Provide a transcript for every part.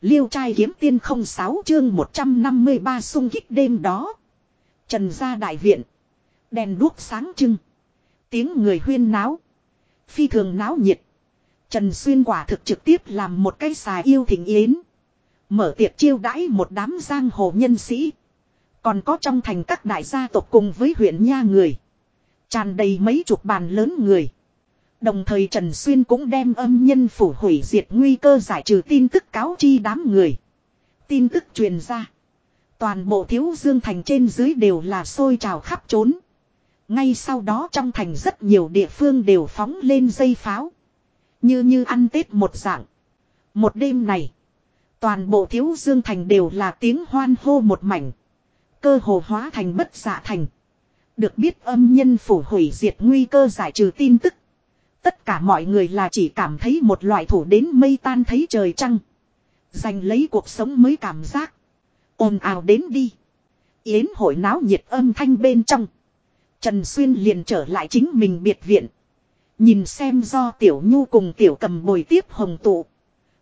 Liêu trai kiếm tiên không sáu chương 153 sung kích đêm đó. Trần gia đại viện. Đèn đuốc sáng trưng. Tiếng người huyên náo. Phi thường náo nhiệt. Trần Xuyên quả thực trực tiếp làm một cái xà yêu thỉnh yến. Mở tiệc chiêu đãi một đám giang hồ nhân sĩ. Còn có trong thành các đại gia tộc cùng với huyện nha người. Tràn đầy mấy chục bàn lớn người. Đồng thời Trần Xuyên cũng đem âm nhân phủ hủy diệt nguy cơ giải trừ tin tức cáo chi đám người. Tin tức truyền ra. Toàn bộ thiếu dương thành trên dưới đều là sôi trào khắp trốn. Ngay sau đó trong thành rất nhiều địa phương đều phóng lên dây pháo. Như như ăn Tết một dạng. Một đêm này. Toàn bộ thiếu dương thành đều là tiếng hoan hô một mảnh. Cơ hồ hóa thành bất dạ thành. Được biết âm nhân phủ hủy diệt nguy cơ giải trừ tin tức. Tất cả mọi người là chỉ cảm thấy một loại thủ đến mây tan thấy trời trăng. Giành lấy cuộc sống mới cảm giác. ồn ào đến đi. Yến hội náo nhiệt âm thanh bên trong. Trần Xuyên liền trở lại chính mình biệt viện. Nhìn xem do tiểu nhu cùng tiểu cầm bồi tiếp hồng tụ.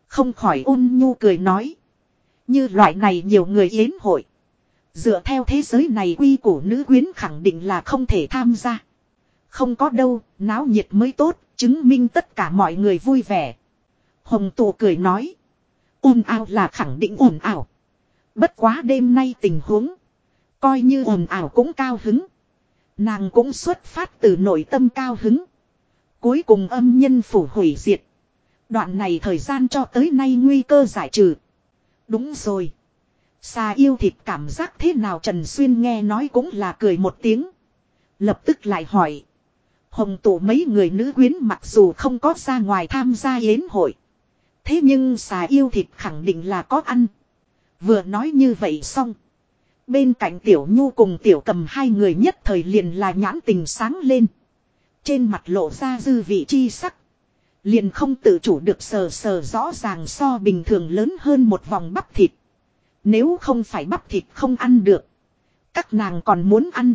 Không khỏi ôn nhu cười nói. Như loại này nhiều người yến hội. Dựa theo thế giới này quy củ nữ quyến khẳng định là không thể tham gia. Không có đâu, náo nhiệt mới tốt, chứng minh tất cả mọi người vui vẻ. Hồng tù cười nói. ồn ào là khẳng định ồn ào. Bất quá đêm nay tình huống. Coi như ồn ào cũng cao hứng. Nàng cũng xuất phát từ nội tâm cao hứng. Cuối cùng âm nhân phủ hủy diệt. Đoạn này thời gian cho tới nay nguy cơ giải trừ. Đúng rồi. Xà yêu thịt cảm giác thế nào Trần Xuyên nghe nói cũng là cười một tiếng. Lập tức lại hỏi. Hồng tụ mấy người nữ quyến mặc dù không có ra ngoài tham gia yến hội. Thế nhưng xà yêu thịt khẳng định là có ăn. Vừa nói như vậy xong. Bên cạnh tiểu nhu cùng tiểu cầm hai người nhất thời liền là nhãn tình sáng lên. Trên mặt lộ ra dư vị chi sắc. Liền không tự chủ được sờ sờ rõ ràng so bình thường lớn hơn một vòng bắp thịt. Nếu không phải bắp thịt không ăn được. Các nàng còn muốn ăn.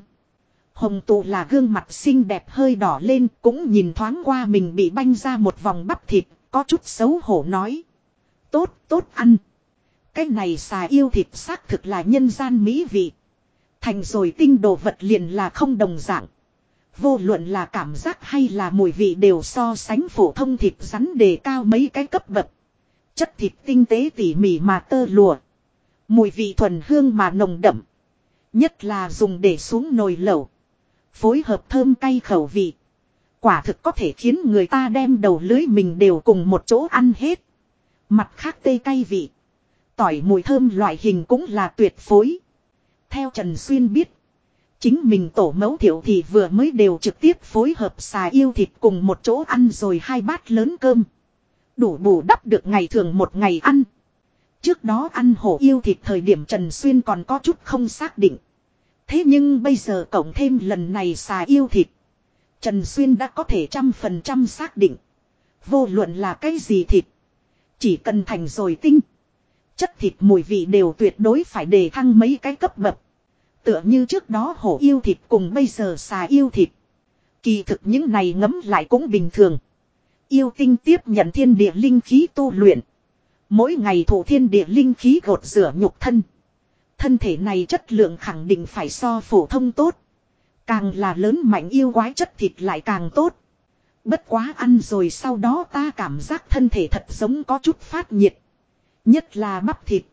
Hồng tụ là gương mặt xinh đẹp hơi đỏ lên cũng nhìn thoáng qua mình bị banh ra một vòng bắp thịt, có chút xấu hổ nói. Tốt, tốt ăn. Cái này xà yêu thịt xác thực là nhân gian mỹ vị. Thành rồi tinh đồ vật liền là không đồng dạng. Vô luận là cảm giác hay là mùi vị đều so sánh phổ thông thịt rắn đề cao mấy cái cấp bậc. Chất thịt tinh tế tỉ mỉ mà tơ lùa. Mùi vị thuần hương mà nồng đậm. Nhất là dùng để xuống nồi lẩu. Phối hợp thơm cay khẩu vị. Quả thực có thể khiến người ta đem đầu lưới mình đều cùng một chỗ ăn hết. Mặt khác tê cay vị. Tỏi mùi thơm loại hình cũng là tuyệt phối. Theo Trần Xuyên biết. Chính mình tổ mẫu thiểu thì vừa mới đều trực tiếp phối hợp xà yêu thịt cùng một chỗ ăn rồi hai bát lớn cơm. Đủ bù đắp được ngày thường một ngày ăn. Trước đó ăn hổ yêu thịt thời điểm Trần Xuyên còn có chút không xác định. Thế nhưng bây giờ cộng thêm lần này xà yêu thịt. Trần Xuyên đã có thể trăm phần trăm xác định. Vô luận là cái gì thịt. Chỉ cần thành rồi tinh. Chất thịt mùi vị đều tuyệt đối phải đề thăng mấy cái cấp bậc. Tựa như trước đó hổ yêu thịt cùng bây giờ xà yêu thịt. Kỳ thực những này ngấm lại cũng bình thường. Yêu tinh tiếp nhận thiên địa linh khí tu luyện. Mỗi ngày thủ thiên địa linh khí gột rửa nhục thân. Thân thể này chất lượng khẳng định phải so phổ thông tốt. Càng là lớn mạnh yêu quái chất thịt lại càng tốt. Bất quá ăn rồi sau đó ta cảm giác thân thể thật giống có chút phát nhiệt. Nhất là bắp thịt.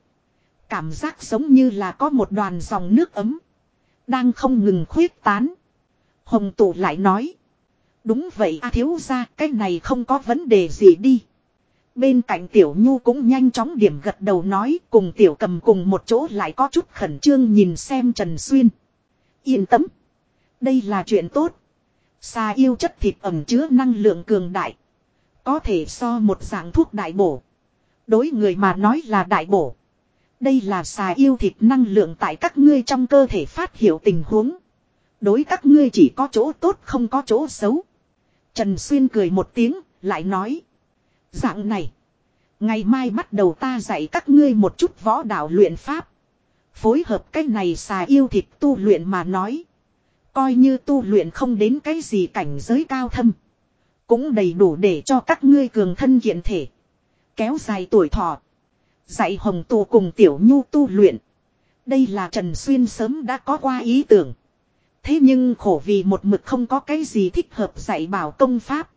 Cảm giác giống như là có một đoàn dòng nước ấm. Đang không ngừng khuyết tán. Hồng tụ lại nói. Đúng vậy a thiếu ra cái này không có vấn đề gì đi. Bên cạnh tiểu nhu cũng nhanh chóng điểm gật đầu nói cùng tiểu cầm cùng một chỗ lại có chút khẩn trương nhìn xem Trần Xuyên. Yên tâm. Đây là chuyện tốt. Xà yêu chất thịt ẩm chứa năng lượng cường đại. Có thể so một dạng thuốc đại bổ. Đối người mà nói là đại bổ. Đây là xà yêu thịt năng lượng tại các ngươi trong cơ thể phát hiểu tình huống. Đối các ngươi chỉ có chỗ tốt không có chỗ xấu. Trần Xuyên cười một tiếng, lại nói. Dạng này. Ngày mai bắt đầu ta dạy các ngươi một chút võ đạo luyện pháp. Phối hợp cái này xà yêu thịt tu luyện mà nói. Coi như tu luyện không đến cái gì cảnh giới cao thâm. Cũng đầy đủ để cho các ngươi cường thân kiện thể. Kéo dài tuổi thọ. Dạy hồng tù cùng tiểu nhu tu luyện. Đây là Trần Xuyên sớm đã có qua ý tưởng. Thế nhưng khổ vì một mực không có cái gì thích hợp dạy bảo công pháp.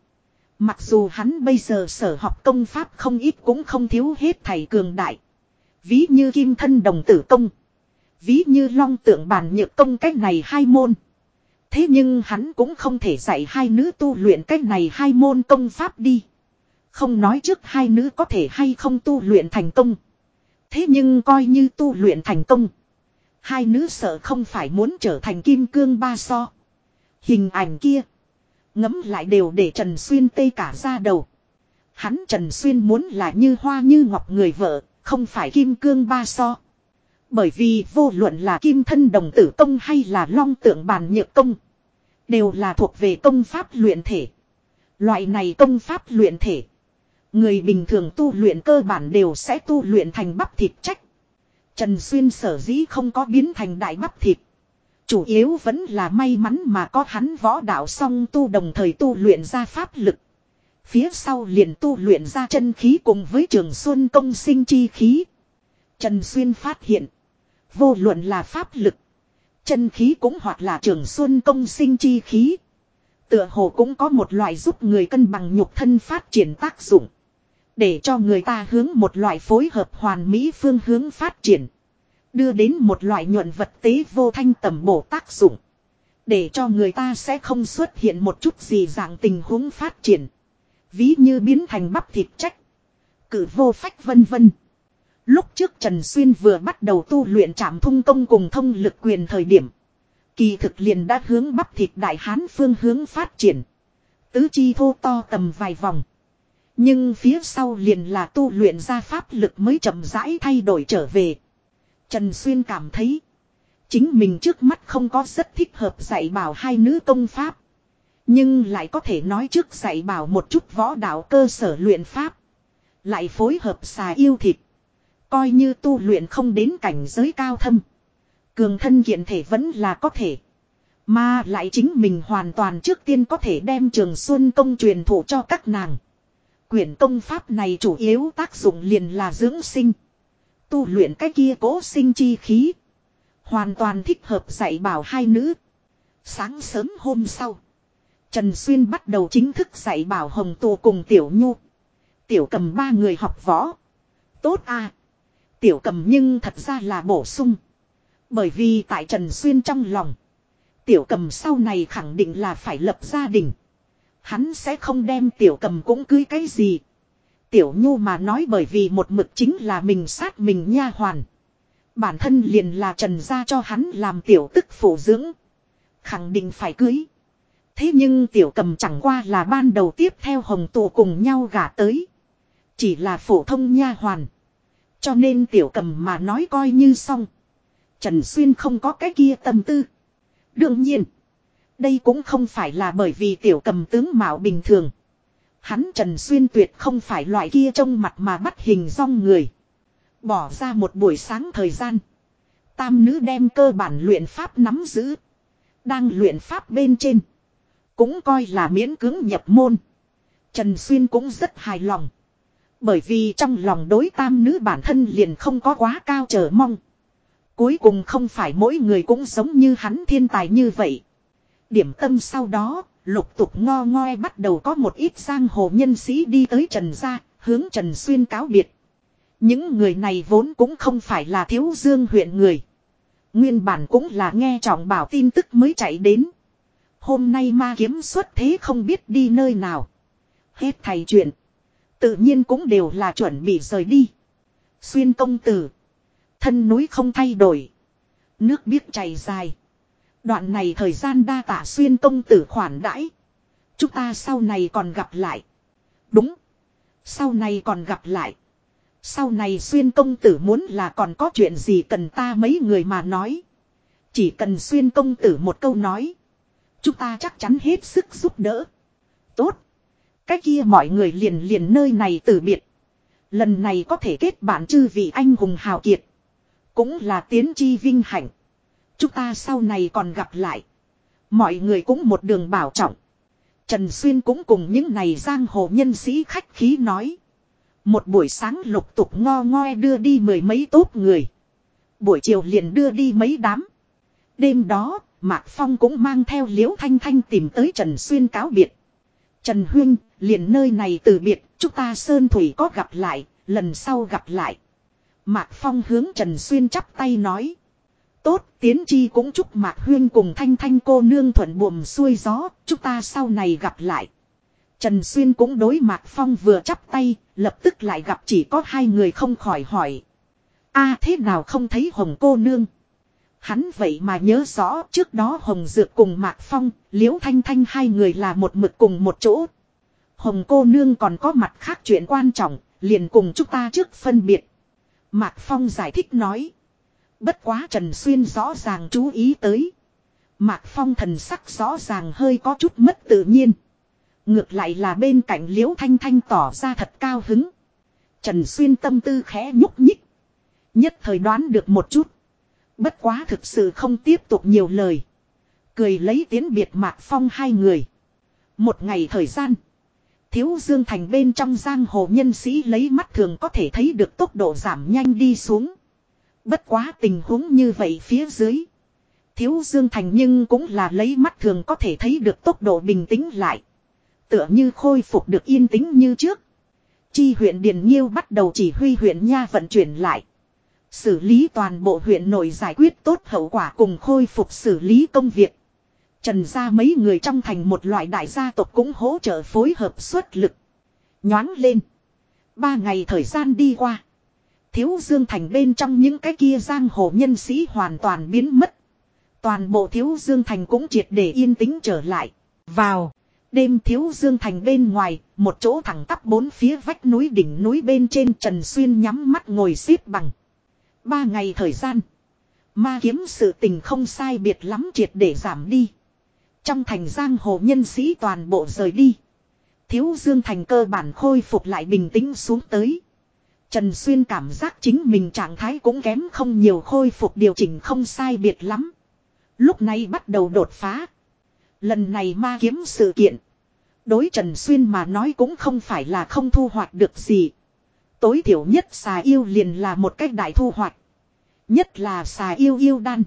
Mặc dù hắn bây giờ sở học công pháp không ít cũng không thiếu hết thầy cường đại. Ví như kim thân đồng tử công. Ví như long tượng bàn nhược công cách này hai môn. Thế nhưng hắn cũng không thể dạy hai nữ tu luyện cách này hai môn công pháp đi. Không nói trước hai nữ có thể hay không tu luyện thành công. Thế nhưng coi như tu luyện thành công. Hai nữ sợ không phải muốn trở thành kim cương ba so. Hình ảnh kia. Ngấm lại đều để Trần Xuyên tê cả ra đầu. Hắn Trần Xuyên muốn là như hoa như ngọc người vợ, không phải kim cương ba so. Bởi vì vô luận là kim thân đồng tử công hay là long tượng bàn nhược công. Đều là thuộc về công pháp luyện thể. Loại này công pháp luyện thể. Người bình thường tu luyện cơ bản đều sẽ tu luyện thành bắp thịt trách. Trần Xuyên sở dĩ không có biến thành đại bắp thịt. Chủ yếu vẫn là may mắn mà có hắn võ đạo song tu đồng thời tu luyện ra pháp lực. Phía sau liền tu luyện ra chân khí cùng với trường xuân công sinh chi khí. Trần Xuyên phát hiện. Vô luận là pháp lực. Chân khí cũng hoặc là trường xuân công sinh chi khí. Tựa hồ cũng có một loại giúp người cân bằng nhục thân phát triển tác dụng. Để cho người ta hướng một loại phối hợp hoàn mỹ phương hướng phát triển. Đưa đến một loại nhuận vật tế vô thanh tầm bổ tác dụng. Để cho người ta sẽ không xuất hiện một chút gì dạng tình huống phát triển. Ví như biến thành bắp thịt trách. Cử vô phách vân vân. Lúc trước Trần Xuyên vừa bắt đầu tu luyện trảm thung công cùng thông lực quyền thời điểm. Kỳ thực liền đã hướng bắp thịt đại hán phương hướng phát triển. Tứ chi thô to tầm vài vòng. Nhưng phía sau liền là tu luyện ra pháp lực mới chậm rãi thay đổi trở về. Trần Xuyên cảm thấy. Chính mình trước mắt không có rất thích hợp dạy bảo hai nữ công pháp. Nhưng lại có thể nói trước dạy bảo một chút võ đạo cơ sở luyện pháp. Lại phối hợp xà yêu thịt. Coi như tu luyện không đến cảnh giới cao thâm. Cường thân kiện thể vẫn là có thể. Mà lại chính mình hoàn toàn trước tiên có thể đem trường xuân công truyền thụ cho các nàng. Quyển công pháp này chủ yếu tác dụng liền là dưỡng sinh. Tu luyện cái kia cố sinh chi khí. Hoàn toàn thích hợp dạy bảo hai nữ. Sáng sớm hôm sau. Trần Xuyên bắt đầu chính thức dạy bảo Hồng Tô cùng Tiểu Nhu. Tiểu cầm ba người học võ. Tốt à. Tiểu cầm nhưng thật ra là bổ sung. Bởi vì tại Trần Xuyên trong lòng. Tiểu cầm sau này khẳng định là phải lập gia đình. Hắn sẽ không đem tiểu cầm cũng cưới cái gì. Tiểu nhu mà nói bởi vì một mực chính là mình sát mình nha hoàn. Bản thân liền là trần gia cho hắn làm tiểu tức phổ dưỡng. Khẳng định phải cưới. Thế nhưng tiểu cầm chẳng qua là ban đầu tiếp theo hồng tụ cùng nhau gả tới. Chỉ là phổ thông nha hoàn. Cho nên tiểu cầm mà nói coi như xong. Trần Xuyên không có cái kia tâm tư. Đương nhiên. Đây cũng không phải là bởi vì tiểu cầm tướng mạo bình thường. Hắn Trần Xuyên tuyệt không phải loại kia trông mặt mà bắt hình rong người. Bỏ ra một buổi sáng thời gian. Tam nữ đem cơ bản luyện pháp nắm giữ. Đang luyện pháp bên trên. Cũng coi là miễn cưỡng nhập môn. Trần Xuyên cũng rất hài lòng. Bởi vì trong lòng đối tam nữ bản thân liền không có quá cao chờ mong. Cuối cùng không phải mỗi người cũng giống như hắn thiên tài như vậy. Điểm tâm sau đó, lục tục ngo ngoi bắt đầu có một ít giang hồ nhân sĩ đi tới Trần gia, hướng Trần Xuyên cáo biệt. Những người này vốn cũng không phải là thiếu dương huyện người. Nguyên bản cũng là nghe trọng bảo tin tức mới chạy đến. Hôm nay ma kiếm xuất thế không biết đi nơi nào. Hết thầy chuyện. Tự nhiên cũng đều là chuẩn bị rời đi. Xuyên công tử. Thân núi không thay đổi. Nước biết chảy dài. Đoạn này thời gian đa tả xuyên công tử khoản đãi. Chúng ta sau này còn gặp lại. Đúng. Sau này còn gặp lại. Sau này xuyên công tử muốn là còn có chuyện gì cần ta mấy người mà nói. Chỉ cần xuyên công tử một câu nói. Chúng ta chắc chắn hết sức giúp đỡ. Tốt. Cái kia mọi người liền liền nơi này từ biệt. Lần này có thể kết bạn chư vị anh hùng hào kiệt. Cũng là tiến chi vinh hạnh. Chúng ta sau này còn gặp lại. Mọi người cũng một đường bảo trọng. Trần Xuyên cũng cùng những này giang hồ nhân sĩ khách khí nói. Một buổi sáng lục tục ngo ngoe đưa đi mười mấy tốt người. Buổi chiều liền đưa đi mấy đám. Đêm đó, Mạc Phong cũng mang theo Liễu Thanh Thanh tìm tới Trần Xuyên cáo biệt. Trần Huyên, liền nơi này từ biệt, chúng ta Sơn Thủy có gặp lại, lần sau gặp lại. Mạc Phong hướng Trần Xuyên chắp tay nói. Tốt, tiến chi cũng chúc Mạc Huyên cùng Thanh Thanh cô nương thuận buồm xuôi gió, chúng ta sau này gặp lại. Trần Xuyên cũng đối Mạc Phong vừa chắp tay, lập tức lại gặp chỉ có hai người không khỏi hỏi. a thế nào không thấy Hồng cô nương? Hắn vậy mà nhớ rõ trước đó Hồng Dược cùng Mạc Phong, Liễu Thanh Thanh hai người là một mực cùng một chỗ. Hồng cô nương còn có mặt khác chuyện quan trọng, liền cùng chúng ta trước phân biệt. Mạc Phong giải thích nói. Bất quá Trần Xuyên rõ ràng chú ý tới. Mạc Phong thần sắc rõ ràng hơi có chút mất tự nhiên. Ngược lại là bên cạnh Liễu Thanh Thanh tỏ ra thật cao hứng. Trần Xuyên tâm tư khẽ nhúc nhích. Nhất thời đoán được một chút. Bất quá thực sự không tiếp tục nhiều lời. Cười lấy tiến biệt Mạc Phong hai người. Một ngày thời gian. Thiếu Dương Thành bên trong giang hồ nhân sĩ lấy mắt thường có thể thấy được tốc độ giảm nhanh đi xuống. Bất quá tình huống như vậy phía dưới. Thiếu Dương Thành nhưng cũng là lấy mắt thường có thể thấy được tốc độ bình tĩnh lại. Tựa như khôi phục được yên tĩnh như trước. Chi huyện Điền Nhiêu bắt đầu chỉ huy huyện Nha vận chuyển lại. Xử lý toàn bộ huyện nội giải quyết tốt hậu quả cùng khôi phục xử lý công việc. Trần ra mấy người trong thành một loại đại gia tộc cũng hỗ trợ phối hợp xuất lực. Nhoáng lên. Ba ngày thời gian đi qua. Thiếu Dương Thành bên trong những cái kia giang hồ nhân sĩ hoàn toàn biến mất. Toàn bộ Thiếu Dương Thành cũng triệt để yên tĩnh trở lại. Vào. Đêm Thiếu Dương Thành bên ngoài, một chỗ thẳng tắp bốn phía vách núi đỉnh núi bên trên Trần Xuyên nhắm mắt ngồi xếp bằng. Ba ngày thời gian. Ma kiếm sự tình không sai biệt lắm triệt để giảm đi. Trong thành giang hồ nhân sĩ toàn bộ rời đi. Thiếu Dương Thành cơ bản khôi phục lại bình tĩnh xuống tới. Trần Xuyên cảm giác chính mình trạng thái cũng kém không nhiều, khôi phục điều chỉnh không sai biệt lắm. Lúc này bắt đầu đột phá. Lần này ma kiếm sự kiện. Đối Trần Xuyên mà nói cũng không phải là không thu hoạch được gì. Tối thiểu nhất xà yêu liền là một cách đại thu hoạch. Nhất là xà yêu yêu đan.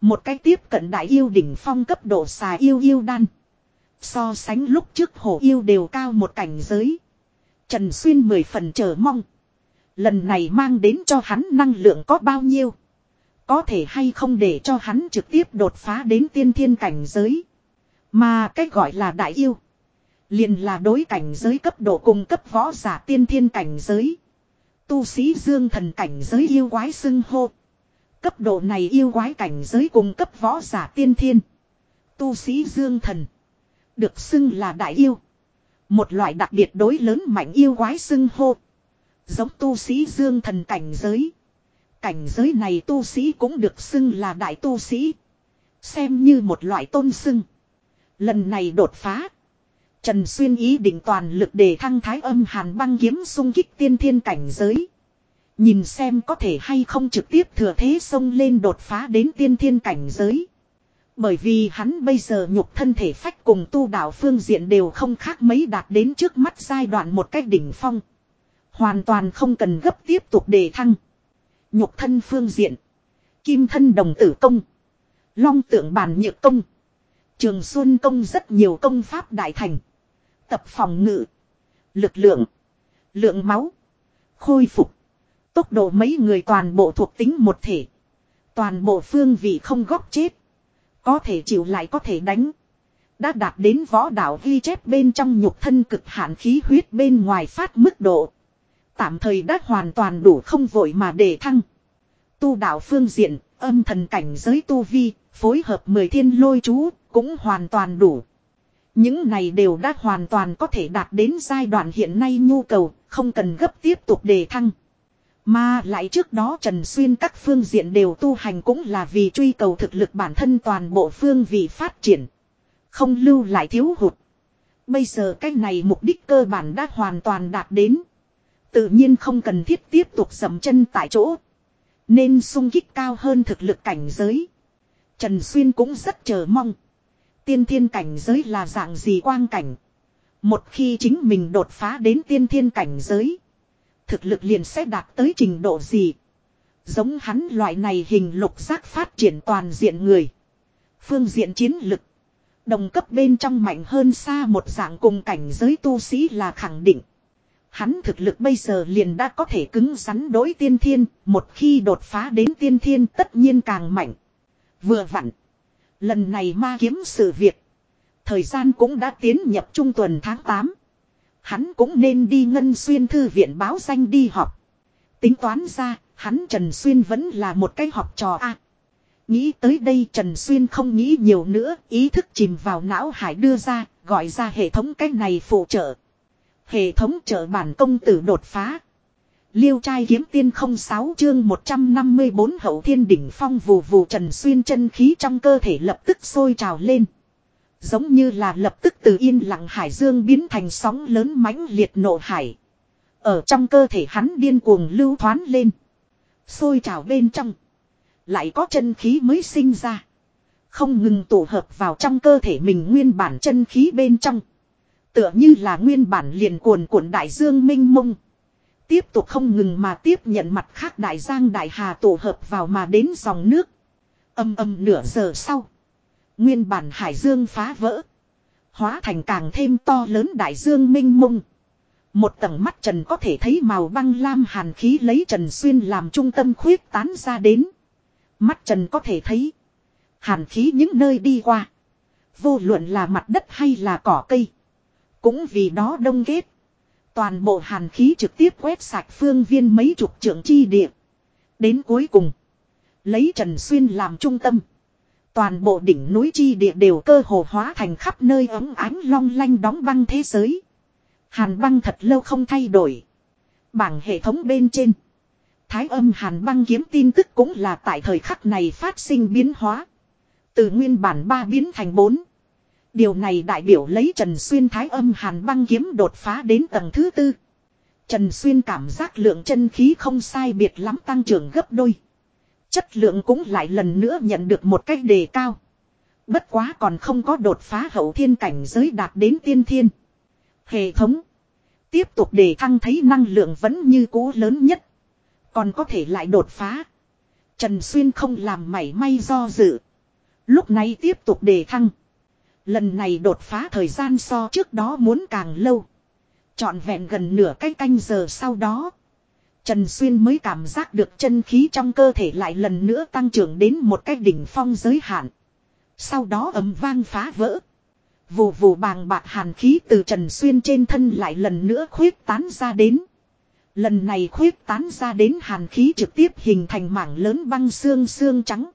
Một cách tiếp cận đại yêu đỉnh phong cấp độ xà yêu yêu đan. So sánh lúc trước hổ yêu đều cao một cảnh giới. Trần Xuyên mười phần chờ mong. Lần này mang đến cho hắn năng lượng có bao nhiêu. Có thể hay không để cho hắn trực tiếp đột phá đến tiên thiên cảnh giới. Mà cách gọi là đại yêu. liền là đối cảnh giới cấp độ cung cấp võ giả tiên thiên cảnh giới. Tu sĩ dương thần cảnh giới yêu quái xưng hô. Cấp độ này yêu quái cảnh giới cung cấp võ giả tiên thiên. Tu sĩ dương thần. Được xưng là đại yêu. Một loại đặc biệt đối lớn mạnh yêu quái xưng hô. Giống tu sĩ dương thần cảnh giới. Cảnh giới này tu sĩ cũng được xưng là đại tu sĩ. Xem như một loại tôn xưng. Lần này đột phá. Trần Xuyên ý định toàn lực để thăng thái âm hàn băng kiếm xung kích tiên thiên cảnh giới. Nhìn xem có thể hay không trực tiếp thừa thế xông lên đột phá đến tiên thiên cảnh giới. Bởi vì hắn bây giờ nhục thân thể phách cùng tu đạo phương diện đều không khác mấy đạt đến trước mắt giai đoạn một cách đỉnh phong. Hoàn toàn không cần gấp tiếp tục đề thăng. Nhục thân phương diện. Kim thân đồng tử công. Long tượng bàn nhược công. Trường Xuân công rất nhiều công pháp đại thành. Tập phòng ngự. Lực lượng. Lượng máu. Khôi phục. Tốc độ mấy người toàn bộ thuộc tính một thể. Toàn bộ phương vị không góp chết. Có thể chịu lại có thể đánh. Đã đạt đến võ đạo ghi chép bên trong nhục thân cực hạn khí huyết bên ngoài phát mức độ. Tạm thời đã hoàn toàn đủ không vội mà để thăng. Tu đạo phương diện, âm thần cảnh giới tu vi, phối hợp mười thiên lôi chú, cũng hoàn toàn đủ. Những này đều đã hoàn toàn có thể đạt đến giai đoạn hiện nay nhu cầu, không cần gấp tiếp tục đề thăng. Mà lại trước đó Trần Xuyên các phương diện đều tu hành cũng là vì truy cầu thực lực bản thân toàn bộ phương vị phát triển. Không lưu lại thiếu hụt. Bây giờ cái này mục đích cơ bản đã hoàn toàn đạt đến. Tự nhiên không cần thiết tiếp tục dầm chân tại chỗ. Nên sung kích cao hơn thực lực cảnh giới. Trần Xuyên cũng rất chờ mong. Tiên thiên cảnh giới là dạng gì quang cảnh. Một khi chính mình đột phá đến tiên thiên cảnh giới. Thực lực liền sẽ đạt tới trình độ gì. Giống hắn loại này hình lục giác phát triển toàn diện người. Phương diện chiến lực. Đồng cấp bên trong mạnh hơn xa một dạng cùng cảnh giới tu sĩ là khẳng định. Hắn thực lực bây giờ liền đã có thể cứng rắn đối tiên thiên, một khi đột phá đến tiên thiên tất nhiên càng mạnh. Vừa vặn. Lần này ma kiếm sự việc. Thời gian cũng đã tiến nhập trung tuần tháng 8. Hắn cũng nên đi ngân xuyên thư viện báo danh đi học. Tính toán ra, hắn Trần Xuyên vẫn là một cái học trò A. nghĩ tới đây Trần Xuyên không nghĩ nhiều nữa, ý thức chìm vào não hải đưa ra, gọi ra hệ thống cái này phụ trợ. Hệ thống trợ bản công tử đột phá. Liêu trai kiếm tiên 06 chương 154 hậu thiên đỉnh phong vù vù trần xuyên chân khí trong cơ thể lập tức sôi trào lên. Giống như là lập tức từ yên lặng hải dương biến thành sóng lớn mãnh liệt nộ hải. Ở trong cơ thể hắn điên cuồng lưu thoán lên. Sôi trào bên trong. Lại có chân khí mới sinh ra. Không ngừng tụ hợp vào trong cơ thể mình nguyên bản chân khí bên trong. Tựa như là nguyên bản liền cuồn cuộn đại dương minh mông. Tiếp tục không ngừng mà tiếp nhận mặt khác đại giang đại hà tổ hợp vào mà đến dòng nước. Âm âm nửa giờ sau. Nguyên bản hải dương phá vỡ. Hóa thành càng thêm to lớn đại dương minh mông. Một tầng mắt trần có thể thấy màu băng lam hàn khí lấy trần xuyên làm trung tâm khuyết tán ra đến. Mắt trần có thể thấy. Hàn khí những nơi đi qua. Vô luận là mặt đất hay là cỏ cây. Cũng vì đó đông kết, Toàn bộ hàn khí trực tiếp quét sạch phương viên mấy chục trưởng chi địa. Đến cuối cùng. Lấy Trần Xuyên làm trung tâm. Toàn bộ đỉnh núi chi địa đều cơ hồ hóa thành khắp nơi ấm ánh long lanh đóng băng thế giới. Hàn băng thật lâu không thay đổi. Bảng hệ thống bên trên. Thái âm hàn băng kiếm tin tức cũng là tại thời khắc này phát sinh biến hóa. Từ nguyên bản 3 biến thành 4. Điều này đại biểu lấy Trần Xuyên thái âm hàn băng kiếm đột phá đến tầng thứ tư. Trần Xuyên cảm giác lượng chân khí không sai biệt lắm tăng trưởng gấp đôi. Chất lượng cũng lại lần nữa nhận được một cách đề cao. Bất quá còn không có đột phá hậu thiên cảnh giới đạt đến tiên thiên. Hệ thống. Tiếp tục đề thăng thấy năng lượng vẫn như cũ lớn nhất. Còn có thể lại đột phá. Trần Xuyên không làm mảy may do dự. Lúc này tiếp tục đề thăng. Lần này đột phá thời gian so trước đó muốn càng lâu. Chọn vẹn gần nửa cái canh giờ sau đó. Trần Xuyên mới cảm giác được chân khí trong cơ thể lại lần nữa tăng trưởng đến một cái đỉnh phong giới hạn. Sau đó ấm vang phá vỡ. Vù vù bàng bạc hàn khí từ Trần Xuyên trên thân lại lần nữa khuyết tán ra đến. Lần này khuyết tán ra đến hàn khí trực tiếp hình thành mảng lớn băng xương xương trắng.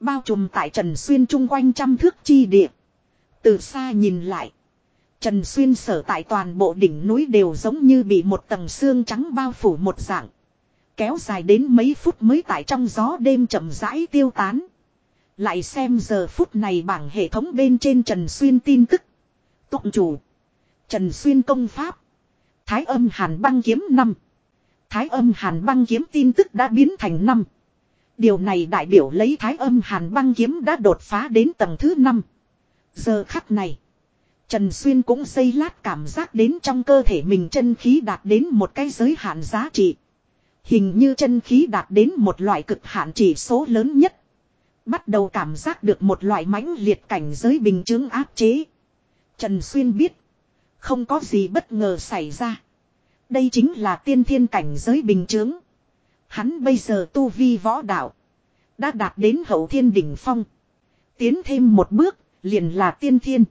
Bao trùm tại Trần Xuyên chung quanh trăm thước chi địa. Từ xa nhìn lại. Trần Xuyên sở tại toàn bộ đỉnh núi đều giống như bị một tầng xương trắng bao phủ một dạng. Kéo dài đến mấy phút mới tại trong gió đêm chậm rãi tiêu tán. Lại xem giờ phút này bảng hệ thống bên trên Trần Xuyên tin tức. Tụng chủ. Trần Xuyên công pháp. Thái âm hàn băng kiếm năm. Thái âm hàn băng kiếm tin tức đã biến thành năm. Điều này đại biểu lấy thái âm hàn băng kiếm đã đột phá đến tầng thứ năm. Giờ khắc này. Trần Xuyên cũng xây lát cảm giác đến trong cơ thể mình chân khí đạt đến một cái giới hạn giá trị. Hình như chân khí đạt đến một loại cực hạn chỉ số lớn nhất. Bắt đầu cảm giác được một loại mãnh liệt cảnh giới bình chứng áp chế. Trần Xuyên biết. Không có gì bất ngờ xảy ra. Đây chính là tiên thiên cảnh giới bình chứng. Hắn bây giờ tu vi võ đạo. Đã đạt đến hậu thiên đỉnh phong. Tiến thêm một bước, liền là tiên thiên.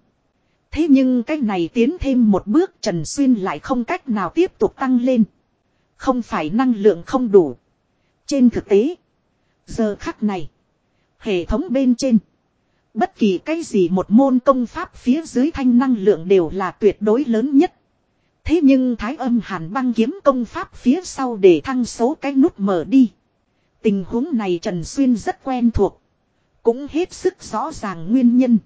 Thế nhưng cái này tiến thêm một bước Trần Xuyên lại không cách nào tiếp tục tăng lên. Không phải năng lượng không đủ. Trên thực tế, giờ khắc này, hệ thống bên trên, bất kỳ cái gì một môn công pháp phía dưới thanh năng lượng đều là tuyệt đối lớn nhất. Thế nhưng thái âm hàn băng kiếm công pháp phía sau để thăng số cái nút mở đi. Tình huống này Trần Xuyên rất quen thuộc. Cũng hết sức rõ ràng nguyên nhân.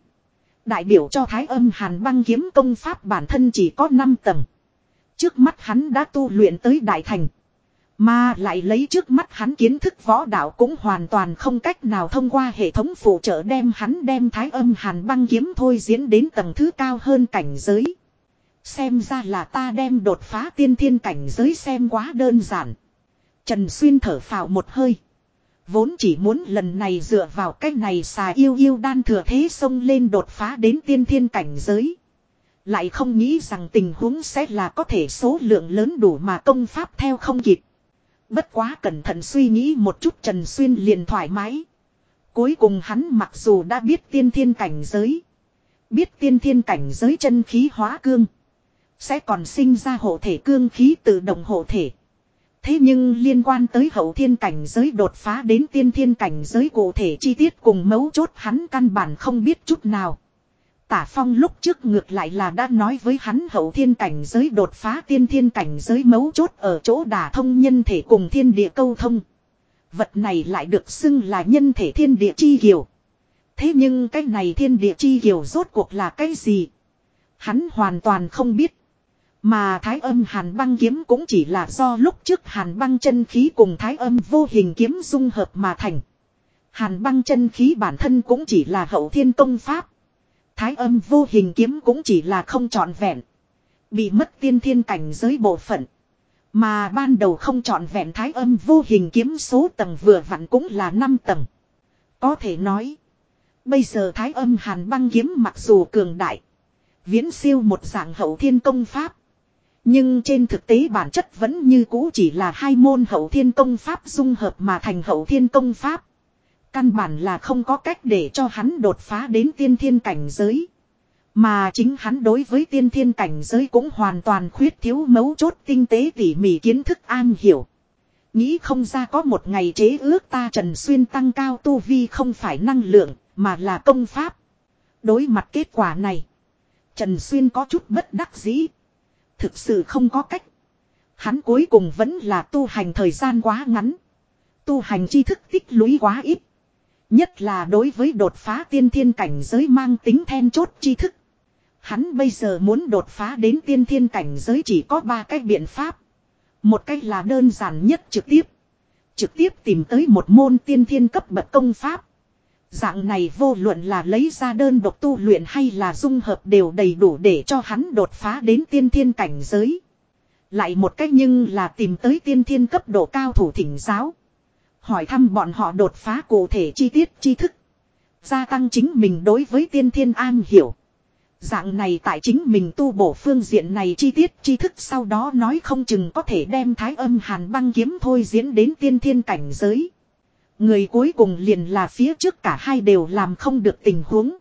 Đại biểu cho thái âm hàn băng kiếm công pháp bản thân chỉ có 5 tầng. Trước mắt hắn đã tu luyện tới đại thành. Mà lại lấy trước mắt hắn kiến thức võ đạo cũng hoàn toàn không cách nào thông qua hệ thống phụ trợ đem hắn đem thái âm hàn băng kiếm thôi diễn đến tầng thứ cao hơn cảnh giới. Xem ra là ta đem đột phá tiên thiên cảnh giới xem quá đơn giản. Trần Xuyên thở phào một hơi. Vốn chỉ muốn lần này dựa vào cách này xà yêu yêu đan thừa thế xông lên đột phá đến tiên thiên cảnh giới. Lại không nghĩ rằng tình huống sẽ là có thể số lượng lớn đủ mà công pháp theo không kịp. Bất quá cẩn thận suy nghĩ một chút Trần Xuyên liền thoải mái. Cuối cùng hắn mặc dù đã biết tiên thiên cảnh giới. Biết tiên thiên cảnh giới chân khí hóa cương. Sẽ còn sinh ra hộ thể cương khí tự động hộ thể. Thế nhưng liên quan tới hậu thiên cảnh giới đột phá đến tiên thiên cảnh giới cụ thể chi tiết cùng mấu chốt hắn căn bản không biết chút nào. Tả phong lúc trước ngược lại là đã nói với hắn hậu thiên cảnh giới đột phá tiên thiên cảnh giới mấu chốt ở chỗ đả thông nhân thể cùng thiên địa câu thông. Vật này lại được xưng là nhân thể thiên địa chi hiểu. Thế nhưng cái này thiên địa chi hiểu rốt cuộc là cái gì? Hắn hoàn toàn không biết. Mà thái âm hàn băng kiếm cũng chỉ là do lúc trước hàn băng chân khí cùng thái âm vô hình kiếm dung hợp mà thành. Hàn băng chân khí bản thân cũng chỉ là hậu thiên công pháp. Thái âm vô hình kiếm cũng chỉ là không trọn vẹn. Bị mất tiên thiên cảnh giới bộ phận. Mà ban đầu không trọn vẹn thái âm vô hình kiếm số tầng vừa vặn cũng là 5 tầng. Có thể nói. Bây giờ thái âm hàn băng kiếm mặc dù cường đại. Viễn siêu một dạng hậu thiên công pháp. Nhưng trên thực tế bản chất vẫn như cũ chỉ là hai môn hậu thiên công pháp dung hợp mà thành hậu thiên công pháp. Căn bản là không có cách để cho hắn đột phá đến tiên thiên cảnh giới. Mà chính hắn đối với tiên thiên cảnh giới cũng hoàn toàn khuyết thiếu mấu chốt tinh tế tỉ mỉ kiến thức an hiểu. Nghĩ không ra có một ngày chế ước ta Trần Xuyên tăng cao tu vi không phải năng lượng, mà là công pháp. Đối mặt kết quả này, Trần Xuyên có chút bất đắc dĩ. Thực sự không có cách. Hắn cuối cùng vẫn là tu hành thời gian quá ngắn. Tu hành tri thức tích lũy quá ít. Nhất là đối với đột phá tiên thiên cảnh giới mang tính then chốt tri thức. Hắn bây giờ muốn đột phá đến tiên thiên cảnh giới chỉ có ba cách biện pháp. Một cách là đơn giản nhất trực tiếp. Trực tiếp tìm tới một môn tiên thiên cấp bậc công pháp. Dạng này vô luận là lấy ra đơn độc tu luyện hay là dung hợp đều đầy đủ để cho hắn đột phá đến tiên thiên cảnh giới. Lại một cách nhưng là tìm tới tiên thiên cấp độ cao thủ thỉnh giáo. Hỏi thăm bọn họ đột phá cụ thể chi tiết, tri thức. Gia tăng chính mình đối với tiên thiên an hiểu. Dạng này tại chính mình tu bổ phương diện này chi tiết, tri thức sau đó nói không chừng có thể đem thái âm hàn băng kiếm thôi diễn đến tiên thiên cảnh giới. Người cuối cùng liền là phía trước cả hai đều làm không được tình huống.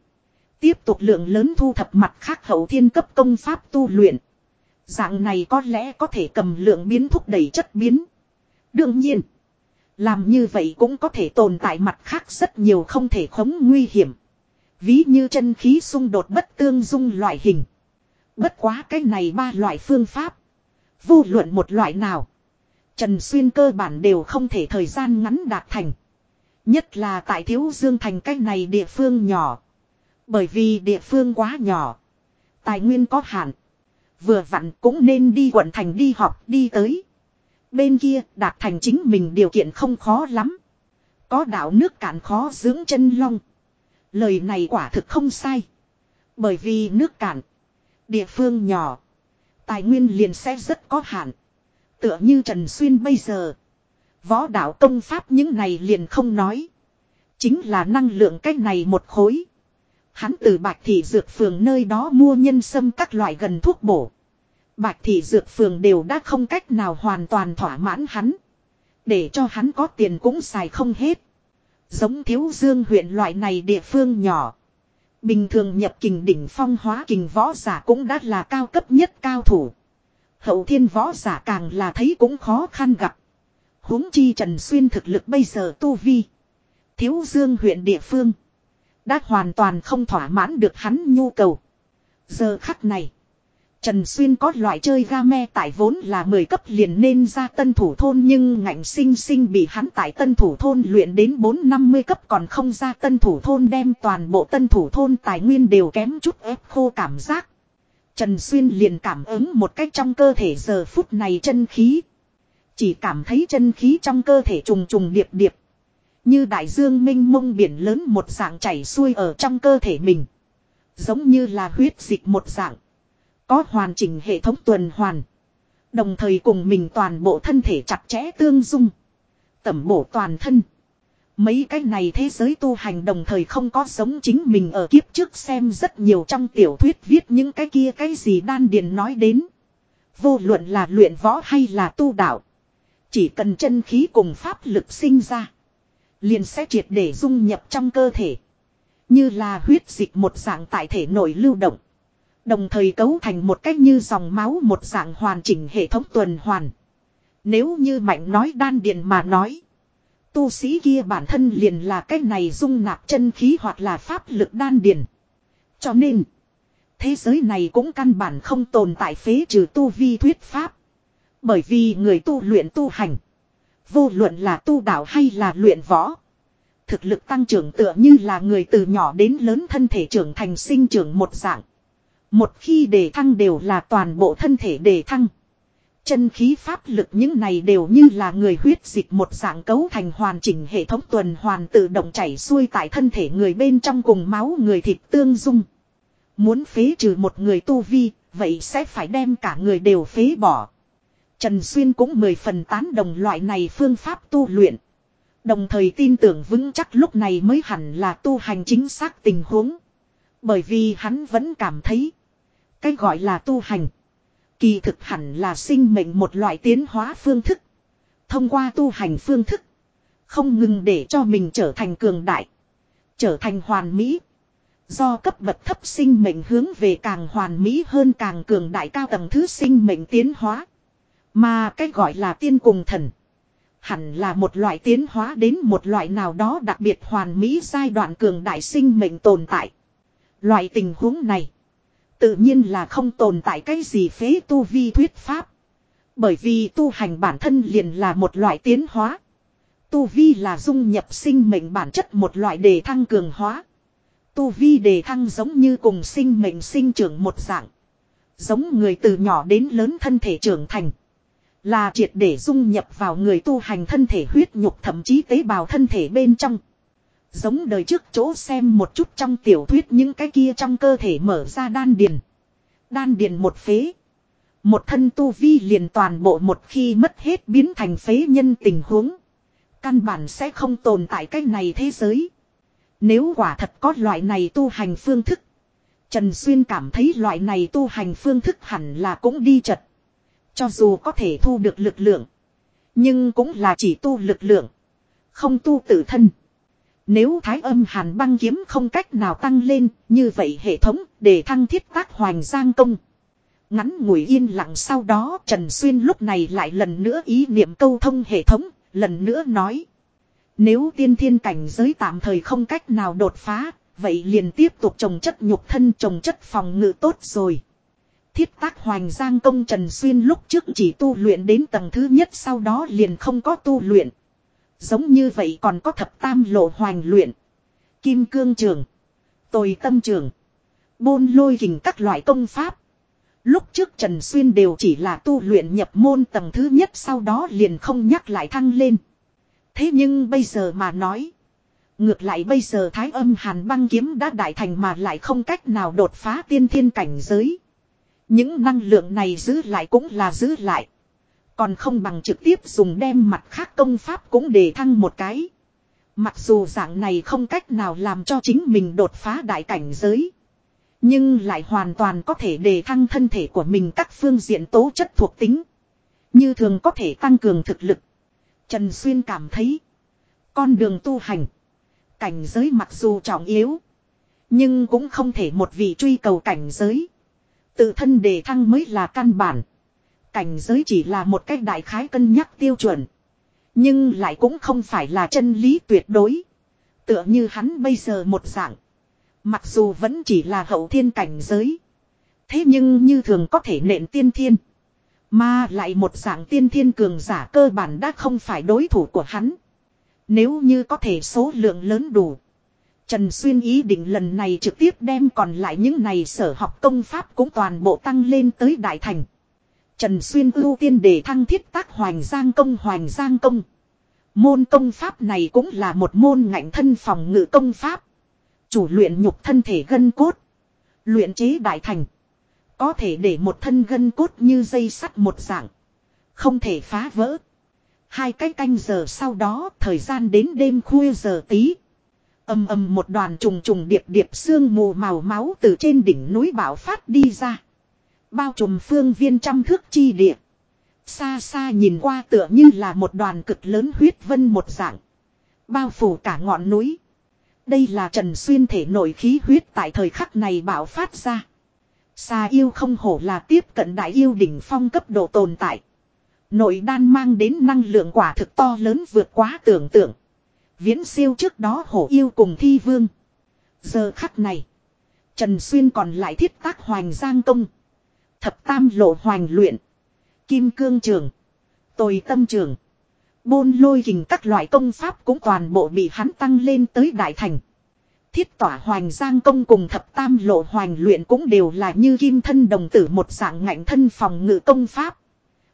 Tiếp tục lượng lớn thu thập mặt khác hậu thiên cấp công pháp tu luyện. Dạng này có lẽ có thể cầm lượng biến thúc đẩy chất biến. Đương nhiên. Làm như vậy cũng có thể tồn tại mặt khác rất nhiều không thể khống nguy hiểm. Ví như chân khí xung đột bất tương dung loại hình. Bất quá cái này ba loại phương pháp. Vô luận một loại nào. Trần Xuyên cơ bản đều không thể thời gian ngắn đạt thành. Nhất là tại Thiếu Dương Thành cách này địa phương nhỏ. Bởi vì địa phương quá nhỏ. Tài nguyên có hạn. Vừa vặn cũng nên đi quận thành đi học, đi tới. Bên kia đạt thành chính mình điều kiện không khó lắm. Có đạo nước cạn khó dưỡng chân long. Lời này quả thực không sai. Bởi vì nước cạn. Địa phương nhỏ. Tài nguyên liền sẽ rất có hạn. Tựa như Trần Xuyên bây giờ. Võ đạo công pháp những này liền không nói. Chính là năng lượng cái này một khối. Hắn từ bạch thị dược phường nơi đó mua nhân sâm các loại gần thuốc bổ. Bạch thị dược phường đều đã không cách nào hoàn toàn thỏa mãn hắn. Để cho hắn có tiền cũng xài không hết. Giống thiếu dương huyện loại này địa phương nhỏ. Bình thường nhập kình đỉnh phong hóa kình võ giả cũng đã là cao cấp nhất cao thủ. Hậu thiên võ giả càng là thấy cũng khó khăn gặp huống chi Trần Xuyên thực lực bây giờ tu vi. Thiếu Dương huyện địa phương. Đã hoàn toàn không thỏa mãn được hắn nhu cầu. Giờ khắc này. Trần Xuyên có loại chơi game tại vốn là 10 cấp liền nên ra tân thủ thôn nhưng ngạnh sinh sinh bị hắn tại tân thủ thôn luyện đến 450 cấp còn không ra tân thủ thôn đem toàn bộ tân thủ thôn tài nguyên đều kém chút ép khô cảm giác. Trần Xuyên liền cảm ứng một cách trong cơ thể giờ phút này chân khí. Chỉ cảm thấy chân khí trong cơ thể trùng trùng điệp điệp. Như đại dương minh mông biển lớn một dạng chảy xuôi ở trong cơ thể mình. Giống như là huyết dịch một dạng. Có hoàn chỉnh hệ thống tuần hoàn. Đồng thời cùng mình toàn bộ thân thể chặt chẽ tương dung. Tẩm bổ toàn thân. Mấy cái này thế giới tu hành đồng thời không có sống chính mình ở kiếp trước xem rất nhiều trong tiểu thuyết viết những cái kia cái gì đan điền nói đến. Vô luận là luyện võ hay là tu đạo. Chỉ cần chân khí cùng pháp lực sinh ra. Liền sẽ triệt để dung nhập trong cơ thể. Như là huyết dịch một dạng tại thể nội lưu động. Đồng thời cấu thành một cách như dòng máu một dạng hoàn chỉnh hệ thống tuần hoàn. Nếu như mạnh nói đan điền mà nói. Tu sĩ kia bản thân liền là cách này dung nạp chân khí hoặc là pháp lực đan điền. Cho nên. Thế giới này cũng căn bản không tồn tại phế trừ tu vi thuyết pháp. Bởi vì người tu luyện tu hành. Vô luận là tu đạo hay là luyện võ. Thực lực tăng trưởng tựa như là người từ nhỏ đến lớn thân thể trưởng thành sinh trưởng một dạng. Một khi đề thăng đều là toàn bộ thân thể đề thăng. Chân khí pháp lực những này đều như là người huyết dịch một dạng cấu thành hoàn chỉnh hệ thống tuần hoàn tự động chảy xuôi tại thân thể người bên trong cùng máu người thịt tương dung. Muốn phế trừ một người tu vi, vậy sẽ phải đem cả người đều phế bỏ. Trần Xuyên cũng mười phần tán đồng loại này phương pháp tu luyện. Đồng thời tin tưởng vững chắc lúc này mới hẳn là tu hành chính xác tình huống. Bởi vì hắn vẫn cảm thấy. Cái gọi là tu hành. Kỳ thực hẳn là sinh mệnh một loại tiến hóa phương thức. Thông qua tu hành phương thức. Không ngừng để cho mình trở thành cường đại. Trở thành hoàn mỹ. Do cấp bậc thấp sinh mệnh hướng về càng hoàn mỹ hơn càng cường đại cao tầng thứ sinh mệnh tiến hóa. Mà cái gọi là tiên cùng thần. Hẳn là một loại tiến hóa đến một loại nào đó đặc biệt hoàn mỹ giai đoạn cường đại sinh mệnh tồn tại. Loại tình huống này. Tự nhiên là không tồn tại cái gì phế tu vi thuyết pháp. Bởi vì tu hành bản thân liền là một loại tiến hóa. Tu vi là dung nhập sinh mệnh bản chất một loại đề thăng cường hóa. Tu vi đề thăng giống như cùng sinh mệnh sinh trưởng một dạng. Giống người từ nhỏ đến lớn thân thể trưởng thành. Là triệt để dung nhập vào người tu hành thân thể huyết nhục thậm chí tế bào thân thể bên trong. Giống đời trước chỗ xem một chút trong tiểu thuyết những cái kia trong cơ thể mở ra đan điền. Đan điền một phế. Một thân tu vi liền toàn bộ một khi mất hết biến thành phế nhân tình huống. Căn bản sẽ không tồn tại cái này thế giới. Nếu quả thật có loại này tu hành phương thức. Trần Xuyên cảm thấy loại này tu hành phương thức hẳn là cũng đi chật. Cho dù có thể thu được lực lượng. Nhưng cũng là chỉ tu lực lượng. Không tu tự thân. Nếu thái âm hàn băng kiếm không cách nào tăng lên, như vậy hệ thống để thăng thiết tác hoành giang công. Ngắn ngủi yên lặng sau đó Trần Xuyên lúc này lại lần nữa ý niệm câu thông hệ thống, lần nữa nói. Nếu tiên thiên cảnh giới tạm thời không cách nào đột phá, vậy liền tiếp tục trồng chất nhục thân trồng chất phòng ngự tốt rồi. Thiết tác hoành giang công Trần Xuyên lúc trước chỉ tu luyện đến tầng thứ nhất, sau đó liền không có tu luyện. Giống như vậy còn có thập tam lộ hoành luyện. Kim cương trường. Tồi tâm trường. Bôn lôi hình các loại công pháp. Lúc trước Trần Xuyên đều chỉ là tu luyện nhập môn tầng thứ nhất, sau đó liền không nhắc lại thăng lên. Thế nhưng bây giờ mà nói. Ngược lại bây giờ thái âm hàn băng kiếm đã đại thành mà lại không cách nào đột phá tiên thiên cảnh giới. Những năng lượng này giữ lại cũng là giữ lại. Còn không bằng trực tiếp dùng đem mặt khác công pháp cũng để thăng một cái. Mặc dù dạng này không cách nào làm cho chính mình đột phá đại cảnh giới. Nhưng lại hoàn toàn có thể đề thăng thân thể của mình các phương diện tố chất thuộc tính. Như thường có thể tăng cường thực lực. Trần Xuyên cảm thấy. Con đường tu hành. Cảnh giới mặc dù trọng yếu. Nhưng cũng không thể một vị truy cầu cảnh giới. Tự thân đề thăng mới là căn bản. Cảnh giới chỉ là một cách đại khái cân nhắc tiêu chuẩn. Nhưng lại cũng không phải là chân lý tuyệt đối. Tựa như hắn bây giờ một dạng. Mặc dù vẫn chỉ là hậu thiên cảnh giới. Thế nhưng như thường có thể nện tiên thiên. Mà lại một dạng tiên thiên cường giả cơ bản đã không phải đối thủ của hắn. Nếu như có thể số lượng lớn đủ. Trần Xuyên ý định lần này trực tiếp đem còn lại những này sở học công pháp cũng toàn bộ tăng lên tới đại thành. Trần Xuyên ưu tiên để thăng thiết tác Hoành Giang Công, Hoành Giang Công. Môn công pháp này cũng là một môn ngạnh thân phòng ngự công pháp. Chủ luyện nhục thân thể gân cốt. Luyện chế đại thành. Có thể để một thân gân cốt như dây sắt một dạng. Không thể phá vỡ. Hai cái canh giờ sau đó, thời gian đến đêm khuya giờ tí. Âm âm một đoàn trùng trùng điệp điệp sương mù màu máu từ trên đỉnh núi bão phát đi ra. Bao trùm phương viên trăm thước chi địa. Xa xa nhìn qua tựa như là một đoàn cực lớn huyết vân một dạng. Bao phủ cả ngọn núi. Đây là Trần Xuyên thể nội khí huyết tại thời khắc này bảo phát ra. Xa yêu không hổ là tiếp cận đại yêu đỉnh phong cấp độ tồn tại. Nội đan mang đến năng lượng quả thực to lớn vượt quá tưởng tượng. Viễn siêu trước đó hổ yêu cùng thi vương. Giờ khắc này. Trần Xuyên còn lại thiết tác hoành giang công. Thập tam lộ hoành luyện. Kim cương trường. Tồi tâm trường. Bôn lôi hình các loại công pháp cũng toàn bộ bị hắn tăng lên tới đại thành. Thiết tỏa hoành giang công cùng thập tam lộ hoành luyện cũng đều là như kim thân đồng tử một dạng ngạnh thân phòng ngự công pháp.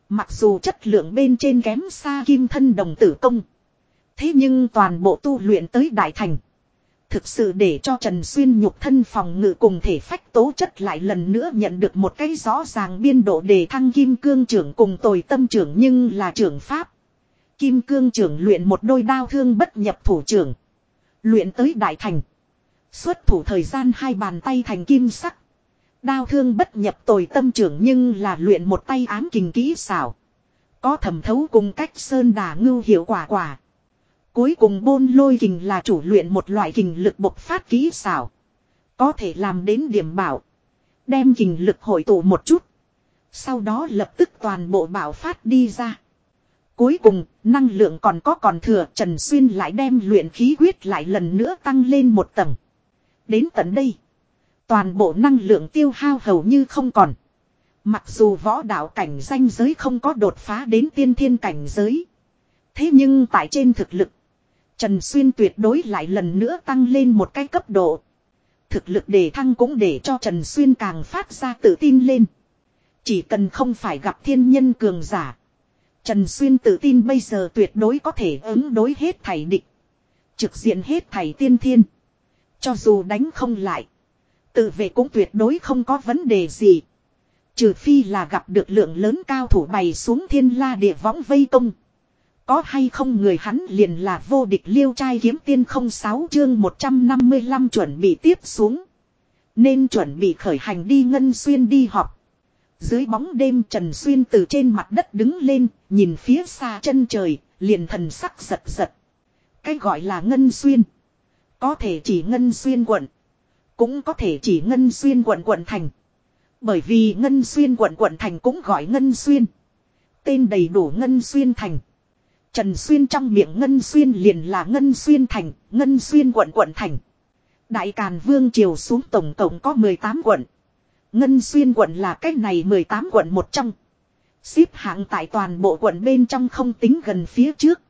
Mặc dù chất lượng bên trên kém xa kim thân đồng tử công. Thế nhưng toàn bộ tu luyện tới đại thành. Thực sự để cho Trần Xuyên nhục thân phòng ngự cùng thể phách tố chất lại lần nữa nhận được một cái rõ ràng biên độ để thăng kim cương trưởng cùng tồi tâm trưởng nhưng là trưởng pháp. Kim cương trưởng luyện một đôi đao thương bất nhập thủ trưởng. Luyện tới đại thành. Xuất thủ thời gian hai bàn tay thành kim sắc. Đao thương bất nhập tồi tâm trưởng nhưng là luyện một tay ám kình kỹ xảo. Có thẩm thấu cùng cách sơn đà ngưu hiệu quả quả. Cuối cùng bôn lôi kình là chủ luyện một loại kình lực bộc phát kỹ xảo. Có thể làm đến điểm bảo. Đem kình lực hội tụ một chút. Sau đó lập tức toàn bộ bảo phát đi ra. Cuối cùng, năng lượng còn có còn thừa Trần Xuyên lại đem luyện khí huyết lại lần nữa tăng lên một tầng. Đến tận đây, toàn bộ năng lượng tiêu hao hầu như không còn. Mặc dù võ đạo cảnh danh giới không có đột phá đến tiên thiên cảnh giới. Thế nhưng tại trên thực lực, Trần Xuyên tuyệt đối lại lần nữa tăng lên một cái cấp độ. Thực lực đề thăng cũng để cho Trần Xuyên càng phát ra tự tin lên. Chỉ cần không phải gặp thiên nhân cường giả. Trần Xuyên tự tin bây giờ tuyệt đối có thể ứng đối hết thảy địch. Trực diện hết thảy tiên thiên. Cho dù đánh không lại. Tự vệ cũng tuyệt đối không có vấn đề gì. Trừ phi là gặp được lượng lớn cao thủ bày xuống thiên la địa võng vây công. Có hay không người hắn liền là vô địch liêu trai kiếm tiên không sáu chương 155 chuẩn bị tiếp xuống. Nên chuẩn bị khởi hành đi ngân xuyên đi họp. Dưới bóng đêm Trần Xuyên từ trên mặt đất đứng lên, nhìn phía xa chân trời, liền thần sắc giật giật. Cái gọi là ngân xuyên. Có thể chỉ ngân xuyên quận. Cũng có thể chỉ ngân xuyên quận quận thành. Bởi vì ngân xuyên quận quận thành cũng gọi ngân xuyên. Tên đầy đủ ngân xuyên thành. Trần Xuyên trong miệng Ngân Xuyên liền là Ngân Xuyên Thành, Ngân Xuyên quận quận thành. Đại Càn Vương Triều xuống tổng tổng có 18 quận. Ngân Xuyên quận là cách này 18 quận một trong. Xếp hạng tại toàn bộ quận bên trong không tính gần phía trước.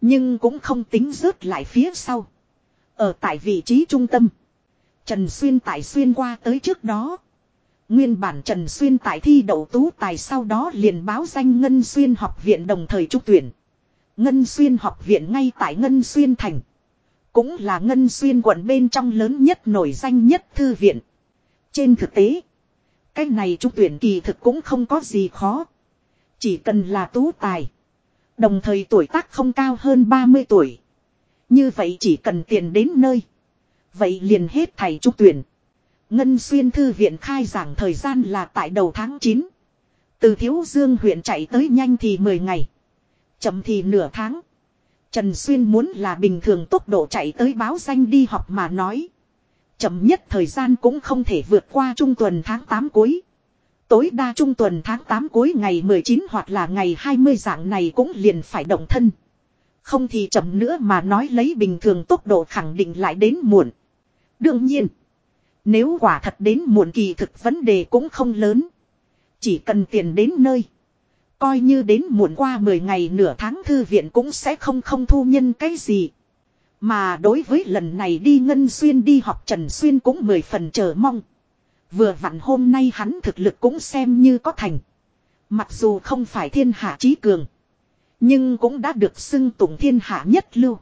Nhưng cũng không tính rớt lại phía sau. Ở tại vị trí trung tâm. Trần Xuyên tại xuyên qua tới trước đó. Nguyên bản Trần Xuyên tại thi đậu tú tài sau đó liền báo danh Ngân Xuyên học viện đồng thời trúc tuyển. Ngân Xuyên học viện ngay tại Ngân Xuyên thành. Cũng là Ngân Xuyên quận bên trong lớn nhất nổi danh nhất thư viện. Trên thực tế, cái này trung tuyển kỳ thực cũng không có gì khó. Chỉ cần là tú tài. Đồng thời tuổi tác không cao hơn 30 tuổi. Như vậy chỉ cần tiền đến nơi. Vậy liền hết thầy trung tuyển. Ngân Xuyên Thư viện khai giảng thời gian là tại đầu tháng 9. Từ Thiếu Dương huyện chạy tới nhanh thì 10 ngày. Chậm thì nửa tháng. Trần Xuyên muốn là bình thường tốc độ chạy tới báo danh đi học mà nói. Chậm nhất thời gian cũng không thể vượt qua trung tuần tháng 8 cuối. Tối đa trung tuần tháng 8 cuối ngày 19 hoặc là ngày 20 dạng này cũng liền phải động thân. Không thì chậm nữa mà nói lấy bình thường tốc độ khẳng định lại đến muộn. Đương nhiên. Nếu quả thật đến muộn kỳ thực vấn đề cũng không lớn. Chỉ cần tiền đến nơi. Coi như đến muộn qua 10 ngày nửa tháng thư viện cũng sẽ không không thu nhân cái gì. Mà đối với lần này đi Ngân Xuyên đi học Trần Xuyên cũng mười phần chờ mong. Vừa vặn hôm nay hắn thực lực cũng xem như có thành. Mặc dù không phải thiên hạ trí cường. Nhưng cũng đã được xưng tụng thiên hạ nhất lưu.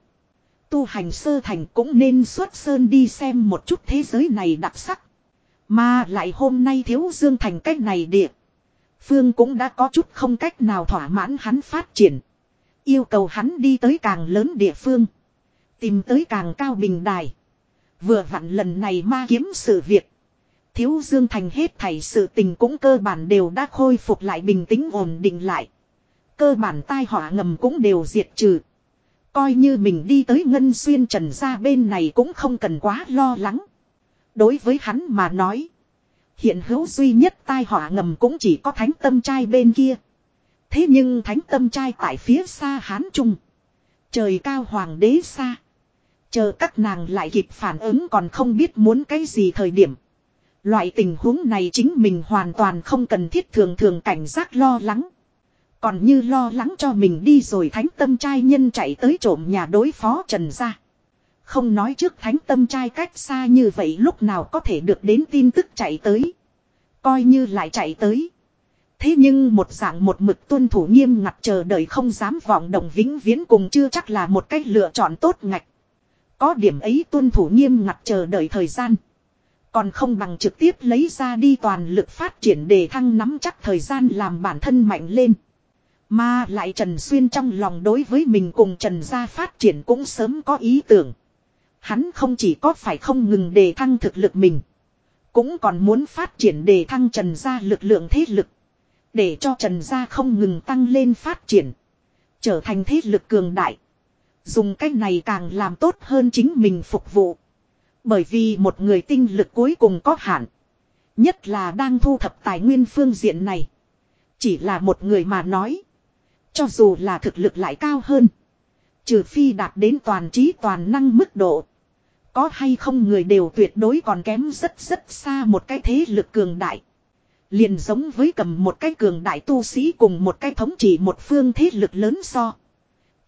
Tu hành sơ thành cũng nên xuất sơn đi xem một chút thế giới này đặc sắc. Mà lại hôm nay thiếu dương thành cách này địa. Phương cũng đã có chút không cách nào thỏa mãn hắn phát triển. Yêu cầu hắn đi tới càng lớn địa phương. Tìm tới càng cao bình đài. Vừa vặn lần này ma kiếm sự việc. Thiếu Dương Thành hết thảy sự tình cũng cơ bản đều đã khôi phục lại bình tĩnh ổn định lại. Cơ bản tai họa ngầm cũng đều diệt trừ. Coi như mình đi tới Ngân Xuyên Trần ra bên này cũng không cần quá lo lắng. Đối với hắn mà nói. Hiện hữu duy nhất tai họa ngầm cũng chỉ có thánh tâm trai bên kia. Thế nhưng thánh tâm trai tại phía xa Hán Trung. Trời cao hoàng đế xa. Chờ các nàng lại kịp phản ứng còn không biết muốn cái gì thời điểm. Loại tình huống này chính mình hoàn toàn không cần thiết thường thường cảnh giác lo lắng. Còn như lo lắng cho mình đi rồi thánh tâm trai nhân chạy tới trộm nhà đối phó trần ra. Không nói trước thánh tâm trai cách xa như vậy lúc nào có thể được đến tin tức chạy tới. Coi như lại chạy tới. Thế nhưng một dạng một mực tuân thủ nghiêm ngặt chờ đợi không dám vọng động vĩnh viễn cùng chưa chắc là một cách lựa chọn tốt ngạch. Có điểm ấy tuân thủ nghiêm ngặt chờ đợi thời gian. Còn không bằng trực tiếp lấy ra đi toàn lực phát triển để thăng nắm chắc thời gian làm bản thân mạnh lên. Mà lại Trần Xuyên trong lòng đối với mình cùng Trần gia phát triển cũng sớm có ý tưởng. Hắn không chỉ có phải không ngừng đề thăng thực lực mình. Cũng còn muốn phát triển đề thăng Trần gia lực lượng thế lực. Để cho Trần gia không ngừng tăng lên phát triển. Trở thành thế lực cường đại. Dùng cách này càng làm tốt hơn chính mình phục vụ. Bởi vì một người tinh lực cuối cùng có hạn. Nhất là đang thu thập tài nguyên phương diện này. Chỉ là một người mà nói. Cho dù là thực lực lại cao hơn. Trừ phi đạt đến toàn trí toàn năng mức độ. Có hay không người đều tuyệt đối còn kém rất rất xa một cái thế lực cường đại. Liền giống với cầm một cái cường đại tu sĩ cùng một cái thống trị một phương thế lực lớn so.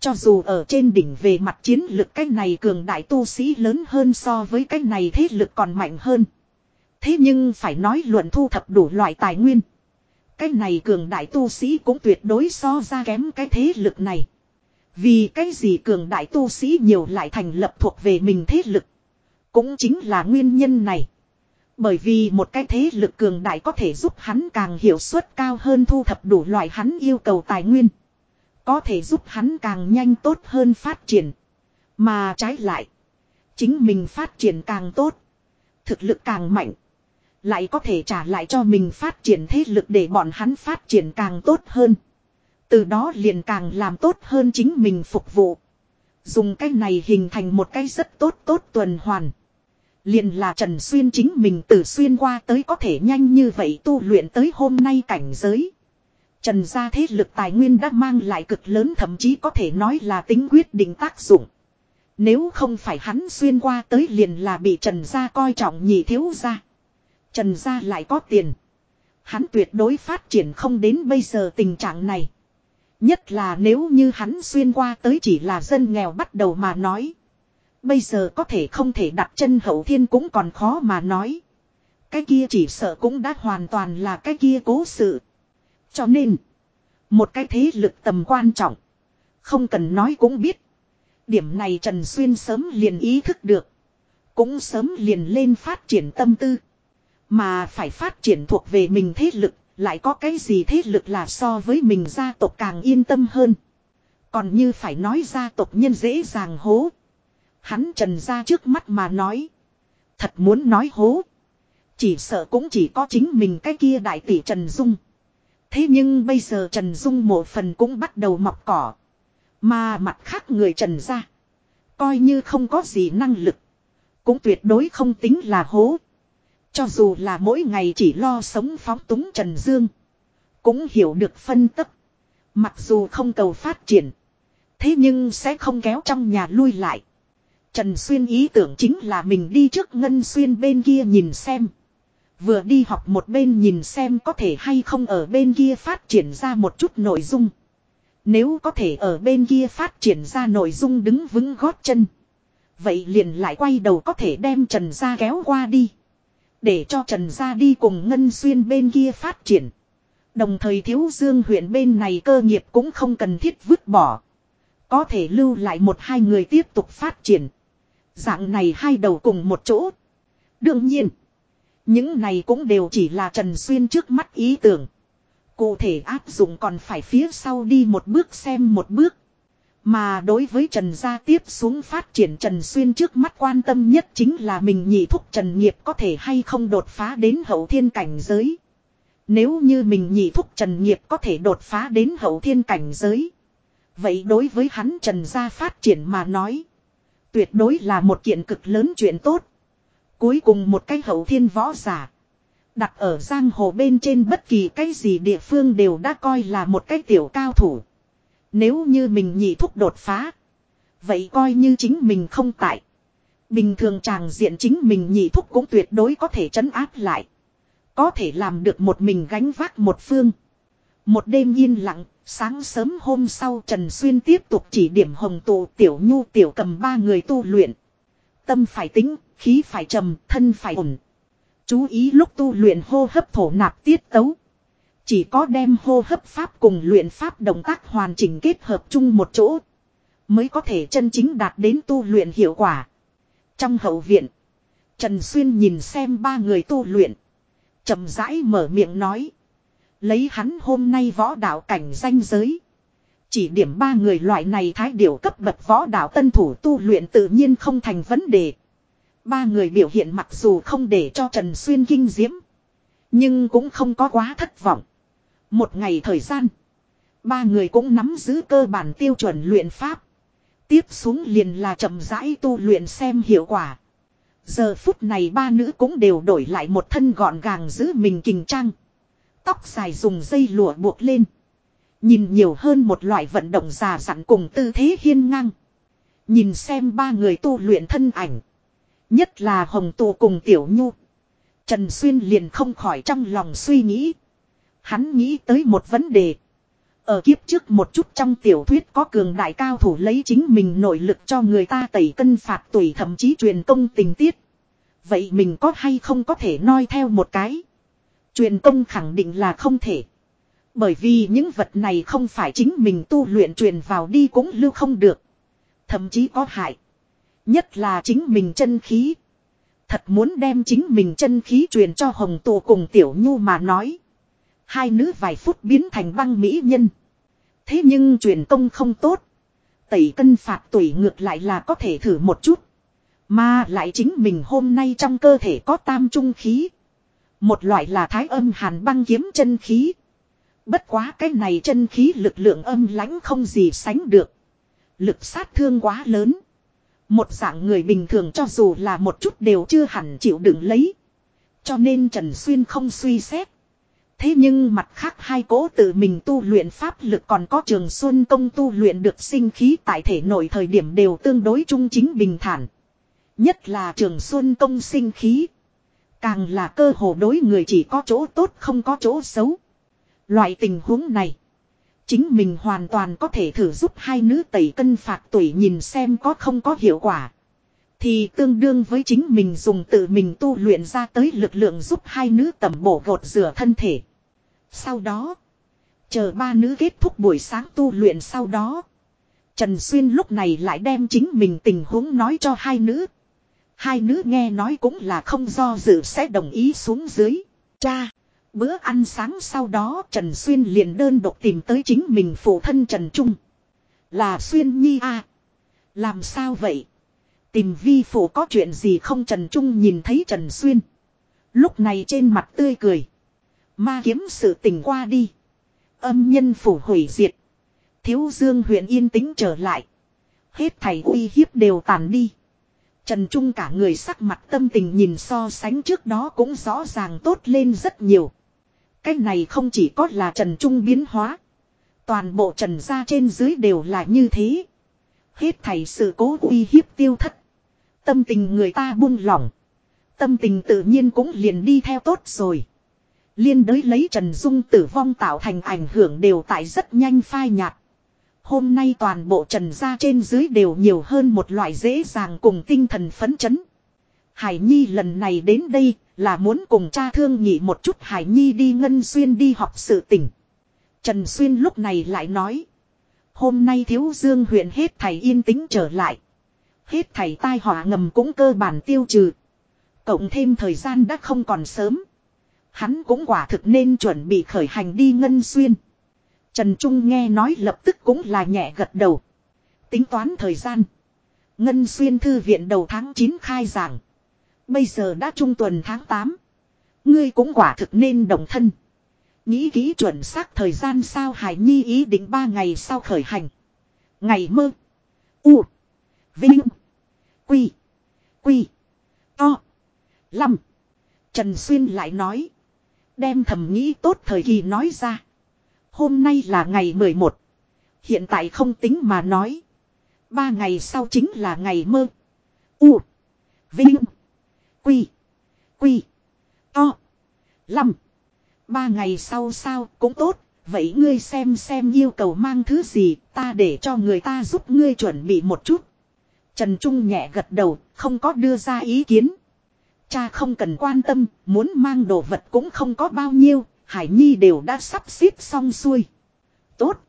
Cho dù ở trên đỉnh về mặt chiến lực cái này cường đại tu sĩ lớn hơn so với cái này thế lực còn mạnh hơn. Thế nhưng phải nói luận thu thập đủ loại tài nguyên. Cái này cường đại tu sĩ cũng tuyệt đối so ra kém cái thế lực này. Vì cái gì cường đại tu sĩ nhiều lại thành lập thuộc về mình thế lực. Cũng chính là nguyên nhân này. Bởi vì một cái thế lực cường đại có thể giúp hắn càng hiệu suất cao hơn thu thập đủ loại hắn yêu cầu tài nguyên. Có thể giúp hắn càng nhanh tốt hơn phát triển. Mà trái lại. Chính mình phát triển càng tốt. Thực lực càng mạnh. Lại có thể trả lại cho mình phát triển thế lực để bọn hắn phát triển càng tốt hơn. Từ đó liền càng làm tốt hơn chính mình phục vụ. Dùng cái này hình thành một cái rất tốt tốt tuần hoàn. Liền là Trần Xuyên chính mình từ xuyên qua tới có thể nhanh như vậy tu luyện tới hôm nay cảnh giới. Trần gia thế lực tài nguyên đã mang lại cực lớn, thậm chí có thể nói là tính quyết định tác dụng. Nếu không phải hắn xuyên qua tới liền là bị Trần gia coi trọng nhị thiếu gia. Trần gia lại có tiền. Hắn tuyệt đối phát triển không đến bây giờ tình trạng này. Nhất là nếu như hắn xuyên qua tới chỉ là dân nghèo bắt đầu mà nói. Bây giờ có thể không thể đặt chân hậu thiên cũng còn khó mà nói. Cái kia chỉ sợ cũng đã hoàn toàn là cái kia cố sự. Cho nên, một cái thế lực tầm quan trọng. Không cần nói cũng biết. Điểm này Trần Xuyên sớm liền ý thức được. Cũng sớm liền lên phát triển tâm tư. Mà phải phát triển thuộc về mình thế lực, lại có cái gì thế lực là so với mình gia tộc càng yên tâm hơn. Còn như phải nói gia tộc nhân dễ dàng hố. Hắn trần ra trước mắt mà nói. Thật muốn nói hố. Chỉ sợ cũng chỉ có chính mình cái kia đại tỷ Trần Dung. Thế nhưng bây giờ Trần Dung một phần cũng bắt đầu mọc cỏ. Mà mặt khác người Trần ra. Coi như không có gì năng lực. Cũng tuyệt đối không tính là hố. Cho dù là mỗi ngày chỉ lo sống phóng túng Trần Dương. Cũng hiểu được phân tấp Mặc dù không cầu phát triển. Thế nhưng sẽ không kéo trong nhà lui lại. Trần Xuyên ý tưởng chính là mình đi trước Ngân Xuyên bên kia nhìn xem. Vừa đi học một bên nhìn xem có thể hay không ở bên kia phát triển ra một chút nội dung. Nếu có thể ở bên kia phát triển ra nội dung đứng vững gót chân. Vậy liền lại quay đầu có thể đem Trần gia kéo qua đi. Để cho Trần gia đi cùng Ngân Xuyên bên kia phát triển. Đồng thời thiếu dương huyện bên này cơ nghiệp cũng không cần thiết vứt bỏ. Có thể lưu lại một hai người tiếp tục phát triển. Dạng này hai đầu cùng một chỗ. Đương nhiên. Những này cũng đều chỉ là Trần Xuyên trước mắt ý tưởng. Cụ thể áp dụng còn phải phía sau đi một bước xem một bước. Mà đối với Trần Gia tiếp xuống phát triển Trần Xuyên trước mắt quan tâm nhất chính là mình nhị thúc Trần Nghiệp có thể hay không đột phá đến hậu thiên cảnh giới. Nếu như mình nhị thúc Trần Nghiệp có thể đột phá đến hậu thiên cảnh giới. Vậy đối với hắn Trần Gia phát triển mà nói. Tuyệt đối là một kiện cực lớn chuyện tốt. Cuối cùng một cái hậu thiên võ giả. Đặt ở giang hồ bên trên bất kỳ cái gì địa phương đều đã coi là một cái tiểu cao thủ. Nếu như mình nhị thúc đột phá. Vậy coi như chính mình không tại. Bình thường chàng diện chính mình nhị thúc cũng tuyệt đối có thể chấn áp lại. Có thể làm được một mình gánh vác một phương. Một đêm yên lặng, sáng sớm hôm sau Trần Xuyên tiếp tục chỉ điểm hồng tụ tiểu nhu tiểu cầm ba người tu luyện. Tâm phải tính, khí phải trầm, thân phải ổn. Chú ý lúc tu luyện hô hấp thổ nạp tiết tấu. Chỉ có đem hô hấp pháp cùng luyện pháp động tác hoàn chỉnh kết hợp chung một chỗ. Mới có thể chân chính đạt đến tu luyện hiệu quả. Trong hậu viện. Trần Xuyên nhìn xem ba người tu luyện. chậm rãi mở miệng nói. Lấy hắn hôm nay võ đạo cảnh danh giới. Chỉ điểm ba người loại này thái điểu cấp bậc võ đạo tân thủ tu luyện tự nhiên không thành vấn đề. Ba người biểu hiện mặc dù không để cho Trần Xuyên kinh diễm. Nhưng cũng không có quá thất vọng. Một ngày thời gian. Ba người cũng nắm giữ cơ bản tiêu chuẩn luyện pháp. Tiếp xuống liền là chậm rãi tu luyện xem hiệu quả. Giờ phút này ba nữ cũng đều đổi lại một thân gọn gàng giữ mình kình trang. Tóc dài dùng dây lụa buộc lên. Nhìn nhiều hơn một loại vận động già dặn cùng tư thế hiên ngang. Nhìn xem ba người tu luyện thân ảnh. Nhất là hồng tù cùng tiểu nhu. Trần Xuyên liền không khỏi trong lòng suy nghĩ. Hắn nghĩ tới một vấn đề. Ở kiếp trước một chút trong tiểu thuyết có cường đại cao thủ lấy chính mình nội lực cho người ta tẩy cân phạt tùy thậm chí truyền công tình tiết. Vậy mình có hay không có thể noi theo một cái. Truyền công khẳng định là không thể. Bởi vì những vật này không phải chính mình tu luyện truyền vào đi cũng lưu không được. Thậm chí có hại. Nhất là chính mình chân khí. Thật muốn đem chính mình chân khí truyền cho hồng tù cùng tiểu nhu mà nói. Hai nữ vài phút biến thành băng mỹ nhân. Thế nhưng truyền công không tốt. Tẩy cân phạt tùy ngược lại là có thể thử một chút. Mà lại chính mình hôm nay trong cơ thể có tam trung khí. Một loại là thái âm hàn băng kiếm chân khí. Bất quá cái này chân khí lực lượng âm lãnh không gì sánh được. Lực sát thương quá lớn. Một dạng người bình thường cho dù là một chút đều chưa hẳn chịu đựng lấy. Cho nên Trần Xuyên không suy xét. Thế nhưng mặt khác hai cố tự mình tu luyện pháp lực còn có trường xuân công tu luyện được sinh khí tại thể nội thời điểm đều tương đối trung chính bình thản. Nhất là trường xuân công sinh khí. Càng là cơ hồ đối người chỉ có chỗ tốt không có chỗ xấu. Loại tình huống này. Chính mình hoàn toàn có thể thử giúp hai nữ tẩy cân phạt tuổi nhìn xem có không có hiệu quả. Thì tương đương với chính mình dùng tự mình tu luyện ra tới lực lượng giúp hai nữ tẩm bổ gột rửa thân thể. Sau đó, chờ ba nữ kết thúc buổi sáng tu luyện sau đó. Trần Xuyên lúc này lại đem chính mình tình huống nói cho hai nữ. Hai nữ nghe nói cũng là không do dự sẽ đồng ý xuống dưới. Cha, bữa ăn sáng sau đó Trần Xuyên liền đơn độc tìm tới chính mình phụ thân Trần Trung. Là Xuyên Nhi à. Làm sao vậy? Tìm vi phụ có chuyện gì không Trần Trung nhìn thấy Trần Xuyên. Lúc này trên mặt tươi cười. Ma kiếm sự tình qua đi. Âm nhân phủ hủy diệt. Thiếu dương huyện yên tĩnh trở lại. Hết thầy uy hiếp đều tàn đi. Trần Trung cả người sắc mặt tâm tình nhìn so sánh trước đó cũng rõ ràng tốt lên rất nhiều. Cái này không chỉ có là Trần Trung biến hóa. Toàn bộ Trần gia trên dưới đều là như thế. Hết thảy sự cố uy hiếp tiêu thất. Tâm tình người ta buông lỏng. Tâm tình tự nhiên cũng liền đi theo tốt rồi. Liên đới lấy Trần Dung tử vong tạo thành ảnh hưởng đều tại rất nhanh phai nhạt. Hôm nay toàn bộ Trần gia trên dưới đều nhiều hơn một loại dễ dàng cùng tinh thần phấn chấn. Hải Nhi lần này đến đây là muốn cùng cha thương nhị một chút Hải Nhi đi ngân xuyên đi học sự tình. Trần Xuyên lúc này lại nói. Hôm nay thiếu dương huyện hết thầy yên tĩnh trở lại. Hết thầy tai họa ngầm cũng cơ bản tiêu trừ. Cộng thêm thời gian đã không còn sớm. Hắn cũng quả thực nên chuẩn bị khởi hành đi Ngân Xuyên. Trần Trung nghe nói lập tức cũng là nhẹ gật đầu. Tính toán thời gian. Ngân Xuyên Thư viện đầu tháng 9 khai giảng. Bây giờ đã trung tuần tháng 8. Ngươi cũng quả thực nên đồng thân. Nghĩ kỹ chuẩn xác thời gian sao Hải Nhi ý định 3 ngày sau khởi hành. Ngày mơ. U. Vinh. Quy. Quy. To. Lâm. Trần Xuyên lại nói. Đem thầm nghĩ tốt thời kỳ nói ra. Hôm nay là ngày 11. Hiện tại không tính mà nói. Ba ngày sau chính là ngày mơ. U. Vinh. Quy. Quy. To. Lâm. Ba ngày sau sao cũng tốt. Vậy ngươi xem xem yêu cầu mang thứ gì ta để cho người ta giúp ngươi chuẩn bị một chút. Trần Trung nhẹ gật đầu, không có đưa ra ý kiến. Cha không cần quan tâm, muốn mang đồ vật cũng không có bao nhiêu, Hải Nhi đều đã sắp xếp xong xuôi. Tốt.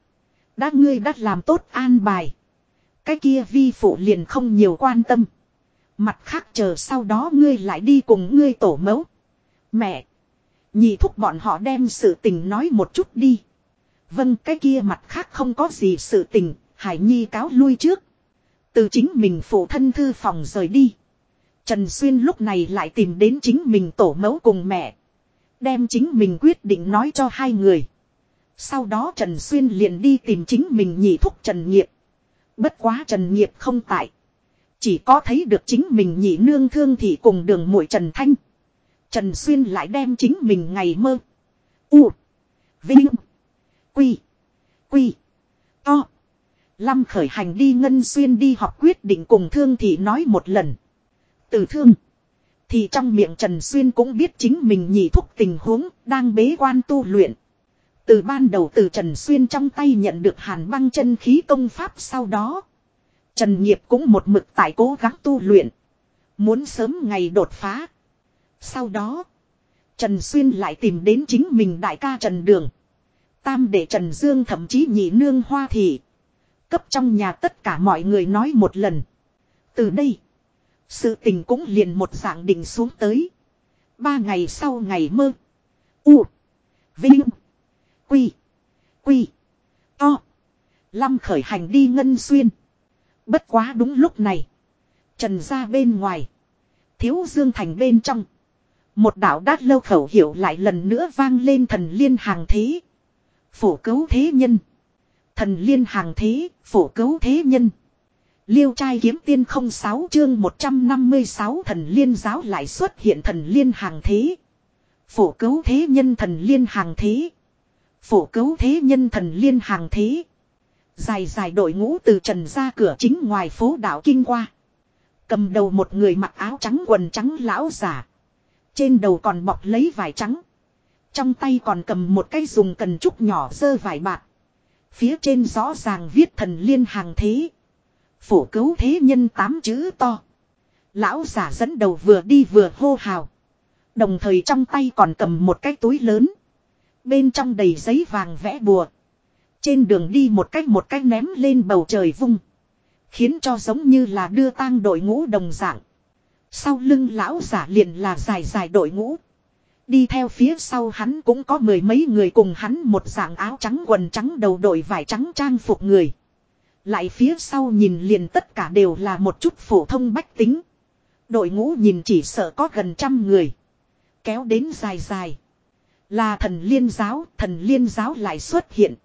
Đã ngươi đã làm tốt an bài. Cái kia vi phụ liền không nhiều quan tâm. Mặt khác chờ sau đó ngươi lại đi cùng ngươi tổ mẫu. Mẹ. Nhị thúc bọn họ đem sự tình nói một chút đi. Vâng cái kia mặt khác không có gì sự tình. Hải Nhi cáo lui trước. Từ chính mình phụ thân thư phòng rời đi. Trần Xuyên lúc này lại tìm đến chính mình tổ mẫu cùng mẹ. Đem chính mình quyết định nói cho hai người. Sau đó Trần Xuyên liền đi tìm chính mình nhị thúc Trần Nghiệp. Bất quá Trần Nghiệp không tại. Chỉ có thấy được chính mình nhị nương thương thị cùng đường muội Trần Thanh. Trần Xuyên lại đem chính mình ngày mơ. U. Vinh. Quy. Quy. To. Lâm khởi hành đi Ngân Xuyên đi học quyết định cùng thương thị nói một lần. Từ thương. Thì trong miệng Trần Xuyên cũng biết chính mình nhị thúc tình huống đang bế quan tu luyện. Từ ban đầu từ Trần Xuyên trong tay nhận được hàn băng chân khí công pháp sau đó. Trần Nghiệp cũng một mực tại cố gắng tu luyện. Muốn sớm ngày đột phá. Sau đó. Trần Xuyên lại tìm đến chính mình đại ca Trần Đường. Tam để Trần Dương thậm chí nhị nương hoa thị. Cấp trong nhà tất cả mọi người nói một lần. Từ đây. Sự tình cũng liền một dạng đỉnh xuống tới. Ba ngày sau ngày mơ. U. Vinh. Quy. Quy. To. Lâm khởi hành đi ngân xuyên. Bất quá đúng lúc này. Trần ra bên ngoài. Thiếu dương thành bên trong. Một đạo đát lâu khẩu hiệu lại lần nữa vang lên thần liên hàng thế. Phổ cấu thế nhân. Thần liên hàng thế, phổ cấu thế nhân. Liêu trai kiếm tiên không sáu chương 156 thần liên giáo lại xuất hiện thần liên hàng thế. Phổ cấu thế nhân thần liên hàng thế. Phổ cấu thế nhân thần liên hàng thế. Dài dài đội ngũ từ trần ra cửa chính ngoài phố đảo Kinh qua. Cầm đầu một người mặc áo trắng quần trắng lão giả. Trên đầu còn bọc lấy vải trắng. Trong tay còn cầm một cái dùng cần trúc nhỏ dơ vải bạc. Phía trên rõ ràng viết thần liên hàng thế. Phổ cứu thế nhân tám chữ to. Lão giả dẫn đầu vừa đi vừa hô hào. Đồng thời trong tay còn cầm một cái túi lớn. Bên trong đầy giấy vàng vẽ bùa. Trên đường đi một cách một cách ném lên bầu trời vung. Khiến cho giống như là đưa tang đội ngũ đồng dạng. Sau lưng lão giả liền là dài dài đội ngũ. Đi theo phía sau hắn cũng có mười mấy người cùng hắn một dạng áo trắng quần trắng đầu đội vải trắng trang phục người. Lại phía sau nhìn liền tất cả đều là một chút phổ thông bách tính. Đội ngũ nhìn chỉ sợ có gần trăm người. Kéo đến dài dài. Là thần liên giáo, thần liên giáo lại xuất hiện.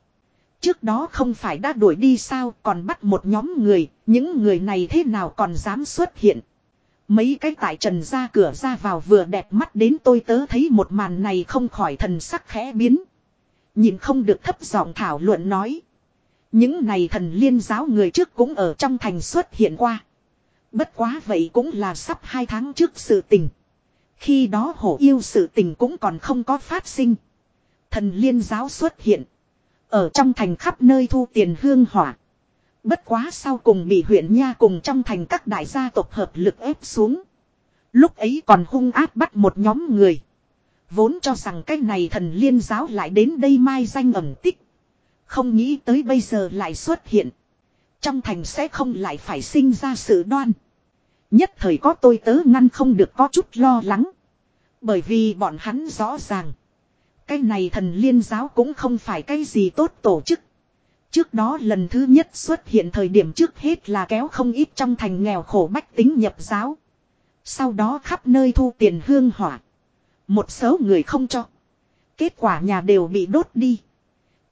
Trước đó không phải đã đuổi đi sao còn bắt một nhóm người, những người này thế nào còn dám xuất hiện. Mấy cái tại trần ra cửa ra vào vừa đẹp mắt đến tôi tớ thấy một màn này không khỏi thần sắc khẽ biến. Nhìn không được thấp giọng thảo luận nói. Những này thần liên giáo người trước cũng ở trong thành xuất hiện qua. Bất quá vậy cũng là sắp hai tháng trước sự tình. Khi đó hổ yêu sự tình cũng còn không có phát sinh. Thần liên giáo xuất hiện. Ở trong thành khắp nơi thu tiền hương hỏa. Bất quá sau cùng bị huyện Nha cùng trong thành các đại gia tộc hợp lực ép xuống. Lúc ấy còn hung ác bắt một nhóm người. Vốn cho rằng cái này thần liên giáo lại đến đây mai danh ẩn tích. Không nghĩ tới bây giờ lại xuất hiện. Trong thành sẽ không lại phải sinh ra sự đoan. Nhất thời có tôi tớ ngăn không được có chút lo lắng. Bởi vì bọn hắn rõ ràng. Cái này thần liên giáo cũng không phải cái gì tốt tổ chức. Trước đó lần thứ nhất xuất hiện thời điểm trước hết là kéo không ít trong thành nghèo khổ bách tính nhập giáo. Sau đó khắp nơi thu tiền hương hỏa. Một số người không cho. Kết quả nhà đều bị đốt đi.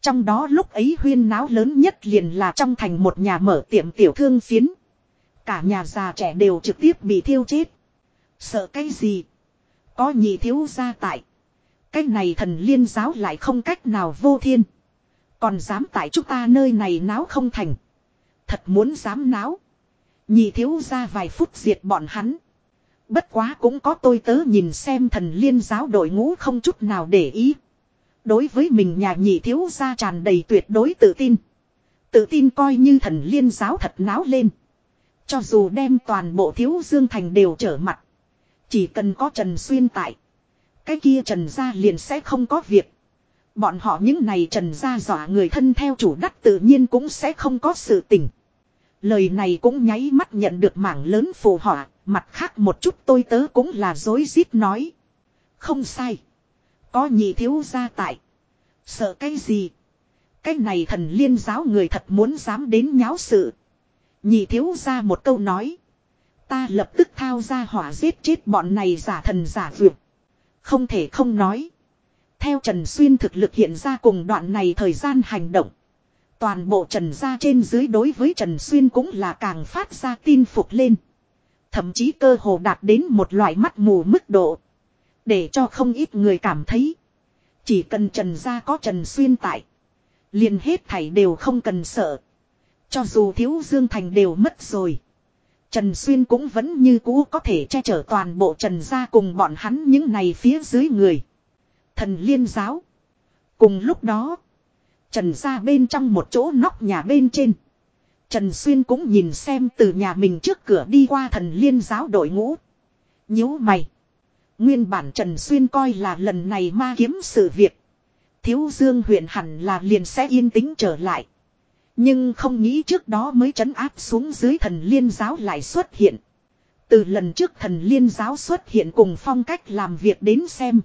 Trong đó lúc ấy huyên náo lớn nhất liền là trong thành một nhà mở tiệm tiểu thương phiến. Cả nhà già trẻ đều trực tiếp bị thiêu chết. Sợ cái gì? Có nhị thiếu gia tại. Cái này thần liên giáo lại không cách nào vô thiên. Còn dám tại chúng ta nơi này náo không thành. Thật muốn dám náo. Nhị thiếu gia vài phút diệt bọn hắn. Bất quá cũng có tôi tớ nhìn xem thần liên giáo đội ngũ không chút nào để ý. Đối với mình nhà nhị thiếu gia tràn đầy tuyệt đối tự tin. Tự tin coi như thần liên giáo thật náo lên. Cho dù đem toàn bộ thiếu dương thành đều trở mặt. Chỉ cần có Trần Xuyên tại. Cái kia Trần gia liền sẽ không có việc. Bọn họ những này Trần gia dọa người thân theo chủ đắc tự nhiên cũng sẽ không có sự tình. Lời này cũng nháy mắt nhận được mảng lớn phù họa, mặt khác một chút tôi tớ cũng là dối rít nói. Không sai. Có nhị thiếu gia tại. Sợ cái gì? Cái này thần liên giáo người thật muốn dám đến nháo sự. Nhị thiếu gia một câu nói. Ta lập tức thao ra hỏa giết chết bọn này giả thần giả vượt. Không thể không nói. Theo Trần Xuyên thực lực hiện ra cùng đoạn này thời gian hành động. Toàn bộ Trần gia trên dưới đối với Trần Xuyên cũng là càng phát ra tin phục lên. Thậm chí cơ hồ đạt đến một loại mắt mù mức độ. Để cho không ít người cảm thấy. Chỉ cần Trần gia có Trần Xuyên tại. liền hết thảy đều không cần sợ. Cho dù thiếu Dương Thành đều mất rồi. Trần Xuyên cũng vẫn như cũ có thể che chở toàn bộ Trần gia cùng bọn hắn những này phía dưới người. Thần liên giáo. Cùng lúc đó. Trần gia bên trong một chỗ nóc nhà bên trên. Trần Xuyên cũng nhìn xem từ nhà mình trước cửa đi qua thần liên giáo đội ngũ. nhíu mày. Nguyên bản Trần Xuyên coi là lần này ma kiếm sự việc. Thiếu Dương huyện hẳn là liền sẽ yên tĩnh trở lại. Nhưng không nghĩ trước đó mới trấn áp xuống dưới thần liên giáo lại xuất hiện. Từ lần trước thần liên giáo xuất hiện cùng phong cách làm việc đến xem.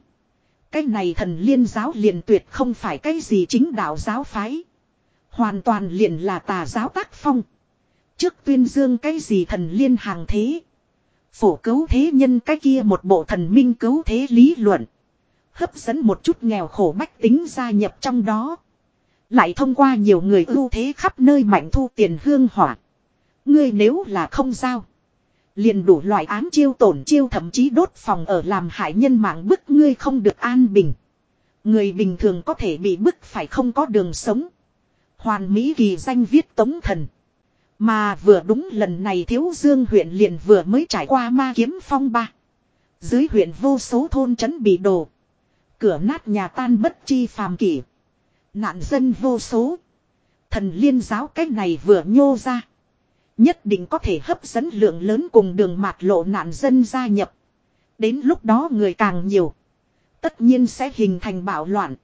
Cái này thần liên giáo liền tuyệt không phải cái gì chính đạo giáo phái. Hoàn toàn liền là tà giáo tác phong. Trước tuyên dương cái gì thần liên hàng thế. Phổ cứu thế nhân cái kia một bộ thần minh cứu thế lý luận. Hấp dẫn một chút nghèo khổ bách tính gia nhập trong đó. Lại thông qua nhiều người ưu thế khắp nơi mạnh thu tiền hương hỏa. Ngươi nếu là không giao. Liền đủ loại ám chiêu tổn chiêu thậm chí đốt phòng ở làm hại nhân mạng bức ngươi không được an bình. Người bình thường có thể bị bức phải không có đường sống. Hoàn Mỹ kỳ danh viết tống thần. Mà vừa đúng lần này thiếu dương huyện liền vừa mới trải qua ma kiếm phong ba. Dưới huyện vô số thôn trấn bị đổ. Cửa nát nhà tan bất chi phàm kỷ. Nạn dân vô số. Thần liên giáo cách này vừa nhô ra. Nhất định có thể hấp dẫn lượng lớn cùng đường mạt lộ nạn dân gia nhập. Đến lúc đó người càng nhiều. Tất nhiên sẽ hình thành bạo loạn.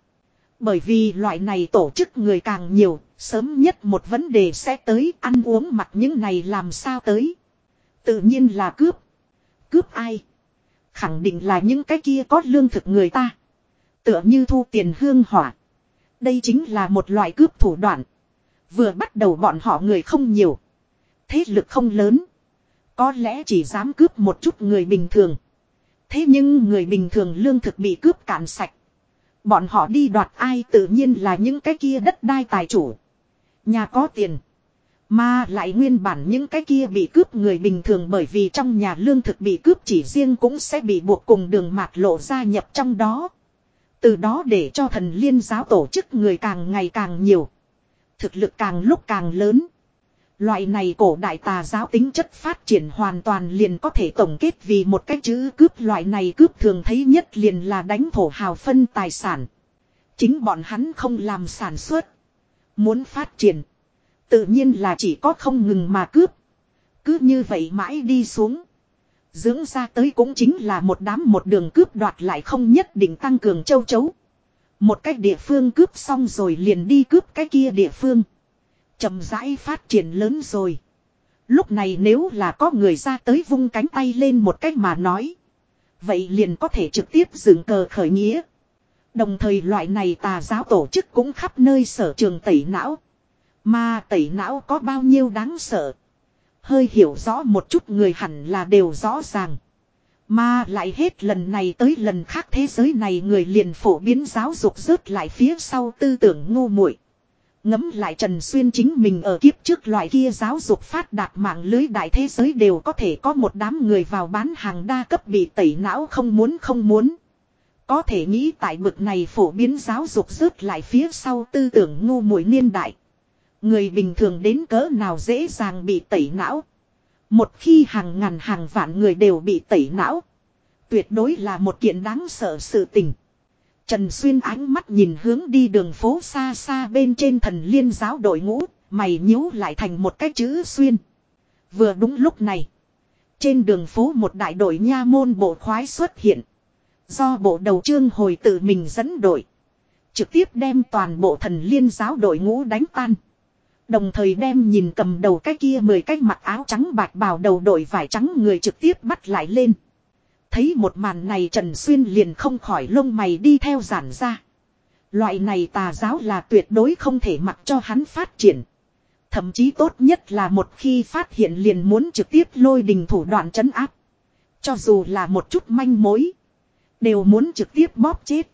Bởi vì loại này tổ chức người càng nhiều, sớm nhất một vấn đề sẽ tới ăn uống mặt những này làm sao tới. Tự nhiên là cướp. Cướp ai? Khẳng định là những cái kia có lương thực người ta. Tựa như thu tiền hương hỏa. Đây chính là một loại cướp thủ đoạn. Vừa bắt đầu bọn họ người không nhiều. Thế lực không lớn. Có lẽ chỉ dám cướp một chút người bình thường. Thế nhưng người bình thường lương thực bị cướp cạn sạch. Bọn họ đi đoạt ai tự nhiên là những cái kia đất đai tài chủ. Nhà có tiền. Mà lại nguyên bản những cái kia bị cướp người bình thường bởi vì trong nhà lương thực bị cướp chỉ riêng cũng sẽ bị buộc cùng đường mạt lộ gia nhập trong đó. Từ đó để cho thần liên giáo tổ chức người càng ngày càng nhiều. Thực lực càng lúc càng lớn. Loại này cổ đại tà giáo tính chất phát triển hoàn toàn liền có thể tổng kết vì một cái chữ cướp loại này cướp thường thấy nhất liền là đánh thổ hào phân tài sản. Chính bọn hắn không làm sản xuất. Muốn phát triển. Tự nhiên là chỉ có không ngừng mà cướp. Cứ như vậy mãi đi xuống. Dưỡng ra tới cũng chính là một đám một đường cướp đoạt lại không nhất định tăng cường châu chấu. Một cái địa phương cướp xong rồi liền đi cướp cái kia địa phương chậm rãi phát triển lớn rồi. Lúc này nếu là có người ra tới vung cánh tay lên một cách mà nói. Vậy liền có thể trực tiếp dựng cờ khởi nghĩa. Đồng thời loại này tà giáo tổ chức cũng khắp nơi sở trường tẩy não. Mà tẩy não có bao nhiêu đáng sợ. Hơi hiểu rõ một chút người hẳn là đều rõ ràng. Mà lại hết lần này tới lần khác thế giới này người liền phổ biến giáo dục rớt lại phía sau tư tưởng ngu muội Ngấm lại Trần Xuyên chính mình ở kiếp trước loại kia giáo dục phát đạt mạng lưới đại thế giới đều có thể có một đám người vào bán hàng đa cấp bị tẩy não không muốn không muốn. Có thể nghĩ tại bực này phổ biến giáo dục rớt lại phía sau tư tưởng ngu muội niên đại. Người bình thường đến cỡ nào dễ dàng bị tẩy não. Một khi hàng ngàn hàng vạn người đều bị tẩy não. Tuyệt đối là một kiện đáng sợ sự tình. Trần Xuyên ánh mắt nhìn hướng đi đường phố xa xa bên trên thần liên giáo đội ngũ, mày nhíu lại thành một cái chữ Xuyên. Vừa đúng lúc này. Trên đường phố một đại đội nha môn bộ khoái xuất hiện. Do bộ đầu trương hồi tự mình dẫn đội. Trực tiếp đem toàn bộ thần liên giáo đội ngũ đánh tan. Đồng thời đem nhìn cầm đầu cái kia mười cái mặt áo trắng bạc bào đầu đội vải trắng người trực tiếp bắt lại lên. Thấy một màn này Trần Xuyên liền không khỏi lông mày đi theo giản ra. Loại này tà giáo là tuyệt đối không thể mặc cho hắn phát triển. Thậm chí tốt nhất là một khi phát hiện liền muốn trực tiếp lôi đình thủ đoạn trấn áp. Cho dù là một chút manh mối. Đều muốn trực tiếp bóp chết.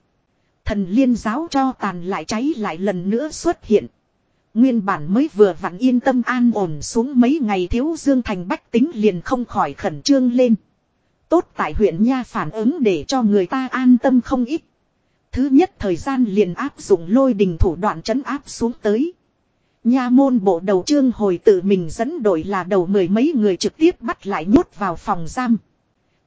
Thần liên giáo cho tàn lại cháy lại lần nữa xuất hiện. Nguyên bản mới vừa vặn yên tâm an ổn xuống mấy ngày thiếu dương thành bách tính liền không khỏi khẩn trương lên. Tốt tại huyện Nha phản ứng để cho người ta an tâm không ít. Thứ nhất thời gian liền áp dụng lôi đình thủ đoạn trấn áp xuống tới. Nha môn bộ đầu trương hồi tự mình dẫn đội là đầu mười mấy người trực tiếp bắt lại nhốt vào phòng giam.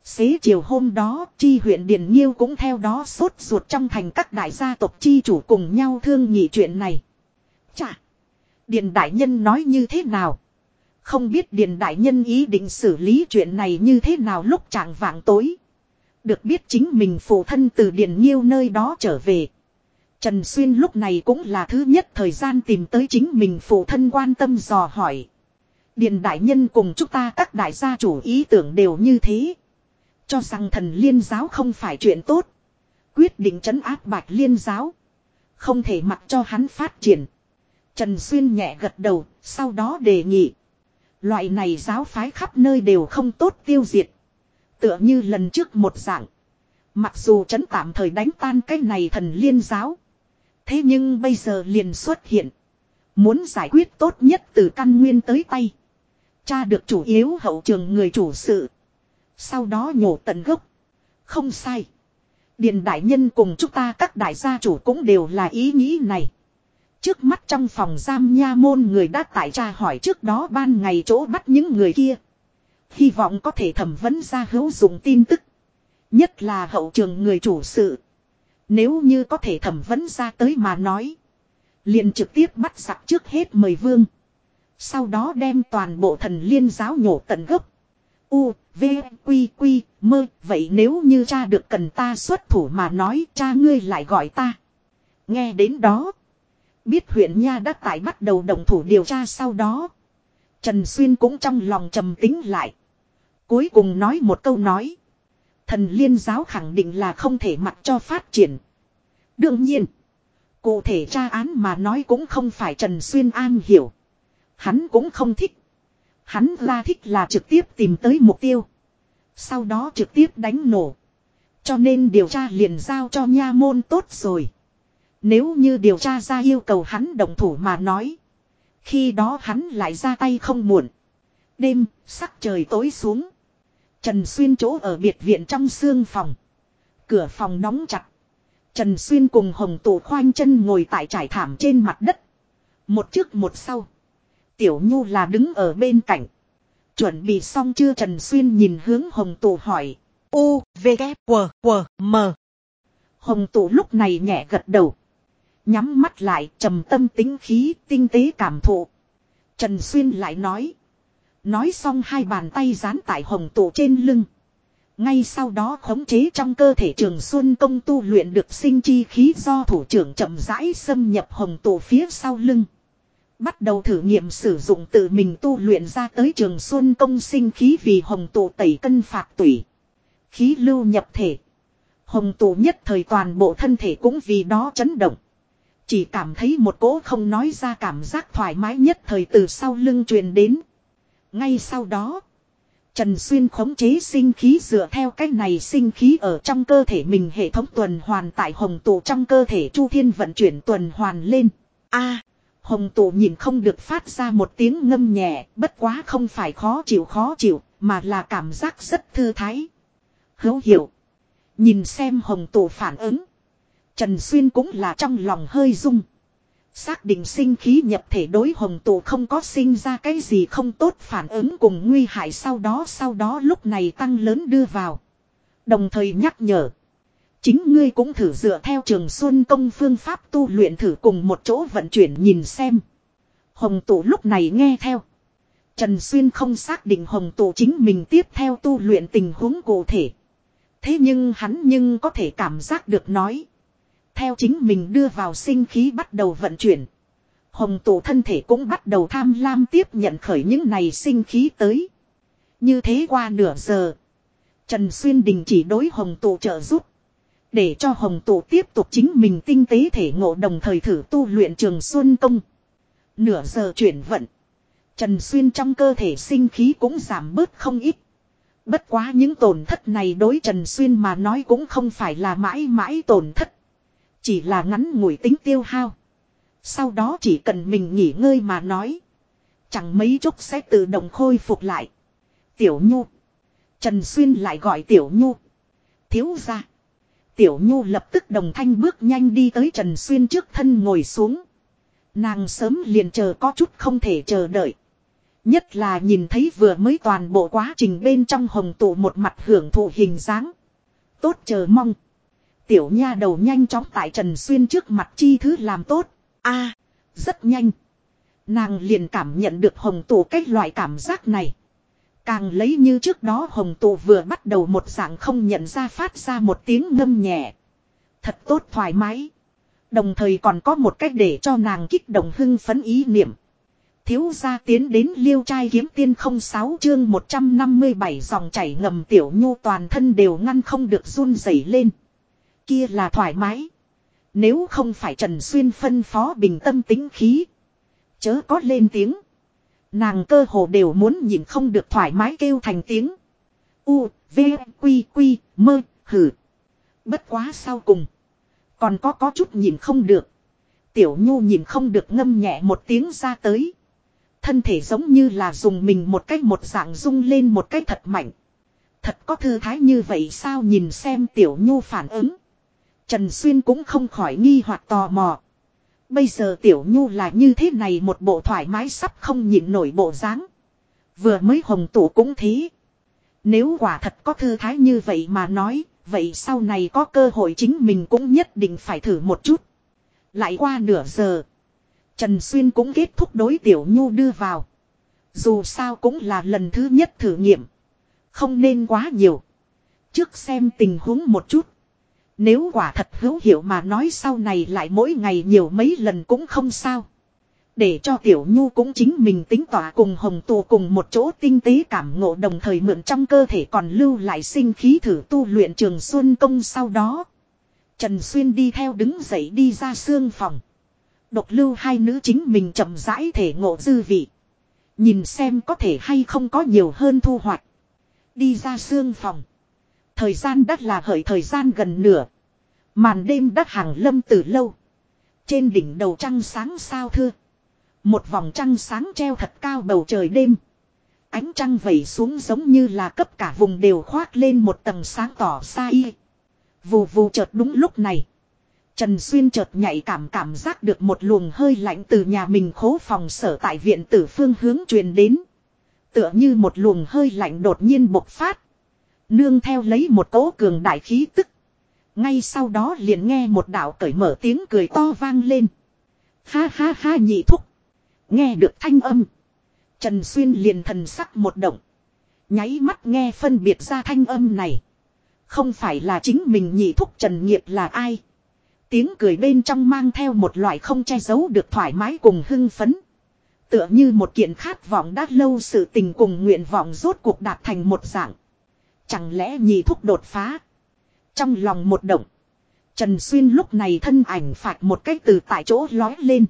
Xế chiều hôm đó, chi huyện Điền Nhiêu cũng theo đó sốt ruột trong thành các đại gia tộc chi chủ cùng nhau thương nghị chuyện này. Chà! Điền đại nhân nói như thế nào? Không biết Điền đại nhân ý định xử lý chuyện này như thế nào lúc trạng vạng tối. Được biết chính mình phụ thân từ Điền Nhiêu nơi đó trở về. Trần Xuyên lúc này cũng là thứ nhất thời gian tìm tới chính mình phụ thân quan tâm dò hỏi. Điền đại nhân cùng chúng ta các đại gia chủ ý tưởng đều như thế. Cho rằng thần liên giáo không phải chuyện tốt. Quyết định trấn áp bạch liên giáo. Không thể mặc cho hắn phát triển. Trần Xuyên nhẹ gật đầu, sau đó đề nghị. Loại này giáo phái khắp nơi đều không tốt tiêu diệt. Tựa như lần trước một dạng. Mặc dù trấn tạm thời đánh tan cái này thần liên giáo. Thế nhưng bây giờ liền xuất hiện. Muốn giải quyết tốt nhất từ căn nguyên tới tay. Cha được chủ yếu hậu trường người chủ sự. Sau đó nhổ tận gốc. Không sai. Điền đại nhân cùng chúng ta các đại gia chủ cũng đều là ý nghĩ này. Trước mắt trong phòng giam nha môn người đã tại tra hỏi trước đó ban ngày chỗ bắt những người kia. Hy vọng có thể thẩm vấn ra hữu dụng tin tức. Nhất là hậu trường người chủ sự. Nếu như có thể thẩm vấn ra tới mà nói. Liền trực tiếp bắt sặc trước hết mời vương. Sau đó đem toàn bộ thần liên giáo nhổ tận gốc. U, V, Quy, Quy, mơ. Vậy nếu như cha được cần ta xuất thủ mà nói cha ngươi lại gọi ta. Nghe đến đó. Biết huyện Nha đã tại bắt đầu đồng thủ điều tra sau đó. Trần Xuyên cũng trong lòng trầm tính lại. Cuối cùng nói một câu nói. Thần liên giáo khẳng định là không thể mặc cho phát triển. Đương nhiên. Cụ thể tra án mà nói cũng không phải Trần Xuyên an hiểu. Hắn cũng không thích. Hắn ra thích là trực tiếp tìm tới mục tiêu. Sau đó trực tiếp đánh nổ. Cho nên điều tra liền giao cho nha môn tốt rồi. Nếu như điều tra ra yêu cầu hắn đồng thủ mà nói. Khi đó hắn lại ra tay không muộn. Đêm, sắc trời tối xuống. Trần Xuyên chỗ ở biệt viện trong xương phòng. Cửa phòng đóng chặt. Trần Xuyên cùng Hồng Tụ khoanh chân ngồi tại trải thảm trên mặt đất. Một trước một sau. Tiểu Nhu là đứng ở bên cạnh. Chuẩn bị xong chưa Trần Xuyên nhìn hướng Hồng Tụ hỏi. U, V, K, W, W, M. Hồng Tụ lúc này nhẹ gật đầu. Nhắm mắt lại, trầm tâm tính khí, tinh tế cảm thụ. Trần Xuyên lại nói. Nói xong hai bàn tay dán tại hồng tụ trên lưng. Ngay sau đó khống chế trong cơ thể trường xuân công tu luyện được sinh chi khí do thủ trưởng chậm rãi xâm nhập hồng tụ phía sau lưng. Bắt đầu thử nghiệm sử dụng tự mình tu luyện ra tới trường xuân công sinh khí vì hồng tụ tẩy cân phạt tủy. Khí lưu nhập thể. Hồng tụ nhất thời toàn bộ thân thể cũng vì đó chấn động. Chỉ cảm thấy một cỗ không nói ra cảm giác thoải mái nhất thời từ sau lưng truyền đến. Ngay sau đó. Trần Xuyên khống chế sinh khí dựa theo cách này sinh khí ở trong cơ thể mình hệ thống tuần hoàn tại hồng tụ trong cơ thể Chu Thiên vận chuyển tuần hoàn lên. A, hồng tụ nhìn không được phát ra một tiếng ngâm nhẹ, bất quá không phải khó chịu khó chịu, mà là cảm giác rất thư thái. Hữu hiểu. Nhìn xem hồng tụ phản ứng. Trần Xuyên cũng là trong lòng hơi rung. Xác định sinh khí nhập thể đối hồng tụ không có sinh ra cái gì không tốt phản ứng cùng nguy hại sau đó sau đó lúc này tăng lớn đưa vào. Đồng thời nhắc nhở. Chính ngươi cũng thử dựa theo trường xuân công phương pháp tu luyện thử cùng một chỗ vận chuyển nhìn xem. Hồng tụ lúc này nghe theo. Trần Xuyên không xác định hồng tụ chính mình tiếp theo tu luyện tình huống cụ thể. Thế nhưng hắn nhưng có thể cảm giác được nói. Theo chính mình đưa vào sinh khí bắt đầu vận chuyển. Hồng tụ thân thể cũng bắt đầu tham lam tiếp nhận khởi những này sinh khí tới. Như thế qua nửa giờ. Trần Xuyên đình chỉ đối hồng tụ trợ giúp. Để cho hồng tụ tiếp tục chính mình tinh tế thể ngộ đồng thời thử tu luyện trường xuân công. Nửa giờ chuyển vận. Trần Xuyên trong cơ thể sinh khí cũng giảm bớt không ít. Bất quá những tổn thất này đối Trần Xuyên mà nói cũng không phải là mãi mãi tổn thất. Chỉ là ngắn ngủi tính tiêu hao. Sau đó chỉ cần mình nghỉ ngơi mà nói. Chẳng mấy chốc sẽ tự động khôi phục lại. Tiểu Nhu. Trần Xuyên lại gọi Tiểu Nhu. Thiếu ra. Tiểu Nhu lập tức đồng thanh bước nhanh đi tới Trần Xuyên trước thân ngồi xuống. Nàng sớm liền chờ có chút không thể chờ đợi. Nhất là nhìn thấy vừa mới toàn bộ quá trình bên trong hồng tụ một mặt hưởng thụ hình dáng. Tốt chờ mong. Tiểu nha đầu nhanh chóng tại Trần Xuyên trước mặt chi thứ làm tốt. a, rất nhanh. Nàng liền cảm nhận được hồng tụ cái loại cảm giác này. Càng lấy như trước đó hồng tụ vừa bắt đầu một dạng không nhận ra phát ra một tiếng ngâm nhẹ. Thật tốt thoải mái. Đồng thời còn có một cách để cho nàng kích động hưng phấn ý niệm. Thiếu gia tiến đến liêu trai kiếm tiên không sáu chương 157 dòng chảy ngầm tiểu nhu toàn thân đều ngăn không được run rẩy lên. Kia là thoải mái. Nếu không phải Trần Xuyên phân phó bình tâm tính khí. Chớ có lên tiếng. Nàng cơ hồ đều muốn nhìn không được thoải mái kêu thành tiếng. U, V, Quy, Quy, mơ, hử. Bất quá sau cùng. Còn có có chút nhìn không được. Tiểu Nhu nhìn không được ngâm nhẹ một tiếng ra tới. Thân thể giống như là dùng mình một cách một dạng rung lên một cách thật mạnh. Thật có thư thái như vậy sao nhìn xem Tiểu Nhu phản ứng. Trần Xuyên cũng không khỏi nghi hoặc tò mò. Bây giờ Tiểu Nhu là như thế này một bộ thoải mái sắp không nhịn nổi bộ dáng. Vừa mới hồng tủ cũng thế. Nếu quả thật có thư thái như vậy mà nói, vậy sau này có cơ hội chính mình cũng nhất định phải thử một chút. Lại qua nửa giờ. Trần Xuyên cũng kết thúc đối Tiểu Nhu đưa vào. Dù sao cũng là lần thứ nhất thử nghiệm. Không nên quá nhiều. Trước xem tình huống một chút. Nếu quả thật hữu hiệu mà nói sau này lại mỗi ngày nhiều mấy lần cũng không sao. Để cho Tiểu Nhu cũng chính mình tính tỏa cùng Hồng Tù cùng một chỗ tinh tế cảm ngộ đồng thời mượn trong cơ thể còn lưu lại sinh khí thử tu luyện trường Xuân Công sau đó. Trần Xuyên đi theo đứng dậy đi ra xương phòng. Độc lưu hai nữ chính mình chậm rãi thể ngộ dư vị. Nhìn xem có thể hay không có nhiều hơn thu hoạch. Đi ra xương phòng. Thời gian đất là hởi thời gian gần nửa. Màn đêm đất hàng lâm từ lâu. Trên đỉnh đầu trăng sáng sao thưa. Một vòng trăng sáng treo thật cao bầu trời đêm. Ánh trăng vẩy xuống giống như là cấp cả vùng đều khoác lên một tầng sáng tỏ xa y. Vù vù chợt đúng lúc này. Trần Xuyên chợt nhạy cảm cảm giác được một luồng hơi lạnh từ nhà mình khố phòng sở tại viện tử phương hướng truyền đến. Tựa như một luồng hơi lạnh đột nhiên bộc phát. Nương theo lấy một cỗ cường đại khí tức. Ngay sau đó liền nghe một đạo cởi mở tiếng cười to vang lên. Ha ha ha nhị thúc. Nghe được thanh âm. Trần Xuyên liền thần sắc một động. Nháy mắt nghe phân biệt ra thanh âm này. Không phải là chính mình nhị thúc Trần Nghiệp là ai. Tiếng cười bên trong mang theo một loại không che giấu được thoải mái cùng hưng phấn. Tựa như một kiện khát vọng đã lâu sự tình cùng nguyện vọng rốt cuộc đạt thành một dạng. Chẳng lẽ nhị thúc đột phá. Trong lòng một động. Trần Xuyên lúc này thân ảnh phạt một cách từ tại chỗ lói lên.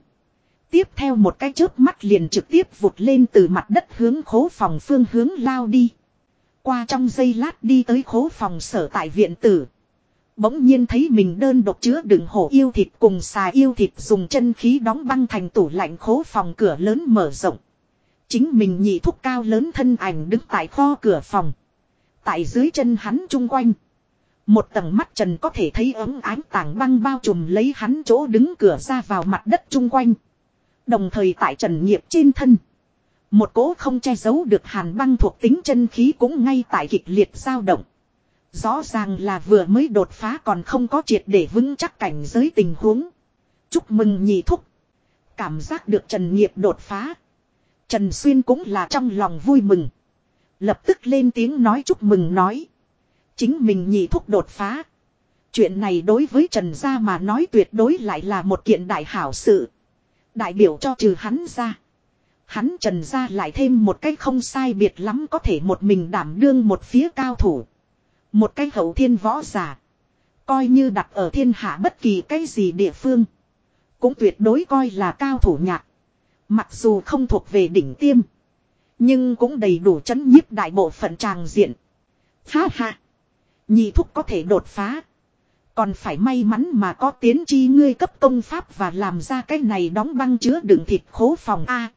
Tiếp theo một cái chớp mắt liền trực tiếp vụt lên từ mặt đất hướng khố phòng phương hướng lao đi. Qua trong giây lát đi tới khố phòng sở tại viện tử. Bỗng nhiên thấy mình đơn độc chứa đựng hổ yêu thịt cùng xà yêu thịt dùng chân khí đóng băng thành tủ lạnh khố phòng cửa lớn mở rộng. Chính mình nhị thúc cao lớn thân ảnh đứng tại kho cửa phòng. Tại dưới chân hắn chung quanh. Một tầng mắt trần có thể thấy ấm ánh tảng băng bao trùm lấy hắn chỗ đứng cửa ra vào mặt đất chung quanh. Đồng thời tại trần nghiệp trên thân. Một cỗ không che giấu được hàn băng thuộc tính chân khí cũng ngay tại kịch liệt dao động. Rõ ràng là vừa mới đột phá còn không có triệt để vững chắc cảnh giới tình huống. Chúc mừng nhị thúc. Cảm giác được Trần Nghiệp đột phá. Trần Xuyên cũng là trong lòng vui mừng. Lập tức lên tiếng nói chúc mừng nói. Chính mình nhị thúc đột phá. Chuyện này đối với Trần Gia mà nói tuyệt đối lại là một kiện đại hảo sự. Đại biểu cho trừ hắn ra. Hắn Trần Gia lại thêm một cái không sai biệt lắm có thể một mình đảm đương một phía cao thủ. Một cái hậu thiên võ giả. Coi như đặt ở thiên hạ bất kỳ cái gì địa phương. Cũng tuyệt đối coi là cao thủ nhạc. Mặc dù không thuộc về đỉnh tiêm. Nhưng cũng đầy đủ chấn nhiếp đại bộ phận tràng diện. Ha ha. Nhị thúc có thể đột phá. Còn phải may mắn mà có tiến chi ngươi cấp công pháp và làm ra cái này đóng băng chứa đựng thịt khố phòng A.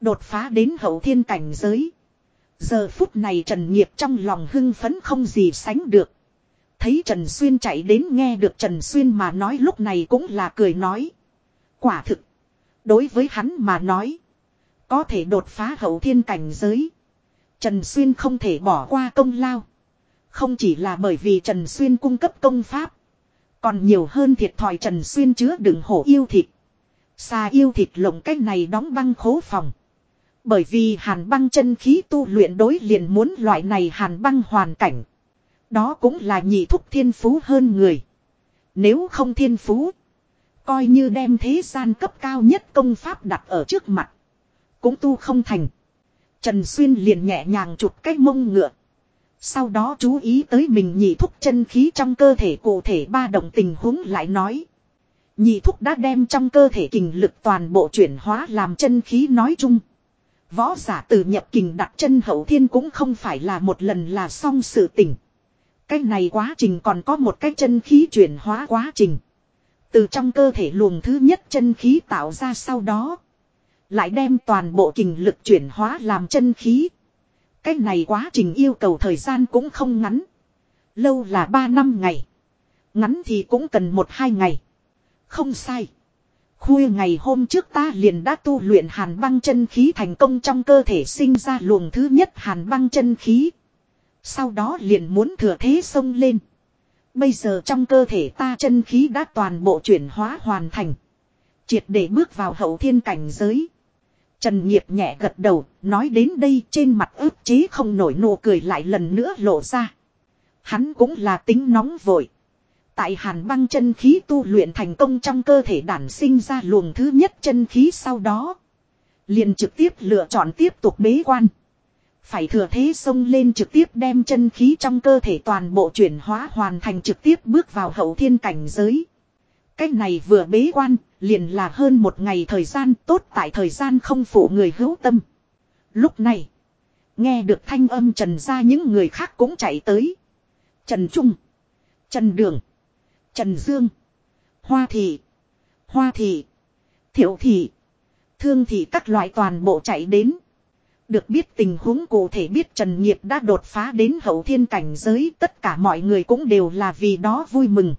Đột phá đến hậu thiên cảnh giới. Giờ phút này Trần Nghiệp trong lòng hưng phấn không gì sánh được. Thấy Trần Xuyên chạy đến nghe được Trần Xuyên mà nói lúc này cũng là cười nói. Quả thực. Đối với hắn mà nói. Có thể đột phá hậu thiên cảnh giới. Trần Xuyên không thể bỏ qua công lao. Không chỉ là bởi vì Trần Xuyên cung cấp công pháp. Còn nhiều hơn thiệt thòi Trần Xuyên chứa đựng hổ yêu thịt. Xà yêu thịt lồng cách này đóng băng khố phòng. Bởi vì hàn băng chân khí tu luyện đối liền muốn loại này hàn băng hoàn cảnh. Đó cũng là nhị thúc thiên phú hơn người. Nếu không thiên phú. Coi như đem thế gian cấp cao nhất công pháp đặt ở trước mặt. Cũng tu không thành. Trần Xuyên liền nhẹ nhàng chụp cái mông ngựa. Sau đó chú ý tới mình nhị thúc chân khí trong cơ thể cụ thể ba động tình huống lại nói. Nhị thúc đã đem trong cơ thể kình lực toàn bộ chuyển hóa làm chân khí nói chung. Võ giả từ nhập kình đặt chân hậu thiên cũng không phải là một lần là xong sự tỉnh. Cái này quá trình còn có một cái chân khí chuyển hóa quá trình. Từ trong cơ thể luồng thứ nhất chân khí tạo ra sau đó. Lại đem toàn bộ kình lực chuyển hóa làm chân khí. Cái này quá trình yêu cầu thời gian cũng không ngắn. Lâu là 3 năm ngày. Ngắn thì cũng cần 1-2 ngày. Không sai. Khuya ngày hôm trước ta liền đã tu luyện hàn băng chân khí thành công trong cơ thể sinh ra luồng thứ nhất hàn băng chân khí. Sau đó liền muốn thừa thế xông lên. Bây giờ trong cơ thể ta chân khí đã toàn bộ chuyển hóa hoàn thành. Triệt để bước vào hậu thiên cảnh giới. Trần Nghiệp nhẹ gật đầu, nói đến đây trên mặt ước chế không nổi nụ cười lại lần nữa lộ ra. Hắn cũng là tính nóng vội. Tại hàn băng chân khí tu luyện thành công trong cơ thể đản sinh ra luồng thứ nhất chân khí sau đó. Liền trực tiếp lựa chọn tiếp tục bế quan. Phải thừa thế xông lên trực tiếp đem chân khí trong cơ thể toàn bộ chuyển hóa hoàn thành trực tiếp bước vào hậu thiên cảnh giới. Cách này vừa bế quan, liền là hơn một ngày thời gian tốt tại thời gian không phụ người hữu tâm. Lúc này, nghe được thanh âm trần ra những người khác cũng chạy tới. Trần Trung, Trần Đường, Trần Dương, Hoa Thị, Hoa Thị, Thiệu Thị, Thương Thị các loại toàn bộ chạy đến. Được biết tình huống cụ thể biết Trần Nghiệp đã đột phá đến hậu thiên cảnh giới tất cả mọi người cũng đều là vì đó vui mừng.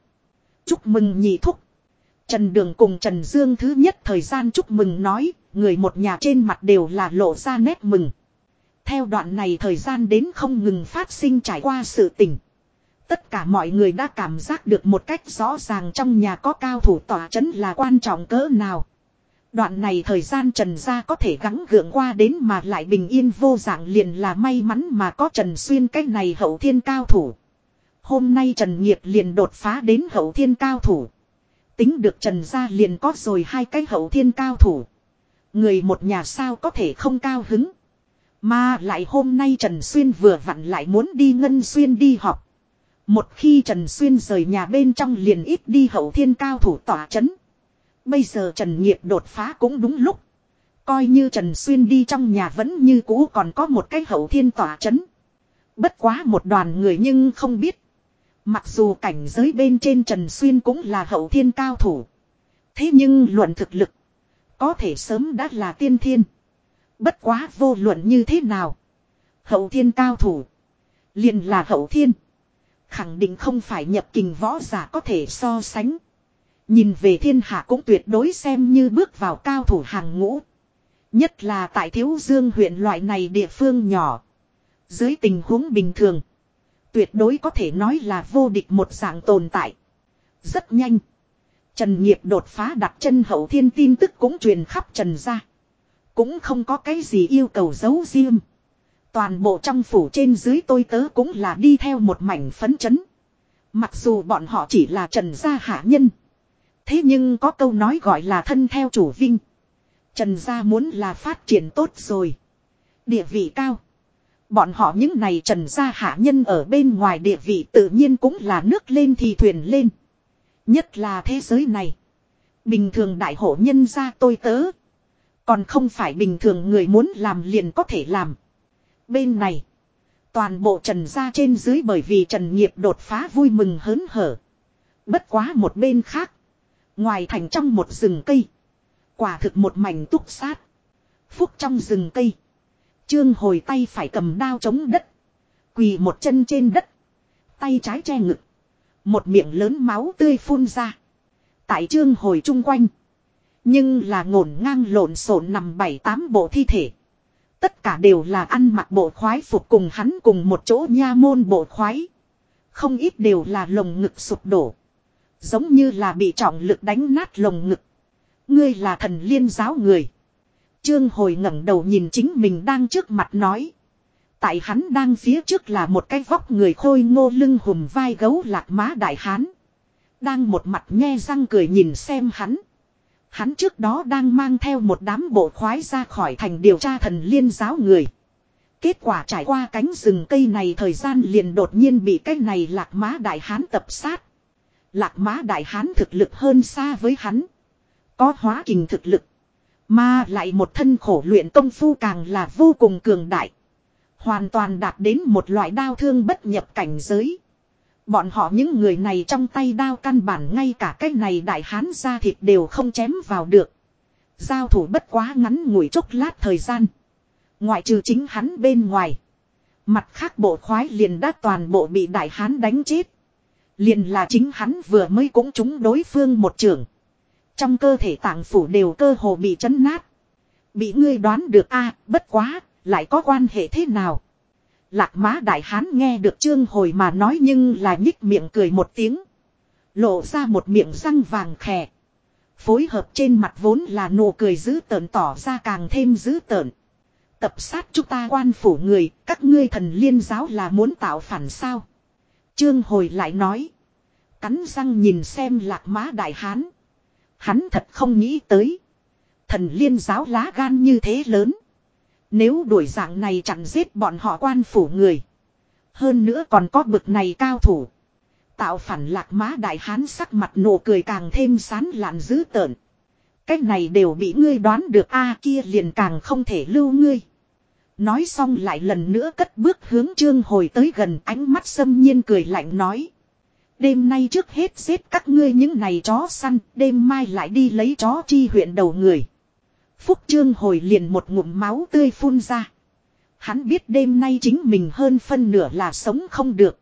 Chúc mừng nhị thúc. Trần Đường cùng Trần Dương thứ nhất thời gian chúc mừng nói, người một nhà trên mặt đều là lộ ra nét mừng. Theo đoạn này thời gian đến không ngừng phát sinh trải qua sự tình. Tất cả mọi người đã cảm giác được một cách rõ ràng trong nhà có cao thủ tỏa chấn là quan trọng cỡ nào. Đoạn này thời gian Trần gia có thể gắng gượng qua đến mà lại bình yên vô dạng liền là may mắn mà có Trần Xuyên cách này hậu thiên cao thủ. Hôm nay Trần Nghiệp liền đột phá đến hậu thiên cao thủ. Tính được Trần gia liền có rồi hai cái hậu thiên cao thủ. Người một nhà sao có thể không cao hứng. Mà lại hôm nay Trần Xuyên vừa vặn lại muốn đi Ngân Xuyên đi học. Một khi Trần Xuyên rời nhà bên trong liền ít đi hậu thiên cao thủ tỏa chấn. Bây giờ Trần Nghiệp đột phá cũng đúng lúc. Coi như Trần Xuyên đi trong nhà vẫn như cũ còn có một cái hậu thiên tỏa chấn. Bất quá một đoàn người nhưng không biết. Mặc dù cảnh giới bên trên Trần Xuyên cũng là hậu thiên cao thủ. Thế nhưng luận thực lực. Có thể sớm đã là tiên thiên. Bất quá vô luận như thế nào. Hậu thiên cao thủ. Liền là hậu thiên. Khẳng định không phải nhập kình võ giả có thể so sánh. Nhìn về thiên hạ cũng tuyệt đối xem như bước vào cao thủ hàng ngũ. Nhất là tại Thiếu Dương huyện loại này địa phương nhỏ. Dưới tình huống bình thường. Tuyệt đối có thể nói là vô địch một dạng tồn tại. Rất nhanh. Trần Nghiệp đột phá đặt chân hậu thiên tin tức cũng truyền khắp Trần ra. Cũng không có cái gì yêu cầu giấu riêng. Toàn bộ trong phủ trên dưới tôi tớ cũng là đi theo một mảnh phấn chấn. Mặc dù bọn họ chỉ là Trần gia hạ nhân. Thế nhưng có câu nói gọi là thân theo chủ vinh. Trần gia muốn là phát triển tốt rồi. Địa vị cao. Bọn họ những này trần gia hạ nhân ở bên ngoài địa vị tự nhiên cũng là nước lên thì thuyền lên. Nhất là thế giới này. Bình thường đại hộ nhân gia tôi tớ. Còn không phải bình thường người muốn làm liền có thể làm. Bên này. Toàn bộ trần gia trên dưới bởi vì trần nghiệp đột phá vui mừng hớn hở. Bất quá một bên khác. Ngoài thành trong một rừng cây. Quả thực một mảnh túc sát. Phúc trong rừng cây. Trương hồi tay phải cầm đao chống đất. Quỳ một chân trên đất. Tay trái che ngực. Một miệng lớn máu tươi phun ra. Tại trương hồi chung quanh. Nhưng là ngổn ngang lộn xộn nằm bảy tám bộ thi thể. Tất cả đều là ăn mặc bộ khoái phục cùng hắn cùng một chỗ nha môn bộ khoái. Không ít đều là lồng ngực sụp đổ. Giống như là bị trọng lực đánh nát lồng ngực. Ngươi là thần liên giáo người. Trương hồi ngẩng đầu nhìn chính mình đang trước mặt nói. Tại hắn đang phía trước là một cái vóc người khôi ngô lưng hùm vai gấu lạc má đại hán. Đang một mặt nghe răng cười nhìn xem hắn. Hắn trước đó đang mang theo một đám bộ khoái ra khỏi thành điều tra thần liên giáo người. Kết quả trải qua cánh rừng cây này thời gian liền đột nhiên bị cái này lạc má đại hán tập sát. Lạc má đại hán thực lực hơn xa với hắn. Có hóa kình thực lực. Mà lại một thân khổ luyện công phu càng là vô cùng cường đại. Hoàn toàn đạt đến một loại đao thương bất nhập cảnh giới. Bọn họ những người này trong tay đao căn bản ngay cả cái này đại hán ra thịt đều không chém vào được. Giao thủ bất quá ngắn ngủi chốc lát thời gian. Ngoại trừ chính hắn bên ngoài. Mặt khác bộ khoái liền đã toàn bộ bị đại hán đánh chết. Liền là chính hắn vừa mới cũng trúng đối phương một trường. Trong cơ thể tạng phủ đều cơ hồ bị chấn nát. Bị ngươi đoán được a bất quá, lại có quan hệ thế nào? Lạc mã đại hán nghe được trương hồi mà nói nhưng là nhích miệng cười một tiếng. Lộ ra một miệng răng vàng khè. Phối hợp trên mặt vốn là nụ cười dữ tợn tỏ ra càng thêm dữ tợn. Tập sát chúng ta quan phủ người, các ngươi thần liên giáo là muốn tạo phản sao? Trương hồi lại nói. Cắn răng nhìn xem lạc mã đại hán. Hắn thật không nghĩ tới. Thần liên giáo lá gan như thế lớn. Nếu đuổi dạng này chặn giết bọn họ quan phủ người. Hơn nữa còn có bực này cao thủ. Tạo phản lạc má đại hán sắc mặt nụ cười càng thêm sán lạn dữ tợn. Cách này đều bị ngươi đoán được, a kia liền càng không thể lưu ngươi. Nói xong lại lần nữa cất bước hướng trương hồi tới gần, ánh mắt xâm nhiên cười lạnh nói. Đêm nay trước hết giết các ngươi những này chó săn, đêm mai lại đi lấy chó chi huyện đầu người. Phúc Trương hồi liền một ngụm máu tươi phun ra. Hắn biết đêm nay chính mình hơn phân nửa là sống không được.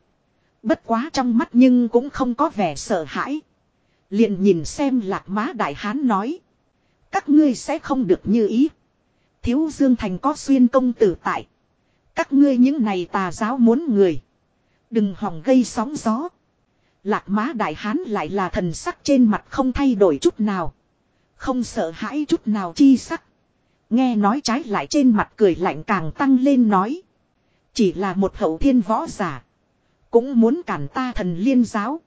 Bất quá trong mắt nhưng cũng không có vẻ sợ hãi. Liền nhìn xem lạc má đại hán nói. Các ngươi sẽ không được như ý. Thiếu Dương Thành có xuyên công tử tại. Các ngươi những này tà giáo muốn người. Đừng hỏng gây sóng gió. Lạc má đại hán lại là thần sắc trên mặt không thay đổi chút nào. Không sợ hãi chút nào chi sắc. Nghe nói trái lại trên mặt cười lạnh càng tăng lên nói. Chỉ là một hậu thiên võ giả. Cũng muốn cản ta thần liên giáo.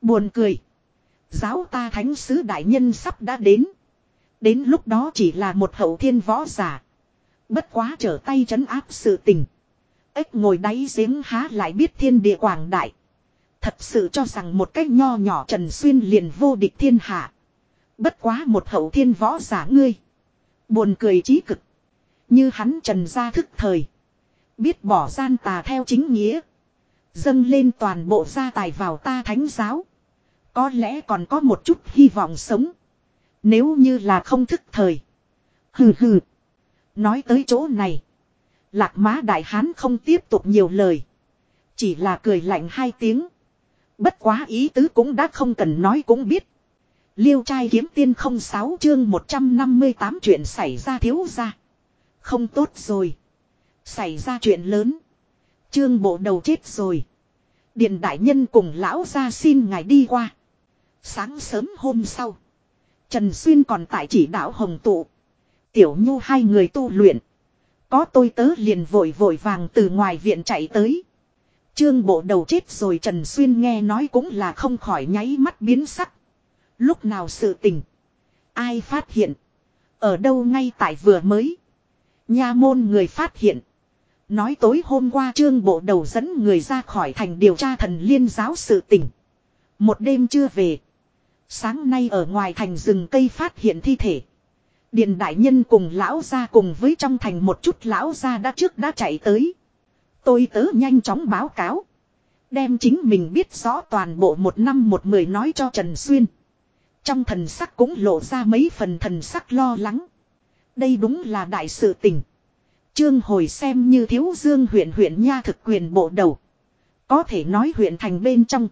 Buồn cười. Giáo ta thánh sứ đại nhân sắp đã đến. Đến lúc đó chỉ là một hậu thiên võ giả. Bất quá trở tay trấn áp sự tình. Ếch ngồi đáy giếng há lại biết thiên địa quảng đại. Thật sự cho rằng một cách nho nhỏ Trần Xuyên liền vô địch thiên hạ. Bất quá một hậu thiên võ giả ngươi. Buồn cười trí cực. Như hắn trần gia thức thời. Biết bỏ gian tà theo chính nghĩa. Dâng lên toàn bộ gia tài vào ta thánh giáo. Có lẽ còn có một chút hy vọng sống. Nếu như là không thức thời. Hừ hừ. Nói tới chỗ này. Lạc má đại hán không tiếp tục nhiều lời. Chỉ là cười lạnh hai tiếng. Bất quá ý tứ cũng đã không cần nói cũng biết. Liêu trai kiếm tiên không sáu chương 158 chuyện xảy ra thiếu ra. Không tốt rồi. Xảy ra chuyện lớn. Trương bộ đầu chết rồi. Điện đại nhân cùng lão ra xin ngài đi qua. Sáng sớm hôm sau. Trần Xuyên còn tại chỉ đạo hồng tụ. Tiểu nhu hai người tu luyện. Có tôi tớ liền vội vội vàng từ ngoài viện chạy tới. Trương bộ đầu chết rồi Trần Xuyên nghe nói cũng là không khỏi nháy mắt biến sắc. Lúc nào sự tình. Ai phát hiện. Ở đâu ngay tại vừa mới. Nha môn người phát hiện. Nói tối hôm qua trương bộ đầu dẫn người ra khỏi thành điều tra thần liên giáo sự tình. Một đêm chưa về. Sáng nay ở ngoài thành rừng cây phát hiện thi thể. Điện đại nhân cùng lão ra cùng với trong thành một chút lão ra đã trước đã chạy tới. Tôi tớ nhanh chóng báo cáo. Đem chính mình biết rõ toàn bộ một năm một mười nói cho Trần Xuyên. Trong thần sắc cũng lộ ra mấy phần thần sắc lo lắng. Đây đúng là đại sự tình. Trương hồi xem như thiếu dương huyện huyện nha thực quyền bộ đầu. Có thể nói huyện thành bên trong.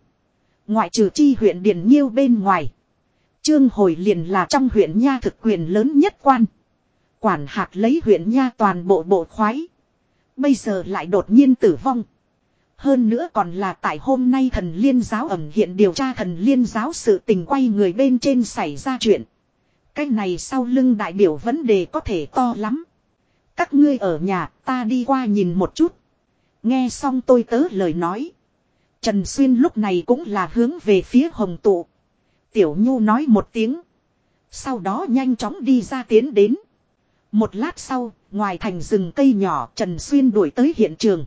Ngoại trừ chi huyện Điền Nhiêu bên ngoài. Trương hồi liền là trong huyện nha thực quyền lớn nhất quan. Quản hạt lấy huyện nha toàn bộ bộ khoái. Bây giờ lại đột nhiên tử vong. Hơn nữa còn là tại hôm nay thần liên giáo ẩm hiện điều tra thần liên giáo sự tình quay người bên trên xảy ra chuyện. Cái này sau lưng đại biểu vấn đề có thể to lắm. Các ngươi ở nhà, ta đi qua nhìn một chút. Nghe xong tôi tớ lời nói. Trần Xuyên lúc này cũng là hướng về phía hồng tụ. Tiểu Nhu nói một tiếng. Sau đó nhanh chóng đi ra tiến đến. Một lát sau, ngoài thành rừng cây nhỏ Trần Xuyên đuổi tới hiện trường.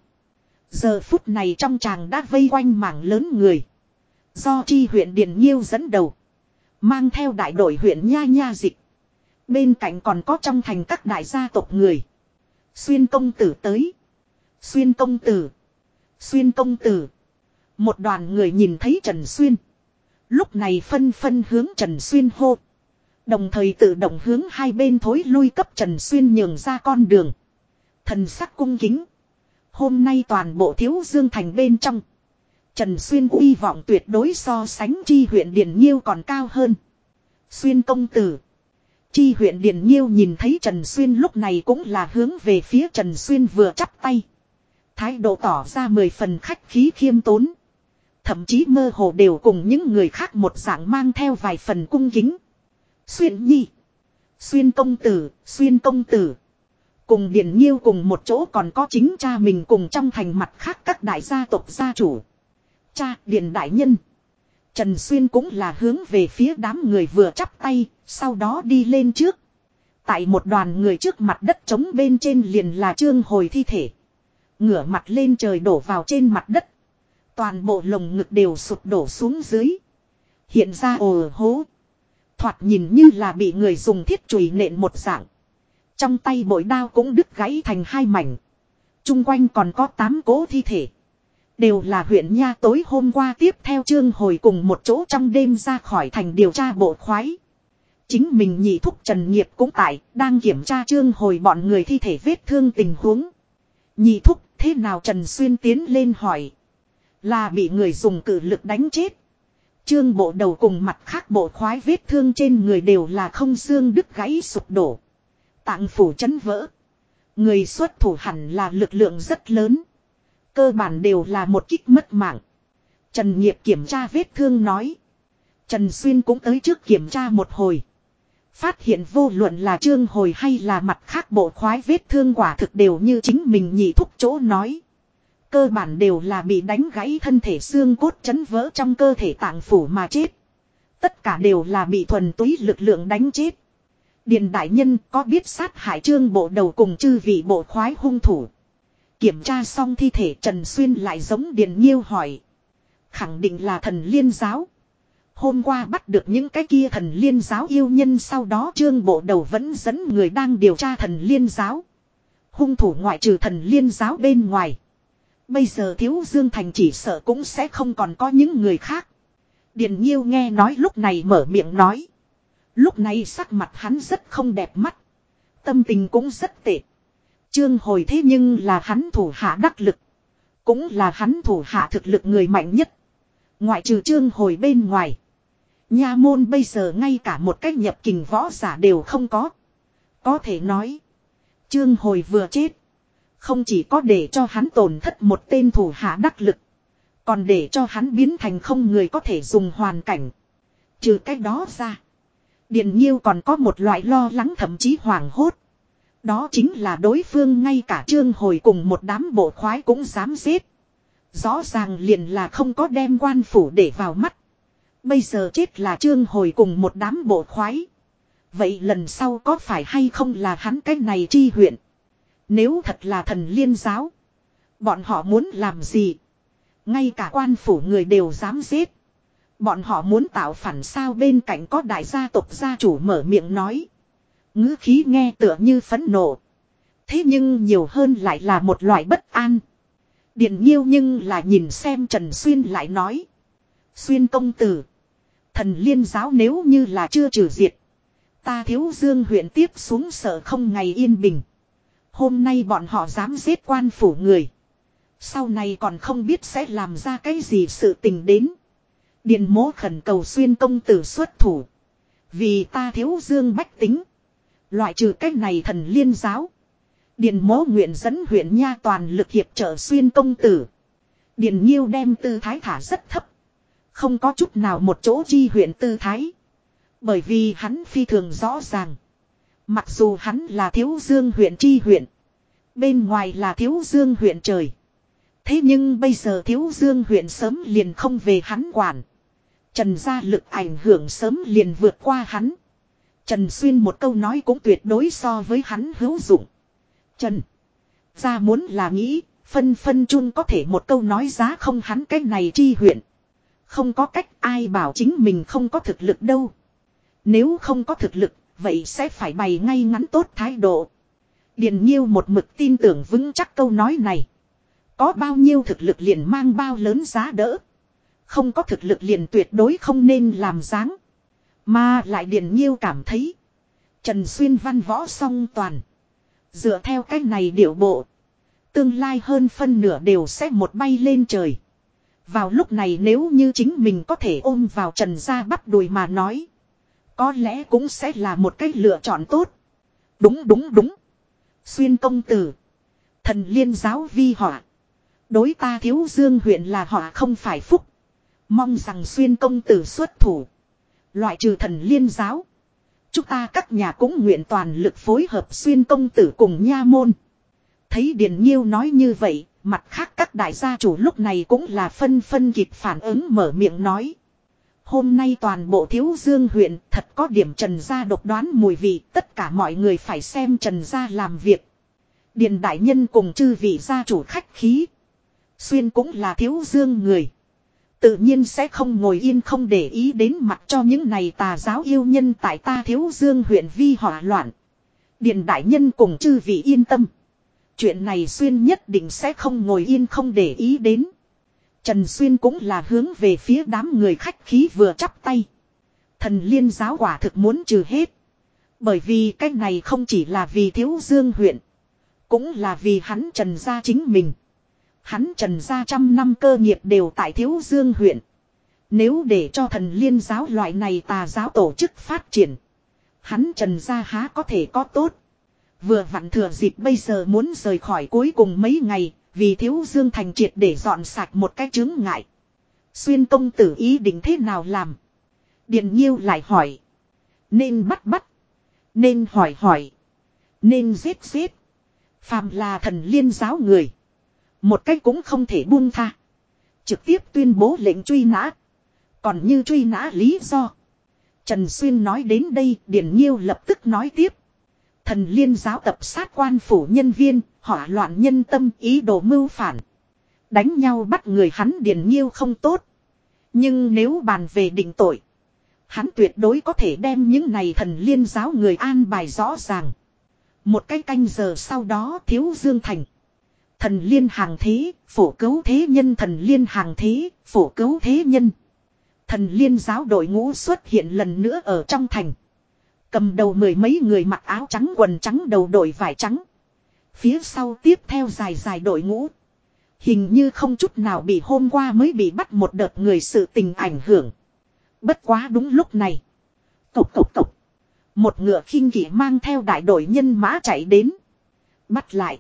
Giờ phút này trong tràng đã vây quanh mảng lớn người. Do chi huyện Điền Nhiêu dẫn đầu. Mang theo đại đội huyện Nha Nha Dịch. Bên cạnh còn có trong thành các đại gia tộc người. Xuyên công tử tới. Xuyên công tử. Xuyên công tử. Một đoàn người nhìn thấy Trần Xuyên. Lúc này phân phân hướng Trần Xuyên hô. Đồng thời tự động hướng hai bên thối lui cấp Trần Xuyên nhường ra con đường. Thần sắc cung kính. Hôm nay toàn bộ thiếu dương thành bên trong. Trần Xuyên uy vọng tuyệt đối so sánh chi huyện Điền Nhiêu còn cao hơn. Xuyên công tử. Chi huyện Điền Nhiêu nhìn thấy Trần Xuyên lúc này cũng là hướng về phía Trần Xuyên vừa chắp tay. Thái độ tỏ ra mười phần khách khí khiêm tốn. Thậm chí mơ hồ đều cùng những người khác một dạng mang theo vài phần cung kính. Xuyên nhi. Xuyên công tử, xuyên công tử. Cùng Điền Nhiêu cùng một chỗ còn có chính cha mình cùng trong thành mặt khác các đại gia tộc gia chủ. Cha, Điền Đại Nhân. Trần Xuyên cũng là hướng về phía đám người vừa chắp tay, sau đó đi lên trước. Tại một đoàn người trước mặt đất trống bên trên liền là trương hồi thi thể. Ngửa mặt lên trời đổ vào trên mặt đất. Toàn bộ lồng ngực đều sụp đổ xuống dưới. Hiện ra ồ hố. Thoạt nhìn như là bị người dùng thiết chùy nện một dạng. Trong tay bội đao cũng đứt gãy thành hai mảnh. Trung quanh còn có tám cố thi thể. Đều là huyện Nha tối hôm qua tiếp theo trương hồi cùng một chỗ trong đêm ra khỏi thành điều tra bộ khoái. Chính mình nhị thúc Trần Nghiệp cũng tại, đang kiểm tra trương hồi bọn người thi thể vết thương tình huống. Nhị thúc, thế nào Trần Xuyên tiến lên hỏi. Là bị người dùng cử lực đánh chết. Trương bộ đầu cùng mặt khác bộ khoái vết thương trên người đều là không xương đứt gãy sụp đổ. Tạng phủ chấn vỡ. Người xuất thủ hẳn là lực lượng rất lớn. Cơ bản đều là một kích mất mạng. Trần Nghiệp kiểm tra vết thương nói. Trần Xuyên cũng tới trước kiểm tra một hồi. Phát hiện vô luận là trương hồi hay là mặt khác bộ khoái vết thương quả thực đều như chính mình nhị thúc chỗ nói. Cơ bản đều là bị đánh gãy thân thể xương cốt chấn vỡ trong cơ thể tạng phủ mà chết. Tất cả đều là bị thuần túy lực lượng đánh chết. Điền đại nhân có biết sát hại trương bộ đầu cùng chư vị bộ khoái hung thủ. Kiểm tra xong thi thể Trần Xuyên lại giống Điền Nhiêu hỏi. Khẳng định là thần liên giáo. Hôm qua bắt được những cái kia thần liên giáo yêu nhân sau đó trương bộ đầu vẫn dẫn người đang điều tra thần liên giáo. Hung thủ ngoại trừ thần liên giáo bên ngoài. Bây giờ thiếu dương thành chỉ sợ cũng sẽ không còn có những người khác. Điền nhiêu nghe nói lúc này mở miệng nói. Lúc này sắc mặt hắn rất không đẹp mắt. Tâm tình cũng rất tệ. Trương hồi thế nhưng là hắn thủ hạ đắc lực. Cũng là hắn thủ hạ thực lực người mạnh nhất. Ngoại trừ trương hồi bên ngoài. Nha môn bây giờ ngay cả một cách nhập kình võ giả đều không có. Có thể nói. Trương hồi vừa chết. Không chỉ có để cho hắn tổn thất một tên thủ hạ đắc lực. Còn để cho hắn biến thành không người có thể dùng hoàn cảnh. Trừ cách đó ra. Điền nhiêu còn có một loại lo lắng thậm chí hoảng hốt. Đó chính là đối phương ngay cả trương hồi cùng một đám bộ khoái cũng dám giết. Rõ ràng liền là không có đem quan phủ để vào mắt. Bây giờ chết là trương hồi cùng một đám bộ khoái. Vậy lần sau có phải hay không là hắn cái này chi huyện? Nếu thật là thần liên giáo. Bọn họ muốn làm gì? Ngay cả quan phủ người đều dám giết. Bọn họ muốn tạo phản sao bên cạnh có đại gia tộc gia chủ mở miệng nói. ngữ khí nghe tựa như phấn nộ. Thế nhưng nhiều hơn lại là một loại bất an. Điện nhiêu nhưng là nhìn xem Trần Xuyên lại nói. Xuyên công tử. Thần liên giáo nếu như là chưa trừ diệt. Ta thiếu dương huyện tiếp xuống sợ không ngày yên bình. Hôm nay bọn họ dám giết quan phủ người. Sau này còn không biết sẽ làm ra cái gì sự tình đến. Điền mố khẩn cầu xuyên công tử xuất thủ. Vì ta thiếu dương bách tính. Loại trừ cách này thần liên giáo. Điền mố nguyện dẫn huyện nha toàn lực hiệp trợ xuyên công tử. Điền nhiêu đem tư thái thả rất thấp. Không có chút nào một chỗ chi huyện tư thái. Bởi vì hắn phi thường rõ ràng. Mặc dù hắn là thiếu dương huyện tri huyện. Bên ngoài là thiếu dương huyện trời. Thế nhưng bây giờ thiếu dương huyện sớm liền không về hắn quản. Trần gia lực ảnh hưởng sớm liền vượt qua hắn. Trần Xuyên một câu nói cũng tuyệt đối so với hắn hữu dụng. Trần. Gia muốn là nghĩ, phân phân chung có thể một câu nói giá không hắn cái này chi huyện. Không có cách ai bảo chính mình không có thực lực đâu. Nếu không có thực lực, vậy sẽ phải bày ngay ngắn tốt thái độ. Điền nhiêu một mực tin tưởng vững chắc câu nói này. Có bao nhiêu thực lực liền mang bao lớn giá đỡ. Không có thực lực liền tuyệt đối không nên làm dáng. Mà lại Điền nhiêu cảm thấy. Trần Xuyên văn võ song toàn. Dựa theo cách này điệu bộ. Tương lai hơn phân nửa đều sẽ một bay lên trời. Vào lúc này nếu như chính mình có thể ôm vào trần gia bắt đùi mà nói. Có lẽ cũng sẽ là một cách lựa chọn tốt. Đúng đúng đúng. Xuyên công tử. Thần liên giáo vi họa. Đối ta thiếu dương huyện là họa không phải phúc. Mong rằng xuyên công tử xuất thủ. Loại trừ thần liên giáo. Chúng ta các nhà cũng nguyện toàn lực phối hợp xuyên công tử cùng nha môn. Thấy Điền Nhiêu nói như vậy, mặt khác các đại gia chủ lúc này cũng là phân phân kịp phản ứng mở miệng nói. Hôm nay toàn bộ thiếu dương huyện thật có điểm trần gia độc đoán mùi vị, tất cả mọi người phải xem trần gia làm việc. Điền đại nhân cùng chư vị gia chủ khách khí. Xuyên cũng là thiếu dương người. Tự nhiên sẽ không ngồi yên không để ý đến mặt cho những này tà giáo yêu nhân tại ta thiếu dương huyện vi hỏa loạn. Điền đại nhân cùng chư vị yên tâm. Chuyện này Xuyên nhất định sẽ không ngồi yên không để ý đến. Trần Xuyên cũng là hướng về phía đám người khách khí vừa chắp tay. Thần liên giáo quả thực muốn trừ hết. Bởi vì cái này không chỉ là vì thiếu dương huyện. Cũng là vì hắn trần gia chính mình. Hắn trần gia trăm năm cơ nghiệp đều tại thiếu dương huyện. Nếu để cho thần liên giáo loại này tà giáo tổ chức phát triển. Hắn trần gia há có thể có tốt. Vừa vặn thừa dịp bây giờ muốn rời khỏi cuối cùng mấy ngày, vì thiếu dương thành triệt để dọn sạch một cái chứng ngại. Xuyên công tử ý định thế nào làm? Điện nhiêu lại hỏi. Nên bắt bắt. Nên hỏi hỏi. Nên giết giết. Phàm là thần liên giáo người. Một cách cũng không thể buông tha. Trực tiếp tuyên bố lệnh truy nã. Còn như truy nã lý do. Trần Xuyên nói đến đây, Điển Nhiêu lập tức nói tiếp. Thần liên giáo tập sát quan phủ nhân viên, hỏa loạn nhân tâm ý đồ mưu phản. Đánh nhau bắt người hắn Điển Nhiêu không tốt. Nhưng nếu bàn về định tội. Hắn tuyệt đối có thể đem những này thần liên giáo người an bài rõ ràng. Một cái canh giờ sau đó thiếu dương thành. Thần liên hàng thế, phổ cứu thế nhân thần liên hàng thế, phổ cứu thế nhân. Thần liên giáo đội ngũ xuất hiện lần nữa ở trong thành. Cầm đầu mười mấy người mặc áo trắng quần trắng đầu đội vải trắng. Phía sau tiếp theo dài dài đội ngũ. Hình như không chút nào bị hôm qua mới bị bắt một đợt người sự tình ảnh hưởng. Bất quá đúng lúc này. Cộc cộc cộc. Một ngựa khinh kỵ mang theo đại đội nhân mã chạy đến. Bắt lại.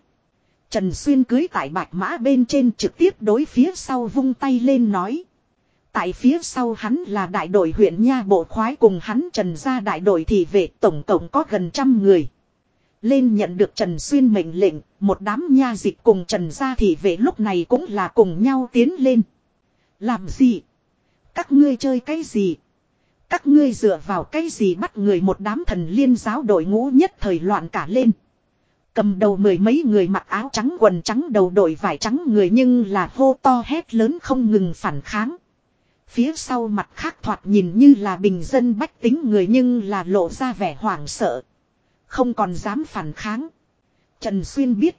Trần Xuyên cưới tại bạch mã bên trên trực tiếp đối phía sau vung tay lên nói. Tại phía sau hắn là đại đội huyện Nha Bộ Khoái cùng hắn trần ra đại đội thì vệ tổng cộng có gần trăm người. Lên nhận được Trần Xuyên mệnh lệnh, một đám nha dịch cùng Trần gia thị vệ lúc này cũng là cùng nhau tiến lên. Làm gì? Các ngươi chơi cái gì? Các ngươi dựa vào cái gì bắt người một đám thần liên giáo đội ngũ nhất thời loạn cả lên. Cầm đầu mười mấy người mặc áo trắng quần trắng đầu đội vải trắng người nhưng là hô to hét lớn không ngừng phản kháng. Phía sau mặt khác thoạt nhìn như là bình dân bách tính người nhưng là lộ ra vẻ hoảng sợ. Không còn dám phản kháng. Trần Xuyên biết.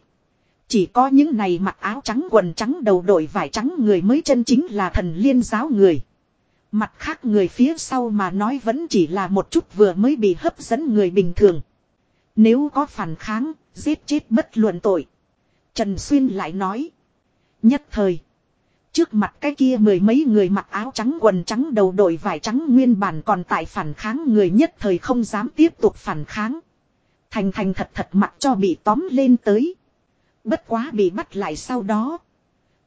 Chỉ có những này mặc áo trắng quần trắng đầu đội vải trắng người mới chân chính là thần liên giáo người. Mặt khác người phía sau mà nói vẫn chỉ là một chút vừa mới bị hấp dẫn người bình thường. Nếu có phản kháng, giết chết bất luận tội. Trần Xuyên lại nói. Nhất thời. Trước mặt cái kia mười mấy người mặc áo trắng quần trắng đầu đội vải trắng nguyên bản còn tại phản kháng người nhất thời không dám tiếp tục phản kháng. Thành thành thật thật mặt cho bị tóm lên tới. Bất quá bị bắt lại sau đó.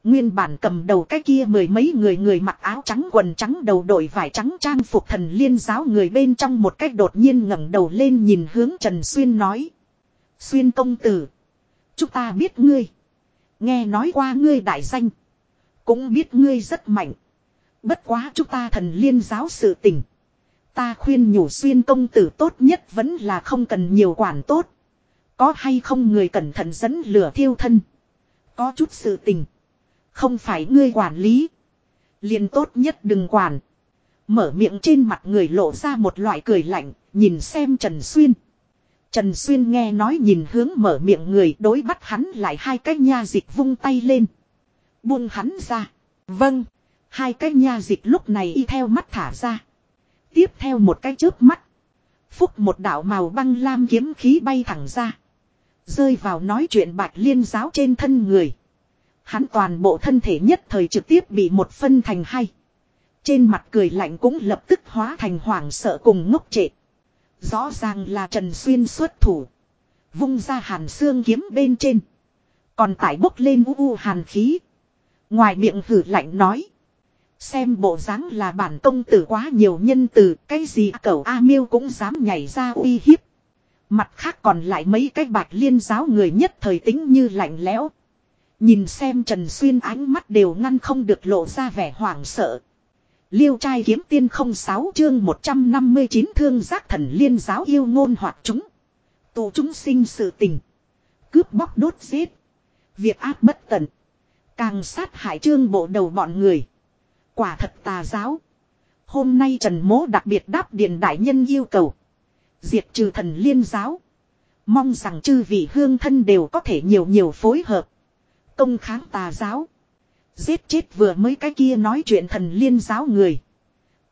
Nguyên bản cầm đầu cái kia mười mấy người người mặc áo trắng quần trắng đầu đội vải trắng trang phục thần liên giáo người bên trong một cách đột nhiên ngẩng đầu lên nhìn hướng Trần Xuyên nói. Xuyên công tử. Chúng ta biết ngươi. Nghe nói qua ngươi đại danh. Cũng biết ngươi rất mạnh. Bất quá chúng ta thần liên giáo sự tình. Ta khuyên nhủ xuyên công tử tốt nhất vẫn là không cần nhiều quản tốt. Có hay không người cẩn thận dẫn lửa thiêu thân. Có chút sự tình. Không phải ngươi quản lý. liền tốt nhất đừng quản. Mở miệng trên mặt người lộ ra một loại cười lạnh, nhìn xem Trần Xuyên. Trần Xuyên nghe nói nhìn hướng mở miệng người đối bắt hắn lại hai cái nha dịch vung tay lên. Buông hắn ra. Vâng. Hai cái nha dịch lúc này y theo mắt thả ra. Tiếp theo một cái chớp mắt. Phúc một đạo màu băng lam kiếm khí bay thẳng ra. Rơi vào nói chuyện bạch liên giáo trên thân người. Hắn toàn bộ thân thể nhất thời trực tiếp bị một phân thành hai. Trên mặt cười lạnh cũng lập tức hóa thành hoảng sợ cùng ngốc trệ. Rõ ràng là Trần Xuyên xuất thủ. Vung ra hàn xương kiếm bên trên. Còn tải bốc lên u u hàn khí. Ngoài miệng hử lạnh nói. Xem bộ dáng là bản công tử quá nhiều nhân từ, cái gì cậu A miêu cũng dám nhảy ra uy hiếp. Mặt khác còn lại mấy cái bạch liên giáo người nhất thời tính như lạnh lẽo. Nhìn xem Trần Xuyên ánh mắt đều ngăn không được lộ ra vẻ hoảng sợ. Liêu trai kiếm tiên không sáu chương 159 thương giác thần liên giáo yêu ngôn hoạt chúng. tù chúng sinh sự tình. Cướp bóc đốt giết. Việc ác bất tận. Càng sát hại trương bộ đầu bọn người. Quả thật tà giáo. Hôm nay Trần Mố đặc biệt đáp điện đại nhân yêu cầu. Diệt trừ thần liên giáo. Mong rằng chư vị hương thân đều có thể nhiều nhiều phối hợp. Công kháng tà giáo. Giết chết vừa mới cái kia nói chuyện thần liên giáo người.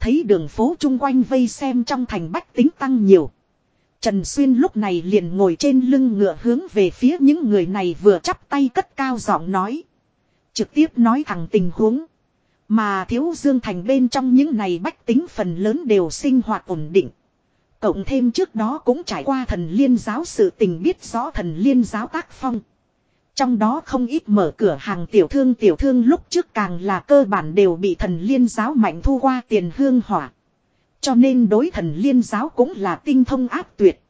Thấy đường phố chung quanh vây xem trong thành bách tính tăng nhiều. Trần Xuyên lúc này liền ngồi trên lưng ngựa hướng về phía những người này vừa chắp tay cất cao giọng nói. Trực tiếp nói thẳng tình huống. Mà thiếu dương thành bên trong những này bách tính phần lớn đều sinh hoạt ổn định. Cộng thêm trước đó cũng trải qua thần liên giáo sự tình biết rõ thần liên giáo tác phong. Trong đó không ít mở cửa hàng tiểu thương tiểu thương lúc trước càng là cơ bản đều bị thần liên giáo mạnh thu qua tiền hương hỏa. Cho nên đối thần liên giáo cũng là tinh thông áp tuyệt.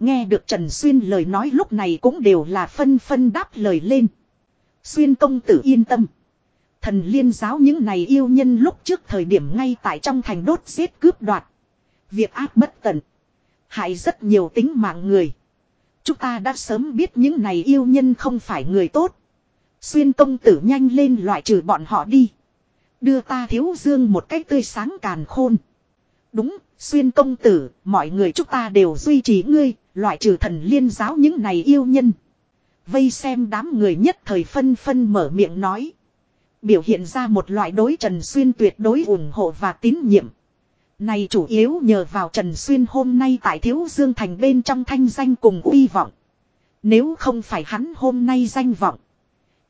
Nghe được Trần Xuyên lời nói lúc này cũng đều là phân phân đáp lời lên. Xuyên công tử yên tâm. Thần liên giáo những này yêu nhân lúc trước thời điểm ngay tại trong thành đốt giết cướp đoạt. Việc ác bất tận. Hại rất nhiều tính mạng người. Chúng ta đã sớm biết những này yêu nhân không phải người tốt. Xuyên công tử nhanh lên loại trừ bọn họ đi. Đưa ta thiếu dương một cách tươi sáng càn khôn. Đúng, xuyên công tử, mọi người chúng ta đều duy trì ngươi, loại trừ thần liên giáo những này yêu nhân. Vây xem đám người nhất thời phân phân mở miệng nói. Biểu hiện ra một loại đối Trần Xuyên tuyệt đối ủng hộ và tín nhiệm. Này chủ yếu nhờ vào Trần Xuyên hôm nay tại Thiếu Dương Thành bên trong thanh danh cùng uy vọng. Nếu không phải hắn hôm nay danh vọng.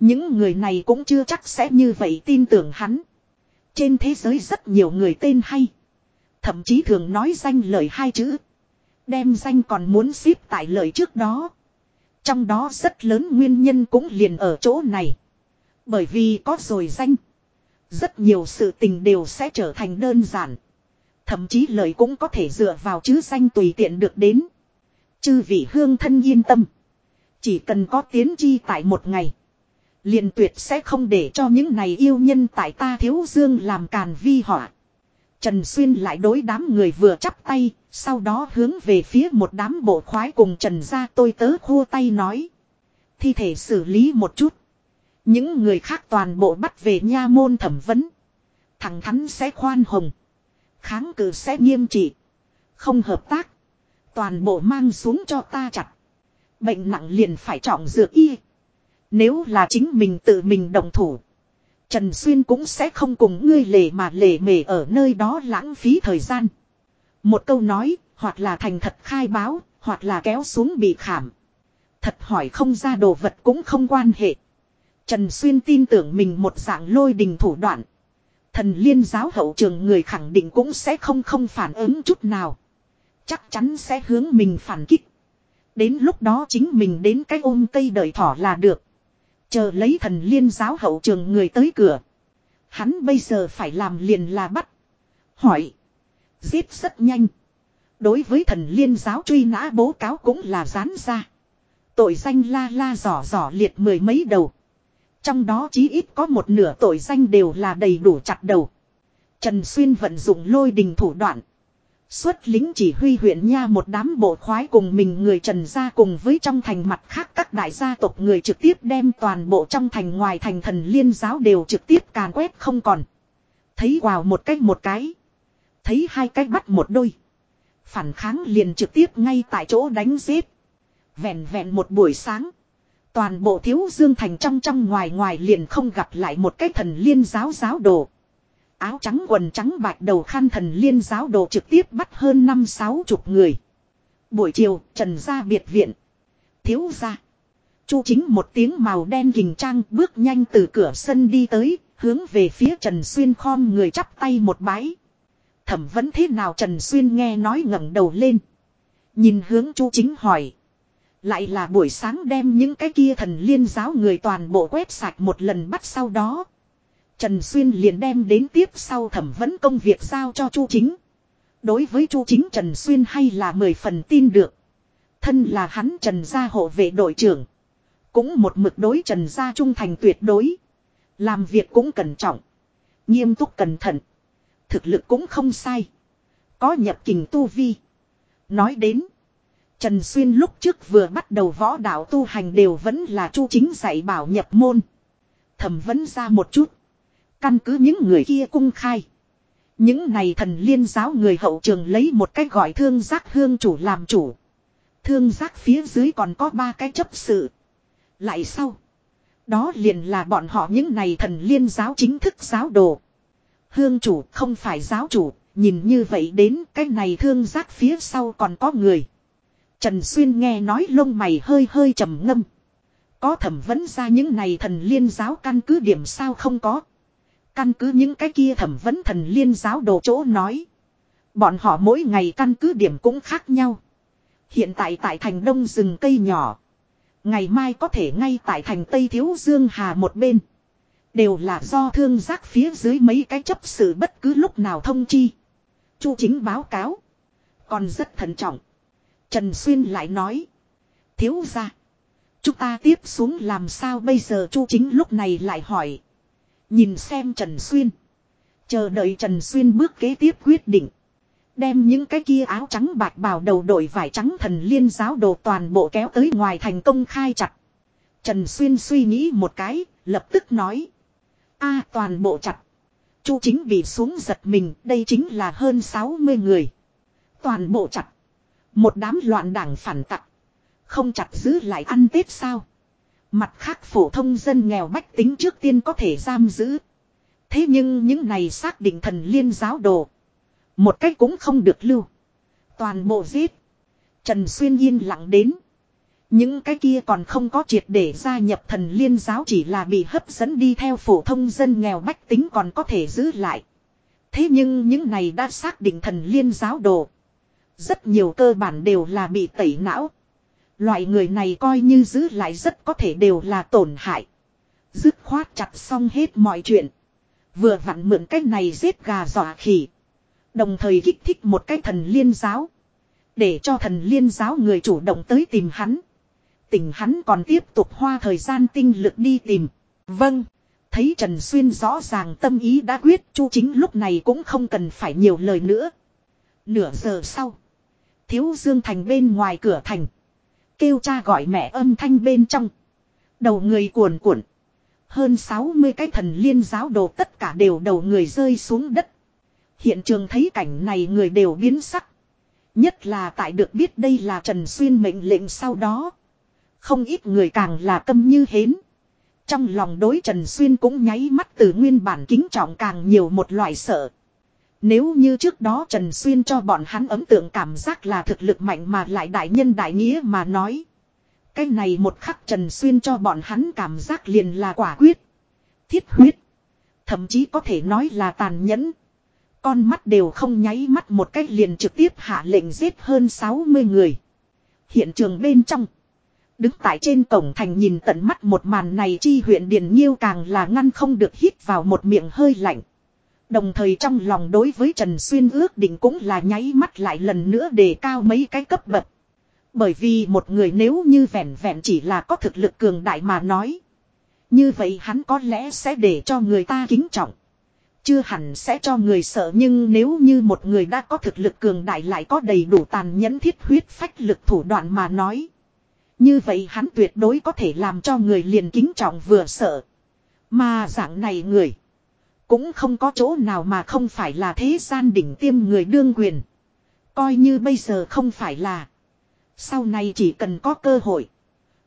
Những người này cũng chưa chắc sẽ như vậy tin tưởng hắn. Trên thế giới rất nhiều người tên hay. Thậm chí thường nói danh lời hai chữ. Đem danh còn muốn xếp tại lời trước đó. Trong đó rất lớn nguyên nhân cũng liền ở chỗ này. Bởi vì có rồi danh. Rất nhiều sự tình đều sẽ trở thành đơn giản. Thậm chí lời cũng có thể dựa vào chữ danh tùy tiện được đến. Chư vị hương thân yên tâm. Chỉ cần có tiến chi tại một ngày. liền tuyệt sẽ không để cho những này yêu nhân tại ta thiếu dương làm càn vi họa. Trần Xuyên lại đối đám người vừa chắp tay, sau đó hướng về phía một đám bộ khoái cùng Trần ra tôi tớ khua tay nói. Thi thể xử lý một chút. Những người khác toàn bộ bắt về nha môn thẩm vấn. Thẳng thắn sẽ khoan hồng. Kháng cự sẽ nghiêm trị. Không hợp tác. Toàn bộ mang xuống cho ta chặt. Bệnh nặng liền phải trọng dược y. Nếu là chính mình tự mình đồng thủ. Trần Xuyên cũng sẽ không cùng ngươi lề mà lề mề ở nơi đó lãng phí thời gian. Một câu nói, hoặc là thành thật khai báo, hoặc là kéo xuống bị khảm. Thật hỏi không ra đồ vật cũng không quan hệ. Trần Xuyên tin tưởng mình một dạng lôi đình thủ đoạn. Thần liên giáo hậu trường người khẳng định cũng sẽ không không phản ứng chút nào. Chắc chắn sẽ hướng mình phản kích. Đến lúc đó chính mình đến cái ôm cây đợi thỏ là được. Chờ lấy thần liên giáo hậu trường người tới cửa. Hắn bây giờ phải làm liền là bắt. Hỏi. Giết rất nhanh. Đối với thần liên giáo truy nã bố cáo cũng là dán ra. Tội danh la la giỏ giỏ liệt mười mấy đầu. Trong đó chí ít có một nửa tội danh đều là đầy đủ chặt đầu. Trần Xuyên vận dụng lôi đình thủ đoạn. Xuất lính chỉ huy huyện nha một đám bộ khoái cùng mình người Trần gia cùng với trong thành mặt khác các đại gia tộc người trực tiếp đem toàn bộ trong thành ngoài thành thần liên giáo đều trực tiếp càn quét không còn. Thấy vào một cách một cái. Thấy hai cách bắt một đôi. Phản kháng liền trực tiếp ngay tại chỗ đánh giết. Vẹn vẹn một buổi sáng. Toàn bộ thiếu dương thành trong trong ngoài ngoài liền không gặp lại một cái thần liên giáo giáo đồ. Áo trắng quần trắng bạch đầu khăn thần liên giáo đồ trực tiếp bắt hơn năm sáu chục người. Buổi chiều, trần ra biệt viện. Thiếu ra. Chu chính một tiếng màu đen hình trang bước nhanh từ cửa sân đi tới, hướng về phía Trần Xuyên khom người chắp tay một bái. Thẩm vẫn thế nào Trần Xuyên nghe nói ngẩng đầu lên. Nhìn hướng chu chính hỏi. Lại là buổi sáng đem những cái kia thần liên giáo người toàn bộ quét sạch một lần bắt sau đó. Trần Xuyên liền đem đến tiếp sau thẩm vấn công việc giao cho Chu Chính. Đối với Chu Chính Trần Xuyên hay là mười phần tin được. Thân là hắn Trần gia hộ vệ đội trưởng. Cũng một mực đối Trần gia trung thành tuyệt đối. Làm việc cũng cẩn trọng. Nghiêm túc cẩn thận. Thực lực cũng không sai. Có nhập kình tu vi. Nói đến. Trần Xuyên lúc trước vừa bắt đầu võ đạo tu hành đều vẫn là chu chính dạy bảo nhập môn. Thẩm vấn ra một chút. Căn cứ những người kia cung khai. Những này thần liên giáo người hậu trường lấy một cách gọi thương giác hương chủ làm chủ. Thương giác phía dưới còn có ba cái chấp sự. Lại sau. Đó liền là bọn họ những này thần liên giáo chính thức giáo đồ. Hương chủ không phải giáo chủ, nhìn như vậy đến cái này thương giác phía sau còn có người. Trần Xuyên nghe nói lông mày hơi hơi trầm ngâm. Có thẩm vấn ra những này thần liên giáo căn cứ điểm sao không có. Căn cứ những cái kia thẩm vấn thần liên giáo đồ chỗ nói. Bọn họ mỗi ngày căn cứ điểm cũng khác nhau. Hiện tại tại thành đông rừng cây nhỏ. Ngày mai có thể ngay tại thành Tây Thiếu Dương Hà một bên. Đều là do thương giác phía dưới mấy cái chấp sự bất cứ lúc nào thông chi. Chu chính báo cáo. Còn rất thận trọng. Trần Xuyên lại nói. Thiếu ra. Chúng ta tiếp xuống làm sao bây giờ Chu chính lúc này lại hỏi. Nhìn xem Trần Xuyên. Chờ đợi Trần Xuyên bước kế tiếp quyết định. Đem những cái kia áo trắng bạc bào đầu đội vải trắng thần liên giáo đồ toàn bộ kéo tới ngoài thành công khai chặt. Trần Xuyên suy nghĩ một cái, lập tức nói a toàn bộ chặt. Chu chính bị xuống giật mình, đây chính là hơn 60 người. Toàn bộ chặt. Một đám loạn đảng phản tặc. Không chặt giữ lại ăn Tết sao. Mặt khác phổ thông dân nghèo bách tính trước tiên có thể giam giữ. Thế nhưng những này xác định thần liên giáo đồ. Một cách cũng không được lưu. Toàn bộ giết. Trần Xuyên yên lặng đến. Những cái kia còn không có triệt để gia nhập thần liên giáo chỉ là bị hấp dẫn đi theo phổ thông dân nghèo bách tính còn có thể giữ lại. Thế nhưng những này đã xác định thần liên giáo đồ. Rất nhiều cơ bản đều là bị tẩy não. Loại người này coi như giữ lại rất có thể đều là tổn hại. Dứt khoát chặt xong hết mọi chuyện. Vừa vặn mượn cách này giết gà dọa khỉ. Đồng thời kích thích một cái thần liên giáo. Để cho thần liên giáo người chủ động tới tìm hắn. Tình hắn còn tiếp tục hoa thời gian tinh lực đi tìm. Vâng. Thấy Trần Xuyên rõ ràng tâm ý đã quyết, Chu chính lúc này cũng không cần phải nhiều lời nữa. Nửa giờ sau. Thiếu Dương Thành bên ngoài cửa thành. Kêu cha gọi mẹ âm thanh bên trong. Đầu người cuồn cuộn. Hơn 60 cái thần liên giáo đồ tất cả đều đầu người rơi xuống đất. Hiện trường thấy cảnh này người đều biến sắc. Nhất là tại được biết đây là Trần Xuyên mệnh lệnh sau đó. Không ít người càng là tâm như hến. Trong lòng đối Trần Xuyên cũng nháy mắt từ nguyên bản kính trọng càng nhiều một loại sợ. Nếu như trước đó Trần Xuyên cho bọn hắn ấm tượng cảm giác là thực lực mạnh mà lại đại nhân đại nghĩa mà nói. Cái này một khắc Trần Xuyên cho bọn hắn cảm giác liền là quả quyết. Thiết huyết. Thậm chí có thể nói là tàn nhẫn. Con mắt đều không nháy mắt một cách liền trực tiếp hạ lệnh giết hơn 60 người. Hiện trường bên trong. Đứng tại trên cổng thành nhìn tận mắt một màn này chi huyện Điền Nhiêu càng là ngăn không được hít vào một miệng hơi lạnh. Đồng thời trong lòng đối với Trần Xuyên ước định cũng là nháy mắt lại lần nữa đề cao mấy cái cấp bậc. Bởi vì một người nếu như vẹn vẹn chỉ là có thực lực cường đại mà nói. Như vậy hắn có lẽ sẽ để cho người ta kính trọng. Chưa hẳn sẽ cho người sợ nhưng nếu như một người đã có thực lực cường đại lại có đầy đủ tàn nhẫn thiết huyết phách lực thủ đoạn mà nói. Như vậy hắn tuyệt đối có thể làm cho người liền kính trọng vừa sợ. Mà dạng này người. Cũng không có chỗ nào mà không phải là thế gian đỉnh tiêm người đương quyền. Coi như bây giờ không phải là. Sau này chỉ cần có cơ hội.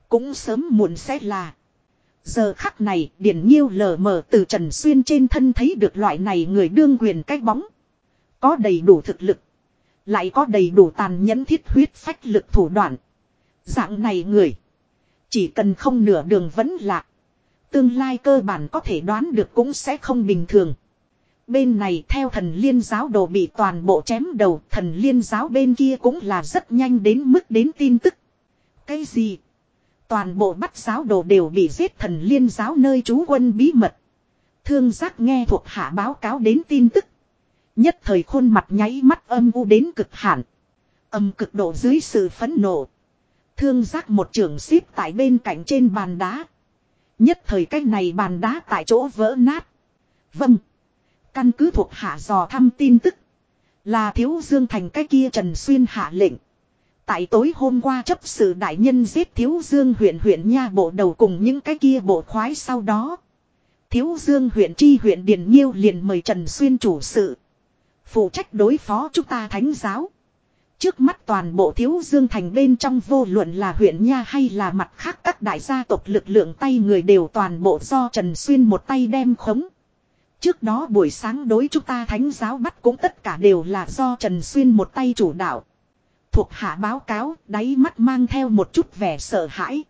Cũng sớm muộn sẽ là. Giờ khắc này, Điển Nhiêu lờ mờ từ Trần Xuyên trên thân thấy được loại này người đương quyền cách bóng. Có đầy đủ thực lực. Lại có đầy đủ tàn nhẫn thiết huyết phách lực thủ đoạn. Dạng này người. Chỉ cần không nửa đường vẫn lạc. Tương lai cơ bản có thể đoán được cũng sẽ không bình thường. Bên này theo thần liên giáo đồ bị toàn bộ chém đầu, thần liên giáo bên kia cũng là rất nhanh đến mức đến tin tức. Cái gì? Toàn bộ bắt giáo đồ đều bị giết thần liên giáo nơi trú quân bí mật. Thương giác nghe thuộc hạ báo cáo đến tin tức. Nhất thời khuôn mặt nháy mắt âm u đến cực hạn. Âm cực độ dưới sự phẫn nộ. Thương giác một trường xếp tại bên cạnh trên bàn đá. Nhất thời cách này bàn đá tại chỗ vỡ nát. Vâng. Căn cứ thuộc hạ dò thăm tin tức. Là thiếu dương thành cái kia Trần Xuyên hạ lệnh. Tại tối hôm qua chấp sự đại nhân giết thiếu dương huyện huyện nha bộ đầu cùng những cái kia bộ khoái sau đó. Thiếu dương huyện tri huyện Điền Nhiêu liền mời Trần Xuyên chủ sự. Phụ trách đối phó chúng ta thánh giáo. Trước mắt toàn bộ thiếu dương thành bên trong vô luận là huyện nha hay là mặt khác các đại gia tộc lực lượng tay người đều toàn bộ do Trần Xuyên một tay đem khống. Trước đó buổi sáng đối chúng ta thánh giáo bắt cũng tất cả đều là do Trần Xuyên một tay chủ đạo. Thuộc hạ báo cáo, đáy mắt mang theo một chút vẻ sợ hãi.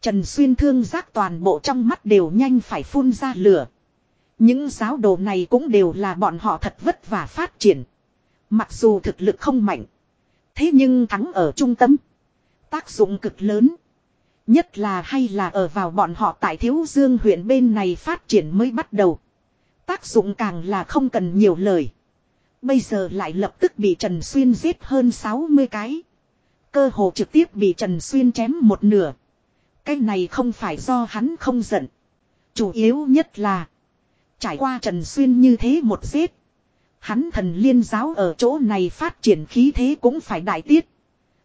Trần Xuyên thương giác toàn bộ trong mắt đều nhanh phải phun ra lửa. Những giáo đồ này cũng đều là bọn họ thật vất vả phát triển. Mặc dù thực lực không mạnh. Thế nhưng thắng ở trung tâm. Tác dụng cực lớn. Nhất là hay là ở vào bọn họ tại Thiếu Dương huyện bên này phát triển mới bắt đầu. Tác dụng càng là không cần nhiều lời. Bây giờ lại lập tức bị Trần Xuyên giết hơn 60 cái. Cơ hồ trực tiếp bị Trần Xuyên chém một nửa. Cái này không phải do hắn không giận. Chủ yếu nhất là. Trải qua Trần Xuyên như thế một giết. Hắn thần liên giáo ở chỗ này phát triển khí thế cũng phải đại tiết.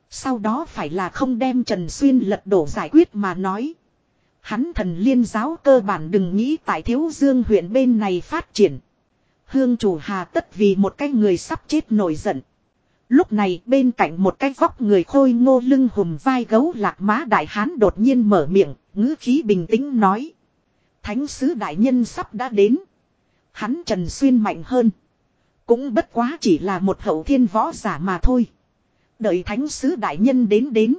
Sau đó phải là không đem Trần Xuyên lật đổ giải quyết mà nói. Hắn thần liên giáo cơ bản đừng nghĩ tại Thiếu Dương huyện bên này phát triển. Hương chủ hà tất vì một cái người sắp chết nổi giận. Lúc này bên cạnh một cái vóc người khôi ngô lưng hùm vai gấu lạc má đại hán đột nhiên mở miệng, ngữ khí bình tĩnh nói. Thánh sứ đại nhân sắp đã đến. Hắn Trần Xuyên mạnh hơn. Cũng bất quá chỉ là một hậu thiên võ giả mà thôi. Đợi thánh sứ đại nhân đến đến.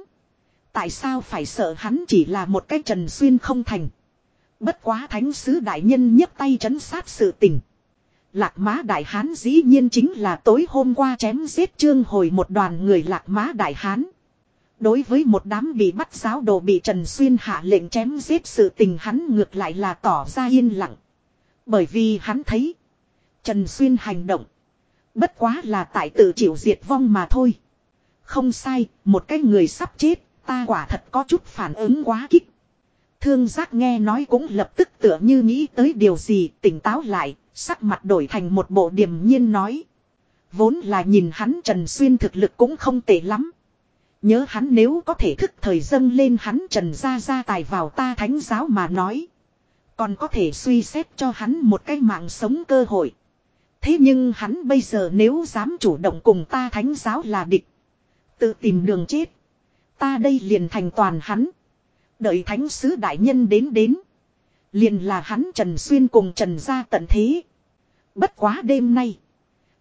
Tại sao phải sợ hắn chỉ là một cái Trần Xuyên không thành. Bất quá thánh sứ đại nhân nhấc tay trấn sát sự tình. Lạc má đại hán dĩ nhiên chính là tối hôm qua chém giết trương hồi một đoàn người lạc má đại hán. Đối với một đám bị bắt giáo đồ bị Trần Xuyên hạ lệnh chém giết sự tình hắn ngược lại là tỏ ra yên lặng. Bởi vì hắn thấy, Trần Xuyên hành động. Bất quá là tại tự chịu diệt vong mà thôi. Không sai, một cái người sắp chết, ta quả thật có chút phản ứng quá kích. Thương giác nghe nói cũng lập tức tựa như nghĩ tới điều gì tỉnh táo lại, Sắc mặt đổi thành một bộ điềm nhiên nói. Vốn là nhìn hắn Trần Xuyên thực lực cũng không tệ lắm. Nhớ hắn nếu có thể thức thời dâng lên hắn Trần ra ra tài vào ta thánh giáo mà nói. Còn có thể suy xét cho hắn một cái mạng sống cơ hội. Thế nhưng hắn bây giờ nếu dám chủ động cùng ta thánh giáo là địch. Tự tìm đường chết. Ta đây liền thành toàn hắn. Đợi thánh sứ đại nhân đến đến. Liền là hắn Trần Xuyên cùng Trần gia tận thế. Bất quá đêm nay.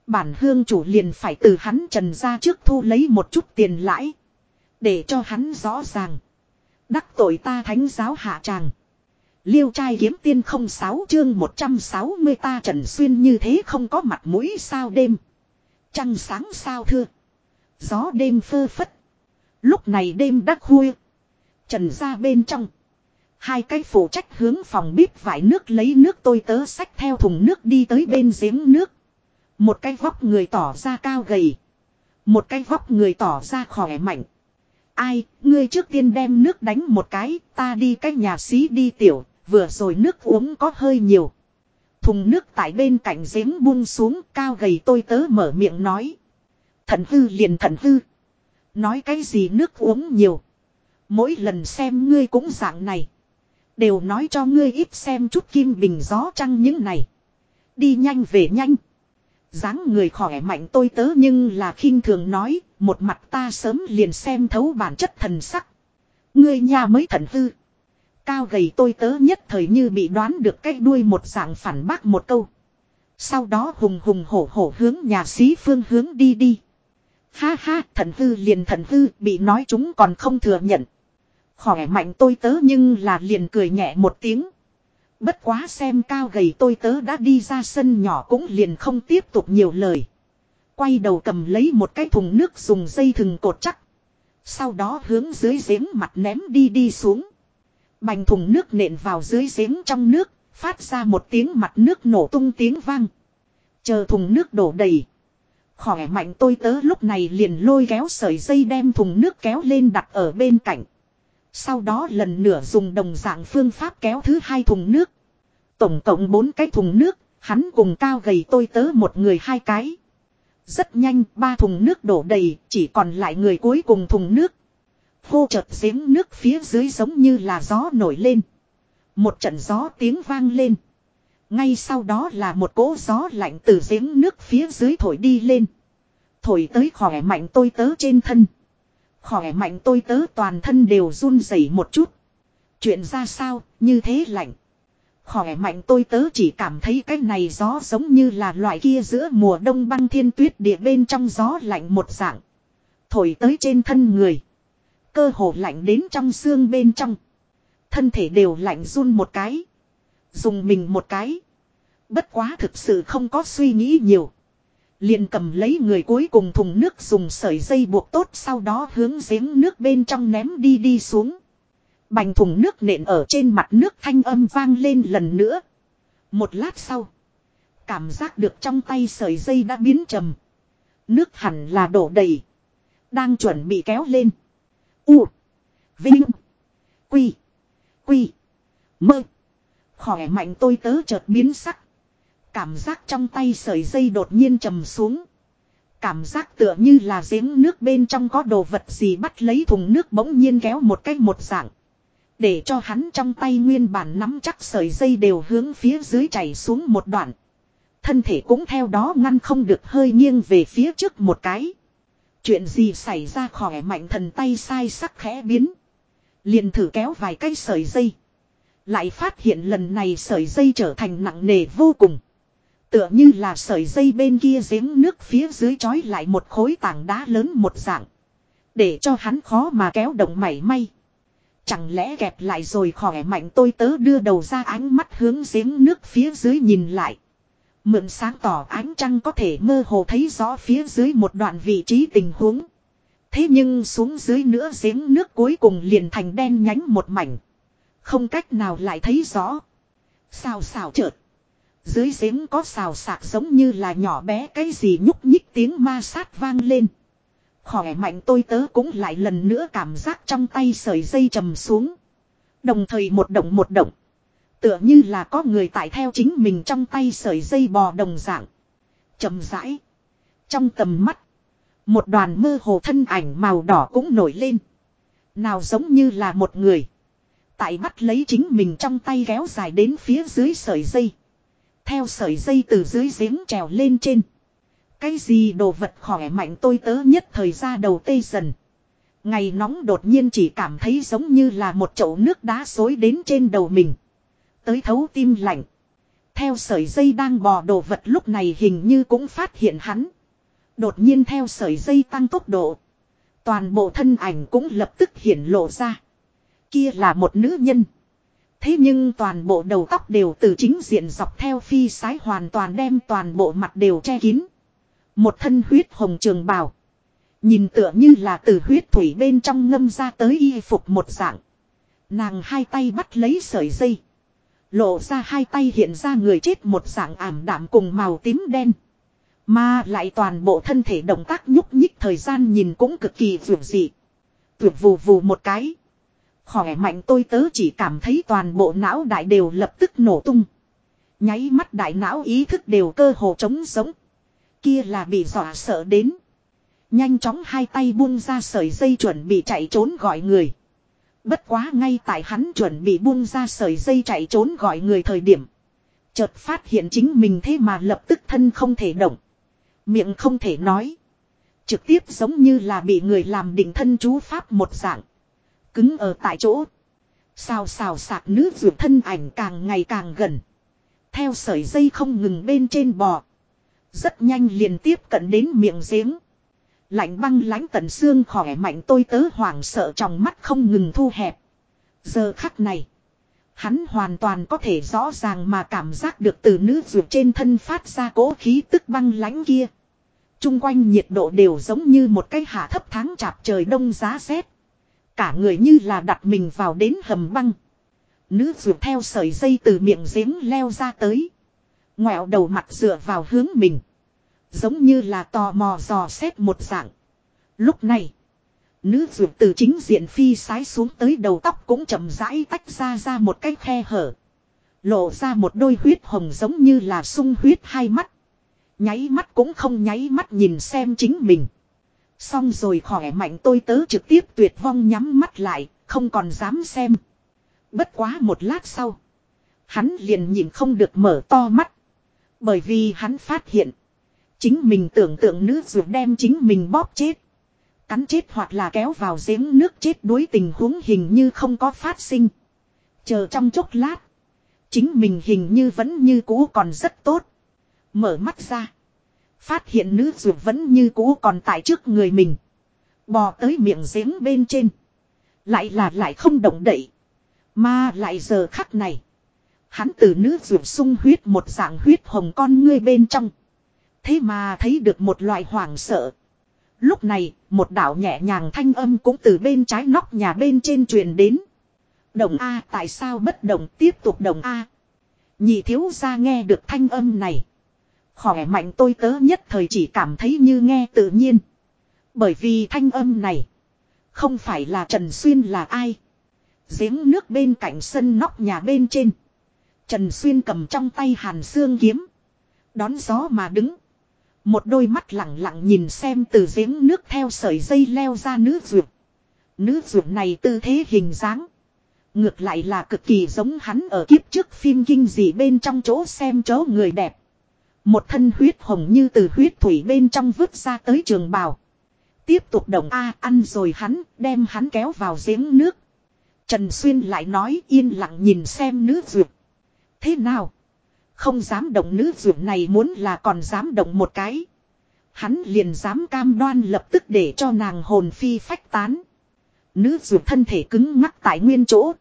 Bản hương chủ liền phải từ hắn Trần gia trước thu lấy một chút tiền lãi. Để cho hắn rõ ràng. Đắc tội ta thánh giáo hạ tràng. Liêu trai kiếm tiên không sáu chương 160 ta Trần Xuyên như thế không có mặt mũi sao đêm. Trăng sáng sao thưa. Gió đêm phơ phất. Lúc này đêm đắc khuya. Trần ra bên trong. Hai cái phụ trách hướng phòng bếp vải nước lấy nước tôi tớ sách theo thùng nước đi tới bên giếng nước. Một cái vóc người tỏ ra cao gầy. Một cái vóc người tỏ ra khỏe mạnh. Ai, ngươi trước tiên đem nước đánh một cái, ta đi cái nhà xí đi tiểu, vừa rồi nước uống có hơi nhiều. Thùng nước tại bên cạnh giếng buông xuống cao gầy tôi tớ mở miệng nói. Thần hư liền thần hư. Nói cái gì nước uống nhiều. Mỗi lần xem ngươi cũng dạng này. Đều nói cho ngươi ít xem chút kim bình gió trăng những này. Đi nhanh về nhanh. dáng người khỏe mạnh tôi tớ nhưng là khinh thường nói, một mặt ta sớm liền xem thấu bản chất thần sắc. Ngươi nhà mới thần hư. Cao gầy tôi tớ nhất thời như bị đoán được cái đuôi một dạng phản bác một câu. Sau đó hùng hùng hổ hổ hướng nhà sĩ phương hướng đi đi. Ha ha, thần hư liền thần hư, bị nói chúng còn không thừa nhận. Khỏe mạnh tôi tớ nhưng là liền cười nhẹ một tiếng. Bất quá xem cao gầy tôi tớ đã đi ra sân nhỏ cũng liền không tiếp tục nhiều lời. Quay đầu cầm lấy một cái thùng nước dùng dây thừng cột chắc. Sau đó hướng dưới giếng mặt ném đi đi xuống. Bành thùng nước nện vào dưới giếng trong nước, phát ra một tiếng mặt nước nổ tung tiếng vang. Chờ thùng nước đổ đầy. Khỏe mạnh tôi tớ lúc này liền lôi kéo sợi dây đem thùng nước kéo lên đặt ở bên cạnh. Sau đó lần nửa dùng đồng dạng phương pháp kéo thứ hai thùng nước. Tổng cộng bốn cái thùng nước, hắn cùng cao gầy tôi tớ một người hai cái. Rất nhanh, ba thùng nước đổ đầy, chỉ còn lại người cuối cùng thùng nước. Hô chợt giếng nước phía dưới giống như là gió nổi lên. Một trận gió tiếng vang lên. Ngay sau đó là một cỗ gió lạnh từ giếng nước phía dưới thổi đi lên. Thổi tới khỏe mạnh tôi tớ trên thân. Khỏe mạnh tôi tớ toàn thân đều run rẩy một chút. Chuyện ra sao, như thế lạnh. Khỏe mạnh tôi tớ chỉ cảm thấy cái này gió giống như là loại kia giữa mùa đông băng thiên tuyết địa bên trong gió lạnh một dạng. Thổi tới trên thân người. Cơ hồ lạnh đến trong xương bên trong. Thân thể đều lạnh run một cái. Dùng mình một cái. Bất quá thực sự không có suy nghĩ nhiều. Liền cầm lấy người cuối cùng thùng nước dùng sợi dây buộc tốt sau đó hướng giếng nước bên trong ném đi đi xuống. Bành thùng nước nện ở trên mặt nước thanh âm vang lên lần nữa. Một lát sau. Cảm giác được trong tay sợi dây đã biến trầm. Nước hẳn là đổ đầy. Đang chuẩn bị kéo lên. U. Vinh. Quy. Quy. Mơ. Khỏe mạnh tôi tớ chợt biến sắc. Cảm giác trong tay sợi dây đột nhiên trầm xuống. Cảm giác tựa như là giếng nước bên trong có đồ vật gì bắt lấy thùng nước bỗng nhiên kéo một cách một dạng. Để cho hắn trong tay nguyên bản nắm chắc sợi dây đều hướng phía dưới chảy xuống một đoạn. Thân thể cũng theo đó ngăn không được hơi nghiêng về phía trước một cái. Chuyện gì xảy ra khỏe mạnh thần tay sai sắc khẽ biến. Liền thử kéo vài cái sợi dây. Lại phát hiện lần này sợi dây trở thành nặng nề vô cùng. Tựa như là sợi dây bên kia giếng nước phía dưới trói lại một khối tảng đá lớn một dạng. Để cho hắn khó mà kéo động mảy may. Chẳng lẽ kẹp lại rồi khỏe mạnh tôi tớ đưa đầu ra ánh mắt hướng giếng nước phía dưới nhìn lại. Mượn sáng tỏ ánh trăng có thể mơ hồ thấy rõ phía dưới một đoạn vị trí tình huống. Thế nhưng xuống dưới nữa giếng nước cuối cùng liền thành đen nhánh một mảnh. Không cách nào lại thấy rõ. xào xào chợt. Dưới giếng có xào sạc giống như là nhỏ bé cái gì nhúc nhích tiếng ma sát vang lên. Khỏe mạnh tôi tớ cũng lại lần nữa cảm giác trong tay sợi dây trầm xuống. Đồng thời một động một động. Tựa như là có người tại theo chính mình trong tay sợi dây bò đồng dạng. chậm rãi. Trong tầm mắt. Một đoàn mơ hồ thân ảnh màu đỏ cũng nổi lên. Nào giống như là một người. Tại bắt lấy chính mình trong tay kéo dài đến phía dưới sợi dây. Theo sợi dây từ dưới giếng trèo lên trên. Cái gì đồ vật khỏe mạnh tôi tớ nhất thời ra đầu tê dần. Ngày nóng đột nhiên chỉ cảm thấy giống như là một chậu nước đá xối đến trên đầu mình. Tới thấu tim lạnh. Theo sợi dây đang bò đồ vật lúc này hình như cũng phát hiện hắn. Đột nhiên theo sợi dây tăng tốc độ. Toàn bộ thân ảnh cũng lập tức hiển lộ ra. Kia là một nữ nhân. Thế nhưng toàn bộ đầu tóc đều từ chính diện dọc theo phi sái hoàn toàn đem toàn bộ mặt đều che kín. Một thân huyết hồng trường bào. Nhìn tựa như là từ huyết thủy bên trong ngâm ra tới y phục một dạng. Nàng hai tay bắt lấy sợi dây. Lộ ra hai tay hiện ra người chết một dạng ảm đạm cùng màu tím đen. Mà lại toàn bộ thân thể động tác nhúc nhích thời gian nhìn cũng cực kỳ vượt dị. Tuyệt vù vù một cái. Khỏe mạnh tôi tớ chỉ cảm thấy toàn bộ não đại đều lập tức nổ tung. Nháy mắt đại não ý thức đều cơ hồ trống sống. Kia là bị dọa sợ đến. Nhanh chóng hai tay buông ra sợi dây chuẩn bị chạy trốn gọi người. Bất quá ngay tại hắn chuẩn bị buông ra sợi dây chạy trốn gọi người thời điểm. Chợt phát hiện chính mình thế mà lập tức thân không thể động. Miệng không thể nói. Trực tiếp giống như là bị người làm định thân chú pháp một dạng. Cứng ở tại chỗ. Xào xào sạc nước ruột thân ảnh càng ngày càng gần. Theo sợi dây không ngừng bên trên bò. Rất nhanh liền tiếp cận đến miệng giếng. Lạnh băng lánh tận xương khỏe mạnh tôi tớ hoảng sợ trong mắt không ngừng thu hẹp. Giờ khắc này. Hắn hoàn toàn có thể rõ ràng mà cảm giác được từ nữ ruột trên thân phát ra cỗ khí tức băng lánh kia. Trung quanh nhiệt độ đều giống như một cái hạ thấp tháng chạp trời đông giá rét. Cả người như là đặt mình vào đến hầm băng. Nữ ruột theo sợi dây từ miệng giếng leo ra tới. Ngoẹo đầu mặt dựa vào hướng mình. Giống như là tò mò dò xét một dạng. Lúc này. Nữ dược từ chính diện phi sái xuống tới đầu tóc cũng chậm rãi tách ra ra một cái khe hở. Lộ ra một đôi huyết hồng giống như là sung huyết hai mắt. Nháy mắt cũng không nháy mắt nhìn xem chính mình. Xong rồi khỏe mạnh tôi tớ trực tiếp tuyệt vong nhắm mắt lại, không còn dám xem. Bất quá một lát sau. Hắn liền nhìn không được mở to mắt. Bởi vì hắn phát hiện. Chính mình tưởng tượng nữ ruột đem chính mình bóp chết. Cắn chết hoặc là kéo vào giếng nước chết đuối tình huống hình như không có phát sinh. Chờ trong chốc lát. Chính mình hình như vẫn như cũ còn rất tốt. Mở mắt ra. Phát hiện nữ ruột vẫn như cũ còn tại trước người mình. Bò tới miệng giếng bên trên. Lại là lại không động đậy. Mà lại giờ khắc này. Hắn từ nữ ruột sung huyết một dạng huyết hồng con ngươi bên trong. Thế mà thấy được một loại hoảng sợ. Lúc này, một đạo nhẹ nhàng thanh âm cũng từ bên trái nóc nhà bên trên truyền đến. Đồng A tại sao bất đồng tiếp tục đồng A. Nhị thiếu ra nghe được thanh âm này. Khỏe mạnh tôi tớ nhất thời chỉ cảm thấy như nghe tự nhiên. Bởi vì thanh âm này. Không phải là Trần Xuyên là ai. Giếng nước bên cạnh sân nóc nhà bên trên. Trần Xuyên cầm trong tay hàn xương kiếm. Đón gió mà đứng. Một đôi mắt lặng lặng nhìn xem từ giếng nước theo sợi dây leo ra nữ ruột. Nữ ruột này tư thế hình dáng. Ngược lại là cực kỳ giống hắn ở kiếp trước phim kinh dị bên trong chỗ xem chỗ người đẹp. Một thân huyết hồng như từ huyết thủy bên trong vứt ra tới trường bào. Tiếp tục động A ăn rồi hắn, đem hắn kéo vào giếng nước. Trần Xuyên lại nói yên lặng nhìn xem nữ duyệt. Thế nào? Không dám động nữ dưỡng này muốn là còn dám động một cái. Hắn liền dám cam đoan lập tức để cho nàng hồn phi phách tán. Nữ dưỡng thân thể cứng ngắc tại nguyên chỗ.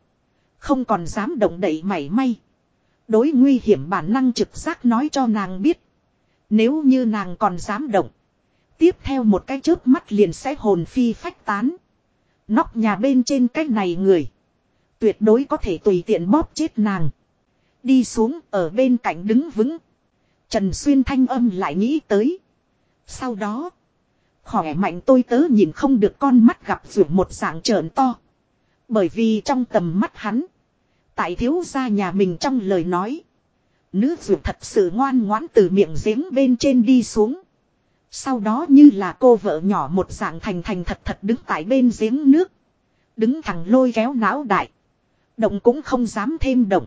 Không còn dám động đậy mảy may. Đối nguy hiểm bản năng trực giác nói cho nàng biết. Nếu như nàng còn dám động. Tiếp theo một cái chớp mắt liền sẽ hồn phi phách tán. Nóc nhà bên trên cái này người. Tuyệt đối có thể tùy tiện bóp chết nàng. Đi xuống ở bên cạnh đứng vững. Trần Xuyên thanh âm lại nghĩ tới. Sau đó. Khỏe mạnh tôi tớ nhìn không được con mắt gặp rủi một dạng trợn to. Bởi vì trong tầm mắt hắn. Tại thiếu gia nhà mình trong lời nói. Nữ rủi thật sự ngoan ngoãn từ miệng giếng bên trên đi xuống. Sau đó như là cô vợ nhỏ một dạng thành thành thật thật đứng tại bên giếng nước. Đứng thẳng lôi kéo não đại. Động cũng không dám thêm động.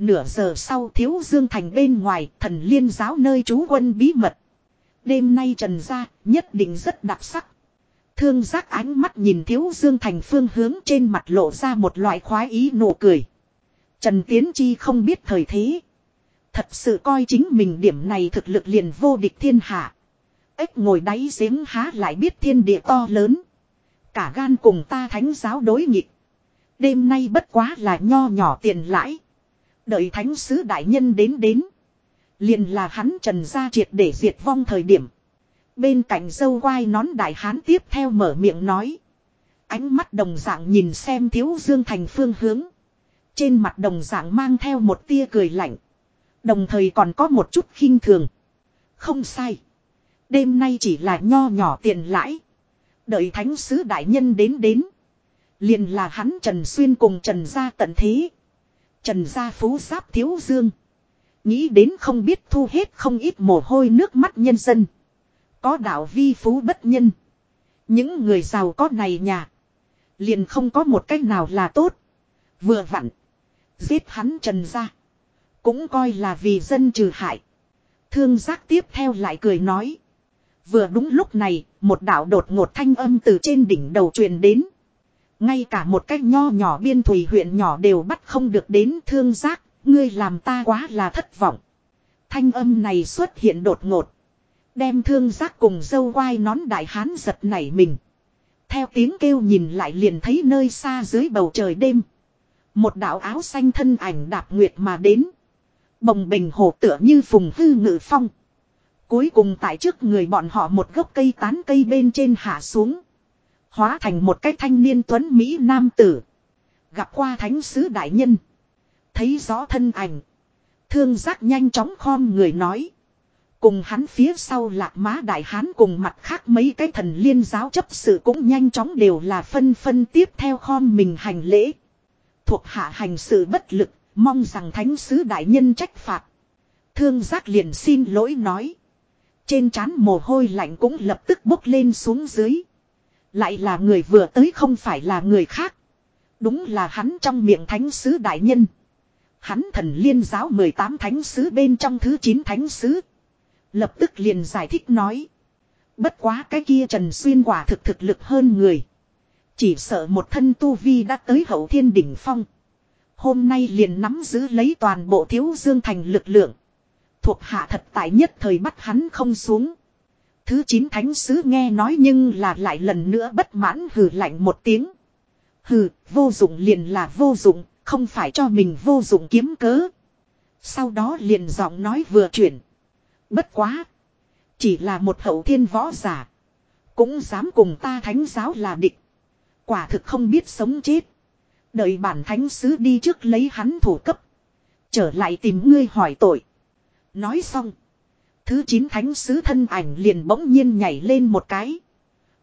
Nửa giờ sau thiếu dương thành bên ngoài, thần liên giáo nơi trú quân bí mật. Đêm nay trần gia, nhất định rất đặc sắc. Thương giác ánh mắt nhìn thiếu dương thành phương hướng trên mặt lộ ra một loại khoái ý nụ cười. Trần Tiến Chi không biết thời thế. Thật sự coi chính mình điểm này thực lực liền vô địch thiên hạ. Ếch ngồi đáy giếng há lại biết thiên địa to lớn. Cả gan cùng ta thánh giáo đối nghịch. Đêm nay bất quá là nho nhỏ tiền lãi. Đợi thánh sứ đại nhân đến đến. Liền là hắn trần ra triệt để diệt vong thời điểm. Bên cạnh dâu quai nón đại hán tiếp theo mở miệng nói. Ánh mắt đồng dạng nhìn xem thiếu dương thành phương hướng. Trên mặt đồng dạng mang theo một tia cười lạnh. Đồng thời còn có một chút khinh thường. Không sai. Đêm nay chỉ là nho nhỏ tiền lãi. Đợi thánh sứ đại nhân đến đến. Liền là hắn Trần Xuyên cùng Trần Gia tận thế. Trần Gia phú giáp thiếu dương. Nghĩ đến không biết thu hết không ít mồ hôi nước mắt nhân dân. Có đạo vi phú bất nhân. Những người giàu có này nhà. Liền không có một cách nào là tốt. Vừa vặn. Giết hắn Trần Gia. Cũng coi là vì dân trừ hại. Thương giác tiếp theo lại cười nói. Vừa đúng lúc này, một đạo đột ngột thanh âm từ trên đỉnh đầu truyền đến. Ngay cả một cách nho nhỏ biên thủy huyện nhỏ đều bắt không được đến thương giác, ngươi làm ta quá là thất vọng. Thanh âm này xuất hiện đột ngột. Đem thương giác cùng dâu quai nón đại hán giật nảy mình. Theo tiếng kêu nhìn lại liền thấy nơi xa dưới bầu trời đêm. Một đạo áo xanh thân ảnh đạp nguyệt mà đến. Bồng bình hồ tựa như phùng hư ngự phong. Cuối cùng tại trước người bọn họ một gốc cây tán cây bên trên hạ xuống. Hóa thành một cái thanh niên tuấn Mỹ nam tử. Gặp qua thánh sứ đại nhân. Thấy rõ thân ảnh. Thương giác nhanh chóng khom người nói. Cùng hắn phía sau lạc má đại hán cùng mặt khác mấy cái thần liên giáo chấp sự cũng nhanh chóng đều là phân phân tiếp theo khom mình hành lễ. Thuộc hạ hành sự bất lực, mong rằng thánh sứ đại nhân trách phạt. Thương giác liền xin lỗi nói. Trên trán mồ hôi lạnh cũng lập tức bốc lên xuống dưới. Lại là người vừa tới không phải là người khác. Đúng là hắn trong miệng thánh sứ đại nhân. Hắn thần liên giáo 18 thánh sứ bên trong thứ 9 thánh sứ. Lập tức liền giải thích nói. Bất quá cái kia Trần Xuyên quả thực thực lực hơn người. Chỉ sợ một thân tu vi đã tới hậu thiên đỉnh phong. Hôm nay liền nắm giữ lấy toàn bộ thiếu dương thành lực lượng. Thuộc hạ thật tại nhất thời bắt hắn không xuống. Thứ chín thánh sứ nghe nói nhưng là lại lần nữa bất mãn hừ lạnh một tiếng. Hừ, vô dụng liền là vô dụng, không phải cho mình vô dụng kiếm cớ. Sau đó liền giọng nói vừa chuyển. Bất quá. Chỉ là một hậu thiên võ giả. Cũng dám cùng ta thánh giáo là địch. Quả thực không biết sống chết. Đợi bản thánh sứ đi trước lấy hắn thủ cấp. Trở lại tìm ngươi hỏi tội. Nói xong. Thứ chín thánh sứ thân ảnh liền bỗng nhiên nhảy lên một cái.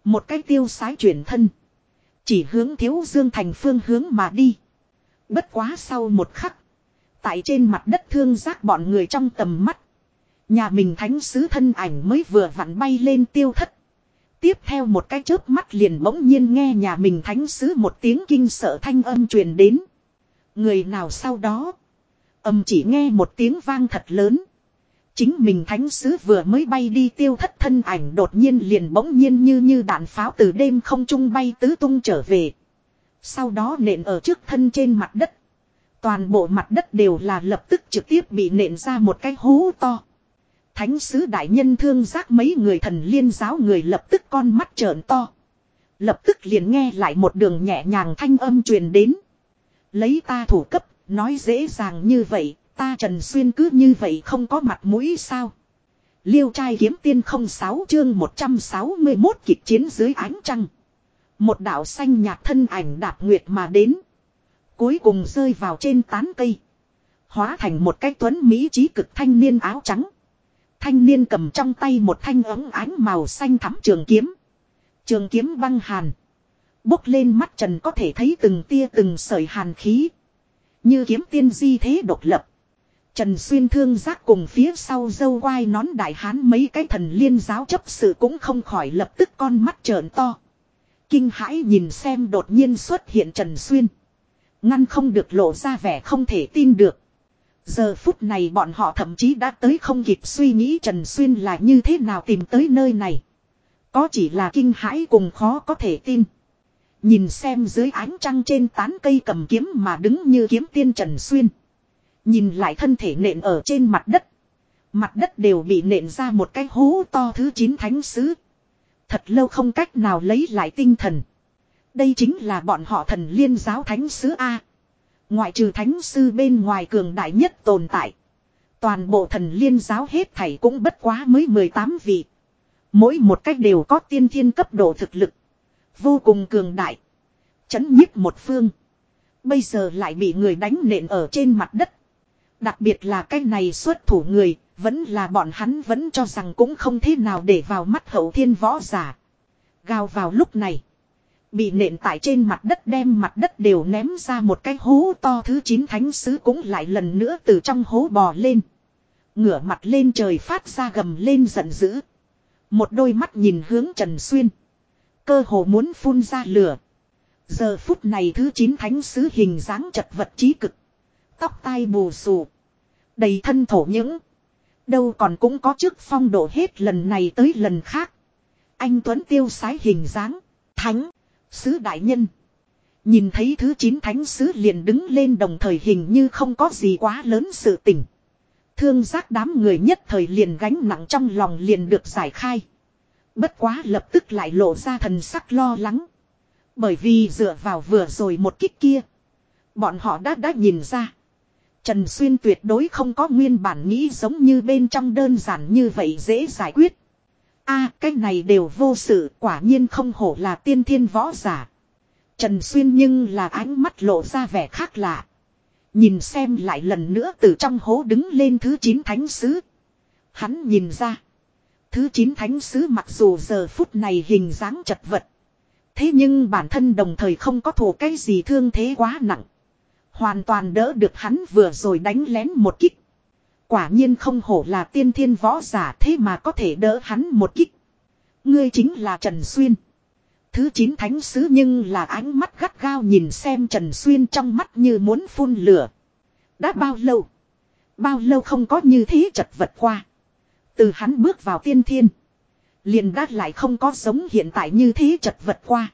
Một cái tiêu sái chuyển thân. Chỉ hướng thiếu dương thành phương hướng mà đi. Bất quá sau một khắc. Tại trên mặt đất thương giác bọn người trong tầm mắt. Nhà mình thánh sứ thân ảnh mới vừa vặn bay lên tiêu thất. Tiếp theo một cái chớp mắt liền bỗng nhiên nghe nhà mình thánh sứ một tiếng kinh sợ thanh âm truyền đến. Người nào sau đó. Âm chỉ nghe một tiếng vang thật lớn. Chính mình thánh sứ vừa mới bay đi tiêu thất thân ảnh đột nhiên liền bỗng nhiên như như đạn pháo từ đêm không trung bay tứ tung trở về. Sau đó nện ở trước thân trên mặt đất. Toàn bộ mặt đất đều là lập tức trực tiếp bị nện ra một cái hố to. Thánh sứ đại nhân thương giác mấy người thần liên giáo người lập tức con mắt trợn to. Lập tức liền nghe lại một đường nhẹ nhàng thanh âm truyền đến. Lấy ta thủ cấp, nói dễ dàng như vậy, ta Trần Xuyên cứ như vậy không có mặt mũi sao. Liêu trai kiếm tiên không sáu chương 161 kịch chiến dưới ánh trăng. Một đạo xanh nhạt thân ảnh đạp nguyệt mà đến. Cuối cùng rơi vào trên tán cây. Hóa thành một cái tuấn Mỹ trí cực thanh niên áo trắng. Thanh niên cầm trong tay một thanh ống ánh màu xanh thắm trường kiếm. Trường kiếm băng hàn. Bốc lên mắt trần có thể thấy từng tia từng sợi hàn khí. Như kiếm tiên di thế độc lập. Trần Xuyên thương giác cùng phía sau dâu quai nón đại hán mấy cái thần liên giáo chấp sự cũng không khỏi lập tức con mắt trợn to. Kinh hãi nhìn xem đột nhiên xuất hiện Trần Xuyên. Ngăn không được lộ ra vẻ không thể tin được. Giờ phút này bọn họ thậm chí đã tới không kịp suy nghĩ Trần Xuyên là như thế nào tìm tới nơi này. Có chỉ là kinh hãi cùng khó có thể tin. Nhìn xem dưới ánh trăng trên tán cây cầm kiếm mà đứng như kiếm tiên Trần Xuyên. Nhìn lại thân thể nện ở trên mặt đất. Mặt đất đều bị nện ra một cái hố to thứ chín thánh sứ. Thật lâu không cách nào lấy lại tinh thần. Đây chính là bọn họ thần liên giáo thánh sứ A. Ngoại trừ thánh sư bên ngoài cường đại nhất tồn tại. Toàn bộ thần liên giáo hết thảy cũng bất quá mới 18 vị. Mỗi một cách đều có tiên thiên cấp độ thực lực. Vô cùng cường đại. Chấn nhiếp một phương. Bây giờ lại bị người đánh nện ở trên mặt đất. Đặc biệt là cái này xuất thủ người, vẫn là bọn hắn vẫn cho rằng cũng không thế nào để vào mắt hậu thiên võ giả. Gào vào lúc này. Bị nện tại trên mặt đất đem mặt đất đều ném ra một cái hố to thứ chín thánh sứ cũng lại lần nữa từ trong hố bò lên. Ngửa mặt lên trời phát ra gầm lên giận dữ. Một đôi mắt nhìn hướng Trần Xuyên. Cơ hồ muốn phun ra lửa. Giờ phút này thứ chín thánh sứ hình dáng chật vật trí cực. Tóc tai bù xù. Đầy thân thổ những. Đâu còn cũng có chức phong độ hết lần này tới lần khác. Anh Tuấn tiêu sái hình dáng. Thánh. Sứ đại nhân. Nhìn thấy thứ chín thánh sứ liền đứng lên đồng thời hình như không có gì quá lớn sự tình. Thương giác đám người nhất thời liền gánh nặng trong lòng liền được giải khai. Bất quá lập tức lại lộ ra thần sắc lo lắng. Bởi vì dựa vào vừa rồi một kích kia. Bọn họ đã đã nhìn ra. Trần Xuyên tuyệt đối không có nguyên bản nghĩ giống như bên trong đơn giản như vậy dễ giải quyết. a, cái này đều vô sự, quả nhiên không hổ là tiên thiên võ giả. Trần Xuyên nhưng là ánh mắt lộ ra vẻ khác lạ. Nhìn xem lại lần nữa từ trong hố đứng lên thứ 9 thánh sứ. Hắn nhìn ra. Thứ 9 thánh sứ mặc dù giờ phút này hình dáng chật vật. Thế nhưng bản thân đồng thời không có thù cái gì thương thế quá nặng. Hoàn toàn đỡ được hắn vừa rồi đánh lén một kích. Quả nhiên không hổ là tiên thiên võ giả thế mà có thể đỡ hắn một kích. Ngươi chính là Trần Xuyên. Thứ chín thánh sứ nhưng là ánh mắt gắt gao nhìn xem Trần Xuyên trong mắt như muốn phun lửa. Đã bao lâu? Bao lâu không có như thế chật vật qua. Từ hắn bước vào tiên thiên. Liền đát lại không có giống hiện tại như thế chật vật qua.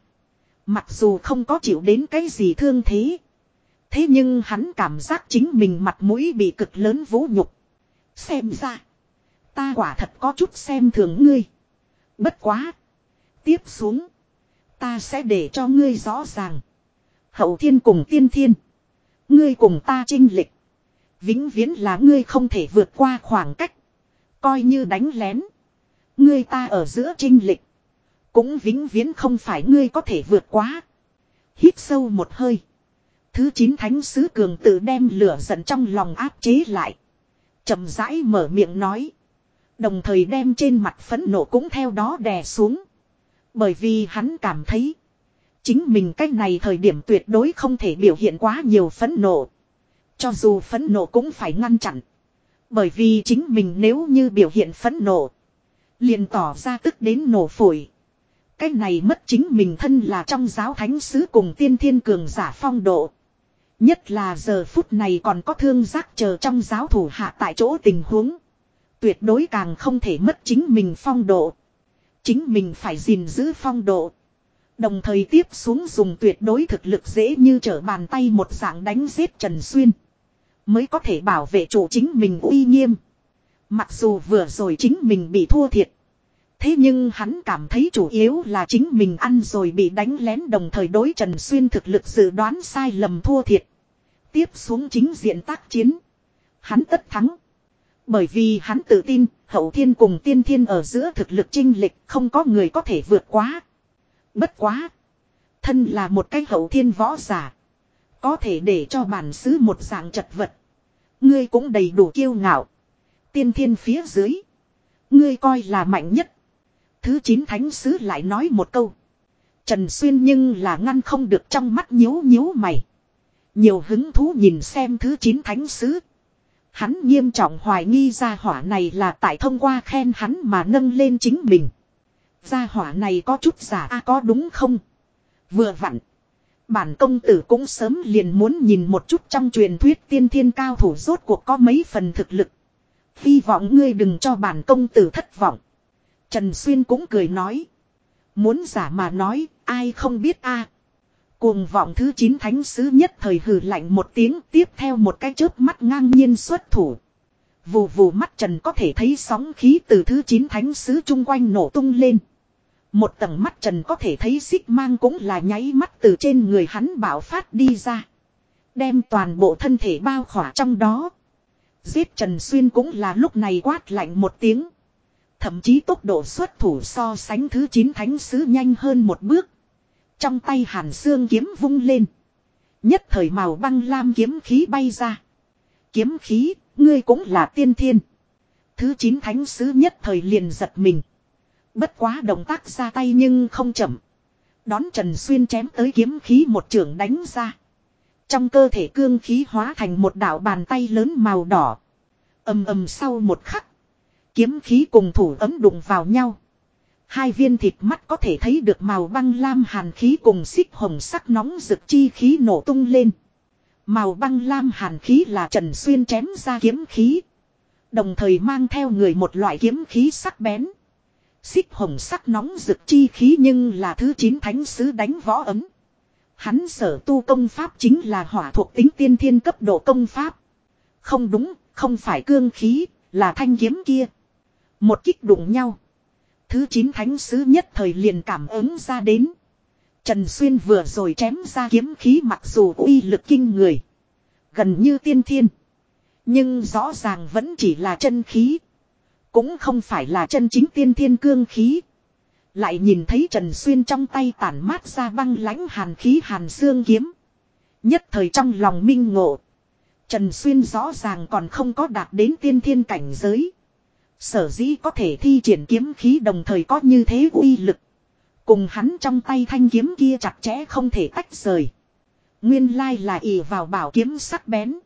Mặc dù không có chịu đến cái gì thương thế. Thế nhưng hắn cảm giác chính mình mặt mũi bị cực lớn vũ nhục. Xem ra. Ta quả thật có chút xem thường ngươi. Bất quá. Tiếp xuống. Ta sẽ để cho ngươi rõ ràng. Hậu thiên cùng tiên thiên. Ngươi cùng ta trinh lịch. Vĩnh viễn là ngươi không thể vượt qua khoảng cách. Coi như đánh lén. Ngươi ta ở giữa trinh lịch. Cũng vĩnh viễn không phải ngươi có thể vượt quá. Hít sâu một hơi. Thứ chín thánh sứ cường tự đem lửa giận trong lòng áp chế lại. chậm rãi mở miệng nói. Đồng thời đem trên mặt phẫn nộ cũng theo đó đè xuống. Bởi vì hắn cảm thấy. Chính mình cách này thời điểm tuyệt đối không thể biểu hiện quá nhiều phẫn nộ. Cho dù phẫn nộ cũng phải ngăn chặn. Bởi vì chính mình nếu như biểu hiện phẫn nộ. Liền tỏ ra tức đến nổ phổi. Cái này mất chính mình thân là trong giáo thánh sứ cùng tiên thiên cường giả phong độ. Nhất là giờ phút này còn có thương giác chờ trong giáo thủ hạ tại chỗ tình huống. Tuyệt đối càng không thể mất chính mình phong độ. Chính mình phải gìn giữ phong độ. Đồng thời tiếp xuống dùng tuyệt đối thực lực dễ như trở bàn tay một dạng đánh giết Trần Xuyên. Mới có thể bảo vệ chủ chính mình uy nghiêm. Mặc dù vừa rồi chính mình bị thua thiệt. Thế nhưng hắn cảm thấy chủ yếu là chính mình ăn rồi bị đánh lén đồng thời đối Trần Xuyên thực lực dự đoán sai lầm thua thiệt. Tiếp xuống chính diện tác chiến. Hắn tất thắng. Bởi vì hắn tự tin, hậu thiên cùng tiên thiên ở giữa thực lực trinh lịch không có người có thể vượt quá. Bất quá. Thân là một cái hậu thiên võ giả. Có thể để cho bản xứ một dạng chật vật. Ngươi cũng đầy đủ kiêu ngạo. Tiên thiên phía dưới. Ngươi coi là mạnh nhất. Thứ chín thánh sứ lại nói một câu. Trần Xuyên nhưng là ngăn không được trong mắt nhíu nhíu mày. Nhiều hứng thú nhìn xem thứ chín thánh sứ. Hắn nghiêm trọng hoài nghi gia hỏa này là tại thông qua khen hắn mà nâng lên chính mình. Gia hỏa này có chút giả a có đúng không? Vừa vặn. Bản công tử cũng sớm liền muốn nhìn một chút trong truyền thuyết tiên thiên cao thủ rốt cuộc có mấy phần thực lực. Hy vọng ngươi đừng cho bản công tử thất vọng. Trần Xuyên cũng cười nói. Muốn giả mà nói, ai không biết a Cuồng vọng thứ 9 thánh sứ nhất thời hừ lạnh một tiếng tiếp theo một cái chớp mắt ngang nhiên xuất thủ. Vù vù mắt trần có thể thấy sóng khí từ thứ 9 thánh sứ chung quanh nổ tung lên. Một tầng mắt trần có thể thấy xích mang cũng là nháy mắt từ trên người hắn bảo phát đi ra. Đem toàn bộ thân thể bao khỏa trong đó. Giết Trần Xuyên cũng là lúc này quát lạnh một tiếng. Thậm chí tốc độ xuất thủ so sánh thứ 9 thánh sứ nhanh hơn một bước. Trong tay hàn xương kiếm vung lên. Nhất thời màu băng lam kiếm khí bay ra. Kiếm khí, ngươi cũng là tiên thiên. Thứ 9 thánh sứ nhất thời liền giật mình. Bất quá động tác ra tay nhưng không chậm. Đón Trần Xuyên chém tới kiếm khí một trường đánh ra. Trong cơ thể cương khí hóa thành một đạo bàn tay lớn màu đỏ. ầm ầm sau một khắc. Kiếm khí cùng thủ ấm đụng vào nhau. Hai viên thịt mắt có thể thấy được màu băng lam hàn khí cùng xích hồng sắc nóng rực chi khí nổ tung lên. Màu băng lam hàn khí là Trần Xuyên chém ra kiếm khí. Đồng thời mang theo người một loại kiếm khí sắc bén. Xích hồng sắc nóng rực chi khí nhưng là thứ chín thánh sứ đánh võ ấm. Hắn sở tu công pháp chính là hỏa thuộc tính tiên thiên cấp độ công pháp. Không đúng, không phải cương khí, là thanh kiếm kia. Một kích đụng nhau. Thứ chín thánh sứ nhất thời liền cảm ứng ra đến. Trần Xuyên vừa rồi chém ra kiếm khí mặc dù uy lực kinh người. Gần như tiên thiên. Nhưng rõ ràng vẫn chỉ là chân khí. Cũng không phải là chân chính tiên thiên cương khí. Lại nhìn thấy Trần Xuyên trong tay tản mát ra băng lãnh hàn khí hàn xương kiếm. Nhất thời trong lòng minh ngộ. Trần Xuyên rõ ràng còn không có đạt đến tiên thiên cảnh giới. Sở dĩ có thể thi triển kiếm khí đồng thời có như thế uy lực. Cùng hắn trong tay thanh kiếm kia chặt chẽ không thể tách rời. Nguyên lai là ỷ vào bảo kiếm sắc bén.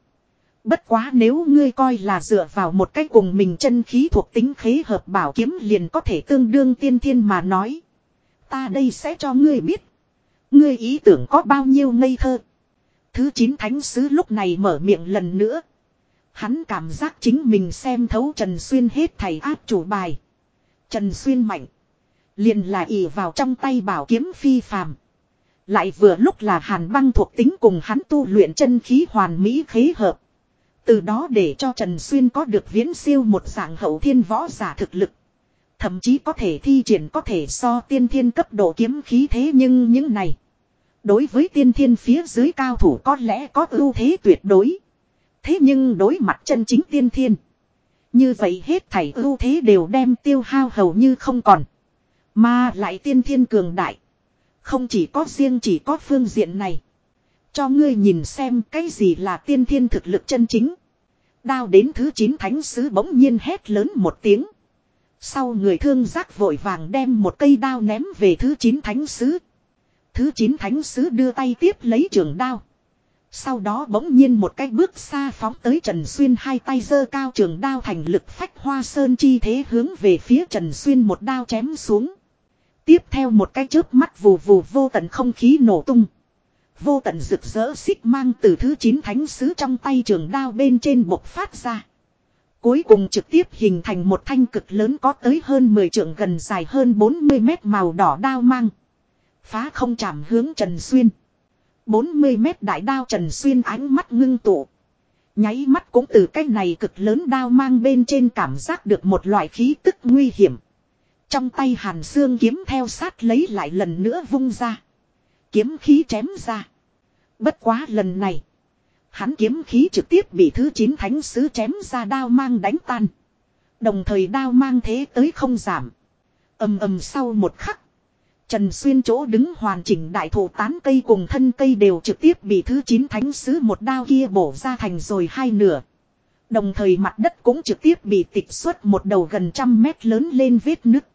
Bất quá nếu ngươi coi là dựa vào một cách cùng mình chân khí thuộc tính khế hợp bảo kiếm liền có thể tương đương tiên thiên mà nói. Ta đây sẽ cho ngươi biết. Ngươi ý tưởng có bao nhiêu ngây thơ. Thứ chín thánh sứ lúc này mở miệng lần nữa. Hắn cảm giác chính mình xem thấu Trần Xuyên hết thầy áp chủ bài. Trần Xuyên mạnh. Liền là ỉ vào trong tay bảo kiếm phi phàm. Lại vừa lúc là hàn băng thuộc tính cùng hắn tu luyện chân khí hoàn mỹ khế hợp. Từ đó để cho Trần Xuyên có được viễn siêu một dạng hậu thiên võ giả thực lực. Thậm chí có thể thi triển có thể so tiên thiên cấp độ kiếm khí thế nhưng những này. Đối với tiên thiên phía dưới cao thủ có lẽ có ưu thế tuyệt đối. Thế nhưng đối mặt chân chính tiên thiên. Như vậy hết thảy ưu thế đều đem tiêu hao hầu như không còn. Mà lại tiên thiên cường đại. Không chỉ có riêng chỉ có phương diện này. Cho ngươi nhìn xem cái gì là tiên thiên thực lực chân chính. Đao đến thứ 9 thánh sứ bỗng nhiên hét lớn một tiếng. Sau người thương giác vội vàng đem một cây đao ném về thứ 9 thánh sứ. Thứ 9 thánh sứ đưa tay tiếp lấy trường đao. Sau đó bỗng nhiên một cái bước xa phóng tới Trần Xuyên hai tay dơ cao trường đao thành lực phách hoa sơn chi thế hướng về phía Trần Xuyên một đao chém xuống. Tiếp theo một cái chớp mắt vù vù vô tận không khí nổ tung. Vô tận rực rỡ xích mang từ thứ chín thánh sứ trong tay trường đao bên trên bộc phát ra. Cuối cùng trực tiếp hình thành một thanh cực lớn có tới hơn 10 trượng gần dài hơn 40 mét màu đỏ đao mang. Phá không chạm hướng Trần Xuyên. 40 mét đại đao Trần Xuyên ánh mắt ngưng tụ. Nháy mắt cũng từ cái này cực lớn đao mang bên trên cảm giác được một loại khí tức nguy hiểm. Trong tay hàn xương kiếm theo sát lấy lại lần nữa vung ra. Kiếm khí chém ra. Bất quá lần này. Hắn kiếm khí trực tiếp bị thứ chín thánh sứ chém ra đao mang đánh tan. Đồng thời đao mang thế tới không giảm. ầm ầm sau một khắc. Trần Xuyên chỗ đứng hoàn chỉnh đại thổ tán cây cùng thân cây đều trực tiếp bị thứ chín thánh sứ một đao kia bổ ra thành rồi hai nửa. Đồng thời mặt đất cũng trực tiếp bị tịch xuất một đầu gần trăm mét lớn lên vết nứt.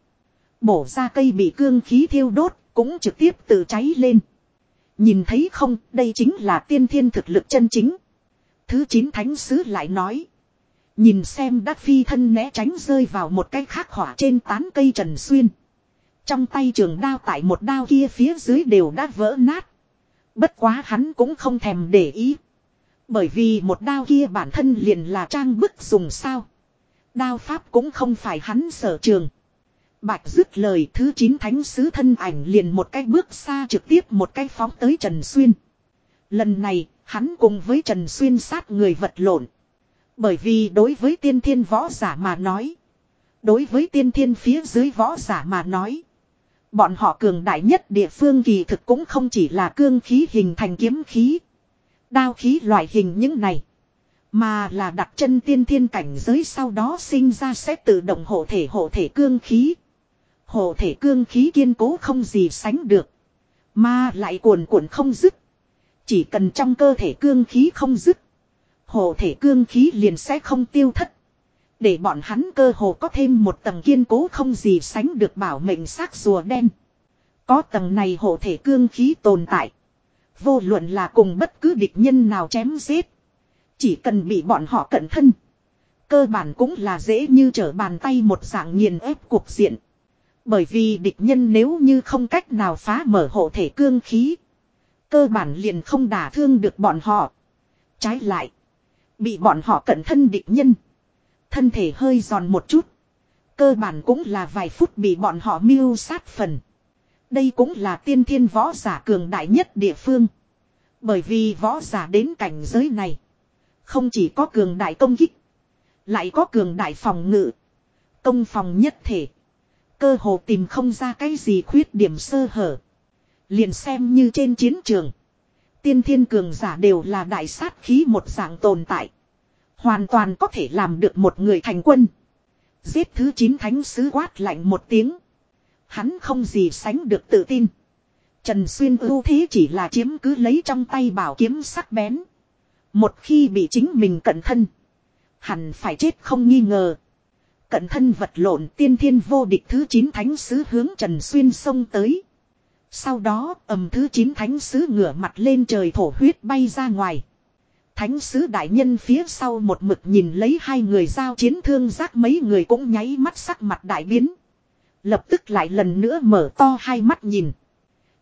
Bổ ra cây bị cương khí thiêu đốt cũng trực tiếp tự cháy lên. Nhìn thấy không, đây chính là tiên thiên thực lực chân chính. Thứ chín thánh sứ lại nói. Nhìn xem đắc phi thân né tránh rơi vào một cái khác hỏa trên tán cây trần xuyên. Trong tay trường đao tại một đao kia phía dưới đều đã vỡ nát. Bất quá hắn cũng không thèm để ý. Bởi vì một đao kia bản thân liền là trang bức dùng sao. Đao pháp cũng không phải hắn sở trường. Bạch dứt lời thứ chín thánh sứ thân ảnh liền một cái bước xa trực tiếp một cái phóng tới Trần Xuyên. Lần này, hắn cùng với Trần Xuyên sát người vật lộn. Bởi vì đối với tiên thiên võ giả mà nói. Đối với tiên thiên phía dưới võ giả mà nói. Bọn họ cường đại nhất địa phương kỳ thực cũng không chỉ là cương khí hình thành kiếm khí. Đao khí loại hình những này. Mà là đặt chân tiên thiên cảnh giới sau đó sinh ra sẽ tự động hộ thể hộ thể cương khí. Hộ thể cương khí kiên cố không gì sánh được. Mà lại cuồn cuộn không dứt. Chỉ cần trong cơ thể cương khí không dứt. Hộ thể cương khí liền sẽ không tiêu thất. Để bọn hắn cơ hồ có thêm một tầng kiên cố không gì sánh được bảo mệnh xác rùa đen. Có tầng này hộ thể cương khí tồn tại. Vô luận là cùng bất cứ địch nhân nào chém giết. Chỉ cần bị bọn họ cẩn thân. Cơ bản cũng là dễ như trở bàn tay một dạng nghiền ép cuộc diện. Bởi vì địch nhân nếu như không cách nào phá mở hộ thể cương khí. Cơ bản liền không đả thương được bọn họ. Trái lại. Bị bọn họ cẩn thân địch nhân. Thân thể hơi giòn một chút. Cơ bản cũng là vài phút bị bọn họ mưu sát phần. Đây cũng là tiên thiên võ giả cường đại nhất địa phương. Bởi vì võ giả đến cảnh giới này. Không chỉ có cường đại công kích. Lại có cường đại phòng ngự. Công phòng nhất thể. Cơ hồ tìm không ra cái gì khuyết điểm sơ hở. Liền xem như trên chiến trường. Tiên thiên cường giả đều là đại sát khí một dạng tồn tại. Hoàn toàn có thể làm được một người thành quân. Giết thứ chín thánh sứ quát lạnh một tiếng. Hắn không gì sánh được tự tin. Trần Xuyên ưu thế chỉ là chiếm cứ lấy trong tay bảo kiếm sắc bén. Một khi bị chính mình cận thân. Hẳn phải chết không nghi ngờ. Cận thân vật lộn tiên thiên vô địch thứ chín thánh sứ hướng Trần Xuyên xông tới. Sau đó, ầm thứ chín thánh sứ ngửa mặt lên trời thổ huyết bay ra ngoài. Thánh sứ đại nhân phía sau một mực nhìn lấy hai người giao chiến thương giác mấy người cũng nháy mắt sắc mặt đại biến. Lập tức lại lần nữa mở to hai mắt nhìn.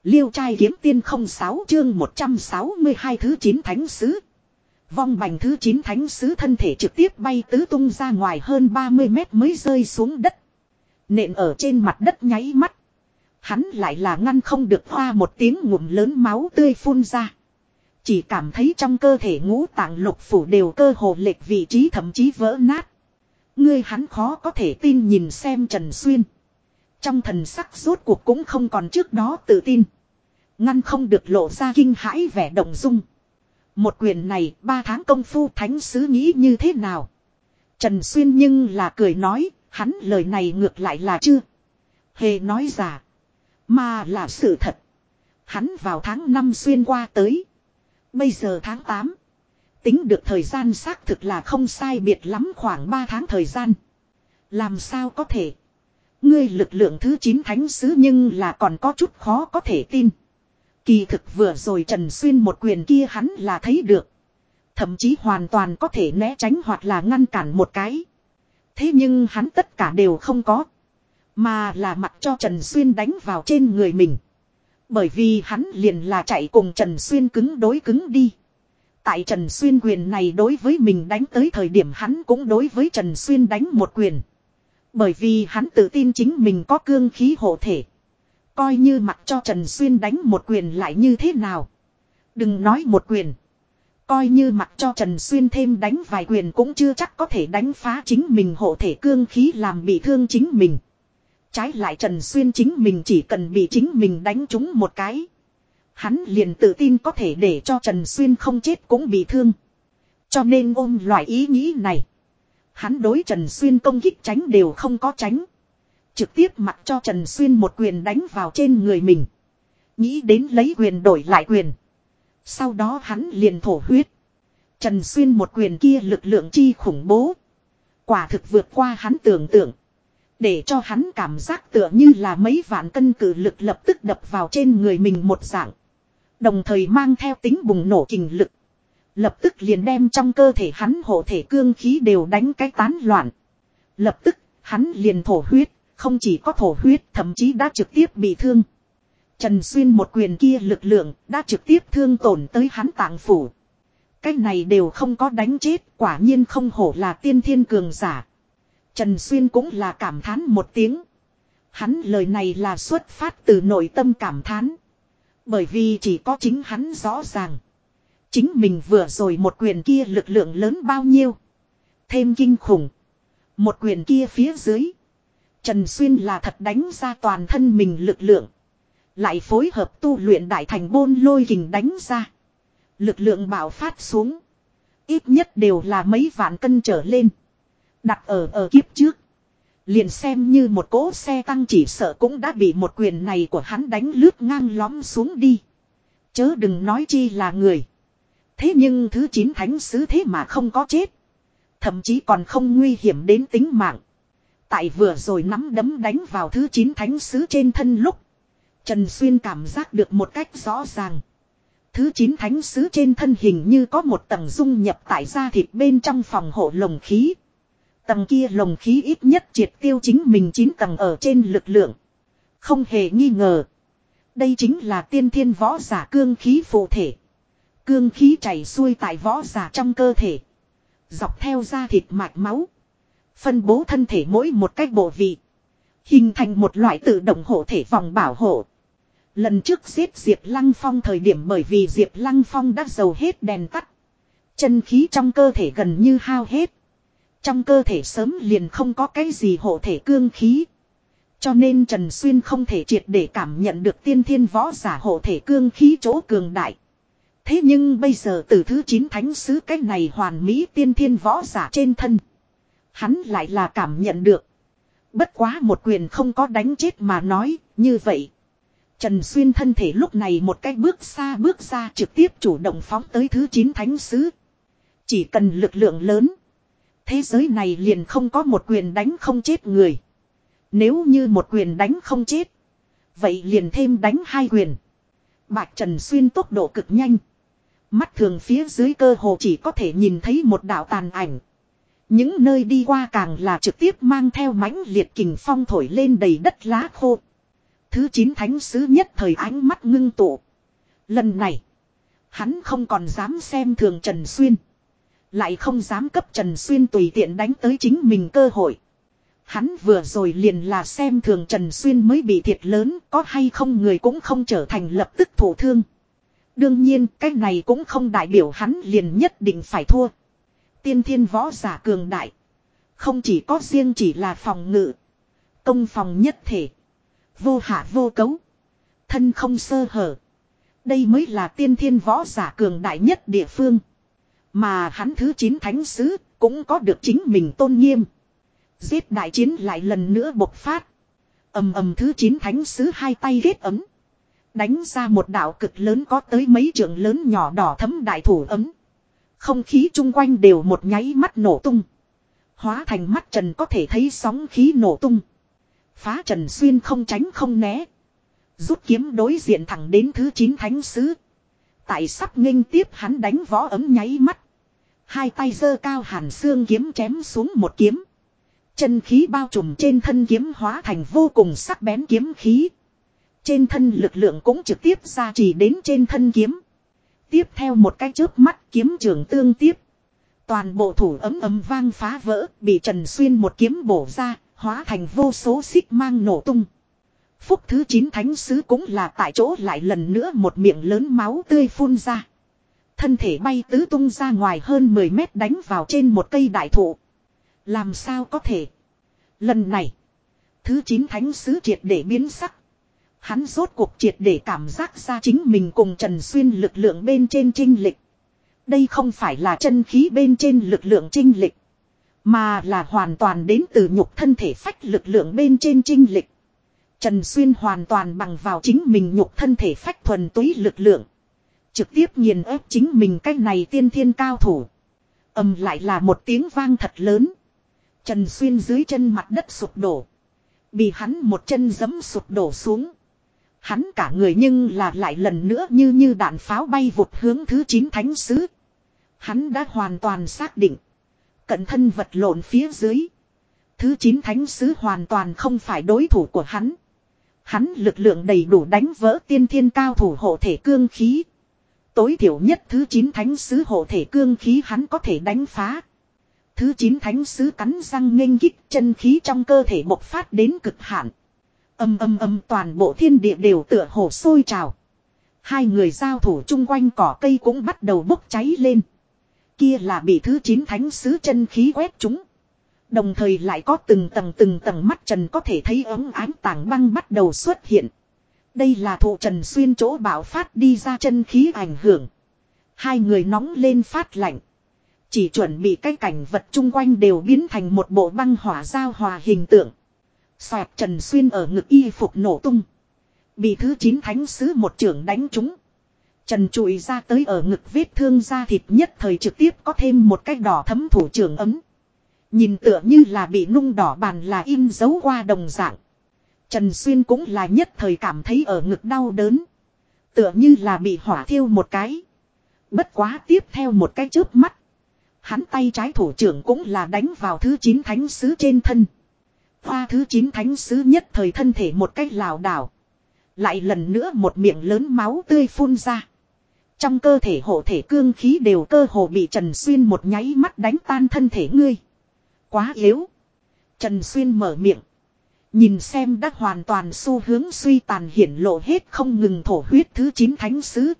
Liêu trai kiếm tiên không sáu chương 162 thứ 9 thánh sứ. Vong bành thứ 9 thánh sứ thân thể trực tiếp bay tứ tung ra ngoài hơn 30 mét mới rơi xuống đất. Nện ở trên mặt đất nháy mắt. Hắn lại là ngăn không được hoa một tiếng ngụm lớn máu tươi phun ra. Chỉ cảm thấy trong cơ thể ngũ tạng lục phủ đều cơ hồ lệch vị trí thậm chí vỡ nát. Ngươi hắn khó có thể tin nhìn xem Trần Xuyên. Trong thần sắc rốt cuộc cũng không còn trước đó tự tin. Ngăn không được lộ ra kinh hãi vẻ động dung. Một quyền này ba tháng công phu thánh sứ nghĩ như thế nào? Trần Xuyên nhưng là cười nói, hắn lời này ngược lại là chưa. Hề nói giả. Mà là sự thật. Hắn vào tháng 5 xuyên qua tới. Bây giờ tháng 8. Tính được thời gian xác thực là không sai biệt lắm khoảng 3 tháng thời gian. Làm sao có thể. Ngươi lực lượng thứ 9 thánh sứ nhưng là còn có chút khó có thể tin. Kỳ thực vừa rồi Trần Xuyên một quyền kia hắn là thấy được. Thậm chí hoàn toàn có thể né tránh hoặc là ngăn cản một cái. Thế nhưng hắn tất cả đều không có. Mà là mặc cho Trần Xuyên đánh vào trên người mình. Bởi vì hắn liền là chạy cùng Trần Xuyên cứng đối cứng đi. Tại Trần Xuyên quyền này đối với mình đánh tới thời điểm hắn cũng đối với Trần Xuyên đánh một quyền. Bởi vì hắn tự tin chính mình có cương khí hộ thể. Coi như mặc cho Trần Xuyên đánh một quyền lại như thế nào. Đừng nói một quyền. Coi như mặc cho Trần Xuyên thêm đánh vài quyền cũng chưa chắc có thể đánh phá chính mình hộ thể cương khí làm bị thương chính mình. Trái lại Trần Xuyên chính mình chỉ cần bị chính mình đánh trúng một cái. Hắn liền tự tin có thể để cho Trần Xuyên không chết cũng bị thương. Cho nên ôm loại ý nghĩ này. Hắn đối Trần Xuyên công kích tránh đều không có tránh. Trực tiếp mặc cho Trần Xuyên một quyền đánh vào trên người mình. Nghĩ đến lấy quyền đổi lại quyền. Sau đó hắn liền thổ huyết. Trần Xuyên một quyền kia lực lượng chi khủng bố. Quả thực vượt qua hắn tưởng tượng. Để cho hắn cảm giác tựa như là mấy vạn cân cử lực lập tức đập vào trên người mình một dạng. Đồng thời mang theo tính bùng nổ kình lực. Lập tức liền đem trong cơ thể hắn hộ thể cương khí đều đánh cái tán loạn. Lập tức, hắn liền thổ huyết, không chỉ có thổ huyết thậm chí đã trực tiếp bị thương. Trần Xuyên một quyền kia lực lượng đã trực tiếp thương tổn tới hắn tạng phủ. Cái này đều không có đánh chết, quả nhiên không hổ là tiên thiên cường giả. Trần Xuyên cũng là cảm thán một tiếng. Hắn lời này là xuất phát từ nội tâm cảm thán. Bởi vì chỉ có chính hắn rõ ràng. Chính mình vừa rồi một quyền kia lực lượng lớn bao nhiêu. Thêm kinh khủng. Một quyền kia phía dưới. Trần Xuyên là thật đánh ra toàn thân mình lực lượng. Lại phối hợp tu luyện đại thành bôn lôi kình đánh ra. Lực lượng bạo phát xuống. Ít nhất đều là mấy vạn cân trở lên. Đặt ở ở kiếp trước. Liền xem như một cỗ xe tăng chỉ sợ cũng đã bị một quyền này của hắn đánh lướt ngang lóm xuống đi. Chớ đừng nói chi là người. Thế nhưng thứ chín thánh sứ thế mà không có chết. Thậm chí còn không nguy hiểm đến tính mạng. Tại vừa rồi nắm đấm đánh vào thứ chín thánh sứ trên thân lúc. Trần Xuyên cảm giác được một cách rõ ràng. Thứ chín thánh sứ trên thân hình như có một tầng dung nhập tại da thịt bên trong phòng hộ lồng khí. Tầng kia lồng khí ít nhất triệt tiêu chính mình 9 tầng ở trên lực lượng. Không hề nghi ngờ. Đây chính là tiên thiên võ giả cương khí phụ thể. Cương khí chảy xuôi tại võ giả trong cơ thể. Dọc theo da thịt mạch máu. Phân bố thân thể mỗi một cách bộ vị. Hình thành một loại tự động hộ thể vòng bảo hộ. Lần trước giết Diệp Lăng Phong thời điểm bởi vì Diệp Lăng Phong đã dầu hết đèn tắt. Chân khí trong cơ thể gần như hao hết. Trong cơ thể sớm liền không có cái gì hộ thể cương khí. Cho nên Trần Xuyên không thể triệt để cảm nhận được tiên thiên võ giả hộ thể cương khí chỗ cường đại. Thế nhưng bây giờ từ thứ 9 thánh sứ cái này hoàn mỹ tiên thiên võ giả trên thân. Hắn lại là cảm nhận được. Bất quá một quyền không có đánh chết mà nói, như vậy. Trần Xuyên thân thể lúc này một cái bước xa bước ra trực tiếp chủ động phóng tới thứ 9 thánh sứ. Chỉ cần lực lượng lớn. Thế giới này liền không có một quyền đánh không chết người. Nếu như một quyền đánh không chết. Vậy liền thêm đánh hai quyền. Bạch Trần Xuyên tốc độ cực nhanh. Mắt thường phía dưới cơ hồ chỉ có thể nhìn thấy một đạo tàn ảnh. Những nơi đi qua càng là trực tiếp mang theo mãnh liệt kình phong thổi lên đầy đất lá khô. Thứ chín thánh sứ nhất thời ánh mắt ngưng tụ. Lần này, hắn không còn dám xem thường Trần Xuyên. Lại không dám cấp Trần Xuyên tùy tiện đánh tới chính mình cơ hội. Hắn vừa rồi liền là xem thường Trần Xuyên mới bị thiệt lớn, có hay không người cũng không trở thành lập tức thổ thương. Đương nhiên, cái này cũng không đại biểu hắn liền nhất định phải thua. Tiên thiên võ giả cường đại. Không chỉ có riêng chỉ là phòng ngự. Công phòng nhất thể. Vô hạ vô cấu. Thân không sơ hở. Đây mới là tiên thiên võ giả cường đại nhất địa phương. Mà hắn thứ 9 thánh sứ cũng có được chính mình tôn nghiêm. Giết đại chiến lại lần nữa bộc phát. ầm ầm thứ 9 thánh sứ hai tay ghét ấm. Đánh ra một đạo cực lớn có tới mấy trường lớn nhỏ đỏ thấm đại thủ ấm. Không khí chung quanh đều một nháy mắt nổ tung. Hóa thành mắt trần có thể thấy sóng khí nổ tung. Phá trần xuyên không tránh không né. Rút kiếm đối diện thẳng đến thứ 9 thánh sứ. Tại sắp nghênh tiếp hắn đánh võ ấm nháy mắt. Hai tay giơ cao hàn xương kiếm chém xuống một kiếm. Chân khí bao trùm trên thân kiếm hóa thành vô cùng sắc bén kiếm khí. Trên thân lực lượng cũng trực tiếp ra chỉ đến trên thân kiếm. Tiếp theo một cái chớp mắt kiếm trường tương tiếp. Toàn bộ thủ ấm ấm vang phá vỡ, bị Trần Xuyên một kiếm bổ ra, hóa thành vô số xích mang nổ tung. Phúc thứ 9 thánh sứ cũng là tại chỗ lại lần nữa một miệng lớn máu tươi phun ra. Thân thể bay tứ tung ra ngoài hơn 10 mét đánh vào trên một cây đại thụ. Làm sao có thể? Lần này, thứ 9 thánh sứ triệt để biến sắc. Hắn rốt cuộc triệt để cảm giác ra chính mình cùng Trần Xuyên lực lượng bên trên trinh lịch. Đây không phải là chân khí bên trên lực lượng trinh lịch. Mà là hoàn toàn đến từ nhục thân thể phách lực lượng bên trên trinh lịch. Trần Xuyên hoàn toàn bằng vào chính mình nhục thân thể phách thuần túy lực lượng. Trực tiếp nghiền ép chính mình cách này tiên thiên cao thủ. ầm lại là một tiếng vang thật lớn. Trần Xuyên dưới chân mặt đất sụp đổ. Bị hắn một chân giấm sụp đổ xuống. Hắn cả người nhưng là lại lần nữa như như đạn pháo bay vụt hướng thứ 9 thánh sứ. Hắn đã hoàn toàn xác định. Cận thân vật lộn phía dưới. Thứ 9 thánh sứ hoàn toàn không phải đối thủ của hắn. Hắn lực lượng đầy đủ đánh vỡ tiên thiên cao thủ hộ thể cương khí. Tối thiểu nhất thứ 9 thánh sứ hộ thể cương khí hắn có thể đánh phá. Thứ 9 thánh sứ cắn răng nghênh kích, chân khí trong cơ thể bộc phát đến cực hạn. Âm âm âm, toàn bộ thiên địa đều tựa hồ sôi trào. Hai người giao thủ chung quanh cỏ cây cũng bắt đầu bốc cháy lên. Kia là bị thứ 9 thánh sứ chân khí quét chúng. Đồng thời lại có từng tầng từng tầng mắt trần có thể thấy ấm ánh tảng băng bắt đầu xuất hiện. Đây là thụ trần xuyên chỗ bảo phát đi ra chân khí ảnh hưởng. Hai người nóng lên phát lạnh. Chỉ chuẩn bị cái cảnh vật chung quanh đều biến thành một bộ băng hỏa giao hòa hình tượng. Xoẹt trần xuyên ở ngực y phục nổ tung. Bị thứ chín thánh sứ một trưởng đánh trúng. Trần trụi ra tới ở ngực vết thương da thịt nhất thời trực tiếp có thêm một cái đỏ thấm thủ trưởng ấm. Nhìn tựa như là bị nung đỏ bàn là in dấu qua đồng dạng. Trần Xuyên cũng là nhất thời cảm thấy ở ngực đau đớn. Tựa như là bị hỏa thiêu một cái. Bất quá tiếp theo một cái chớp mắt. Hắn tay trái thủ trưởng cũng là đánh vào thứ chín thánh sứ trên thân. Hoa thứ chín thánh sứ nhất thời thân thể một cách lảo đảo. Lại lần nữa một miệng lớn máu tươi phun ra. Trong cơ thể hộ thể cương khí đều cơ hồ bị Trần Xuyên một nháy mắt đánh tan thân thể ngươi. Quá yếu. Trần Xuyên mở miệng. Nhìn xem đã hoàn toàn xu hướng suy tàn hiển lộ hết không ngừng thổ huyết thứ chín thánh sứ.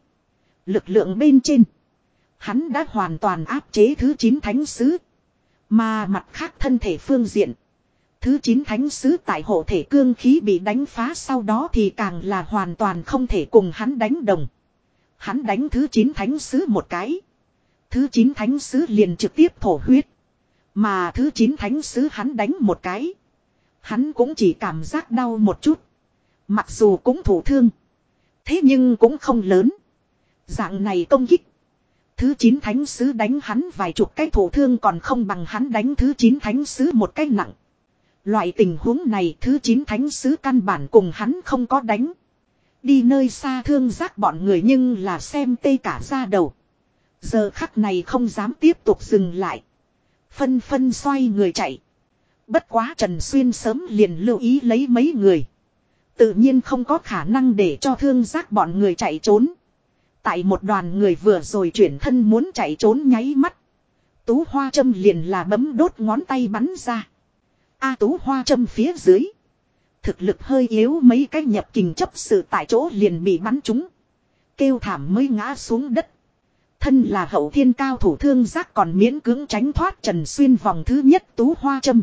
Lực lượng bên trên. Hắn đã hoàn toàn áp chế thứ chín thánh sứ. Mà mặt khác thân thể phương diện. Thứ chín thánh sứ tại hộ thể cương khí bị đánh phá sau đó thì càng là hoàn toàn không thể cùng hắn đánh đồng. Hắn đánh thứ chín thánh sứ một cái. Thứ chín thánh sứ liền trực tiếp thổ huyết. Mà thứ chín thánh sứ hắn đánh một cái. Hắn cũng chỉ cảm giác đau một chút. Mặc dù cũng thủ thương. Thế nhưng cũng không lớn. Dạng này công kích. Thứ chín thánh sứ đánh hắn vài chục cái thủ thương còn không bằng hắn đánh thứ chín thánh sứ một cái nặng. Loại tình huống này thứ chín thánh sứ căn bản cùng hắn không có đánh. Đi nơi xa thương giác bọn người nhưng là xem tê cả ra đầu. Giờ khắc này không dám tiếp tục dừng lại. Phân phân xoay người chạy. Bất quá Trần Xuyên sớm liền lưu ý lấy mấy người. Tự nhiên không có khả năng để cho thương giác bọn người chạy trốn. Tại một đoàn người vừa rồi chuyển thân muốn chạy trốn nháy mắt. Tú hoa châm liền là bấm đốt ngón tay bắn ra. A tú hoa châm phía dưới. Thực lực hơi yếu mấy cái nhập kình chấp sự tại chỗ liền bị bắn trúng. Kêu thảm mới ngã xuống đất. Thân là hậu thiên cao thủ thương giác còn miễn cưỡng tránh thoát Trần Xuyên vòng thứ nhất tú hoa châm.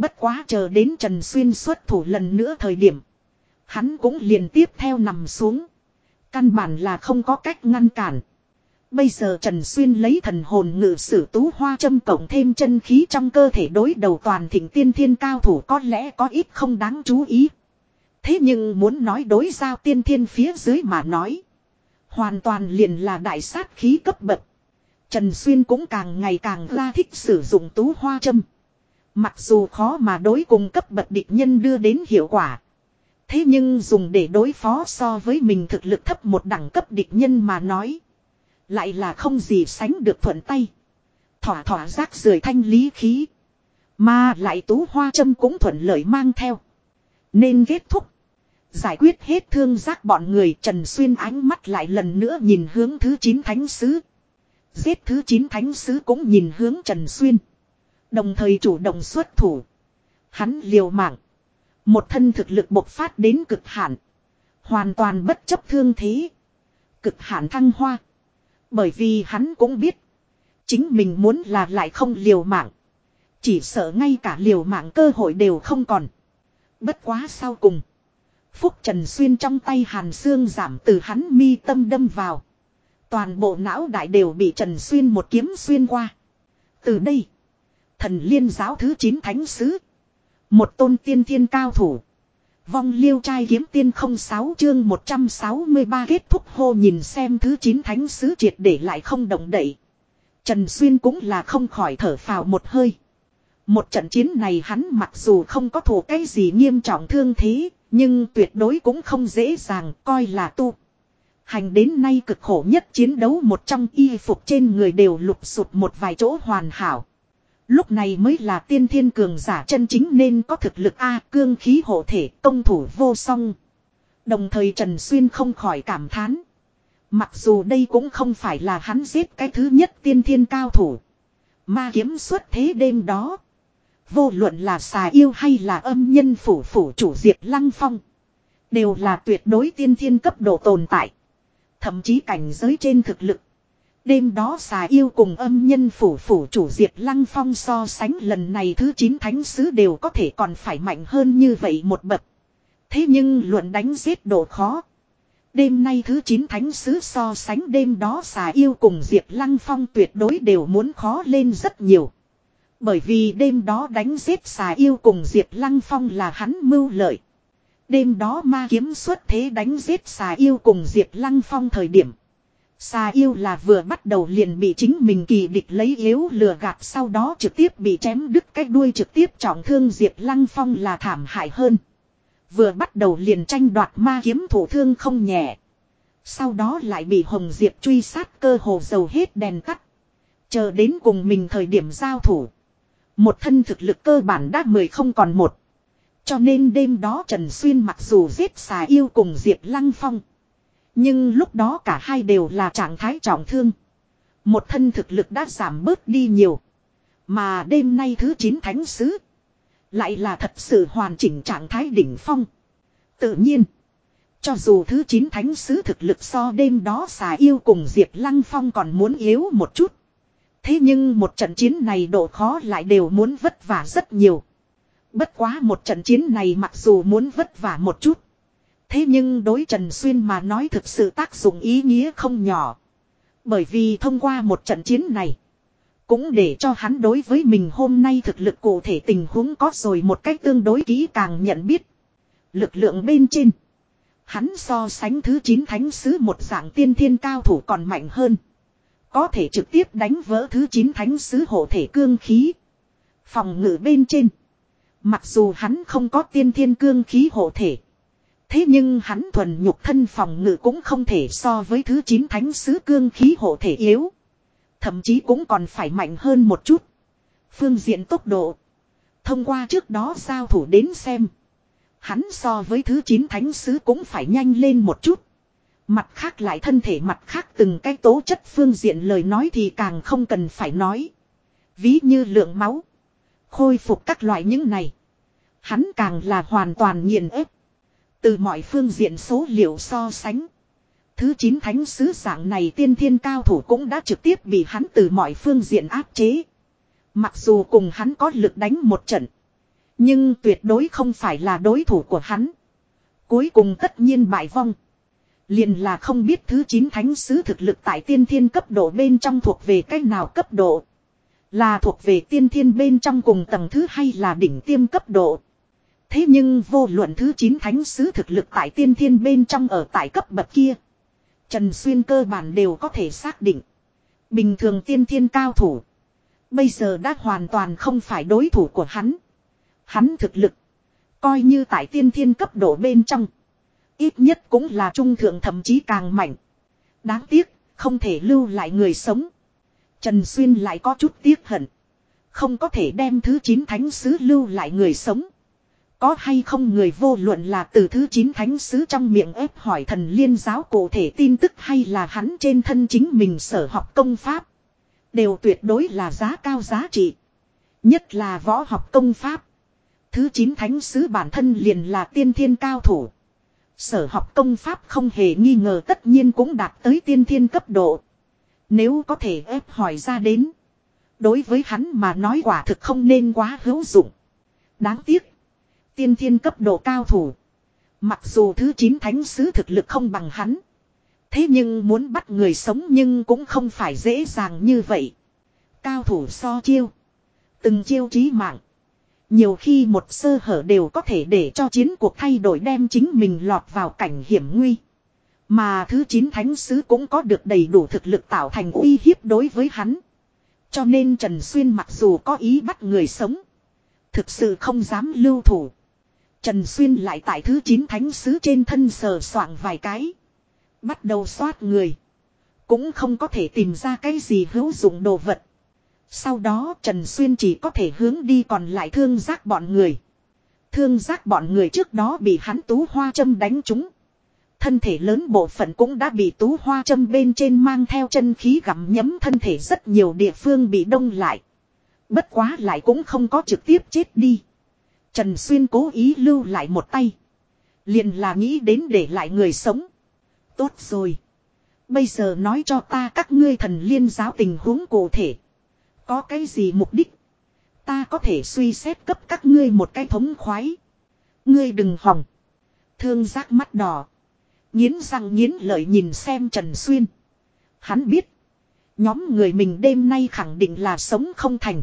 Bất quá chờ đến Trần Xuyên xuất thủ lần nữa thời điểm. Hắn cũng liền tiếp theo nằm xuống. Căn bản là không có cách ngăn cản. Bây giờ Trần Xuyên lấy thần hồn ngự sử tú hoa châm cộng thêm chân khí trong cơ thể đối đầu toàn thịnh tiên thiên cao thủ có lẽ có ít không đáng chú ý. Thế nhưng muốn nói đối giao tiên thiên phía dưới mà nói. Hoàn toàn liền là đại sát khí cấp bậc. Trần Xuyên cũng càng ngày càng ra thích sử dụng tú hoa châm. Mặc dù khó mà đối cùng cấp bậc địch nhân đưa đến hiệu quả. Thế nhưng dùng để đối phó so với mình thực lực thấp một đẳng cấp địch nhân mà nói. Lại là không gì sánh được thuận tay. Thỏa thỏa rác rưởi thanh lý khí. Mà lại tú hoa châm cũng thuận lợi mang theo. Nên kết thúc. Giải quyết hết thương giác bọn người Trần Xuyên ánh mắt lại lần nữa nhìn hướng thứ 9 thánh sứ. Giết thứ 9 thánh sứ cũng nhìn hướng Trần Xuyên. Đồng thời chủ động xuất thủ. Hắn liều mạng. Một thân thực lực bộc phát đến cực hạn. Hoàn toàn bất chấp thương thế. Cực hạn thăng hoa. Bởi vì hắn cũng biết. Chính mình muốn là lại không liều mạng. Chỉ sợ ngay cả liều mạng cơ hội đều không còn. Bất quá sau cùng. Phúc Trần Xuyên trong tay Hàn Xương giảm từ hắn mi tâm đâm vào. Toàn bộ não đại đều bị Trần Xuyên một kiếm xuyên qua. Từ đây. Thần liên giáo thứ 9 thánh sứ. Một tôn tiên thiên cao thủ. Vong liêu trai kiếm tiên 06 chương 163 kết thúc hô nhìn xem thứ 9 thánh sứ triệt để lại không động đậy. Trần Xuyên cũng là không khỏi thở phào một hơi. Một trận chiến này hắn mặc dù không có thủ cái gì nghiêm trọng thương thế, nhưng tuyệt đối cũng không dễ dàng coi là tu. Hành đến nay cực khổ nhất chiến đấu một trong y phục trên người đều lục sụt một vài chỗ hoàn hảo. Lúc này mới là tiên thiên cường giả chân chính nên có thực lực A, cương khí hộ thể công thủ vô song. Đồng thời Trần Xuyên không khỏi cảm thán. Mặc dù đây cũng không phải là hắn giết cái thứ nhất tiên thiên cao thủ. Ma kiếm xuất thế đêm đó. Vô luận là xà yêu hay là âm nhân phủ phủ chủ diệt lăng phong. Đều là tuyệt đối tiên thiên cấp độ tồn tại. Thậm chí cảnh giới trên thực lực. Đêm đó xà yêu cùng âm nhân phủ phủ chủ diệt lăng phong so sánh lần này thứ 9 thánh sứ đều có thể còn phải mạnh hơn như vậy một bậc. Thế nhưng luận đánh giết độ khó. Đêm nay thứ 9 thánh sứ so sánh đêm đó xà yêu cùng diệt lăng phong tuyệt đối đều muốn khó lên rất nhiều. Bởi vì đêm đó đánh giết xà yêu cùng diệt lăng phong là hắn mưu lợi. Đêm đó ma kiếm xuất thế đánh giết xà yêu cùng diệt lăng phong thời điểm. Xà yêu là vừa bắt đầu liền bị chính mình kỳ địch lấy yếu lừa gạt, sau đó trực tiếp bị chém đứt, cái đuôi trực tiếp trọng thương Diệp Lăng Phong là thảm hại hơn. Vừa bắt đầu liền tranh đoạt ma kiếm thủ thương không nhẹ. Sau đó lại bị Hồng Diệp truy sát, cơ hồ dầu hết đèn tắt. Chờ đến cùng mình thời điểm giao thủ. Một thân thực lực cơ bản đã mười không còn một. Cho nên đêm đó Trần Xuyên mặc dù giết xà yêu cùng Diệp Lăng Phong. Nhưng lúc đó cả hai đều là trạng thái trọng thương. Một thân thực lực đã giảm bớt đi nhiều. Mà đêm nay thứ 9 thánh sứ. Lại là thật sự hoàn chỉnh trạng thái đỉnh phong. Tự nhiên. Cho dù thứ 9 thánh sứ thực lực so đêm đó xà yêu cùng Diệp Lăng Phong còn muốn yếu một chút. Thế nhưng một trận chiến này độ khó lại đều muốn vất vả rất nhiều. Bất quá một trận chiến này mặc dù muốn vất vả một chút. Thế nhưng đối Trần Xuyên mà nói thực sự tác dụng ý nghĩa không nhỏ. Bởi vì thông qua một trận chiến này. Cũng để cho hắn đối với mình hôm nay thực lực cụ thể tình huống có rồi một cách tương đối kỹ càng nhận biết. Lực lượng bên trên. Hắn so sánh thứ 9 thánh sứ một dạng tiên thiên cao thủ còn mạnh hơn. Có thể trực tiếp đánh vỡ thứ 9 thánh sứ hộ thể cương khí. Phòng ngự bên trên. Mặc dù hắn không có tiên thiên cương khí hộ thể. Thế nhưng hắn thuần nhục thân phòng ngự cũng không thể so với thứ 9 thánh sứ cương khí hộ thể yếu. Thậm chí cũng còn phải mạnh hơn một chút. Phương diện tốc độ. Thông qua trước đó giao thủ đến xem. Hắn so với thứ 9 thánh sứ cũng phải nhanh lên một chút. Mặt khác lại thân thể mặt khác từng cái tố chất phương diện lời nói thì càng không cần phải nói. Ví như lượng máu. Khôi phục các loại những này. Hắn càng là hoàn toàn nghiền ép. Từ mọi phương diện số liệu so sánh. Thứ 9 thánh sứ dạng này tiên thiên cao thủ cũng đã trực tiếp bị hắn từ mọi phương diện áp chế. Mặc dù cùng hắn có lực đánh một trận. Nhưng tuyệt đối không phải là đối thủ của hắn. Cuối cùng tất nhiên bại vong. Liền là không biết thứ 9 thánh sứ thực lực tại tiên thiên cấp độ bên trong thuộc về cách nào cấp độ. Là thuộc về tiên thiên bên trong cùng tầng thứ hay là đỉnh tiêm cấp độ. Thế nhưng vô luận thứ 9 thánh sứ thực lực tại tiên thiên bên trong ở tại cấp bậc kia. Trần Xuyên cơ bản đều có thể xác định. Bình thường tiên thiên cao thủ. Bây giờ đã hoàn toàn không phải đối thủ của hắn. Hắn thực lực. Coi như tại tiên thiên cấp độ bên trong. Ít nhất cũng là trung thượng thậm chí càng mạnh. Đáng tiếc, không thể lưu lại người sống. Trần Xuyên lại có chút tiếc hận. Không có thể đem thứ 9 thánh sứ lưu lại người sống. Có hay không người vô luận là từ thứ 9 thánh sứ trong miệng ép hỏi thần liên giáo cụ thể tin tức hay là hắn trên thân chính mình sở học công pháp. Đều tuyệt đối là giá cao giá trị. Nhất là võ học công pháp. Thứ 9 thánh sứ bản thân liền là tiên thiên cao thủ. Sở học công pháp không hề nghi ngờ tất nhiên cũng đạt tới tiên thiên cấp độ. Nếu có thể ép hỏi ra đến. Đối với hắn mà nói quả thực không nên quá hữu dụng. Đáng tiếc. Tiên thiên cấp độ cao thủ. Mặc dù thứ 9 thánh sứ thực lực không bằng hắn. Thế nhưng muốn bắt người sống nhưng cũng không phải dễ dàng như vậy. Cao thủ so chiêu. Từng chiêu trí mạng. Nhiều khi một sơ hở đều có thể để cho chiến cuộc thay đổi đem chính mình lọt vào cảnh hiểm nguy. Mà thứ 9 thánh sứ cũng có được đầy đủ thực lực tạo thành uy hiếp đối với hắn. Cho nên Trần Xuyên mặc dù có ý bắt người sống. Thực sự không dám lưu thủ. Trần Xuyên lại tại thứ 9 thánh sứ trên thân sờ soạng vài cái. Bắt đầu xoát người. Cũng không có thể tìm ra cái gì hữu dụng đồ vật. Sau đó Trần Xuyên chỉ có thể hướng đi còn lại thương giác bọn người. Thương giác bọn người trước đó bị hắn tú hoa châm đánh trúng. Thân thể lớn bộ phận cũng đã bị tú hoa châm bên trên mang theo chân khí gặm nhấm thân thể rất nhiều địa phương bị đông lại. Bất quá lại cũng không có trực tiếp chết đi. Trần Xuyên cố ý lưu lại một tay. Liền là nghĩ đến để lại người sống. Tốt rồi. Bây giờ nói cho ta các ngươi thần liên giáo tình huống cụ thể. Có cái gì mục đích? Ta có thể suy xét cấp các ngươi một cái thống khoái. Ngươi đừng hỏng. Thương giác mắt đỏ. Nhiến răng nhiến lợi nhìn xem Trần Xuyên. Hắn biết. Nhóm người mình đêm nay khẳng định là sống không thành.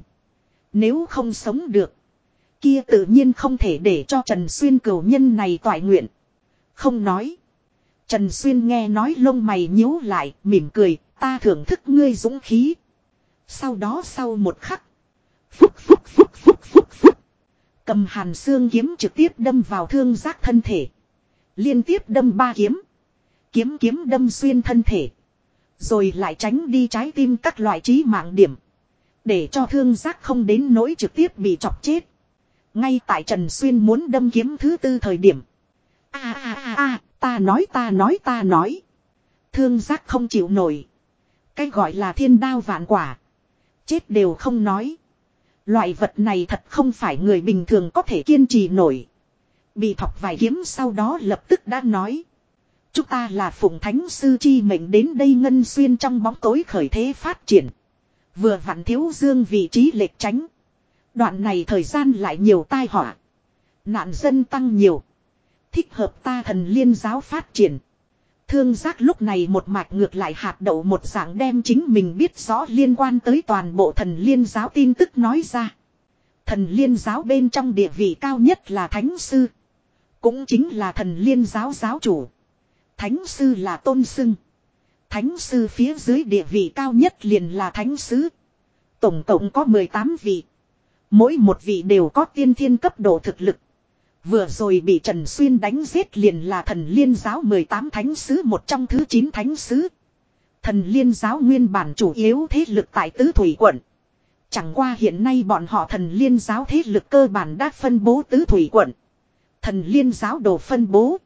Nếu không sống được. Kia tự nhiên không thể để cho Trần Xuyên cửu nhân này toại nguyện. Không nói. Trần Xuyên nghe nói lông mày nhíu lại, mỉm cười, ta thưởng thức ngươi dũng khí. Sau đó sau một khắc. Phúc phúc phúc phúc phúc phúc. Cầm hàn xương kiếm trực tiếp đâm vào thương giác thân thể. Liên tiếp đâm ba kiếm. Kiếm kiếm đâm xuyên thân thể. Rồi lại tránh đi trái tim các loại trí mạng điểm. Để cho thương giác không đến nỗi trực tiếp bị chọc chết. Ngay tại Trần Xuyên muốn đâm kiếm thứ tư thời điểm. a a a a ta nói ta nói ta nói. Thương giác không chịu nổi. Cái gọi là thiên đao vạn quả. Chết đều không nói. Loại vật này thật không phải người bình thường có thể kiên trì nổi. Bị thọc vài kiếm sau đó lập tức đã nói. Chúng ta là phụng thánh sư chi mệnh đến đây ngân xuyên trong bóng tối khởi thế phát triển. Vừa vặn thiếu dương vị trí lệch tránh. Đoạn này thời gian lại nhiều tai họa. Nạn dân tăng nhiều. Thích hợp ta thần liên giáo phát triển. Thương giác lúc này một mạch ngược lại hạt đậu một dạng đem chính mình biết rõ liên quan tới toàn bộ thần liên giáo tin tức nói ra. Thần liên giáo bên trong địa vị cao nhất là thánh sư. Cũng chính là thần liên giáo giáo chủ. Thánh sư là tôn sưng. Thánh sư phía dưới địa vị cao nhất liền là thánh sứ. Tổng cộng có 18 vị. Mỗi một vị đều có tiên thiên cấp độ thực lực. Vừa rồi bị Trần Xuyên đánh giết liền là thần liên giáo 18 thánh sứ, một trong thứ 9 thánh sứ. Thần liên giáo nguyên bản chủ yếu thế lực tại tứ thủy quận. Chẳng qua hiện nay bọn họ thần liên giáo thế lực cơ bản đã phân bố tứ thủy quận. Thần liên giáo đồ phân bố.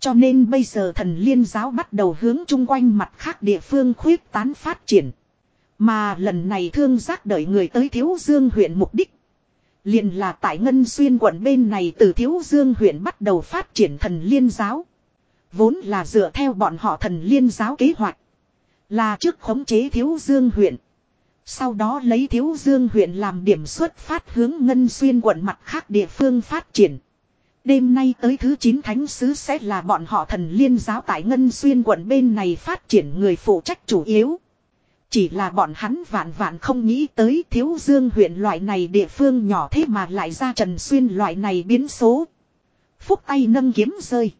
Cho nên bây giờ thần liên giáo bắt đầu hướng chung quanh mặt khác địa phương khuyết tán phát triển. Mà lần này thương giác đợi người tới Thiếu Dương huyện mục đích. liền là tại Ngân Xuyên quận bên này từ Thiếu Dương huyện bắt đầu phát triển thần liên giáo. Vốn là dựa theo bọn họ thần liên giáo kế hoạch. Là trước khống chế Thiếu Dương huyện. Sau đó lấy Thiếu Dương huyện làm điểm xuất phát hướng Ngân Xuyên quận mặt khác địa phương phát triển. Đêm nay tới thứ 9 thánh sứ sẽ là bọn họ thần liên giáo tại Ngân Xuyên quận bên này phát triển người phụ trách chủ yếu. Chỉ là bọn hắn vạn vạn không nghĩ tới thiếu dương huyện loại này địa phương nhỏ thế mà lại ra trần xuyên loại này biến số. Phúc tay nâng kiếm rơi.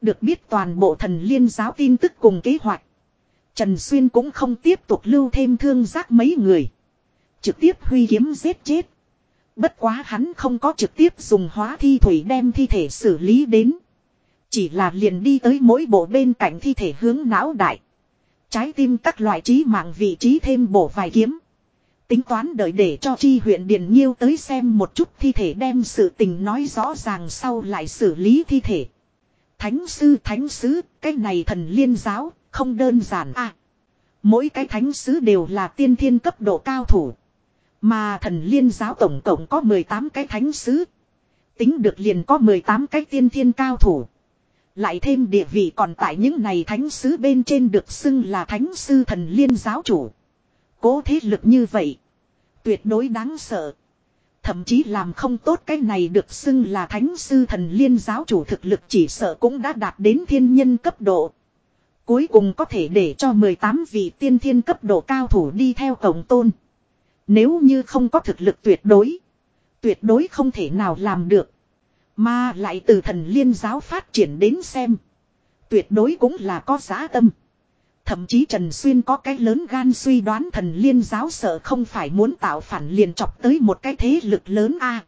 Được biết toàn bộ thần liên giáo tin tức cùng kế hoạch. Trần Xuyên cũng không tiếp tục lưu thêm thương giác mấy người. Trực tiếp huy kiếm giết chết. Bất quá hắn không có trực tiếp dùng hóa thi thủy đem thi thể xử lý đến. Chỉ là liền đi tới mỗi bộ bên cạnh thi thể hướng não đại. Trái tim các loại trí mạng vị trí thêm bổ vài kiếm. Tính toán đợi để cho chi huyện Điền Nhiêu tới xem một chút thi thể đem sự tình nói rõ ràng sau lại xử lý thi thể. Thánh sư thánh sứ, cái này thần liên giáo, không đơn giản à. Mỗi cái thánh sứ đều là tiên thiên cấp độ cao thủ. Mà thần liên giáo tổng cộng có 18 cái thánh sứ. Tính được liền có 18 cái tiên thiên cao thủ. Lại thêm địa vị còn tại những này thánh sứ bên trên được xưng là thánh sư thần liên giáo chủ. Cố thế lực như vậy. Tuyệt đối đáng sợ. Thậm chí làm không tốt cái này được xưng là thánh sư thần liên giáo chủ thực lực chỉ sợ cũng đã đạt đến thiên nhân cấp độ. Cuối cùng có thể để cho 18 vị tiên thiên cấp độ cao thủ đi theo cổng tôn. Nếu như không có thực lực tuyệt đối. Tuyệt đối không thể nào làm được. Mà lại từ thần liên giáo phát triển đến xem. Tuyệt đối cũng là có giá tâm. Thậm chí Trần Xuyên có cái lớn gan suy đoán thần liên giáo sợ không phải muốn tạo phản liền chọc tới một cái thế lực lớn a.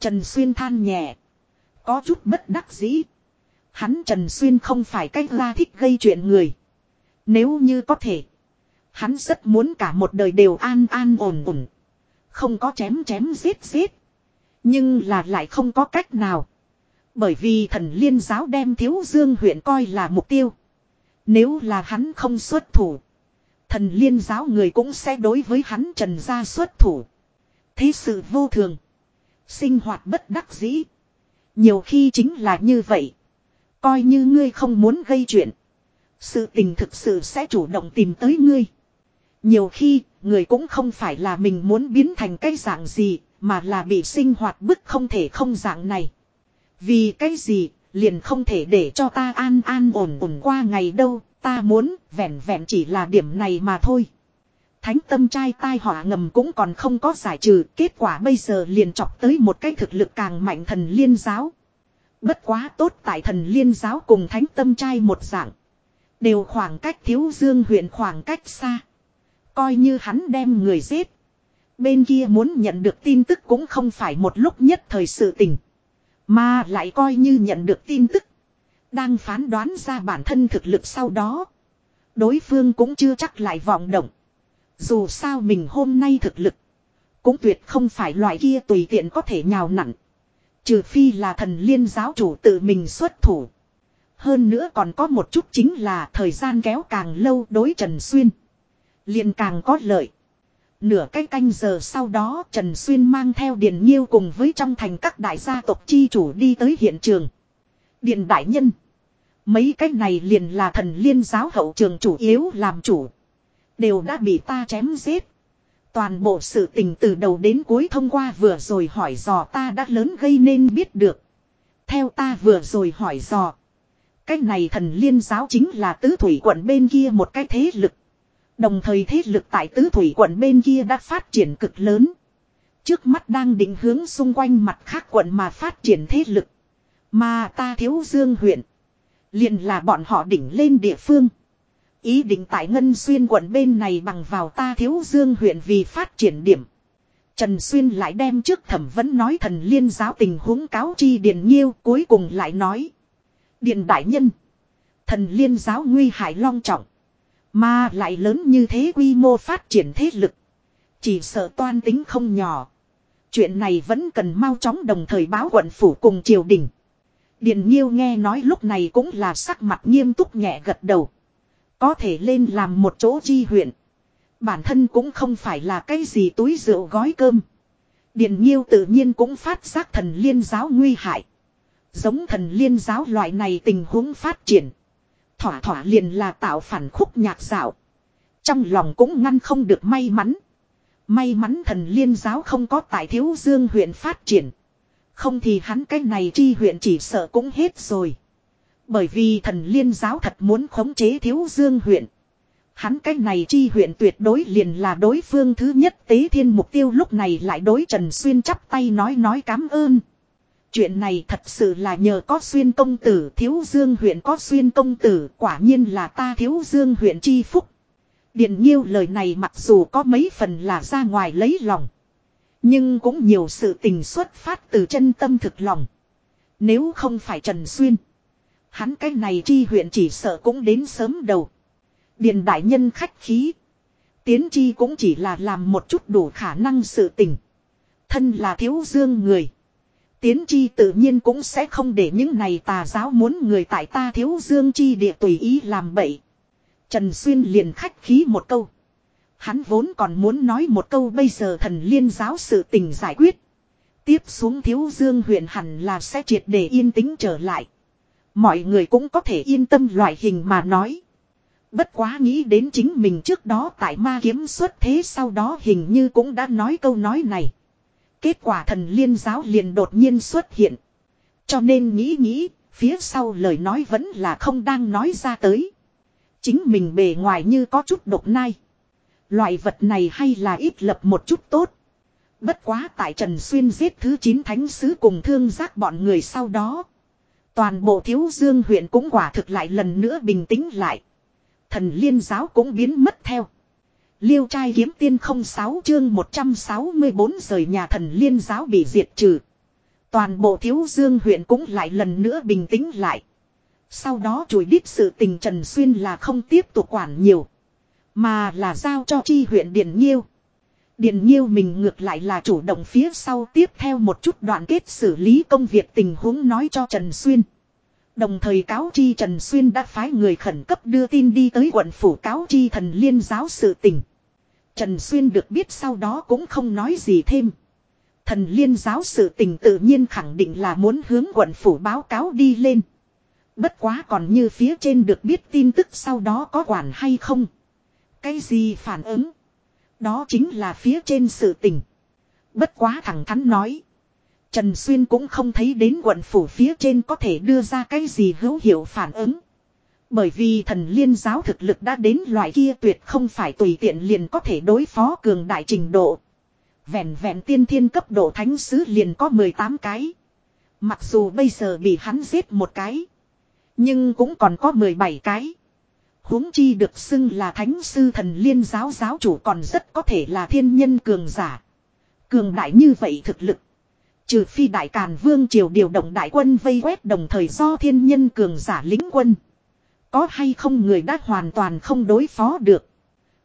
Trần Xuyên than nhẹ. Có chút bất đắc dĩ. Hắn Trần Xuyên không phải cái ra thích gây chuyện người. Nếu như có thể. Hắn rất muốn cả một đời đều an an ổn ổn. Không có chém chém giết giết. Nhưng là lại không có cách nào. Bởi vì thần liên giáo đem thiếu dương huyện coi là mục tiêu. Nếu là hắn không xuất thủ. Thần liên giáo người cũng sẽ đối với hắn trần gia xuất thủ. Thế sự vô thường. Sinh hoạt bất đắc dĩ. Nhiều khi chính là như vậy. Coi như ngươi không muốn gây chuyện. Sự tình thực sự sẽ chủ động tìm tới ngươi. Nhiều khi, người cũng không phải là mình muốn biến thành cái dạng gì, mà là bị sinh hoạt bức không thể không dạng này. Vì cái gì, liền không thể để cho ta an an ổn ổn qua ngày đâu, ta muốn, vẹn vẹn chỉ là điểm này mà thôi. Thánh tâm trai tai họa ngầm cũng còn không có giải trừ, kết quả bây giờ liền chọc tới một cái thực lực càng mạnh thần liên giáo. Bất quá tốt tại thần liên giáo cùng thánh tâm trai một dạng. Đều khoảng cách thiếu dương huyện khoảng cách xa. Coi như hắn đem người giết. Bên kia muốn nhận được tin tức cũng không phải một lúc nhất thời sự tình. Mà lại coi như nhận được tin tức. Đang phán đoán ra bản thân thực lực sau đó. Đối phương cũng chưa chắc lại vọng động. Dù sao mình hôm nay thực lực. Cũng tuyệt không phải loại kia tùy tiện có thể nhào nặn. Trừ phi là thần liên giáo chủ tự mình xuất thủ. Hơn nữa còn có một chút chính là thời gian kéo càng lâu đối Trần Xuyên. liền càng có lợi. Nửa cái canh giờ sau đó, Trần Xuyên mang theo Điền Nhiêu cùng với trong thành các đại gia tộc chi chủ đi tới hiện trường. Điền đại nhân. Mấy cái này liền là thần liên giáo hậu trường chủ yếu làm chủ. Đều đã bị ta chém giết. Toàn bộ sự tình từ đầu đến cuối thông qua vừa rồi hỏi dò ta đã lớn gây nên biết được. Theo ta vừa rồi hỏi dò. Cái này thần liên giáo chính là tứ thủy quận bên kia một cái thế lực. Đồng thời thế lực tại tứ thủy quận bên kia đã phát triển cực lớn. Trước mắt đang định hướng xung quanh mặt khác quận mà phát triển thế lực. Mà ta thiếu dương huyện. liền là bọn họ đỉnh lên địa phương. Ý định tại Ngân Xuyên quận bên này bằng vào ta thiếu dương huyện vì phát triển điểm. Trần Xuyên lại đem trước thẩm vấn nói thần liên giáo tình huống cáo chi Điền Nhiêu cuối cùng lại nói. điền đại nhân. Thần liên giáo nguy hại long trọng. Mà lại lớn như thế quy mô phát triển thế lực. Chỉ sợ toan tính không nhỏ. Chuyện này vẫn cần mau chóng đồng thời báo quận phủ cùng triều đình. Điền Nhiêu nghe nói lúc này cũng là sắc mặt nghiêm túc nhẹ gật đầu. Có thể lên làm một chỗ chi huyện. Bản thân cũng không phải là cái gì túi rượu gói cơm. Điền Nhiêu tự nhiên cũng phát giác thần liên giáo nguy hại. Giống thần liên giáo loại này tình huống phát triển. Thỏa thỏa liền là tạo phản khúc nhạc dạo. Trong lòng cũng ngăn không được may mắn. May mắn thần liên giáo không có tại thiếu dương huyện phát triển. Không thì hắn cái này chi huyện chỉ sợ cũng hết rồi. Bởi vì thần liên giáo thật muốn khống chế thiếu dương huyện. Hắn cái này chi huyện tuyệt đối liền là đối phương thứ nhất tế thiên mục tiêu lúc này lại đối Trần Xuyên chắp tay nói nói cảm ơn. Chuyện này thật sự là nhờ có xuyên công tử, thiếu dương huyện có xuyên công tử, quả nhiên là ta thiếu dương huyện chi phúc. Điện nhiêu lời này mặc dù có mấy phần là ra ngoài lấy lòng. Nhưng cũng nhiều sự tình xuất phát từ chân tâm thực lòng. Nếu không phải Trần Xuyên. Hắn cái này chi huyện chỉ sợ cũng đến sớm đầu. Điền đại nhân khách khí. Tiến chi cũng chỉ là làm một chút đủ khả năng sự tình. Thân là thiếu dương người. Tiến chi tự nhiên cũng sẽ không để những này tà giáo muốn người tại ta thiếu dương chi địa tùy ý làm bậy. Trần Xuyên liền khách khí một câu. Hắn vốn còn muốn nói một câu bây giờ thần liên giáo sự tình giải quyết. Tiếp xuống thiếu dương huyện hẳn là sẽ triệt để yên tĩnh trở lại. Mọi người cũng có thể yên tâm loại hình mà nói. Bất quá nghĩ đến chính mình trước đó tại ma kiếm xuất thế sau đó hình như cũng đã nói câu nói này. Kết quả thần liên giáo liền đột nhiên xuất hiện. Cho nên nghĩ nghĩ, phía sau lời nói vẫn là không đang nói ra tới. Chính mình bề ngoài như có chút độc nai. Loại vật này hay là ít lập một chút tốt. Bất quá tại Trần Xuyên giết thứ 9 thánh sứ cùng thương giác bọn người sau đó. Toàn bộ thiếu dương huyện cũng quả thực lại lần nữa bình tĩnh lại. Thần liên giáo cũng biến mất theo. Liêu trai kiếm tiên 06 chương 164 rời nhà thần liên giáo bị diệt trừ. Toàn bộ thiếu dương huyện cũng lại lần nữa bình tĩnh lại. Sau đó chùi đít sự tình Trần Xuyên là không tiếp tục quản nhiều. Mà là giao cho chi huyện Điền Nhiêu. Điền Nhiêu mình ngược lại là chủ động phía sau tiếp theo một chút đoạn kết xử lý công việc tình huống nói cho Trần Xuyên. Đồng thời cáo chi Trần Xuyên đã phái người khẩn cấp đưa tin đi tới quận phủ cáo chi thần liên giáo sự tình. Trần Xuyên được biết sau đó cũng không nói gì thêm. Thần liên giáo sự tình tự nhiên khẳng định là muốn hướng quận phủ báo cáo đi lên. Bất quá còn như phía trên được biết tin tức sau đó có quản hay không. Cái gì phản ứng. Đó chính là phía trên sự tình. Bất quá thẳng thắn nói. Trần Xuyên cũng không thấy đến quận phủ phía trên có thể đưa ra cái gì hữu hiệu phản ứng. Bởi vì thần liên giáo thực lực đã đến loại kia tuyệt không phải tùy tiện liền có thể đối phó cường đại trình độ. Vẹn vẹn tiên thiên cấp độ thánh sứ liền có 18 cái. Mặc dù bây giờ bị hắn giết một cái. Nhưng cũng còn có 17 cái huống chi được xưng là thánh sư thần liên giáo giáo chủ còn rất có thể là thiên nhân cường giả. Cường đại như vậy thực lực. Trừ phi đại càn vương triều điều động đại quân vây quét đồng thời do thiên nhân cường giả lính quân. Có hay không người đã hoàn toàn không đối phó được.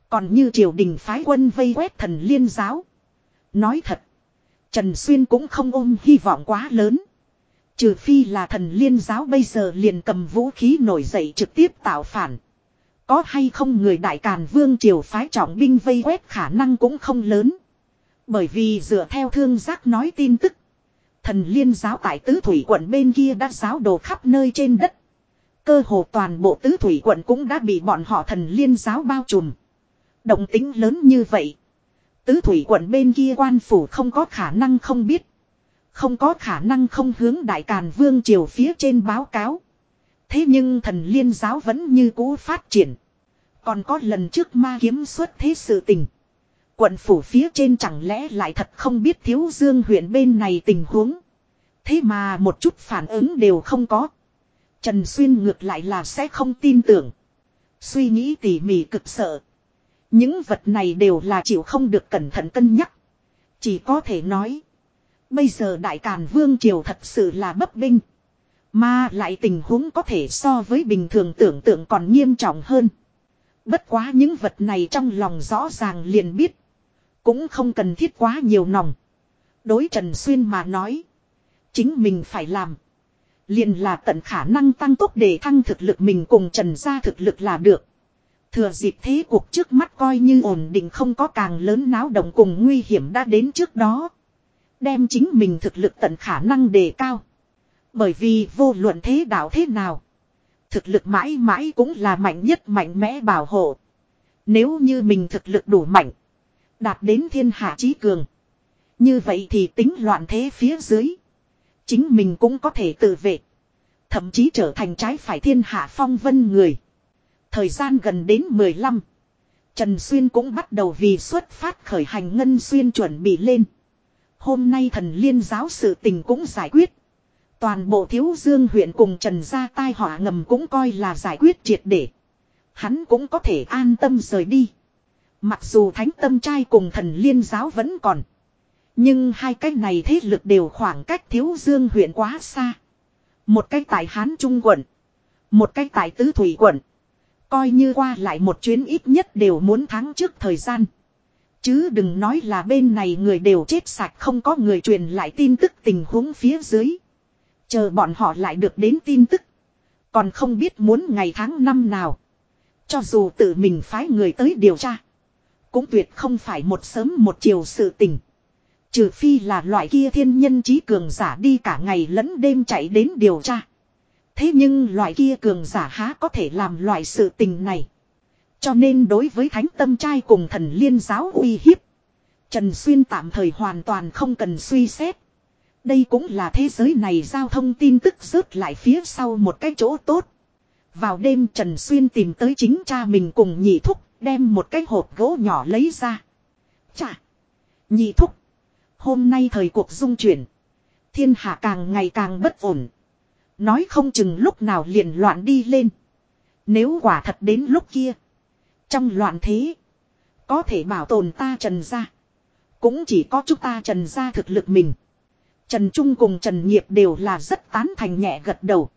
Còn như triều đình phái quân vây quét thần liên giáo. Nói thật. Trần Xuyên cũng không ôm hy vọng quá lớn. Trừ phi là thần liên giáo bây giờ liền cầm vũ khí nổi dậy trực tiếp tạo phản. Có hay không người đại càn vương triều phái trọng binh vây quét khả năng cũng không lớn. Bởi vì dựa theo thương giác nói tin tức. Thần liên giáo tại tứ thủy quận bên kia đã giáo đồ khắp nơi trên đất. Cơ hồ toàn bộ tứ thủy quận cũng đã bị bọn họ thần liên giáo bao trùm. Động tính lớn như vậy. Tứ thủy quận bên kia quan phủ không có khả năng không biết. Không có khả năng không hướng đại càn vương triều phía trên báo cáo. Thế nhưng thần liên giáo vẫn như cũ phát triển. Còn có lần trước ma kiếm xuất thế sự tình. Quận phủ phía trên chẳng lẽ lại thật không biết thiếu dương huyện bên này tình huống. Thế mà một chút phản ứng đều không có. Trần Xuyên ngược lại là sẽ không tin tưởng. Suy nghĩ tỉ mỉ cực sợ. Những vật này đều là chịu không được cẩn thận cân nhắc. Chỉ có thể nói. Bây giờ Đại Càn Vương Triều thật sự là bấp binh. Mà lại tình huống có thể so với bình thường tưởng tượng còn nghiêm trọng hơn. Bất quá những vật này trong lòng rõ ràng liền biết. Cũng không cần thiết quá nhiều nòng. Đối Trần Xuyên mà nói. Chính mình phải làm. Liền là tận khả năng tăng tốc để thăng thực lực mình cùng Trần ra thực lực là được. Thừa dịp thế cuộc trước mắt coi như ổn định không có càng lớn náo động cùng nguy hiểm đã đến trước đó. Đem chính mình thực lực tận khả năng đề cao. Bởi vì vô luận thế đạo thế nào. Thực lực mãi mãi cũng là mạnh nhất mạnh mẽ bảo hộ. Nếu như mình thực lực đủ mạnh. Đạt đến thiên hạ trí cường. Như vậy thì tính loạn thế phía dưới. Chính mình cũng có thể tự vệ. Thậm chí trở thành trái phải thiên hạ phong vân người. Thời gian gần đến 15. Trần Xuyên cũng bắt đầu vì xuất phát khởi hành ngân xuyên chuẩn bị lên. Hôm nay thần liên giáo sự tình cũng giải quyết. Toàn bộ thiếu dương huyện cùng trần gia tai họa ngầm cũng coi là giải quyết triệt để. Hắn cũng có thể an tâm rời đi. Mặc dù thánh tâm trai cùng thần liên giáo vẫn còn. Nhưng hai cái này thế lực đều khoảng cách thiếu dương huyện quá xa. Một cái tại Hán Trung quận. Một cái tại Tứ Thủy quận. Coi như qua lại một chuyến ít nhất đều muốn tháng trước thời gian. Chứ đừng nói là bên này người đều chết sạch không có người truyền lại tin tức tình huống phía dưới. Chờ bọn họ lại được đến tin tức. Còn không biết muốn ngày tháng năm nào. Cho dù tự mình phái người tới điều tra. Cũng tuyệt không phải một sớm một chiều sự tình. Trừ phi là loại kia thiên nhân trí cường giả đi cả ngày lẫn đêm chạy đến điều tra. Thế nhưng loại kia cường giả há có thể làm loại sự tình này. Cho nên đối với thánh tâm trai cùng thần liên giáo uy hiếp. Trần Xuyên tạm thời hoàn toàn không cần suy xét. Đây cũng là thế giới này giao thông tin tức rớt lại phía sau một cái chỗ tốt. Vào đêm Trần Xuyên tìm tới chính cha mình cùng nhị thúc, đem một cái hộp gỗ nhỏ lấy ra. Chà! Nhị thúc! Hôm nay thời cuộc dung chuyển. Thiên hạ càng ngày càng bất ổn. Nói không chừng lúc nào liền loạn đi lên. Nếu quả thật đến lúc kia. Trong loạn thế. Có thể bảo tồn ta trần ra. Cũng chỉ có chúng ta trần ra thực lực mình. Trần Trung cùng Trần Nghiệp đều là rất tán thành nhẹ gật đầu.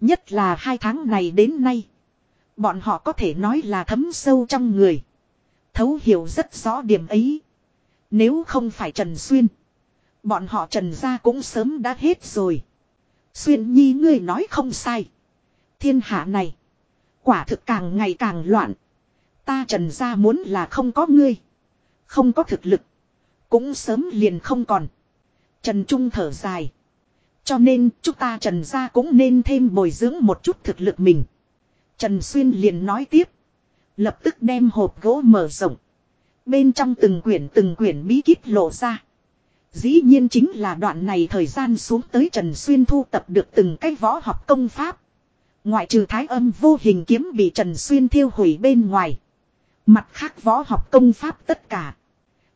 Nhất là hai tháng này đến nay. Bọn họ có thể nói là thấm sâu trong người. Thấu hiểu rất rõ điểm ấy. Nếu không phải Trần Xuyên. Bọn họ Trần ra cũng sớm đã hết rồi. Xuyên nhi ngươi nói không sai. Thiên hạ này. Quả thực càng ngày càng loạn. Ta trần ra muốn là không có ngươi. Không có thực lực. Cũng sớm liền không còn. Trần Trung thở dài. Cho nên chúng ta trần ra cũng nên thêm bồi dưỡng một chút thực lực mình. Trần Xuyên liền nói tiếp. Lập tức đem hộp gỗ mở rộng. Bên trong từng quyển từng quyển bí kíp lộ ra. Dĩ nhiên chính là đoạn này thời gian xuống tới Trần Xuyên thu tập được từng cái võ học công pháp. Ngoại trừ thái âm vô hình kiếm bị Trần Xuyên thiêu hủy bên ngoài. Mặt khác võ học công pháp tất cả.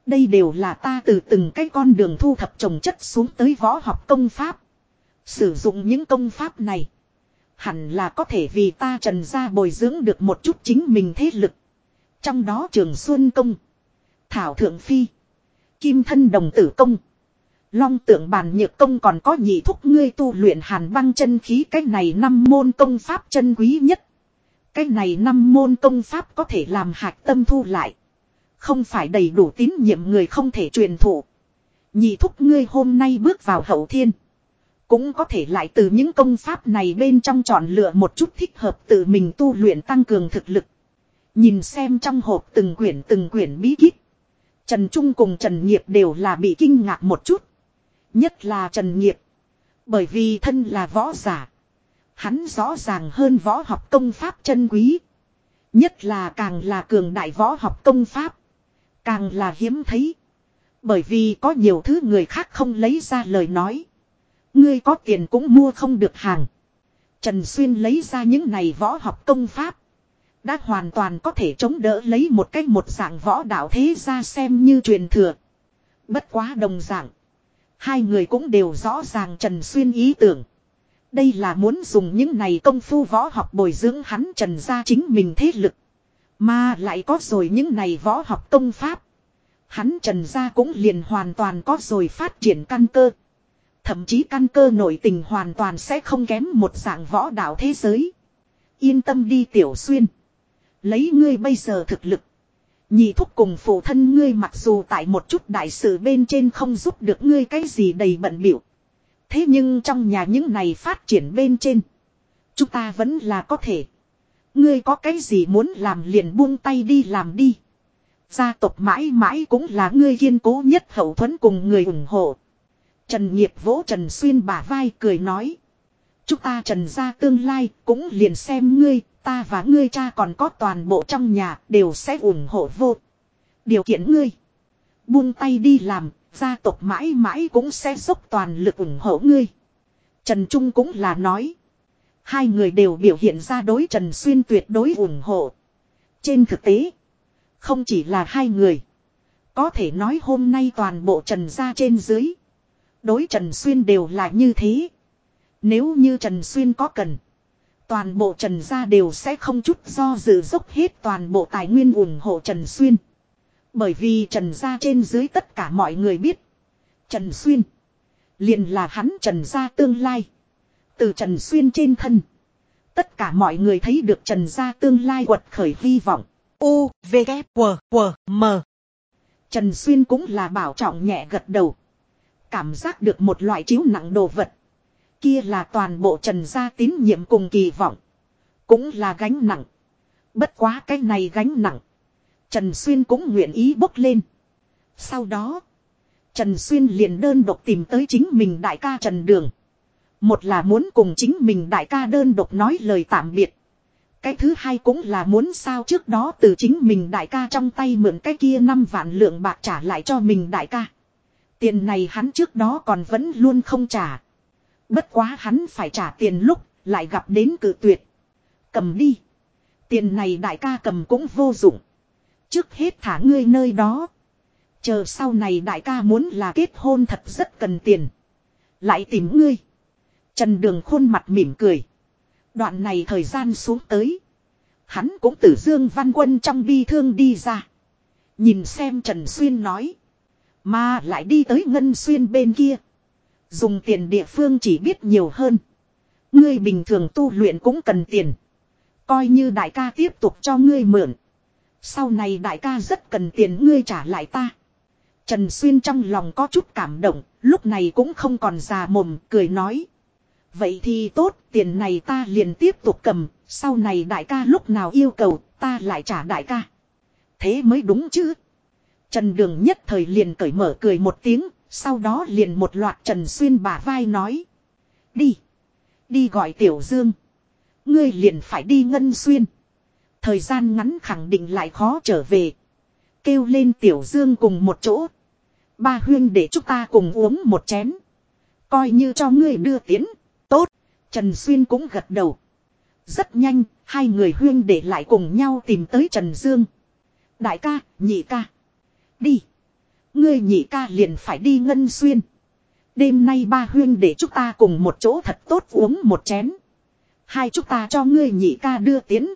Đây đều là ta từ từng cái con đường thu thập trồng chất xuống tới võ học công pháp. Sử dụng những công pháp này. Hẳn là có thể vì ta trần ra bồi dưỡng được một chút chính mình thế lực. Trong đó trường Xuân Công. Thảo Thượng Phi. Kim Thân Đồng Tử Công. Long tượng bàn nhược công còn có nhị thúc ngươi tu luyện hàn băng chân khí, cái này năm môn công pháp chân quý nhất. Cái này năm môn công pháp có thể làm hạch tâm thu lại. Không phải đầy đủ tín nhiệm người không thể truyền thụ. Nhị thúc ngươi hôm nay bước vào hậu thiên. Cũng có thể lại từ những công pháp này bên trong chọn lựa một chút thích hợp tự mình tu luyện tăng cường thực lực. Nhìn xem trong hộp từng quyển từng quyển bí kíp. Trần Trung cùng Trần Nghiệp đều là bị kinh ngạc một chút. Nhất là Trần Nghiệp. Bởi vì thân là võ giả. Hắn rõ ràng hơn võ học công pháp chân quý. Nhất là càng là cường đại võ học công pháp. Càng là hiếm thấy. Bởi vì có nhiều thứ người khác không lấy ra lời nói. Ngươi có tiền cũng mua không được hàng. Trần Xuyên lấy ra những này võ học công pháp. Đã hoàn toàn có thể chống đỡ lấy một cách một dạng võ đạo thế ra xem như truyền thừa. Bất quá đồng dạng. Hai người cũng đều rõ ràng Trần Xuyên ý tưởng. Đây là muốn dùng những này công phu võ học bồi dưỡng hắn trần ra chính mình thế lực. Mà lại có rồi những này võ học công pháp. Hắn trần ra cũng liền hoàn toàn có rồi phát triển căn cơ. Thậm chí căn cơ nội tình hoàn toàn sẽ không kém một dạng võ đạo thế giới. Yên tâm đi tiểu xuyên. Lấy ngươi bây giờ thực lực. Nhị thúc cùng phụ thân ngươi mặc dù tại một chút đại sự bên trên không giúp được ngươi cái gì đầy bận biểu. Thế nhưng trong nhà những này phát triển bên trên. Chúng ta vẫn là có thể. Ngươi có cái gì muốn làm liền buông tay đi làm đi. Gia tộc mãi mãi cũng là ngươi kiên cố nhất hậu thuẫn cùng người ủng hộ. Trần Nghiệp vỗ Trần Xuyên bả vai cười nói. Chúng ta trần ra tương lai cũng liền xem ngươi, ta và ngươi cha còn có toàn bộ trong nhà đều sẽ ủng hộ vô. Điều kiện ngươi. Buông tay đi làm, gia tộc mãi mãi cũng sẽ dốc toàn lực ủng hộ ngươi. Trần Trung cũng là nói. Hai người đều biểu hiện ra đối Trần Xuyên tuyệt đối ủng hộ. Trên thực tế, không chỉ là hai người. Có thể nói hôm nay toàn bộ Trần gia trên dưới. Đối Trần Xuyên đều là như thế. Nếu như Trần Xuyên có cần. Toàn bộ Trần gia đều sẽ không chút do dự dốc hết toàn bộ tài nguyên ủng hộ Trần Xuyên. Bởi vì Trần gia trên dưới tất cả mọi người biết. Trần Xuyên. Liền là hắn Trần gia tương lai. Từ Trần Xuyên trên thân. Tất cả mọi người thấy được Trần gia tương lai quật khởi hy vọng. U, V, K, W, W, M. Trần Xuyên cũng là bảo trọng nhẹ gật đầu. Cảm giác được một loại chiếu nặng đồ vật. Kia là toàn bộ Trần gia tín nhiệm cùng kỳ vọng. Cũng là gánh nặng. Bất quá cái này gánh nặng. Trần Xuyên cũng nguyện ý bốc lên. Sau đó. Trần Xuyên liền đơn độc tìm tới chính mình đại ca Trần Đường. Một là muốn cùng chính mình đại ca đơn độc nói lời tạm biệt. Cái thứ hai cũng là muốn sao trước đó từ chính mình đại ca trong tay mượn cái kia 5 vạn lượng bạc trả lại cho mình đại ca. Tiền này hắn trước đó còn vẫn luôn không trả. Bất quá hắn phải trả tiền lúc lại gặp đến cử tuyệt. Cầm đi. Tiền này đại ca cầm cũng vô dụng. Trước hết thả ngươi nơi đó. Chờ sau này đại ca muốn là kết hôn thật rất cần tiền. Lại tìm ngươi. Trần Đường khuôn mặt mỉm cười. Đoạn này thời gian xuống tới. Hắn cũng từ Dương Văn Quân trong bi thương đi ra. Nhìn xem Trần Xuyên nói. Mà lại đi tới Ngân Xuyên bên kia. Dùng tiền địa phương chỉ biết nhiều hơn. Ngươi bình thường tu luyện cũng cần tiền. Coi như đại ca tiếp tục cho ngươi mượn. Sau này đại ca rất cần tiền ngươi trả lại ta. Trần Xuyên trong lòng có chút cảm động, lúc này cũng không còn già mồm, cười nói. Vậy thì tốt, tiền này ta liền tiếp tục cầm, sau này đại ca lúc nào yêu cầu, ta lại trả đại ca. Thế mới đúng chứ. Trần Đường nhất thời liền cởi mở cười một tiếng, sau đó liền một loạt Trần Xuyên bả vai nói. Đi. Đi gọi Tiểu Dương. Ngươi liền phải đi Ngân Xuyên. Thời gian ngắn khẳng định lại khó trở về. Kêu lên Tiểu Dương cùng một chỗ. Ba huyên để chúng ta cùng uống một chén. Coi như cho ngươi đưa tiến. Tốt. Trần Xuyên cũng gật đầu. Rất nhanh, hai người huyên để lại cùng nhau tìm tới Trần Dương. Đại ca, nhị ca. Đi. Ngươi nhị ca liền phải đi ngân xuyên. Đêm nay ba huyên để chúng ta cùng một chỗ thật tốt uống một chén. Hai chúng ta cho ngươi nhị ca đưa tiến.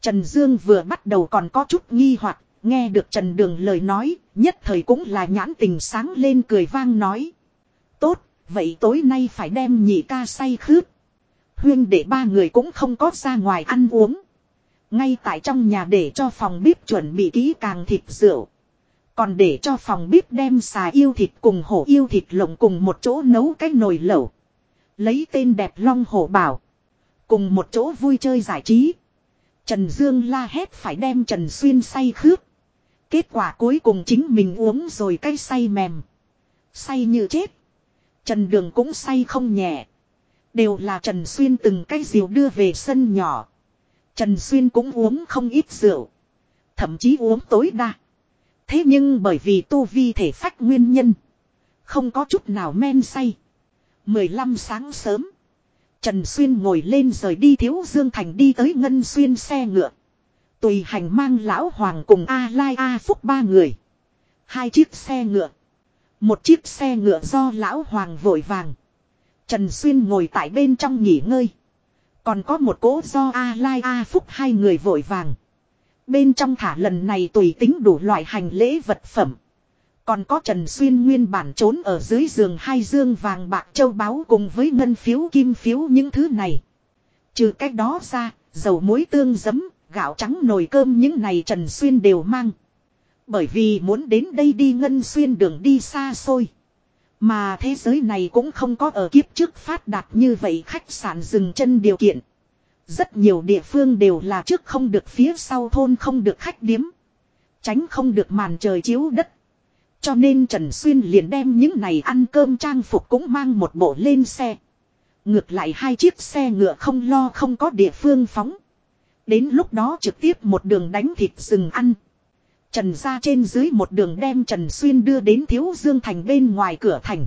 Trần Dương vừa bắt đầu còn có chút nghi hoặc nghe được Trần Đường lời nói, nhất thời cũng là nhãn tình sáng lên cười vang nói. Tốt, vậy tối nay phải đem nhị ca say khướt. Huyên để ba người cũng không có ra ngoài ăn uống. Ngay tại trong nhà để cho phòng bếp chuẩn bị kỹ càng thịt rượu. Còn để cho phòng bếp đem xà yêu thịt cùng hổ yêu thịt lồng cùng một chỗ nấu cái nồi lẩu. Lấy tên đẹp long hổ bảo. Cùng một chỗ vui chơi giải trí. Trần Dương la hét phải đem Trần Xuyên say khướt. Kết quả cuối cùng chính mình uống rồi cái say mềm. Say như chết. Trần Đường cũng say không nhẹ. Đều là Trần Xuyên từng cái rượu đưa về sân nhỏ. Trần Xuyên cũng uống không ít rượu. Thậm chí uống tối đa. Thế nhưng bởi vì tu vi thể phách nguyên nhân. Không có chút nào men say. 15 sáng sớm. Trần Xuyên ngồi lên rời đi Thiếu Dương Thành đi tới Ngân Xuyên xe ngựa. Tùy hành mang Lão Hoàng cùng A Lai A Phúc ba người. Hai chiếc xe ngựa. Một chiếc xe ngựa do Lão Hoàng vội vàng. Trần Xuyên ngồi tại bên trong nghỉ ngơi. Còn có một cỗ do A Lai A Phúc hai người vội vàng. Bên trong thả lần này tùy tính đủ loại hành lễ vật phẩm. Còn có Trần Xuyên nguyên bản trốn ở dưới giường hai dương vàng bạc châu báu cùng với ngân phiếu kim phiếu những thứ này. Trừ cách đó ra, dầu muối tương giấm, gạo trắng nồi cơm những này Trần Xuyên đều mang. Bởi vì muốn đến đây đi ngân xuyên đường đi xa xôi. Mà thế giới này cũng không có ở kiếp trước phát đạt như vậy khách sạn dừng chân điều kiện. Rất nhiều địa phương đều là trước không được, phía sau thôn không được khách điếm. Tránh không được màn trời chiếu đất. Cho nên Trần Xuyên liền đem những này ăn cơm trang phục cũng mang một bộ lên xe. Ngược lại hai chiếc xe ngựa không lo không có địa phương phóng. Đến lúc đó trực tiếp một đường đánh thịt rừng ăn. Trần ra trên dưới một đường đem Trần Xuyên đưa đến Thiếu Dương Thành bên ngoài cửa thành.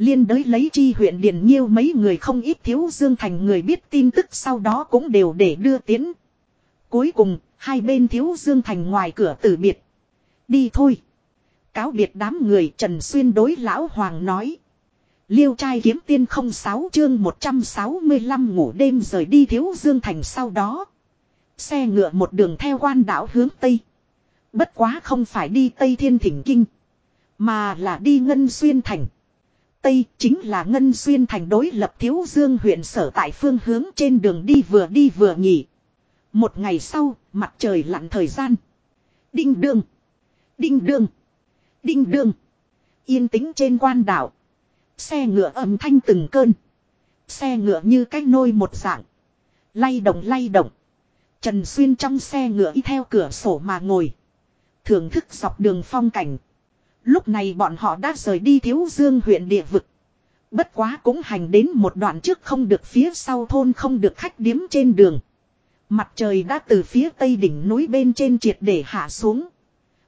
Liên đới lấy chi huyện Điền Nhiêu mấy người không ít Thiếu Dương Thành người biết tin tức sau đó cũng đều để đưa tiến. Cuối cùng, hai bên Thiếu Dương Thành ngoài cửa tử biệt. Đi thôi. Cáo biệt đám người Trần Xuyên đối lão Hoàng nói. Liêu trai kiếm tiên không sáu chương 165 ngủ đêm rời đi Thiếu Dương Thành sau đó. Xe ngựa một đường theo quan đảo hướng Tây. Bất quá không phải đi Tây Thiên Thỉnh Kinh. Mà là đi Ngân Xuyên Thành. Tây chính là Ngân Xuyên Thành đối lập Thiếu Dương huyện sở tại phương hướng trên đường đi vừa đi vừa nghỉ. Một ngày sau, mặt trời lặn thời gian. Đinh đường. Đinh đường. Đinh đường. Yên tĩnh trên quan đảo. Xe ngựa âm thanh từng cơn. Xe ngựa như cái nôi một dạng. Lay động lay động. Trần Xuyên trong xe ngựa y theo cửa sổ mà ngồi. Thưởng thức dọc đường phong cảnh. Lúc này bọn họ đã rời đi thiếu dương huyện địa vực. Bất quá cũng hành đến một đoạn trước không được phía sau thôn không được khách điếm trên đường. Mặt trời đã từ phía tây đỉnh núi bên trên triệt để hạ xuống.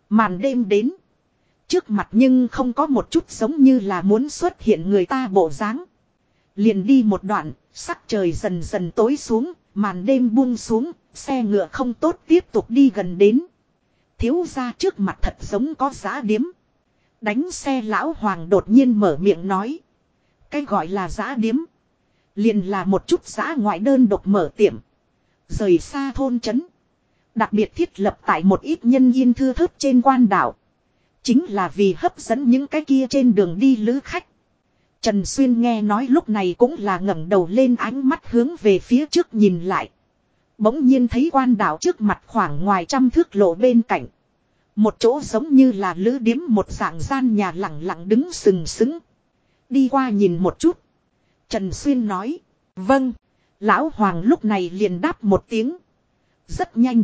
Màn đêm đến. Trước mặt nhưng không có một chút giống như là muốn xuất hiện người ta bộ dáng. Liền đi một đoạn, sắc trời dần dần tối xuống, màn đêm buông xuống, xe ngựa không tốt tiếp tục đi gần đến. Thiếu ra trước mặt thật giống có giá điếm. Đánh xe lão hoàng đột nhiên mở miệng nói. Cái gọi là giã điếm. Liền là một chút giã ngoại đơn độc mở tiệm. Rời xa thôn trấn. Đặc biệt thiết lập tại một ít nhân yên thưa thớt trên quan đảo. Chính là vì hấp dẫn những cái kia trên đường đi lữ khách. Trần Xuyên nghe nói lúc này cũng là ngẩng đầu lên ánh mắt hướng về phía trước nhìn lại. Bỗng nhiên thấy quan đảo trước mặt khoảng ngoài trăm thước lộ bên cạnh. Một chỗ giống như là lữ điếm một dạng gian nhà lặng lặng đứng sừng sững. Đi qua nhìn một chút. Trần Xuyên nói. Vâng. Lão Hoàng lúc này liền đáp một tiếng. Rất nhanh.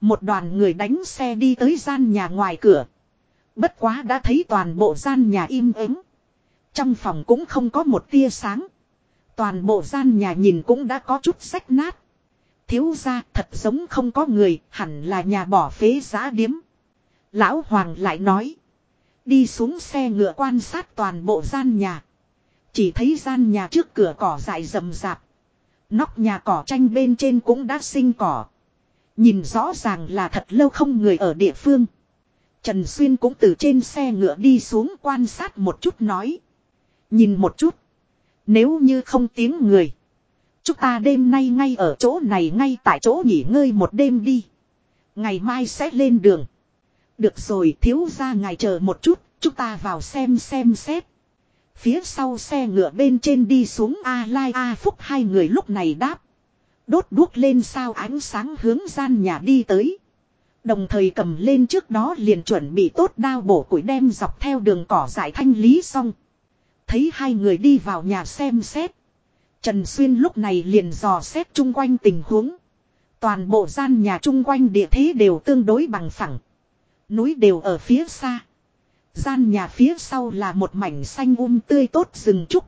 Một đoàn người đánh xe đi tới gian nhà ngoài cửa. Bất quá đã thấy toàn bộ gian nhà im ắng. Trong phòng cũng không có một tia sáng. Toàn bộ gian nhà nhìn cũng đã có chút sách nát. Thiếu ra thật giống không có người, hẳn là nhà bỏ phế giá điếm. Lão Hoàng lại nói. Đi xuống xe ngựa quan sát toàn bộ gian nhà. Chỉ thấy gian nhà trước cửa cỏ dại rậm rạp. Nóc nhà cỏ tranh bên trên cũng đã sinh cỏ. Nhìn rõ ràng là thật lâu không người ở địa phương. Trần Xuyên cũng từ trên xe ngựa đi xuống quan sát một chút nói. Nhìn một chút. Nếu như không tiếng người. Chúng ta đêm nay ngay ở chỗ này ngay tại chỗ nghỉ ngơi một đêm đi. Ngày mai sẽ lên đường. Được rồi, thiếu ra ngài chờ một chút. Chúng ta vào xem xem xét. Phía sau xe ngựa bên trên đi xuống A Lai A Phúc, hai người lúc này đáp. Đốt đuốc lên sao ánh sáng hướng gian nhà đi tới. Đồng thời cầm lên trước đó liền chuẩn bị tốt đao bổ củi đem dọc theo đường cỏ giải thanh lý xong. Thấy hai người đi vào nhà xem xét. Trần Xuyên lúc này liền dò xét chung quanh tình huống. Toàn bộ gian nhà chung quanh địa thế đều tương đối bằng phẳng. Núi đều ở phía xa. Gian nhà phía sau là một mảnh xanh um tươi tốt rừng trúc.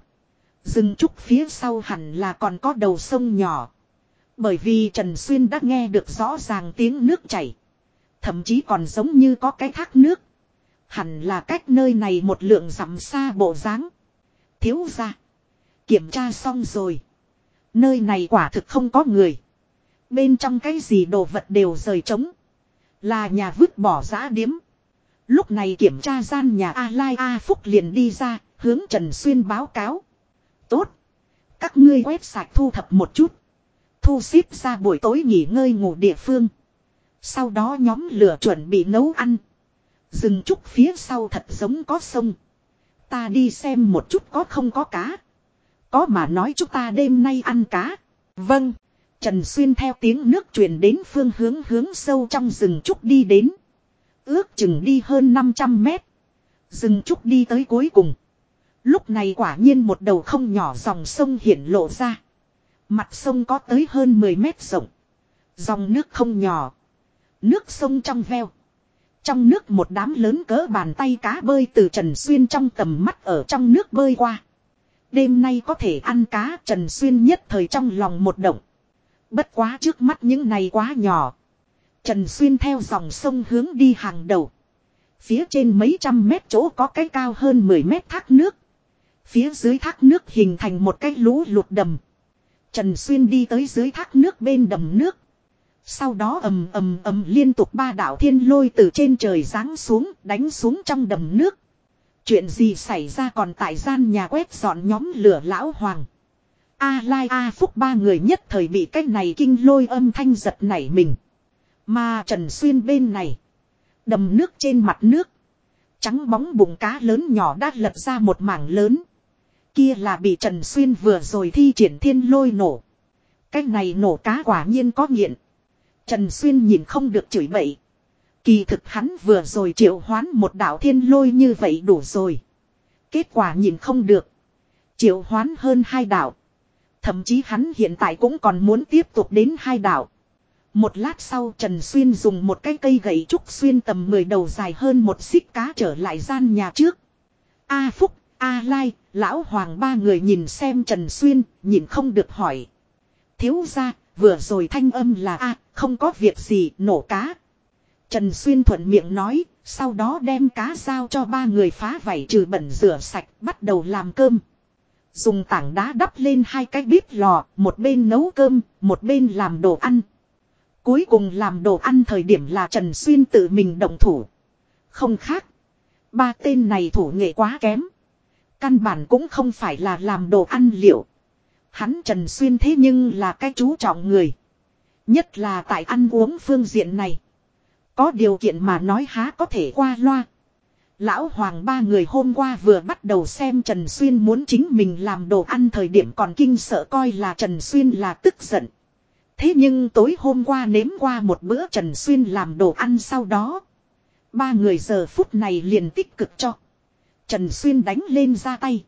Rừng trúc phía sau hẳn là còn có đầu sông nhỏ. Bởi vì Trần Xuyên đã nghe được rõ ràng tiếng nước chảy. Thậm chí còn giống như có cái thác nước. Hẳn là cách nơi này một lượng dặm xa bộ dáng Thiếu ra. Kiểm tra xong rồi. Nơi này quả thực không có người. Bên trong cái gì đồ vật đều rời trống. Là nhà vứt bỏ giã điếm. Lúc này kiểm tra gian nhà A Lai A Phúc liền đi ra, hướng Trần Xuyên báo cáo. Tốt. Các ngươi quét sạch thu thập một chút. Thu xếp ra buổi tối nghỉ ngơi ngủ địa phương. Sau đó nhóm lửa chuẩn bị nấu ăn. Dừng chút phía sau thật giống có sông. Ta đi xem một chút có không có cá. Có mà nói chúng ta đêm nay ăn cá. Vâng. Trần Xuyên theo tiếng nước truyền đến phương hướng hướng sâu trong rừng trúc đi đến. Ước chừng đi hơn 500 mét. Rừng trúc đi tới cuối cùng. Lúc này quả nhiên một đầu không nhỏ dòng sông hiển lộ ra. Mặt sông có tới hơn 10 mét rộng. Dòng nước không nhỏ. Nước sông trong veo. Trong nước một đám lớn cỡ bàn tay cá bơi từ Trần Xuyên trong tầm mắt ở trong nước bơi qua. Đêm nay có thể ăn cá, Trần Xuyên nhất thời trong lòng một động. Bất quá trước mắt những này quá nhỏ. Trần Xuyên theo dòng sông hướng đi hàng đầu. Phía trên mấy trăm mét chỗ có cái cao hơn 10 mét thác nước. Phía dưới thác nước hình thành một cái lũ lụt đầm. Trần Xuyên đi tới dưới thác nước bên đầm nước. Sau đó ầm ầm ầm liên tục ba đạo thiên lôi từ trên trời giáng xuống, đánh xuống trong đầm nước. Chuyện gì xảy ra còn tại gian nhà quét dọn nhóm lửa lão hoàng. A Lai A Phúc ba người nhất thời bị cái này kinh lôi âm thanh giật nảy mình. Mà Trần Xuyên bên này. Đầm nước trên mặt nước. Trắng bóng bụng cá lớn nhỏ đã lật ra một mảng lớn. Kia là bị Trần Xuyên vừa rồi thi triển thiên lôi nổ. Cái này nổ cá quả nhiên có nghiện. Trần Xuyên nhìn không được chửi bậy. Kỳ thực hắn vừa rồi triệu hoán một đạo thiên lôi như vậy đủ rồi. Kết quả nhìn không được. Triệu hoán hơn hai đạo. Thậm chí hắn hiện tại cũng còn muốn tiếp tục đến hai đảo. Một lát sau Trần Xuyên dùng một cái cây gậy trúc xuyên tầm 10 đầu dài hơn một xích cá trở lại gian nhà trước. A Phúc, A Lai, Lão Hoàng ba người nhìn xem Trần Xuyên, nhìn không được hỏi. Thiếu ra, vừa rồi thanh âm là A, không có việc gì, nổ cá. Trần Xuyên thuận miệng nói, sau đó đem cá giao cho ba người phá vảy trừ bẩn rửa sạch, bắt đầu làm cơm. Dùng tảng đá đắp lên hai cái bếp lò, một bên nấu cơm, một bên làm đồ ăn. Cuối cùng làm đồ ăn thời điểm là Trần Xuyên tự mình động thủ. Không khác. Ba tên này thủ nghệ quá kém. Căn bản cũng không phải là làm đồ ăn liệu. Hắn Trần Xuyên thế nhưng là cái chú trọng người. Nhất là tại ăn uống phương diện này. Có điều kiện mà nói há có thể qua loa. Lão Hoàng ba người hôm qua vừa bắt đầu xem Trần Xuyên muốn chính mình làm đồ ăn thời điểm còn kinh sợ coi là Trần Xuyên là tức giận. Thế nhưng tối hôm qua nếm qua một bữa Trần Xuyên làm đồ ăn sau đó. Ba người giờ phút này liền tích cực cho. Trần Xuyên đánh lên ra tay.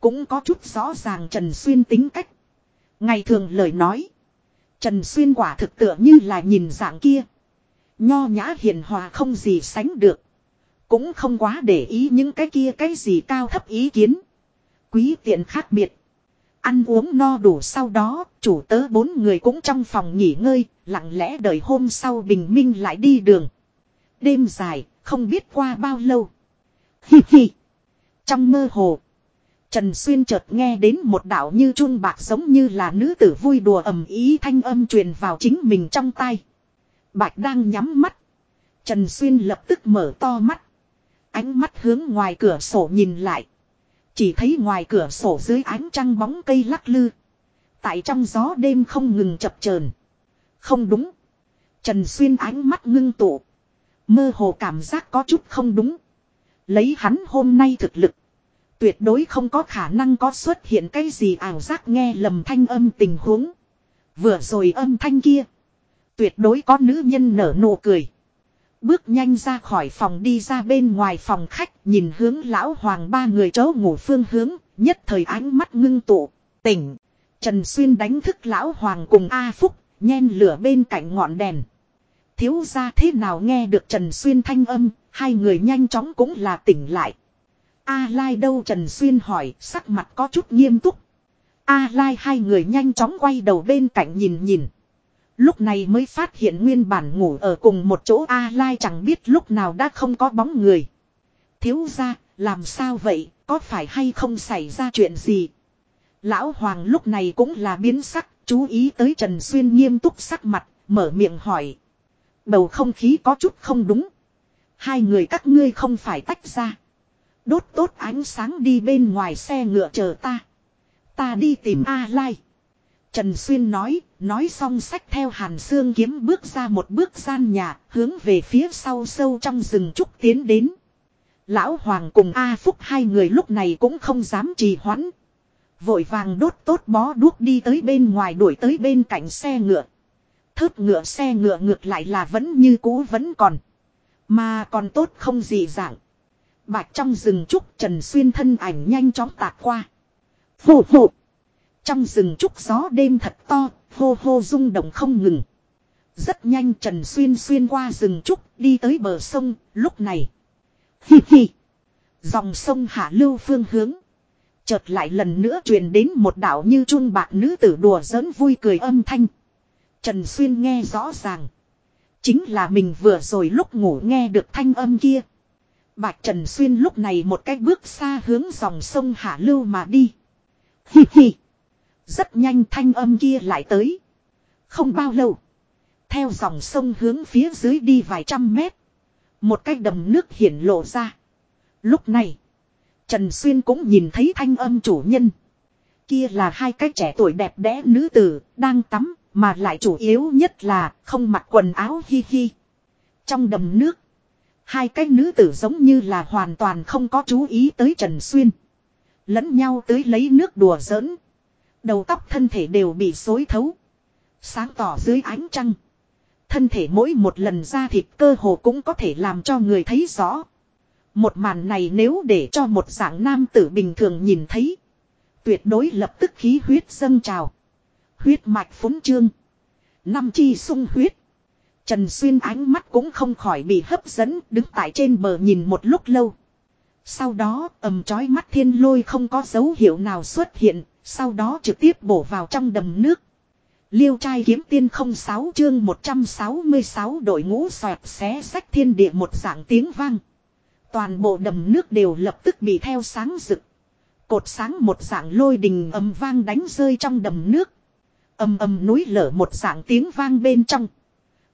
Cũng có chút rõ ràng Trần Xuyên tính cách. Ngày thường lời nói. Trần Xuyên quả thực tựa như là nhìn dạng kia. Nho nhã hiền hòa không gì sánh được. Cũng không quá để ý những cái kia cái gì cao thấp ý kiến. Quý tiện khác biệt. Ăn uống no đủ sau đó, chủ tớ bốn người cũng trong phòng nghỉ ngơi, lặng lẽ đợi hôm sau bình minh lại đi đường. Đêm dài, không biết qua bao lâu. Hi hi. Trong mơ hồ, Trần Xuyên chợt nghe đến một đạo như chuông bạc giống như là nữ tử vui đùa ầm ý thanh âm truyền vào chính mình trong tai. Bạch đang nhắm mắt. Trần Xuyên lập tức mở to mắt. Ánh mắt hướng ngoài cửa sổ nhìn lại. Chỉ thấy ngoài cửa sổ dưới ánh trăng bóng cây lắc lư. Tại trong gió đêm không ngừng chập chờn. Không đúng. Trần Xuyên ánh mắt ngưng tụ. Mơ hồ cảm giác có chút không đúng. Lấy hắn hôm nay thực lực. Tuyệt đối không có khả năng có xuất hiện cái gì ảo giác nghe lầm thanh âm tình huống. Vừa rồi âm thanh kia. Tuyệt đối có nữ nhân nở nụ cười. Bước nhanh ra khỏi phòng đi ra bên ngoài phòng khách nhìn hướng lão hoàng ba người chấu ngủ phương hướng, nhất thời ánh mắt ngưng tụ, tỉnh. Trần Xuyên đánh thức lão hoàng cùng A Phúc, nhen lửa bên cạnh ngọn đèn. Thiếu ra thế nào nghe được Trần Xuyên thanh âm, hai người nhanh chóng cũng là tỉnh lại. A Lai đâu Trần Xuyên hỏi, sắc mặt có chút nghiêm túc. A Lai hai người nhanh chóng quay đầu bên cạnh nhìn nhìn. Lúc này mới phát hiện nguyên bản ngủ ở cùng một chỗ A Lai chẳng biết lúc nào đã không có bóng người. Thiếu ra, làm sao vậy, có phải hay không xảy ra chuyện gì? Lão Hoàng lúc này cũng là biến sắc, chú ý tới Trần Xuyên nghiêm túc sắc mặt, mở miệng hỏi. Bầu không khí có chút không đúng. Hai người các ngươi không phải tách ra. Đốt tốt ánh sáng đi bên ngoài xe ngựa chờ ta. Ta đi tìm A Lai. Trần Xuyên nói, nói xong sách theo hàn xương kiếm bước ra một bước gian nhà, hướng về phía sau sâu trong rừng trúc tiến đến. Lão Hoàng cùng A Phúc hai người lúc này cũng không dám trì hoãn. Vội vàng đốt tốt bó đuốc đi tới bên ngoài đuổi tới bên cạnh xe ngựa. Thớt ngựa xe ngựa ngược lại là vẫn như cũ vẫn còn. Mà còn tốt không gì dạng. Bạch trong rừng trúc Trần Xuyên thân ảnh nhanh chóng tạc qua. Phụ phụ. Trong rừng trúc gió đêm thật to, hô hô rung động không ngừng. Rất nhanh Trần Xuyên xuyên qua rừng trúc, đi tới bờ sông, lúc này. Hi hi. Dòng sông hạ lưu phương hướng. Chợt lại lần nữa truyền đến một đạo như chun bạc nữ tử đùa giỡn vui cười âm thanh. Trần Xuyên nghe rõ ràng. Chính là mình vừa rồi lúc ngủ nghe được thanh âm kia. Bạch Trần Xuyên lúc này một cách bước xa hướng dòng sông Hạ Lưu mà đi. Hi hi. Rất nhanh thanh âm kia lại tới. Không bao lâu. Theo dòng sông hướng phía dưới đi vài trăm mét. Một cái đầm nước hiển lộ ra. Lúc này. Trần Xuyên cũng nhìn thấy thanh âm chủ nhân. Kia là hai cái trẻ tuổi đẹp đẽ nữ tử đang tắm. Mà lại chủ yếu nhất là không mặc quần áo hi hi. Trong đầm nước. Hai cái nữ tử giống như là hoàn toàn không có chú ý tới Trần Xuyên. Lẫn nhau tới lấy nước đùa giỡn. Đầu tóc thân thể đều bị xối thấu. Sáng tỏ dưới ánh trăng. Thân thể mỗi một lần ra thịt cơ hồ cũng có thể làm cho người thấy rõ. Một màn này nếu để cho một dạng nam tử bình thường nhìn thấy. Tuyệt đối lập tức khí huyết dâng trào. Huyết mạch phúng trương. Năm chi sung huyết. Trần Xuyên ánh mắt cũng không khỏi bị hấp dẫn đứng tại trên bờ nhìn một lúc lâu. Sau đó ầm chói mắt thiên lôi không có dấu hiệu nào xuất hiện, sau đó trực tiếp bổ vào trong đầm nước. Liêu trai kiếm tiên không sáu chương 166 đội ngũ xoẹt xé sách thiên địa một dạng tiếng vang. Toàn bộ đầm nước đều lập tức bị theo sáng rực. Cột sáng một dạng lôi đình ầm vang đánh rơi trong đầm nước. ầm ầm núi lở một dạng tiếng vang bên trong.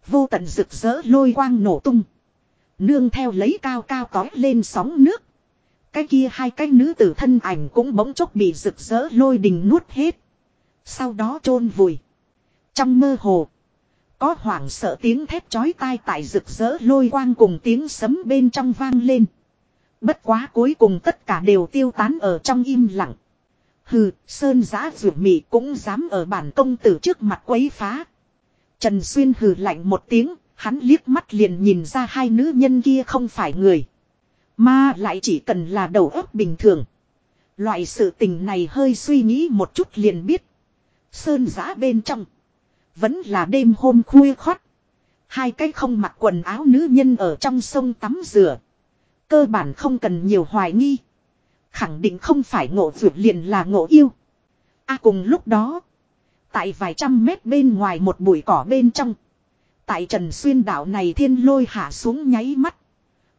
Vô tận rực rỡ lôi quang nổ tung. Nương theo lấy cao cao tói lên sóng nước. Cái kia hai cái nữ tử thân ảnh cũng bỗng chốc bị rực rỡ lôi đình nuốt hết. Sau đó chôn vùi. Trong mơ hồ. Có hoảng sợ tiếng thét chói tai tại rực rỡ lôi quang cùng tiếng sấm bên trong vang lên. Bất quá cuối cùng tất cả đều tiêu tán ở trong im lặng. Hừ, sơn giã rượu mị cũng dám ở bản công tử trước mặt quấy phá. Trần Xuyên hừ lạnh một tiếng, hắn liếc mắt liền nhìn ra hai nữ nhân kia không phải người. Mà lại chỉ cần là đầu óc bình thường. Loại sự tình này hơi suy nghĩ một chút liền biết. Sơn giã bên trong. Vẫn là đêm hôm khuya khoắt. Hai cái không mặc quần áo nữ nhân ở trong sông tắm rửa. Cơ bản không cần nhiều hoài nghi. Khẳng định không phải ngộ vượt liền là ngộ yêu. a cùng lúc đó. Tại vài trăm mét bên ngoài một bụi cỏ bên trong. Tại Trần Xuyên đảo này thiên lôi hạ xuống nháy mắt.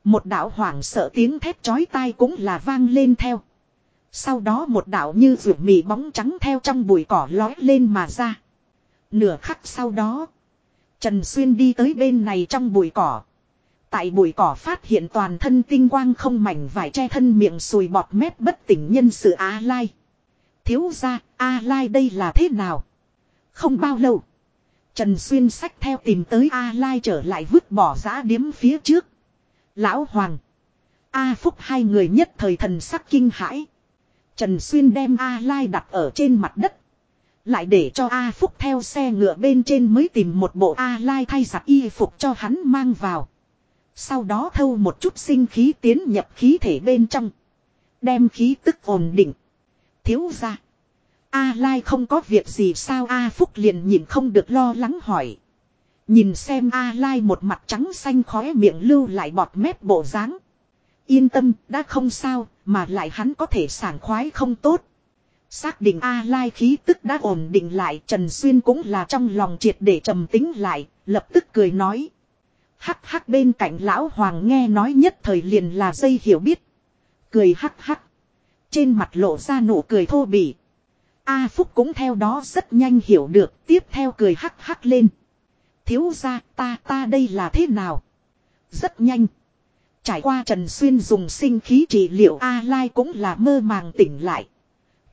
Một đạo hoảng sợ tiếng thét chói tai cũng là vang lên theo. Sau đó một đạo như rượu mì bóng trắng theo trong bụi cỏ lói lên mà ra. Nửa khắc sau đó. Trần Xuyên đi tới bên này trong bụi cỏ. Tại bụi cỏ phát hiện toàn thân tinh quang không mảnh vải che thân miệng sùi bọt mép bất tỉnh nhân sự A Lai. Thiếu ra, A Lai đây là thế nào? Không bao lâu. Trần Xuyên sách theo tìm tới A Lai trở lại vứt bỏ giã điếm phía trước. Lão Hoàng. A Phúc hai người nhất thời thần sắc kinh hãi. Trần Xuyên đem A Lai đặt ở trên mặt đất. Lại để cho A Phúc theo xe ngựa bên trên mới tìm một bộ A Lai thay giặt y phục cho hắn mang vào. Sau đó thâu một chút sinh khí tiến nhập khí thể bên trong. Đem khí tức ổn định. Thiếu ra. A Lai không có việc gì sao A Phúc liền nhìn không được lo lắng hỏi. Nhìn xem A Lai một mặt trắng xanh khóe miệng lưu lại bọt mép bộ dáng. Yên tâm, đã không sao, mà lại hắn có thể sảng khoái không tốt. Xác định A Lai khí tức đã ổn định lại Trần Xuyên cũng là trong lòng triệt để trầm tính lại, lập tức cười nói. Hắc hắc bên cạnh lão hoàng nghe nói nhất thời liền là dây hiểu biết. Cười hắc hắc. Trên mặt lộ ra nụ cười thô bỉ. A Phúc cũng theo đó rất nhanh hiểu được, tiếp theo cười hắc hắc lên. Thiếu ra ta ta đây là thế nào? Rất nhanh. Trải qua Trần Xuyên dùng sinh khí trị liệu A Lai cũng là mơ màng tỉnh lại.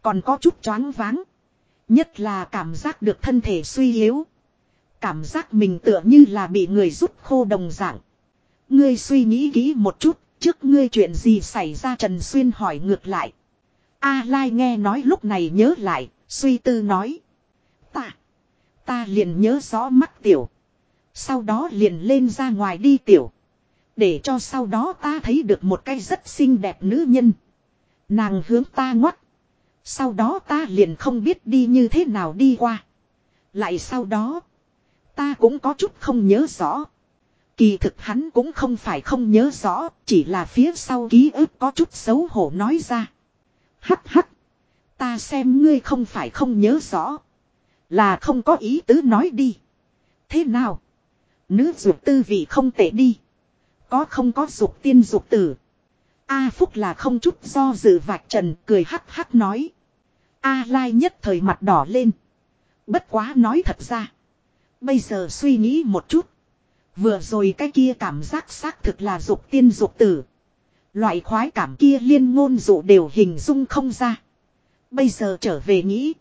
Còn có chút choáng váng. Nhất là cảm giác được thân thể suy yếu. Cảm giác mình tựa như là bị người rút khô đồng dạng. Ngươi suy nghĩ kỹ một chút, trước ngươi chuyện gì xảy ra Trần Xuyên hỏi ngược lại. A Lai nghe nói lúc này nhớ lại, suy tư nói. Ta, ta liền nhớ rõ mắt tiểu. Sau đó liền lên ra ngoài đi tiểu. Để cho sau đó ta thấy được một cái rất xinh đẹp nữ nhân. Nàng hướng ta ngoắt. Sau đó ta liền không biết đi như thế nào đi qua. Lại sau đó. Ta cũng có chút không nhớ rõ. Kỳ thực hắn cũng không phải không nhớ rõ. Chỉ là phía sau ký ức có chút xấu hổ nói ra. Hắc hắc. Ta xem ngươi không phải không nhớ rõ. Là không có ý tứ nói đi. Thế nào? Nữ dục tư vị không tệ đi. Có không có dục tiên dục tử. A Phúc là không chút do dự vạch trần, cười hắc hắc nói. A Lai nhất thời mặt đỏ lên. Bất quá nói thật ra. Bây giờ suy nghĩ một chút. Vừa rồi cái kia cảm giác xác thực là dục tiên dục tử. Loại khoái cảm kia liên ngôn dụ đều hình dung không ra. Bây giờ trở về nghĩ.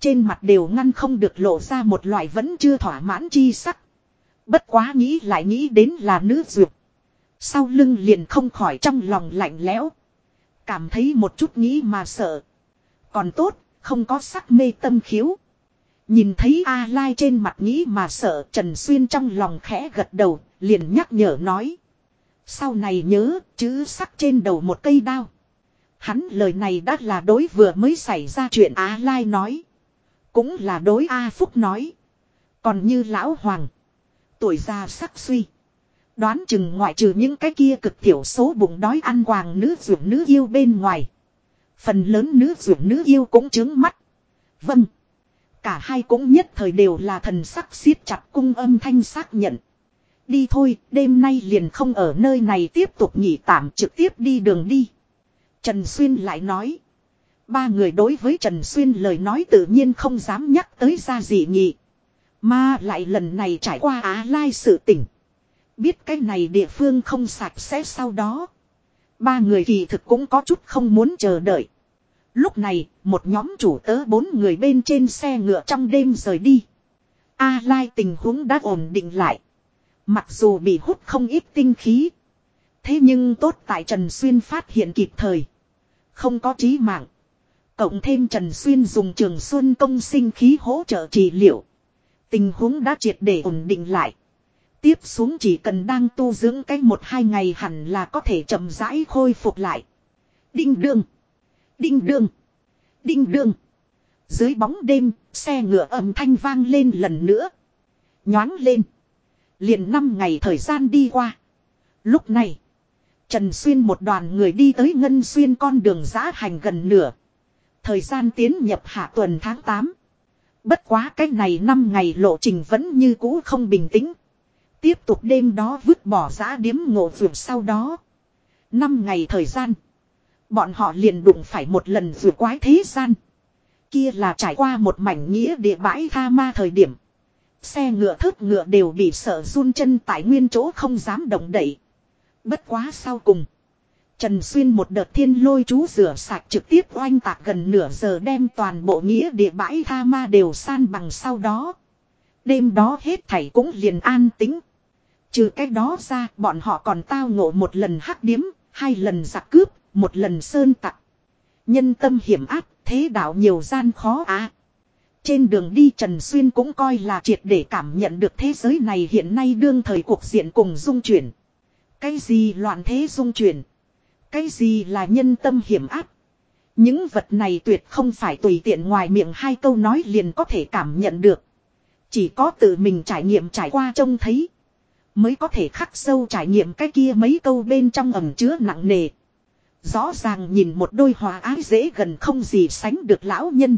Trên mặt đều ngăn không được lộ ra một loại vẫn chưa thỏa mãn chi sắc. Bất quá nghĩ lại nghĩ đến là nữ duyệt. Sau lưng liền không khỏi trong lòng lạnh lẽo. Cảm thấy một chút nghĩ mà sợ. Còn tốt, không có sắc mê tâm khiếu. Nhìn thấy A Lai trên mặt nghĩ mà sợ Trần Xuyên trong lòng khẽ gật đầu, liền nhắc nhở nói. Sau này nhớ, chữ sắc trên đầu một cây đao. Hắn lời này đã là đối vừa mới xảy ra chuyện A Lai nói. Cũng là đối A Phúc nói. Còn như Lão Hoàng. Tuổi già sắc suy. Đoán chừng ngoại trừ những cái kia cực thiểu số bụng đói ăn hoàng nữ dưỡng nữ yêu bên ngoài. Phần lớn nữ dưỡng nữ yêu cũng chứng mắt. Vâng. Cả hai cũng nhất thời đều là thần sắc siết chặt cung âm thanh xác nhận. Đi thôi, đêm nay liền không ở nơi này tiếp tục nghỉ tạm trực tiếp đi đường đi. Trần Xuyên lại nói. Ba người đối với Trần Xuyên lời nói tự nhiên không dám nhắc tới ra gì nhỉ. Mà lại lần này trải qua Á Lai sự tỉnh. Biết cái này địa phương không sạch sẽ sau đó. Ba người kỳ thực cũng có chút không muốn chờ đợi. Lúc này, một nhóm chủ tớ bốn người bên trên xe ngựa trong đêm rời đi. A Lai tình huống đã ổn định lại. Mặc dù bị hút không ít tinh khí. Thế nhưng tốt tại Trần Xuyên phát hiện kịp thời. Không có trí mạng. Cộng thêm Trần Xuyên dùng trường xuân công sinh khí hỗ trợ trị liệu. Tình huống đã triệt để ổn định lại. Tiếp xuống chỉ cần đang tu dưỡng cách một hai ngày hẳn là có thể chậm rãi khôi phục lại. Đinh đương. Đinh đương. Đinh đương. Dưới bóng đêm, xe ngựa âm thanh vang lên lần nữa. Nhoáng lên. Liền năm ngày thời gian đi qua. Lúc này, Trần Xuyên một đoàn người đi tới Ngân Xuyên con đường giã hành gần nửa. Thời gian tiến nhập hạ tuần tháng 8. Bất quá cách này năm ngày lộ trình vẫn như cũ không bình tĩnh. Tiếp tục đêm đó vứt bỏ giã điếm ngộ vượt sau đó. Năm ngày thời gian. Bọn họ liền đụng phải một lần vượt quái thế gian. Kia là trải qua một mảnh nghĩa địa bãi tha ma thời điểm. Xe ngựa thớt ngựa đều bị sợ run chân tại nguyên chỗ không dám động đậy. Bất quá sau cùng. Trần Xuyên một đợt thiên lôi chú rửa sạch trực tiếp oanh tạc gần nửa giờ đem toàn bộ nghĩa địa bãi tha ma đều san bằng sau đó. Đêm đó hết thảy cũng liền an tính. Trừ cái đó ra bọn họ còn tao ngộ một lần hắc điếm, hai lần giặc cướp, một lần sơn tặc. Nhân tâm hiểm áp, thế đạo nhiều gian khó á. Trên đường đi Trần Xuyên cũng coi là triệt để cảm nhận được thế giới này hiện nay đương thời cuộc diện cùng dung chuyển. Cái gì loạn thế dung chuyển? Cái gì là nhân tâm hiểm áp? Những vật này tuyệt không phải tùy tiện ngoài miệng hai câu nói liền có thể cảm nhận được. Chỉ có tự mình trải nghiệm trải qua trông thấy. Mới có thể khắc sâu trải nghiệm cái kia mấy câu bên trong ẩm chứa nặng nề. Rõ ràng nhìn một đôi hòa ái dễ gần không gì sánh được lão nhân.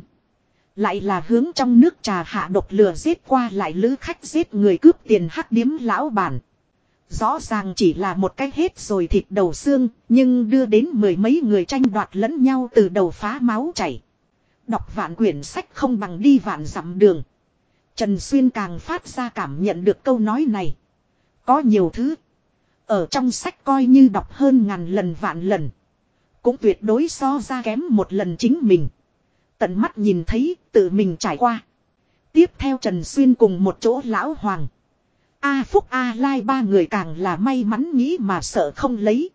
Lại là hướng trong nước trà hạ độc lừa giết qua lại lữ khách giết người cướp tiền hắc điếm lão bản. Rõ ràng chỉ là một cái hết rồi thịt đầu xương, nhưng đưa đến mười mấy người tranh đoạt lẫn nhau từ đầu phá máu chảy. Đọc vạn quyển sách không bằng đi vạn dặm đường. Trần Xuyên càng phát ra cảm nhận được câu nói này. Có nhiều thứ. Ở trong sách coi như đọc hơn ngàn lần vạn lần. Cũng tuyệt đối so ra kém một lần chính mình. Tận mắt nhìn thấy, tự mình trải qua. Tiếp theo Trần Xuyên cùng một chỗ lão hoàng. A Phúc A Lai ba người càng là may mắn nghĩ mà sợ không lấy.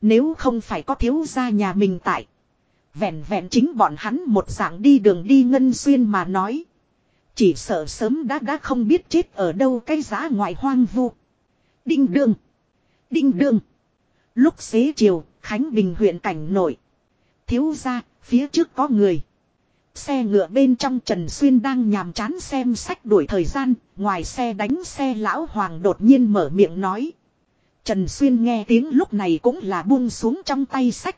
Nếu không phải có thiếu gia nhà mình tại. Vẹn vẹn chính bọn hắn một dạng đi đường đi ngân xuyên mà nói. Chỉ sợ sớm đã đã không biết chết ở đâu cái giá ngoại hoang vu. Đinh đường. Đinh đường. Lúc xế chiều, Khánh Bình huyện cảnh nổi. Thiếu gia, phía trước có người. Xe ngựa bên trong Trần Xuyên đang nhàm chán xem sách đuổi thời gian, ngoài xe đánh xe lão hoàng đột nhiên mở miệng nói. Trần Xuyên nghe tiếng lúc này cũng là buông xuống trong tay sách.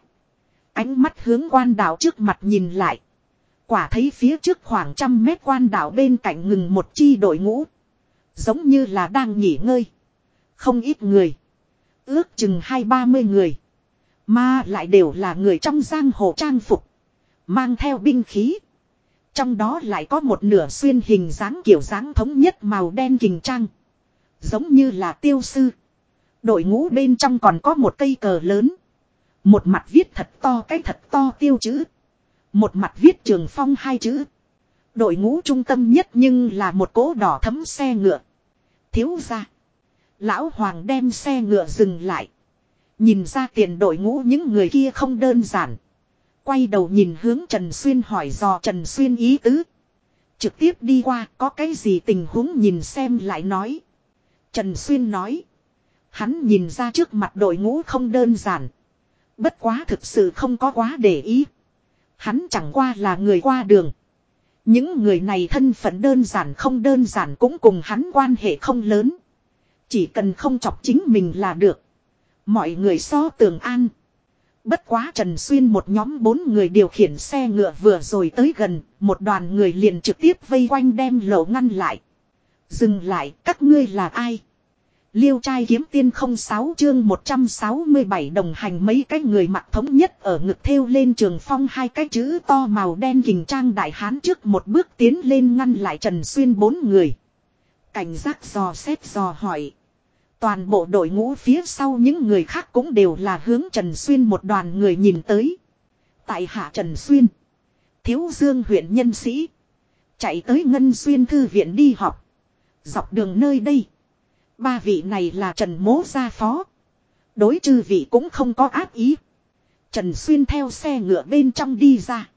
Ánh mắt hướng quan đảo trước mặt nhìn lại. Quả thấy phía trước khoảng trăm mét quan đảo bên cạnh ngừng một chi đội ngũ. Giống như là đang nghỉ ngơi. Không ít người. Ước chừng hai ba mươi người. Mà lại đều là người trong giang hồ trang phục. Mang theo binh khí. Trong đó lại có một nửa xuyên hình dáng kiểu dáng thống nhất màu đen kình trang. Giống như là tiêu sư. Đội ngũ bên trong còn có một cây cờ lớn. Một mặt viết thật to cái thật to tiêu chữ. Một mặt viết trường phong hai chữ. Đội ngũ trung tâm nhất nhưng là một cỗ đỏ thấm xe ngựa. Thiếu ra. Lão Hoàng đem xe ngựa dừng lại. Nhìn ra tiền đội ngũ những người kia không đơn giản. Quay đầu nhìn hướng Trần Xuyên hỏi dò Trần Xuyên ý tứ. Trực tiếp đi qua, có cái gì tình huống nhìn xem lại nói. Trần Xuyên nói. Hắn nhìn ra trước mặt đội ngũ không đơn giản. Bất quá thực sự không có quá để ý. Hắn chẳng qua là người qua đường. Những người này thân phận đơn giản không đơn giản cũng cùng hắn quan hệ không lớn. Chỉ cần không chọc chính mình là được. Mọi người so tường an. Bất quá Trần Xuyên một nhóm bốn người điều khiển xe ngựa vừa rồi tới gần, một đoàn người liền trực tiếp vây quanh đem lẩu ngăn lại. Dừng lại, các ngươi là ai? Liêu trai kiếm tiên không sáu chương 167 đồng hành mấy cái người mặc thống nhất ở ngực thêu lên trường phong hai cái chữ to màu đen kình trang đại hán trước một bước tiến lên ngăn lại Trần Xuyên bốn người. Cảnh giác dò xét dò hỏi. Toàn bộ đội ngũ phía sau những người khác cũng đều là hướng Trần Xuyên một đoàn người nhìn tới. Tại hạ Trần Xuyên. Thiếu Dương huyện nhân sĩ. Chạy tới Ngân Xuyên Thư viện đi học. Dọc đường nơi đây. Ba vị này là Trần Mố gia phó. Đối chư vị cũng không có ác ý. Trần Xuyên theo xe ngựa bên trong đi ra.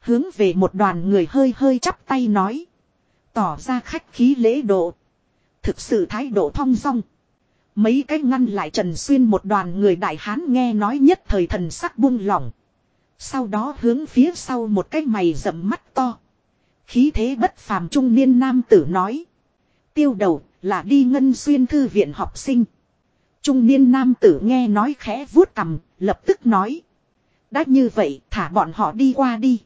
Hướng về một đoàn người hơi hơi chắp tay nói. Tỏ ra khách khí lễ độ. Thực sự thái độ thong dong. Mấy cái ngăn lại Trần Xuyên một đoàn người đại hán nghe nói nhất thời thần sắc buông lỏng. Sau đó hướng phía sau một cái mày rậm mắt to. Khí thế bất phàm trung niên nam tử nói. Tiêu đầu là đi ngân xuyên thư viện học sinh. Trung niên nam tử nghe nói khẽ vuốt cầm, lập tức nói. Đã như vậy thả bọn họ đi qua đi.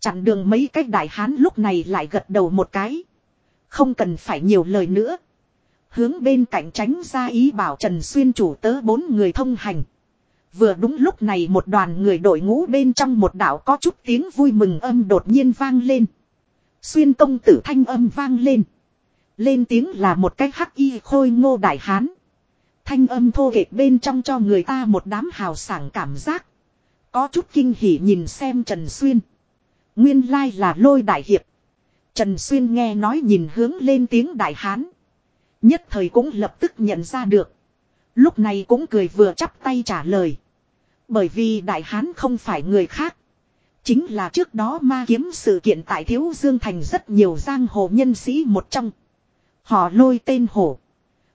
Chặn đường mấy cái đại hán lúc này lại gật đầu một cái. Không cần phải nhiều lời nữa. Hướng bên cạnh tránh ra ý bảo Trần Xuyên chủ tớ bốn người thông hành. Vừa đúng lúc này một đoàn người đội ngũ bên trong một đảo có chút tiếng vui mừng âm đột nhiên vang lên. Xuyên công tử thanh âm vang lên. Lên tiếng là một cách hắc y khôi ngô đại hán. Thanh âm thô kệch bên trong cho người ta một đám hào sảng cảm giác. Có chút kinh hỉ nhìn xem Trần Xuyên. Nguyên lai là lôi đại hiệp. Trần Xuyên nghe nói nhìn hướng lên tiếng đại hán. Nhất thời cũng lập tức nhận ra được. Lúc này cũng cười vừa chắp tay trả lời. Bởi vì đại hán không phải người khác. Chính là trước đó ma kiếm sự kiện tại Thiếu Dương Thành rất nhiều giang hồ nhân sĩ một trong. Họ lôi tên hổ.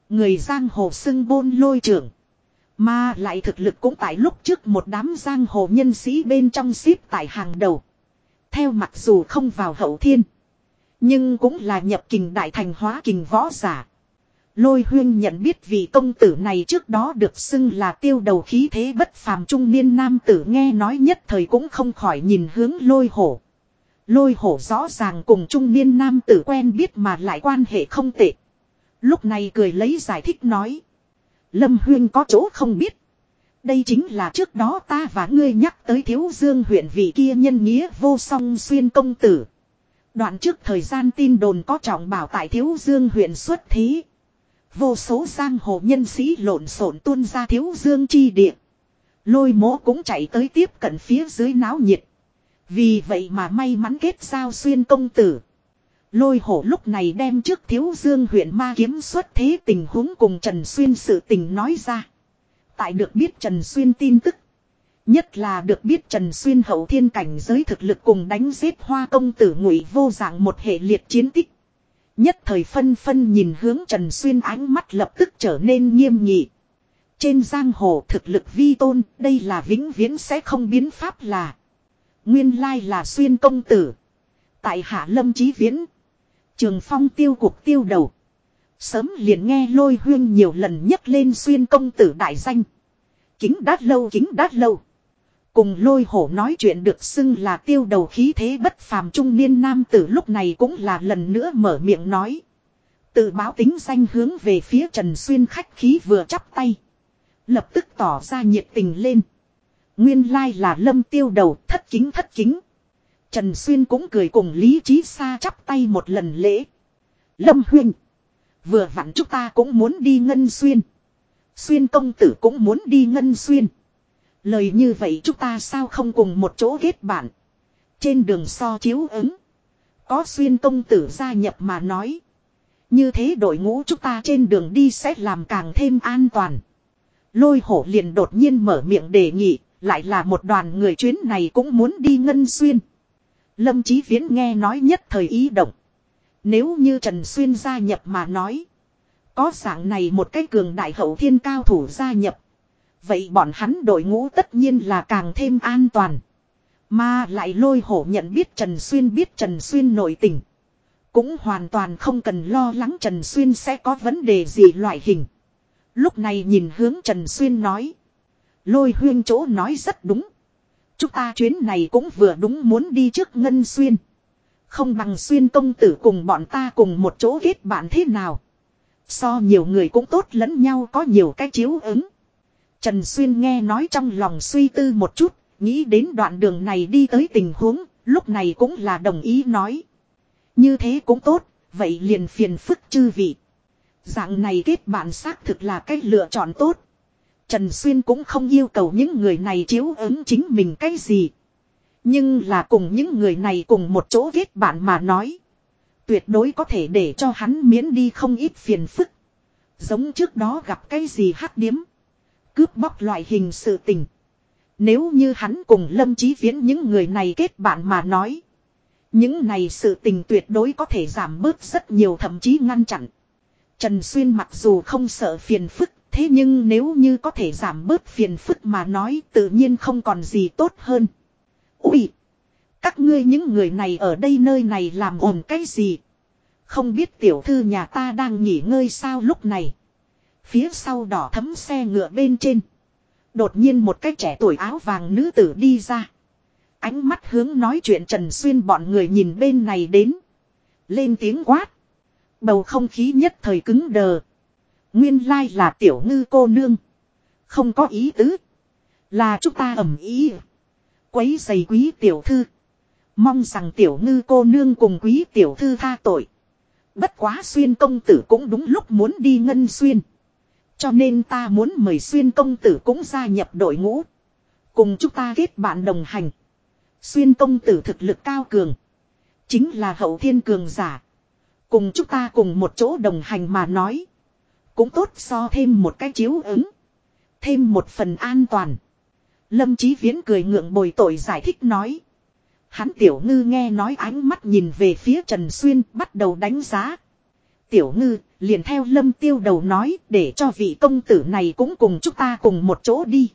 Người giang hồ xưng bôn lôi trưởng. Mà lại thực lực cũng tại lúc trước một đám giang hồ nhân sĩ bên trong xếp tại hàng đầu. Theo mặc dù không vào hậu thiên. Nhưng cũng là nhập kình đại thành hóa kình võ giả. Lôi huyên nhận biết vị công tử này trước đó được xưng là tiêu đầu khí thế bất phàm trung niên nam tử nghe nói nhất thời cũng không khỏi nhìn hướng lôi hổ. Lôi hổ rõ ràng cùng trung niên nam tử quen biết mà lại quan hệ không tệ. Lúc này cười lấy giải thích nói. Lâm huyên có chỗ không biết. Đây chính là trước đó ta và ngươi nhắc tới thiếu dương huyện vị kia nhân nghĩa vô song xuyên công tử. Đoạn trước thời gian tin đồn có trọng bảo tại thiếu dương huyện xuất thí. Vô số giang hồ nhân sĩ lộn xộn tuôn ra thiếu dương chi địa. Lôi mố cũng chạy tới tiếp cận phía dưới náo nhiệt. Vì vậy mà may mắn kết giao xuyên công tử. Lôi hổ lúc này đem trước thiếu dương huyện ma kiếm xuất thế tình huống cùng Trần Xuyên sự tình nói ra. Tại được biết Trần Xuyên tin tức. Nhất là được biết Trần Xuyên hậu thiên cảnh giới thực lực cùng đánh giết hoa công tử ngụy vô dạng một hệ liệt chiến tích. Nhất thời phân phân nhìn hướng Trần Xuyên ánh mắt lập tức trở nên nghiêm nghị. Trên giang hồ thực lực vi tôn, đây là vĩnh viễn sẽ không biến pháp là. Nguyên lai là xuyên công tử. Tại hạ lâm chí viễn. Trường phong tiêu cục tiêu đầu. Sớm liền nghe lôi huyên nhiều lần nhắc lên xuyên công tử đại danh. Kính đát lâu kính đát lâu. Cùng lôi hổ nói chuyện được xưng là tiêu đầu khí thế bất phàm trung niên nam tử lúc này cũng là lần nữa mở miệng nói. Tự báo tính danh hướng về phía Trần Xuyên khách khí vừa chắp tay. Lập tức tỏ ra nhiệt tình lên. Nguyên lai là lâm tiêu đầu thất kính thất kính. Trần Xuyên cũng cười cùng Lý Trí Sa chắp tay một lần lễ. Lâm huynh. Vừa vặn chúng ta cũng muốn đi ngân xuyên. Xuyên công tử cũng muốn đi ngân xuyên. Lời như vậy chúng ta sao không cùng một chỗ kết bạn. Trên đường so chiếu ứng. Có xuyên công tử gia nhập mà nói. Như thế đội ngũ chúng ta trên đường đi sẽ làm càng thêm an toàn. Lôi hổ liền đột nhiên mở miệng đề nghị, lại là một đoàn người chuyến này cũng muốn đi ngân xuyên. Lâm Chí Viễn nghe nói nhất thời ý động. Nếu như Trần Xuyên gia nhập mà nói. Có dạng này một cái cường đại hậu thiên cao thủ gia nhập. Vậy bọn hắn đội ngũ tất nhiên là càng thêm an toàn. Mà lại lôi hổ nhận biết Trần Xuyên biết Trần Xuyên nội tình. Cũng hoàn toàn không cần lo lắng Trần Xuyên sẽ có vấn đề gì loại hình. Lúc này nhìn hướng Trần Xuyên nói. Lôi huyên chỗ nói rất đúng. Chúng ta chuyến này cũng vừa đúng muốn đi trước Ngân Xuyên. Không bằng Xuyên công tử cùng bọn ta cùng một chỗ kết bạn thế nào. So nhiều người cũng tốt lẫn nhau có nhiều cái chiếu ứng. Trần Xuyên nghe nói trong lòng suy tư một chút, nghĩ đến đoạn đường này đi tới tình huống, lúc này cũng là đồng ý nói. Như thế cũng tốt, vậy liền phiền phức chư vị. Dạng này kết bạn xác thực là cách lựa chọn tốt. Trần Xuyên cũng không yêu cầu những người này chiếu ứng chính mình cái gì. Nhưng là cùng những người này cùng một chỗ kết bạn mà nói. Tuyệt đối có thể để cho hắn miễn đi không ít phiền phức. Giống trước đó gặp cái gì hắc điếm. Cướp bóc loại hình sự tình. Nếu như hắn cùng Lâm Chí Viễn những người này kết bạn mà nói. Những này sự tình tuyệt đối có thể giảm bớt rất nhiều thậm chí ngăn chặn. Trần Xuyên mặc dù không sợ phiền phức, thế nhưng nếu như có thể giảm bớt phiền phức mà nói tự nhiên không còn gì tốt hơn. Ui! Các ngươi những người này ở đây nơi này làm ồn cái gì? Không biết tiểu thư nhà ta đang nghỉ ngơi sao lúc này. Phía sau đỏ thấm xe ngựa bên trên. Đột nhiên một cái trẻ tuổi áo vàng nữ tử đi ra. Ánh mắt hướng nói chuyện Trần Xuyên bọn người nhìn bên này đến. Lên tiếng quát. Bầu không khí nhất thời cứng đờ. Nguyên lai là tiểu ngư cô nương. Không có ý tứ. Là chúng ta ẩm ý. Quấy giày quý tiểu thư. Mong rằng tiểu ngư cô nương cùng quý tiểu thư tha tội. Bất quá xuyên công tử cũng đúng lúc muốn đi ngân xuyên. Cho nên ta muốn mời xuyên công tử cũng gia nhập đội ngũ. Cùng chúng ta kết bạn đồng hành. Xuyên công tử thực lực cao cường. Chính là hậu thiên cường giả. Cùng chúng ta cùng một chỗ đồng hành mà nói. Cũng tốt so thêm một cái chiếu ứng. Thêm một phần an toàn. Lâm Chí Viễn cười ngượng bồi tội giải thích nói. Hắn tiểu ngư nghe nói ánh mắt nhìn về phía Trần Xuyên bắt đầu đánh giá. Tiểu ngư liền theo lâm tiêu đầu nói để cho vị công tử này cũng cùng chúng ta cùng một chỗ đi.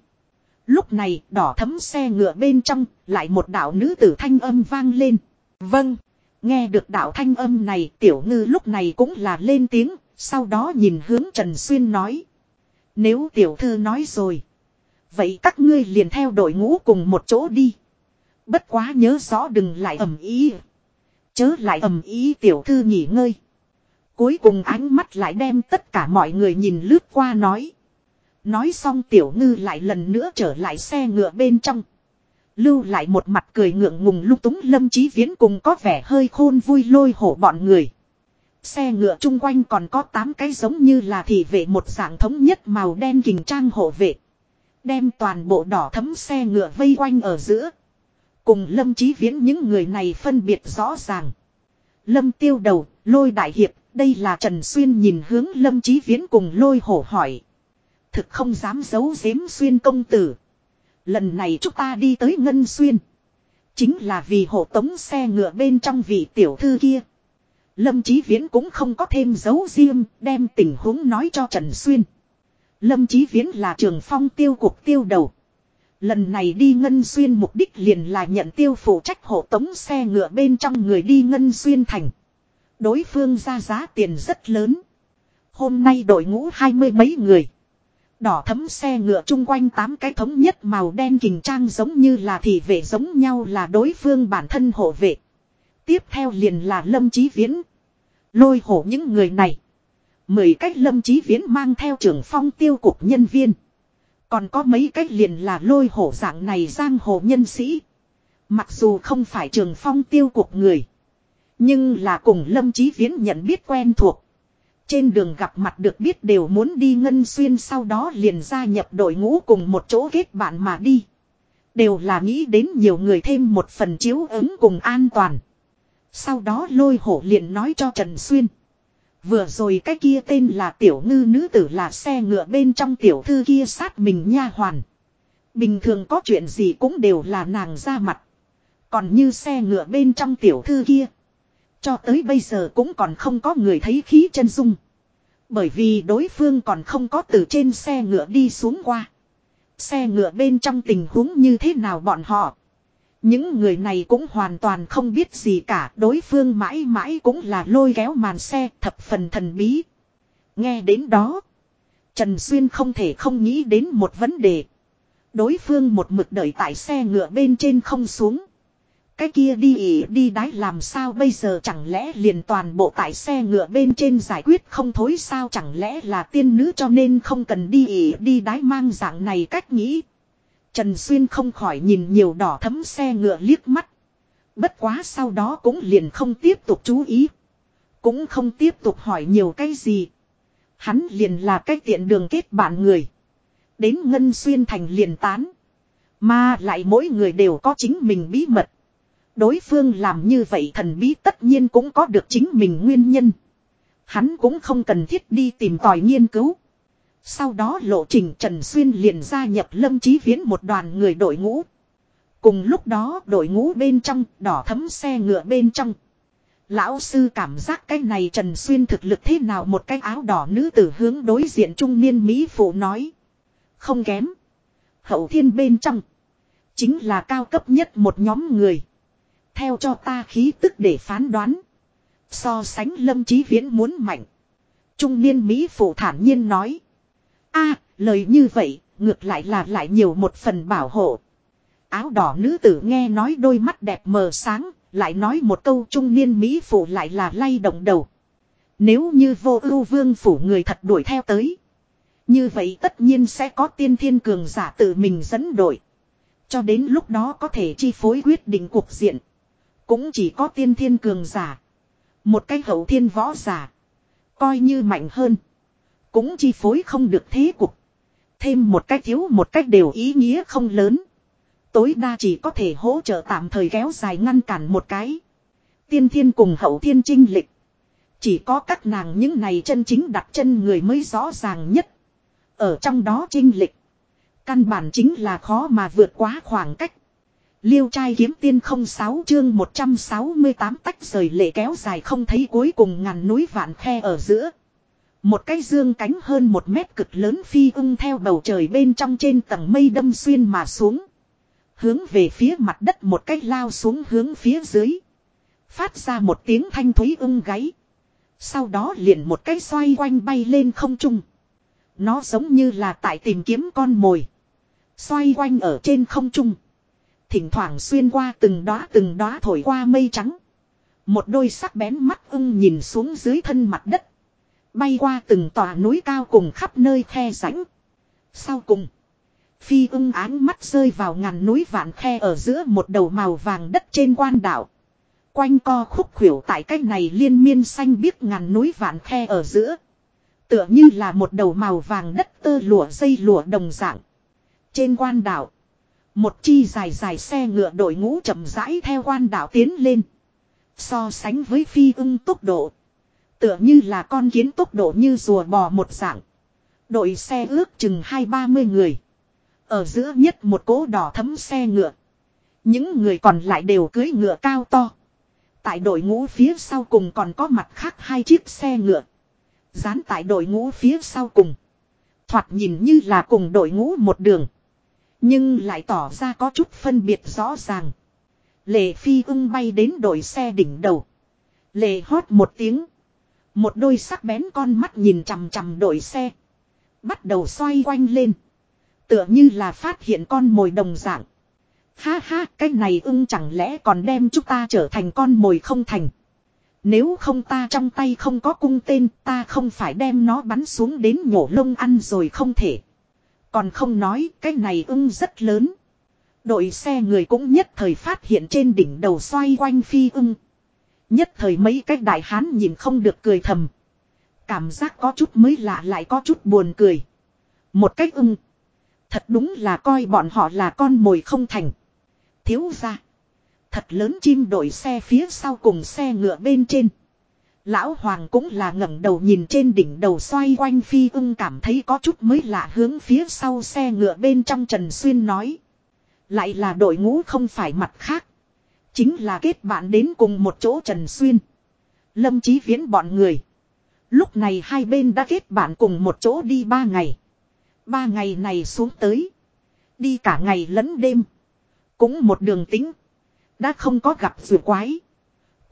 Lúc này đỏ thấm xe ngựa bên trong lại một đạo nữ tử thanh âm vang lên. Vâng. Nghe được đạo thanh âm này tiểu ngư lúc này cũng là lên tiếng. Sau đó nhìn hướng Trần Xuyên nói. Nếu tiểu thư nói rồi. Vậy các ngươi liền theo đội ngũ cùng một chỗ đi. Bất quá nhớ rõ đừng lại ầm ý. Chớ lại ầm ý tiểu thư nghỉ ngơi. Cuối cùng ánh mắt lại đem tất cả mọi người nhìn lướt qua nói. Nói xong tiểu ngư lại lần nữa trở lại xe ngựa bên trong. Lưu lại một mặt cười ngượng ngùng lúc túng lâm trí viễn cùng có vẻ hơi khôn vui lôi hổ bọn người. Xe ngựa chung quanh còn có 8 cái giống như là thị vệ một dạng thống nhất màu đen kình trang hộ vệ. Đem toàn bộ đỏ thấm xe ngựa vây quanh ở giữa. Cùng lâm trí viễn những người này phân biệt rõ ràng. Lâm tiêu đầu, lôi đại hiệp, đây là Trần Xuyên nhìn hướng lâm chí viễn cùng lôi hổ hỏi. Thực không dám giấu giếm xuyên công tử. Lần này chúng ta đi tới Ngân Xuyên. Chính là vì hộ tống xe ngựa bên trong vị tiểu thư kia. Lâm Chí Viễn cũng không có thêm dấu riêng, đem tình huống nói cho Trần Xuyên. Lâm Chí Viễn là trường phong tiêu cục tiêu đầu. Lần này đi Ngân Xuyên mục đích liền là nhận tiêu phụ trách hộ tống xe ngựa bên trong người đi Ngân Xuyên thành. Đối phương ra giá tiền rất lớn. Hôm nay đội ngũ hai mươi mấy người. Đỏ thấm xe ngựa chung quanh tám cái thống nhất màu đen kình trang giống như là thị vệ giống nhau là đối phương bản thân hộ vệ. Tiếp theo liền là lâm chí viễn. Lôi hổ những người này. Mười cách lâm chí viễn mang theo trưởng phong tiêu cục nhân viên. Còn có mấy cách liền là lôi hổ dạng này giang hồ nhân sĩ. Mặc dù không phải trường phong tiêu cục người. Nhưng là cùng lâm chí viễn nhận biết quen thuộc. Trên đường gặp mặt được biết đều muốn đi ngân xuyên sau đó liền gia nhập đội ngũ cùng một chỗ kết bạn mà đi. Đều là nghĩ đến nhiều người thêm một phần chiếu ứng cùng an toàn. Sau đó lôi hổ liền nói cho Trần Xuyên. Vừa rồi cái kia tên là tiểu ngư nữ tử là xe ngựa bên trong tiểu thư kia sát mình nha hoàn. Bình thường có chuyện gì cũng đều là nàng ra mặt. Còn như xe ngựa bên trong tiểu thư kia. Cho tới bây giờ cũng còn không có người thấy khí chân dung. Bởi vì đối phương còn không có từ trên xe ngựa đi xuống qua. Xe ngựa bên trong tình huống như thế nào bọn họ. Những người này cũng hoàn toàn không biết gì cả. Đối phương mãi mãi cũng là lôi kéo màn xe, thập phần thần bí. Nghe đến đó. Trần Xuyên không thể không nghĩ đến một vấn đề. Đối phương một mực đợi tại xe ngựa bên trên không xuống. Cái kia đi ỉ đi đái làm sao bây giờ chẳng lẽ liền toàn bộ tại xe ngựa bên trên giải quyết không thối sao chẳng lẽ là tiên nữ cho nên không cần đi ỉ đi đái mang dạng này cách nghĩ. Trần Xuyên không khỏi nhìn nhiều đỏ thấm xe ngựa liếc mắt. Bất quá sau đó cũng liền không tiếp tục chú ý. Cũng không tiếp tục hỏi nhiều cái gì. Hắn liền là cách tiện đường kết bạn người. Đến Ngân Xuyên thành liền tán. Mà lại mỗi người đều có chính mình bí mật. Đối phương làm như vậy thần bí tất nhiên cũng có được chính mình nguyên nhân. Hắn cũng không cần thiết đi tìm tòi nghiên cứu. Sau đó lộ trình Trần Xuyên liền gia nhập Lâm Chí Viễn một đoàn người đội ngũ. Cùng lúc đó, đội ngũ bên trong, đỏ thấm xe ngựa bên trong. Lão sư cảm giác cái này Trần Xuyên thực lực thế nào một cái áo đỏ nữ tử hướng đối diện trung niên Mỹ phụ nói. Không kém. Hậu thiên bên trong. Chính là cao cấp nhất một nhóm người. Theo cho ta khí tức để phán đoán. So sánh lâm chí viễn muốn mạnh. Trung niên Mỹ phụ thản nhiên nói. a lời như vậy, ngược lại là lại nhiều một phần bảo hộ. Áo đỏ nữ tử nghe nói đôi mắt đẹp mờ sáng, lại nói một câu trung niên Mỹ phụ lại là lay động đầu. Nếu như vô ưu vương phủ người thật đuổi theo tới. Như vậy tất nhiên sẽ có tiên thiên cường giả tự mình dẫn đội. Cho đến lúc đó có thể chi phối quyết định cuộc diện. Cũng chỉ có tiên thiên cường giả. Một cái hậu thiên võ giả. Coi như mạnh hơn. Cũng chi phối không được thế cục. Thêm một cách thiếu một cách đều ý nghĩa không lớn. Tối đa chỉ có thể hỗ trợ tạm thời kéo dài ngăn cản một cái. Tiên thiên cùng hậu thiên trinh lịch. Chỉ có các nàng những này chân chính đặt chân người mới rõ ràng nhất. Ở trong đó trinh lịch. Căn bản chính là khó mà vượt quá khoảng cách. Liêu trai kiếm tiên không sáu chương 168 tách rời lệ kéo dài không thấy cuối cùng ngàn núi vạn khe ở giữa. Một cái dương cánh hơn một mét cực lớn phi ưng theo bầu trời bên trong trên tầng mây đâm xuyên mà xuống. Hướng về phía mặt đất một cách lao xuống hướng phía dưới. Phát ra một tiếng thanh thúy ưng gáy. Sau đó liền một cái xoay quanh bay lên không trung. Nó giống như là tại tìm kiếm con mồi. Xoay quanh ở trên không trung. Thỉnh thoảng xuyên qua từng đóa từng đóa thổi qua mây trắng. Một đôi sắc bén mắt ưng nhìn xuống dưới thân mặt đất. Bay qua từng tòa núi cao cùng khắp nơi khe rãnh. Sau cùng. Phi ưng áng mắt rơi vào ngàn núi vạn khe ở giữa một đầu màu vàng đất trên quan đảo. Quanh co khúc khuỷu tại cách này liên miên xanh biếc ngàn núi vạn khe ở giữa. Tựa như là một đầu màu vàng đất tơ lụa dây lụa đồng dạng. Trên quan đảo. Một chi dài dài xe ngựa đội ngũ chậm rãi theo quan đảo tiến lên. So sánh với phi ưng tốc độ. Tựa như là con kiến tốc độ như rùa bò một dạng. Đội xe ước chừng hai ba mươi người. Ở giữa nhất một cố đỏ thấm xe ngựa. Những người còn lại đều cưới ngựa cao to. Tại đội ngũ phía sau cùng còn có mặt khác hai chiếc xe ngựa. Dán tại đội ngũ phía sau cùng. Thoạt nhìn như là cùng đội ngũ một đường. Nhưng lại tỏ ra có chút phân biệt rõ ràng. Lệ phi ưng bay đến đội xe đỉnh đầu. Lệ hót một tiếng. Một đôi sắc bén con mắt nhìn chằm chằm đội xe. Bắt đầu xoay quanh lên. Tựa như là phát hiện con mồi đồng dạng. Ha ha, cái này ưng chẳng lẽ còn đem chúng ta trở thành con mồi không thành. Nếu không ta trong tay không có cung tên ta không phải đem nó bắn xuống đến nhổ lông ăn rồi không thể. Còn không nói, cái này ưng rất lớn. Đội xe người cũng nhất thời phát hiện trên đỉnh đầu xoay quanh phi ưng. Nhất thời mấy cái đại hán nhìn không được cười thầm. Cảm giác có chút mới lạ lại có chút buồn cười. Một cách ưng. Thật đúng là coi bọn họ là con mồi không thành. Thiếu ra. Thật lớn chim đội xe phía sau cùng xe ngựa bên trên. Lão Hoàng cũng là ngẩng đầu nhìn trên đỉnh đầu xoay quanh phi ưng cảm thấy có chút mới lạ hướng phía sau xe ngựa bên trong Trần Xuyên nói. Lại là đội ngũ không phải mặt khác. Chính là kết bạn đến cùng một chỗ Trần Xuyên. Lâm Chí Viễn bọn người. Lúc này hai bên đã kết bạn cùng một chỗ đi ba ngày. Ba ngày này xuống tới. Đi cả ngày lẫn đêm. Cũng một đường tính. Đã không có gặp vừa quái.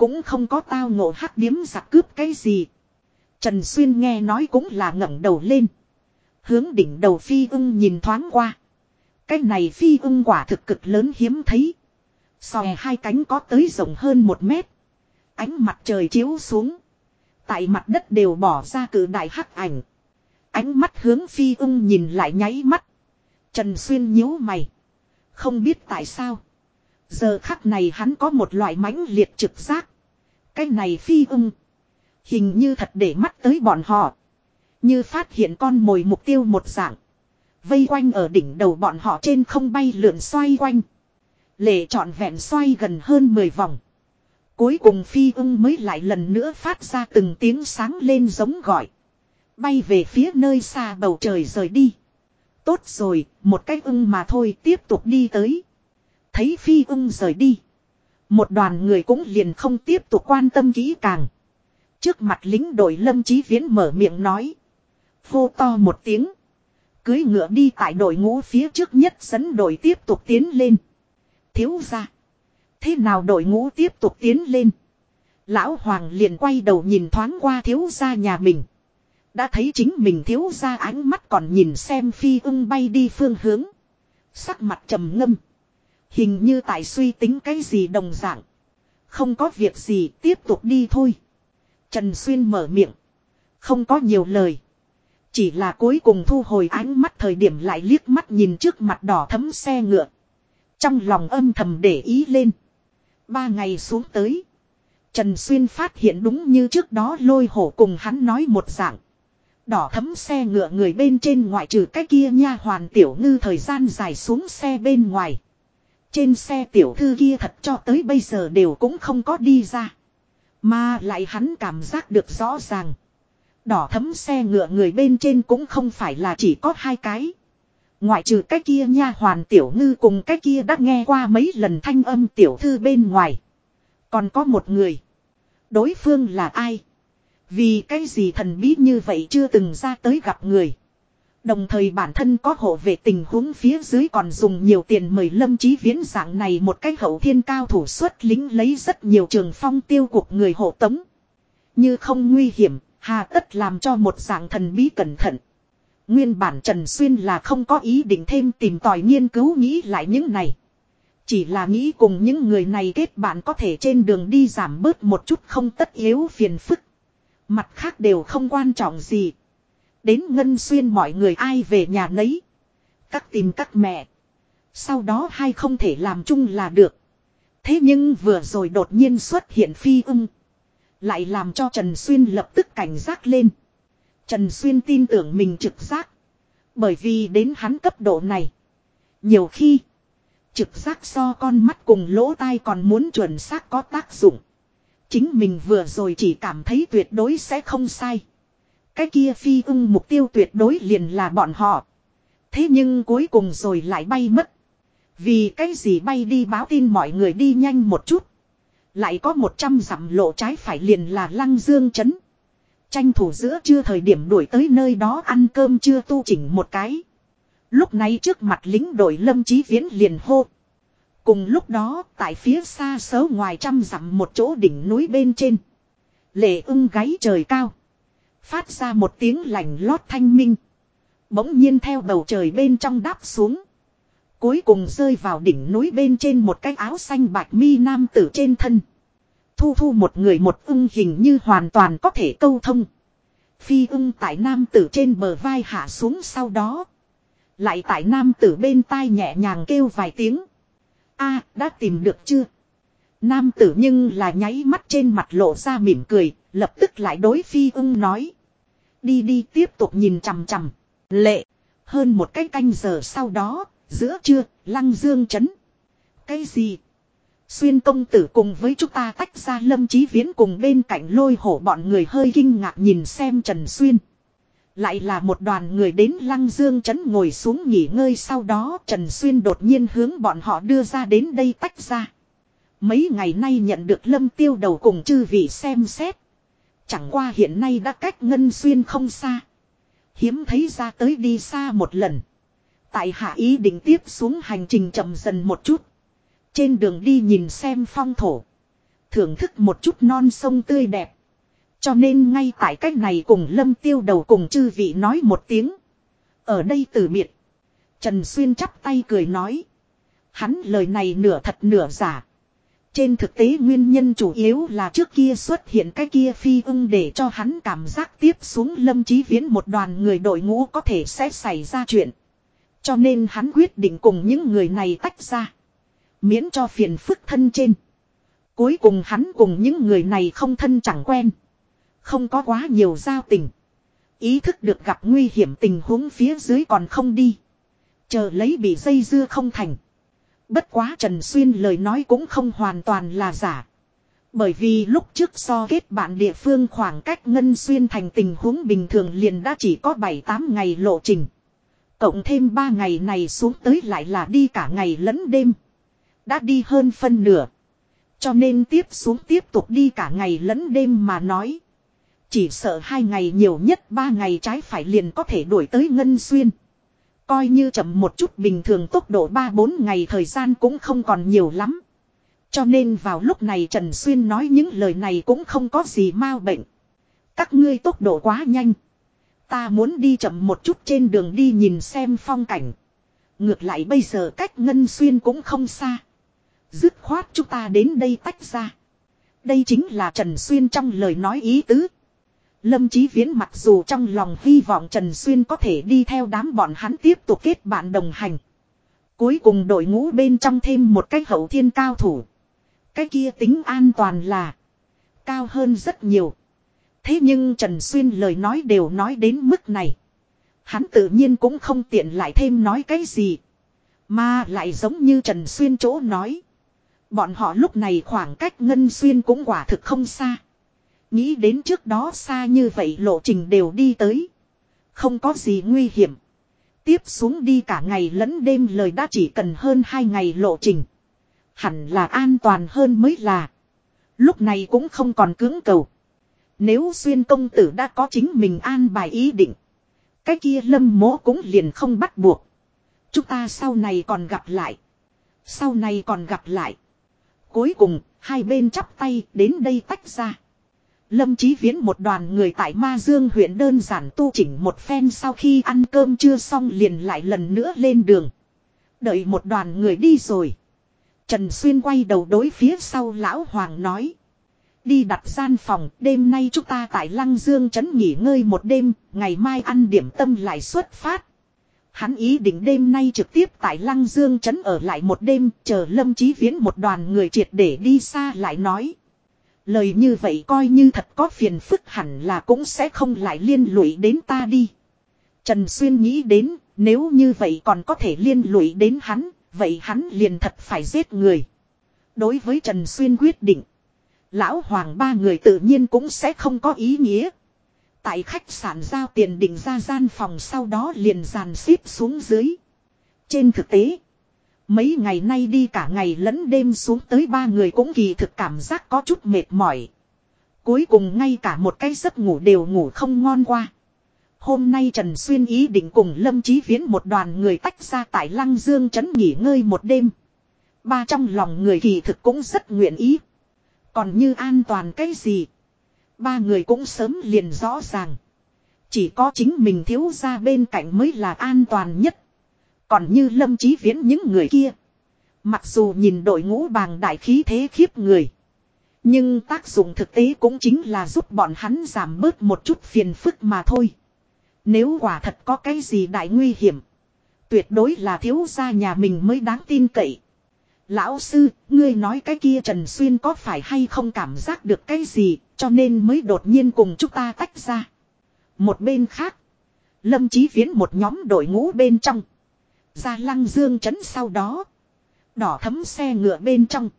Cũng không có tao ngộ hắc điếm giặc cướp cái gì. Trần Xuyên nghe nói cũng là ngẩng đầu lên. Hướng đỉnh đầu phi ưng nhìn thoáng qua. Cái này phi ưng quả thực cực lớn hiếm thấy. Xòe hai cánh có tới rộng hơn một mét. Ánh mặt trời chiếu xuống. Tại mặt đất đều bỏ ra cử đại hắc ảnh. Ánh mắt hướng phi ưng nhìn lại nháy mắt. Trần Xuyên nhíu mày. Không biết tại sao. Giờ khắc này hắn có một loại mãnh liệt trực giác. Cái này phi ưng. Hình như thật để mắt tới bọn họ. Như phát hiện con mồi mục tiêu một dạng. Vây quanh ở đỉnh đầu bọn họ trên không bay lượn xoay quanh. Lệ trọn vẹn xoay gần hơn 10 vòng. Cuối cùng phi ưng mới lại lần nữa phát ra từng tiếng sáng lên giống gọi. Bay về phía nơi xa bầu trời rời đi. Tốt rồi, một cái ưng mà thôi tiếp tục đi tới. Thấy phi ưng rời đi. Một đoàn người cũng liền không tiếp tục quan tâm kỹ càng. Trước mặt lính đội lâm chí viễn mở miệng nói. vô to một tiếng. Cưới ngựa đi tại đội ngũ phía trước nhất dẫn đội tiếp tục tiến lên. Thiếu ra. Thế nào đội ngũ tiếp tục tiến lên. Lão Hoàng liền quay đầu nhìn thoáng qua thiếu gia nhà mình. Đã thấy chính mình thiếu gia ánh mắt còn nhìn xem phi ưng bay đi phương hướng. Sắc mặt trầm ngâm. Hình như tại suy tính cái gì đồng dạng. Không có việc gì, tiếp tục đi thôi. Trần Xuyên mở miệng. Không có nhiều lời. Chỉ là cuối cùng thu hồi ánh mắt thời điểm lại liếc mắt nhìn trước mặt đỏ thấm xe ngựa. Trong lòng âm thầm để ý lên. Ba ngày xuống tới. Trần Xuyên phát hiện đúng như trước đó lôi hổ cùng hắn nói một dạng. Đỏ thấm xe ngựa người bên trên ngoại trừ cái kia nha hoàn tiểu ngư thời gian dài xuống xe bên ngoài. Trên xe tiểu thư kia thật cho tới bây giờ đều cũng không có đi ra. Mà lại hắn cảm giác được rõ ràng. Đỏ thấm xe ngựa người bên trên cũng không phải là chỉ có hai cái. Ngoại trừ cái kia nha hoàn tiểu ngư cùng cái kia đã nghe qua mấy lần thanh âm tiểu thư bên ngoài. Còn có một người. Đối phương là ai? Vì cái gì thần bí như vậy chưa từng ra tới gặp người. Đồng thời bản thân có hộ về tình huống phía dưới còn dùng nhiều tiền mời lâm chí viễn dạng này một cách hậu thiên cao thủ xuất lính lấy rất nhiều trường phong tiêu cuộc người hộ tống. Như không nguy hiểm, hà tất làm cho một dạng thần bí cẩn thận. Nguyên bản Trần Xuyên là không có ý định thêm tìm tòi nghiên cứu nghĩ lại những này. Chỉ là nghĩ cùng những người này kết bạn có thể trên đường đi giảm bớt một chút không tất yếu phiền phức. Mặt khác đều không quan trọng gì. Đến Ngân Xuyên mọi người ai về nhà nấy. Các tìm các mẹ. Sau đó hai không thể làm chung là được. Thế nhưng vừa rồi đột nhiên xuất hiện phi ưng. Lại làm cho Trần Xuyên lập tức cảnh giác lên. Trần Xuyên tin tưởng mình trực giác. Bởi vì đến hắn cấp độ này. Nhiều khi. Trực giác so con mắt cùng lỗ tai còn muốn chuẩn xác có tác dụng. Chính mình vừa rồi chỉ cảm thấy tuyệt đối sẽ không sai. Cái kia phi ưng mục tiêu tuyệt đối liền là bọn họ. Thế nhưng cuối cùng rồi lại bay mất. Vì cái gì bay đi báo tin mọi người đi nhanh một chút. Lại có một trăm dặm lộ trái phải liền là lăng dương chấn. Tranh thủ giữa chưa thời điểm đuổi tới nơi đó ăn cơm chưa tu chỉnh một cái. Lúc này trước mặt lính đội lâm chí viễn liền hô. Cùng lúc đó, tại phía xa xấu ngoài trăm dặm một chỗ đỉnh núi bên trên. Lệ ưng gáy trời cao. Phát ra một tiếng lành lót thanh minh. Bỗng nhiên theo bầu trời bên trong đáp xuống. Cuối cùng rơi vào đỉnh núi bên trên một cái áo xanh bạch mi nam tử trên thân. Thu thu một người một ưng hình như hoàn toàn có thể câu thông. Phi ưng tại nam tử trên bờ vai hạ xuống sau đó. Lại tại nam tử bên tai nhẹ nhàng kêu vài tiếng. a đã tìm được chưa? Nam tử nhưng là nháy mắt trên mặt lộ ra mỉm cười, lập tức lại đối phi ưng nói. Đi đi tiếp tục nhìn chằm chằm. Lệ, hơn một cái canh giờ sau đó, giữa trưa, lăng dương chấn. Cái gì? Xuyên công tử cùng với chúng ta tách ra lâm chí viễn cùng bên cạnh lôi hổ bọn người hơi kinh ngạc nhìn xem Trần Xuyên. Lại là một đoàn người đến lăng dương chấn ngồi xuống nghỉ ngơi sau đó Trần Xuyên đột nhiên hướng bọn họ đưa ra đến đây tách ra. Mấy ngày nay nhận được lâm tiêu đầu cùng chư vị xem xét. Chẳng qua hiện nay đã cách Ngân Xuyên không xa. Hiếm thấy ra tới đi xa một lần. Tại hạ ý định tiếp xuống hành trình chậm dần một chút. Trên đường đi nhìn xem phong thổ. Thưởng thức một chút non sông tươi đẹp. Cho nên ngay tại cách này cùng lâm tiêu đầu cùng chư vị nói một tiếng. Ở đây từ biệt. Trần Xuyên chắp tay cười nói. Hắn lời này nửa thật nửa giả. Trên thực tế nguyên nhân chủ yếu là trước kia xuất hiện cái kia phi ưng để cho hắn cảm giác tiếp xuống lâm chí viễn một đoàn người đội ngũ có thể sẽ xảy ra chuyện. Cho nên hắn quyết định cùng những người này tách ra. Miễn cho phiền phức thân trên. Cuối cùng hắn cùng những người này không thân chẳng quen. Không có quá nhiều giao tình. Ý thức được gặp nguy hiểm tình huống phía dưới còn không đi. Chờ lấy bị dây dưa không thành. Bất quá Trần Xuyên lời nói cũng không hoàn toàn là giả. Bởi vì lúc trước so kết bạn địa phương khoảng cách Ngân Xuyên thành tình huống bình thường liền đã chỉ có 7-8 ngày lộ trình. Cộng thêm 3 ngày này xuống tới lại là đi cả ngày lẫn đêm. Đã đi hơn phân nửa. Cho nên tiếp xuống tiếp tục đi cả ngày lẫn đêm mà nói. Chỉ sợ hai ngày nhiều nhất ba ngày trái phải liền có thể đuổi tới Ngân Xuyên. Coi như chậm một chút bình thường tốc độ 3-4 ngày thời gian cũng không còn nhiều lắm. Cho nên vào lúc này Trần Xuyên nói những lời này cũng không có gì mau bệnh. Các ngươi tốc độ quá nhanh. Ta muốn đi chậm một chút trên đường đi nhìn xem phong cảnh. Ngược lại bây giờ cách Ngân Xuyên cũng không xa. Dứt khoát chúng ta đến đây tách ra. Đây chính là Trần Xuyên trong lời nói ý tứ. Lâm Chí Viễn mặc dù trong lòng hy vọng Trần Xuyên có thể đi theo đám bọn hắn tiếp tục kết bạn đồng hành. Cuối cùng đội ngũ bên trong thêm một cái hậu thiên cao thủ. Cái kia tính an toàn là cao hơn rất nhiều. Thế nhưng Trần Xuyên lời nói đều nói đến mức này. Hắn tự nhiên cũng không tiện lại thêm nói cái gì. Mà lại giống như Trần Xuyên chỗ nói. Bọn họ lúc này khoảng cách Ngân Xuyên cũng quả thực không xa. Nghĩ đến trước đó xa như vậy lộ trình đều đi tới. Không có gì nguy hiểm. Tiếp xuống đi cả ngày lẫn đêm lời đã chỉ cần hơn hai ngày lộ trình. Hẳn là an toàn hơn mới là. Lúc này cũng không còn cưỡng cầu. Nếu xuyên công tử đã có chính mình an bài ý định. Cái kia lâm mố cũng liền không bắt buộc. Chúng ta sau này còn gặp lại. Sau này còn gặp lại. Cuối cùng, hai bên chắp tay đến đây tách ra. Lâm Chí Viễn một đoàn người tại Ma Dương huyện đơn giản tu chỉnh một phen sau khi ăn cơm chưa xong liền lại lần nữa lên đường. Đợi một đoàn người đi rồi. Trần Xuyên quay đầu đối phía sau lão hoàng nói. Đi đặt gian phòng, đêm nay chúng ta tại Lăng Dương trấn nghỉ ngơi một đêm, ngày mai ăn điểm tâm lại xuất phát. Hắn ý định đêm nay trực tiếp tại Lăng Dương trấn ở lại một đêm, chờ Lâm Chí Viễn một đoàn người triệt để đi xa lại nói. Lời như vậy coi như thật có phiền phức hẳn là cũng sẽ không lại liên lụy đến ta đi. Trần Xuyên nghĩ đến, nếu như vậy còn có thể liên lụy đến hắn, vậy hắn liền thật phải giết người. Đối với Trần Xuyên quyết định, Lão Hoàng ba người tự nhiên cũng sẽ không có ý nghĩa. Tại khách sạn giao tiền định ra gian phòng sau đó liền dàn xếp xuống dưới. Trên thực tế, Mấy ngày nay đi cả ngày lẫn đêm xuống tới ba người cũng kỳ thực cảm giác có chút mệt mỏi. Cuối cùng ngay cả một cái giấc ngủ đều ngủ không ngon qua. Hôm nay Trần Xuyên ý định cùng Lâm Chí Viễn một đoàn người tách ra tại Lăng Dương trấn nghỉ ngơi một đêm. Ba trong lòng người kỳ thực cũng rất nguyện ý. Còn như an toàn cái gì? Ba người cũng sớm liền rõ ràng. Chỉ có chính mình thiếu ra bên cạnh mới là an toàn nhất. Còn như lâm chí viễn những người kia. Mặc dù nhìn đội ngũ bàng đại khí thế khiếp người. Nhưng tác dụng thực tế cũng chính là giúp bọn hắn giảm bớt một chút phiền phức mà thôi. Nếu quả thật có cái gì đại nguy hiểm. Tuyệt đối là thiếu gia nhà mình mới đáng tin cậy. Lão sư, ngươi nói cái kia Trần Xuyên có phải hay không cảm giác được cái gì, cho nên mới đột nhiên cùng chúng ta tách ra. Một bên khác, Lâm Chí Viễn một nhóm đội ngũ bên trong. Ra lăng dương chấn sau đó. Đỏ thấm xe ngựa bên trong.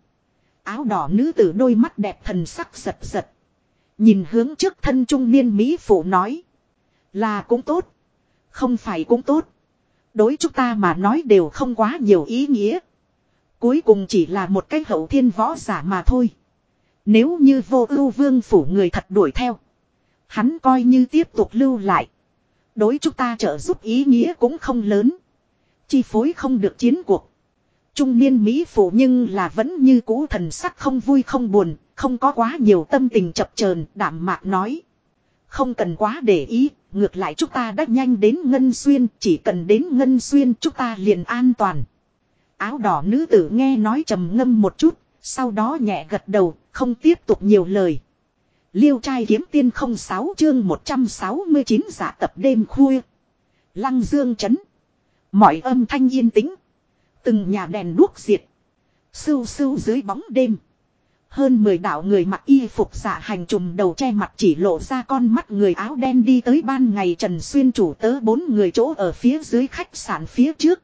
Áo đỏ nữ tử đôi mắt đẹp thần sắc giật giật. Nhìn hướng trước thân trung niên Mỹ phụ nói. Là cũng tốt. Không phải cũng tốt. Đối chúng ta mà nói đều không quá nhiều ý nghĩa. Cuối cùng chỉ là một cái hậu thiên võ giả mà thôi. Nếu như vô ưu vương phủ người thật đuổi theo. Hắn coi như tiếp tục lưu lại. Đối chúng ta trợ giúp ý nghĩa cũng không lớn. Chi phối không được chiến cuộc. Trung niên Mỹ phụ nhưng là vẫn như cũ thần sắc không vui không buồn, không có quá nhiều tâm tình chập chờn đảm mạc nói. Không cần quá để ý, ngược lại chúng ta đã nhanh đến Ngân Xuyên, chỉ cần đến Ngân Xuyên chúng ta liền an toàn. Áo đỏ nữ tử nghe nói trầm ngâm một chút, sau đó nhẹ gật đầu, không tiếp tục nhiều lời. Liêu trai kiếm tiên không sáu chương 169 giả tập đêm khuya. Lăng dương chấn. Mọi âm thanh yên tĩnh. Từng nhà đèn đuốc diệt. Sưu sưu dưới bóng đêm. Hơn 10 đạo người mặc y phục giả hành trùm đầu che mặt chỉ lộ ra con mắt người áo đen đi tới ban ngày Trần Xuyên chủ tớ bốn người chỗ ở phía dưới khách sạn phía trước.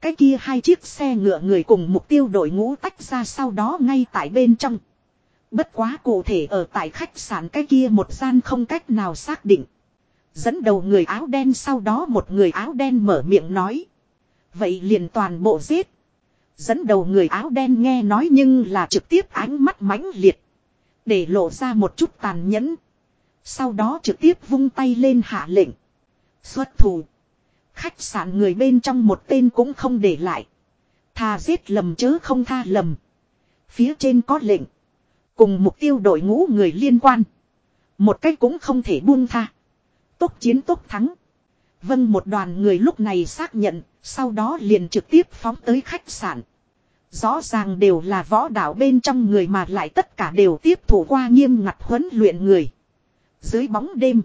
Cái kia hai chiếc xe ngựa người cùng mục tiêu đội ngũ tách ra sau đó ngay tại bên trong. Bất quá cụ thể ở tại khách sạn cái kia một gian không cách nào xác định. Dẫn đầu người áo đen sau đó một người áo đen mở miệng nói. Vậy liền toàn bộ giết. Dẫn đầu người áo đen nghe nói nhưng là trực tiếp ánh mắt mãnh liệt. Để lộ ra một chút tàn nhẫn. Sau đó trực tiếp vung tay lên hạ lệnh. Xuất thủ. Khách sạn người bên trong một tên cũng không để lại. Thà giết lầm chớ không tha lầm. Phía trên có lệnh. Cùng mục tiêu đội ngũ người liên quan. Một cách cũng không thể buông tha. Tốt chiến tốt thắng. Vâng một đoàn người lúc này xác nhận, sau đó liền trực tiếp phóng tới khách sạn. Rõ ràng đều là võ đạo bên trong người mà lại tất cả đều tiếp thủ qua nghiêm ngặt huấn luyện người. Dưới bóng đêm,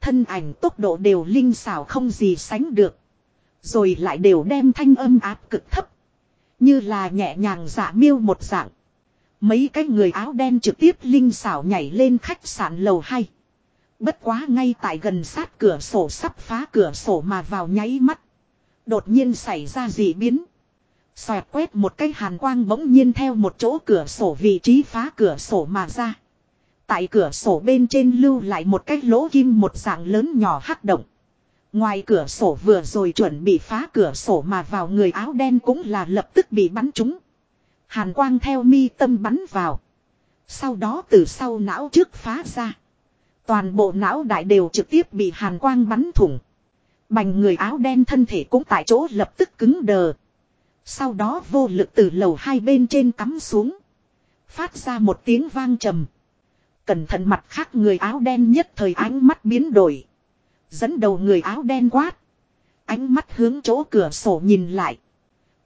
thân ảnh tốc độ đều linh xảo không gì sánh được. Rồi lại đều đem thanh âm áp cực thấp. Như là nhẹ nhàng giả miêu một dạng. Mấy cái người áo đen trực tiếp linh xảo nhảy lên khách sạn lầu 2. Bất quá ngay tại gần sát cửa sổ sắp phá cửa sổ mà vào nháy mắt. Đột nhiên xảy ra dị biến. Xoẹt quét một cái hàn quang bỗng nhiên theo một chỗ cửa sổ vị trí phá cửa sổ mà ra. Tại cửa sổ bên trên lưu lại một cái lỗ kim một dạng lớn nhỏ hắc động. Ngoài cửa sổ vừa rồi chuẩn bị phá cửa sổ mà vào người áo đen cũng là lập tức bị bắn trúng. Hàn quang theo mi tâm bắn vào. Sau đó từ sau não trước phá ra. Toàn bộ não đại đều trực tiếp bị hàn quang bắn thủng. Bành người áo đen thân thể cũng tại chỗ lập tức cứng đờ. Sau đó vô lực từ lầu hai bên trên cắm xuống. Phát ra một tiếng vang trầm. Cẩn thận mặt khác người áo đen nhất thời ánh mắt biến đổi. Dẫn đầu người áo đen quát. Ánh mắt hướng chỗ cửa sổ nhìn lại.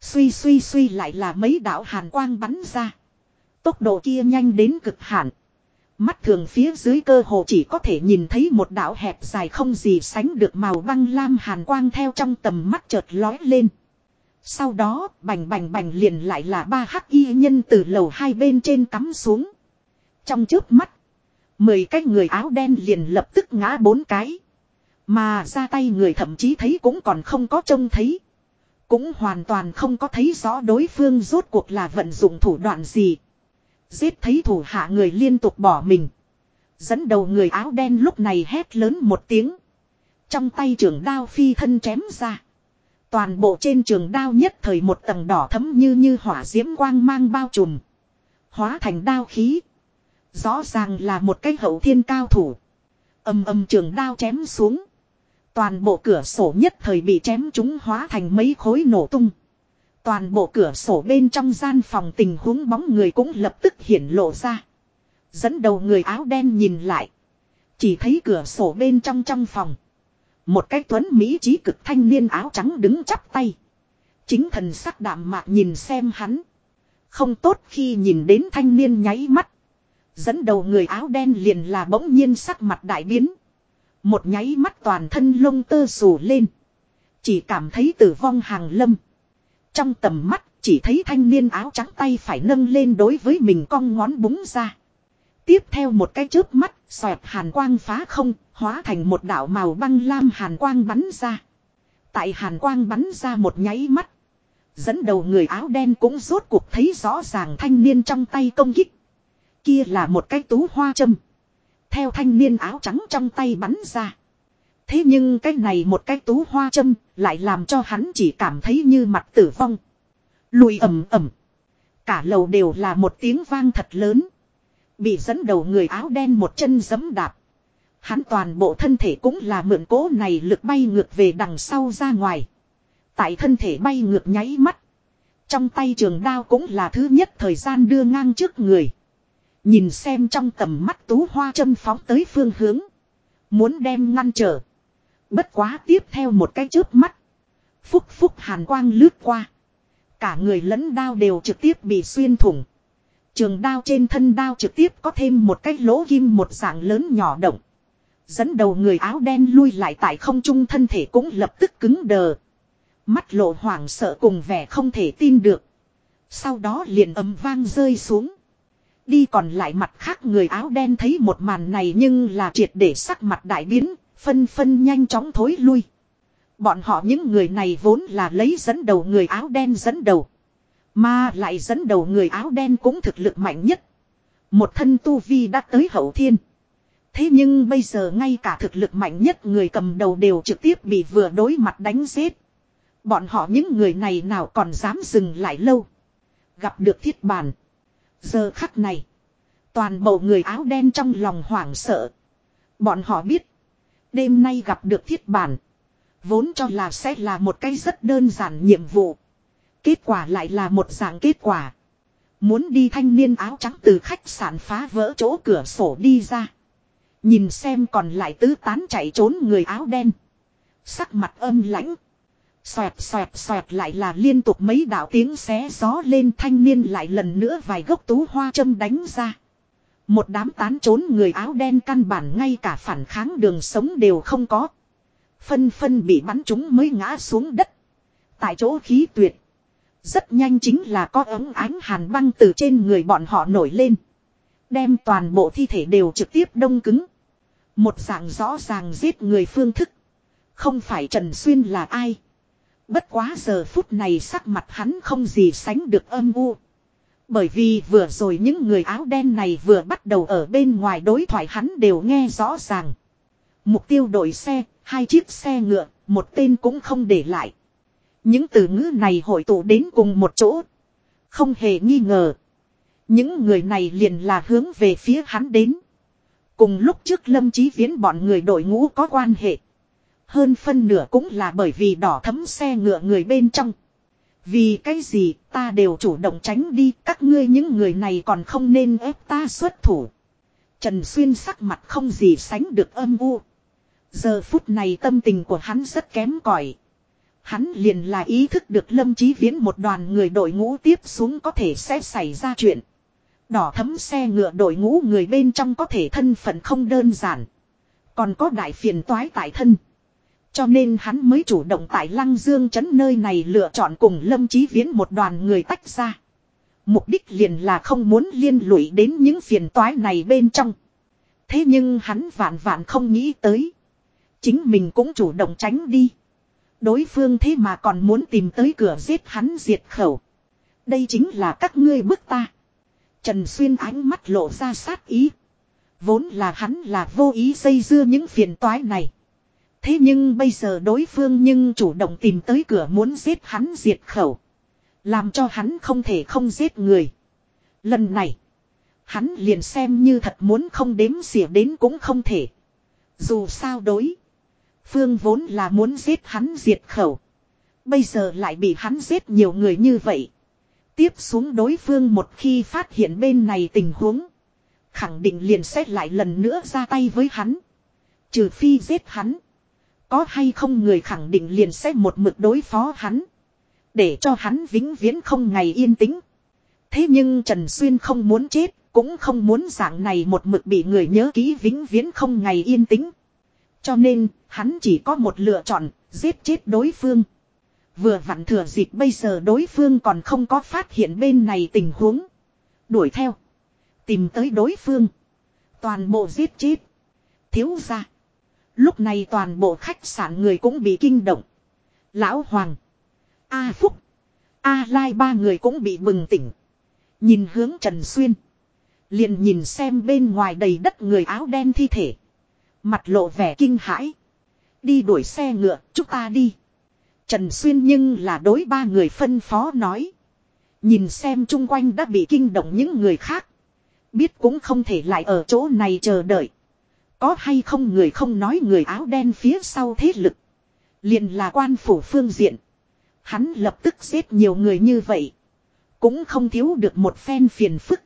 Suy suy suy lại là mấy đạo hàn quang bắn ra. Tốc độ kia nhanh đến cực hạn. Mắt thường phía dưới cơ hồ chỉ có thể nhìn thấy một đạo hẹp dài không gì sánh được màu băng lam hàn quang theo trong tầm mắt chợt lói lên. Sau đó, bành bành bành liền lại là ba hắc y nhân từ lầu hai bên trên cắm xuống. Trong trước mắt. Mười cái người áo đen liền lập tức ngã bốn cái. Mà ra tay người thậm chí thấy cũng còn không có trông thấy. Cũng hoàn toàn không có thấy rõ đối phương rốt cuộc là vận dụng thủ đoạn gì. Giết thấy thủ hạ người liên tục bỏ mình. Dẫn đầu người áo đen lúc này hét lớn một tiếng. Trong tay trường đao phi thân chém ra. Toàn bộ trên trường đao nhất thời một tầng đỏ thấm như như hỏa diễm quang mang bao trùm. Hóa thành đao khí. Rõ ràng là một cái hậu thiên cao thủ. Âm âm trường đao chém xuống. Toàn bộ cửa sổ nhất thời bị chém chúng hóa thành mấy khối nổ tung. Toàn bộ cửa sổ bên trong gian phòng tình huống bóng người cũng lập tức hiển lộ ra. Dẫn đầu người áo đen nhìn lại. Chỉ thấy cửa sổ bên trong trong phòng. Một cái tuấn Mỹ trí cực thanh niên áo trắng đứng chắp tay. Chính thần sắc đạm mạc nhìn xem hắn. Không tốt khi nhìn đến thanh niên nháy mắt. Dẫn đầu người áo đen liền là bỗng nhiên sắc mặt đại biến. Một nháy mắt toàn thân lông tơ sù lên. Chỉ cảm thấy tử vong hàng lâm. Trong tầm mắt chỉ thấy thanh niên áo trắng tay phải nâng lên đối với mình cong ngón búng ra. Tiếp theo một cái chớp mắt, xoẹt hàn quang phá không, hóa thành một đạo màu băng lam hàn quang bắn ra. Tại hàn quang bắn ra một nháy mắt. Dẫn đầu người áo đen cũng rốt cuộc thấy rõ ràng thanh niên trong tay công kích. Kia là một cái tú hoa châm. Theo thanh niên áo trắng trong tay bắn ra. Thế nhưng cái này một cái tú hoa châm lại làm cho hắn chỉ cảm thấy như mặt tử vong. Lùi ầm ầm. Cả lầu đều là một tiếng vang thật lớn. Bị dẫn đầu người áo đen một chân giấm đạp. Hắn toàn bộ thân thể cũng là mượn cố này lực bay ngược về đằng sau ra ngoài. Tại thân thể bay ngược nháy mắt. Trong tay trường đao cũng là thứ nhất thời gian đưa ngang trước người. Nhìn xem trong tầm mắt tú hoa châm phóng tới phương hướng. Muốn đem ngăn trở. Bất quá tiếp theo một cái chớp mắt. Phúc phúc hàn quang lướt qua. Cả người lẫn đao đều trực tiếp bị xuyên thủng. Trường đao trên thân đao trực tiếp có thêm một cái lỗ ghim một dạng lớn nhỏ động. Dẫn đầu người áo đen lui lại tại không trung thân thể cũng lập tức cứng đờ. Mắt lộ hoảng sợ cùng vẻ không thể tin được. Sau đó liền ấm vang rơi xuống. Đi còn lại mặt khác người áo đen thấy một màn này nhưng là triệt để sắc mặt đại biến, phân phân nhanh chóng thối lui. Bọn họ những người này vốn là lấy dẫn đầu người áo đen dẫn đầu. Mà lại dẫn đầu người áo đen cũng thực lực mạnh nhất. Một thân tu vi đã tới hậu thiên. Thế nhưng bây giờ ngay cả thực lực mạnh nhất người cầm đầu đều trực tiếp bị vừa đối mặt đánh giết. Bọn họ những người này nào còn dám dừng lại lâu. Gặp được thiết bàn. Giờ khắc này. Toàn bộ người áo đen trong lòng hoảng sợ. Bọn họ biết. Đêm nay gặp được thiết bản. Vốn cho là sẽ là một cái rất đơn giản nhiệm vụ. Kết quả lại là một dạng kết quả. Muốn đi thanh niên áo trắng từ khách sạn phá vỡ chỗ cửa sổ đi ra. Nhìn xem còn lại tứ tán chạy trốn người áo đen. Sắc mặt âm lãnh. Xoẹt xoẹt xoẹt lại là liên tục mấy đạo tiếng xé gió lên thanh niên lại lần nữa vài gốc tú hoa châm đánh ra. Một đám tán trốn người áo đen căn bản ngay cả phản kháng đường sống đều không có. Phân phân bị bắn chúng mới ngã xuống đất. Tại chỗ khí tuyệt. Rất nhanh chính là có ống ánh hàn băng từ trên người bọn họ nổi lên. Đem toàn bộ thi thể đều trực tiếp đông cứng. Một dạng rõ ràng giết người phương thức. Không phải Trần Xuyên là ai. Bất quá giờ phút này sắc mặt hắn không gì sánh được âm u. Bởi vì vừa rồi những người áo đen này vừa bắt đầu ở bên ngoài đối thoại hắn đều nghe rõ ràng. Mục tiêu đội xe, hai chiếc xe ngựa, một tên cũng không để lại. Những từ ngữ này hội tụ đến cùng một chỗ. Không hề nghi ngờ. Những người này liền là hướng về phía hắn đến. Cùng lúc trước Lâm Chí Viễn bọn người đội ngũ có quan hệ. Hơn phân nửa cũng là bởi vì đỏ thấm xe ngựa người bên trong. Vì cái gì ta đều chủ động tránh đi, các ngươi những người này còn không nên ép ta xuất thủ. Trần Xuyên sắc mặt không gì sánh được âm u. Giờ phút này tâm tình của hắn rất kém cỏi. Hắn liền là ý thức được Lâm Chí Viễn một đoàn người đội ngũ tiếp xuống có thể sẽ xảy ra chuyện. Đỏ thấm xe ngựa đội ngũ người bên trong có thể thân phận không đơn giản. Còn có đại phiền toái tại thân. Cho nên hắn mới chủ động tại Lăng Dương trấn nơi này lựa chọn cùng Lâm Chí Viễn một đoàn người tách ra. Mục đích liền là không muốn liên lụy đến những phiền toái này bên trong. Thế nhưng hắn vạn vạn không nghĩ tới. Chính mình cũng chủ động tránh đi. Đối phương thế mà còn muốn tìm tới cửa giết hắn diệt khẩu. Đây chính là các ngươi bức ta. Trần Xuyên ánh mắt lộ ra sát ý. Vốn là hắn là vô ý dây dưa những phiền toái này. Thế nhưng bây giờ đối phương nhưng chủ động tìm tới cửa muốn giết hắn diệt khẩu. Làm cho hắn không thể không giết người. Lần này. Hắn liền xem như thật muốn không đếm xỉa đến cũng không thể. Dù sao đối. Phương vốn là muốn giết hắn diệt khẩu. Bây giờ lại bị hắn giết nhiều người như vậy. Tiếp xuống đối phương một khi phát hiện bên này tình huống. Khẳng định liền xét lại lần nữa ra tay với hắn. Trừ phi giết hắn. Có hay không người khẳng định liền sẽ một mực đối phó hắn. Để cho hắn vĩnh viễn không ngày yên tĩnh. Thế nhưng Trần Xuyên không muốn chết, cũng không muốn dạng này một mực bị người nhớ ký vĩnh viễn không ngày yên tĩnh. Cho nên, hắn chỉ có một lựa chọn, giết chết đối phương. Vừa vặn thừa dịp bây giờ đối phương còn không có phát hiện bên này tình huống. Đuổi theo. Tìm tới đối phương. Toàn bộ giết chết. Thiếu ra. Lúc này toàn bộ khách sạn người cũng bị kinh động. Lão Hoàng. A Phúc. A Lai ba người cũng bị bừng tỉnh. Nhìn hướng Trần Xuyên. Liền nhìn xem bên ngoài đầy đất người áo đen thi thể. Mặt lộ vẻ kinh hãi. Đi đuổi xe ngựa, chúng ta đi. Trần Xuyên nhưng là đối ba người phân phó nói. Nhìn xem chung quanh đã bị kinh động những người khác. Biết cũng không thể lại ở chỗ này chờ đợi. Có hay không người không nói người áo đen phía sau thế lực. Liền là quan phủ phương diện. Hắn lập tức giết nhiều người như vậy. Cũng không thiếu được một phen phiền phức.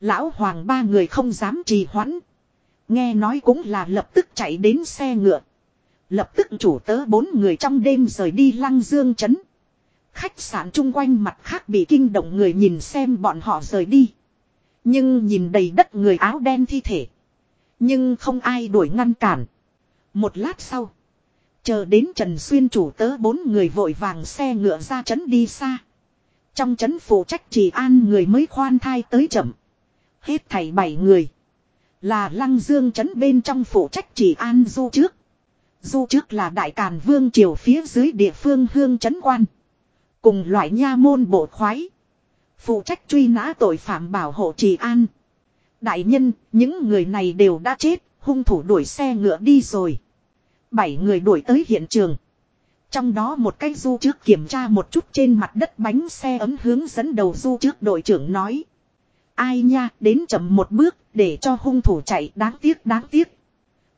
Lão hoàng ba người không dám trì hoãn. Nghe nói cũng là lập tức chạy đến xe ngựa. Lập tức chủ tớ bốn người trong đêm rời đi lăng dương chấn. Khách sạn chung quanh mặt khác bị kinh động người nhìn xem bọn họ rời đi. Nhưng nhìn đầy đất người áo đen thi thể. Nhưng không ai đuổi ngăn cản. Một lát sau. Chờ đến Trần Xuyên chủ tớ bốn người vội vàng xe ngựa ra trấn đi xa. Trong trấn phụ trách trì an người mới khoan thai tới chậm. Hết thảy bảy người. Là lăng dương trấn bên trong phụ trách trì an du trước. Du trước là đại càn vương triều phía dưới địa phương hương trấn quan. Cùng loại nha môn bộ khoái. Phụ trách truy nã tội phạm bảo hộ trì an. Đại nhân, những người này đều đã chết, hung thủ đuổi xe ngựa đi rồi. Bảy người đuổi tới hiện trường. Trong đó một cái du trước kiểm tra một chút trên mặt đất bánh xe ấm hướng dẫn đầu du trước đội trưởng nói. Ai nha, đến chậm một bước, để cho hung thủ chạy, đáng tiếc đáng tiếc.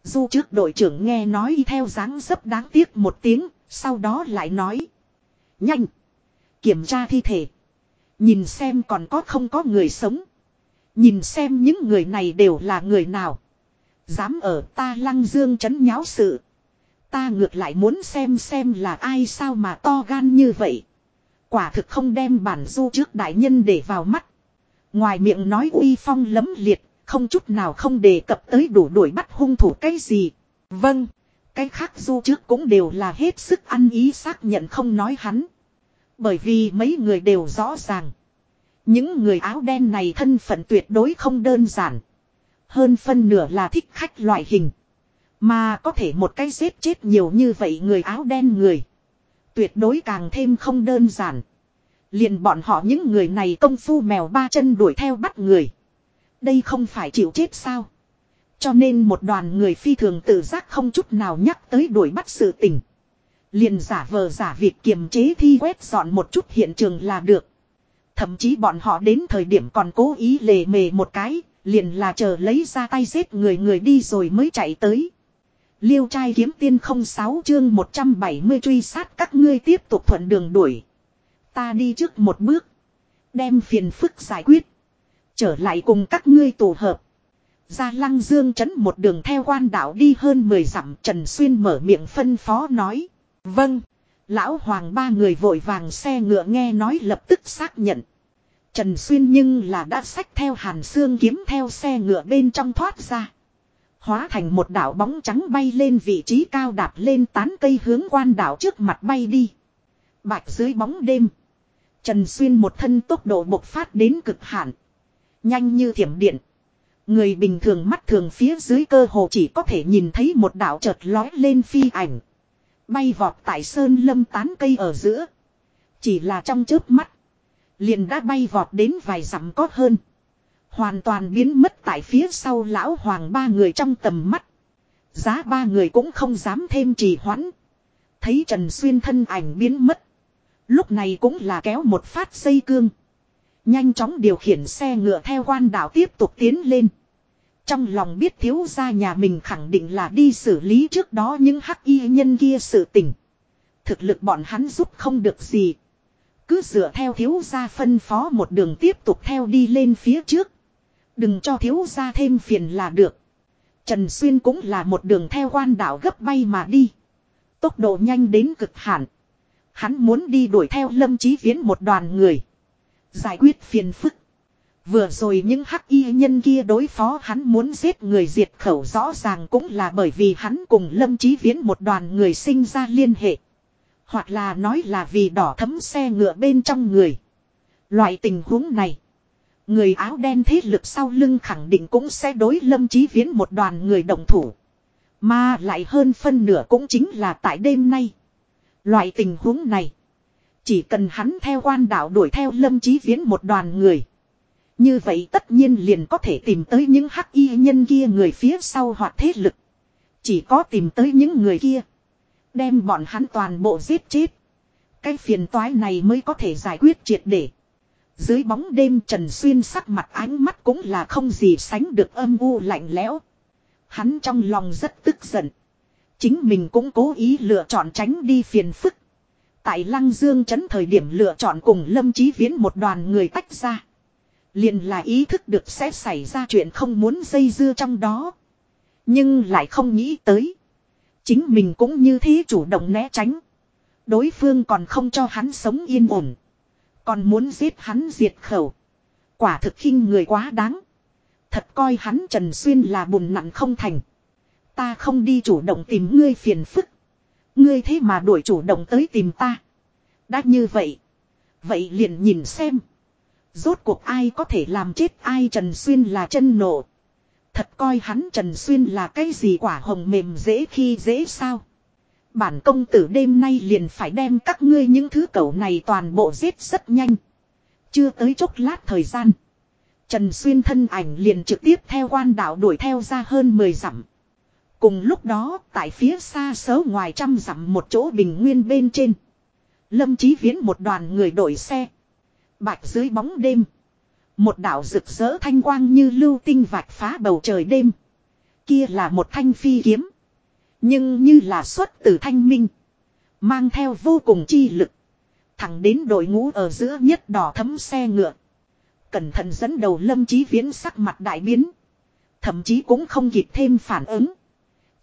Du trước đội trưởng nghe nói theo dáng dấp đáng tiếc một tiếng, sau đó lại nói. Nhanh! Kiểm tra thi thể. Nhìn xem còn có không có người sống. Nhìn xem những người này đều là người nào. Dám ở ta lăng dương chấn nháo sự. Ta ngược lại muốn xem xem là ai sao mà to gan như vậy. Quả thực không đem bản du trước đại nhân để vào mắt. Ngoài miệng nói uy phong lấm liệt, không chút nào không đề cập tới đủ đuổi bắt hung thủ cái gì. Vâng, cái khác du trước cũng đều là hết sức ăn ý xác nhận không nói hắn. Bởi vì mấy người đều rõ ràng. Những người áo đen này thân phận tuyệt đối không đơn giản. Hơn phân nửa là thích khách loại hình. Mà có thể một cái giết chết nhiều như vậy người áo đen người. Tuyệt đối càng thêm không đơn giản. Liền bọn họ những người này công phu mèo ba chân đuổi theo bắt người. Đây không phải chịu chết sao. Cho nên một đoàn người phi thường tự giác không chút nào nhắc tới đuổi bắt sự tình. Liền giả vờ giả việc kiềm chế thi quét dọn một chút hiện trường là được. Thậm chí bọn họ đến thời điểm còn cố ý lề mề một cái, liền là chờ lấy ra tay giết người người đi rồi mới chạy tới. Liêu trai kiếm tiên không sáu chương 170 truy sát các ngươi tiếp tục thuận đường đuổi. Ta đi trước một bước. Đem phiền phức giải quyết. Trở lại cùng các ngươi tổ hợp. Ra lăng dương chấn một đường theo quan đạo đi hơn 10 dặm Trần Xuyên mở miệng phân phó nói. Vâng. Lão hoàng ba người vội vàng xe ngựa nghe nói lập tức xác nhận. Trần Xuyên nhưng là đã xách theo hàn xương kiếm theo xe ngựa bên trong thoát ra. Hóa thành một đảo bóng trắng bay lên vị trí cao đạp lên tán cây hướng quan đảo trước mặt bay đi. Bạch dưới bóng đêm. Trần Xuyên một thân tốc độ bộc phát đến cực hạn. Nhanh như thiểm điện. Người bình thường mắt thường phía dưới cơ hồ chỉ có thể nhìn thấy một đảo chợt lói lên phi ảnh. Bay vọt tại sơn lâm tán cây ở giữa. Chỉ là trong chớp mắt. Liền đã bay vọt đến vài dặm có hơn. Hoàn toàn biến mất tại phía sau lão hoàng ba người trong tầm mắt. Giá ba người cũng không dám thêm trì hoãn. Thấy Trần Xuyên thân ảnh biến mất. Lúc này cũng là kéo một phát dây cương. Nhanh chóng điều khiển xe ngựa theo quan đảo tiếp tục tiến lên. Trong lòng biết thiếu gia nhà mình khẳng định là đi xử lý trước đó những hắc y nhân kia sự tình. Thực lực bọn hắn giúp không được gì. Cứ dựa theo thiếu gia phân phó một đường tiếp tục theo đi lên phía trước. Đừng cho thiếu gia thêm phiền là được. Trần Xuyên cũng là một đường theo quan đảo gấp bay mà đi. Tốc độ nhanh đến cực hạn. Hắn muốn đi đuổi theo lâm chí viễn một đoàn người. Giải quyết phiền phức. Vừa rồi những hắc y nhân kia đối phó hắn muốn giết người diệt khẩu rõ ràng cũng là bởi vì hắn cùng lâm chí viễn một đoàn người sinh ra liên hệ. Hoặc là nói là vì đỏ thấm xe ngựa bên trong người. Loại tình huống này. Người áo đen thế lực sau lưng khẳng định cũng sẽ đối lâm chí viễn một đoàn người đồng thủ. Mà lại hơn phân nửa cũng chính là tại đêm nay. Loại tình huống này. Chỉ cần hắn theo quan đạo đuổi theo lâm chí viễn một đoàn người. Như vậy tất nhiên liền có thể tìm tới những hắc y nhân kia người phía sau hoặc thế lực. Chỉ có tìm tới những người kia. Đem bọn hắn toàn bộ giết chết. Cái phiền toái này mới có thể giải quyết triệt để. Dưới bóng đêm Trần Xuyên sắc mặt ánh mắt cũng là không gì sánh được âm u lạnh lẽo. Hắn trong lòng rất tức giận. Chính mình cũng cố ý lựa chọn tránh đi phiền phức. Tại Lăng Dương chấn thời điểm lựa chọn cùng Lâm Chí Viễn một đoàn người tách ra liền là ý thức được sẽ xảy ra chuyện không muốn dây dưa trong đó. Nhưng lại không nghĩ tới. Chính mình cũng như thế chủ động né tránh. Đối phương còn không cho hắn sống yên ổn. Còn muốn giết hắn diệt khẩu. Quả thực khinh người quá đáng. Thật coi hắn Trần Xuyên là bùn nặng không thành. Ta không đi chủ động tìm ngươi phiền phức. Ngươi thế mà đuổi chủ động tới tìm ta. Đã như vậy. Vậy liền nhìn xem. Rốt cuộc ai có thể làm chết ai Trần Xuyên là chân nộ. Thật coi hắn Trần Xuyên là cái gì quả hồng mềm dễ khi dễ sao. Bản công tử đêm nay liền phải đem các ngươi những thứ cẩu này toàn bộ giết rất nhanh. Chưa tới chốc lát thời gian. Trần Xuyên thân ảnh liền trực tiếp theo quan đạo đuổi theo ra hơn 10 dặm. Cùng lúc đó, tại phía xa xấu ngoài trăm dặm một chỗ bình nguyên bên trên. Lâm Chí Viễn một đoàn người đổi xe. Bạch dưới bóng đêm. Một đảo rực rỡ thanh quang như lưu tinh vạch phá bầu trời đêm. Kia là một thanh phi kiếm. Nhưng như là xuất từ thanh minh. Mang theo vô cùng chi lực. Thẳng đến đội ngũ ở giữa nhất đỏ thấm xe ngựa. Cẩn thận dẫn đầu lâm chí viễn sắc mặt đại biến. Thậm chí cũng không kịp thêm phản ứng.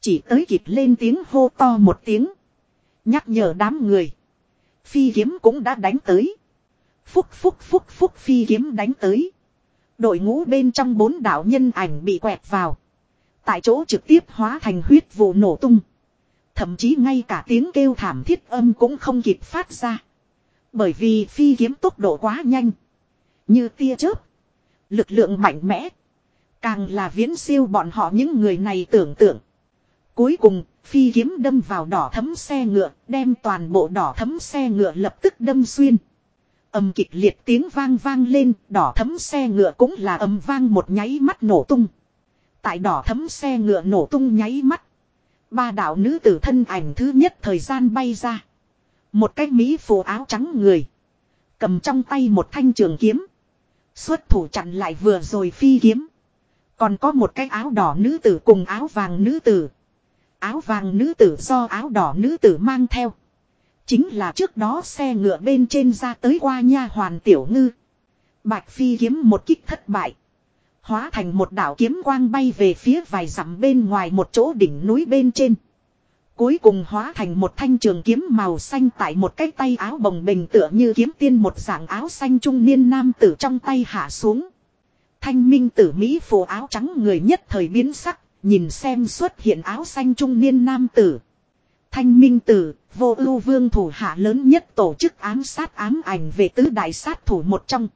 Chỉ tới kịp lên tiếng hô to một tiếng. Nhắc nhở đám người. Phi kiếm cũng đã đánh tới. Phúc phúc phúc phúc phi kiếm đánh tới. Đội ngũ bên trong bốn đạo nhân ảnh bị quẹt vào. Tại chỗ trực tiếp hóa thành huyết vụ nổ tung. Thậm chí ngay cả tiếng kêu thảm thiết âm cũng không kịp phát ra. Bởi vì phi kiếm tốc độ quá nhanh. Như tia chớp. Lực lượng mạnh mẽ. Càng là viễn siêu bọn họ những người này tưởng tượng. Cuối cùng, phi kiếm đâm vào đỏ thấm xe ngựa, đem toàn bộ đỏ thấm xe ngựa lập tức đâm xuyên. Âm kịch liệt tiếng vang vang lên, đỏ thấm xe ngựa cũng là âm vang một nháy mắt nổ tung. Tại đỏ thấm xe ngựa nổ tung nháy mắt. Ba đạo nữ tử thân ảnh thứ nhất thời gian bay ra. Một cái mỹ phù áo trắng người. Cầm trong tay một thanh trường kiếm. Xuất thủ chặn lại vừa rồi phi kiếm. Còn có một cái áo đỏ nữ tử cùng áo vàng nữ tử. Áo vàng nữ tử do áo đỏ nữ tử mang theo. Chính là trước đó xe ngựa bên trên ra tới qua nha hoàn tiểu ngư. Bạch phi kiếm một kích thất bại. Hóa thành một đảo kiếm quang bay về phía vài dặm bên ngoài một chỗ đỉnh núi bên trên. Cuối cùng hóa thành một thanh trường kiếm màu xanh tại một cái tay áo bồng bình tựa như kiếm tiên một dạng áo xanh trung niên nam tử trong tay hạ xuống. Thanh minh tử Mỹ phù áo trắng người nhất thời biến sắc, nhìn xem xuất hiện áo xanh trung niên nam tử. Thanh minh tử, vô ưu vương thủ hạ lớn nhất tổ chức ám sát ám ảnh về tứ đại sát thủ một trong.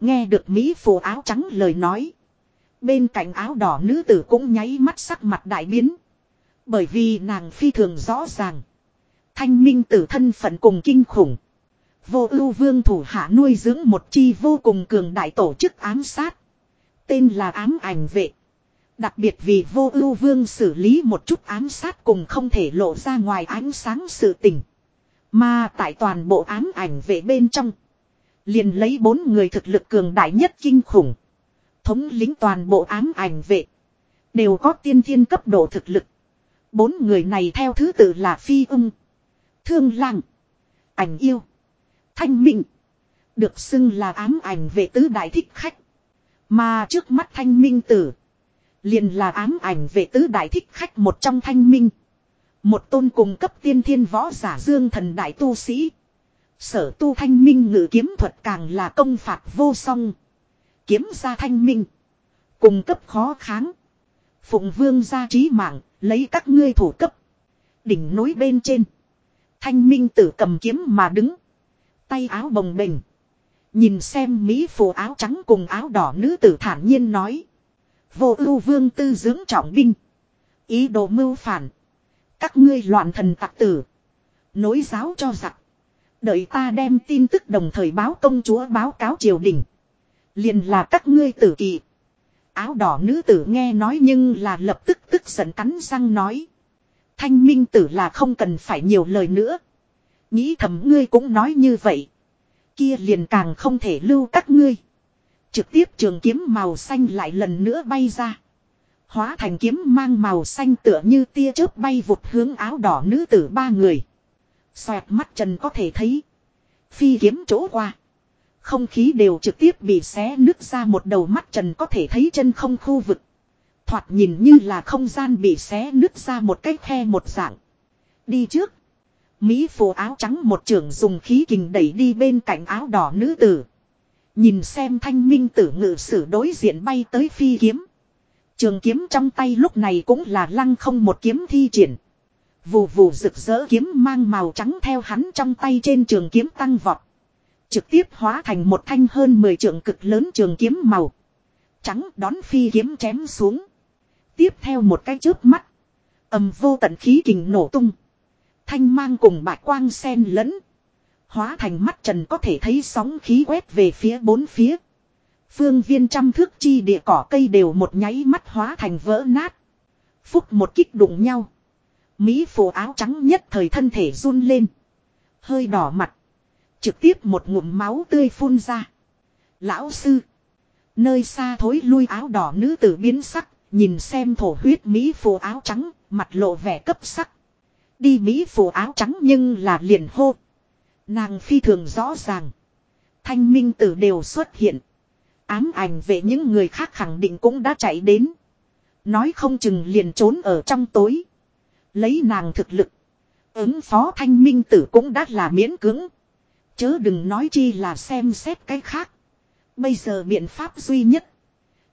Nghe được Mỹ phù áo trắng lời nói. Bên cạnh áo đỏ nữ tử cũng nháy mắt sắc mặt đại biến. Bởi vì nàng phi thường rõ ràng. Thanh minh tử thân phận cùng kinh khủng. Vô ưu vương thủ hạ nuôi dưỡng một chi vô cùng cường đại tổ chức ám sát. Tên là ám ảnh vệ. Đặc biệt vì vô ưu vương xử lý một chút ám sát cùng không thể lộ ra ngoài ánh sáng sự tình. Mà tại toàn bộ ám ảnh vệ bên trong. Liền lấy bốn người thực lực cường đại nhất kinh khủng. Thống lính toàn bộ ám ảnh vệ. Đều có tiên thiên cấp độ thực lực. Bốn người này theo thứ tự là Phi ung. Thương Lang. Ảnh yêu. Thanh Minh. Được xưng là ám ảnh vệ tứ đại thích khách. Mà trước mắt Thanh Minh tử. Liền là ám ảnh vệ tứ đại thích khách một trong Thanh Minh. Một tôn cùng cấp tiên thiên võ giả dương thần đại tu sĩ. Sở tu thanh minh ngự kiếm thuật càng là công phạt vô song. Kiếm ra thanh minh. Cùng cấp khó kháng. Phụng vương ra trí mạng, lấy các ngươi thủ cấp. Đỉnh núi bên trên. Thanh minh tử cầm kiếm mà đứng. Tay áo bồng bềnh. Nhìn xem Mỹ phù áo trắng cùng áo đỏ nữ tử thản nhiên nói. Vô ưu vương tư dưỡng trọng binh. Ý đồ mưu phản. Các ngươi loạn thần tặc tử. Nối giáo cho giặc. Đợi ta đem tin tức đồng thời báo công chúa báo cáo triều đình. Liền là các ngươi tử kỳ. Áo đỏ nữ tử nghe nói nhưng là lập tức tức giận cắn răng nói. Thanh minh tử là không cần phải nhiều lời nữa. Nghĩ thầm ngươi cũng nói như vậy. Kia liền càng không thể lưu các ngươi. Trực tiếp trường kiếm màu xanh lại lần nữa bay ra. Hóa thành kiếm mang màu xanh tựa như tia chớp bay vụt hướng áo đỏ nữ tử ba người. Xoẹt mắt trần có thể thấy. Phi kiếm chỗ qua. Không khí đều trực tiếp bị xé nứt ra một đầu mắt trần có thể thấy chân không khu vực. Thoạt nhìn như là không gian bị xé nứt ra một cái khe một dạng. Đi trước. Mỹ phù áo trắng một trưởng dùng khí kình đẩy đi bên cạnh áo đỏ nữ tử. Nhìn xem thanh minh tử ngự sử đối diện bay tới phi kiếm. Trường kiếm trong tay lúc này cũng là lăng không một kiếm thi triển. Vù vù rực rỡ kiếm mang màu trắng theo hắn trong tay trên trường kiếm tăng vọt. Trực tiếp hóa thành một thanh hơn 10 trường cực lớn trường kiếm màu. Trắng đón phi kiếm chém xuống. Tiếp theo một cái chớp mắt. ầm vô tận khí kình nổ tung. Thanh mang cùng bạch quang sen lẫn. Hóa thành mắt trần có thể thấy sóng khí quét về phía bốn phía. Phương viên trăm thước chi địa cỏ cây đều một nháy mắt hóa thành vỡ nát. Phúc một kích đụng nhau. Mỹ phù áo trắng nhất thời thân thể run lên. Hơi đỏ mặt. Trực tiếp một ngụm máu tươi phun ra. Lão sư. Nơi xa thối lui áo đỏ nữ tử biến sắc. Nhìn xem thổ huyết Mỹ phù áo trắng. Mặt lộ vẻ cấp sắc. Đi Mỹ phù áo trắng nhưng là liền hô. Nàng phi thường rõ ràng. Thanh minh tử đều xuất hiện. Ám ảnh về những người khác khẳng định cũng đã chạy đến. Nói không chừng liền trốn ở trong tối. Lấy nàng thực lực. Ứng phó thanh minh tử cũng đã là miễn cưỡng. Chớ đừng nói chi là xem xét cái khác. Bây giờ biện pháp duy nhất.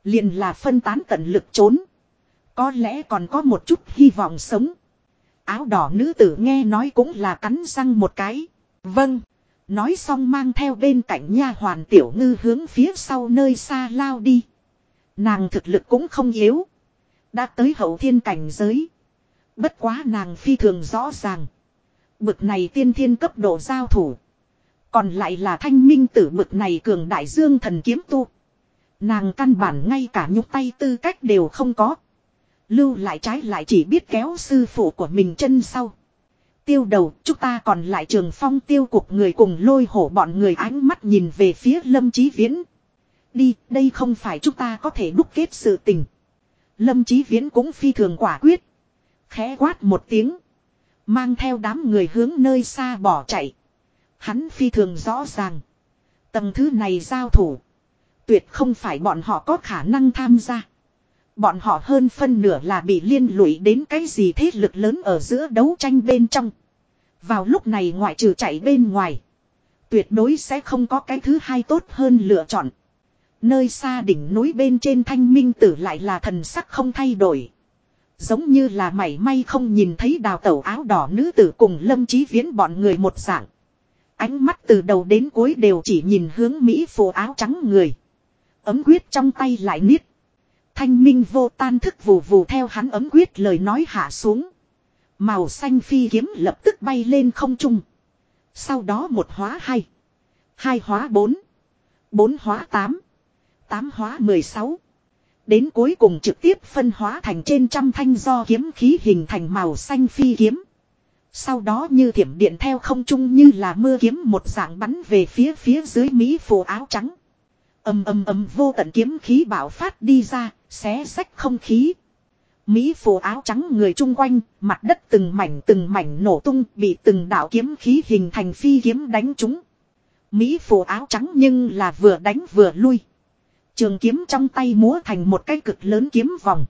Liền là phân tán tận lực trốn. Có lẽ còn có một chút hy vọng sống. Áo đỏ nữ tử nghe nói cũng là cắn răng một cái. Vâng. Nói xong mang theo bên cạnh nha hoàn tiểu ngư hướng phía sau nơi xa lao đi. Nàng thực lực cũng không yếu. Đã tới hậu thiên cảnh giới. Bất quá nàng phi thường rõ ràng. Bực này tiên thiên cấp độ giao thủ. Còn lại là thanh minh tử bực này cường đại dương thần kiếm tu. Nàng căn bản ngay cả nhúc tay tư cách đều không có. Lưu lại trái lại chỉ biết kéo sư phụ của mình chân sau. Tiêu đầu, chúng ta còn lại trường phong tiêu cục người cùng lôi hổ bọn người ánh mắt nhìn về phía Lâm Chí Viễn. Đi, đây không phải chúng ta có thể đúc kết sự tình. Lâm Chí Viễn cũng phi thường quả quyết. Khẽ quát một tiếng. Mang theo đám người hướng nơi xa bỏ chạy. Hắn phi thường rõ ràng. Tầng thứ này giao thủ. Tuyệt không phải bọn họ có khả năng tham gia. Bọn họ hơn phân nửa là bị liên lụy đến cái gì thế lực lớn ở giữa đấu tranh bên trong. Vào lúc này ngoại trừ chạy bên ngoài. Tuyệt đối sẽ không có cái thứ hai tốt hơn lựa chọn. Nơi xa đỉnh núi bên trên thanh minh tử lại là thần sắc không thay đổi. Giống như là mảy may không nhìn thấy đào tẩu áo đỏ nữ tử cùng lâm chí viễn bọn người một dạng. Ánh mắt từ đầu đến cuối đều chỉ nhìn hướng Mỹ phù áo trắng người. Ấm quyết trong tay lại niết. Thanh minh vô tan thức vù vù theo hắn ấm quyết lời nói hạ xuống. Màu xanh phi kiếm lập tức bay lên không trung. Sau đó một hóa hai. Hai hóa bốn. Bốn hóa tám. Tám hóa mười sáu. Đến cuối cùng trực tiếp phân hóa thành trên trăm thanh do kiếm khí hình thành màu xanh phi kiếm. Sau đó như thiểm điện theo không trung như là mưa kiếm một dạng bắn về phía phía dưới Mỹ phù áo trắng. Âm âm âm vô tận kiếm khí bạo phát đi ra, xé sách không khí. Mỹ phù áo trắng người chung quanh, mặt đất từng mảnh từng mảnh nổ tung, bị từng đạo kiếm khí hình thành phi kiếm đánh trúng. Mỹ phù áo trắng nhưng là vừa đánh vừa lui. Trường kiếm trong tay múa thành một cái cực lớn kiếm vòng.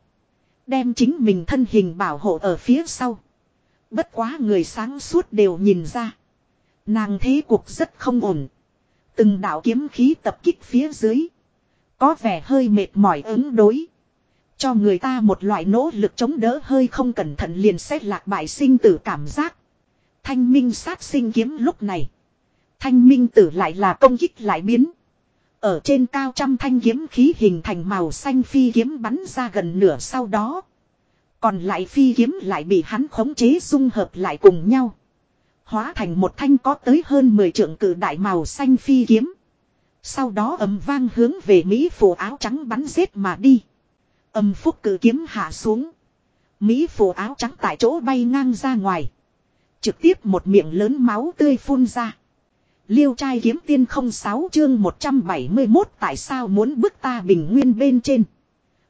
Đem chính mình thân hình bảo hộ ở phía sau. Bất quá người sáng suốt đều nhìn ra. Nàng thế cuộc rất không ổn. Từng đạo kiếm khí tập kích phía dưới. Có vẻ hơi mệt mỏi ứng đối. Cho người ta một loại nỗ lực chống đỡ hơi không cẩn thận liền xét lạc bại sinh tử cảm giác. Thanh minh sát sinh kiếm lúc này. Thanh minh tử lại là công kích lại biến. Ở trên cao trăm thanh kiếm khí hình thành màu xanh phi kiếm bắn ra gần nửa sau đó. Còn lại phi kiếm lại bị hắn khống chế dung hợp lại cùng nhau. Hóa thành một thanh có tới hơn 10 trượng cử đại màu xanh phi kiếm. Sau đó ầm vang hướng về Mỹ phủ áo trắng bắn giết mà đi. Âm phúc cử kiếm hạ xuống. Mỹ phủ áo trắng tại chỗ bay ngang ra ngoài. Trực tiếp một miệng lớn máu tươi phun ra. Liêu trai kiếm tiên không sáu chương 171 tại sao muốn bước ta bình nguyên bên trên.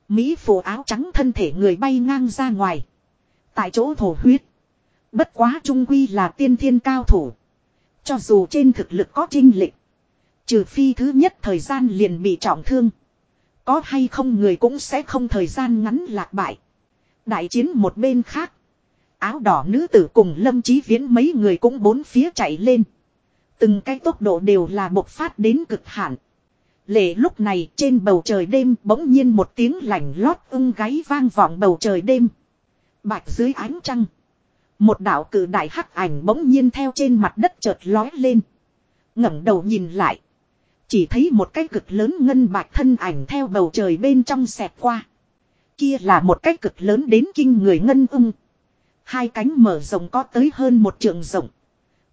Mỹ phủ áo trắng thân thể người bay ngang ra ngoài. Tại chỗ thổ huyết. Bất quá trung quy là tiên thiên cao thủ. Cho dù trên thực lực có trinh lịch. Trừ phi thứ nhất thời gian liền bị trọng thương. Có hay không người cũng sẽ không thời gian ngắn lạc bại. Đại chiến một bên khác. Áo đỏ nữ tử cùng lâm chí viễn mấy người cũng bốn phía chạy lên. Từng cái tốc độ đều là bộc phát đến cực hạn. Lệ lúc này trên bầu trời đêm bỗng nhiên một tiếng lạnh lót ưng gáy vang vọng bầu trời đêm. Bạch dưới ánh trăng. Một đạo cử đại hắc ảnh bỗng nhiên theo trên mặt đất chợt lói lên. ngẩng đầu nhìn lại. Chỉ thấy một cái cực lớn ngân bạch thân ảnh theo bầu trời bên trong xẹt qua. Kia là một cái cực lớn đến kinh người ngân ưng. Hai cánh mở rộng có tới hơn một trượng rộng.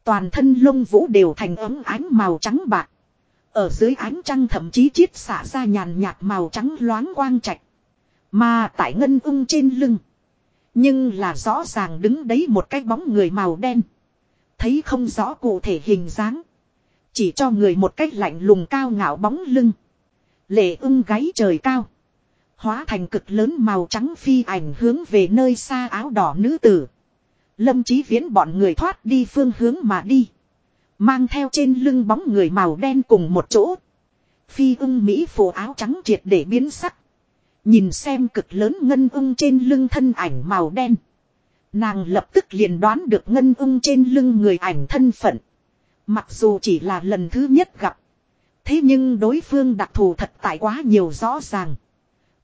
Toàn thân lông vũ đều thành ấm ánh màu trắng bạc. Ở dưới ánh trăng thậm chí chiết xả ra nhàn nhạt màu trắng loáng quang trạch. Mà tại ngân ung trên lưng. Nhưng là rõ ràng đứng đấy một cái bóng người màu đen. Thấy không rõ cụ thể hình dáng. Chỉ cho người một cách lạnh lùng cao ngạo bóng lưng. Lệ ung gáy trời cao. Hóa thành cực lớn màu trắng phi ảnh hướng về nơi xa áo đỏ nữ tử. Lâm chí viễn bọn người thoát đi phương hướng mà đi. Mang theo trên lưng bóng người màu đen cùng một chỗ. Phi ưng Mỹ phổ áo trắng triệt để biến sắc. Nhìn xem cực lớn ngân ưng trên lưng thân ảnh màu đen. Nàng lập tức liền đoán được ngân ưng trên lưng người ảnh thân phận. Mặc dù chỉ là lần thứ nhất gặp. Thế nhưng đối phương đặc thù thật tại quá nhiều rõ ràng.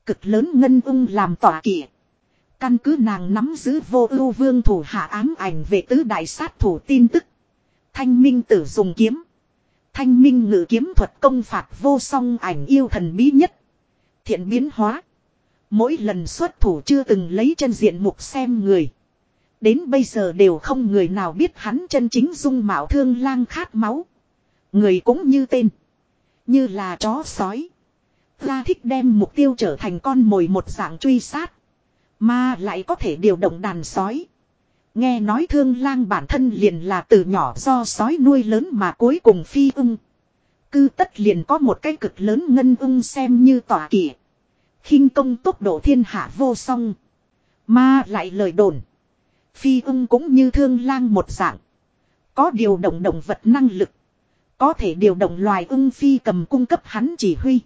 Cực lớn ngân ung làm tỏa kỵ. Căn cứ nàng nắm giữ vô ưu vương thủ hạ ám ảnh về tứ đại sát thủ tin tức. Thanh minh tử dùng kiếm. Thanh minh ngự kiếm thuật công phạt vô song ảnh yêu thần bí nhất. Thiện biến hóa. Mỗi lần xuất thủ chưa từng lấy chân diện mục xem người. Đến bây giờ đều không người nào biết hắn chân chính dung mạo thương lang khát máu. Người cũng như tên. Như là chó sói. Ra thích đem mục tiêu trở thành con mồi một dạng truy sát. Mà lại có thể điều động đàn sói. Nghe nói thương lang bản thân liền là từ nhỏ do sói nuôi lớn mà cuối cùng phi ưng. Cư tất liền có một cái cực lớn ngân ưng xem như tỏa kỵ khinh công tốc độ thiên hạ vô song. Mà lại lời đồn. Phi ưng cũng như thương lang một dạng. Có điều động động vật năng lực. Có thể điều động loài ưng phi cầm cung cấp hắn chỉ huy.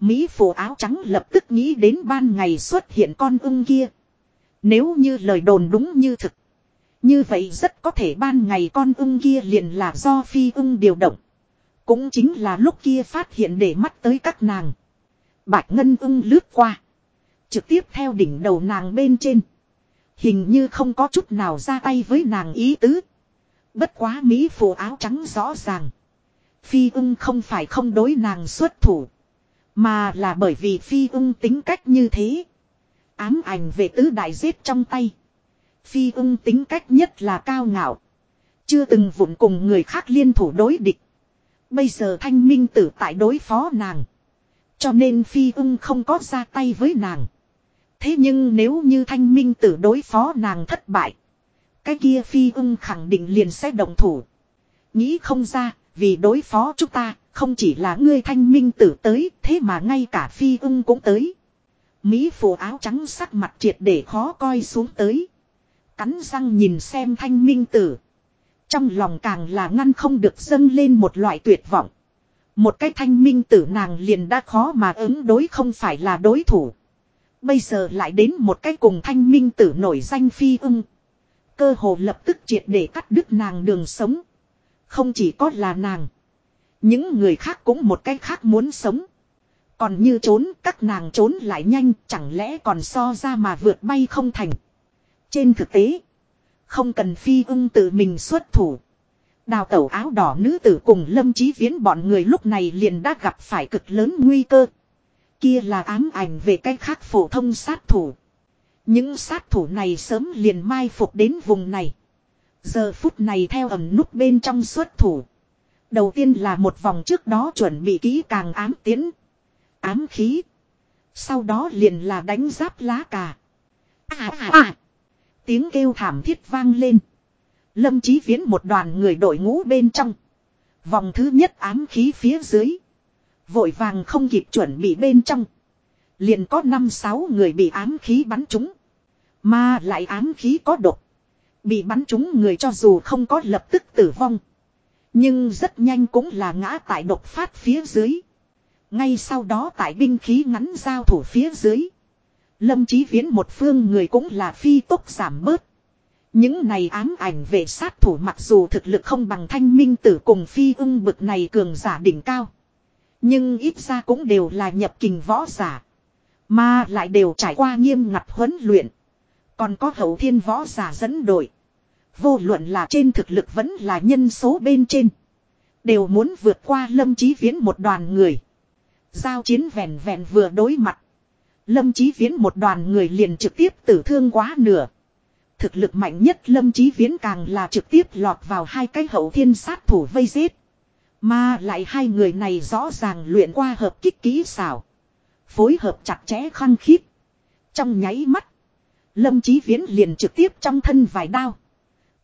Mỹ phù áo trắng lập tức nghĩ đến ban ngày xuất hiện con ưng kia. Nếu như lời đồn đúng như thực. Như vậy rất có thể ban ngày con ưng kia liền là do phi ưng điều động. Cũng chính là lúc kia phát hiện để mắt tới các nàng. Bạch Ngân ưng lướt qua. Trực tiếp theo đỉnh đầu nàng bên trên. Hình như không có chút nào ra tay với nàng ý tứ. Bất quá Mỹ phù áo trắng rõ ràng. Phi ưng không phải không đối nàng xuất thủ. Mà là bởi vì phi ưng tính cách như thế. Ám ảnh về tứ đại giết trong tay. Phi ưng tính cách nhất là cao ngạo. Chưa từng vụng cùng người khác liên thủ đối địch. Bây giờ thanh minh tử tại đối phó nàng. Cho nên phi ung không có ra tay với nàng. Thế nhưng nếu như thanh minh tử đối phó nàng thất bại. Cái kia phi ung khẳng định liền sẽ động thủ. Nghĩ không ra, vì đối phó chúng ta, không chỉ là ngươi thanh minh tử tới, thế mà ngay cả phi ung cũng tới. Mỹ phù áo trắng sắc mặt triệt để khó coi xuống tới. Cắn răng nhìn xem thanh minh tử. Trong lòng càng là ngăn không được dâng lên một loại tuyệt vọng. Một cái thanh minh tử nàng liền đã khó mà ứng đối không phải là đối thủ. Bây giờ lại đến một cái cùng thanh minh tử nổi danh phi ưng. Cơ hồ lập tức triệt để cắt đứt nàng đường sống. Không chỉ có là nàng. Những người khác cũng một cái khác muốn sống. Còn như trốn, các nàng trốn lại nhanh, chẳng lẽ còn so ra mà vượt bay không thành. Trên thực tế. Không cần phi ưng tự mình xuất thủ. Đào tẩu áo đỏ nữ tử cùng lâm chí viễn bọn người lúc này liền đã gặp phải cực lớn nguy cơ. Kia là ám ảnh về cách khác phổ thông sát thủ. Những sát thủ này sớm liền mai phục đến vùng này. Giờ phút này theo ẩm nút bên trong xuất thủ. Đầu tiên là một vòng trước đó chuẩn bị kỹ càng ám tiến. Ám khí. Sau đó liền là đánh giáp lá cà. À à à. Tiếng kêu thảm thiết vang lên. Lâm Chí Viễn một đoàn người đội ngũ bên trong. Vòng thứ nhất ám khí phía dưới. Vội vàng không kịp chuẩn bị bên trong. Liền có 5-6 người bị ám khí bắn trúng. Mà lại ám khí có độc. Bị bắn trúng người cho dù không có lập tức tử vong. Nhưng rất nhanh cũng là ngã tại độc phát phía dưới. Ngay sau đó tại binh khí ngắn giao thủ phía dưới. Lâm Chí Viễn một phương người cũng là phi tốc giảm bớt. Những này ám ảnh về sát thủ mặc dù thực lực không bằng thanh minh tử cùng phi ưng bực này cường giả đỉnh cao. Nhưng ít ra cũng đều là nhập kình võ giả. Mà lại đều trải qua nghiêm ngặt huấn luyện. Còn có hậu thiên võ giả dẫn đội. Vô luận là trên thực lực vẫn là nhân số bên trên. Đều muốn vượt qua lâm chí viễn một đoàn người. Giao chiến vẹn vẹn vừa đối mặt. Lâm chí viễn một đoàn người liền trực tiếp tử thương quá nửa. Thực lực mạnh nhất lâm chí viễn càng là trực tiếp lọt vào hai cái hậu thiên sát thủ vây giết. Mà lại hai người này rõ ràng luyện qua hợp kích kỹ xảo. Phối hợp chặt chẽ khăng khít. Trong nháy mắt. Lâm Chí Viễn liền trực tiếp trong thân vài đao.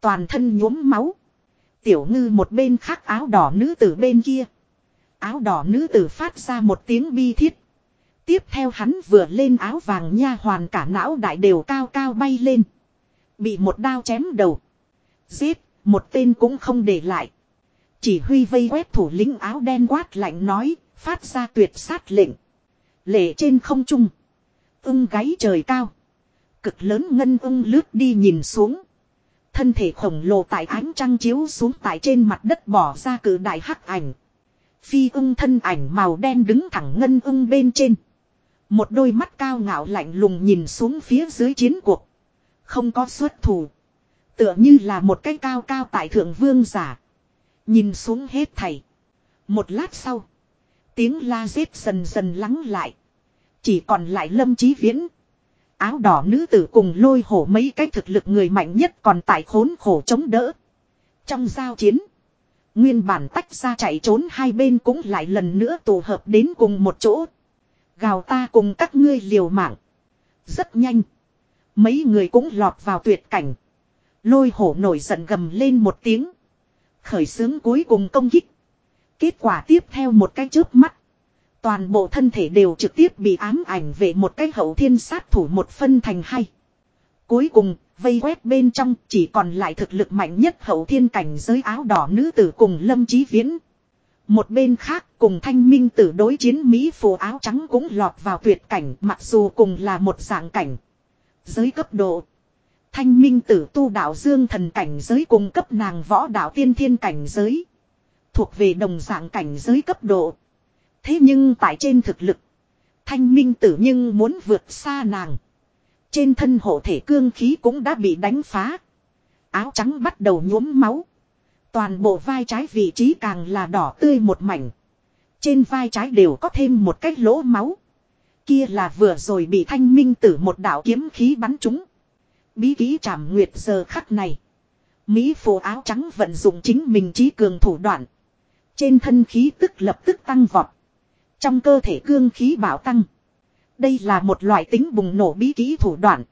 Toàn thân nhuốm máu. Tiểu ngư một bên khác áo đỏ nữ tử bên kia. Áo đỏ nữ tử phát ra một tiếng bi thiết. Tiếp theo hắn vừa lên áo vàng nha hoàn cả não đại đều cao cao bay lên. Bị một đao chém đầu. Giết, một tên cũng không để lại. Chỉ huy vây quét thủ lĩnh áo đen quát lạnh nói, phát ra tuyệt sát lệnh. Lệ trên không trung. Ưng gáy trời cao. Cực lớn ngân ưng lướt đi nhìn xuống. Thân thể khổng lồ tại ánh trăng chiếu xuống tại trên mặt đất bỏ ra cử đại hắc ảnh. Phi ưng thân ảnh màu đen đứng thẳng ngân ưng bên trên. Một đôi mắt cao ngạo lạnh lùng nhìn xuống phía dưới chiến cuộc. Không có xuất thủ. Tựa như là một cái cao cao tại thượng vương giả. Nhìn xuống hết thảy. Một lát sau. Tiếng la giết dần dần lắng lại. Chỉ còn lại lâm chí viễn. Áo đỏ nữ tử cùng lôi hổ mấy cái thực lực người mạnh nhất còn tại khốn khổ chống đỡ. Trong giao chiến. Nguyên bản tách ra chạy trốn hai bên cũng lại lần nữa tụ hợp đến cùng một chỗ. Gào ta cùng các ngươi liều mạng. Rất nhanh. Mấy người cũng lọt vào tuyệt cảnh. Lôi hổ nổi giận gầm lên một tiếng. Khởi xướng cuối cùng công kích. Kết quả tiếp theo một cái chớp mắt. Toàn bộ thân thể đều trực tiếp bị ám ảnh về một cái hậu thiên sát thủ một phân thành hai. Cuối cùng, vây quét bên trong chỉ còn lại thực lực mạnh nhất hậu thiên cảnh giới áo đỏ nữ tử cùng lâm chí viễn. Một bên khác cùng thanh minh tử đối chiến Mỹ phù áo trắng cũng lọt vào tuyệt cảnh mặc dù cùng là một dạng cảnh. Giới cấp độ. Thanh minh tử tu đạo dương thần cảnh giới cùng cấp nàng võ đạo tiên thiên cảnh giới. Thuộc về đồng dạng cảnh giới cấp độ. Thế nhưng tại trên thực lực. Thanh minh tử nhưng muốn vượt xa nàng. Trên thân hộ thể cương khí cũng đã bị đánh phá. Áo trắng bắt đầu nhuốm máu. Toàn bộ vai trái vị trí càng là đỏ tươi một mảnh. Trên vai trái đều có thêm một cái lỗ máu. Kia là vừa rồi bị thanh minh tử một đạo kiếm khí bắn trúng. Bí ký trảm nguyệt giờ khắc này. Mỹ phổ áo trắng vận dụng chính mình trí cường thủ đoạn. Trên thân khí tức lập tức tăng vọt. Trong cơ thể cương khí bảo tăng. Đây là một loại tính bùng nổ bí kỹ thủ đoạn.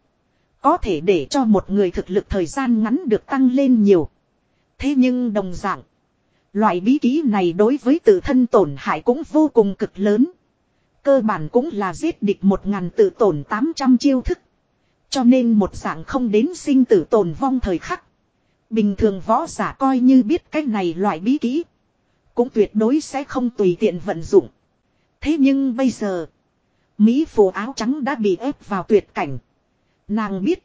Có thể để cho một người thực lực thời gian ngắn được tăng lên nhiều. Thế nhưng đồng dạng. Loại bí kỹ này đối với tự thân tổn hại cũng vô cùng cực lớn. Cơ bản cũng là giết địch một ngàn tự tổn 800 chiêu thức. Cho nên một dạng không đến sinh tử tồn vong thời khắc. Bình thường võ giả coi như biết cái này loại bí kỹ. Cũng tuyệt đối sẽ không tùy tiện vận dụng. Thế nhưng bây giờ. Mỹ phù áo trắng đã bị ép vào tuyệt cảnh. Nàng biết.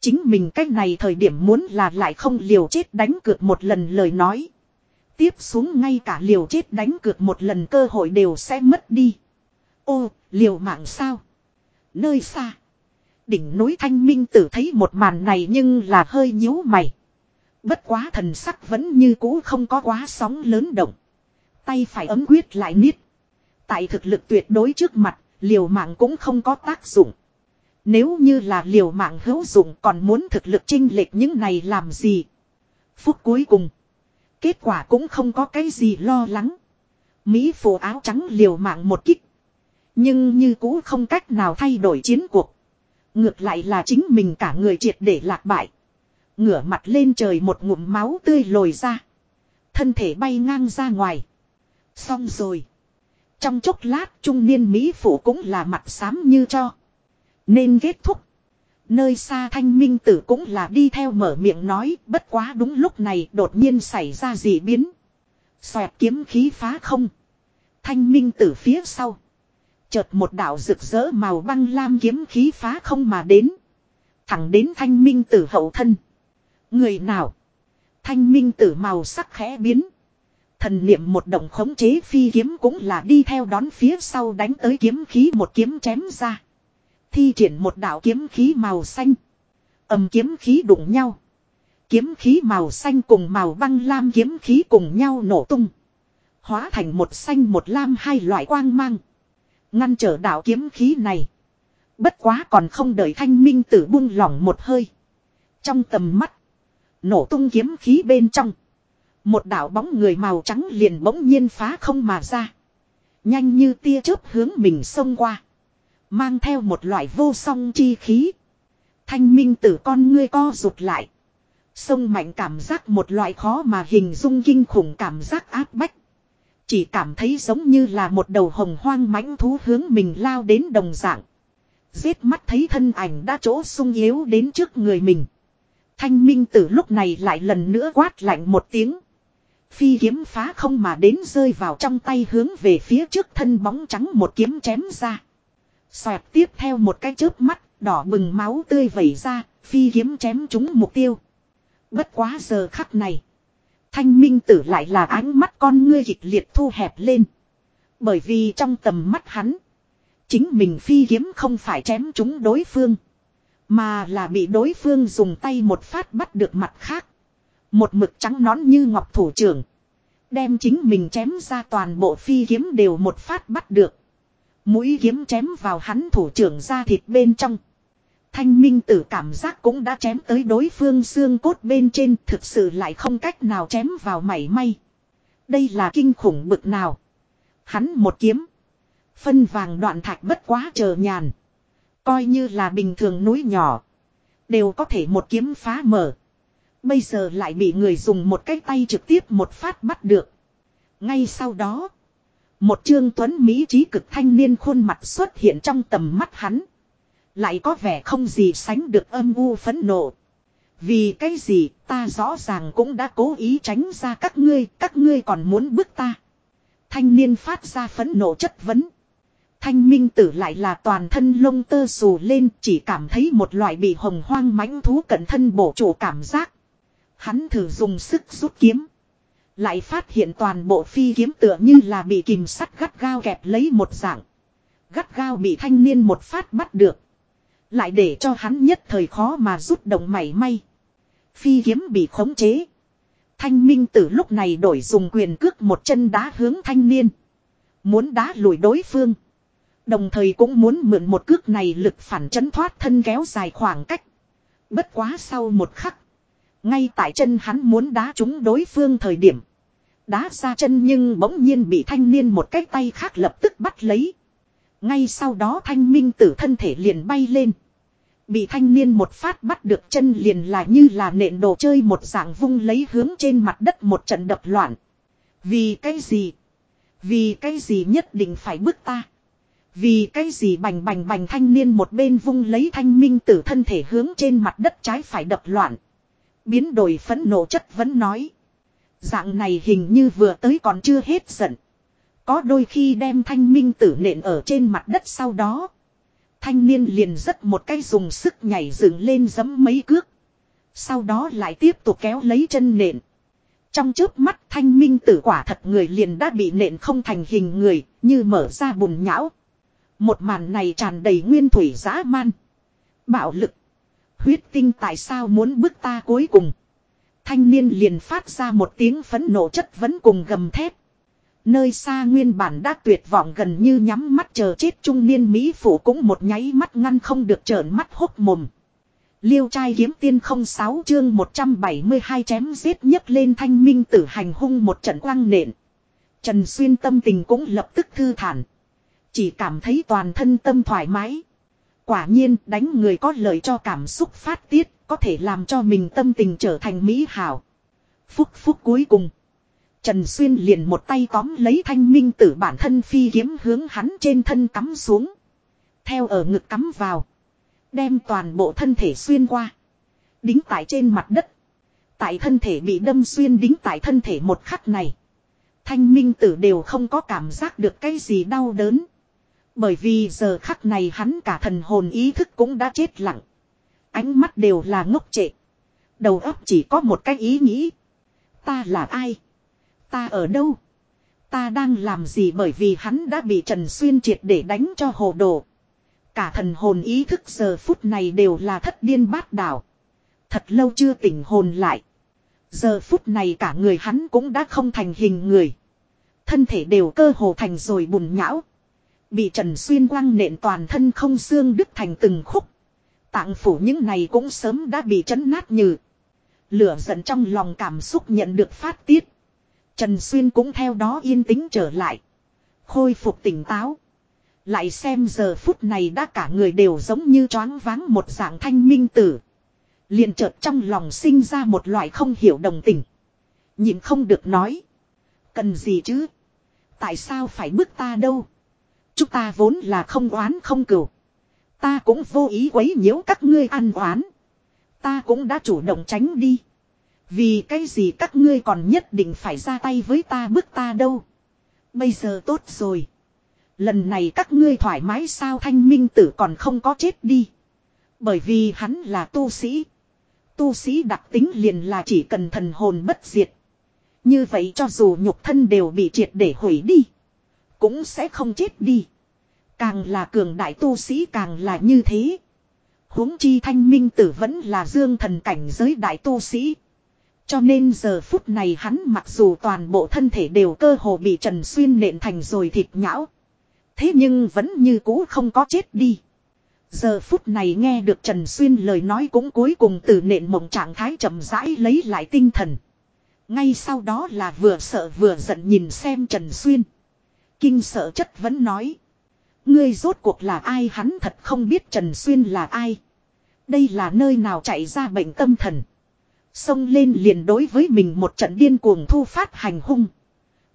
Chính mình cách này thời điểm muốn là lại không liều chết đánh cược một lần lời nói. Tiếp xuống ngay cả liều chết đánh cược một lần cơ hội đều sẽ mất đi. Ô, liều mạng sao? Nơi xa. Đỉnh núi thanh minh tử thấy một màn này nhưng là hơi nhíu mày. Bất quá thần sắc vẫn như cũ không có quá sóng lớn động. Tay phải ấm quyết lại niết. Tại thực lực tuyệt đối trước mặt, liều mạng cũng không có tác dụng. Nếu như là liều mạng hữu dụng còn muốn thực lực chinh lệch những này làm gì? Phút cuối cùng. Kết quả cũng không có cái gì lo lắng. Mỹ phổ áo trắng liều mạng một kích. Nhưng như cũ không cách nào thay đổi chiến cuộc. Ngược lại là chính mình cả người triệt để lạc bại. Ngửa mặt lên trời một ngụm máu tươi lồi ra. Thân thể bay ngang ra ngoài. Xong rồi. Trong chốc lát trung niên Mỹ phụ cũng là mặt xám như cho. Nên kết thúc. Nơi xa thanh minh tử cũng là đi theo mở miệng nói, bất quá đúng lúc này đột nhiên xảy ra dị biến. Xoẹt kiếm khí phá không. Thanh minh tử phía sau. Chợt một đạo rực rỡ màu băng lam kiếm khí phá không mà đến. Thẳng đến thanh minh tử hậu thân. Người nào? Thanh minh tử màu sắc khẽ biến. Thần niệm một động khống chế phi kiếm cũng là đi theo đón phía sau đánh tới kiếm khí một kiếm chém ra. Thi triển một đạo kiếm khí màu xanh. ầm kiếm khí đụng nhau. Kiếm khí màu xanh cùng màu băng lam kiếm khí cùng nhau nổ tung. Hóa thành một xanh một lam hai loại quang mang. Ngăn trở đạo kiếm khí này. Bất quá còn không đợi thanh minh tử buông lỏng một hơi. Trong tầm mắt. Nổ tung kiếm khí bên trong. Một đạo bóng người màu trắng liền bỗng nhiên phá không mà ra. Nhanh như tia chớp hướng mình xông qua. Mang theo một loại vô song chi khí. Thanh minh tử con ngươi co rụt lại. Sông mạnh cảm giác một loại khó mà hình dung kinh khủng cảm giác áp bách. Chỉ cảm thấy giống như là một đầu hồng hoang mãnh thú hướng mình lao đến đồng dạng. Giết mắt thấy thân ảnh đã chỗ sung yếu đến trước người mình. Thanh minh tử lúc này lại lần nữa quát lạnh một tiếng. Phi kiếm phá không mà đến rơi vào trong tay hướng về phía trước thân bóng trắng một kiếm chém ra. Xoẹt tiếp theo một cái chớp mắt, đỏ bừng máu tươi vẩy ra, phi kiếm chém trúng mục tiêu. Bất quá giờ khắc này. Thanh minh tử lại là ánh mắt con ngươi kịch liệt thu hẹp lên. Bởi vì trong tầm mắt hắn. Chính mình phi kiếm không phải chém chúng đối phương. Mà là bị đối phương dùng tay một phát bắt được mặt khác. Một mực trắng nón như ngọc thủ trưởng. Đem chính mình chém ra toàn bộ phi kiếm đều một phát bắt được. Mũi kiếm chém vào hắn thủ trưởng ra thịt bên trong. Thanh minh tử cảm giác cũng đã chém tới đối phương xương cốt bên trên, thực sự lại không cách nào chém vào mảy may. Đây là kinh khủng bực nào. Hắn một kiếm. Phân vàng đoạn thạch bất quá chờ nhàn. Coi như là bình thường núi nhỏ. Đều có thể một kiếm phá mở. Bây giờ lại bị người dùng một cái tay trực tiếp một phát bắt được. Ngay sau đó. Một trương tuấn Mỹ trí cực thanh niên khuôn mặt xuất hiện trong tầm mắt hắn. Lại có vẻ không gì sánh được âm u phấn nộ. Vì cái gì ta rõ ràng cũng đã cố ý tránh ra các ngươi, các ngươi còn muốn bức ta. Thanh niên phát ra phấn nộ chất vấn. Thanh minh tử lại là toàn thân lông tơ xù lên chỉ cảm thấy một loại bị hồng hoang mãnh thú cận thân bổ chủ cảm giác. Hắn thử dùng sức rút kiếm. Lại phát hiện toàn bộ phi kiếm tựa như là bị kìm sắt gắt gao kẹp lấy một dạng. Gắt gao bị thanh niên một phát bắt được. Lại để cho hắn nhất thời khó mà rút động mảy may. Phi kiếm bị khống chế. Thanh minh tử lúc này đổi dùng quyền cước một chân đá hướng thanh niên. Muốn đá lùi đối phương. Đồng thời cũng muốn mượn một cước này lực phản chấn thoát thân kéo dài khoảng cách. Bất quá sau một khắc. Ngay tại chân hắn muốn đá trúng đối phương thời điểm. Đá ra chân nhưng bỗng nhiên bị thanh niên một cái tay khác lập tức bắt lấy. Ngay sau đó thanh minh tử thân thể liền bay lên. Bị thanh niên một phát bắt được chân liền là như là nện đồ chơi một dạng vung lấy hướng trên mặt đất một trận đập loạn. Vì cái gì? Vì cái gì nhất định phải bước ta? Vì cái gì bành bành bành thanh niên một bên vung lấy thanh minh tử thân thể hướng trên mặt đất trái phải đập loạn. Biến đổi phẫn nộ chất vẫn nói. Dạng này hình như vừa tới còn chưa hết giận. Có đôi khi đem thanh minh tử nện ở trên mặt đất sau đó. Thanh niên liền rất một cái dùng sức nhảy dựng lên giấm mấy cước. Sau đó lại tiếp tục kéo lấy chân nện. Trong trước mắt thanh minh tử quả thật người liền đã bị nện không thành hình người, như mở ra bùn nhão. Một màn này tràn đầy nguyên thủy dã man. Bạo lực. Huyết tinh tại sao muốn bước ta cuối cùng. Thanh niên liền phát ra một tiếng phấn nộ chất vấn cùng gầm thép. Nơi xa nguyên bản đã tuyệt vọng gần như nhắm mắt chờ chết trung niên Mỹ phủ cũng một nháy mắt ngăn không được trợn mắt hốc mồm. Liêu trai kiếm tiên không sáu chương 172 chém giết nhấc lên thanh minh tử hành hung một trận quang nện. Trần Xuyên tâm tình cũng lập tức thư thản. Chỉ cảm thấy toàn thân tâm thoải mái. Quả nhiên đánh người có lợi cho cảm xúc phát tiết, có thể làm cho mình tâm tình trở thành mỹ hảo. Phúc phúc cuối cùng. Trần Xuyên liền một tay tóm lấy thanh minh tử bản thân phi kiếm hướng hắn trên thân cắm xuống. Theo ở ngực cắm vào. Đem toàn bộ thân thể xuyên qua. Đính tại trên mặt đất. Tại thân thể bị đâm xuyên đính tại thân thể một khắc này. Thanh minh tử đều không có cảm giác được cái gì đau đớn. Bởi vì giờ khắc này hắn cả thần hồn ý thức cũng đã chết lặng. Ánh mắt đều là ngốc trệ. Đầu óc chỉ có một cái ý nghĩ. Ta là ai? Ta ở đâu? Ta đang làm gì bởi vì hắn đã bị Trần Xuyên triệt để đánh cho hồ đồ. Cả thần hồn ý thức giờ phút này đều là thất điên bát đảo. Thật lâu chưa tỉnh hồn lại. Giờ phút này cả người hắn cũng đã không thành hình người. Thân thể đều cơ hồ thành rồi bùn nhão. Bị Trần Xuyên quăng nện toàn thân không xương đứt thành từng khúc. Tạng phủ những này cũng sớm đã bị chấn nát như. Lửa giận trong lòng cảm xúc nhận được phát tiết. Trần Xuyên cũng theo đó yên tĩnh trở lại. Khôi phục tỉnh táo. Lại xem giờ phút này đã cả người đều giống như choáng váng một dạng thanh minh tử. liền chợt trong lòng sinh ra một loại không hiểu đồng tình. Nhìn không được nói. Cần gì chứ? Tại sao phải bước ta đâu? Chúng ta vốn là không oán không cửu. Ta cũng vô ý quấy nhiễu các ngươi ăn oán. Ta cũng đã chủ động tránh đi. Vì cái gì các ngươi còn nhất định phải ra tay với ta bức ta đâu. Bây giờ tốt rồi. Lần này các ngươi thoải mái sao thanh minh tử còn không có chết đi. Bởi vì hắn là tu sĩ. Tu sĩ đặc tính liền là chỉ cần thần hồn bất diệt. Như vậy cho dù nhục thân đều bị triệt để hủy đi. Cũng sẽ không chết đi. Càng là cường đại tu sĩ càng là như thế. huống chi thanh minh tử vẫn là dương thần cảnh giới đại tu sĩ. Cho nên giờ phút này hắn mặc dù toàn bộ thân thể đều cơ hồ bị Trần Xuyên nện thành rồi thịt nhão. Thế nhưng vẫn như cũ không có chết đi. Giờ phút này nghe được Trần Xuyên lời nói cũng cuối cùng từ nện mộng trạng thái chậm rãi lấy lại tinh thần. Ngay sau đó là vừa sợ vừa giận nhìn xem Trần Xuyên. Kinh sợ chất vẫn nói. Ngươi rốt cuộc là ai hắn thật không biết Trần Xuyên là ai. Đây là nơi nào chạy ra bệnh tâm thần. Xông lên liền đối với mình một trận điên cuồng thu phát hành hung.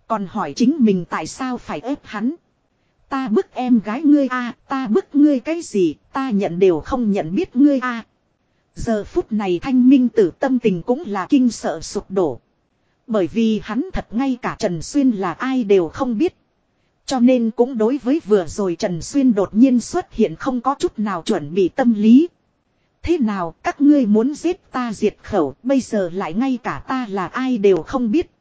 Còn hỏi chính mình tại sao phải ép hắn. Ta bức em gái ngươi a, ta bức ngươi cái gì, ta nhận đều không nhận biết ngươi a. Giờ phút này thanh minh tử tâm tình cũng là kinh sợ sụp đổ. Bởi vì hắn thật ngay cả Trần Xuyên là ai đều không biết. Cho nên cũng đối với vừa rồi Trần Xuyên đột nhiên xuất hiện không có chút nào chuẩn bị tâm lý. Thế nào các ngươi muốn giết ta diệt khẩu bây giờ lại ngay cả ta là ai đều không biết.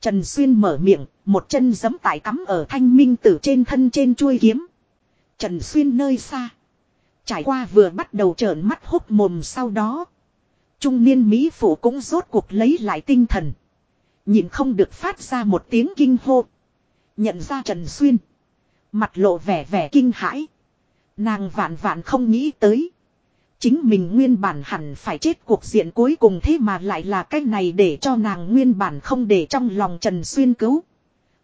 Trần Xuyên mở miệng, một chân giấm tại cắm ở thanh minh tử trên thân trên chuôi kiếm. Trần Xuyên nơi xa. Trải qua vừa bắt đầu trợn mắt hốt mồm sau đó. Trung niên Mỹ Phủ cũng rốt cuộc lấy lại tinh thần. Nhìn không được phát ra một tiếng kinh hô. Nhận ra Trần Xuyên. Mặt lộ vẻ vẻ kinh hãi. Nàng vạn vạn không nghĩ tới. Chính mình nguyên bản hẳn phải chết cuộc diện cuối cùng thế mà lại là cái này để cho nàng nguyên bản không để trong lòng Trần Xuyên cứu.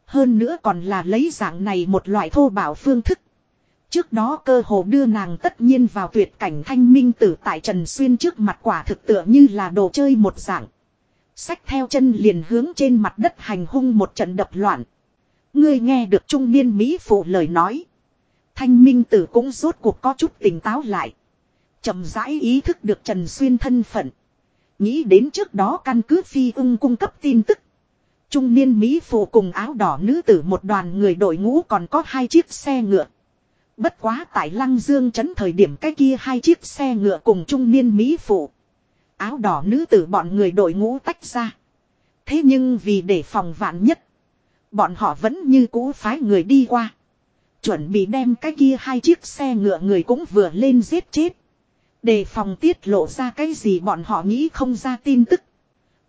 Hơn nữa còn là lấy dạng này một loại thô bảo phương thức. Trước đó cơ hồ đưa nàng tất nhiên vào tuyệt cảnh thanh minh tử tại Trần Xuyên trước mặt quả thực tựa như là đồ chơi một dạng. Sách theo chân liền hướng trên mặt đất hành hung một trận đập loạn. Ngươi nghe được trung niên Mỹ phụ lời nói. Thanh minh tử cũng rốt cuộc có chút tỉnh táo lại chậm rãi ý thức được Trần Xuyên thân phận. Nghĩ đến trước đó căn cứ phi ưng cung cấp tin tức. Trung niên Mỹ phụ cùng áo đỏ nữ tử một đoàn người đội ngũ còn có hai chiếc xe ngựa. Bất quá tại Lăng Dương trấn thời điểm cái kia hai chiếc xe ngựa cùng trung niên Mỹ phụ. Áo đỏ nữ tử bọn người đội ngũ tách ra. Thế nhưng vì để phòng vạn nhất. Bọn họ vẫn như cũ phái người đi qua. Chuẩn bị đem cái kia hai chiếc xe ngựa người cũng vừa lên giết chết. Đề phòng tiết lộ ra cái gì bọn họ nghĩ không ra tin tức.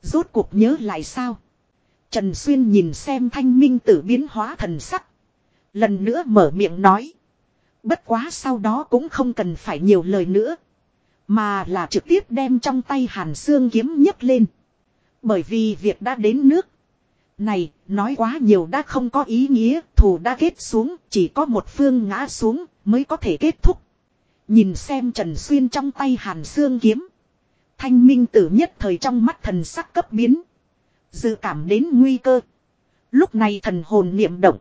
Rốt cuộc nhớ lại sao. Trần Xuyên nhìn xem thanh minh tử biến hóa thần sắc. Lần nữa mở miệng nói. Bất quá sau đó cũng không cần phải nhiều lời nữa. Mà là trực tiếp đem trong tay hàn xương kiếm nhấc lên. Bởi vì việc đã đến nước. Này, nói quá nhiều đã không có ý nghĩa, thù đã kết xuống, chỉ có một phương ngã xuống, mới có thể kết thúc. Nhìn xem Trần Xuyên trong tay hàn xương kiếm. Thanh minh tử nhất thời trong mắt thần sắc cấp biến. Dự cảm đến nguy cơ. Lúc này thần hồn niệm động.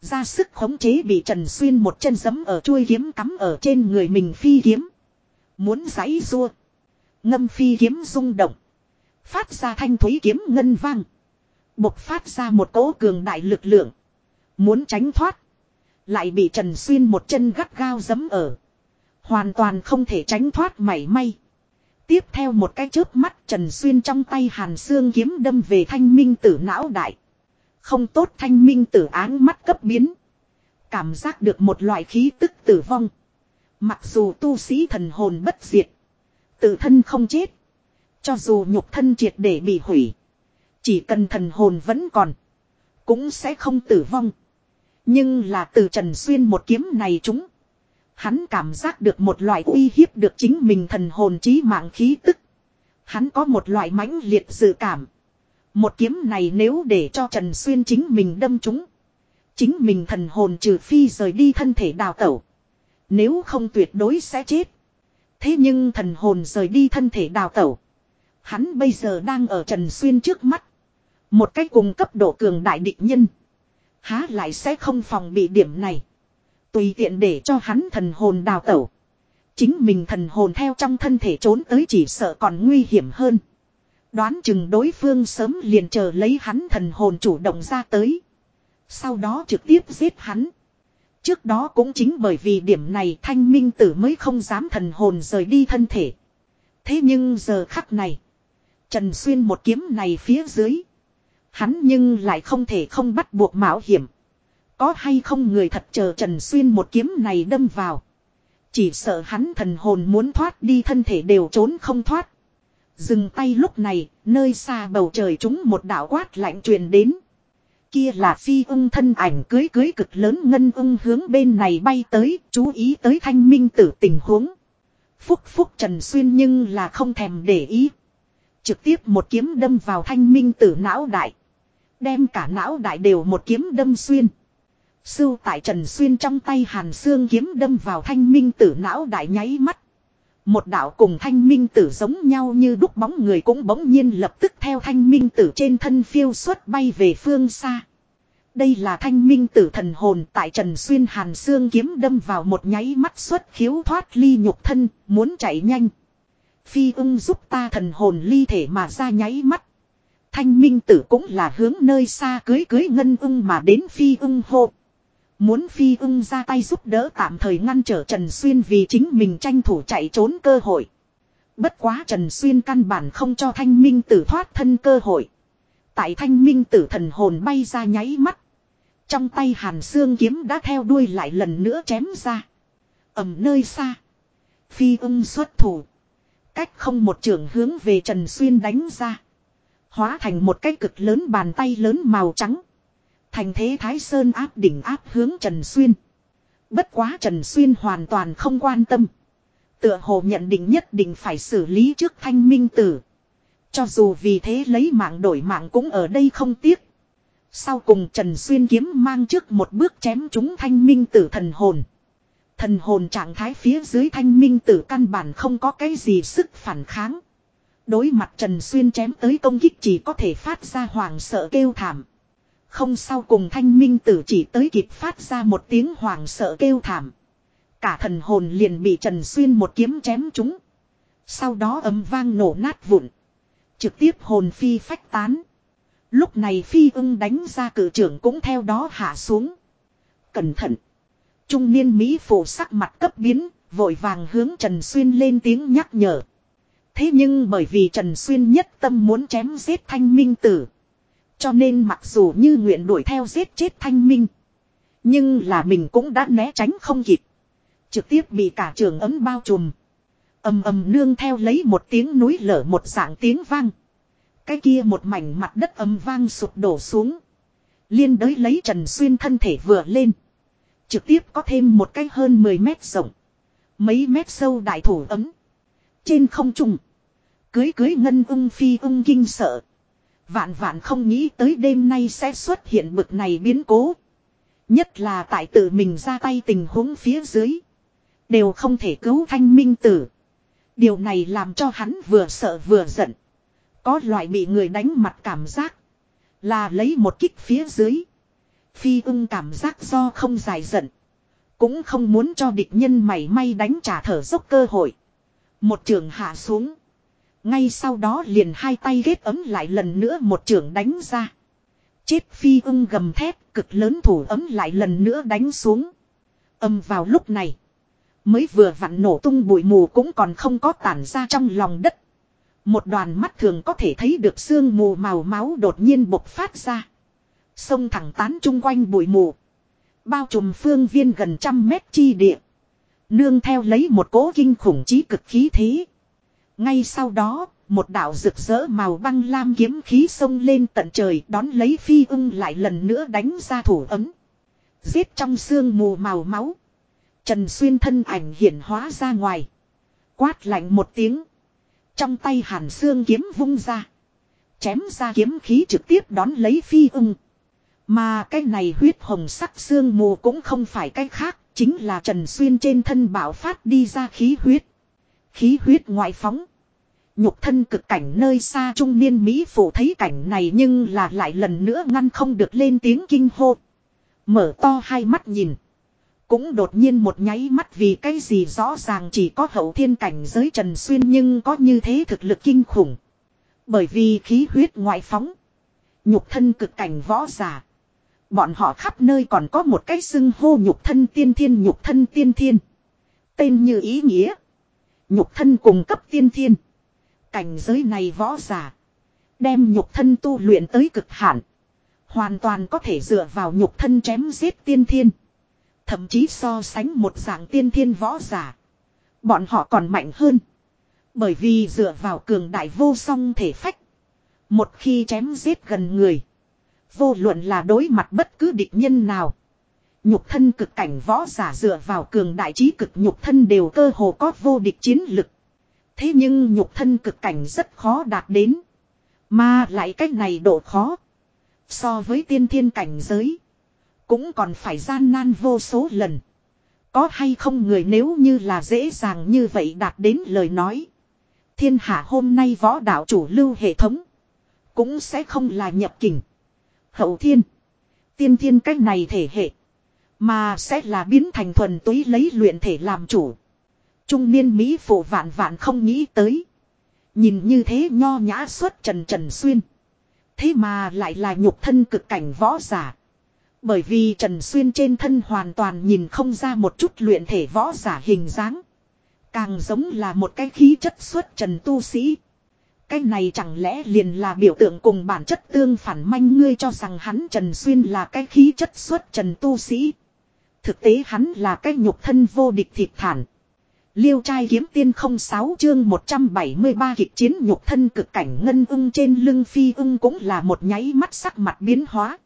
Ra sức khống chế bị Trần Xuyên một chân giấm ở chuôi kiếm cắm ở trên người mình phi kiếm. Muốn giấy rua. Ngâm phi kiếm rung động. Phát ra thanh thúy kiếm ngân vang. Bộc phát ra một cỗ cường đại lực lượng. Muốn tránh thoát. Lại bị Trần Xuyên một chân gắt gao giấm ở. Hoàn toàn không thể tránh thoát mảy may. Tiếp theo một cái chớp mắt Trần Xuyên trong tay hàn xương kiếm đâm về thanh minh tử não đại. Không tốt thanh minh tử áng mắt cấp biến. Cảm giác được một loại khí tức tử vong. Mặc dù tu sĩ thần hồn bất diệt. Tự thân không chết. Cho dù nhục thân triệt để bị hủy. Chỉ cần thần hồn vẫn còn. Cũng sẽ không tử vong. Nhưng là từ Trần Xuyên một kiếm này chúng. Hắn cảm giác được một loại uy hiếp được chính mình thần hồn trí mạng khí tức. Hắn có một loại mãnh liệt dự cảm. Một kiếm này nếu để cho Trần Xuyên chính mình đâm chúng. Chính mình thần hồn trừ phi rời đi thân thể đào tẩu. Nếu không tuyệt đối sẽ chết. Thế nhưng thần hồn rời đi thân thể đào tẩu. Hắn bây giờ đang ở Trần Xuyên trước mắt. Một cách cùng cấp độ cường đại địch nhân. Há lại sẽ không phòng bị điểm này. Tùy tiện để cho hắn thần hồn đào tẩu. Chính mình thần hồn theo trong thân thể trốn tới chỉ sợ còn nguy hiểm hơn. Đoán chừng đối phương sớm liền chờ lấy hắn thần hồn chủ động ra tới. Sau đó trực tiếp giết hắn. Trước đó cũng chính bởi vì điểm này thanh minh tử mới không dám thần hồn rời đi thân thể. Thế nhưng giờ khắc này. Trần Xuyên một kiếm này phía dưới. Hắn nhưng lại không thể không bắt buộc mạo hiểm. Có hay không người thật chờ Trần Xuyên một kiếm này đâm vào. Chỉ sợ hắn thần hồn muốn thoát đi thân thể đều trốn không thoát. Dừng tay lúc này, nơi xa bầu trời chúng một đạo quát lạnh truyền đến. Kia là phi ung thân ảnh cưới cưới cực lớn ngân ung hướng bên này bay tới, chú ý tới thanh minh tử tình huống. Phúc phúc Trần Xuyên nhưng là không thèm để ý. Trực tiếp một kiếm đâm vào thanh minh tử não đại. Đem cả não đại đều một kiếm đâm xuyên. Sưu tại Trần Xuyên trong tay hàn xương kiếm đâm vào thanh minh tử não đại nháy mắt. Một đạo cùng thanh minh tử giống nhau như đúc bóng người cũng bỗng nhiên lập tức theo thanh minh tử trên thân phiêu xuất bay về phương xa. Đây là thanh minh tử thần hồn tại Trần Xuyên hàn xương kiếm đâm vào một nháy mắt xuất khiếu thoát ly nhục thân, muốn chạy nhanh. Phi ưng giúp ta thần hồn ly thể mà ra nháy mắt. Thanh minh tử cũng là hướng nơi xa cưới cưới ngân ưng mà đến phi ưng hộp. Muốn phi ưng ra tay giúp đỡ tạm thời ngăn trở Trần Xuyên vì chính mình tranh thủ chạy trốn cơ hội. Bất quá Trần Xuyên căn bản không cho thanh minh tử thoát thân cơ hội. Tại thanh minh tử thần hồn bay ra nháy mắt. Trong tay hàn xương kiếm đã theo đuôi lại lần nữa chém ra. ầm nơi xa. Phi ưng xuất thủ. Cách không một trường hướng về Trần Xuyên đánh ra. Hóa thành một cái cực lớn bàn tay lớn màu trắng. Thành thế Thái Sơn áp đỉnh áp hướng Trần Xuyên. Bất quá Trần Xuyên hoàn toàn không quan tâm. Tựa hồ nhận định nhất định phải xử lý trước thanh minh tử. Cho dù vì thế lấy mạng đổi mạng cũng ở đây không tiếc. Sau cùng Trần Xuyên kiếm mang trước một bước chém chúng thanh minh tử thần hồn. Thần hồn trạng thái phía dưới thanh minh tử căn bản không có cái gì sức phản kháng. Đối mặt Trần Xuyên chém tới công kích chỉ có thể phát ra hoàng sợ kêu thảm. Không sau cùng thanh minh tử chỉ tới kịp phát ra một tiếng hoàng sợ kêu thảm. Cả thần hồn liền bị Trần Xuyên một kiếm chém chúng. Sau đó ấm vang nổ nát vụn. Trực tiếp hồn phi phách tán. Lúc này phi ưng đánh ra cử trưởng cũng theo đó hạ xuống. Cẩn thận. Trung niên Mỹ phổ sắc mặt cấp biến, vội vàng hướng Trần Xuyên lên tiếng nhắc nhở. Thế nhưng bởi vì Trần Xuyên nhất tâm muốn chém giết thanh minh tử. Cho nên mặc dù như nguyện đuổi theo giết chết thanh minh. Nhưng là mình cũng đã né tránh không kịp. Trực tiếp bị cả trường ấm bao trùm. ầm ầm nương theo lấy một tiếng núi lở một dạng tiếng vang. Cái kia một mảnh mặt đất ấm vang sụp đổ xuống. Liên đới lấy Trần Xuyên thân thể vừa lên. Trực tiếp có thêm một cái hơn 10 mét rộng. Mấy mét sâu đại thủ ấm. Trên không trung. Cưới cưới ngân ung phi ung kinh sợ. Vạn vạn không nghĩ tới đêm nay sẽ xuất hiện bực này biến cố. Nhất là tại tự mình ra tay tình huống phía dưới. Đều không thể cứu thanh minh tử. Điều này làm cho hắn vừa sợ vừa giận. Có loại bị người đánh mặt cảm giác. Là lấy một kích phía dưới. Phi ưng cảm giác do không dài giận. Cũng không muốn cho địch nhân mảy may đánh trả thở dốc cơ hội. Một trường hạ xuống. Ngay sau đó liền hai tay ghét ấm lại lần nữa một trưởng đánh ra. Chết phi ưng gầm thép, cực lớn thủ ấm lại lần nữa đánh xuống. Âm vào lúc này. Mới vừa vặn nổ tung bụi mù cũng còn không có tản ra trong lòng đất. Một đoàn mắt thường có thể thấy được sương mù màu máu đột nhiên bộc phát ra. Sông thẳng tán chung quanh bụi mù. Bao trùm phương viên gần trăm mét chi địa. Nương theo lấy một cố kinh khủng trí cực khí thế. Ngay sau đó, một đạo rực rỡ màu băng lam kiếm khí sông lên tận trời đón lấy phi ưng lại lần nữa đánh ra thủ ấm. Giết trong xương mù màu máu. Trần Xuyên thân ảnh hiển hóa ra ngoài. Quát lạnh một tiếng. Trong tay hàn xương kiếm vung ra. Chém ra kiếm khí trực tiếp đón lấy phi ưng. Mà cái này huyết hồng sắc xương mù cũng không phải cái khác. Chính là Trần Xuyên trên thân bảo phát đi ra khí huyết. Khí huyết ngoại phóng. Nhục thân cực cảnh nơi xa trung niên Mỹ phụ thấy cảnh này nhưng là lại lần nữa ngăn không được lên tiếng kinh hô. Mở to hai mắt nhìn. Cũng đột nhiên một nháy mắt vì cái gì rõ ràng chỉ có hậu thiên cảnh giới Trần Xuyên nhưng có như thế thực lực kinh khủng. Bởi vì khí huyết ngoại phóng. Nhục thân cực cảnh võ giả. Bọn họ khắp nơi còn có một cái xưng hô nhục thân tiên thiên, nhục thân tiên thiên. Tên như ý nghĩa. Nhục thân cùng cấp tiên thiên. Cảnh giới này võ giả. Đem nhục thân tu luyện tới cực hạn. Hoàn toàn có thể dựa vào nhục thân chém giết tiên thiên. Thậm chí so sánh một dạng tiên thiên võ giả. Bọn họ còn mạnh hơn. Bởi vì dựa vào cường đại vô song thể phách. Một khi chém giết gần người. Vô luận là đối mặt bất cứ địch nhân nào. Nhục thân cực cảnh võ giả dựa vào cường đại trí cực nhục thân đều cơ hồ có vô địch chiến lực. Thế nhưng nhục thân cực cảnh rất khó đạt đến. Mà lại cách này độ khó. So với tiên thiên cảnh giới. Cũng còn phải gian nan vô số lần. Có hay không người nếu như là dễ dàng như vậy đạt đến lời nói. Thiên hạ hôm nay võ đạo chủ lưu hệ thống. Cũng sẽ không là nhập kình. Hậu thiên. Tiên thiên cách này thể hệ. Mà sẽ là biến thành thuần túy lấy luyện thể làm chủ. Trung niên Mỹ phụ vạn vạn không nghĩ tới. Nhìn như thế nho nhã suốt trần trần xuyên. Thế mà lại là nhục thân cực cảnh võ giả. Bởi vì Trần Xuyên trên thân hoàn toàn nhìn không ra một chút luyện thể võ giả hình dáng. Càng giống là một cái khí chất xuất trần tu sĩ. Cái này chẳng lẽ liền là biểu tượng cùng bản chất tương phản manh ngươi cho rằng hắn Trần Xuyên là cái khí chất xuất trần tu sĩ. Thực tế hắn là cái nhục thân vô địch thịt thản. Liêu trai kiếm tiên không sáu chương 173 kịch chiến nhục thân cực cảnh ngân ưng trên lưng phi ưng cũng là một nháy mắt sắc mặt biến hóa.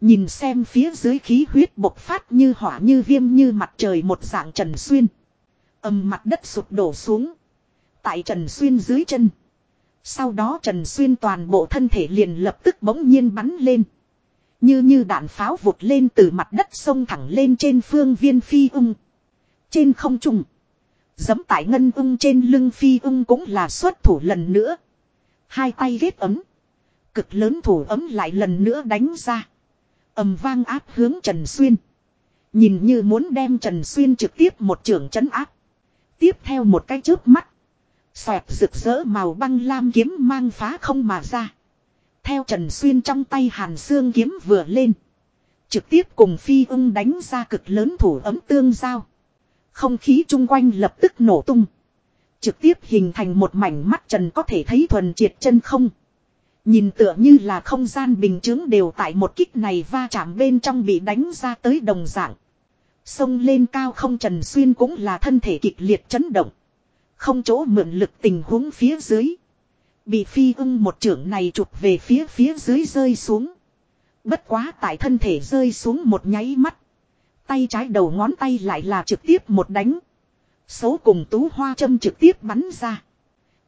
Nhìn xem phía dưới khí huyết bộc phát như hỏa như viêm như mặt trời một dạng Trần Xuyên. Âm mặt đất sụp đổ xuống. Tại Trần Xuyên dưới chân. Sau đó Trần Xuyên toàn bộ thân thể liền lập tức bỗng nhiên bắn lên. Như như đạn pháo vụt lên từ mặt đất sông thẳng lên trên phương viên phi ung. Trên không trung. Dấm tại ngân ung trên lưng phi ung cũng là xuất thủ lần nữa. Hai tay ghét ấm. Cực lớn thủ ấm lại lần nữa đánh ra ầm vang áp hướng Trần Xuyên. Nhìn như muốn đem Trần Xuyên trực tiếp một trường chấn áp. Tiếp theo một cái chớp mắt. Xoẹt rực rỡ màu băng lam kiếm mang phá không mà ra. Theo Trần Xuyên trong tay hàn xương kiếm vừa lên. Trực tiếp cùng phi ưng đánh ra cực lớn thủ ấm tương giao. Không khí chung quanh lập tức nổ tung. Trực tiếp hình thành một mảnh mắt trần có thể thấy thuần triệt chân không. Nhìn tựa như là không gian bình chứng đều tại một kích này va chạm bên trong bị đánh ra tới đồng dạng. Sông lên cao không trần xuyên cũng là thân thể kịch liệt chấn động. Không chỗ mượn lực tình huống phía dưới. Bị phi ưng một trưởng này chụp về phía phía dưới rơi xuống. Bất quá tại thân thể rơi xuống một nháy mắt. Tay trái đầu ngón tay lại là trực tiếp một đánh. Số cùng tú hoa châm trực tiếp bắn ra.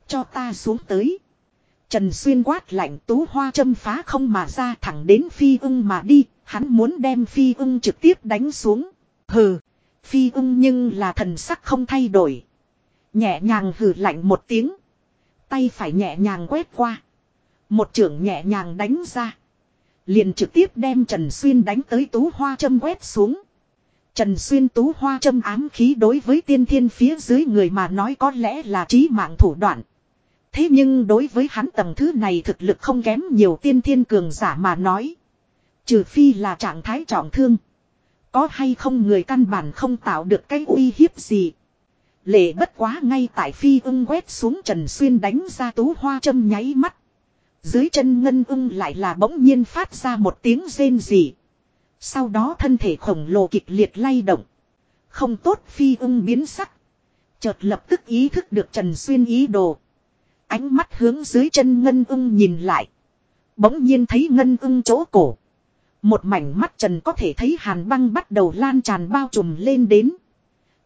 Cho ta xuống tới. Trần Xuyên quát lạnh tú hoa châm phá không mà ra thẳng đến phi ưng mà đi. Hắn muốn đem phi ưng trực tiếp đánh xuống. Hừ. Phi ưng nhưng là thần sắc không thay đổi. Nhẹ nhàng hừ lạnh một tiếng. Tay phải nhẹ nhàng quét qua. Một trưởng nhẹ nhàng đánh ra. Liền trực tiếp đem Trần Xuyên đánh tới tú hoa châm quét xuống. Trần Xuyên tú hoa châm ám khí đối với tiên thiên phía dưới người mà nói có lẽ là trí mạng thủ đoạn. Thế nhưng đối với hắn tầng thứ này thực lực không kém nhiều tiên thiên cường giả mà nói. Trừ phi là trạng thái trọng thương. Có hay không người căn bản không tạo được cái uy hiếp gì. Lệ bất quá ngay tại phi ưng quét xuống Trần Xuyên đánh ra tú hoa châm nháy mắt. Dưới chân ngân ưng lại là bỗng nhiên phát ra một tiếng rên rỉ. Sau đó thân thể khổng lồ kịch liệt lay động. Không tốt phi ưng biến sắc. Chợt lập tức ý thức được Trần Xuyên ý đồ. Ánh mắt hướng dưới chân ngân ưng nhìn lại. Bỗng nhiên thấy ngân ưng chỗ cổ. Một mảnh mắt trần có thể thấy hàn băng bắt đầu lan tràn bao trùm lên đến.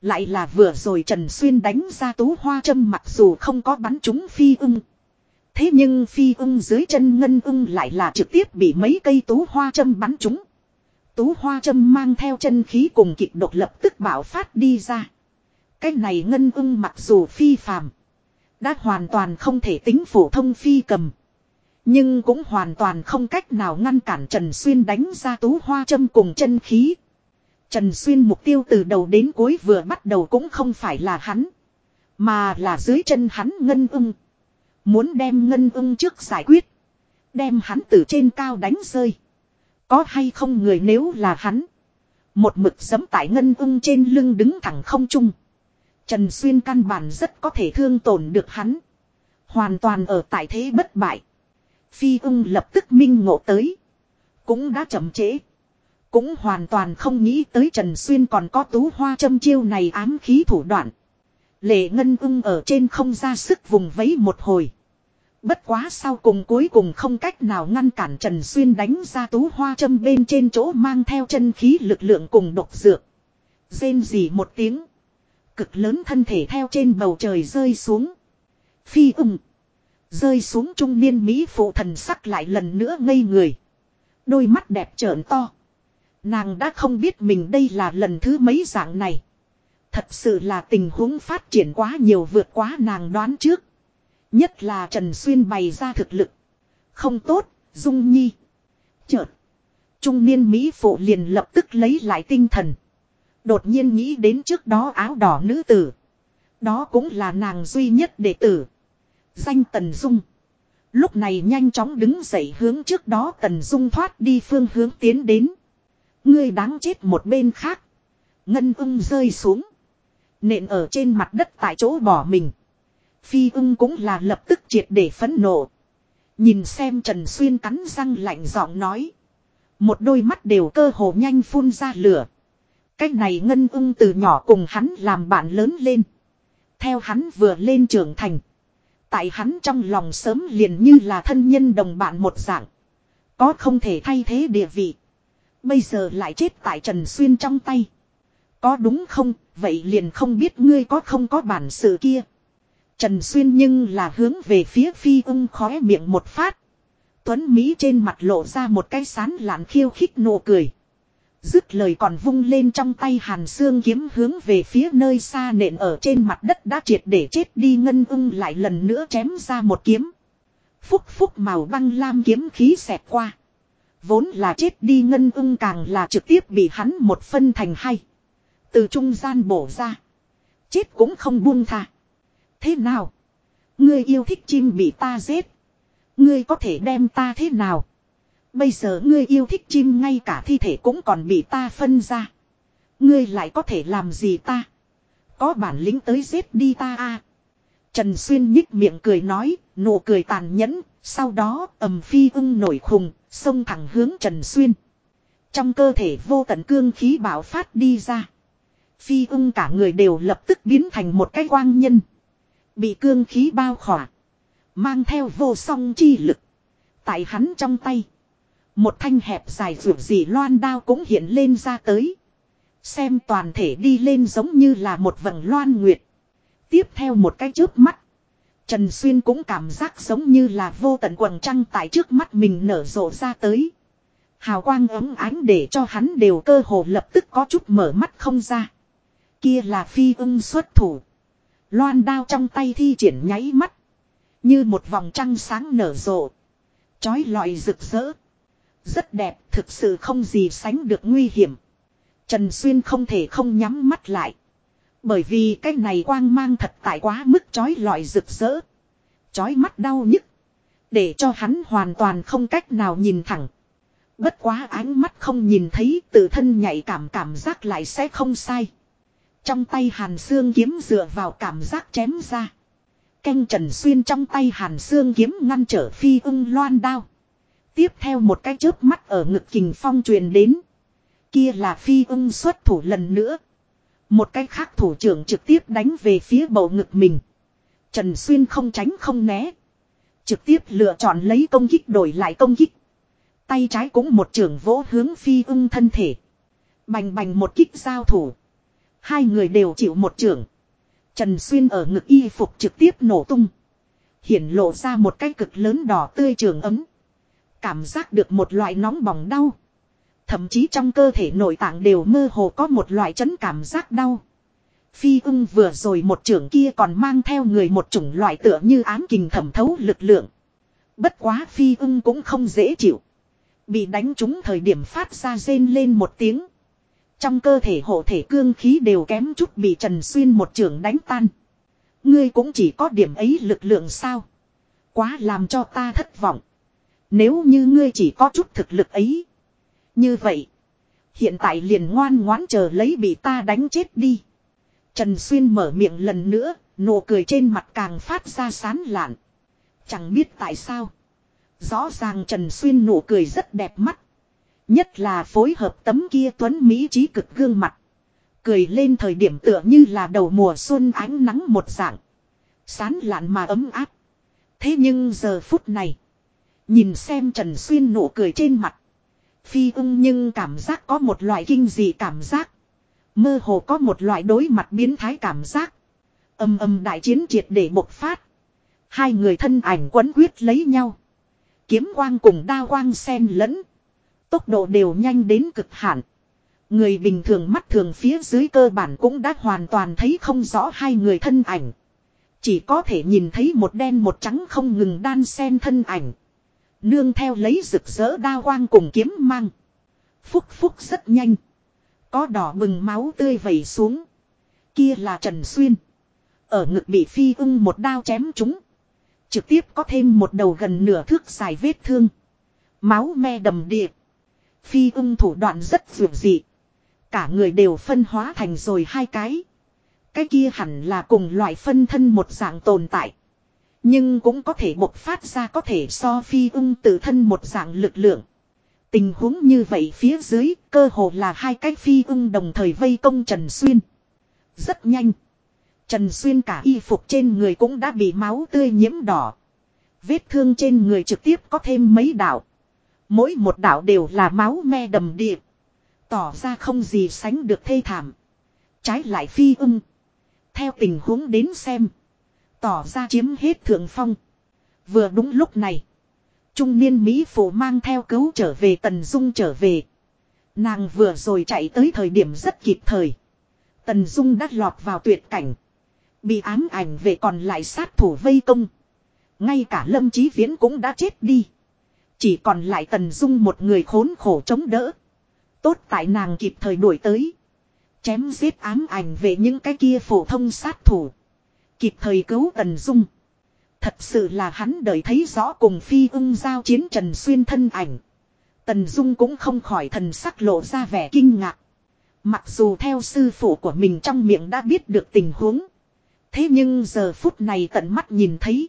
Lại là vừa rồi Trần Xuyên đánh ra tú hoa châm mặc dù không có bắn trúng phi ưng. Thế nhưng phi ưng dưới chân ngân ưng lại là trực tiếp bị mấy cây tú hoa châm bắn trúng. Tú hoa châm mang theo chân khí cùng kịch độc lập tức bảo phát đi ra. Cái này ngân ưng mặc dù phi phàm. Đã hoàn toàn không thể tính phổ thông phi cầm. Nhưng cũng hoàn toàn không cách nào ngăn cản Trần Xuyên đánh ra tú hoa châm cùng chân khí. Trần Xuyên mục tiêu từ đầu đến cuối vừa bắt đầu cũng không phải là hắn. Mà là dưới chân hắn ngân ưng. Muốn đem ngân ưng trước giải quyết. Đem hắn từ trên cao đánh rơi. Có hay không người nếu là hắn. Một mực giấm tại ngân ưng trên lưng đứng thẳng không trung. Trần Xuyên căn bản rất có thể thương tổn được hắn. Hoàn toàn ở tại thế bất bại. Phi ưng lập tức minh ngộ tới. Cũng đã chậm trễ. Cũng hoàn toàn không nghĩ tới Trần Xuyên còn có tú hoa châm chiêu này ám khí thủ đoạn. Lệ ngân ưng ở trên không ra sức vùng vẫy một hồi. Bất quá sau cùng cuối cùng không cách nào ngăn cản Trần Xuyên đánh ra tú hoa châm bên trên chỗ mang theo chân khí lực lượng cùng độc dược. Rên gì một tiếng. Cực lớn thân thể theo trên bầu trời rơi xuống. Phi ưng. Rơi xuống trung niên Mỹ phụ thần sắc lại lần nữa ngây người. Đôi mắt đẹp trởn to. Nàng đã không biết mình đây là lần thứ mấy dạng này. Thật sự là tình huống phát triển quá nhiều vượt quá nàng đoán trước. Nhất là Trần Xuyên bày ra thực lực. Không tốt, Dung Nhi. Chợt. Trung niên Mỹ phụ liền lập tức lấy lại tinh thần. Đột nhiên nghĩ đến trước đó áo đỏ nữ tử. Đó cũng là nàng duy nhất đệ tử. Danh Tần Dung. Lúc này nhanh chóng đứng dậy hướng trước đó Tần Dung thoát đi phương hướng tiến đến. Ngươi đáng chết một bên khác. Ngân ưng rơi xuống. Nện ở trên mặt đất tại chỗ bỏ mình. Phi ưng cũng là lập tức triệt để phẫn nộ. Nhìn xem Trần Xuyên cắn răng lạnh giọng nói. Một đôi mắt đều cơ hồ nhanh phun ra lửa. Cách này ngân ưng từ nhỏ cùng hắn làm bạn lớn lên. Theo hắn vừa lên trưởng thành. Tại hắn trong lòng sớm liền như là thân nhân đồng bạn một dạng. Có không thể thay thế địa vị. Bây giờ lại chết tại Trần Xuyên trong tay. Có đúng không, vậy liền không biết ngươi có không có bản sự kia. Trần Xuyên nhưng là hướng về phía phi ưng khóe miệng một phát. Tuấn Mỹ trên mặt lộ ra một cái sán lạn khiêu khích nụ cười. Dứt lời còn vung lên trong tay hàn xương kiếm hướng về phía nơi xa nện ở trên mặt đất đã triệt để chết đi ngân ưng lại lần nữa chém ra một kiếm. Phúc phúc màu băng lam kiếm khí xẹt qua. Vốn là chết đi ngân ưng càng là trực tiếp bị hắn một phân thành hai. Từ trung gian bổ ra. Chết cũng không buông tha. Thế nào? Ngươi yêu thích chim bị ta giết. Ngươi có thể đem ta thế nào? Bây giờ ngươi yêu thích chim ngay cả thi thể cũng còn bị ta phân ra. Ngươi lại có thể làm gì ta? Có bản lĩnh tới giết đi ta a. Trần Xuyên nhích miệng cười nói, nụ cười tàn nhẫn, sau đó ầm phi ưng nổi khùng, xông thẳng hướng Trần Xuyên. Trong cơ thể vô tận cương khí bảo phát đi ra. Phi ưng cả người đều lập tức biến thành một cái quang nhân. Bị cương khí bao khỏa. Mang theo vô song chi lực. Tại hắn trong tay. Một thanh hẹp dài rượu dị loan đao cũng hiện lên ra tới. Xem toàn thể đi lên giống như là một vầng loan nguyệt. Tiếp theo một cái chớp mắt. Trần Xuyên cũng cảm giác giống như là vô tận quần trăng tại trước mắt mình nở rộ ra tới. Hào quang ấm ánh để cho hắn đều cơ hồ lập tức có chút mở mắt không ra. Kia là phi ưng xuất thủ. Loan đao trong tay thi triển nháy mắt. Như một vòng trăng sáng nở rộ. Chói lọi rực rỡ. Rất đẹp, thực sự không gì sánh được nguy hiểm. Trần Xuyên không thể không nhắm mắt lại. Bởi vì cái này quang mang thật tại quá mức chói lọi rực rỡ. Chói mắt đau nhức. Để cho hắn hoàn toàn không cách nào nhìn thẳng. Bất quá ánh mắt không nhìn thấy tự thân nhạy cảm cảm giác lại sẽ không sai. Trong tay hàn xương kiếm dựa vào cảm giác chém ra. Canh trần xuyên trong tay hàn xương kiếm ngăn trở phi ưng loan đao. Tiếp theo một cái chớp mắt ở ngực kình phong truyền đến. Kia là phi ưng xuất thủ lần nữa. Một cái khác thủ trưởng trực tiếp đánh về phía bầu ngực mình. Trần Xuyên không tránh không né. Trực tiếp lựa chọn lấy công kích đổi lại công kích. Tay trái cũng một trưởng vỗ hướng phi ưng thân thể. Bành bành một kích giao thủ. Hai người đều chịu một trưởng. Trần Xuyên ở ngực y phục trực tiếp nổ tung. Hiển lộ ra một cái cực lớn đỏ tươi trường ấm. Cảm giác được một loại nóng bỏng đau. Thậm chí trong cơ thể nội tạng đều mơ hồ có một loại chấn cảm giác đau. Phi ưng vừa rồi một trưởng kia còn mang theo người một chủng loại tựa như ám kình thẩm thấu lực lượng. Bất quá phi ưng cũng không dễ chịu. Bị đánh trúng thời điểm phát ra rên lên một tiếng. Trong cơ thể hộ thể cương khí đều kém chút bị Trần Xuyên một trường đánh tan. Ngươi cũng chỉ có điểm ấy lực lượng sao. Quá làm cho ta thất vọng. Nếu như ngươi chỉ có chút thực lực ấy. Như vậy. Hiện tại liền ngoan ngoãn chờ lấy bị ta đánh chết đi. Trần Xuyên mở miệng lần nữa, nụ cười trên mặt càng phát ra sán lạn. Chẳng biết tại sao. Rõ ràng Trần Xuyên nụ cười rất đẹp mắt. Nhất là phối hợp tấm kia tuấn Mỹ trí cực gương mặt. Cười lên thời điểm tựa như là đầu mùa xuân ánh nắng một dạng. Sán lạn mà ấm áp. Thế nhưng giờ phút này. Nhìn xem Trần Xuyên nụ cười trên mặt. Phi ưng nhưng cảm giác có một loại kinh dị cảm giác. Mơ hồ có một loại đối mặt biến thái cảm giác. Âm âm đại chiến triệt để bộc phát. Hai người thân ảnh quấn quyết lấy nhau. Kiếm quang cùng đa quang xen lẫn. Tốc độ đều nhanh đến cực hạn. Người bình thường mắt thường phía dưới cơ bản cũng đã hoàn toàn thấy không rõ hai người thân ảnh. Chỉ có thể nhìn thấy một đen một trắng không ngừng đan xen thân ảnh. Nương theo lấy rực rỡ đa quang cùng kiếm mang. Phúc phúc rất nhanh. Có đỏ bừng máu tươi vẩy xuống. Kia là Trần Xuyên. Ở ngực bị phi ưng một đao chém trúng. Trực tiếp có thêm một đầu gần nửa thước dài vết thương. Máu me đầm điệp. Phi ưng thủ đoạn rất dường dị. Cả người đều phân hóa thành rồi hai cái. Cái kia hẳn là cùng loại phân thân một dạng tồn tại. Nhưng cũng có thể bộc phát ra có thể so phi ung tự thân một dạng lực lượng. Tình huống như vậy phía dưới, cơ hồ là hai cái phi ung đồng thời vây công Trần Xuyên. Rất nhanh. Trần Xuyên cả y phục trên người cũng đã bị máu tươi nhiễm đỏ. Vết thương trên người trực tiếp có thêm mấy đạo. Mỗi một đạo đều là máu me đầm địa. Tỏ ra không gì sánh được thê thảm. Trái lại phi ung. Theo tình huống đến xem. Tỏ ra chiếm hết thượng phong. Vừa đúng lúc này. Trung niên Mỹ phụ mang theo cứu trở về Tần Dung trở về. Nàng vừa rồi chạy tới thời điểm rất kịp thời. Tần Dung đã lọt vào tuyệt cảnh. Bị ám ảnh về còn lại sát thủ vây công. Ngay cả Lâm Chí Viễn cũng đã chết đi. Chỉ còn lại Tần Dung một người khốn khổ chống đỡ. Tốt tại nàng kịp thời đuổi tới. Chém giết ám ảnh về những cái kia phổ thông sát thủ. Kịp thời cứu Tần Dung. Thật sự là hắn đợi thấy rõ cùng phi ưng giao chiến Trần Xuyên thân ảnh. Tần Dung cũng không khỏi thần sắc lộ ra vẻ kinh ngạc. Mặc dù theo sư phụ của mình trong miệng đã biết được tình huống. Thế nhưng giờ phút này tận mắt nhìn thấy.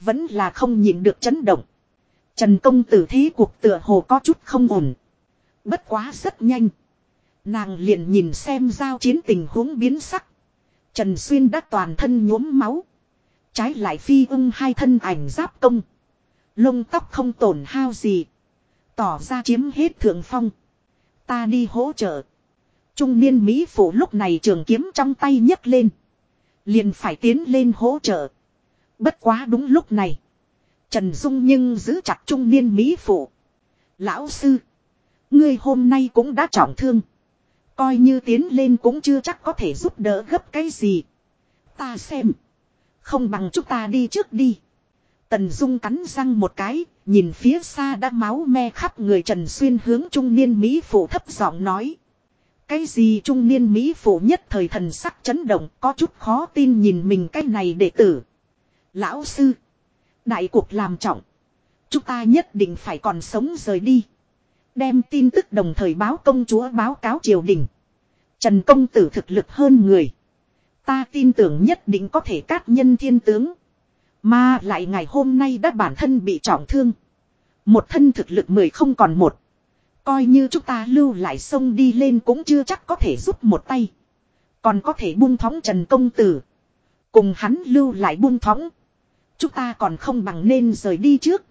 Vẫn là không nhìn được chấn động. Trần công tử thế cuộc tựa hồ có chút không ổn. Bất quá rất nhanh. Nàng liền nhìn xem giao chiến tình huống biến sắc. Trần Xuyên đã toàn thân nhuốm máu. Trái lại phi ưng hai thân ảnh giáp công. Lông tóc không tổn hao gì. Tỏ ra chiếm hết thượng phong. Ta đi hỗ trợ. Trung niên Mỹ phụ lúc này trường kiếm trong tay nhấc lên. Liền phải tiến lên hỗ trợ. Bất quá đúng lúc này. Trần Dung nhưng giữ chặt trung niên Mỹ phụ. Lão sư. Ngươi hôm nay cũng đã trọng thương. Coi như tiến lên cũng chưa chắc có thể giúp đỡ gấp cái gì. Ta xem. Không bằng chúng ta đi trước đi. Tần Dung cắn răng một cái, nhìn phía xa đã máu me khắp người Trần Xuyên hướng trung niên Mỹ phụ thấp giọng nói. Cái gì trung niên Mỹ phụ nhất thời thần sắc chấn động có chút khó tin nhìn mình cái này đệ tử. Lão sư. Đại cuộc làm trọng. Chúng ta nhất định phải còn sống rời đi. Đem tin tức đồng thời báo công chúa báo cáo triều đình. Trần công tử thực lực hơn người. Ta tin tưởng nhất định có thể cát nhân thiên tướng. Mà lại ngày hôm nay đã bản thân bị trọng thương. Một thân thực lực mười không còn một. Coi như chúng ta lưu lại sông đi lên cũng chưa chắc có thể giúp một tay. Còn có thể buông thóng Trần Công Tử. Cùng hắn lưu lại buông thóng. Chúng ta còn không bằng nên rời đi trước.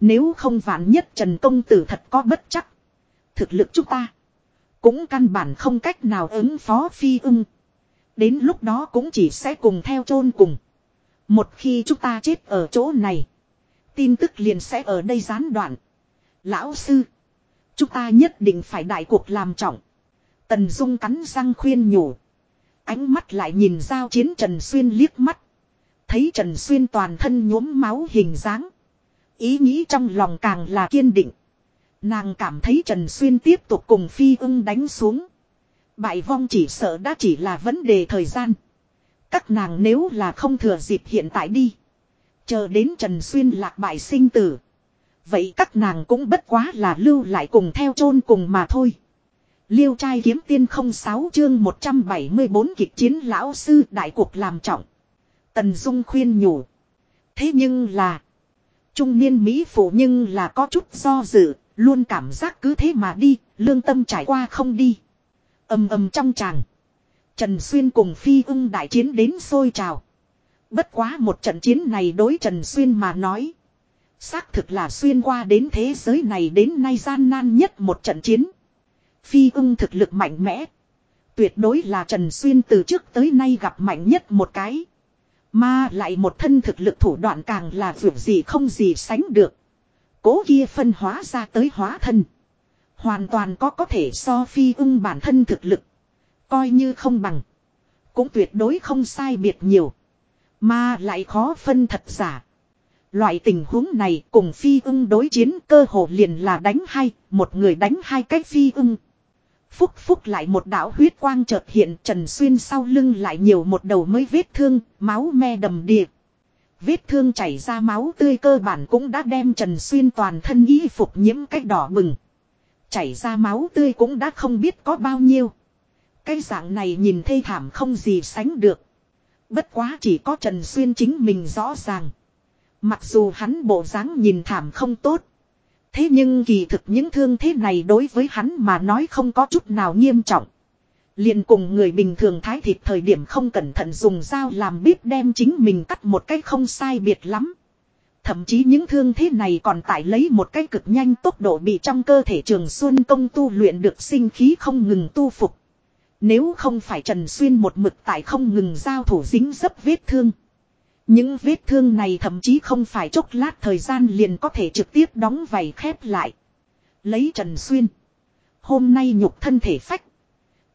Nếu không vạn nhất Trần Công Tử thật có bất chắc. Thực lực chúng ta. Cũng căn bản không cách nào ứng phó phi ưng. Đến lúc đó cũng chỉ sẽ cùng theo chôn cùng. Một khi chúng ta chết ở chỗ này. Tin tức liền sẽ ở đây gián đoạn. Lão sư. Chúng ta nhất định phải đại cuộc làm trọng. Tần Dung cắn răng khuyên nhủ. Ánh mắt lại nhìn giao chiến Trần Xuyên liếc mắt. Thấy Trần Xuyên toàn thân nhuốm máu hình dáng. Ý nghĩ trong lòng càng là kiên định. Nàng cảm thấy Trần Xuyên tiếp tục cùng Phi ưng đánh xuống. Bại vong chỉ sợ đã chỉ là vấn đề thời gian. Các nàng nếu là không thừa dịp hiện tại đi. Chờ đến Trần Xuyên lạc bại sinh tử. Vậy các nàng cũng bất quá là lưu lại cùng theo chôn cùng mà thôi. Liêu trai kiếm tiên không sáu chương 174 kịch chiến lão sư đại cuộc làm trọng. Tần Dung khuyên nhủ. Thế nhưng là. Trung niên Mỹ phụ nhưng là có chút do dự. Luôn cảm giác cứ thế mà đi. Lương tâm trải qua không đi. ầm ầm trong tràng. Trần Xuyên cùng Phi ưng đại chiến đến sôi trào. Bất quá một trận chiến này đối Trần Xuyên mà nói. Xác thực là xuyên qua đến thế giới này đến nay gian nan nhất một trận chiến. Phi ưng thực lực mạnh mẽ. Tuyệt đối là Trần Xuyên từ trước tới nay gặp mạnh nhất một cái. Mà lại một thân thực lực thủ đoạn càng là vượt gì không gì sánh được. Cố kia phân hóa ra tới hóa thân. Hoàn toàn có có thể so phi ưng bản thân thực lực. Coi như không bằng. Cũng tuyệt đối không sai biệt nhiều. Mà lại khó phân thật giả. Loại tình huống này cùng phi ưng đối chiến cơ hồ liền là đánh hai, một người đánh hai cái phi ưng. Phúc phúc lại một đạo huyết quang chợt hiện Trần Xuyên sau lưng lại nhiều một đầu mới vết thương, máu me đầm điệp Vết thương chảy ra máu tươi cơ bản cũng đã đem Trần Xuyên toàn thân y phục nhiễm cách đỏ bừng. Chảy ra máu tươi cũng đã không biết có bao nhiêu. Cái dạng này nhìn thê thảm không gì sánh được. Bất quá chỉ có Trần Xuyên chính mình rõ ràng. Mặc dù hắn bộ dáng nhìn thảm không tốt. Thế nhưng kỳ thực những thương thế này đối với hắn mà nói không có chút nào nghiêm trọng. liền cùng người bình thường thái thịt thời điểm không cẩn thận dùng dao làm bếp đem chính mình cắt một cách không sai biệt lắm. Thậm chí những thương thế này còn tải lấy một cách cực nhanh tốc độ bị trong cơ thể trường xuân công tu luyện được sinh khí không ngừng tu phục. Nếu không phải Trần Xuyên một mực tại không ngừng giao thủ dính dấp vết thương. Những vết thương này thậm chí không phải chốc lát thời gian liền có thể trực tiếp đóng vảy khép lại. Lấy Trần Xuyên. Hôm nay nhục thân thể phách.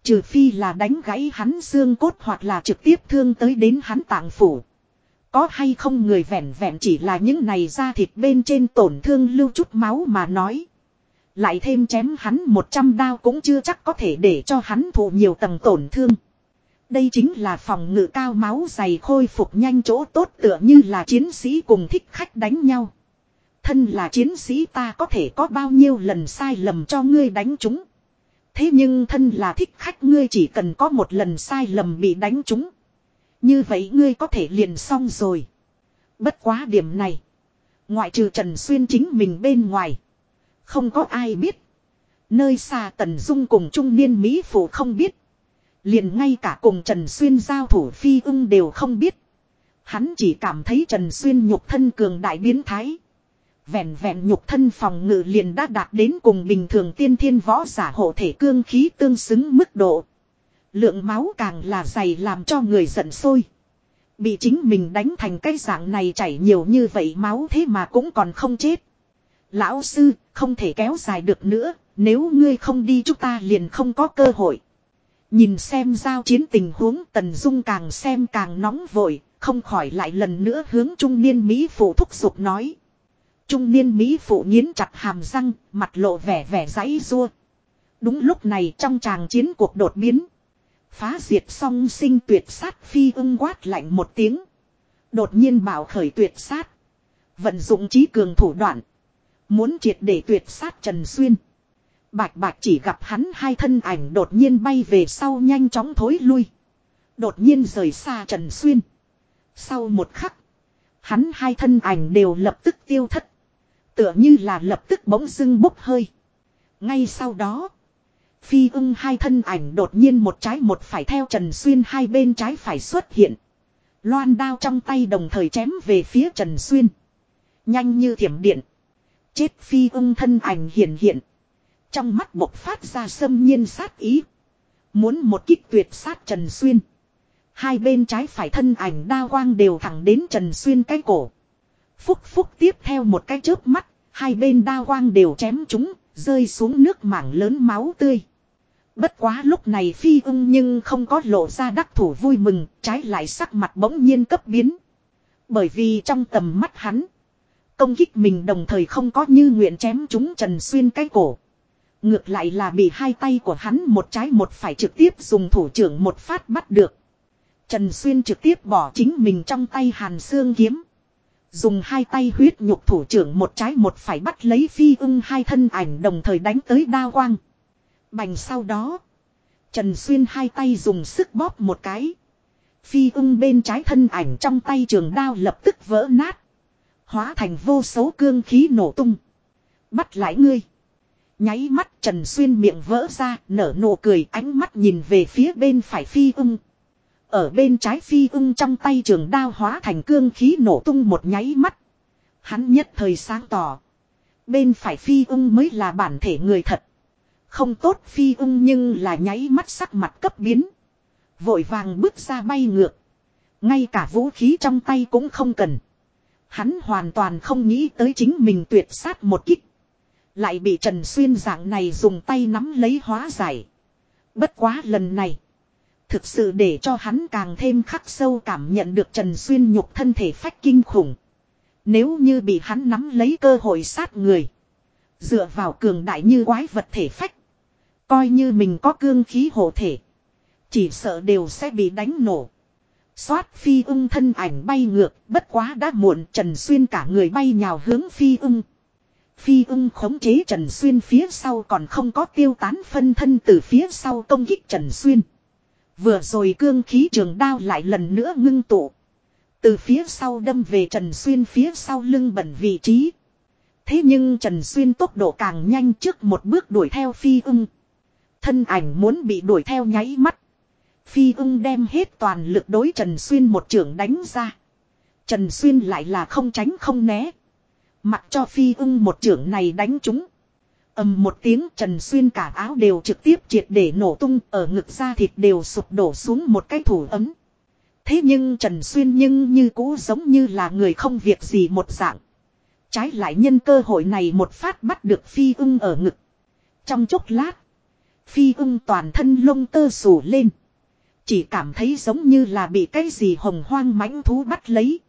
Trừ phi là đánh gãy hắn xương cốt hoặc là trực tiếp thương tới đến hắn tạng phủ. Có hay không người vẹn vẹn chỉ là những này da thịt bên trên tổn thương lưu chút máu mà nói. Lại thêm chém hắn 100 đao cũng chưa chắc có thể để cho hắn thụ nhiều tầng tổn thương. Đây chính là phòng ngự cao máu dày khôi phục nhanh chỗ tốt tựa như là chiến sĩ cùng thích khách đánh nhau. Thân là chiến sĩ ta có thể có bao nhiêu lần sai lầm cho ngươi đánh chúng. Thế nhưng thân là thích khách ngươi chỉ cần có một lần sai lầm bị đánh chúng. Như vậy ngươi có thể liền xong rồi. Bất quá điểm này. Ngoại trừ Trần Xuyên chính mình bên ngoài. Không có ai biết. Nơi xa Tần Dung cùng trung niên Mỹ Phụ không biết. Liền ngay cả cùng Trần Xuyên giao thủ phi ưng đều không biết. Hắn chỉ cảm thấy Trần Xuyên nhục thân cường đại biến thái. Vẹn vẹn nhục thân phòng ngự liền đã đạt đến cùng bình thường tiên thiên võ giả hộ thể cương khí tương xứng mức độ. Lượng máu càng là dày làm cho người giận sôi. Bị chính mình đánh thành cái dạng này chảy nhiều như vậy máu thế mà cũng còn không chết. Lão sư, không thể kéo dài được nữa, nếu ngươi không đi chúng ta liền không có cơ hội. Nhìn xem giao chiến tình huống Tần Dung càng xem càng nóng vội, không khỏi lại lần nữa hướng trung niên Mỹ phụ thúc giục nói. Trung niên Mỹ phụ nghiến chặt hàm răng, mặt lộ vẻ vẻ giấy rua. Đúng lúc này trong tràng chiến cuộc đột biến. Phá diệt song sinh tuyệt sát phi ưng quát lạnh một tiếng. Đột nhiên bảo khởi tuyệt sát. Vận dụng trí cường thủ đoạn. Muốn triệt để tuyệt sát Trần Xuyên. Bạch bạch chỉ gặp hắn hai thân ảnh đột nhiên bay về sau nhanh chóng thối lui. Đột nhiên rời xa Trần Xuyên. Sau một khắc. Hắn hai thân ảnh đều lập tức tiêu thất. Tựa như là lập tức bỗng dưng bốc hơi. Ngay sau đó. Phi ưng hai thân ảnh đột nhiên một trái một phải theo Trần Xuyên hai bên trái phải xuất hiện. Loan đao trong tay đồng thời chém về phía Trần Xuyên. Nhanh như thiểm điện. Chết phi ưng thân ảnh hiện hiện. Trong mắt bộc phát ra sâm nhiên sát ý. Muốn một kích tuyệt sát Trần Xuyên. Hai bên trái phải thân ảnh đa quang đều thẳng đến Trần Xuyên cái cổ. Phúc phúc tiếp theo một cái chớp mắt, hai bên đa quang đều chém chúng, rơi xuống nước mảng lớn máu tươi. Bất quá lúc này phi ưng nhưng không có lộ ra đắc thủ vui mừng, trái lại sắc mặt bỗng nhiên cấp biến. Bởi vì trong tầm mắt hắn, công kích mình đồng thời không có như nguyện chém chúng Trần Xuyên cái cổ. Ngược lại là bị hai tay của hắn một trái một phải trực tiếp dùng thủ trưởng một phát bắt được. Trần Xuyên trực tiếp bỏ chính mình trong tay hàn xương kiếm. Dùng hai tay huyết nhục thủ trưởng một trái một phải bắt lấy phi ưng hai thân ảnh đồng thời đánh tới đa quang. Bành sau đó. Trần Xuyên hai tay dùng sức bóp một cái. Phi ưng bên trái thân ảnh trong tay trường đao lập tức vỡ nát. Hóa thành vô số cương khí nổ tung. Bắt lại ngươi. Nháy mắt Trần Xuyên miệng vỡ ra, nở nụ cười ánh mắt nhìn về phía bên phải phi ưng. Ở bên trái phi ưng trong tay trường đao hóa thành cương khí nổ tung một nháy mắt. Hắn nhất thời sáng tỏ. Bên phải phi ưng mới là bản thể người thật. Không tốt phi ưng nhưng là nháy mắt sắc mặt cấp biến. Vội vàng bước ra bay ngược. Ngay cả vũ khí trong tay cũng không cần. Hắn hoàn toàn không nghĩ tới chính mình tuyệt sát một kích. Lại bị Trần Xuyên dạng này dùng tay nắm lấy hóa giải. Bất quá lần này. Thực sự để cho hắn càng thêm khắc sâu cảm nhận được Trần Xuyên nhục thân thể phách kinh khủng. Nếu như bị hắn nắm lấy cơ hội sát người. Dựa vào cường đại như quái vật thể phách. Coi như mình có cương khí hộ thể. Chỉ sợ đều sẽ bị đánh nổ. Xoát phi ưng thân ảnh bay ngược, bất quá đã muộn Trần Xuyên cả người bay nhào hướng phi ưng. Phi ưng khống chế Trần Xuyên phía sau còn không có tiêu tán phân thân từ phía sau công kích Trần Xuyên. Vừa rồi cương khí trường đao lại lần nữa ngưng tụ. Từ phía sau đâm về Trần Xuyên phía sau lưng bẩn vị trí. Thế nhưng Trần Xuyên tốc độ càng nhanh trước một bước đuổi theo phi ưng. Thân ảnh muốn bị đuổi theo nháy mắt. Phi ưng đem hết toàn lực đối Trần Xuyên một trường đánh ra. Trần Xuyên lại là không tránh không né. Mặc cho phi ưng một trưởng này đánh chúng. ầm một tiếng Trần Xuyên cả áo đều trực tiếp triệt để nổ tung, ở ngực da thịt đều sụp đổ xuống một cái thủ ấm. Thế nhưng Trần Xuyên nhưng như cũ giống như là người không việc gì một dạng. Trái lại nhân cơ hội này một phát bắt được phi ưng ở ngực. Trong chốc lát. Phi ưng toàn thân lông tơ sủ lên. Chỉ cảm thấy giống như là bị cái gì hồng hoang mãnh thú bắt lấy.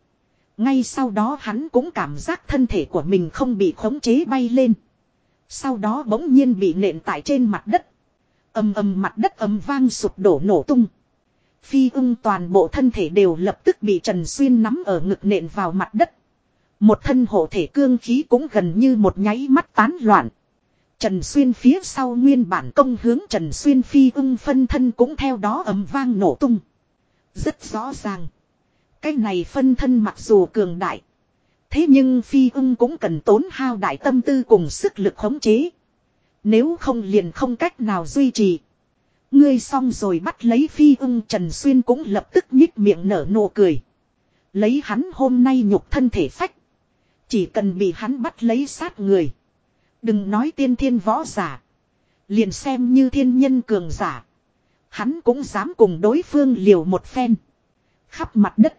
Ngay sau đó hắn cũng cảm giác thân thể của mình không bị khống chế bay lên. Sau đó bỗng nhiên bị nện tại trên mặt đất. âm âm mặt đất âm vang sụp đổ nổ tung. Phi ưng toàn bộ thân thể đều lập tức bị Trần Xuyên nắm ở ngực nện vào mặt đất. Một thân hộ thể cương khí cũng gần như một nháy mắt tán loạn. Trần Xuyên phía sau nguyên bản công hướng Trần Xuyên phi ưng phân thân cũng theo đó ấm vang nổ tung. Rất rõ ràng. Cái này phân thân mặc dù cường đại. Thế nhưng phi ưng cũng cần tốn hao đại tâm tư cùng sức lực khống chế. Nếu không liền không cách nào duy trì. Ngươi xong rồi bắt lấy phi ưng Trần Xuyên cũng lập tức nhích miệng nở nụ cười. Lấy hắn hôm nay nhục thân thể phách. Chỉ cần bị hắn bắt lấy sát người. Đừng nói tiên thiên võ giả. Liền xem như thiên nhân cường giả. Hắn cũng dám cùng đối phương liều một phen. Khắp mặt đất.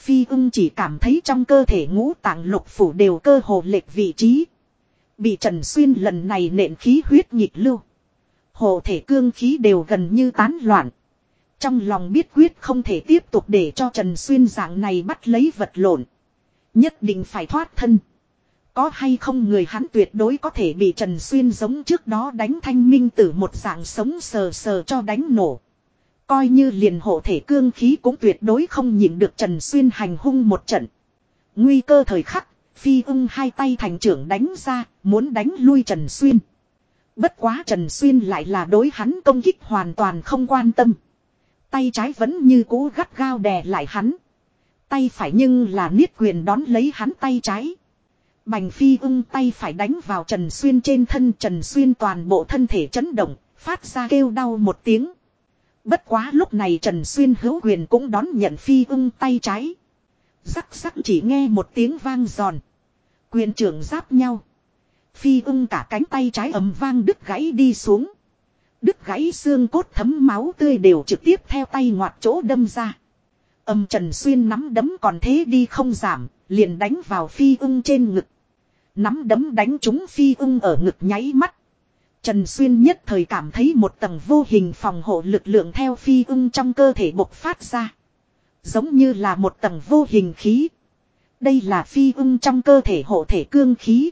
Phi ưng chỉ cảm thấy trong cơ thể ngũ tạng lục phủ đều cơ hồ lệch vị trí. Bị Trần Xuyên lần này nện khí huyết nhịp lưu. Hồ thể cương khí đều gần như tán loạn. Trong lòng biết quyết không thể tiếp tục để cho Trần Xuyên dạng này bắt lấy vật lộn. Nhất định phải thoát thân. Có hay không người hắn tuyệt đối có thể bị Trần Xuyên giống trước đó đánh thanh minh tử một dạng sống sờ sờ cho đánh nổ. Coi như liền hộ thể cương khí cũng tuyệt đối không nhịn được Trần Xuyên hành hung một trận. Nguy cơ thời khắc, phi ưng hai tay thành trưởng đánh ra, muốn đánh lui Trần Xuyên. Bất quá Trần Xuyên lại là đối hắn công kích hoàn toàn không quan tâm. Tay trái vẫn như cũ gắt gao đè lại hắn. Tay phải nhưng là niết quyền đón lấy hắn tay trái. Bành phi ưng tay phải đánh vào Trần Xuyên trên thân Trần Xuyên toàn bộ thân thể chấn động, phát ra kêu đau một tiếng. Bất quá lúc này Trần Xuyên hữu quyền cũng đón nhận phi ưng tay trái. Rắc rắc chỉ nghe một tiếng vang giòn. Quyền trưởng giáp nhau. Phi ưng cả cánh tay trái ầm vang đứt gãy đi xuống. Đứt gãy xương cốt thấm máu tươi đều trực tiếp theo tay ngoặt chỗ đâm ra. Âm Trần Xuyên nắm đấm còn thế đi không giảm, liền đánh vào phi ưng trên ngực. Nắm đấm đánh trúng phi ưng ở ngực nháy mắt. Trần Xuyên nhất thời cảm thấy một tầng vô hình phòng hộ lực lượng theo phi ưng trong cơ thể bộc phát ra. Giống như là một tầng vô hình khí. Đây là phi ưng trong cơ thể hộ thể cương khí.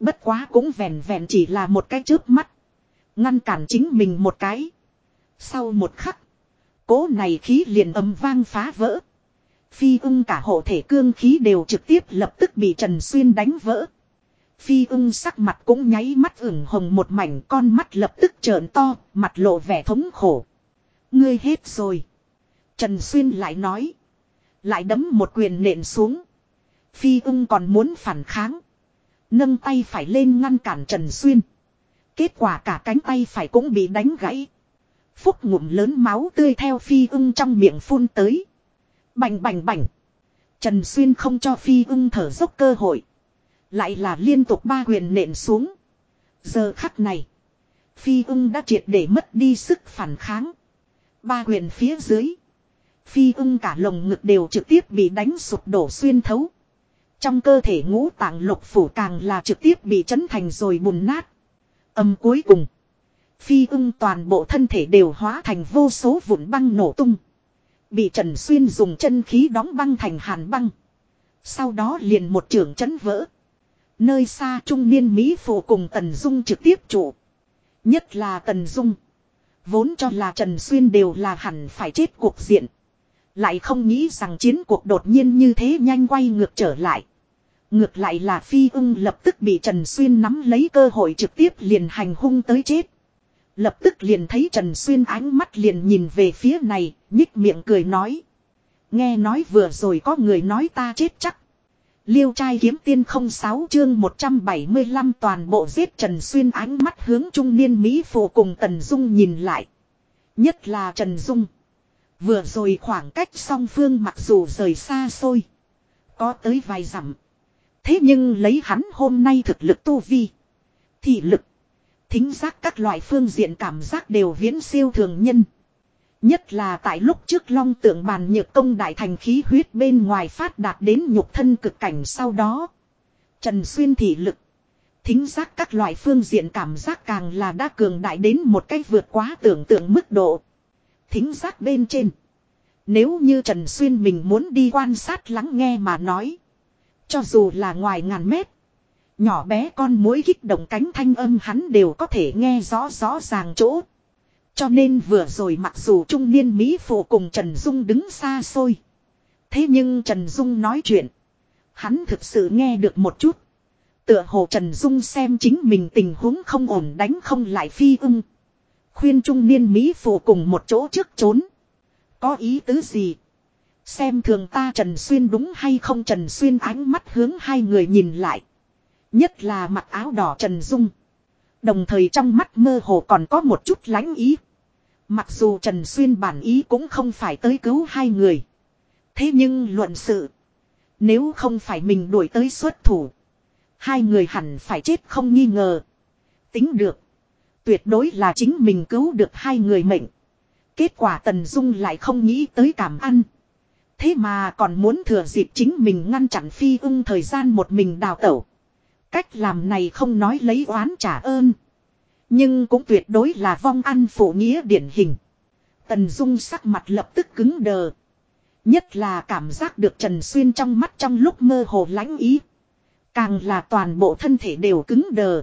Bất quá cũng vẹn vẹn chỉ là một cái trước mắt. Ngăn cản chính mình một cái. Sau một khắc. Cố này khí liền âm vang phá vỡ. Phi ưng cả hộ thể cương khí đều trực tiếp lập tức bị Trần Xuyên đánh vỡ. Phi ưng sắc mặt cũng nháy mắt ửng hồng một mảnh con mắt lập tức trợn to, mặt lộ vẻ thống khổ. Ngươi hết rồi. Trần Xuyên lại nói. Lại đấm một quyền nện xuống. Phi ưng còn muốn phản kháng. Nâng tay phải lên ngăn cản Trần Xuyên. Kết quả cả cánh tay phải cũng bị đánh gãy. Phúc ngụm lớn máu tươi theo phi ưng trong miệng phun tới. Bành bành bành. Trần Xuyên không cho phi ưng thở dốc cơ hội. Lại là liên tục ba quyền nện xuống. Giờ khắc này. Phi ưng đã triệt để mất đi sức phản kháng. Ba quyền phía dưới. Phi ưng cả lồng ngực đều trực tiếp bị đánh sụp đổ xuyên thấu. Trong cơ thể ngũ tạng lục phủ càng là trực tiếp bị chấn thành rồi bùn nát. Âm cuối cùng. Phi ưng toàn bộ thân thể đều hóa thành vô số vụn băng nổ tung. Bị Trần Xuyên dùng chân khí đóng băng thành hàn băng. Sau đó liền một trường chấn vỡ. Nơi xa trung niên Mỹ phụ cùng Tần Dung trực tiếp chủ Nhất là Tần Dung. Vốn cho là Trần Xuyên đều là hẳn phải chết cuộc diện. Lại không nghĩ rằng chiến cuộc đột nhiên như thế nhanh quay ngược trở lại. Ngược lại là Phi ưng lập tức bị Trần Xuyên nắm lấy cơ hội trực tiếp liền hành hung tới chết. Lập tức liền thấy Trần Xuyên ánh mắt liền nhìn về phía này, nhích miệng cười nói. Nghe nói vừa rồi có người nói ta chết chắc. Liêu trai kiếm tiên không sáu chương 175 toàn bộ giết Trần Xuyên ánh mắt hướng trung niên Mỹ phụ cùng Tần Dung nhìn lại. Nhất là Trần Dung. Vừa rồi khoảng cách song phương mặc dù rời xa xôi. Có tới vài dặm. Thế nhưng lấy hắn hôm nay thực lực tu vi. Thị lực. Thính giác các loại phương diện cảm giác đều viễn siêu thường nhân. Nhất là tại lúc trước long tượng bàn nhược công đại thành khí huyết bên ngoài phát đạt đến nhục thân cực cảnh sau đó. Trần xuyên thị lực. Thính giác các loại phương diện cảm giác càng là đã cường đại đến một cách vượt quá tưởng tượng mức độ. Thính giác bên trên. Nếu như Trần Xuyên mình muốn đi quan sát lắng nghe mà nói. Cho dù là ngoài ngàn mét. Nhỏ bé con mối kích động cánh thanh âm hắn đều có thể nghe rõ rõ ràng chỗ. Cho nên vừa rồi mặc dù trung niên Mỹ phụ cùng Trần Dung đứng xa xôi. Thế nhưng Trần Dung nói chuyện. Hắn thực sự nghe được một chút. Tựa hồ Trần Dung xem chính mình tình huống không ổn đánh không lại phi ưng. Khuyên trung niên Mỹ phụ cùng một chỗ trước trốn. Có ý tứ gì? Xem thường ta Trần Xuyên đúng hay không Trần Xuyên ánh mắt hướng hai người nhìn lại. Nhất là mặc áo đỏ Trần Dung. Đồng thời trong mắt mơ hồ còn có một chút lánh ý. Mặc dù Trần Xuyên bản ý cũng không phải tới cứu hai người. Thế nhưng luận sự. Nếu không phải mình đuổi tới xuất thủ. Hai người hẳn phải chết không nghi ngờ. Tính được. Tuyệt đối là chính mình cứu được hai người mệnh. Kết quả Tần Dung lại không nghĩ tới cảm ăn. Thế mà còn muốn thừa dịp chính mình ngăn chặn phi ưng thời gian một mình đào tẩu. Cách làm này không nói lấy oán trả ơn. Nhưng cũng tuyệt đối là vong ăn phổ nghĩa điển hình. Tần Dung sắc mặt lập tức cứng đờ. Nhất là cảm giác được Trần Xuyên trong mắt trong lúc mơ hồ lãnh ý. Càng là toàn bộ thân thể đều cứng đờ.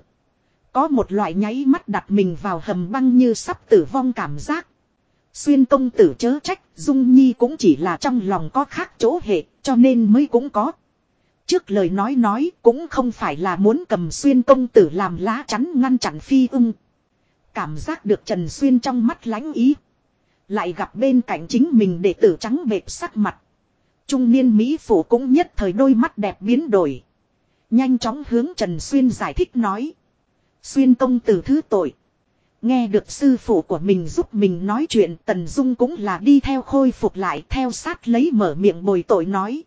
Có một loại nháy mắt đặt mình vào hầm băng như sắp tử vong cảm giác. Xuyên công tử chớ trách, Dung Nhi cũng chỉ là trong lòng có khác chỗ hệ, cho nên mới cũng có. Trước lời nói nói cũng không phải là muốn cầm xuyên công tử làm lá chắn ngăn chặn phi ưng. Cảm giác được Trần Xuyên trong mắt lánh ý. Lại gặp bên cạnh chính mình đệ tử trắng bệt sắc mặt. Trung niên Mỹ phủ cũng nhất thời đôi mắt đẹp biến đổi. Nhanh chóng hướng Trần Xuyên giải thích nói. Xuyên công tử thứ tội. Nghe được sư phụ của mình giúp mình nói chuyện, Tần Dung cũng là đi theo khôi phục lại, theo sát lấy mở miệng bồi tội nói.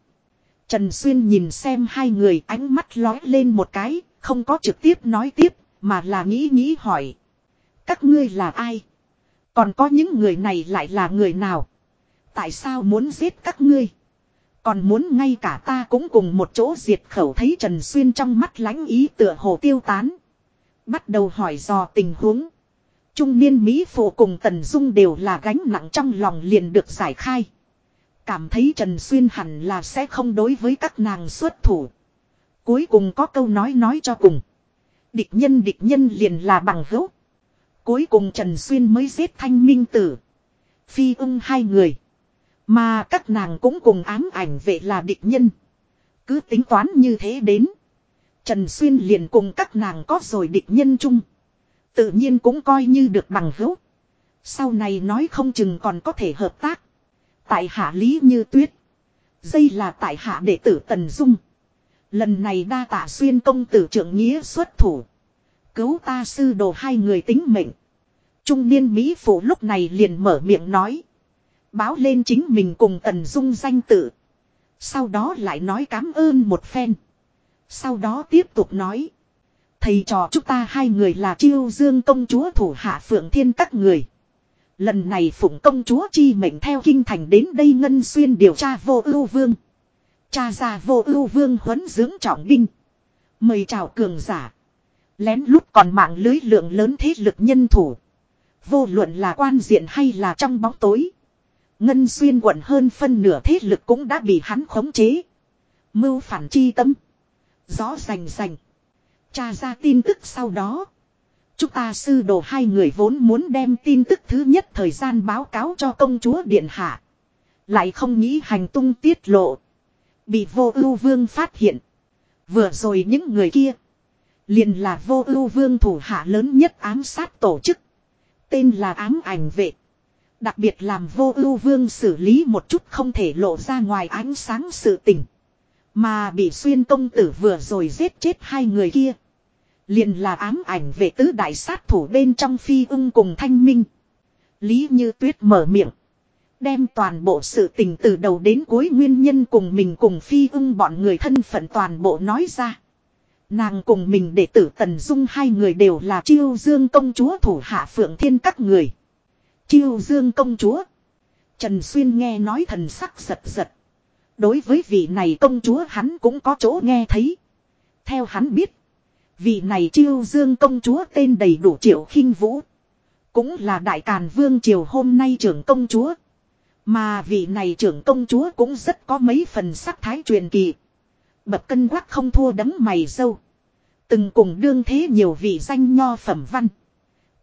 Trần Xuyên nhìn xem hai người ánh mắt lói lên một cái, không có trực tiếp nói tiếp, mà là nghĩ nghĩ hỏi. Các ngươi là ai? Còn có những người này lại là người nào? Tại sao muốn giết các ngươi? Còn muốn ngay cả ta cũng cùng một chỗ diệt khẩu thấy Trần Xuyên trong mắt lánh ý tựa hồ tiêu tán. Bắt đầu hỏi dò tình huống. Trung niên Mỹ phụ cùng Tần Dung đều là gánh nặng trong lòng liền được giải khai. Cảm thấy Trần Xuyên hẳn là sẽ không đối với các nàng xuất thủ. Cuối cùng có câu nói nói cho cùng. Địch nhân địch nhân liền là bằng hữu. Cuối cùng Trần Xuyên mới giết thanh minh tử. Phi ưng hai người. Mà các nàng cũng cùng ám ảnh vệ là địch nhân. Cứ tính toán như thế đến. Trần Xuyên liền cùng các nàng có rồi địch nhân chung. Tự nhiên cũng coi như được bằng hữu. Sau này nói không chừng còn có thể hợp tác. Tại hạ lý như tuyết. Dây là tại hạ đệ tử Tần Dung. Lần này đa tạ xuyên công tử trưởng nghĩa xuất thủ. Cứu ta sư đồ hai người tính mệnh. Trung niên Mỹ phụ lúc này liền mở miệng nói. Báo lên chính mình cùng Tần Dung danh tự. Sau đó lại nói cảm ơn một phen. Sau đó tiếp tục nói. Thầy trò chúng ta hai người là chiêu dương công chúa thủ hạ phượng thiên các người. Lần này phụng công chúa chi mệnh theo kinh thành đến đây ngân xuyên điều tra vô ưu vương. Cha ra vô ưu vương huấn dưỡng trọng binh. Mời chào cường giả. Lén lút còn mạng lưới lượng lớn thế lực nhân thủ. Vô luận là quan diện hay là trong bóng tối. Ngân xuyên quận hơn phân nửa thế lực cũng đã bị hắn khống chế. Mưu phản chi tâm. Rõ rành rành. Cha ra tin tức sau đó. Chúng ta sư đồ hai người vốn muốn đem tin tức thứ nhất thời gian báo cáo cho công chúa Điện Hạ. Lại không nghĩ hành tung tiết lộ. Bị vô ưu vương phát hiện. Vừa rồi những người kia. Liền là vô ưu vương thủ hạ lớn nhất ám sát tổ chức. Tên là ám ảnh vệ. Đặc biệt làm vô ưu vương xử lý một chút không thể lộ ra ngoài ánh sáng sự tình. Mà bị xuyên công tử vừa rồi giết chết hai người kia. Liền là ám ảnh về tứ đại sát thủ bên trong phi ưng cùng thanh minh. Lý như tuyết mở miệng. Đem toàn bộ sự tình từ đầu đến cuối nguyên nhân cùng mình cùng phi ưng bọn người thân phận toàn bộ nói ra. Nàng cùng mình đệ tử Tần Dung hai người đều là chiêu dương công chúa thủ hạ phượng thiên các người. Chiêu dương công chúa. Trần Xuyên nghe nói thần sắc giật giật. Đối với vị này công chúa hắn cũng có chỗ nghe thấy. Theo hắn biết. Vị này chiêu dương công chúa tên đầy đủ triệu khinh vũ. Cũng là đại càn vương triều hôm nay trưởng công chúa. Mà vị này trưởng công chúa cũng rất có mấy phần sắc thái truyền kỳ. Bậc cân quắc không thua đấng mày dâu. Từng cùng đương thế nhiều vị danh nho phẩm văn.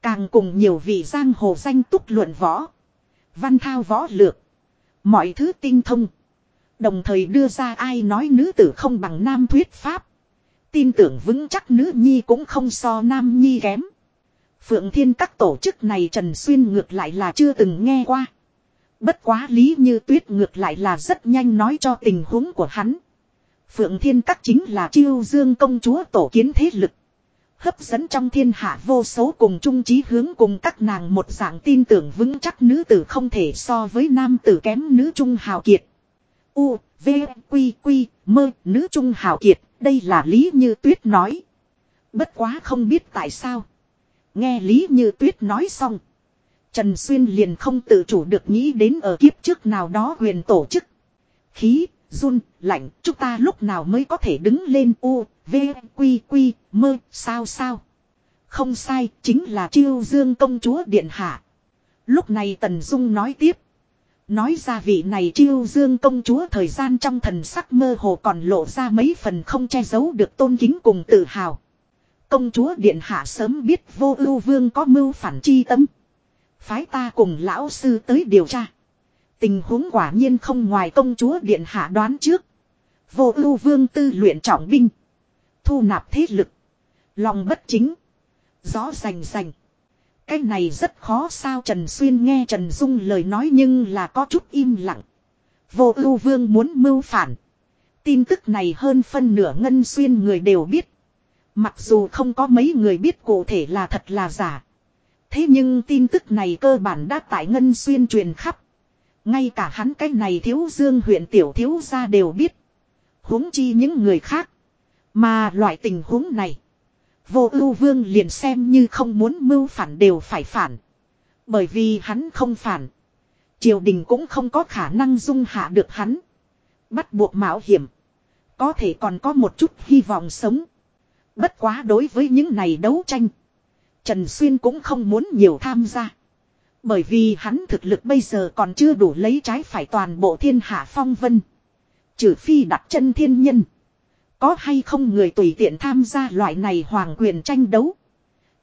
Càng cùng nhiều vị giang hồ danh túc luận võ. Văn thao võ lược. Mọi thứ tinh thông. Đồng thời đưa ra ai nói nữ tử không bằng nam thuyết pháp. Tin tưởng vững chắc nữ nhi cũng không so nam nhi kém. Phượng thiên các tổ chức này Trần Xuyên ngược lại là chưa từng nghe qua. Bất quá lý như tuyết ngược lại là rất nhanh nói cho tình huống của hắn. Phượng thiên các chính là chiêu dương công chúa tổ kiến thế lực. Hấp dẫn trong thiên hạ vô số cùng chung chí hướng cùng các nàng một dạng tin tưởng vững chắc nữ tử không thể so với nam tử kém nữ trung hào kiệt. U, V, Quy, Quy, mơ, nữ trung hào kiệt, đây là Lý Như Tuyết nói. Bất quá không biết tại sao. Nghe Lý Như Tuyết nói xong. Trần Xuyên liền không tự chủ được nghĩ đến ở kiếp trước nào đó huyền tổ chức. khí, run, lạnh, chúng ta lúc nào mới có thể đứng lên u, v, quy, quy, mơ, sao sao. Không sai, chính là chiêu dương công chúa điện hạ. Lúc này Tần Dung nói tiếp. Nói ra vị này chiêu dương công chúa thời gian trong thần sắc mơ hồ còn lộ ra mấy phần không che giấu được tôn kính cùng tự hào. Công chúa điện hạ sớm biết vô ưu vương có mưu phản chi tâm. Phái ta cùng lão sư tới điều tra. Tình huống quả nhiên không ngoài công chúa điện hạ đoán trước. Vô ưu vương tư luyện trọng binh. Thu nạp thế lực. Lòng bất chính. Rõ rành rành. Cái này rất khó sao Trần Xuyên nghe Trần Dung lời nói nhưng là có chút im lặng. Vô ưu vương muốn mưu phản. Tin tức này hơn phân nửa ngân xuyên người đều biết. Mặc dù không có mấy người biết cụ thể là thật là giả. Thế nhưng tin tức này cơ bản đã tại ngân xuyên truyền khắp. Ngay cả hắn cái này thiếu dương huyện tiểu thiếu gia đều biết. huống chi những người khác. Mà loại tình huống này. Vô ưu vương liền xem như không muốn mưu phản đều phải phản. Bởi vì hắn không phản. Triều đình cũng không có khả năng dung hạ được hắn. Bắt buộc mạo hiểm. Có thể còn có một chút hy vọng sống. Bất quá đối với những này đấu tranh. Trần Xuyên cũng không muốn nhiều tham gia. Bởi vì hắn thực lực bây giờ còn chưa đủ lấy trái phải toàn bộ thiên hạ phong vân. Trừ phi đặt chân thiên nhân. Có hay không người tùy tiện tham gia loại này hoàng quyền tranh đấu.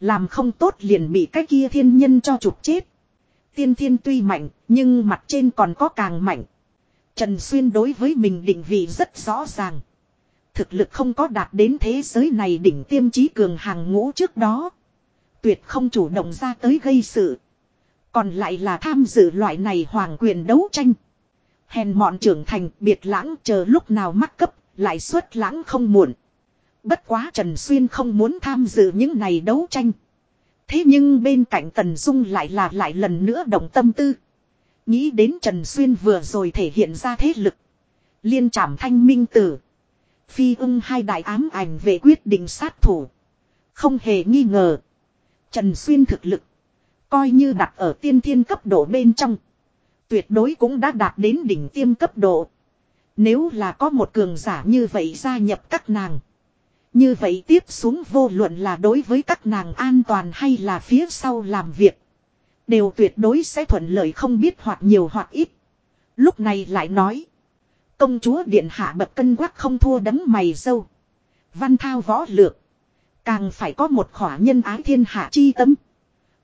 Làm không tốt liền bị cái kia thiên nhân cho trục chết. Tiên thiên tuy mạnh, nhưng mặt trên còn có càng mạnh. Trần Xuyên đối với mình định vị rất rõ ràng. Thực lực không có đạt đến thế giới này đỉnh tiêm trí cường hàng ngũ trước đó. Tuyệt không chủ động ra tới gây sự. Còn lại là tham dự loại này hoàng quyền đấu tranh. Hèn mọn trưởng thành biệt lãng chờ lúc nào mắc cấp lại xuất lãng không muộn. Bất quá Trần Xuyên không muốn tham dự những này đấu tranh. Thế nhưng bên cạnh Tần Dung lại là lại lần nữa động tâm tư. Nghĩ đến Trần Xuyên vừa rồi thể hiện ra thế lực. Liên trảm thanh minh tử. Phi ưng hai đại ám ảnh về quyết định sát thủ. Không hề nghi ngờ. Trần Xuyên thực lực. Coi như đặt ở tiên thiên cấp độ bên trong. Tuyệt đối cũng đã đạt đến đỉnh tiêm cấp độ. Nếu là có một cường giả như vậy gia nhập các nàng. Như vậy tiếp xuống vô luận là đối với các nàng an toàn hay là phía sau làm việc. Đều tuyệt đối sẽ thuận lợi không biết hoặc nhiều hoặc ít. Lúc này lại nói. Công chúa điện hạ bậc cân quắc không thua đấm mày dâu. Văn thao võ lược. Càng phải có một khỏa nhân ái thiên hạ chi tâm.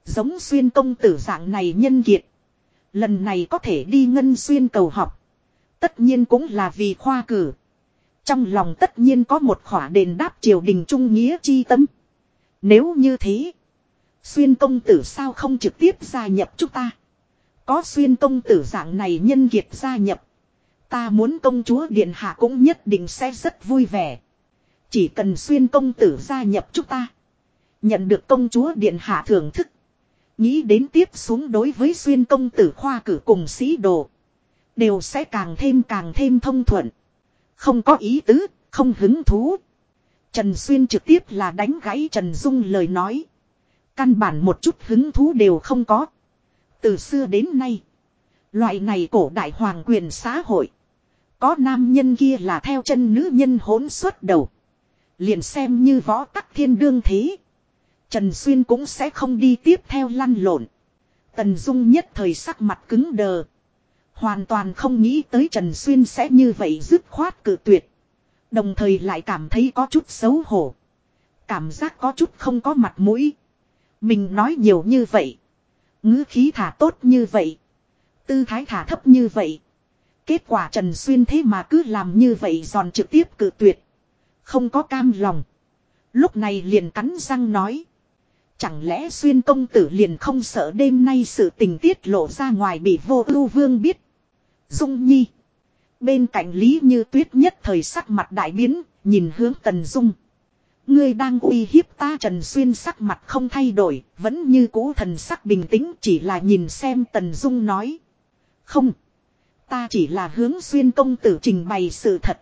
Giống xuyên công tử dạng này nhân kiệt. Lần này có thể đi ngân xuyên cầu học. Tất nhiên cũng là vì khoa cử. Trong lòng tất nhiên có một khỏa đền đáp triều đình trung nghĩa chi tâm. Nếu như thế. Xuyên công tử sao không trực tiếp gia nhập chúng ta. Có xuyên công tử dạng này nhân kiệt gia nhập. Ta muốn công chúa Điện Hạ cũng nhất định sẽ rất vui vẻ. Chỉ cần xuyên công tử gia nhập chúng ta. Nhận được công chúa Điện Hạ thưởng thức. Nghĩ đến tiếp xuống đối với xuyên công tử khoa cử cùng sĩ đồ. Đều sẽ càng thêm càng thêm thông thuận. Không có ý tứ, không hứng thú. Trần Xuyên trực tiếp là đánh gãy Trần Dung lời nói. Căn bản một chút hứng thú đều không có. Từ xưa đến nay. Loại này cổ đại hoàng quyền xã hội. Có nam nhân kia là theo chân nữ nhân hỗn suốt đầu. Liền xem như võ tắc thiên đương thế. Trần Xuyên cũng sẽ không đi tiếp theo lăn lộn. Tần Dung nhất thời sắc mặt cứng đờ. Hoàn toàn không nghĩ tới Trần Xuyên sẽ như vậy dứt khoát cự tuyệt. Đồng thời lại cảm thấy có chút xấu hổ. Cảm giác có chút không có mặt mũi. Mình nói nhiều như vậy. ngữ khí thả tốt như vậy. Tư thái thả thấp như vậy. Kết quả Trần Xuyên thế mà cứ làm như vậy giòn trực tiếp cự tuyệt. Không có cam lòng. Lúc này liền cắn răng nói. Chẳng lẽ Xuyên công tử liền không sợ đêm nay sự tình tiết lộ ra ngoài bị vô ưu vương biết. Dung Nhi. Bên cạnh Lý Như Tuyết nhất thời sắc mặt đại biến, nhìn hướng Tần Dung. Ngươi đang uy hiếp ta Trần Xuyên sắc mặt không thay đổi, vẫn như cũ thần sắc bình tĩnh chỉ là nhìn xem Tần Dung nói. Không. Ta chỉ là hướng Xuyên công tử trình bày sự thật.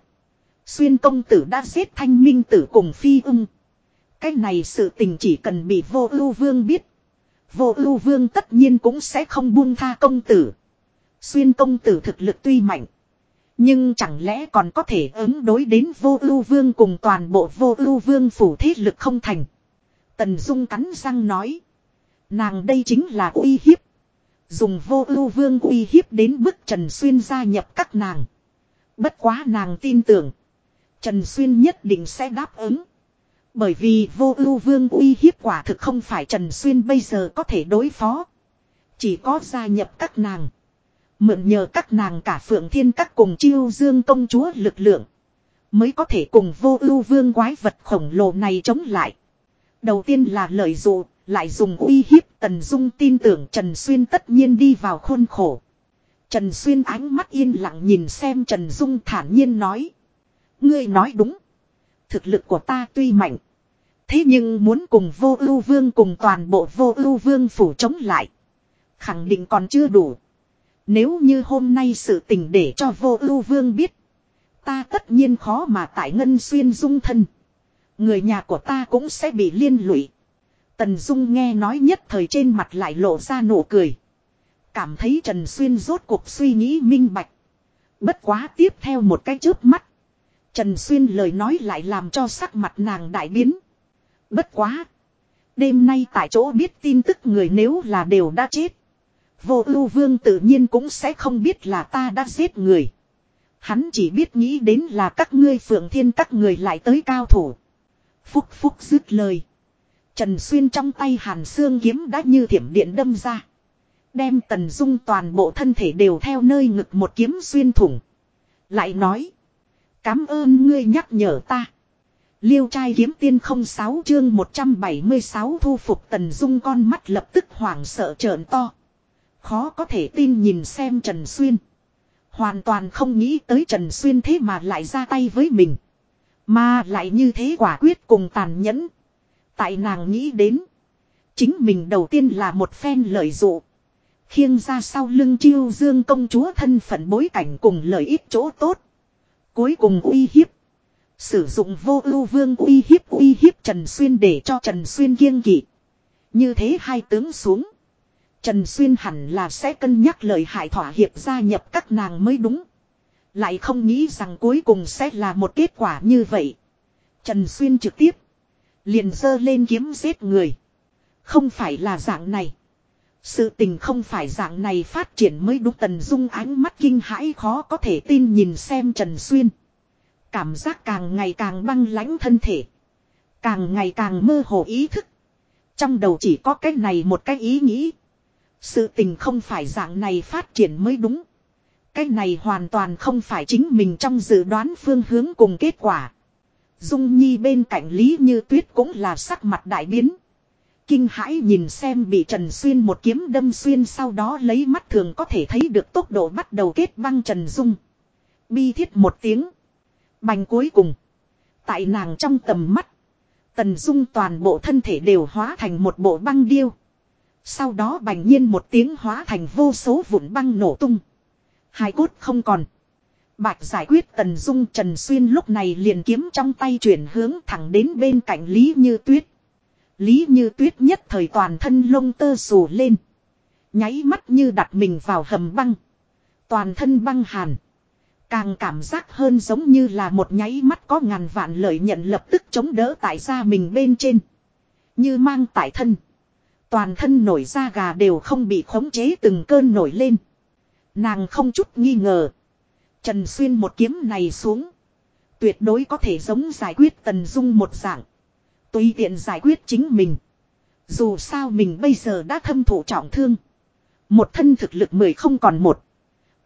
Xuyên công tử đã giết thanh minh tử cùng phi ưng. Cái này sự tình chỉ cần bị vô ưu vương biết. Vô ưu vương tất nhiên cũng sẽ không buông tha công tử. Xuyên công tử thực lực tuy mạnh. Nhưng chẳng lẽ còn có thể ứng đối đến vô ưu vương cùng toàn bộ vô ưu vương phủ thế lực không thành. Tần Dung cắn răng nói. Nàng đây chính là uy hiếp. Dùng vô ưu vương uy hiếp đến bức Trần Xuyên gia nhập các nàng. Bất quá nàng tin tưởng. Trần Xuyên nhất định sẽ đáp ứng. Bởi vì vô ưu vương uy hiếp quả thực không phải Trần Xuyên bây giờ có thể đối phó. Chỉ có gia nhập các nàng. Mượn nhờ các nàng cả phượng thiên các cùng chiêu dương công chúa lực lượng. Mới có thể cùng vô ưu vương quái vật khổng lồ này chống lại. Đầu tiên là lợi dụ, lại dùng uy hiếp Tần Dung tin tưởng Trần Xuyên tất nhiên đi vào khôn khổ. Trần Xuyên ánh mắt yên lặng nhìn xem Trần Dung thản nhiên nói. Ngươi nói đúng. Thực lực của ta tuy mạnh. Thế nhưng muốn cùng vô ưu vương cùng toàn bộ vô ưu vương phủ chống lại. Khẳng định còn chưa đủ. Nếu như hôm nay sự tình để cho vô ưu vương biết. Ta tất nhiên khó mà tại ngân xuyên dung thân. Người nhà của ta cũng sẽ bị liên lụy. Tần Dung nghe nói nhất thời trên mặt lại lộ ra nụ cười. Cảm thấy Trần Xuyên rốt cuộc suy nghĩ minh bạch. Bất quá tiếp theo một cái chớp mắt. Trần Xuyên lời nói lại làm cho sắc mặt nàng đại biến. Bất quá. Đêm nay tại chỗ biết tin tức người nếu là đều đã chết. Vô ưu vương tự nhiên cũng sẽ không biết là ta đã giết người. Hắn chỉ biết nghĩ đến là các ngươi phượng thiên các người lại tới cao thủ. Phúc phúc dứt lời. Trần Xuyên trong tay hàn xương kiếm đã như thiểm điện đâm ra. Đem tần dung toàn bộ thân thể đều theo nơi ngực một kiếm xuyên thủng. Lại nói. Cám ơn ngươi nhắc nhở ta. Liêu trai kiếm tiên không sáu chương 176 thu phục tần dung con mắt lập tức hoảng sợ trợn to. Khó có thể tin nhìn xem Trần Xuyên. Hoàn toàn không nghĩ tới Trần Xuyên thế mà lại ra tay với mình. Mà lại như thế quả quyết cùng tàn nhẫn. Tại nàng nghĩ đến. Chính mình đầu tiên là một phen lợi dụ. Khiêng ra sau lưng chiêu dương công chúa thân phận bối cảnh cùng lợi ích chỗ tốt. Cuối cùng uy hiếp. Sử dụng vô ưu vương uy hiếp uy hiếp Trần Xuyên để cho Trần Xuyên kiêng kỵ. Như thế hai tướng xuống. Trần Xuyên hẳn là sẽ cân nhắc lời hại thỏa hiệp gia nhập các nàng mới đúng. Lại không nghĩ rằng cuối cùng sẽ là một kết quả như vậy. Trần Xuyên trực tiếp. Liền dơ lên kiếm giết người. Không phải là dạng này. Sự tình không phải dạng này phát triển mới đúng tần dung ánh mắt kinh hãi khó có thể tin nhìn xem Trần Xuyên. Cảm giác càng ngày càng băng lãnh thân thể. Càng ngày càng mơ hồ ý thức. Trong đầu chỉ có cái này một cái ý nghĩ. Sự tình không phải dạng này phát triển mới đúng. Cái này hoàn toàn không phải chính mình trong dự đoán phương hướng cùng kết quả. Dung Nhi bên cạnh Lý Như Tuyết cũng là sắc mặt đại biến. Kinh hãi nhìn xem bị Trần Xuyên một kiếm đâm xuyên sau đó lấy mắt thường có thể thấy được tốc độ bắt đầu kết băng Trần Dung. Bi thiết một tiếng. Bành cuối cùng. Tại nàng trong tầm mắt. Tần Dung toàn bộ thân thể đều hóa thành một bộ băng điêu. Sau đó bành nhiên một tiếng hóa thành vô số vụn băng nổ tung. Hai cốt không còn. Bạch giải quyết Tần Dung Trần Xuyên lúc này liền kiếm trong tay chuyển hướng thẳng đến bên cạnh Lý Như Tuyết. Lý Như Tuyết nhất thời toàn thân lông tơ sù lên. Nháy mắt như đặt mình vào hầm băng. Toàn thân băng hàn. Càng cảm giác hơn giống như là một nháy mắt có ngàn vạn lợi nhận lập tức chống đỡ tại ra mình bên trên. Như mang tại thân. Toàn thân nổi da gà đều không bị khống chế từng cơn nổi lên. Nàng không chút nghi ngờ. Trần Xuyên một kiếm này xuống. Tuyệt đối có thể giống giải quyết Tần Dung một dạng. Tùy tiện giải quyết chính mình. Dù sao mình bây giờ đã thâm thụ trọng thương. Một thân thực lực mười không còn một.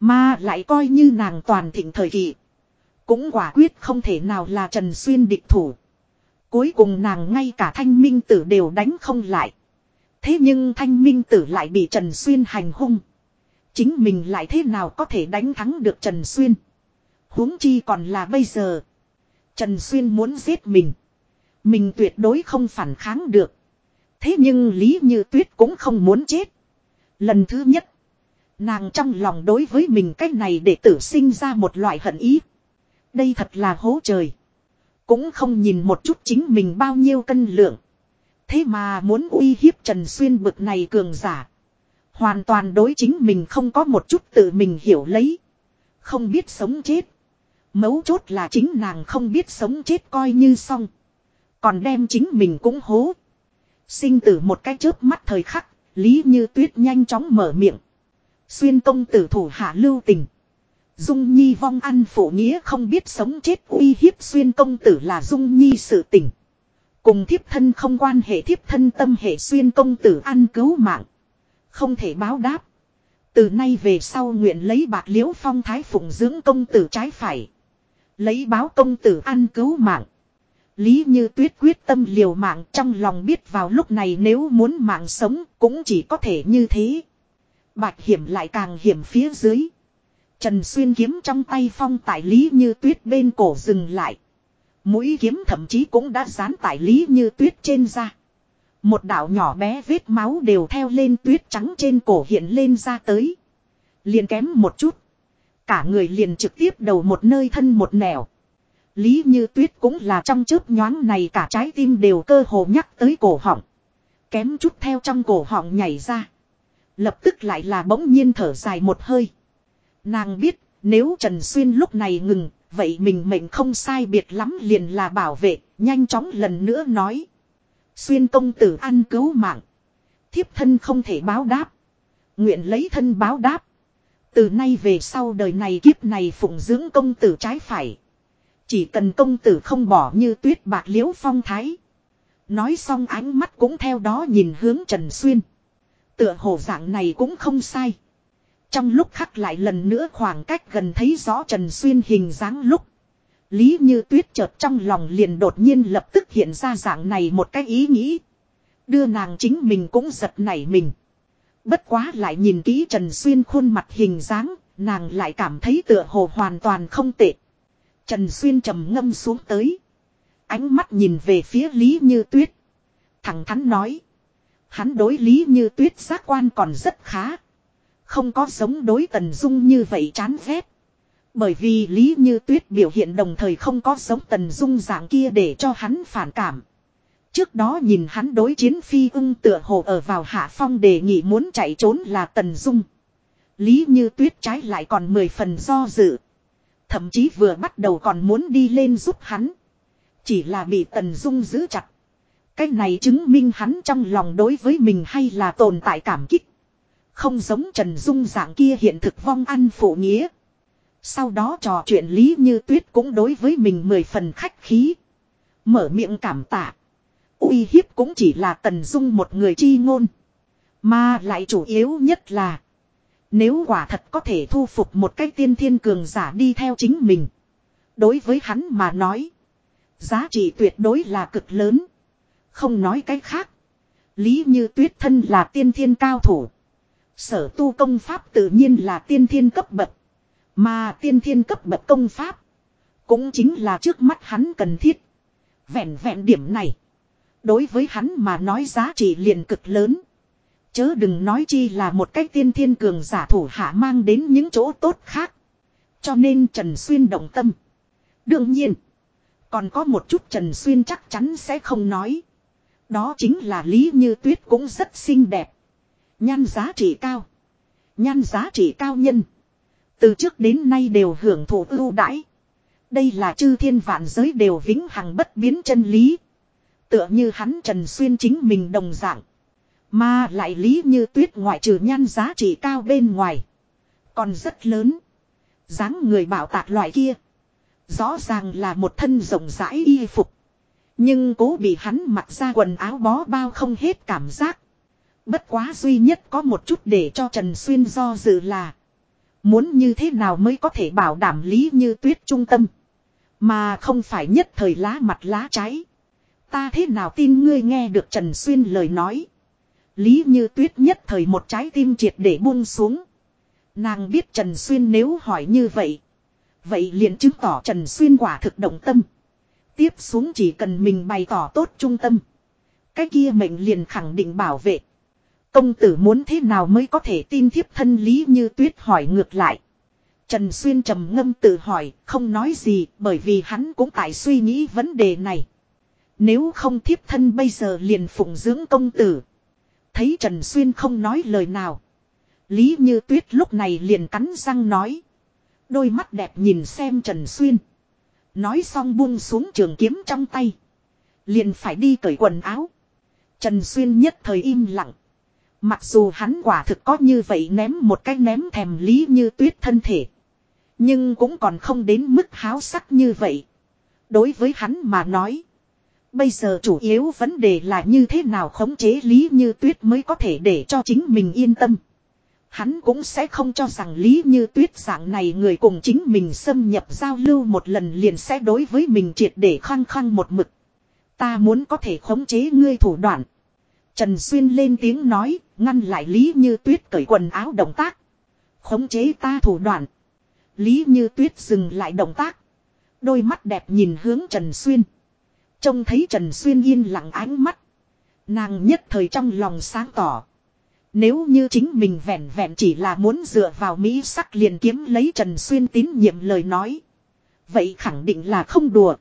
Mà lại coi như nàng toàn thịnh thời kỳ. Cũng quả quyết không thể nào là Trần Xuyên địch thủ. Cuối cùng nàng ngay cả thanh minh tử đều đánh không lại. Thế nhưng thanh minh tử lại bị Trần Xuyên hành hung. Chính mình lại thế nào có thể đánh thắng được Trần Xuyên. huống chi còn là bây giờ. Trần Xuyên muốn giết mình. Mình tuyệt đối không phản kháng được. Thế nhưng Lý Như Tuyết cũng không muốn chết. Lần thứ nhất. Nàng trong lòng đối với mình cách này để tử sinh ra một loại hận ý. Đây thật là hố trời. Cũng không nhìn một chút chính mình bao nhiêu cân lượng. Thế mà muốn uy hiếp Trần Xuyên bực này cường giả. Hoàn toàn đối chính mình không có một chút tự mình hiểu lấy. Không biết sống chết. Mấu chốt là chính nàng không biết sống chết coi như xong. Còn đem chính mình cũng hố. Sinh tử một cái chớp mắt thời khắc, Lý Như Tuyết nhanh chóng mở miệng. Xuyên công tử thủ hạ lưu tình. Dung Nhi vong ăn phụ nghĩa không biết sống chết uy hiếp xuyên công tử là Dung Nhi sự tình. Cùng thiếp thân không quan hệ, thiếp thân tâm hệ xuyên công tử ăn cứu mạng. Không thể báo đáp. Từ nay về sau nguyện lấy bạc liễu phong thái phụng dưỡng công tử trái phải. Lấy báo công tử ăn cứu mạng. Lý như tuyết quyết tâm liều mạng trong lòng biết vào lúc này nếu muốn mạng sống cũng chỉ có thể như thế. Bạch hiểm lại càng hiểm phía dưới. Trần Xuyên kiếm trong tay phong tại Lý như tuyết bên cổ dừng lại. Mũi kiếm thậm chí cũng đã dán tại Lý như tuyết trên da. Một đạo nhỏ bé vết máu đều theo lên tuyết trắng trên cổ hiện lên ra tới. Liền kém một chút. Cả người liền trực tiếp đầu một nơi thân một nẻo. Lý như tuyết cũng là trong chớp nhoáng này cả trái tim đều cơ hồ nhắc tới cổ họng. Kém chút theo trong cổ họng nhảy ra. Lập tức lại là bỗng nhiên thở dài một hơi. Nàng biết nếu Trần Xuyên lúc này ngừng, vậy mình mệnh không sai biệt lắm liền là bảo vệ, nhanh chóng lần nữa nói. Xuyên công tử ăn cứu mạng. Thiếp thân không thể báo đáp. Nguyện lấy thân báo đáp. Từ nay về sau đời này kiếp này phụng dưỡng công tử trái phải. Chỉ cần công tử không bỏ như tuyết bạc liễu phong thái. Nói xong ánh mắt cũng theo đó nhìn hướng Trần Xuyên. Tựa hồ dạng này cũng không sai. Trong lúc khắc lại lần nữa khoảng cách gần thấy rõ Trần Xuyên hình dáng lúc. Lý như tuyết chợt trong lòng liền đột nhiên lập tức hiện ra dạng này một cái ý nghĩ. Đưa nàng chính mình cũng giật nảy mình. Bất quá lại nhìn kỹ Trần Xuyên khuôn mặt hình dáng, nàng lại cảm thấy tựa hồ hoàn toàn không tệ. Trần Xuyên trầm ngâm xuống tới. Ánh mắt nhìn về phía Lý Như Tuyết. Thẳng thắn nói. Hắn đối Lý Như Tuyết giác quan còn rất khá. Không có giống đối Tần Dung như vậy chán ghét. Bởi vì Lý Như Tuyết biểu hiện đồng thời không có giống Tần Dung dạng kia để cho hắn phản cảm. Trước đó nhìn hắn đối chiến phi ưng tựa hồ ở vào hạ phong đề nghị muốn chạy trốn là Tần Dung. Lý Như Tuyết trái lại còn mười phần do dự. Thậm chí vừa bắt đầu còn muốn đi lên giúp hắn. Chỉ là bị Tần Dung giữ chặt. Cái này chứng minh hắn trong lòng đối với mình hay là tồn tại cảm kích. Không giống Trần Dung dạng kia hiện thực vong ăn phụ nghĩa. Sau đó trò chuyện Lý Như Tuyết cũng đối với mình mười phần khách khí. Mở miệng cảm tạ. uy hiếp cũng chỉ là Tần Dung một người chi ngôn. Mà lại chủ yếu nhất là. Nếu quả thật có thể thu phục một cái tiên thiên cường giả đi theo chính mình. Đối với hắn mà nói. Giá trị tuyệt đối là cực lớn. Không nói cái khác. Lý như tuyết thân là tiên thiên cao thủ. Sở tu công pháp tự nhiên là tiên thiên cấp bậc. Mà tiên thiên cấp bậc công pháp. Cũng chính là trước mắt hắn cần thiết. Vẹn vẹn điểm này. Đối với hắn mà nói giá trị liền cực lớn. Chớ đừng nói chi là một cách tiên thiên cường giả thủ hạ mang đến những chỗ tốt khác. Cho nên Trần Xuyên động tâm. Đương nhiên. Còn có một chút Trần Xuyên chắc chắn sẽ không nói. Đó chính là Lý Như Tuyết cũng rất xinh đẹp. Nhan giá trị cao. Nhan giá trị cao nhân. Từ trước đến nay đều hưởng thụ ưu đãi. Đây là chư thiên vạn giới đều vĩnh hằng bất biến chân lý. Tựa như hắn Trần Xuyên chính mình đồng dạng. Mà lại lý như tuyết ngoại trừ nhan giá trị cao bên ngoài. Còn rất lớn. dáng người bảo tạc loại kia. Rõ ràng là một thân rộng rãi y phục. Nhưng cố bị hắn mặc ra quần áo bó bao không hết cảm giác. Bất quá duy nhất có một chút để cho Trần Xuyên do dự là. Muốn như thế nào mới có thể bảo đảm lý như tuyết trung tâm. Mà không phải nhất thời lá mặt lá trái. Ta thế nào tin ngươi nghe được Trần Xuyên lời nói. Lý như tuyết nhất thời một trái tim triệt để buông xuống. Nàng biết Trần Xuyên nếu hỏi như vậy. Vậy liền chứng tỏ Trần Xuyên quả thực động tâm. Tiếp xuống chỉ cần mình bày tỏ tốt trung tâm. Cái kia mệnh liền khẳng định bảo vệ. Công tử muốn thế nào mới có thể tin thiếp thân lý như tuyết hỏi ngược lại. Trần Xuyên trầm ngâm tự hỏi, không nói gì, bởi vì hắn cũng tại suy nghĩ vấn đề này. Nếu không thiếp thân bây giờ liền phụng dưỡng công tử. Thấy Trần Xuyên không nói lời nào. Lý Như Tuyết lúc này liền cắn răng nói. Đôi mắt đẹp nhìn xem Trần Xuyên. Nói xong buông xuống trường kiếm trong tay. Liền phải đi cởi quần áo. Trần Xuyên nhất thời im lặng. Mặc dù hắn quả thực có như vậy ném một cái ném thèm lý như tuyết thân thể. Nhưng cũng còn không đến mức háo sắc như vậy. Đối với hắn mà nói. Bây giờ chủ yếu vấn đề là như thế nào khống chế lý như tuyết mới có thể để cho chính mình yên tâm. Hắn cũng sẽ không cho rằng lý như tuyết dạng này người cùng chính mình xâm nhập giao lưu một lần liền sẽ đối với mình triệt để khăng khăng một mực. Ta muốn có thể khống chế ngươi thủ đoạn. Trần Xuyên lên tiếng nói, ngăn lại Lý Như Tuyết cởi quần áo động tác. Khống chế ta thủ đoạn. Lý Như Tuyết dừng lại động tác. Đôi mắt đẹp nhìn hướng Trần Xuyên. Trông thấy Trần Xuyên yên lặng ánh mắt. Nàng nhất thời trong lòng sáng tỏ. Nếu như chính mình vẹn vẹn chỉ là muốn dựa vào Mỹ sắc liền kiếm lấy Trần Xuyên tín nhiệm lời nói. Vậy khẳng định là không đùa.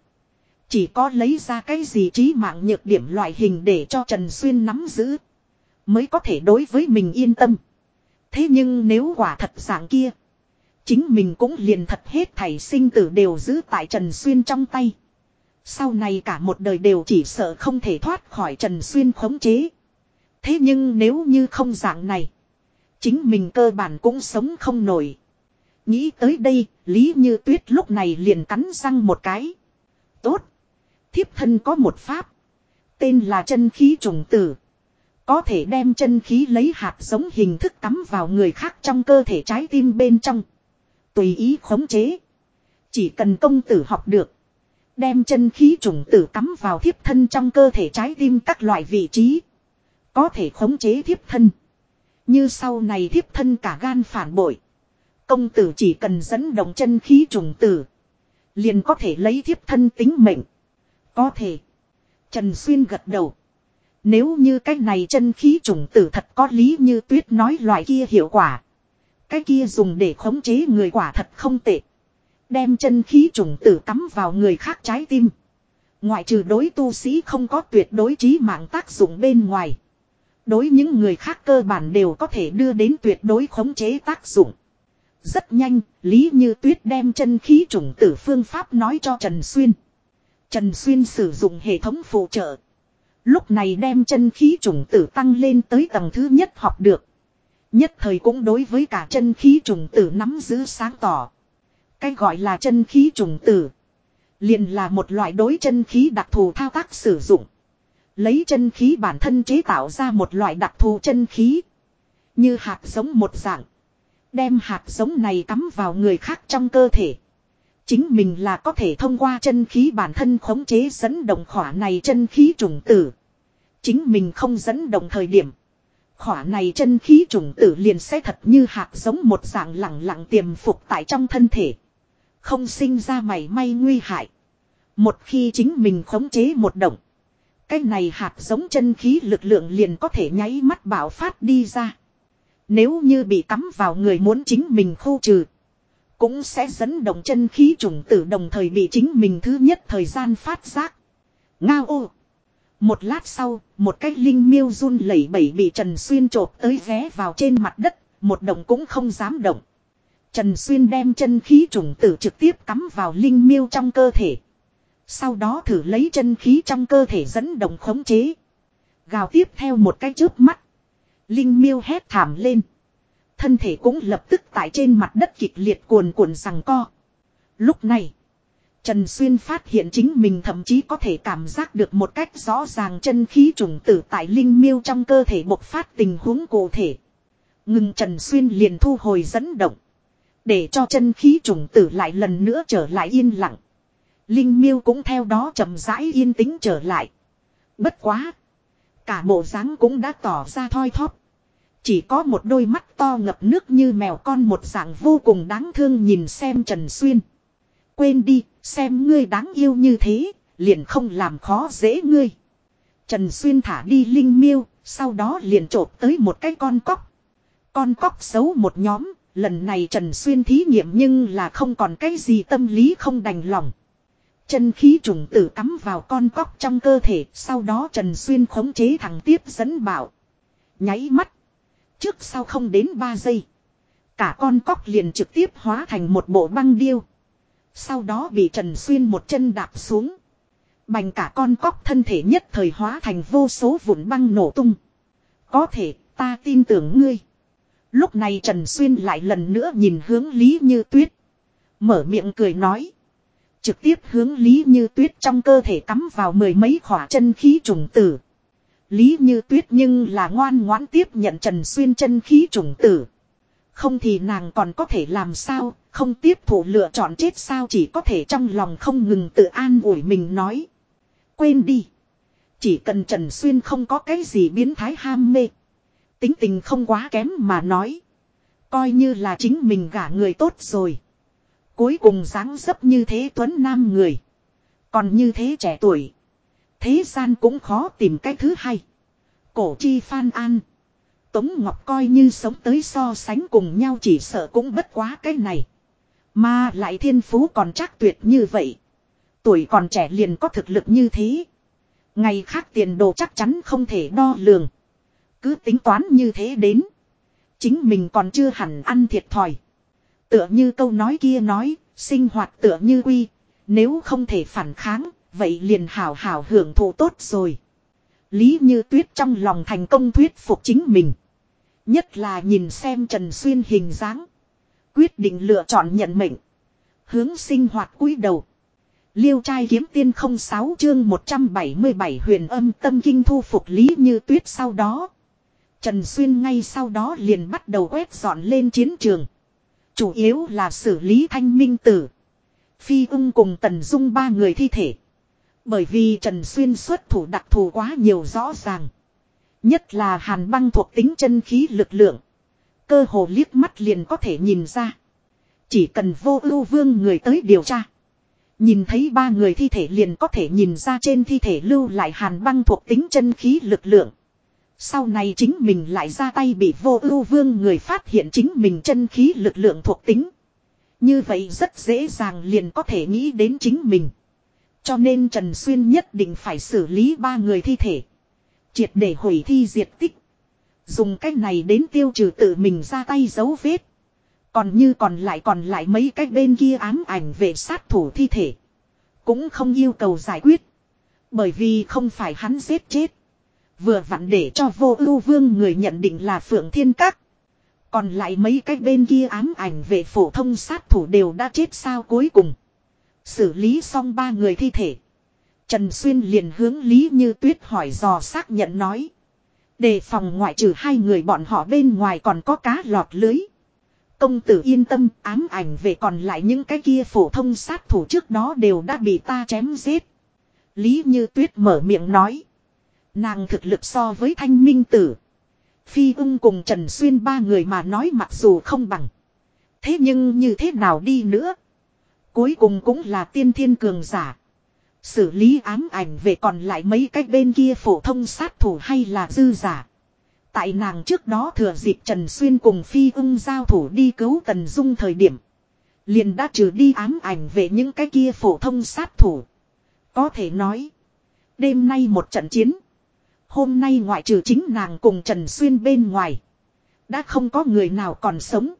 Chỉ có lấy ra cái gì trí mạng nhược điểm loại hình để cho Trần Xuyên nắm giữ. Mới có thể đối với mình yên tâm. Thế nhưng nếu quả thật dạng kia. Chính mình cũng liền thật hết thảy sinh tử đều giữ tại Trần Xuyên trong tay. Sau này cả một đời đều chỉ sợ không thể thoát khỏi Trần Xuyên khống chế. Thế nhưng nếu như không dạng này. Chính mình cơ bản cũng sống không nổi. Nghĩ tới đây, Lý Như Tuyết lúc này liền cắn răng một cái. Tốt. Thiếp thân có một pháp. Tên là chân khí trùng tử. Có thể đem chân khí lấy hạt giống hình thức cắm vào người khác trong cơ thể trái tim bên trong. Tùy ý khống chế. Chỉ cần công tử học được. Đem chân khí trùng tử cắm vào thiếp thân trong cơ thể trái tim các loại vị trí. Có thể khống chế thiếp thân. Như sau này thiếp thân cả gan phản bội. Công tử chỉ cần dẫn động chân khí trùng tử. Liền có thể lấy thiếp thân tính mệnh. Có thể. Trần Xuyên gật đầu. Nếu như cái này chân khí trùng tử thật có lý như tuyết nói loại kia hiệu quả. Cái kia dùng để khống chế người quả thật không tệ. Đem chân khí trùng tử cắm vào người khác trái tim. Ngoại trừ đối tu sĩ không có tuyệt đối trí mạng tác dụng bên ngoài. Đối những người khác cơ bản đều có thể đưa đến tuyệt đối khống chế tác dụng. Rất nhanh, Lý Như Tuyết đem chân khí trùng tử phương pháp nói cho Trần Xuyên. Trần Xuyên sử dụng hệ thống phụ trợ. Lúc này đem chân khí trùng tử tăng lên tới tầng thứ nhất học được. Nhất thời cũng đối với cả chân khí trùng tử nắm giữ sáng tỏ. Cái gọi là chân khí trùng tử. liền là một loại đối chân khí đặc thù thao tác sử dụng. Lấy chân khí bản thân chế tạo ra một loại đặc thù chân khí. Như hạt giống một dạng. Đem hạt giống này cắm vào người khác trong cơ thể. Chính mình là có thể thông qua chân khí bản thân khống chế dẫn động khỏa này chân khí trùng tử. Chính mình không dẫn động thời điểm. Khỏa này chân khí trùng tử liền sẽ thật như hạt giống một dạng lặng lặng tiềm phục tại trong thân thể. Không sinh ra mảy may nguy hại. Một khi chính mình khống chế một động. Cái này hạt giống chân khí lực lượng liền có thể nháy mắt bảo phát đi ra. Nếu như bị cắm vào người muốn chính mình khu trừ. Cũng sẽ dẫn động chân khí trùng tử đồng thời bị chính mình thứ nhất thời gian phát giác. Ngao ô. Một lát sau, một cái linh miêu run lẩy bẩy bị Trần Xuyên trộp tới ghé vào trên mặt đất, một động cũng không dám động. Trần Xuyên đem chân khí trùng tử trực tiếp cắm vào linh miêu trong cơ thể. Sau đó thử lấy chân khí trong cơ thể dẫn động khống chế. Gào tiếp theo một cái chớp mắt. Linh miêu hét thảm lên. Thân thể cũng lập tức tại trên mặt đất kịch liệt cuồn cuộn rằng co. Lúc này. Trần Xuyên phát hiện chính mình thậm chí có thể cảm giác được một cách rõ ràng chân khí trùng tử tại linh miêu trong cơ thể bộc phát tình huống cụ thể. Ngừng Trần Xuyên liền thu hồi dẫn động. Để cho chân khí trùng tử lại lần nữa trở lại yên lặng. Linh miêu cũng theo đó chậm rãi yên tĩnh trở lại. Bất quá. Cả bộ dáng cũng đã tỏ ra thoi thóp. Chỉ có một đôi mắt to ngập nước như mèo con một dạng vô cùng đáng thương nhìn xem Trần Xuyên. Quên đi, xem ngươi đáng yêu như thế, liền không làm khó dễ ngươi. Trần Xuyên thả đi Linh miêu, sau đó liền trộp tới một cái con cóc. Con cóc xấu một nhóm, lần này Trần Xuyên thí nghiệm nhưng là không còn cái gì tâm lý không đành lòng. Chân khí trùng tử cắm vào con cóc trong cơ thể, sau đó Trần Xuyên khống chế thằng tiếp dẫn bảo. Nháy mắt. Trước sau không đến 3 giây. Cả con cóc liền trực tiếp hóa thành một bộ băng điêu. Sau đó bị Trần Xuyên một chân đạp xuống. Bành cả con cóc thân thể nhất thời hóa thành vô số vụn băng nổ tung. Có thể, ta tin tưởng ngươi. Lúc này Trần Xuyên lại lần nữa nhìn hướng Lý Như Tuyết. Mở miệng cười nói. Trực tiếp hướng Lý Như Tuyết trong cơ thể cắm vào mười mấy khỏa chân khí trùng tử. Lý Như Tuyết nhưng là ngoan ngoãn tiếp nhận Trần Xuyên chân khí trùng tử. Không thì nàng còn có thể làm sao, không tiếp thủ lựa chọn chết sao chỉ có thể trong lòng không ngừng tự an ủi mình nói. Quên đi. Chỉ cần Trần Xuyên không có cái gì biến thái ham mê. Tính tình không quá kém mà nói. Coi như là chính mình gả người tốt rồi. Cuối cùng dáng dấp như thế tuấn nam người. Còn như thế trẻ tuổi. Thế gian cũng khó tìm cái thứ hay. Cổ chi Phan An. Tống Ngọc coi như sống tới so sánh cùng nhau chỉ sợ cũng bất quá cái này. Mà lại thiên phú còn chắc tuyệt như vậy. Tuổi còn trẻ liền có thực lực như thế. Ngày khác tiền đồ chắc chắn không thể đo lường. Cứ tính toán như thế đến. Chính mình còn chưa hẳn ăn thiệt thòi. Tựa như câu nói kia nói, sinh hoạt tựa như quy. Nếu không thể phản kháng, vậy liền hảo hảo hưởng thụ tốt rồi. Lý Như Tuyết trong lòng thành công thuyết phục chính mình. Nhất là nhìn xem Trần Xuyên hình dáng. Quyết định lựa chọn nhận mệnh. Hướng sinh hoạt cúi đầu. Liêu trai kiếm tiên không sáu chương 177 huyền âm tâm kinh thu phục Lý Như Tuyết sau đó. Trần Xuyên ngay sau đó liền bắt đầu quét dọn lên chiến trường. Chủ yếu là xử lý thanh minh tử. Phi ung cùng Tần Dung ba người thi thể. Bởi vì Trần Xuyên xuất thủ đặc thù quá nhiều rõ ràng. Nhất là hàn băng thuộc tính chân khí lực lượng. Cơ hồ liếc mắt liền có thể nhìn ra. Chỉ cần vô ưu vương người tới điều tra. Nhìn thấy ba người thi thể liền có thể nhìn ra trên thi thể lưu lại hàn băng thuộc tính chân khí lực lượng. Sau này chính mình lại ra tay bị vô ưu vương người phát hiện chính mình chân khí lực lượng thuộc tính. Như vậy rất dễ dàng liền có thể nghĩ đến chính mình. Cho nên Trần Xuyên nhất định phải xử lý ba người thi thể. Triệt để hủy thi diệt tích. Dùng cách này đến tiêu trừ tự mình ra tay dấu vết. Còn như còn lại còn lại mấy cách bên kia ám ảnh về sát thủ thi thể. Cũng không yêu cầu giải quyết. Bởi vì không phải hắn giết chết. Vừa vặn để cho vô ưu vương người nhận định là phượng thiên các. Còn lại mấy cách bên kia ám ảnh về phổ thông sát thủ đều đã chết sao cuối cùng. Xử lý xong ba người thi thể. Trần Xuyên liền hướng Lý Như Tuyết hỏi dò xác nhận nói. Đề phòng ngoại trừ hai người bọn họ bên ngoài còn có cá lọt lưới. Công tử yên tâm, ám ảnh về còn lại những cái kia phổ thông sát thủ trước đó đều đã bị ta chém giết. Lý Như Tuyết mở miệng nói. Nàng thực lực so với thanh minh tử. Phi ưng cùng Trần Xuyên ba người mà nói mặc dù không bằng. Thế nhưng như thế nào đi nữa. Cuối cùng cũng là tiên thiên cường giả. Xử lý ám ảnh về còn lại mấy cách bên kia phổ thông sát thủ hay là dư giả. Tại nàng trước đó thừa dịp Trần Xuyên cùng Phi ưng giao thủ đi cứu Tần Dung thời điểm. Liền đã trừ đi ám ảnh về những cái kia phổ thông sát thủ. Có thể nói. Đêm nay một trận chiến. Hôm nay ngoại trừ chính nàng cùng Trần Xuyên bên ngoài. Đã không có người nào còn sống.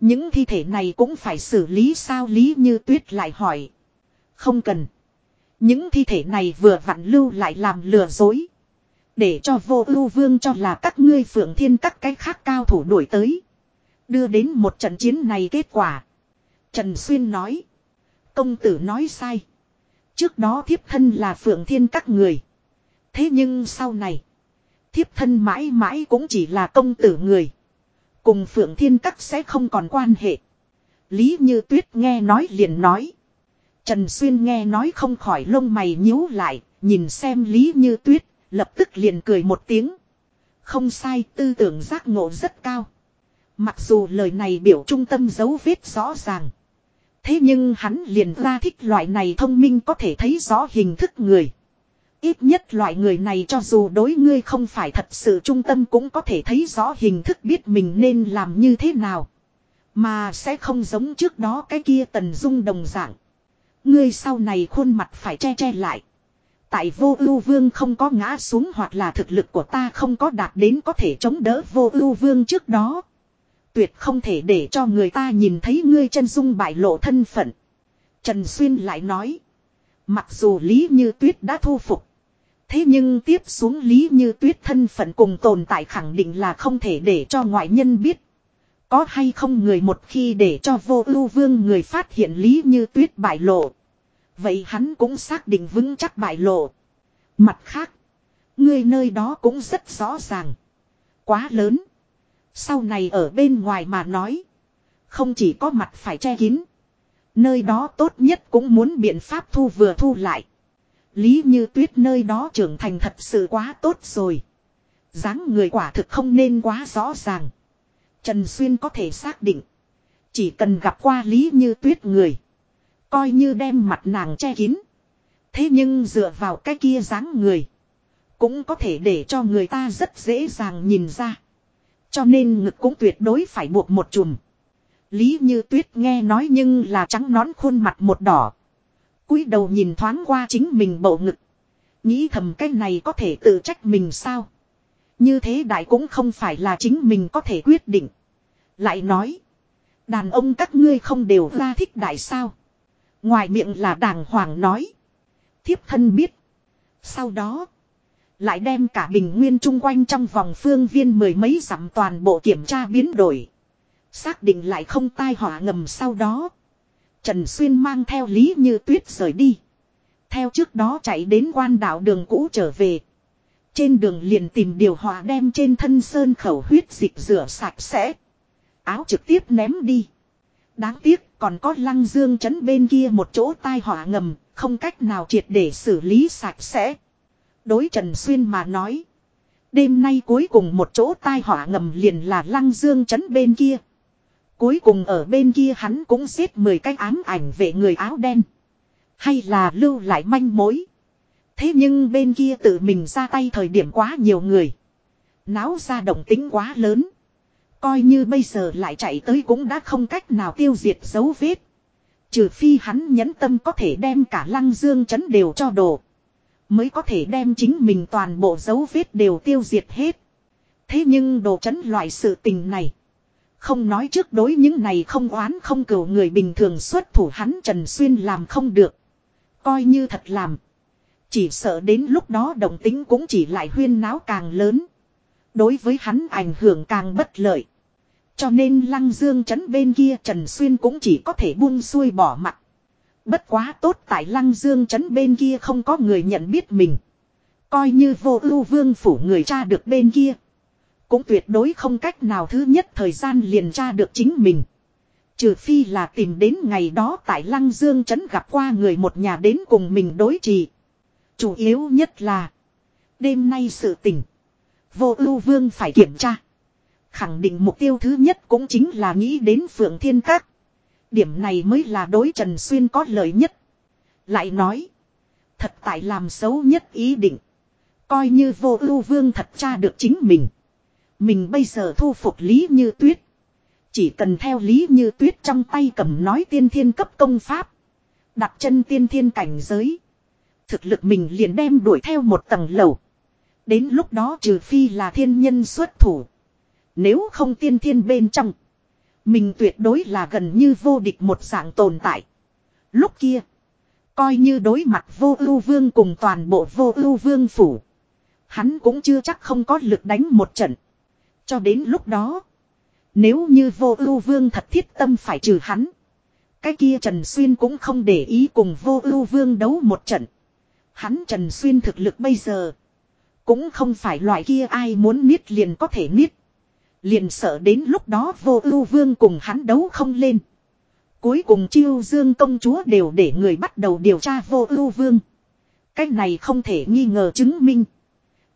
Những thi thể này cũng phải xử lý sao lý như tuyết lại hỏi. Không cần. Những thi thể này vừa vặn lưu lại làm lừa dối. Để cho vô ưu vương cho là các ngươi phượng thiên các cái khác cao thủ đuổi tới. Đưa đến một trận chiến này kết quả. Trần Xuyên nói. Công tử nói sai. Trước đó thiếp thân là phượng thiên các người. Thế nhưng sau này. Thiếp thân mãi mãi cũng chỉ là công tử người. Cùng phượng thiên các sẽ không còn quan hệ. Lý như tuyết nghe nói liền nói. Trần Xuyên nghe nói không khỏi lông mày nhíu lại, nhìn xem Lý Như Tuyết, lập tức liền cười một tiếng. Không sai, tư tưởng giác ngộ rất cao. Mặc dù lời này biểu trung tâm dấu vết rõ ràng. Thế nhưng hắn liền ra thích loại này thông minh có thể thấy rõ hình thức người. Ít nhất loại người này cho dù đối ngươi không phải thật sự trung tâm cũng có thể thấy rõ hình thức biết mình nên làm như thế nào. Mà sẽ không giống trước đó cái kia tần dung đồng dạng. Ngươi sau này khuôn mặt phải che che lại. Tại vô ưu vương không có ngã xuống hoặc là thực lực của ta không có đạt đến có thể chống đỡ vô ưu vương trước đó. Tuyệt không thể để cho người ta nhìn thấy ngươi chân dung bại lộ thân phận. Trần Xuyên lại nói. Mặc dù Lý Như Tuyết đã thu phục. Thế nhưng tiếp xuống Lý Như Tuyết thân phận cùng tồn tại khẳng định là không thể để cho ngoại nhân biết. Có hay không người một khi để cho vô ưu vương người phát hiện Lý Như Tuyết bại lộ. Vậy hắn cũng xác định vững chắc bại lộ. Mặt khác. Người nơi đó cũng rất rõ ràng. Quá lớn. Sau này ở bên ngoài mà nói. Không chỉ có mặt phải che kín. Nơi đó tốt nhất cũng muốn biện pháp thu vừa thu lại. Lý như tuyết nơi đó trưởng thành thật sự quá tốt rồi. dáng người quả thực không nên quá rõ ràng. Trần Xuyên có thể xác định. Chỉ cần gặp qua Lý như tuyết người. Coi như đem mặt nàng che kín. Thế nhưng dựa vào cái kia dáng người. Cũng có thể để cho người ta rất dễ dàng nhìn ra. Cho nên ngực cũng tuyệt đối phải buộc một chùm. Lý như tuyết nghe nói nhưng là trắng nón khuôn mặt một đỏ cúi đầu nhìn thoáng qua chính mình bầu ngực. Nghĩ thầm cái này có thể tự trách mình sao. Như thế đại cũng không phải là chính mình có thể quyết định. Lại nói. Đàn ông các ngươi không đều ra thích đại sao. Ngoài miệng là đàng hoàng nói. Thiếp thân biết. Sau đó. Lại đem cả bình nguyên chung quanh trong vòng phương viên mười mấy dặm toàn bộ kiểm tra biến đổi. Xác định lại không tai họa ngầm sau đó. Trần Xuyên mang theo Lý Như Tuyết rời đi. Theo trước đó chạy đến quan đảo đường cũ trở về. Trên đường liền tìm điều hòa đem trên thân sơn khẩu huyết dịch rửa sạch sẽ. Áo trực tiếp ném đi. Đáng tiếc còn có lăng dương chấn bên kia một chỗ tai họa ngầm, không cách nào triệt để xử lý sạch sẽ. Đối Trần Xuyên mà nói. Đêm nay cuối cùng một chỗ tai họa ngầm liền là lăng dương chấn bên kia. Cuối cùng ở bên kia hắn cũng xếp 10 cái ám ảnh về người áo đen. Hay là lưu lại manh mối. Thế nhưng bên kia tự mình ra tay thời điểm quá nhiều người. Náo ra động tính quá lớn. Coi như bây giờ lại chạy tới cũng đã không cách nào tiêu diệt dấu vết. Trừ phi hắn nhẫn tâm có thể đem cả lăng dương chấn đều cho đổ, Mới có thể đem chính mình toàn bộ dấu vết đều tiêu diệt hết. Thế nhưng đồ chấn loại sự tình này. Không nói trước đối những này không oán không cửu người bình thường xuất thủ hắn Trần Xuyên làm không được. Coi như thật làm. Chỉ sợ đến lúc đó đồng tính cũng chỉ lại huyên náo càng lớn. Đối với hắn ảnh hưởng càng bất lợi. Cho nên lăng dương chấn bên kia Trần Xuyên cũng chỉ có thể buông xuôi bỏ mặt. Bất quá tốt tại lăng dương chấn bên kia không có người nhận biết mình. Coi như vô ưu vương phủ người cha được bên kia. Cũng tuyệt đối không cách nào thứ nhất thời gian liền tra được chính mình. Trừ phi là tìm đến ngày đó tại Lăng Dương Trấn gặp qua người một nhà đến cùng mình đối trì. Chủ yếu nhất là. Đêm nay sự tình. Vô ưu vương phải kiểm tra. Khẳng định mục tiêu thứ nhất cũng chính là nghĩ đến Phượng Thiên Các. Điểm này mới là đối Trần Xuyên có lợi nhất. Lại nói. Thật tại làm xấu nhất ý định. Coi như vô ưu vương thật tra được chính mình. Mình bây giờ thu phục Lý Như Tuyết. Chỉ cần theo Lý Như Tuyết trong tay cầm nói tiên thiên cấp công pháp. Đặt chân tiên thiên cảnh giới. Thực lực mình liền đem đuổi theo một tầng lầu. Đến lúc đó trừ phi là thiên nhân xuất thủ. Nếu không tiên thiên bên trong. Mình tuyệt đối là gần như vô địch một dạng tồn tại. Lúc kia. Coi như đối mặt vô ưu vương cùng toàn bộ vô ưu vương phủ. Hắn cũng chưa chắc không có lực đánh một trận. Cho đến lúc đó. Nếu như vô ưu vương thật thiết tâm phải trừ hắn. Cái kia Trần Xuyên cũng không để ý cùng vô ưu vương đấu một trận. Hắn Trần Xuyên thực lực bây giờ. Cũng không phải loại kia ai muốn niết liền có thể niết. Liền sợ đến lúc đó vô ưu vương cùng hắn đấu không lên. Cuối cùng chiêu dương công chúa đều để người bắt đầu điều tra vô ưu vương. Cái này không thể nghi ngờ chứng minh.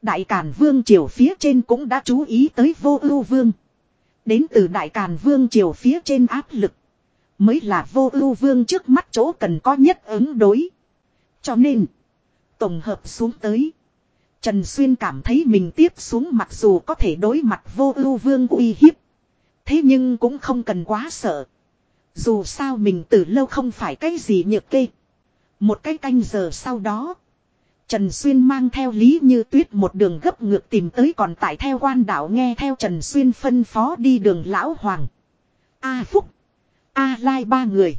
Đại Càn Vương triều phía trên cũng đã chú ý tới vô ưu vương. Đến từ Đại Càn Vương triều phía trên áp lực. Mới là vô ưu vương trước mắt chỗ cần có nhất ứng đối. Cho nên. Tổng hợp xuống tới. Trần Xuyên cảm thấy mình tiếp xuống mặc dù có thể đối mặt vô ưu vương uy hiếp. Thế nhưng cũng không cần quá sợ. Dù sao mình từ lâu không phải cái gì nhược kê. Một cái canh giờ sau đó. Trần Xuyên mang theo Lý Như Tuyết một đường gấp ngược tìm tới còn tại theo quan đảo nghe theo Trần Xuyên phân phó đi đường Lão Hoàng. A Phúc. A Lai ba người.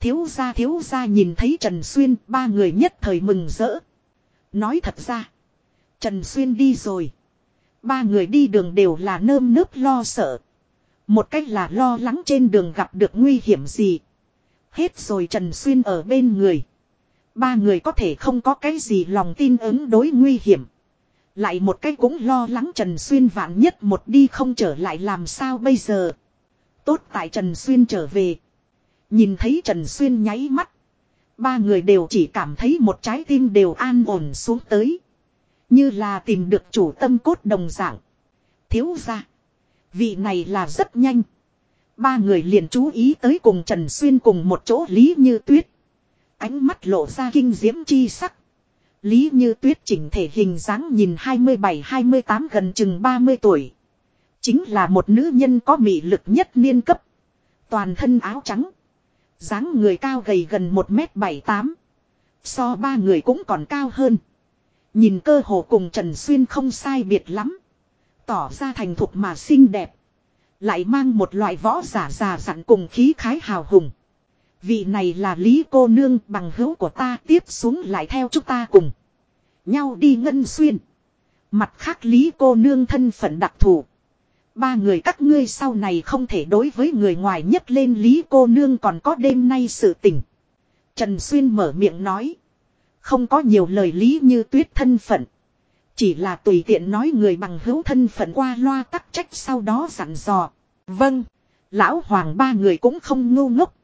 Thiếu gia thiếu gia nhìn thấy Trần Xuyên, ba người nhất thời mừng rỡ. Nói thật ra. Trần Xuyên đi rồi. Ba người đi đường đều là nơm nớp lo sợ. Một cách là lo lắng trên đường gặp được nguy hiểm gì. Hết rồi Trần Xuyên ở bên người. Ba người có thể không có cái gì lòng tin ứng đối nguy hiểm. Lại một cái cũng lo lắng Trần Xuyên vạn nhất một đi không trở lại làm sao bây giờ. Tốt tại Trần Xuyên trở về. Nhìn thấy Trần Xuyên nháy mắt. Ba người đều chỉ cảm thấy một trái tim đều an ổn xuống tới. Như là tìm được chủ tâm cốt đồng dạng. Thiếu ra. Vị này là rất nhanh. Ba người liền chú ý tới cùng Trần Xuyên cùng một chỗ Lý Như Tuyết. Ánh mắt lộ ra kinh diễm chi sắc. Lý Như Tuyết chỉnh thể hình dáng nhìn 27-28 gần chừng 30 tuổi. Chính là một nữ nhân có mị lực nhất niên cấp. Toàn thân áo trắng. dáng người cao gầy gần 1m78. So ba người cũng còn cao hơn. Nhìn cơ hồ cùng Trần Xuyên không sai biệt lắm. Tỏ ra thành thục mà xinh đẹp. Lại mang một loại võ giả già dặn cùng khí khái hào hùng. Vị này là Lý cô nương bằng hữu của ta tiếp xuống lại theo chúng ta cùng. Nhau đi ngân xuyên. Mặt khác Lý cô nương thân phận đặc thù. Ba người các ngươi sau này không thể đối với người ngoài nhất lên Lý cô nương còn có đêm nay sự tình. Trần Xuyên mở miệng nói. Không có nhiều lời Lý như tuyết thân phận. Chỉ là tùy tiện nói người bằng hữu thân phận qua loa tắc trách sau đó dặn dò. Vâng. Lão Hoàng ba người cũng không ngu ngốc.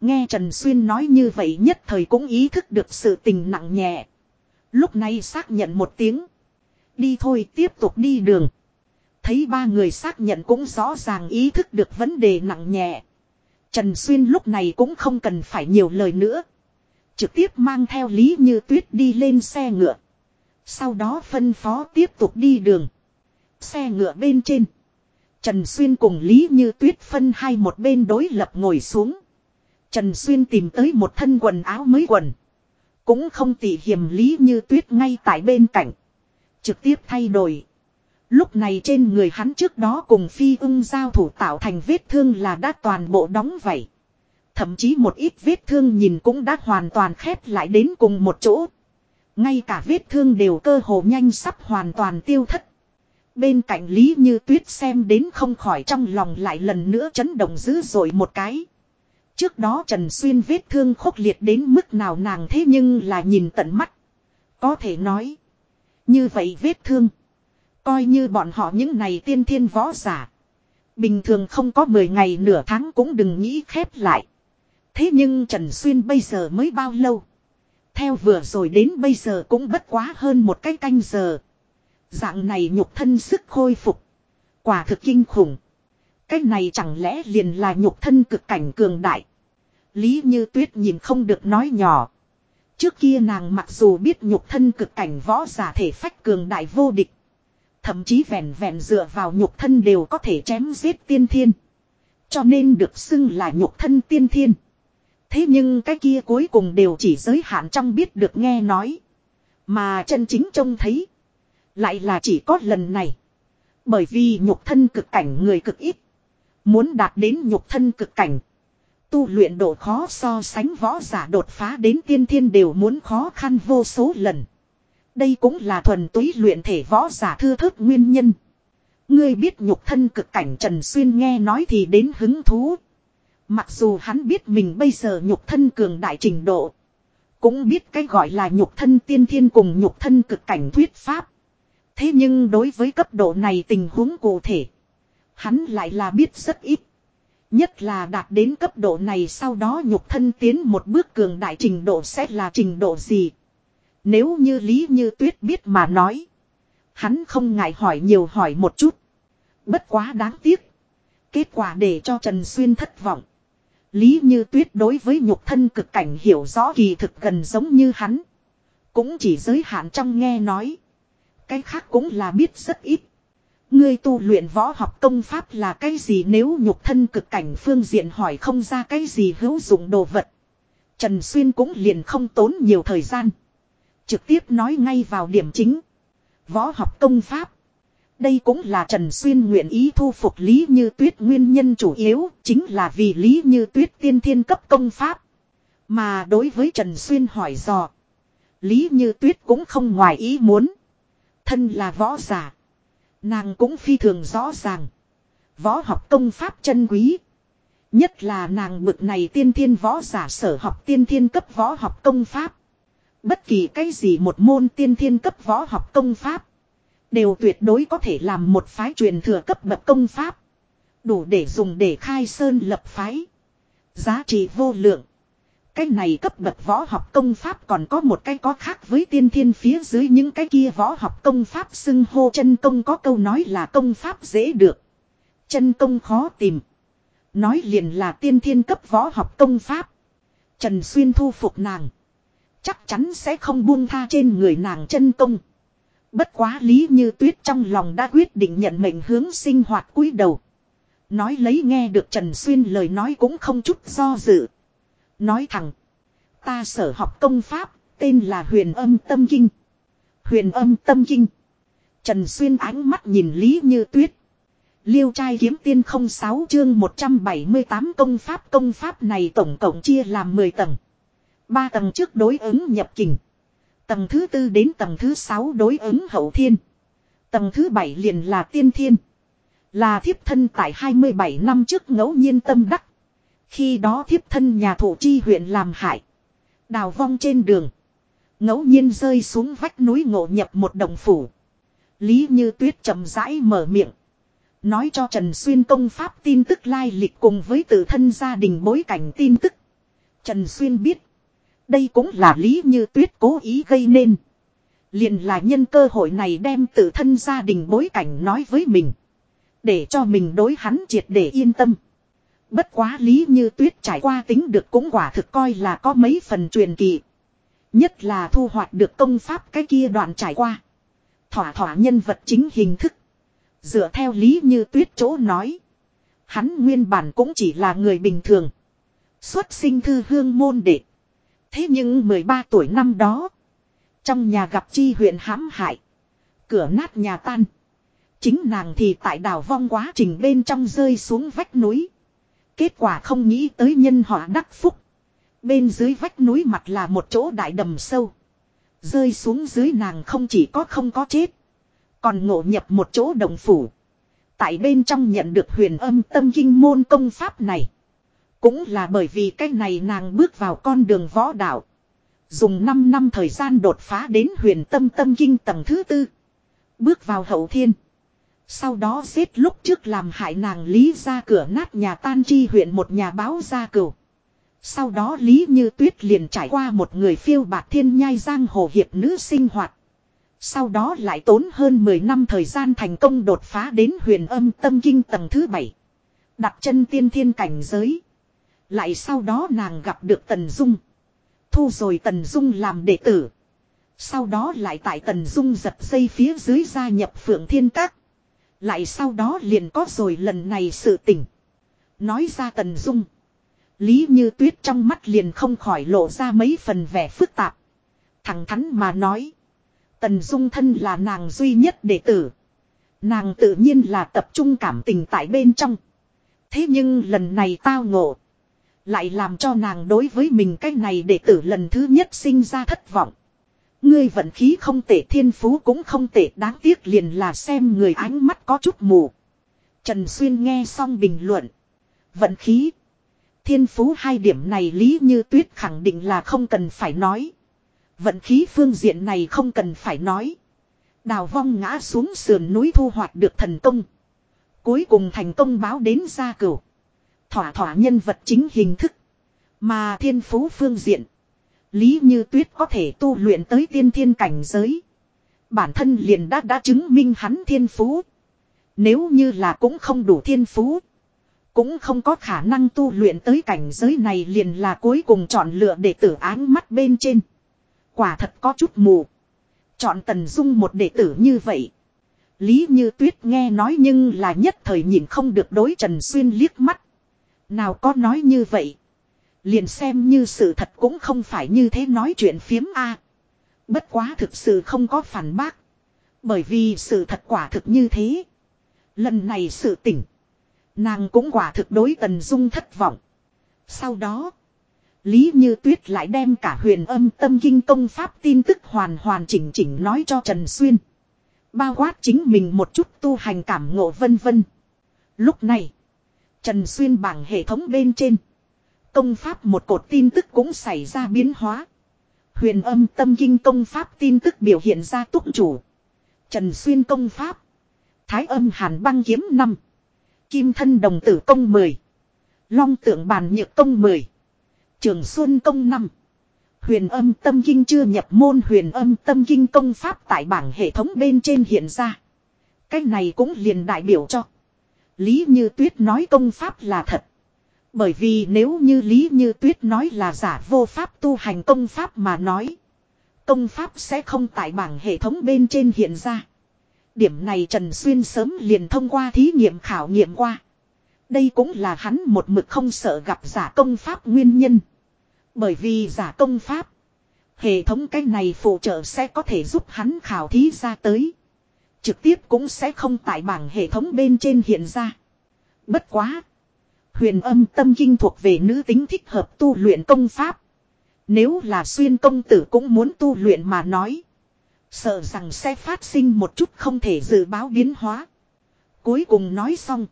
Nghe Trần Xuyên nói như vậy nhất thời cũng ý thức được sự tình nặng nhẹ. Lúc này xác nhận một tiếng. Đi thôi, tiếp tục đi đường. Thấy ba người xác nhận cũng rõ ràng ý thức được vấn đề nặng nhẹ. Trần Xuyên lúc này cũng không cần phải nhiều lời nữa. Trực tiếp mang theo Lý Như Tuyết đi lên xe ngựa. Sau đó phân phó tiếp tục đi đường. Xe ngựa bên trên. Trần Xuyên cùng Lý Như Tuyết phân hai một bên đối lập ngồi xuống. Trần Xuyên tìm tới một thân quần áo mới quần. Cũng không tỉ hiểm Lý Như Tuyết ngay tại bên cạnh. Trực tiếp thay đổi. Lúc này trên người hắn trước đó cùng phi ưng giao thủ tạo thành vết thương là đã toàn bộ đóng vảy. Thậm chí một ít vết thương nhìn cũng đã hoàn toàn khép lại đến cùng một chỗ. Ngay cả vết thương đều cơ hồ nhanh sắp hoàn toàn tiêu thất. Bên cạnh Lý Như Tuyết xem đến không khỏi trong lòng lại lần nữa chấn động dữ dội một cái. Trước đó Trần Xuyên vết thương khốc liệt đến mức nào nàng thế nhưng là nhìn tận mắt. Có thể nói. Như vậy vết thương. Coi như bọn họ những này tiên thiên võ giả. Bình thường không có 10 ngày nửa tháng cũng đừng nghĩ khép lại. Thế nhưng Trần Xuyên bây giờ mới bao lâu? Theo vừa rồi đến bây giờ cũng bất quá hơn một cái canh giờ. Dạng này nhục thân sức khôi phục. Quả thực kinh khủng. Cái này chẳng lẽ liền là nhục thân cực cảnh cường đại. Lý như tuyết nhìn không được nói nhỏ. Trước kia nàng mặc dù biết nhục thân cực cảnh võ giả thể phách cường đại vô địch. Thậm chí vẹn vẹn dựa vào nhục thân đều có thể chém giết tiên thiên. Cho nên được xưng là nhục thân tiên thiên. Thế nhưng cái kia cuối cùng đều chỉ giới hạn trong biết được nghe nói. Mà chân chính trông thấy. Lại là chỉ có lần này. Bởi vì nhục thân cực cảnh người cực ít. Muốn đạt đến nhục thân cực cảnh. Tu luyện độ khó so sánh võ giả đột phá đến tiên thiên đều muốn khó khăn vô số lần. Đây cũng là thuần túy luyện thể võ giả thưa thớt nguyên nhân. Ngươi biết nhục thân cực cảnh Trần Xuyên nghe nói thì đến hứng thú. Mặc dù hắn biết mình bây giờ nhục thân cường đại trình độ. Cũng biết cái gọi là nhục thân tiên thiên cùng nhục thân cực cảnh thuyết pháp. Thế nhưng đối với cấp độ này tình huống cụ thể. Hắn lại là biết rất ít. Nhất là đạt đến cấp độ này sau đó nhục thân tiến một bước cường đại trình độ sẽ là trình độ gì. Nếu như Lý Như Tuyết biết mà nói. Hắn không ngại hỏi nhiều hỏi một chút. Bất quá đáng tiếc. Kết quả để cho Trần Xuyên thất vọng. Lý Như Tuyết đối với nhục thân cực cảnh hiểu rõ kỳ thực gần giống như hắn. Cũng chỉ giới hạn trong nghe nói. Cái khác cũng là biết rất ít. Ngươi tu luyện võ học công pháp là cái gì nếu nhục thân cực cảnh phương diện hỏi không ra cái gì hữu dụng đồ vật. Trần Xuyên cũng liền không tốn nhiều thời gian. Trực tiếp nói ngay vào điểm chính. Võ học công pháp. Đây cũng là Trần Xuyên nguyện ý thu phục Lý Như Tuyết nguyên nhân chủ yếu, chính là vì Lý Như Tuyết tiên thiên cấp công pháp. Mà đối với Trần Xuyên hỏi dò. Lý Như Tuyết cũng không ngoài ý muốn. Thân là võ giả. Nàng cũng phi thường rõ ràng. Võ học công pháp chân quý. Nhất là nàng bực này tiên thiên võ giả sở học tiên thiên cấp võ học công pháp. Bất kỳ cái gì một môn tiên thiên cấp võ học công pháp. Đều tuyệt đối có thể làm một phái truyền thừa cấp bậc công pháp. Đủ để dùng để khai sơn lập phái. Giá trị vô lượng. Cái này cấp bậc võ học công pháp còn có một cái có khác với tiên thiên phía dưới những cái kia võ học công pháp xưng hô chân công có câu nói là công pháp dễ được. Chân công khó tìm. Nói liền là tiên thiên cấp võ học công pháp. Trần Xuyên thu phục nàng. Chắc chắn sẽ không buông tha trên người nàng chân công. Bất quá lý như tuyết trong lòng đã quyết định nhận mệnh hướng sinh hoạt cúi đầu. Nói lấy nghe được Trần Xuyên lời nói cũng không chút do dự. Nói thẳng. Ta sở học công pháp, tên là huyền âm tâm kinh. Huyền âm tâm kinh. Trần Xuyên ánh mắt nhìn Lý Như Tuyết. Liêu trai kiếm tiên 06 chương 178 công pháp công pháp này tổng cộng chia làm 10 tầng. ba tầng trước đối ứng nhập kình. Tầng thứ tư đến tầng thứ sáu đối ứng hậu thiên. Tầng thứ bảy liền là tiên thiên. Là thiếp thân tại 27 năm trước ngẫu nhiên tâm đắc. Khi đó thiếp thân nhà thủ chi huyện làm hại. Đào vong trên đường. ngẫu nhiên rơi xuống vách núi ngộ nhập một đồng phủ. Lý như tuyết chậm rãi mở miệng. Nói cho Trần Xuyên công pháp tin tức lai lịch cùng với tự thân gia đình bối cảnh tin tức. Trần Xuyên biết. Đây cũng là lý như tuyết cố ý gây nên. Liền là nhân cơ hội này đem tự thân gia đình bối cảnh nói với mình. Để cho mình đối hắn triệt để yên tâm. Bất quá lý như tuyết trải qua tính được cũng quả thực coi là có mấy phần truyền kỳ. Nhất là thu hoạch được công pháp cái kia đoạn trải qua. Thỏa thỏa nhân vật chính hình thức. Dựa theo lý như tuyết chỗ nói. Hắn nguyên bản cũng chỉ là người bình thường. Xuất sinh thư hương môn đệ. Thế nhưng 13 tuổi năm đó. Trong nhà gặp chi huyện hãm hại. Cửa nát nhà tan. Chính nàng thì tại đảo vong quá trình bên trong rơi xuống vách núi. Kết quả không nghĩ tới nhân họa đắc phúc. Bên dưới vách núi mặt là một chỗ đại đầm sâu. Rơi xuống dưới nàng không chỉ có không có chết. Còn ngộ nhập một chỗ đồng phủ. Tại bên trong nhận được huyền âm tâm kinh môn công pháp này. Cũng là bởi vì cái này nàng bước vào con đường võ đạo. Dùng 5 năm thời gian đột phá đến huyền tâm tâm kinh tầng thứ tư. Bước vào hậu thiên. Sau đó giết lúc trước làm hại nàng Lý ra cửa nát nhà tan chi huyện một nhà báo ra cửu. Sau đó Lý Như Tuyết liền trải qua một người phiêu bạc thiên nhai giang hồ hiệp nữ sinh hoạt. Sau đó lại tốn hơn 10 năm thời gian thành công đột phá đến huyền âm tâm kinh tầng thứ 7. Đặt chân tiên thiên cảnh giới. Lại sau đó nàng gặp được Tần Dung. Thu rồi Tần Dung làm đệ tử. Sau đó lại tại Tần Dung giật dây phía dưới gia nhập Phượng Thiên Các. Lại sau đó liền có rồi lần này sự tỉnh. Nói ra Tần Dung. Lý như tuyết trong mắt liền không khỏi lộ ra mấy phần vẻ phức tạp. Thẳng thắn mà nói. Tần Dung thân là nàng duy nhất đệ tử. Nàng tự nhiên là tập trung cảm tình tại bên trong. Thế nhưng lần này tao ngộ. Lại làm cho nàng đối với mình cái này đệ tử lần thứ nhất sinh ra thất vọng. Ngươi vận khí không tệ, thiên phú cũng không tệ, đáng tiếc liền là xem người ánh mắt có chút mù. Trần Xuyên nghe xong bình luận. Vận khí. Thiên phú hai điểm này lý như tuyết khẳng định là không cần phải nói. Vận khí phương diện này không cần phải nói. Đào vong ngã xuống sườn núi thu hoạch được thần công. Cuối cùng thành công báo đến gia cửu. Thỏa thỏa nhân vật chính hình thức. Mà thiên phú phương diện. Lý như tuyết có thể tu luyện tới tiên thiên cảnh giới. Bản thân liền đã đã chứng minh hắn thiên phú. Nếu như là cũng không đủ thiên phú. Cũng không có khả năng tu luyện tới cảnh giới này liền là cuối cùng chọn lựa đệ tử áng mắt bên trên. Quả thật có chút mù. Chọn Tần Dung một đệ tử như vậy. Lý Như Tuyết nghe nói nhưng là nhất thời nhìn không được đối Trần Xuyên liếc mắt. Nào có nói như vậy. Liền xem như sự thật cũng không phải như thế nói chuyện phiếm a. Bất quá thực sự không có phản bác. Bởi vì sự thật quả thực như thế. Lần này sự tỉnh. Nàng cũng quả thực đối Tần Dung thất vọng. Sau đó. Lý Như Tuyết lại đem cả huyền âm tâm kinh công pháp tin tức hoàn hoàn chỉnh chỉnh nói cho Trần Xuyên. Bao quát chính mình một chút tu hành cảm ngộ vân vân. Lúc này. Trần Xuyên bảng hệ thống bên trên. Công pháp một cột tin tức cũng xảy ra biến hóa. Huyền âm tâm kinh công pháp tin tức biểu hiện ra túc chủ. Trần Xuyên công pháp. Thái âm hàn băng kiếm 5. Kim thân đồng tử công 10. Long tượng bàn nhược công 10. Trường Xuân công 5. Huyền âm tâm kinh chưa nhập môn huyền âm tâm kinh công pháp tại bảng hệ thống bên trên hiện ra. Cái này cũng liền đại biểu cho. Lý Như Tuyết nói công pháp là thật. Bởi vì nếu như Lý Như Tuyết nói là giả vô pháp tu hành công pháp mà nói. Công pháp sẽ không tại bảng hệ thống bên trên hiện ra. Điểm này Trần Xuyên sớm liền thông qua thí nghiệm khảo nghiệm qua. Đây cũng là hắn một mực không sợ gặp giả công pháp nguyên nhân. Bởi vì giả công pháp. Hệ thống cái này phụ trợ sẽ có thể giúp hắn khảo thí ra tới. Trực tiếp cũng sẽ không tại bảng hệ thống bên trên hiện ra. Bất quá. Huyền âm tâm kinh thuộc về nữ tính thích hợp tu luyện công pháp. Nếu là xuyên công tử cũng muốn tu luyện mà nói. Sợ rằng sẽ phát sinh một chút không thể dự báo biến hóa. Cuối cùng nói xong.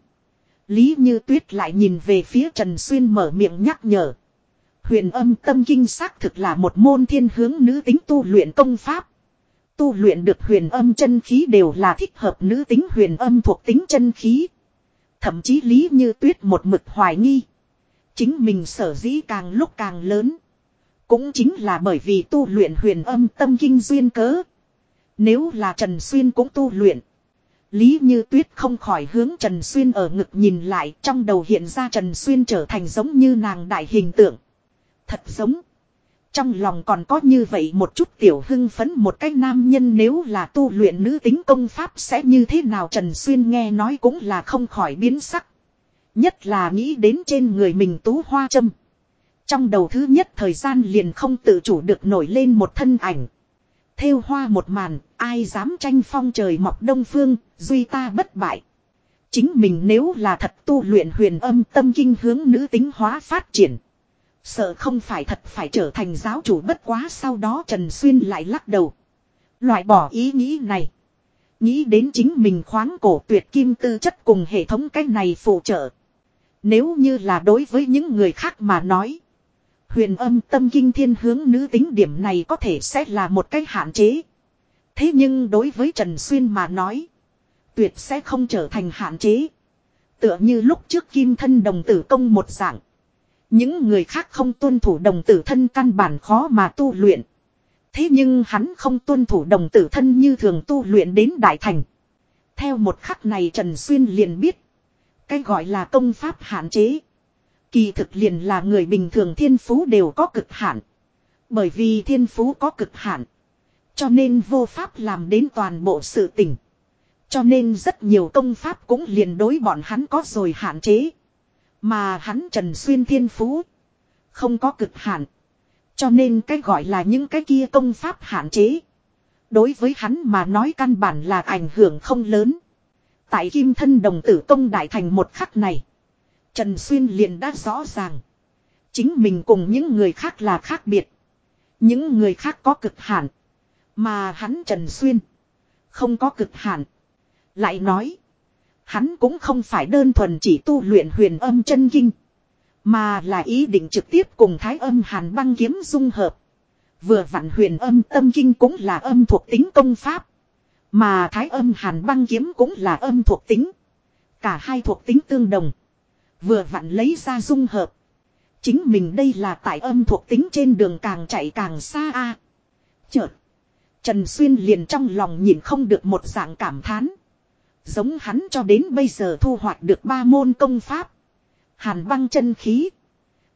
Lý Như Tuyết lại nhìn về phía Trần Xuyên mở miệng nhắc nhở. Huyền âm tâm kinh xác thực là một môn thiên hướng nữ tính tu luyện công pháp. Tu luyện được huyền âm chân khí đều là thích hợp nữ tính huyền âm thuộc tính chân khí. Thậm chí Lý Như Tuyết một mực hoài nghi. Chính mình sở dĩ càng lúc càng lớn. Cũng chính là bởi vì tu luyện huyền âm tâm kinh duyên cớ. Nếu là Trần Xuyên cũng tu luyện. Lý Như Tuyết không khỏi hướng Trần Xuyên ở ngực nhìn lại, trong đầu hiện ra Trần Xuyên trở thành giống như nàng đại hình tượng. Thật giống. Trong lòng còn có như vậy một chút tiểu hưng phấn một cái nam nhân nếu là tu luyện nữ tính công pháp sẽ như thế nào Trần Xuyên nghe nói cũng là không khỏi biến sắc. Nhất là nghĩ đến trên người mình tú hoa châm. Trong đầu thứ nhất thời gian liền không tự chủ được nổi lên một thân ảnh. Theo hoa một màn, ai dám tranh phong trời mọc đông phương, duy ta bất bại. Chính mình nếu là thật tu luyện huyền âm tâm kinh hướng nữ tính hóa phát triển. Sợ không phải thật phải trở thành giáo chủ bất quá sau đó Trần Xuyên lại lắc đầu. Loại bỏ ý nghĩ này. Nghĩ đến chính mình khoáng cổ tuyệt kim tư chất cùng hệ thống cái này phụ trợ. Nếu như là đối với những người khác mà nói. Huyền âm tâm kinh thiên hướng nữ tính điểm này có thể sẽ là một cái hạn chế. Thế nhưng đối với Trần Xuyên mà nói. Tuyệt sẽ không trở thành hạn chế. Tựa như lúc trước kim thân đồng tử công một dạng. Những người khác không tuân thủ đồng tử thân căn bản khó mà tu luyện. Thế nhưng hắn không tuân thủ đồng tử thân như thường tu luyện đến đại thành. Theo một khắc này Trần Xuyên liền biết. Cái gọi là công pháp hạn chế. Kỳ thực liền là người bình thường thiên phú đều có cực hạn. Bởi vì thiên phú có cực hạn. Cho nên vô pháp làm đến toàn bộ sự tình. Cho nên rất nhiều công pháp cũng liền đối bọn hắn có rồi hạn chế. Mà hắn Trần Xuyên thiên phú. Không có cực hạn. Cho nên cái gọi là những cái kia công pháp hạn chế. Đối với hắn mà nói căn bản là ảnh hưởng không lớn. Tại kim thân đồng tử công đại thành một khắc này. Trần Xuyên liền đã rõ ràng. Chính mình cùng những người khác là khác biệt. Những người khác có cực hạn. Mà hắn Trần Xuyên. Không có cực hạn. Lại nói. Hắn cũng không phải đơn thuần chỉ tu luyện huyền âm chân kinh. Mà là ý định trực tiếp cùng thái âm hàn băng kiếm dung hợp. Vừa vặn huyền âm tâm kinh cũng là âm thuộc tính công pháp. Mà thái âm hàn băng kiếm cũng là âm thuộc tính. Cả hai thuộc tính tương đồng. Vừa vặn lấy ra dung hợp. Chính mình đây là tại âm thuộc tính trên đường càng chạy càng xa a. Chợt. Trần Xuyên liền trong lòng nhìn không được một dạng cảm thán. Giống hắn cho đến bây giờ thu hoạch được ba môn công pháp. Hàn băng chân khí.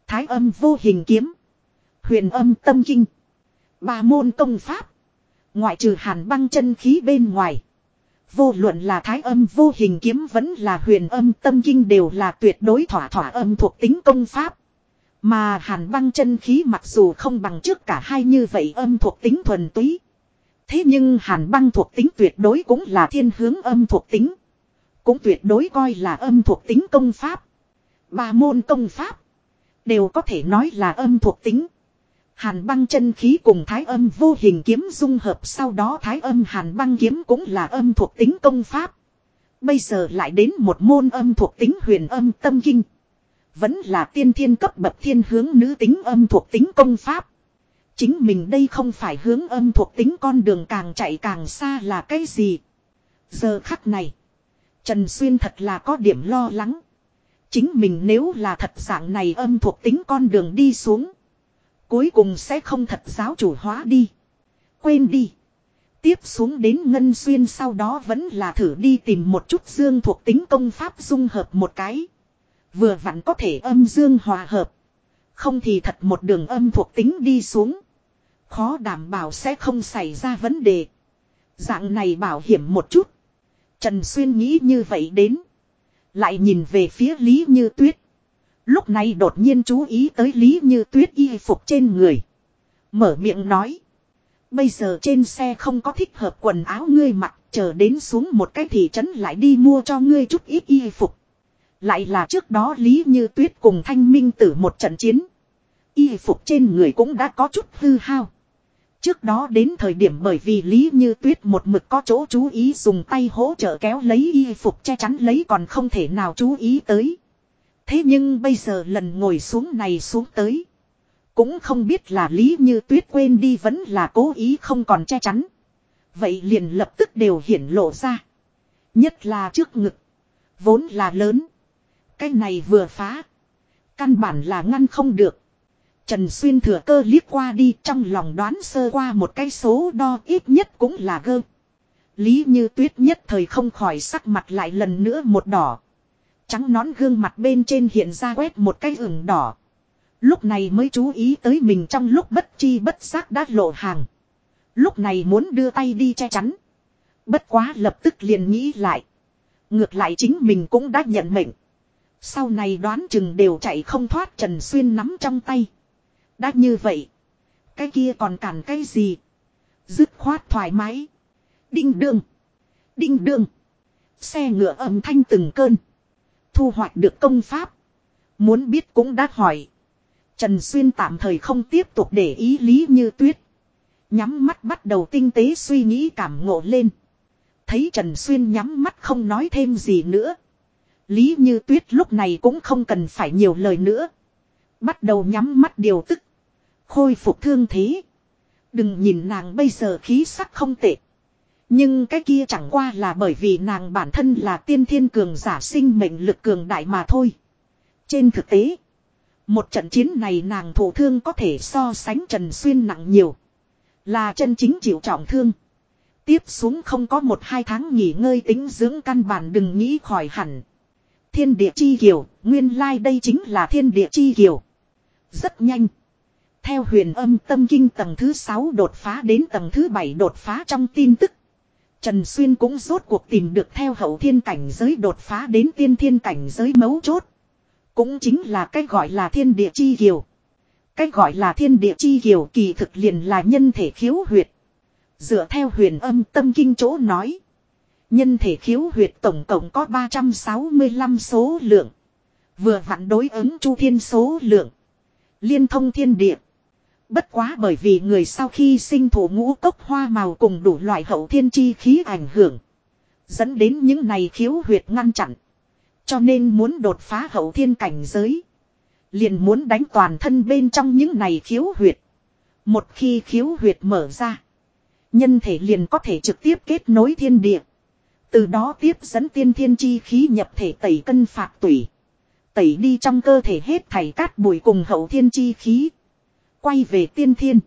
Thái âm vô hình kiếm. Huyền âm tâm kinh. Ba môn công pháp. Ngoại trừ hàn băng chân khí bên ngoài. Vô luận là thái âm vô hình kiếm vẫn là huyền âm tâm kinh đều là tuyệt đối thỏa thỏa âm thuộc tính công pháp. Mà hàn băng chân khí mặc dù không bằng trước cả hai như vậy âm thuộc tính thuần túy. Thế nhưng hàn băng thuộc tính tuyệt đối cũng là thiên hướng âm thuộc tính. Cũng tuyệt đối coi là âm thuộc tính công pháp. Ba môn công pháp. Đều có thể nói là âm thuộc tính. Hàn băng chân khí cùng thái âm vô hình kiếm dung hợp sau đó thái âm hàn băng kiếm cũng là âm thuộc tính công pháp. Bây giờ lại đến một môn âm thuộc tính huyền âm tâm kinh. Vẫn là tiên thiên cấp bậc thiên hướng nữ tính âm thuộc tính công pháp. Chính mình đây không phải hướng âm thuộc tính con đường càng chạy càng xa là cái gì. Giờ khắc này. Trần Xuyên thật là có điểm lo lắng. Chính mình nếu là thật dạng này âm thuộc tính con đường đi xuống. Cuối cùng sẽ không thật giáo chủ hóa đi. Quên đi. Tiếp xuống đến Ngân Xuyên sau đó vẫn là thử đi tìm một chút dương thuộc tính công pháp dung hợp một cái. Vừa vặn có thể âm dương hòa hợp. Không thì thật một đường âm thuộc tính đi xuống. Khó đảm bảo sẽ không xảy ra vấn đề. Dạng này bảo hiểm một chút. Trần Xuyên nghĩ như vậy đến. Lại nhìn về phía Lý Như Tuyết. Lúc này đột nhiên chú ý tới Lý Như Tuyết y phục trên người. Mở miệng nói. Bây giờ trên xe không có thích hợp quần áo ngươi mặc. Chờ đến xuống một cái thị trấn lại đi mua cho ngươi chút ít y phục. Lại là trước đó Lý Như Tuyết cùng Thanh Minh tử một trận chiến. Y phục trên người cũng đã có chút hư hao. Trước đó đến thời điểm bởi vì Lý Như Tuyết một mực có chỗ chú ý dùng tay hỗ trợ kéo lấy y phục che chắn lấy còn không thể nào chú ý tới. Thế nhưng bây giờ lần ngồi xuống này xuống tới. Cũng không biết là Lý Như Tuyết quên đi vẫn là cố ý không còn che chắn. Vậy liền lập tức đều hiển lộ ra. Nhất là trước ngực. Vốn là lớn. Cái này vừa phá. Căn bản là ngăn không được. Trần Xuyên thừa cơ liếc qua đi, trong lòng đoán sơ qua một cái số đo ít nhất cũng là gơ. Lý như tuyết nhất thời không khỏi sắc mặt lại lần nữa một đỏ. Trắng nón gương mặt bên trên hiện ra quét một cái ửng đỏ. Lúc này mới chú ý tới mình trong lúc bất chi bất giác đã lộ hàng. Lúc này muốn đưa tay đi che chắn. Bất quá lập tức liền nghĩ lại. Ngược lại chính mình cũng đã nhận mệnh. Sau này đoán chừng đều chạy không thoát Trần Xuyên nắm trong tay. Đã như vậy. Cái kia còn cản cái gì. Dứt khoát thoải mái. Đinh đương. Đinh đương. Xe ngựa âm thanh từng cơn. Thu hoạch được công pháp. Muốn biết cũng đã hỏi. Trần Xuyên tạm thời không tiếp tục để ý lý như tuyết. Nhắm mắt bắt đầu tinh tế suy nghĩ cảm ngộ lên. Thấy Trần Xuyên nhắm mắt không nói thêm gì nữa. Lý như tuyết lúc này cũng không cần phải nhiều lời nữa. Bắt đầu nhắm mắt điều tức. Khôi phục thương thế. Đừng nhìn nàng bây giờ khí sắc không tệ. Nhưng cái kia chẳng qua là bởi vì nàng bản thân là tiên thiên cường giả sinh mệnh lực cường đại mà thôi. Trên thực tế, một trận chiến này nàng thổ thương có thể so sánh Trần Xuyên nặng nhiều. Là chân chính chịu trọng thương. Tiếp xuống không có một hai tháng nghỉ ngơi tính dưỡng căn bản đừng nghĩ khỏi hẳn. Thiên địa chi kiều, nguyên lai like đây chính là thiên địa chi kiều. Rất nhanh. Theo huyền âm tâm kinh tầng thứ 6 đột phá đến tầng thứ 7 đột phá trong tin tức. Trần Xuyên cũng rốt cuộc tìm được theo hậu thiên cảnh giới đột phá đến tiên thiên cảnh giới mấu chốt. Cũng chính là cái gọi là thiên địa chi kiều. Cái gọi là thiên địa chi kiều kỳ thực liền là nhân thể khiếu huyệt. Dựa theo huyền âm tâm kinh chỗ nói. Nhân thể khiếu huyệt tổng cộng có 365 số lượng. Vừa vặn đối ứng chu thiên số lượng. Liên thông thiên địa. Bất quá bởi vì người sau khi sinh thủ ngũ cốc hoa màu cùng đủ loại hậu thiên chi khí ảnh hưởng. Dẫn đến những này khiếu huyệt ngăn chặn. Cho nên muốn đột phá hậu thiên cảnh giới. Liền muốn đánh toàn thân bên trong những này khiếu huyệt. Một khi khiếu huyệt mở ra. Nhân thể liền có thể trực tiếp kết nối thiên địa. Từ đó tiếp dẫn tiên thiên chi khí nhập thể tẩy cân phạt tủy. Tẩy đi trong cơ thể hết thảy cát bụi cùng hậu thiên chi khí. Quay về tiên thiên.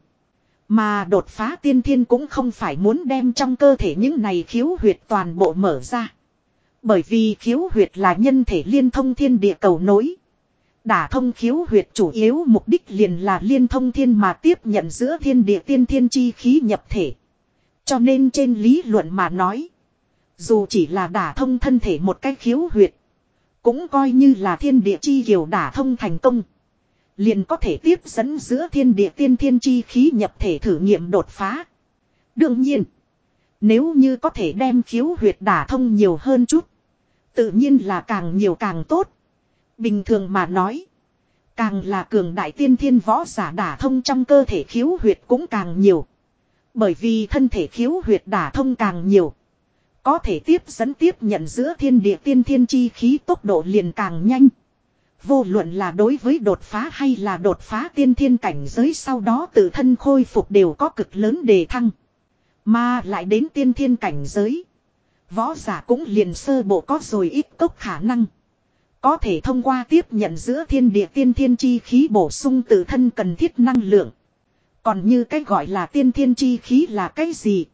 Mà đột phá tiên thiên cũng không phải muốn đem trong cơ thể những này khiếu huyệt toàn bộ mở ra. Bởi vì khiếu huyệt là nhân thể liên thông thiên địa cầu nối. Đả thông khiếu huyệt chủ yếu mục đích liền là liên thông thiên mà tiếp nhận giữa thiên địa tiên thiên chi khí nhập thể. Cho nên trên lý luận mà nói. Dù chỉ là đả thông thân thể một cách khiếu huyệt. Cũng coi như là thiên địa chi hiểu đả thông thành công. Liền có thể tiếp dẫn giữa thiên địa tiên thiên chi khí nhập thể thử nghiệm đột phá. Đương nhiên, nếu như có thể đem khiếu huyệt đả thông nhiều hơn chút, tự nhiên là càng nhiều càng tốt. Bình thường mà nói, càng là cường đại tiên thiên võ giả đả thông trong cơ thể khiếu huyệt cũng càng nhiều. Bởi vì thân thể khiếu huyệt đả thông càng nhiều. Có thể tiếp dẫn tiếp nhận giữa thiên địa tiên thiên chi khí tốc độ liền càng nhanh. Vô luận là đối với đột phá hay là đột phá tiên thiên cảnh giới sau đó tự thân khôi phục đều có cực lớn đề thăng. Mà lại đến tiên thiên cảnh giới. Võ giả cũng liền sơ bộ có rồi ít cốc khả năng. Có thể thông qua tiếp nhận giữa thiên địa tiên thiên chi khí bổ sung tự thân cần thiết năng lượng. Còn như cái gọi là tiên thiên chi khí là cái gì?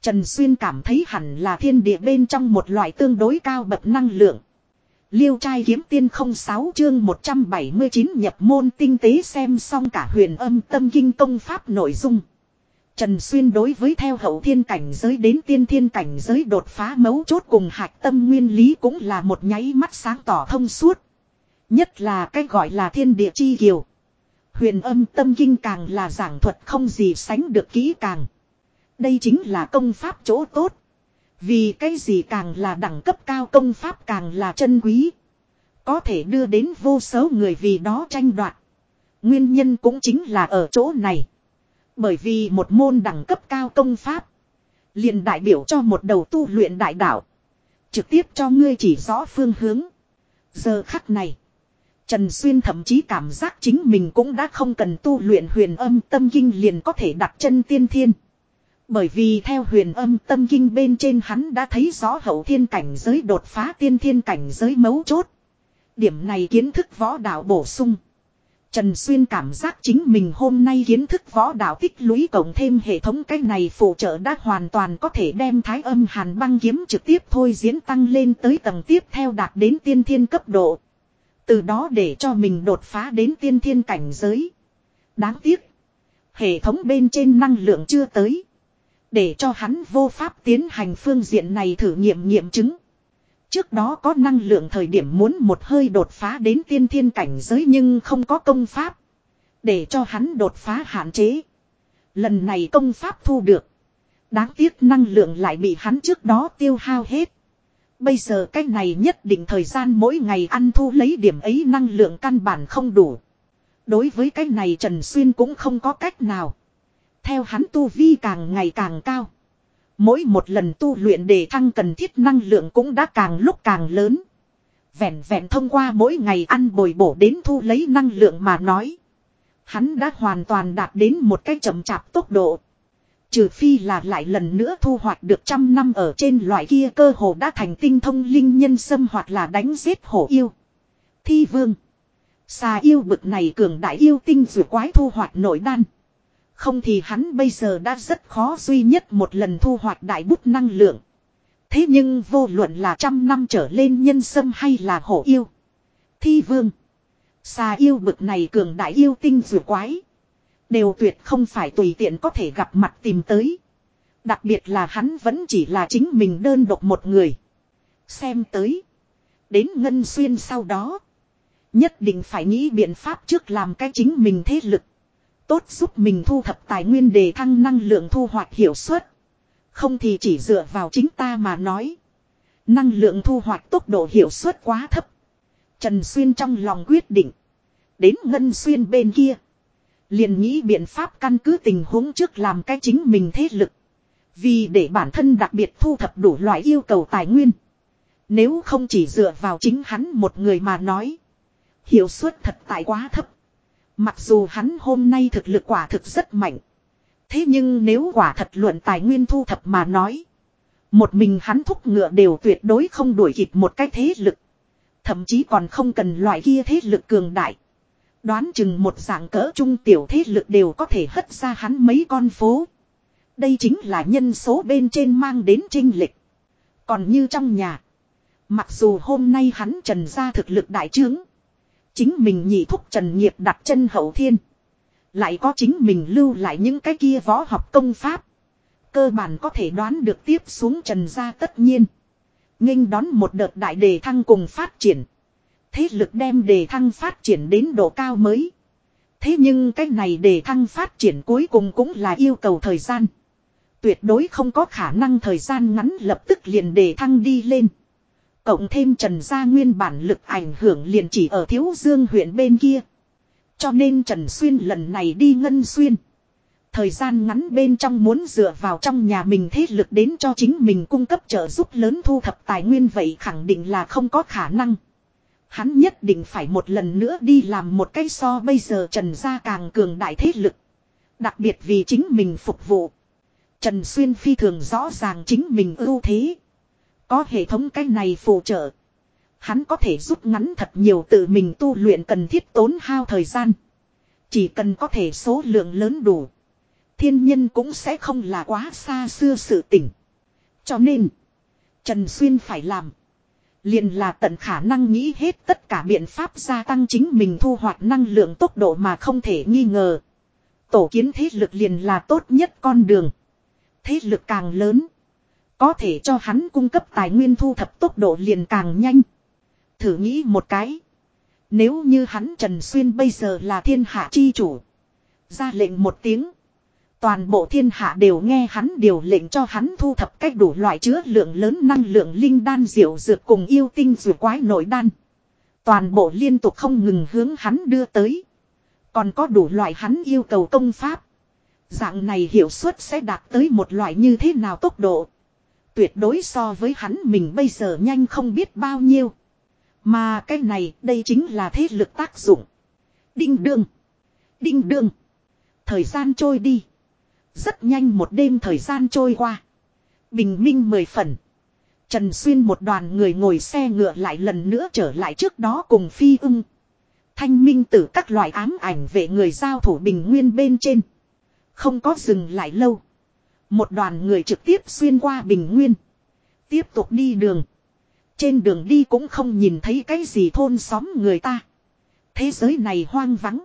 Trần Xuyên cảm thấy hẳn là thiên địa bên trong một loại tương đối cao bậc năng lượng. Liêu trai kiếm tiên 06 chương 179 nhập môn tinh tế xem xong cả huyền âm tâm kinh công pháp nội dung. Trần Xuyên đối với theo hậu thiên cảnh giới đến tiên thiên cảnh giới đột phá mấu chốt cùng hạch tâm nguyên lý cũng là một nháy mắt sáng tỏ thông suốt. Nhất là cách gọi là thiên địa chi kiều. Huyền âm tâm kinh càng là giảng thuật không gì sánh được kỹ càng. Đây chính là công pháp chỗ tốt. Vì cái gì càng là đẳng cấp cao công pháp càng là chân quý. Có thể đưa đến vô số người vì đó tranh đoạt. Nguyên nhân cũng chính là ở chỗ này. Bởi vì một môn đẳng cấp cao công pháp. liền đại biểu cho một đầu tu luyện đại đạo. Trực tiếp cho ngươi chỉ rõ phương hướng. Giờ khắc này. Trần Xuyên thậm chí cảm giác chính mình cũng đã không cần tu luyện huyền âm tâm kinh liền có thể đặt chân tiên thiên. Bởi vì theo huyền âm tâm kinh bên trên hắn đã thấy rõ hậu thiên cảnh giới đột phá tiên thiên cảnh giới mấu chốt. Điểm này kiến thức võ đạo bổ sung. Trần Xuyên cảm giác chính mình hôm nay kiến thức võ đạo tích lũy cộng thêm hệ thống cái này phụ trợ đã hoàn toàn có thể đem thái âm hàn băng kiếm trực tiếp thôi diễn tăng lên tới tầng tiếp theo đạt đến tiên thiên cấp độ. Từ đó để cho mình đột phá đến tiên thiên cảnh giới. Đáng tiếc. Hệ thống bên trên năng lượng chưa tới. Để cho hắn vô pháp tiến hành phương diện này thử nghiệm nghiệm chứng. Trước đó có năng lượng thời điểm muốn một hơi đột phá đến tiên thiên cảnh giới nhưng không có công pháp. Để cho hắn đột phá hạn chế. Lần này công pháp thu được. Đáng tiếc năng lượng lại bị hắn trước đó tiêu hao hết. Bây giờ cái này nhất định thời gian mỗi ngày ăn thu lấy điểm ấy năng lượng căn bản không đủ. Đối với cái này Trần Xuyên cũng không có cách nào. Theo hắn tu vi càng ngày càng cao. Mỗi một lần tu luyện để thăng cần thiết năng lượng cũng đã càng lúc càng lớn. Vẹn vẹn thông qua mỗi ngày ăn bồi bổ đến thu lấy năng lượng mà nói. Hắn đã hoàn toàn đạt đến một cái chậm chạp tốc độ. Trừ phi là lại lần nữa thu hoạch được trăm năm ở trên loại kia cơ hồ đã thành tinh thông linh nhân xâm hoặc là đánh giết hổ yêu. Thi vương. Xà yêu bực này cường đại yêu tinh rùa quái thu hoạch nội đan. Không thì hắn bây giờ đã rất khó duy nhất một lần thu hoạch đại bút năng lượng. Thế nhưng vô luận là trăm năm trở lên nhân sâm hay là hổ yêu. Thi vương. Xà yêu bực này cường đại yêu tinh rùa quái. Đều tuyệt không phải tùy tiện có thể gặp mặt tìm tới. Đặc biệt là hắn vẫn chỉ là chính mình đơn độc một người. Xem tới. Đến Ngân Xuyên sau đó. Nhất định phải nghĩ biện pháp trước làm cái chính mình thế lực. Tốt giúp mình thu thập tài nguyên để thăng năng lượng thu hoạch hiệu suất. Không thì chỉ dựa vào chính ta mà nói. Năng lượng thu hoạch tốc độ hiệu suất quá thấp. Trần Xuyên trong lòng quyết định. Đến Ngân Xuyên bên kia. Liền nghĩ biện pháp căn cứ tình huống trước làm cái chính mình thế lực. Vì để bản thân đặc biệt thu thập đủ loại yêu cầu tài nguyên. Nếu không chỉ dựa vào chính hắn một người mà nói. Hiệu suất thật tại quá thấp. Mặc dù hắn hôm nay thực lực quả thực rất mạnh. Thế nhưng nếu quả thật luận tài nguyên thu thập mà nói. Một mình hắn thúc ngựa đều tuyệt đối không đuổi kịp một cái thế lực. Thậm chí còn không cần loại kia thế lực cường đại. Đoán chừng một dạng cỡ trung tiểu thế lực đều có thể hất ra hắn mấy con phố. Đây chính là nhân số bên trên mang đến trinh lịch. Còn như trong nhà. Mặc dù hôm nay hắn trần ra thực lực đại trướng. Chính mình nhị thúc trần nghiệp đặt chân hậu thiên. Lại có chính mình lưu lại những cái kia võ học công pháp. Cơ bản có thể đoán được tiếp xuống trần gia tất nhiên. nghênh đón một đợt đại đề thăng cùng phát triển. Thế lực đem đề thăng phát triển đến độ cao mới. Thế nhưng cái này đề thăng phát triển cuối cùng cũng là yêu cầu thời gian. Tuyệt đối không có khả năng thời gian ngắn lập tức liền đề thăng đi lên. Cộng thêm Trần Gia nguyên bản lực ảnh hưởng liền chỉ ở Thiếu Dương huyện bên kia. Cho nên Trần Xuyên lần này đi Ngân Xuyên. Thời gian ngắn bên trong muốn dựa vào trong nhà mình thế lực đến cho chính mình cung cấp trợ giúp lớn thu thập tài nguyên vậy khẳng định là không có khả năng. Hắn nhất định phải một lần nữa đi làm một cái so bây giờ Trần Gia càng cường đại thế lực. Đặc biệt vì chính mình phục vụ. Trần Xuyên phi thường rõ ràng chính mình ưu thế. Có hệ thống cái này phụ trợ. Hắn có thể rút ngắn thật nhiều tự mình tu luyện cần thiết tốn hao thời gian. Chỉ cần có thể số lượng lớn đủ. Thiên nhân cũng sẽ không là quá xa xưa sự tỉnh. Cho nên. Trần Xuyên phải làm. Liền là tận khả năng nghĩ hết tất cả biện pháp gia tăng chính mình thu hoạch năng lượng tốc độ mà không thể nghi ngờ. Tổ kiến thế lực liền là tốt nhất con đường. Thế lực càng lớn. Có thể cho hắn cung cấp tài nguyên thu thập tốc độ liền càng nhanh. Thử nghĩ một cái. Nếu như hắn Trần Xuyên bây giờ là thiên hạ chi chủ. Ra lệnh một tiếng. Toàn bộ thiên hạ đều nghe hắn điều lệnh cho hắn thu thập cách đủ loại chứa lượng lớn năng lượng linh đan diệu dược cùng yêu tinh dược quái nội đan. Toàn bộ liên tục không ngừng hướng hắn đưa tới. Còn có đủ loại hắn yêu cầu công pháp. Dạng này hiệu suất sẽ đạt tới một loại như thế nào tốc độ. Tuyệt đối so với hắn mình bây giờ nhanh không biết bao nhiêu. Mà cái này, đây chính là thế lực tác dụng. Đinh đương. Đinh đương. Thời gian trôi đi. Rất nhanh một đêm thời gian trôi qua. Bình minh mười phần. Trần Xuyên một đoàn người ngồi xe ngựa lại lần nữa trở lại trước đó cùng phi ưng. Thanh minh tử các loại ám ảnh về người giao thủ bình nguyên bên trên. Không có dừng lại lâu. Một đoàn người trực tiếp xuyên qua bình nguyên. Tiếp tục đi đường. Trên đường đi cũng không nhìn thấy cái gì thôn xóm người ta. Thế giới này hoang vắng.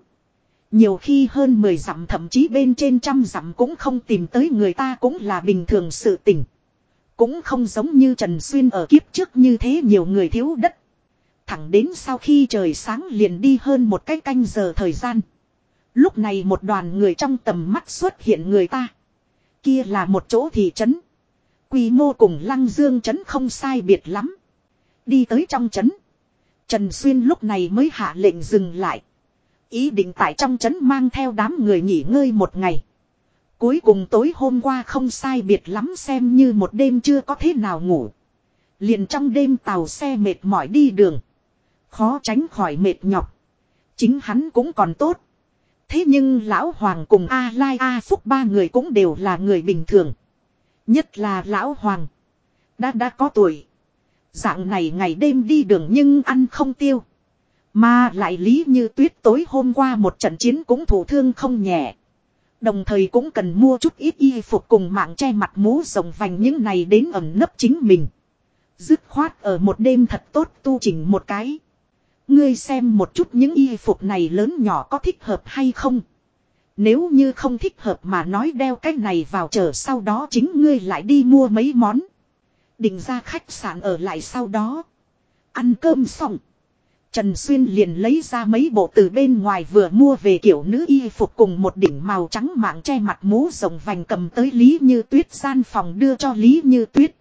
Nhiều khi hơn 10 dặm, thậm chí bên trên trăm dặm cũng không tìm tới người ta cũng là bình thường sự tình. Cũng không giống như Trần Xuyên ở kiếp trước như thế nhiều người thiếu đất. Thẳng đến sau khi trời sáng liền đi hơn một cái canh giờ thời gian. Lúc này một đoàn người trong tầm mắt xuất hiện người ta. Kia là một chỗ thị trấn. Quy mô cùng lăng dương trấn không sai biệt lắm. Đi tới trong trấn. Trần Xuyên lúc này mới hạ lệnh dừng lại. Ý định tại trong trấn mang theo đám người nghỉ ngơi một ngày. Cuối cùng tối hôm qua không sai biệt lắm xem như một đêm chưa có thế nào ngủ. Liền trong đêm tàu xe mệt mỏi đi đường. Khó tránh khỏi mệt nhọc. Chính hắn cũng còn tốt. Thế nhưng lão hoàng cùng A Lai A Phúc ba người cũng đều là người bình thường. Nhất là lão hoàng. Đã đã có tuổi. Dạng này ngày đêm đi đường nhưng ăn không tiêu. Mà lại lý như tuyết tối hôm qua một trận chiến cũng thủ thương không nhẹ. Đồng thời cũng cần mua chút ít y phục cùng mạng che mặt mũ rồng vành những này đến ẩn nấp chính mình. Dứt khoát ở một đêm thật tốt tu chỉnh một cái. Ngươi xem một chút những y phục này lớn nhỏ có thích hợp hay không. Nếu như không thích hợp mà nói đeo cái này vào chờ sau đó chính ngươi lại đi mua mấy món. Định ra khách sạn ở lại sau đó. Ăn cơm xong. Trần Xuyên liền lấy ra mấy bộ từ bên ngoài vừa mua về kiểu nữ y phục cùng một đỉnh màu trắng mạng che mặt mũ rồng vành cầm tới Lý Như Tuyết gian phòng đưa cho Lý Như Tuyết.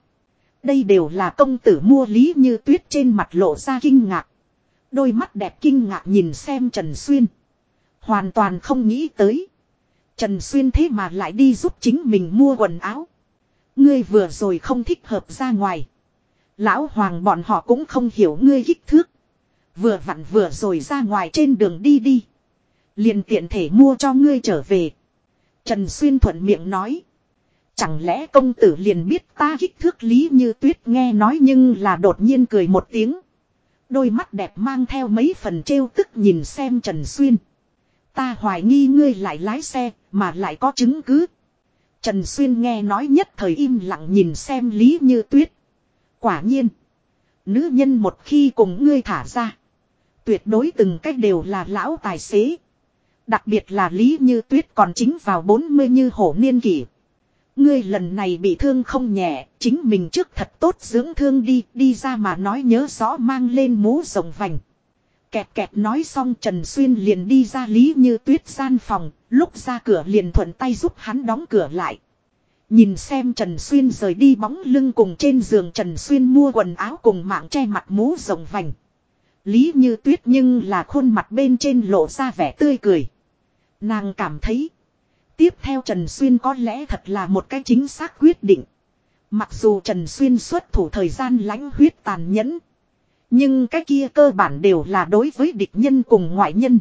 Đây đều là công tử mua Lý Như Tuyết trên mặt lộ ra kinh ngạc. Đôi mắt đẹp kinh ngạc nhìn xem Trần Xuyên. Hoàn toàn không nghĩ tới. Trần Xuyên thế mà lại đi giúp chính mình mua quần áo. Ngươi vừa rồi không thích hợp ra ngoài. Lão Hoàng bọn họ cũng không hiểu ngươi kích thước. Vừa vặn vừa rồi ra ngoài trên đường đi đi. Liền tiện thể mua cho ngươi trở về. Trần Xuyên thuận miệng nói. Chẳng lẽ công tử liền biết ta kích thước lý như tuyết nghe nói nhưng là đột nhiên cười một tiếng. Đôi mắt đẹp mang theo mấy phần trêu tức nhìn xem Trần Xuyên. Ta hoài nghi ngươi lại lái xe, mà lại có chứng cứ. Trần Xuyên nghe nói nhất thời im lặng nhìn xem Lý Như Tuyết. Quả nhiên. Nữ nhân một khi cùng ngươi thả ra. Tuyệt đối từng cách đều là lão tài xế. Đặc biệt là Lý Như Tuyết còn chính vào 40 như hổ niên kỷ. Ngươi lần này bị thương không nhẹ, chính mình trước thật tốt dưỡng thương đi, đi ra mà nói nhớ rõ mang lên mũ rồng vành. Kẹt kẹt nói xong Trần Xuyên liền đi ra Lý Như Tuyết gian phòng, lúc ra cửa liền thuận tay giúp hắn đóng cửa lại. Nhìn xem Trần Xuyên rời đi bóng lưng cùng trên giường Trần Xuyên mua quần áo cùng mạng che mặt mũ rồng vành. Lý như tuyết nhưng là khuôn mặt bên trên lộ ra vẻ tươi cười. Nàng cảm thấy. Tiếp theo Trần Xuyên có lẽ thật là một cái chính xác quyết định. Mặc dù Trần Xuyên xuất thủ thời gian lãnh huyết tàn nhẫn. Nhưng cái kia cơ bản đều là đối với địch nhân cùng ngoại nhân.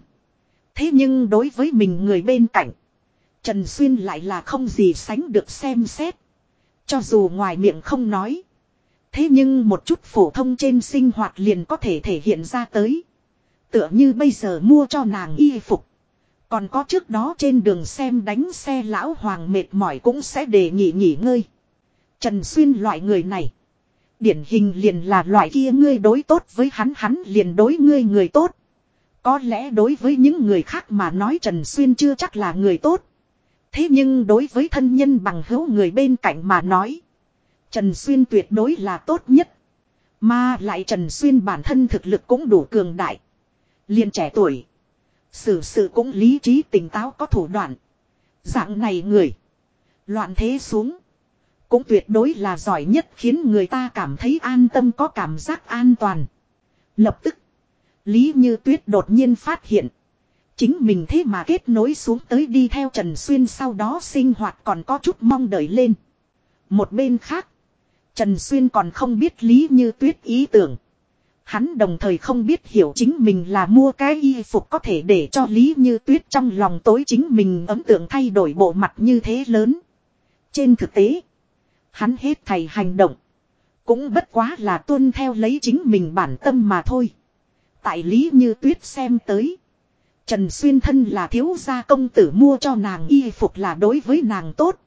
Thế nhưng đối với mình người bên cạnh. Trần Xuyên lại là không gì sánh được xem xét. Cho dù ngoài miệng không nói. Thế nhưng một chút phổ thông trên sinh hoạt liền có thể thể hiện ra tới. Tựa như bây giờ mua cho nàng y phục. Còn có trước đó trên đường xem đánh xe lão hoàng mệt mỏi cũng sẽ đề nghị nghỉ ngơi. Trần Xuyên loại người này. Điển hình liền là loại kia ngươi đối tốt với hắn hắn liền đối ngươi người tốt. Có lẽ đối với những người khác mà nói Trần Xuyên chưa chắc là người tốt. Thế nhưng đối với thân nhân bằng hữu người bên cạnh mà nói. Trần Xuyên tuyệt đối là tốt nhất. Mà lại Trần Xuyên bản thân thực lực cũng đủ cường đại. liền trẻ tuổi. Xử sự cũng lý trí tỉnh táo có thủ đoạn. Dạng này người. Loạn thế xuống. Cũng tuyệt đối là giỏi nhất khiến người ta cảm thấy an tâm có cảm giác an toàn. Lập tức. Lý Như Tuyết đột nhiên phát hiện. Chính mình thế mà kết nối xuống tới đi theo Trần Xuyên sau đó sinh hoạt còn có chút mong đợi lên. Một bên khác. Trần Xuyên còn không biết Lý Như Tuyết ý tưởng. Hắn đồng thời không biết hiểu chính mình là mua cái y phục có thể để cho Lý Như Tuyết trong lòng tối chính mình ấn tượng thay đổi bộ mặt như thế lớn. Trên thực tế, hắn hết thầy hành động. Cũng bất quá là tuân theo lấy chính mình bản tâm mà thôi. Tại Lý Như Tuyết xem tới. Trần Xuyên thân là thiếu gia công tử mua cho nàng y phục là đối với nàng tốt.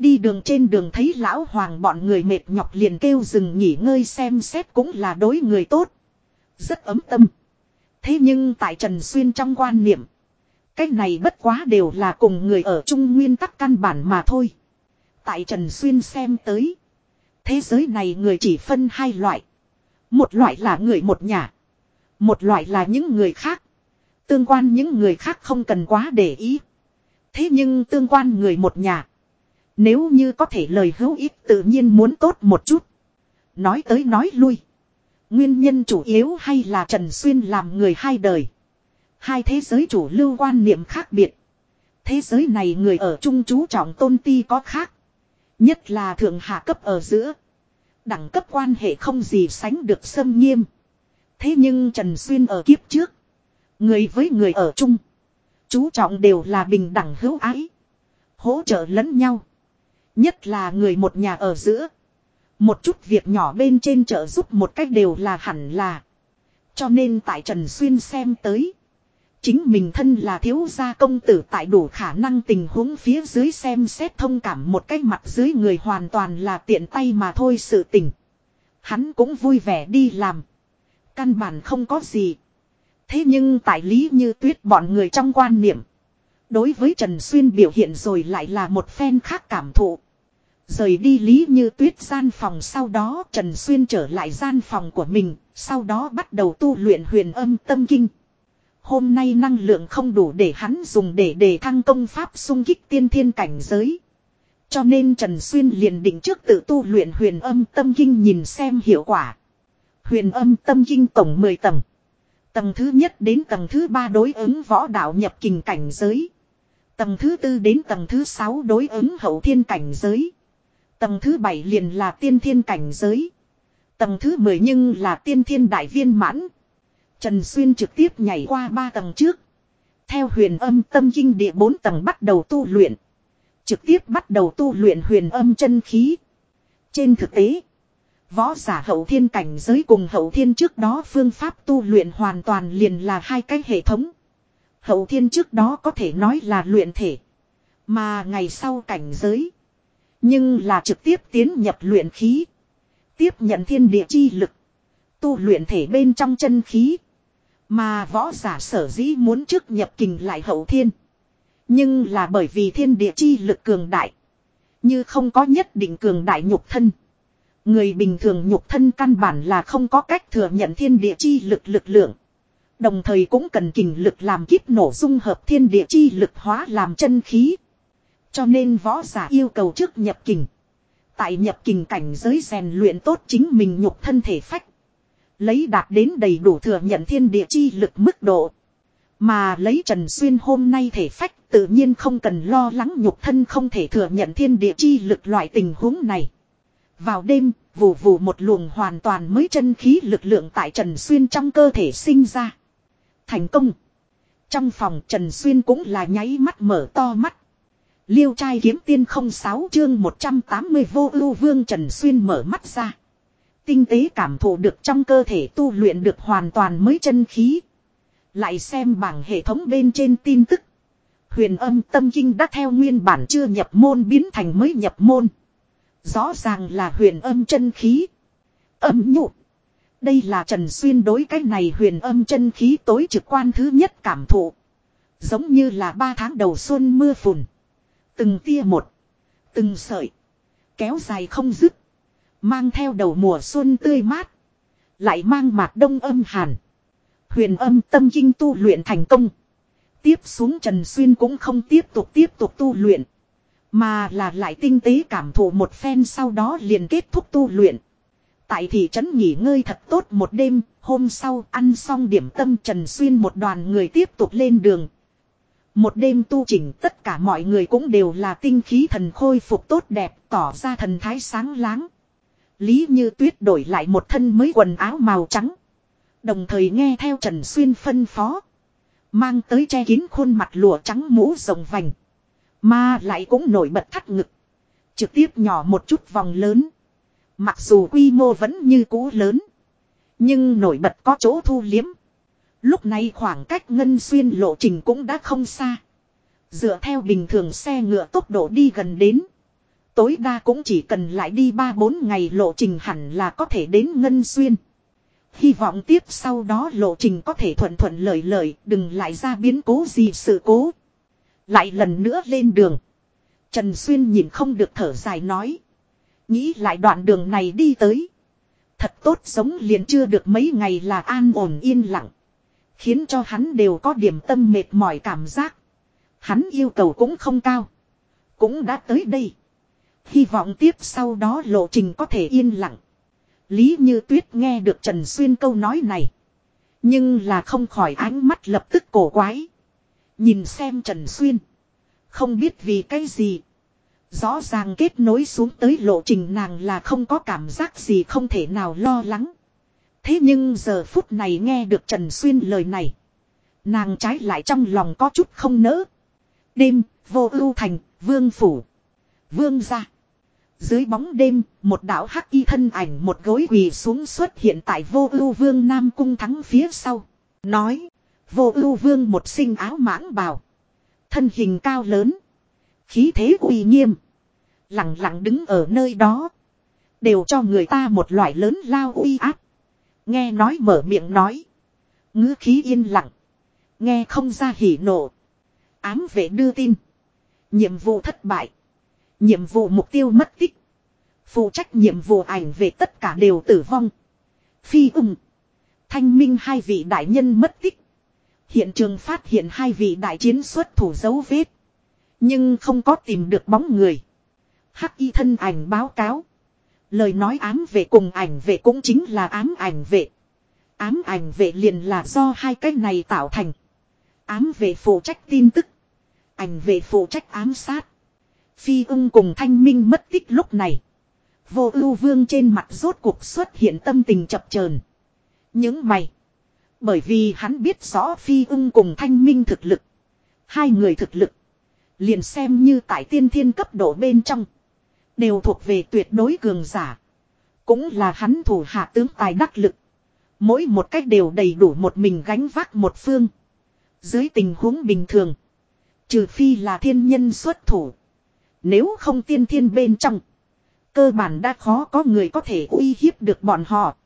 Đi đường trên đường thấy lão hoàng bọn người mệt nhọc liền kêu dừng nghỉ ngơi xem xét cũng là đối người tốt. Rất ấm tâm. Thế nhưng tại Trần Xuyên trong quan niệm. Cái này bất quá đều là cùng người ở chung nguyên tắc căn bản mà thôi. Tại Trần Xuyên xem tới. Thế giới này người chỉ phân hai loại. Một loại là người một nhà. Một loại là những người khác. Tương quan những người khác không cần quá để ý. Thế nhưng tương quan người một nhà. Nếu như có thể lời hữu ích tự nhiên muốn tốt một chút. Nói tới nói lui. Nguyên nhân chủ yếu hay là Trần Xuyên làm người hai đời. Hai thế giới chủ lưu quan niệm khác biệt. Thế giới này người ở chung chú trọng tôn ti có khác. Nhất là thượng hạ cấp ở giữa. Đẳng cấp quan hệ không gì sánh được xâm nghiêm. Thế nhưng Trần Xuyên ở kiếp trước. Người với người ở chung. Chú trọng đều là bình đẳng hữu ái. Hỗ trợ lẫn nhau. Nhất là người một nhà ở giữa. Một chút việc nhỏ bên trên trợ giúp một cách đều là hẳn là. Cho nên tại Trần Xuyên xem tới. Chính mình thân là thiếu gia công tử tại đủ khả năng tình huống phía dưới xem xét thông cảm một cách mặt dưới người hoàn toàn là tiện tay mà thôi sự tình. Hắn cũng vui vẻ đi làm. Căn bản không có gì. Thế nhưng tại lý như tuyết bọn người trong quan niệm. Đối với Trần Xuyên biểu hiện rồi lại là một phen khác cảm thụ. Rời đi lý như tuyết gian phòng sau đó Trần Xuyên trở lại gian phòng của mình, sau đó bắt đầu tu luyện huyền âm tâm kinh. Hôm nay năng lượng không đủ để hắn dùng để đề thăng công pháp xung kích tiên thiên cảnh giới. Cho nên Trần Xuyên liền định trước tự tu luyện huyền âm tâm kinh nhìn xem hiệu quả. Huyền âm tâm kinh tổng 10 tầng. Tầng thứ nhất đến tầng thứ ba đối ứng võ đạo nhập kình cảnh giới. Tầng thứ tư đến tầng thứ sáu đối ứng hậu thiên cảnh giới. Tầng thứ bảy liền là tiên thiên cảnh giới. Tầng thứ mười nhưng là tiên thiên đại viên mãn. Trần Xuyên trực tiếp nhảy qua ba tầng trước. Theo huyền âm tâm kinh địa bốn tầng bắt đầu tu luyện. Trực tiếp bắt đầu tu luyện huyền âm chân khí. Trên thực tế, võ giả hậu thiên cảnh giới cùng hậu thiên trước đó phương pháp tu luyện hoàn toàn liền là hai cái hệ thống. Hậu thiên trước đó có thể nói là luyện thể. Mà ngày sau cảnh giới nhưng là trực tiếp tiến nhập luyện khí. Tiếp nhận thiên địa chi lực. Tu luyện thể bên trong chân khí. Mà võ giả sở dĩ muốn trước nhập kình lại hậu thiên. Nhưng là bởi vì thiên địa chi lực cường đại. Như không có nhất định cường đại nhục thân. Người bình thường nhục thân căn bản là không có cách thừa nhận thiên địa chi lực lực lượng. Đồng thời cũng cần kình lực làm kiếp nổ dung hợp thiên địa chi lực hóa làm chân khí. Cho nên võ giả yêu cầu trước nhập kình. Tại nhập kình cảnh giới rèn luyện tốt chính mình nhục thân thể phách. Lấy đạt đến đầy đủ thừa nhận thiên địa chi lực mức độ. Mà lấy Trần Xuyên hôm nay thể phách tự nhiên không cần lo lắng nhục thân không thể thừa nhận thiên địa chi lực loại tình huống này. Vào đêm, vù vù một luồng hoàn toàn mới chân khí lực lượng tại Trần Xuyên trong cơ thể sinh ra. Thành công. Trong phòng Trần Xuyên cũng là nháy mắt mở to mắt. Liêu trai kiếm tiên 06 chương 180 vô ưu vương Trần Xuyên mở mắt ra. Tinh tế cảm thụ được trong cơ thể tu luyện được hoàn toàn mới chân khí. Lại xem bảng hệ thống bên trên tin tức. Huyền âm tâm kinh đã theo nguyên bản chưa nhập môn biến thành mới nhập môn. Rõ ràng là huyền âm chân khí. Âm nhụ. Đây là Trần Xuyên đối cái này huyền âm chân khí tối trực quan thứ nhất cảm thụ. Giống như là ba tháng đầu xuân mưa phùn. Từng tia một. Từng sợi. Kéo dài không dứt. Mang theo đầu mùa xuân tươi mát. Lại mang mạc đông âm hàn. Huyền âm tâm kinh tu luyện thành công. Tiếp xuống Trần Xuyên cũng không tiếp tục tiếp tục tu luyện. Mà là lại tinh tế cảm thụ một phen sau đó liền kết thúc tu luyện. Tại thị trấn nghỉ ngơi thật tốt một đêm, hôm sau ăn xong điểm tâm Trần Xuyên một đoàn người tiếp tục lên đường. Một đêm tu chỉnh tất cả mọi người cũng đều là tinh khí thần khôi phục tốt đẹp, tỏ ra thần thái sáng láng. Lý như tuyết đổi lại một thân mới quần áo màu trắng. Đồng thời nghe theo Trần Xuyên phân phó. Mang tới che kín khuôn mặt lụa trắng mũ rồng vành. Mà lại cũng nổi bật thắt ngực. Trực tiếp nhỏ một chút vòng lớn. Mặc dù quy mô vẫn như cũ lớn. Nhưng nổi bật có chỗ thu liếm. Lúc này khoảng cách ngân xuyên lộ trình cũng đã không xa. Dựa theo bình thường xe ngựa tốc độ đi gần đến. Tối đa cũng chỉ cần lại đi 3-4 ngày lộ trình hẳn là có thể đến ngân xuyên. Hy vọng tiếp sau đó lộ trình có thể thuận thuận lợi lợi, đừng lại ra biến cố gì sự cố. Lại lần nữa lên đường. Trần Xuyên nhìn không được thở dài nói. Nghĩ lại đoạn đường này đi tới. Thật tốt sống liền chưa được mấy ngày là an ổn yên lặng. Khiến cho hắn đều có điểm tâm mệt mỏi cảm giác. Hắn yêu cầu cũng không cao. Cũng đã tới đây. Hy vọng tiếp sau đó lộ trình có thể yên lặng. Lý Như Tuyết nghe được Trần Xuyên câu nói này. Nhưng là không khỏi ánh mắt lập tức cổ quái. Nhìn xem Trần Xuyên. Không biết vì cái gì. Rõ ràng kết nối xuống tới lộ trình nàng là không có cảm giác gì không thể nào lo lắng. Thế nhưng giờ phút này nghe được Trần Xuyên lời này. Nàng trái lại trong lòng có chút không nỡ. Đêm, vô ưu thành, vương phủ. Vương ra. Dưới bóng đêm, một đạo hắc y thân ảnh một gối quỳ xuống xuất hiện tại vô ưu vương Nam Cung thắng phía sau. Nói, vô ưu vương một sinh áo mãng bào. Thân hình cao lớn. Khí thế uy nghiêm. Lặng lặng đứng ở nơi đó. Đều cho người ta một loại lớn lao uy áp. Nghe nói mở miệng nói. ngữ khí yên lặng. Nghe không ra hỉ nộ. Ám vệ đưa tin. Nhiệm vụ thất bại. Nhiệm vụ mục tiêu mất tích. Phụ trách nhiệm vụ ảnh về tất cả đều tử vong. Phi ung. Thanh minh hai vị đại nhân mất tích. Hiện trường phát hiện hai vị đại chiến xuất thủ dấu vết. Nhưng không có tìm được bóng người. Hắc y thân ảnh báo cáo. Lời nói ám vệ cùng ảnh vệ cũng chính là ám ảnh vệ. Ám ảnh vệ liền là do hai cái này tạo thành. Ám vệ phụ trách tin tức. Ảnh vệ phụ trách ám sát. Phi ưng cùng thanh minh mất tích lúc này. Vô ưu vương trên mặt rốt cuộc xuất hiện tâm tình chập chờn Những mày. Bởi vì hắn biết rõ phi ưng cùng thanh minh thực lực. Hai người thực lực. Liền xem như tại tiên thiên cấp độ bên trong. Đều thuộc về tuyệt đối cường giả. Cũng là hắn thủ hạ tướng tài đắc lực. Mỗi một cách đều đầy đủ một mình gánh vác một phương. Dưới tình huống bình thường. Trừ phi là thiên nhân xuất thủ. Nếu không tiên thiên bên trong. Cơ bản đã khó có người có thể uy hiếp được bọn họ.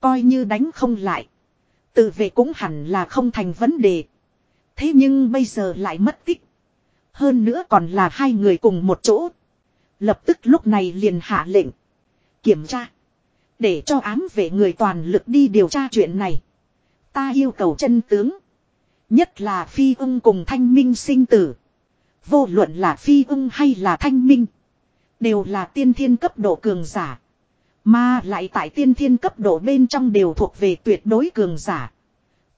Coi như đánh không lại. Tự vệ cũng hẳn là không thành vấn đề. Thế nhưng bây giờ lại mất tích. Hơn nữa còn là hai người cùng một chỗ. Lập tức lúc này liền hạ lệnh. Kiểm tra. Để cho ám vệ người toàn lực đi điều tra chuyện này. Ta yêu cầu chân tướng. Nhất là phi ưng cùng thanh minh sinh tử. Vô luận là phi ưng hay là thanh minh. Đều là tiên thiên cấp độ cường giả. Mà lại tại tiên thiên cấp độ bên trong đều thuộc về tuyệt đối cường giả.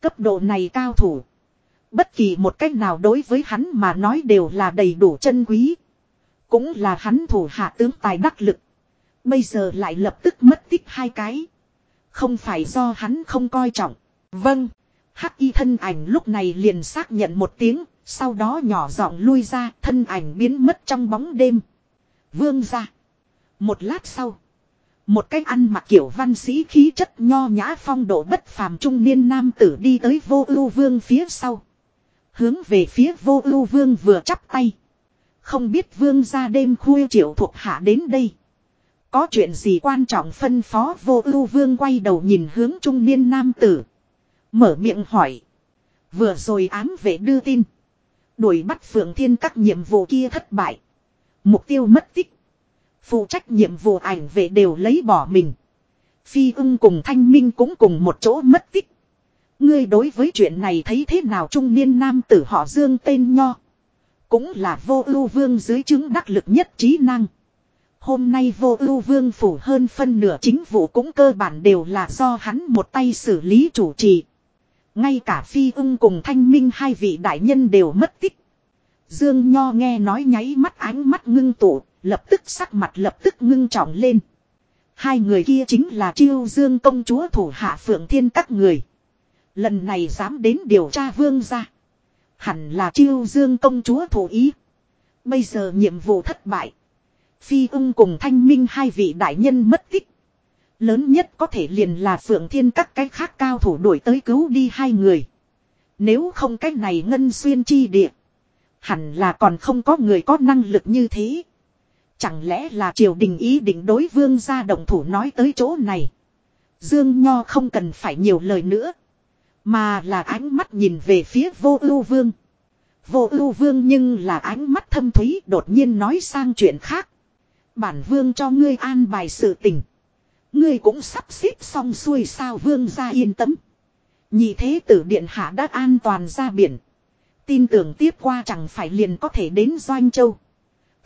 Cấp độ này cao thủ. Bất kỳ một cách nào đối với hắn mà nói đều là đầy đủ chân quý. Cũng là hắn thủ hạ tướng tài đắc lực. Bây giờ lại lập tức mất tích hai cái. Không phải do hắn không coi trọng. Vâng. Hắc y thân ảnh lúc này liền xác nhận một tiếng. Sau đó nhỏ giọng lui ra, thân ảnh biến mất trong bóng đêm. Vương ra. Một lát sau. Một cách ăn mặc kiểu văn sĩ khí chất nho nhã phong độ bất phàm trung niên nam tử đi tới vô ưu vương phía sau. Hướng về phía vô ưu vương vừa chắp tay. Không biết vương ra đêm khuya triệu thuộc hạ đến đây. Có chuyện gì quan trọng phân phó vô ưu vương quay đầu nhìn hướng trung niên nam tử. Mở miệng hỏi. Vừa rồi ám vệ đưa tin. Đuổi bắt phượng thiên các nhiệm vụ kia thất bại. Mục tiêu mất tích. Phụ trách nhiệm vụ ảnh vệ đều lấy bỏ mình. Phi ưng cùng thanh minh cũng cùng một chỗ mất tích. Ngươi đối với chuyện này thấy thế nào trung niên nam tử họ dương tên nho. Cũng là vô ưu vương dưới chứng đắc lực nhất trí năng. Hôm nay vô ưu vương phủ hơn phân nửa chính vụ cũng cơ bản đều là do hắn một tay xử lý chủ trì. Ngay cả phi ưng cùng thanh minh hai vị đại nhân đều mất tích. Dương Nho nghe nói nháy mắt ánh mắt ngưng tụ, lập tức sắc mặt lập tức ngưng trọng lên. Hai người kia chính là chiêu dương công chúa thủ hạ phượng thiên các người. Lần này dám đến điều tra vương ra. Hẳn là chiêu dương công chúa thủ ý. Bây giờ nhiệm vụ thất bại. Phi ung cùng thanh minh hai vị đại nhân mất tích. Lớn nhất có thể liền là phượng thiên các cái khác cao thủ đuổi tới cứu đi hai người. Nếu không cách này ngân xuyên chi địa. Hẳn là còn không có người có năng lực như thế. Chẳng lẽ là triều đình ý định đối vương gia động thủ nói tới chỗ này. Dương Nho không cần phải nhiều lời nữa. Mà là ánh mắt nhìn về phía vô ưu vương. Vô ưu vương nhưng là ánh mắt thâm thúy, đột nhiên nói sang chuyện khác. Bản vương cho ngươi an bài sự tình. Ngươi cũng sắp xếp xong xuôi sao vương ra yên tâm. Nhị thế tử điện hạ đã an toàn ra biển. Tin tưởng tiếp qua chẳng phải liền có thể đến Doanh Châu.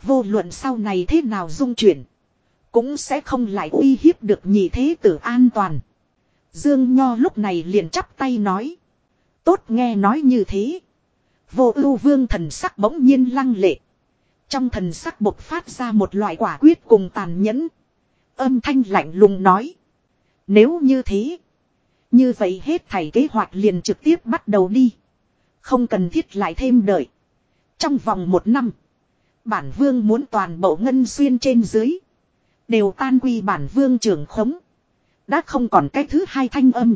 Vô luận sau này thế nào dung chuyển. Cũng sẽ không lại uy hiếp được nhị thế tử an toàn. Dương Nho lúc này liền chắp tay nói. Tốt nghe nói như thế. Vô ưu vương thần sắc bỗng nhiên lăng lệ. Trong thần sắc bộc phát ra một loại quả quyết cùng tàn nhẫn. Âm thanh lạnh lùng nói. Nếu như thế. Như vậy hết thảy kế hoạch liền trực tiếp bắt đầu đi. Không cần thiết lại thêm đợi. Trong vòng một năm. Bản vương muốn toàn bộ ngân xuyên trên dưới. Đều tan quy bản vương trưởng khống. Đã không còn cái thứ hai thanh âm.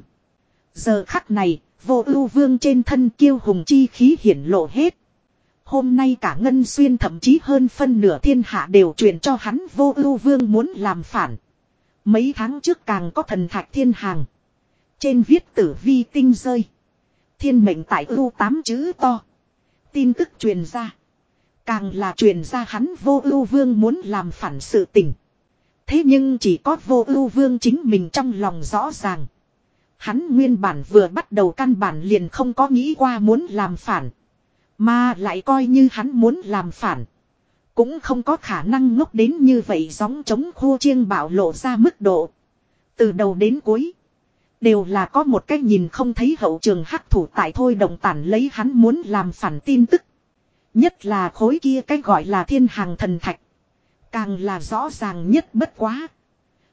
Giờ khắc này, vô ưu vương trên thân kiêu hùng chi khí hiển lộ hết. Hôm nay cả Ngân Xuyên thậm chí hơn phân nửa thiên hạ đều truyền cho hắn vô ưu vương muốn làm phản. Mấy tháng trước càng có thần thạch thiên hàng. Trên viết tử vi tinh rơi. Thiên mệnh tại ưu tám chữ to. Tin tức truyền ra. Càng là truyền ra hắn vô ưu vương muốn làm phản sự tình. Thế nhưng chỉ có vô ưu vương chính mình trong lòng rõ ràng. Hắn nguyên bản vừa bắt đầu căn bản liền không có nghĩ qua muốn làm phản. Mà lại coi như hắn muốn làm phản. Cũng không có khả năng ngốc đến như vậy gióng chống khô chiêng bạo lộ ra mức độ. Từ đầu đến cuối. Đều là có một cái nhìn không thấy hậu trường hắc thủ tại thôi đồng tản lấy hắn muốn làm phản tin tức. Nhất là khối kia cái gọi là thiên hàng thần thạch. Càng là rõ ràng nhất bất quá.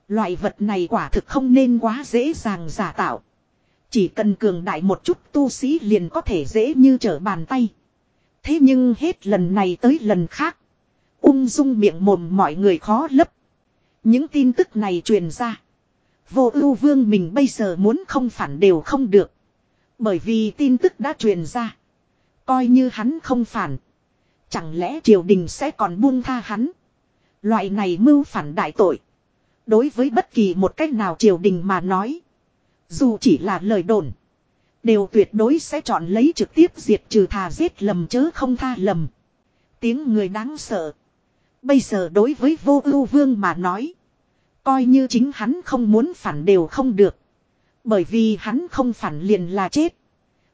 Loại vật này quả thực không nên quá dễ dàng giả tạo. Chỉ cần cường đại một chút tu sĩ liền có thể dễ như trở bàn tay. Thế nhưng hết lần này tới lần khác. Ung dung miệng mồm mọi người khó lấp. Những tin tức này truyền ra. Vô ưu vương mình bây giờ muốn không phản đều không được. Bởi vì tin tức đã truyền ra. Coi như hắn không phản. Chẳng lẽ triều đình sẽ còn buông tha hắn. Loại này mưu phản đại tội. Đối với bất kỳ một cách nào triều đình mà nói. Dù chỉ là lời đồn. Đều tuyệt đối sẽ chọn lấy trực tiếp diệt trừ thà giết lầm chớ không tha lầm. Tiếng người đáng sợ. Bây giờ đối với vô ưu vương mà nói. Coi như chính hắn không muốn phản đều không được. Bởi vì hắn không phản liền là chết.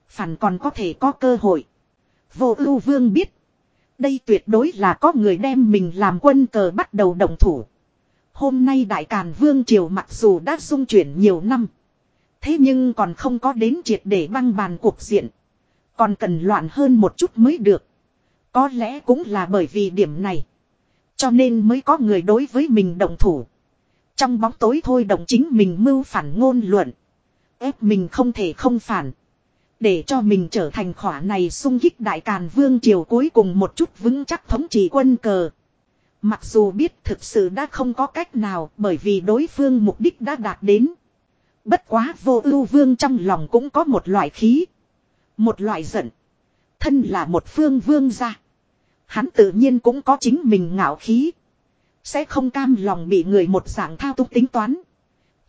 Phản còn có thể có cơ hội. Vô ưu vương biết. Đây tuyệt đối là có người đem mình làm quân cờ bắt đầu động thủ. Hôm nay Đại Càn Vương Triều mặc dù đã dung chuyển nhiều năm. Thế nhưng còn không có đến triệt để băng bàn cuộc diện. Còn cần loạn hơn một chút mới được. Có lẽ cũng là bởi vì điểm này. Cho nên mới có người đối với mình động thủ. Trong bóng tối thôi động chính mình mưu phản ngôn luận. ép mình không thể không phản. Để cho mình trở thành khỏa này sung kích đại càn vương triều cuối cùng một chút vững chắc thống trị quân cờ. Mặc dù biết thực sự đã không có cách nào bởi vì đối phương mục đích đã đạt đến. Bất quá vô ưu vương trong lòng cũng có một loại khí. Một loại giận. Thân là một phương vương gia. Hắn tự nhiên cũng có chính mình ngạo khí. Sẽ không cam lòng bị người một dạng thao túng tính toán.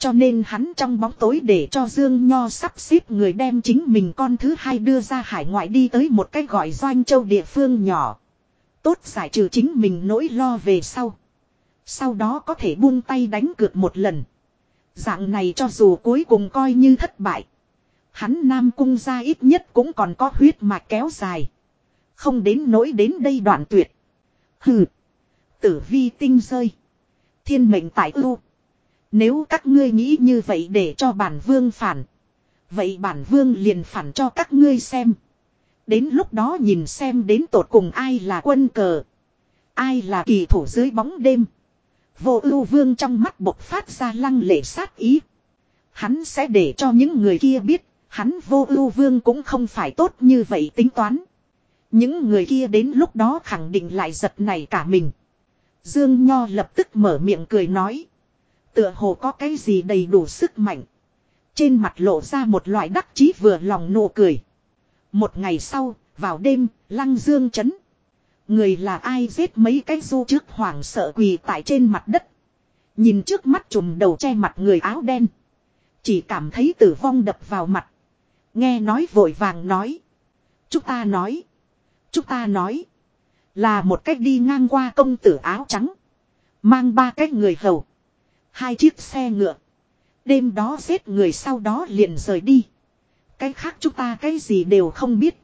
Cho nên hắn trong bóng tối để cho Dương Nho sắp xếp người đem chính mình con thứ hai đưa ra hải ngoại đi tới một cái gọi doanh châu địa phương nhỏ. Tốt giải trừ chính mình nỗi lo về sau. Sau đó có thể buông tay đánh cược một lần. Dạng này cho dù cuối cùng coi như thất bại. Hắn Nam Cung ra ít nhất cũng còn có huyết mà kéo dài. Không đến nỗi đến đây đoạn tuyệt. Hừ. Tử vi tinh rơi. Thiên mệnh tại ưu. Nếu các ngươi nghĩ như vậy để cho bản vương phản. Vậy bản vương liền phản cho các ngươi xem. Đến lúc đó nhìn xem đến tột cùng ai là quân cờ. Ai là kỳ thủ dưới bóng đêm. Vô ưu vương trong mắt bộc phát ra lăng lệ sát ý. Hắn sẽ để cho những người kia biết, hắn vô ưu vương cũng không phải tốt như vậy tính toán. Những người kia đến lúc đó khẳng định lại giật này cả mình. Dương Nho lập tức mở miệng cười nói. Tựa hồ có cái gì đầy đủ sức mạnh. Trên mặt lộ ra một loại đắc chí vừa lòng nụ cười. Một ngày sau, vào đêm, lăng dương chấn. Người là ai giết mấy cái du trước hoảng sợ quỳ tại trên mặt đất. Nhìn trước mắt trùm đầu che mặt người áo đen. Chỉ cảm thấy tử vong đập vào mặt. Nghe nói vội vàng nói. Chúng ta nói. Chúng ta nói. Là một cách đi ngang qua công tử áo trắng. Mang ba cái người hầu. Hai chiếc xe ngựa. Đêm đó giết người sau đó liền rời đi. Cái khác chúng ta cái gì đều không biết.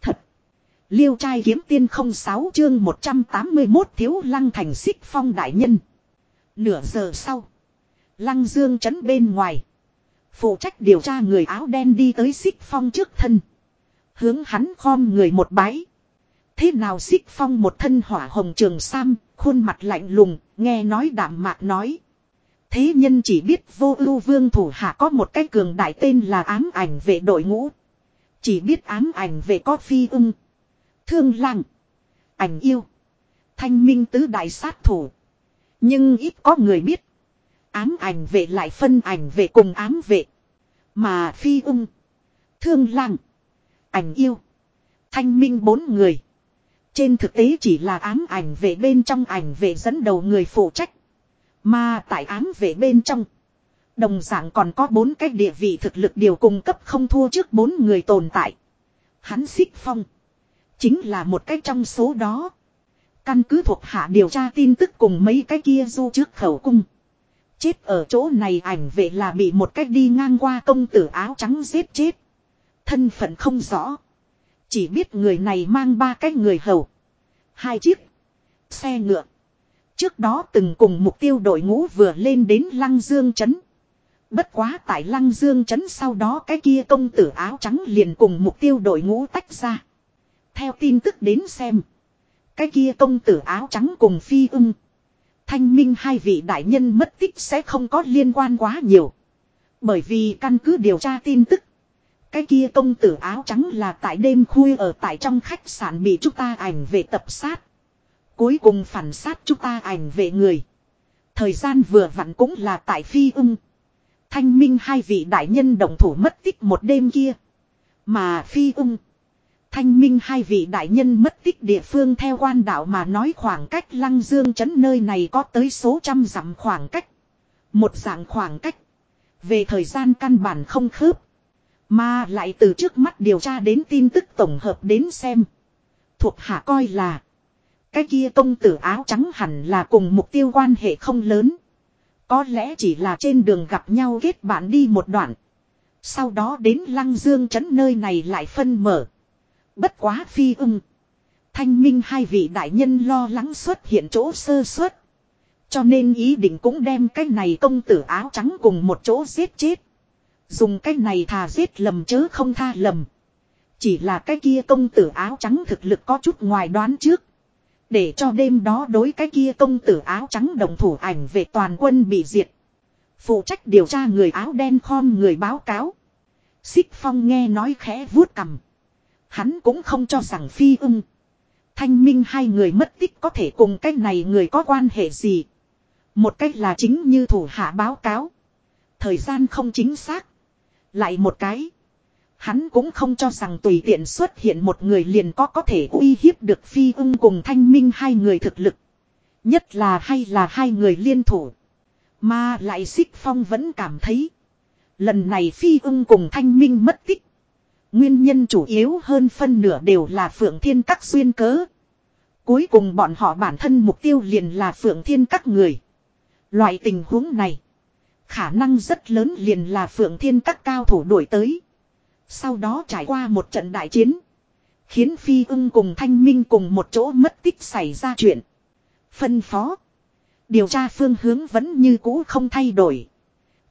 Thật. Liêu trai kiếm tiên không sáu chương 181 thiếu lăng thành xích phong đại nhân. Nửa giờ sau. Lăng dương trấn bên ngoài. Phụ trách điều tra người áo đen đi tới xích phong trước thân. Hướng hắn khom người một bái. Thế nào xích phong một thân hỏa hồng trường sam, khuôn mặt lạnh lùng, nghe nói đạm mạc nói. Thế nhân chỉ biết vô ưu vương thủ hạ có một cái cường đại tên là ám ảnh vệ đội ngũ. Chỉ biết ám ảnh vệ có phi ưng. Thương lăng. Ảnh yêu. Thanh minh tứ đại sát thủ. Nhưng ít có người biết. Ám ảnh vệ lại phân ảnh vệ cùng ám vệ. Mà phi ưng. Thương lăng. Ảnh yêu. Thanh minh bốn người. Trên thực tế chỉ là ám ảnh vệ bên trong ảnh vệ dẫn đầu người phụ trách. Mà tại ám về bên trong. Đồng dạng còn có bốn cái địa vị thực lực điều cung cấp không thua trước bốn người tồn tại. Hắn xích phong. Chính là một cái trong số đó. Căn cứ thuộc hạ điều tra tin tức cùng mấy cái kia du trước khẩu cung. Chết ở chỗ này ảnh vệ là bị một cách đi ngang qua công tử áo trắng giết chết. Thân phận không rõ. Chỉ biết người này mang ba cái người hầu. Hai chiếc. Xe ngựa. Trước đó từng cùng mục tiêu đội ngũ vừa lên đến Lăng Dương Trấn. Bất quá tại Lăng Dương Trấn sau đó cái kia công tử áo trắng liền cùng mục tiêu đội ngũ tách ra. Theo tin tức đến xem. Cái kia công tử áo trắng cùng phi ưng. Thanh minh hai vị đại nhân mất tích sẽ không có liên quan quá nhiều. Bởi vì căn cứ điều tra tin tức. Cái kia công tử áo trắng là tại đêm khuya ở tại trong khách sạn bị chúng ta ảnh về tập sát. Cuối cùng phản sát chúng ta ảnh về người. Thời gian vừa vặn cũng là tại phi ưng. Thanh minh hai vị đại nhân đồng thủ mất tích một đêm kia. Mà phi ưng. Thanh minh hai vị đại nhân mất tích địa phương theo quan đạo mà nói khoảng cách lăng dương chấn nơi này có tới số trăm dặm khoảng cách. Một dạng khoảng cách. Về thời gian căn bản không khớp. Mà lại từ trước mắt điều tra đến tin tức tổng hợp đến xem. Thuộc hạ coi là. Cái kia công tử áo trắng hẳn là cùng mục tiêu quan hệ không lớn. Có lẽ chỉ là trên đường gặp nhau kết bạn đi một đoạn. Sau đó đến lăng dương trấn nơi này lại phân mở. Bất quá phi ưng. Thanh minh hai vị đại nhân lo lắng xuất hiện chỗ sơ suất. Cho nên ý định cũng đem cái này công tử áo trắng cùng một chỗ giết chết. Dùng cái này thà giết lầm chớ không tha lầm. Chỉ là cái kia công tử áo trắng thực lực có chút ngoài đoán trước. Để cho đêm đó đối cái kia công tử áo trắng đồng thủ ảnh về toàn quân bị diệt. Phụ trách điều tra người áo đen khom người báo cáo. Xích phong nghe nói khẽ vuốt cầm. Hắn cũng không cho rằng phi ưng. Thanh minh hai người mất tích có thể cùng cái này người có quan hệ gì. Một cách là chính như thủ hạ báo cáo. Thời gian không chính xác. Lại một cái. Hắn cũng không cho rằng tùy tiện xuất hiện một người liền có có thể uy hiếp được phi ưng cùng thanh minh hai người thực lực. Nhất là hay là hai người liên thủ. Mà lại xích phong vẫn cảm thấy. Lần này phi ưng cùng thanh minh mất tích. Nguyên nhân chủ yếu hơn phân nửa đều là phượng thiên các xuyên cớ. Cuối cùng bọn họ bản thân mục tiêu liền là phượng thiên các người. Loại tình huống này. Khả năng rất lớn liền là phượng thiên các cao thủ đuổi tới. Sau đó trải qua một trận đại chiến. Khiến phi ưng cùng thanh minh cùng một chỗ mất tích xảy ra chuyện. Phân phó. Điều tra phương hướng vẫn như cũ không thay đổi.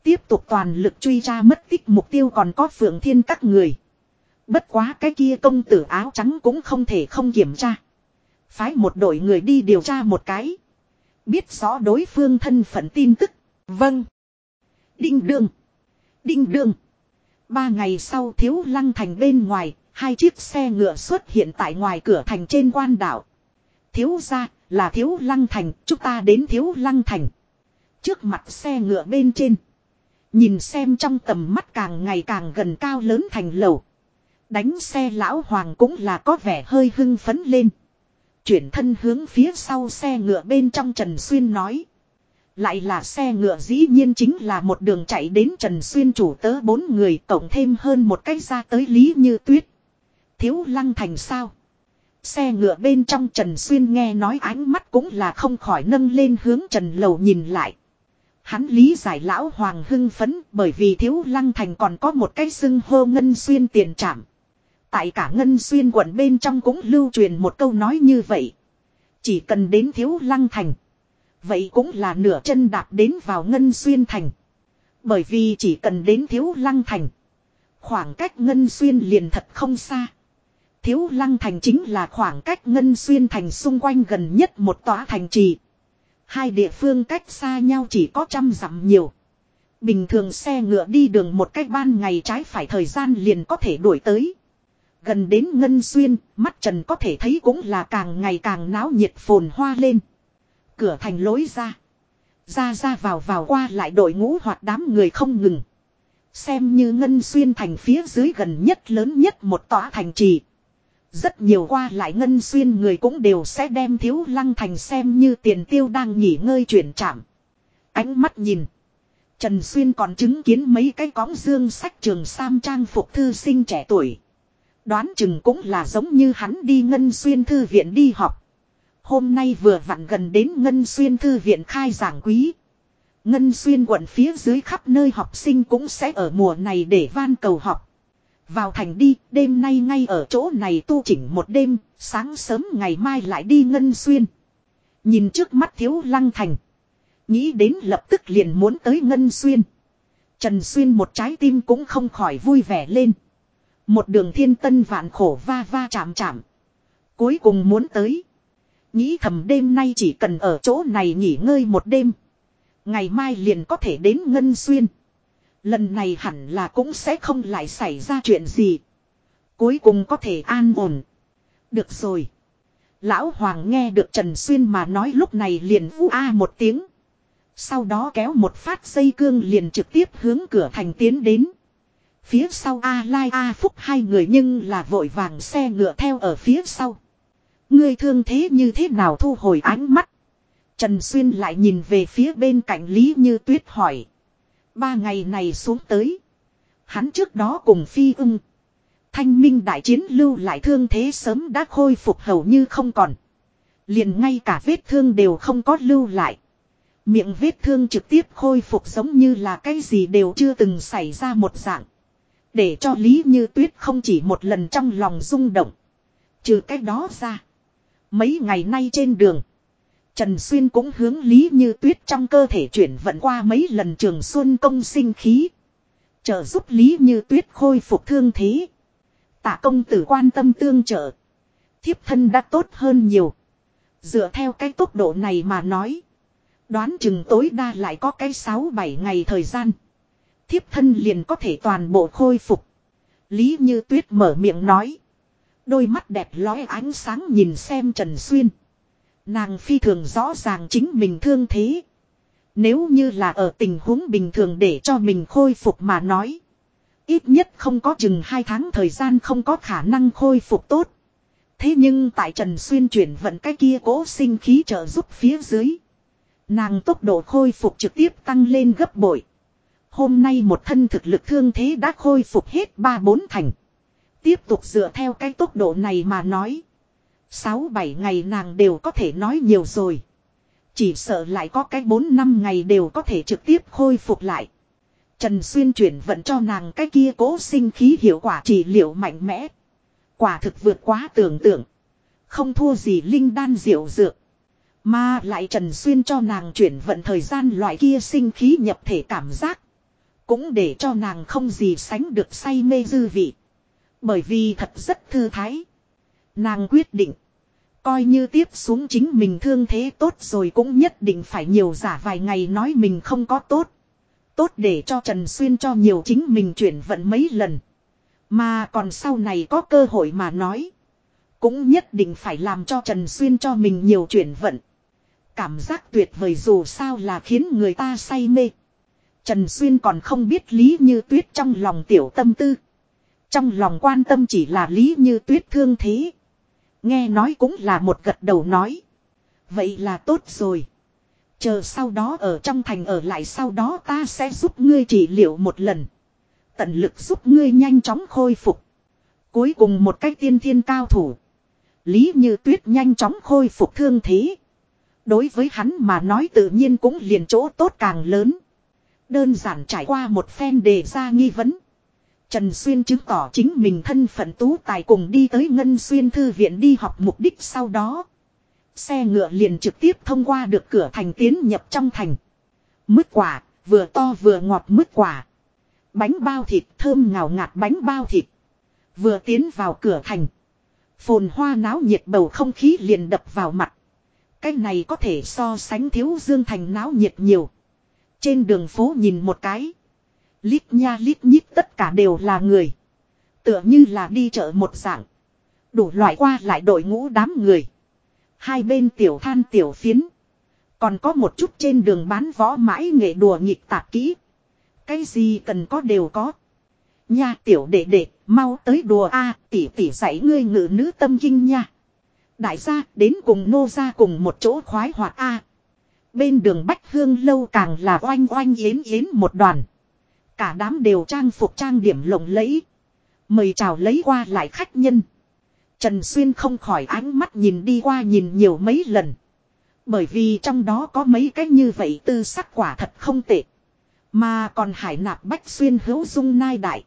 Tiếp tục toàn lực truy tra mất tích mục tiêu còn có phượng thiên các người. Bất quá cái kia công tử áo trắng cũng không thể không kiểm tra. Phái một đội người đi điều tra một cái. Biết rõ đối phương thân phận tin tức. Vâng. Đinh đương. Đinh đương. Ba ngày sau thiếu lăng thành bên ngoài, hai chiếc xe ngựa xuất hiện tại ngoài cửa thành trên quan đảo. Thiếu ra, là thiếu lăng thành, chúng ta đến thiếu lăng thành. Trước mặt xe ngựa bên trên. Nhìn xem trong tầm mắt càng ngày càng gần cao lớn thành lầu. Đánh xe lão hoàng cũng là có vẻ hơi hưng phấn lên. Chuyển thân hướng phía sau xe ngựa bên trong Trần Xuyên nói. Lại là xe ngựa dĩ nhiên chính là một đường chạy đến Trần Xuyên chủ tớ bốn người, tổng thêm hơn một cách ra tới Lý Như Tuyết. Thiếu lăng thành sao? Xe ngựa bên trong Trần Xuyên nghe nói ánh mắt cũng là không khỏi nâng lên hướng Trần Lầu nhìn lại. Hắn lý giải lão hoàng hưng phấn, bởi vì thiếu lăng thành còn có một cái xưng hô ngân xuyên tiền trảm. Tại cả ngân xuyên quận bên trong cũng lưu truyền một câu nói như vậy. Chỉ cần đến thiếu lăng thành. Vậy cũng là nửa chân đạp đến vào ngân xuyên thành. Bởi vì chỉ cần đến thiếu lăng thành. Khoảng cách ngân xuyên liền thật không xa. Thiếu lăng thành chính là khoảng cách ngân xuyên thành xung quanh gần nhất một tòa thành trì. Hai địa phương cách xa nhau chỉ có trăm dặm nhiều. Bình thường xe ngựa đi đường một cách ban ngày trái phải thời gian liền có thể đuổi tới. Gần đến Ngân Xuyên, mắt Trần có thể thấy cũng là càng ngày càng náo nhiệt phồn hoa lên. Cửa thành lối ra. Ra ra vào vào qua lại đội ngũ hoặc đám người không ngừng. Xem như Ngân Xuyên thành phía dưới gần nhất lớn nhất một tòa thành trì. Rất nhiều qua lại Ngân Xuyên người cũng đều sẽ đem thiếu lăng thành xem như tiền tiêu đang nghỉ ngơi chuyển chạm. Ánh mắt nhìn. Trần Xuyên còn chứng kiến mấy cái cõng dương sách trường Sam trang phục thư sinh trẻ tuổi. Đoán chừng cũng là giống như hắn đi Ngân Xuyên Thư viện đi học. Hôm nay vừa vặn gần đến Ngân Xuyên Thư viện khai giảng quý. Ngân Xuyên quận phía dưới khắp nơi học sinh cũng sẽ ở mùa này để van cầu học. Vào thành đi, đêm nay ngay ở chỗ này tu chỉnh một đêm, sáng sớm ngày mai lại đi Ngân Xuyên. Nhìn trước mắt thiếu lăng thành. Nghĩ đến lập tức liền muốn tới Ngân Xuyên. Trần Xuyên một trái tim cũng không khỏi vui vẻ lên. Một đường thiên tân vạn khổ va va chạm chạm. Cuối cùng muốn tới. Nghĩ thầm đêm nay chỉ cần ở chỗ này nghỉ ngơi một đêm. Ngày mai liền có thể đến Ngân Xuyên. Lần này hẳn là cũng sẽ không lại xảy ra chuyện gì. Cuối cùng có thể an ổn. Được rồi. Lão Hoàng nghe được Trần Xuyên mà nói lúc này liền vu a một tiếng. Sau đó kéo một phát dây cương liền trực tiếp hướng cửa thành tiến đến. Phía sau A Lai A Phúc hai người nhưng là vội vàng xe ngựa theo ở phía sau. Ngươi thương thế như thế nào thu hồi ánh mắt. Trần Xuyên lại nhìn về phía bên cạnh Lý Như Tuyết hỏi. Ba ngày này xuống tới. Hắn trước đó cùng Phi ưng. Thanh minh đại chiến lưu lại thương thế sớm đã khôi phục hầu như không còn. Liền ngay cả vết thương đều không có lưu lại. Miệng vết thương trực tiếp khôi phục giống như là cái gì đều chưa từng xảy ra một dạng. Để cho Lý Như Tuyết không chỉ một lần trong lòng rung động. Trừ cách đó ra. Mấy ngày nay trên đường. Trần Xuyên cũng hướng Lý Như Tuyết trong cơ thể chuyển vận qua mấy lần trường xuân công sinh khí. Trợ giúp Lý Như Tuyết khôi phục thương thế. Tạ công tử quan tâm tương trợ. Thiếp thân đã tốt hơn nhiều. Dựa theo cái tốc độ này mà nói. Đoán chừng tối đa lại có cái 6-7 ngày thời gian. Thiếp thân liền có thể toàn bộ khôi phục. Lý Như Tuyết mở miệng nói. Đôi mắt đẹp lóe ánh sáng nhìn xem Trần Xuyên. Nàng phi thường rõ ràng chính mình thương thế. Nếu như là ở tình huống bình thường để cho mình khôi phục mà nói. Ít nhất không có chừng hai tháng thời gian không có khả năng khôi phục tốt. Thế nhưng tại Trần Xuyên chuyển vận cái kia cố sinh khí trợ giúp phía dưới. Nàng tốc độ khôi phục trực tiếp tăng lên gấp bội. Hôm nay một thân thực lực thương thế đã khôi phục hết ba bốn thành. Tiếp tục dựa theo cái tốc độ này mà nói. Sáu bảy ngày nàng đều có thể nói nhiều rồi. Chỉ sợ lại có cái bốn năm ngày đều có thể trực tiếp khôi phục lại. Trần Xuyên chuyển vận cho nàng cái kia cố sinh khí hiệu quả trị liệu mạnh mẽ. Quả thực vượt quá tưởng tượng. Không thua gì linh đan diệu dược. Mà lại Trần Xuyên cho nàng chuyển vận thời gian loại kia sinh khí nhập thể cảm giác. Cũng để cho nàng không gì sánh được say mê dư vị. Bởi vì thật rất thư thái. Nàng quyết định. Coi như tiếp xuống chính mình thương thế tốt rồi cũng nhất định phải nhiều giả vài ngày nói mình không có tốt. Tốt để cho Trần Xuyên cho nhiều chính mình chuyển vận mấy lần. Mà còn sau này có cơ hội mà nói. Cũng nhất định phải làm cho Trần Xuyên cho mình nhiều chuyển vận. Cảm giác tuyệt vời dù sao là khiến người ta say mê. Trần Xuyên còn không biết Lý Như Tuyết trong lòng tiểu tâm tư. Trong lòng quan tâm chỉ là Lý Như Tuyết thương thế. Nghe nói cũng là một gật đầu nói. Vậy là tốt rồi. Chờ sau đó ở trong thành ở lại sau đó ta sẽ giúp ngươi trị liệu một lần. Tận lực giúp ngươi nhanh chóng khôi phục. Cuối cùng một cách tiên thiên cao thủ. Lý như tuyết nhanh chóng khôi phục thương thế. Đối với hắn mà nói tự nhiên cũng liền chỗ tốt càng lớn. Đơn giản trải qua một phen đề ra nghi vấn. Trần Xuyên chứng tỏ chính mình thân phận tú tài cùng đi tới Ngân Xuyên Thư viện đi học mục đích sau đó. Xe ngựa liền trực tiếp thông qua được cửa thành tiến nhập trong thành. Mứt quả, vừa to vừa ngọt mứt quả. Bánh bao thịt thơm ngào ngạt bánh bao thịt. Vừa tiến vào cửa thành. Phồn hoa náo nhiệt bầu không khí liền đập vào mặt. Cái này có thể so sánh thiếu dương thành náo nhiệt nhiều. Trên đường phố nhìn một cái. Lít nha lít nhít tất cả đều là người. Tựa như là đi chợ một dạng. Đủ loại qua lại đội ngũ đám người. Hai bên tiểu than tiểu phiến. Còn có một chút trên đường bán võ mãi nghệ đùa nghịch tạp kỹ. Cái gì cần có đều có. Nha tiểu đệ đệ, mau tới đùa a tỷ tỷ dạy ngươi ngự nữ tâm kinh nha. Đại gia đến cùng nô ra cùng một chỗ khoái hoạt a Bên đường Bách Hương lâu càng là oanh oanh yến yến một đoàn. Cả đám đều trang phục trang điểm lộng lẫy. Mời chào lấy qua lại khách nhân. Trần Xuyên không khỏi ánh mắt nhìn đi qua nhìn nhiều mấy lần. Bởi vì trong đó có mấy cái như vậy tư sắc quả thật không tệ. Mà còn hải nạp bách xuyên hữu dung nai đại.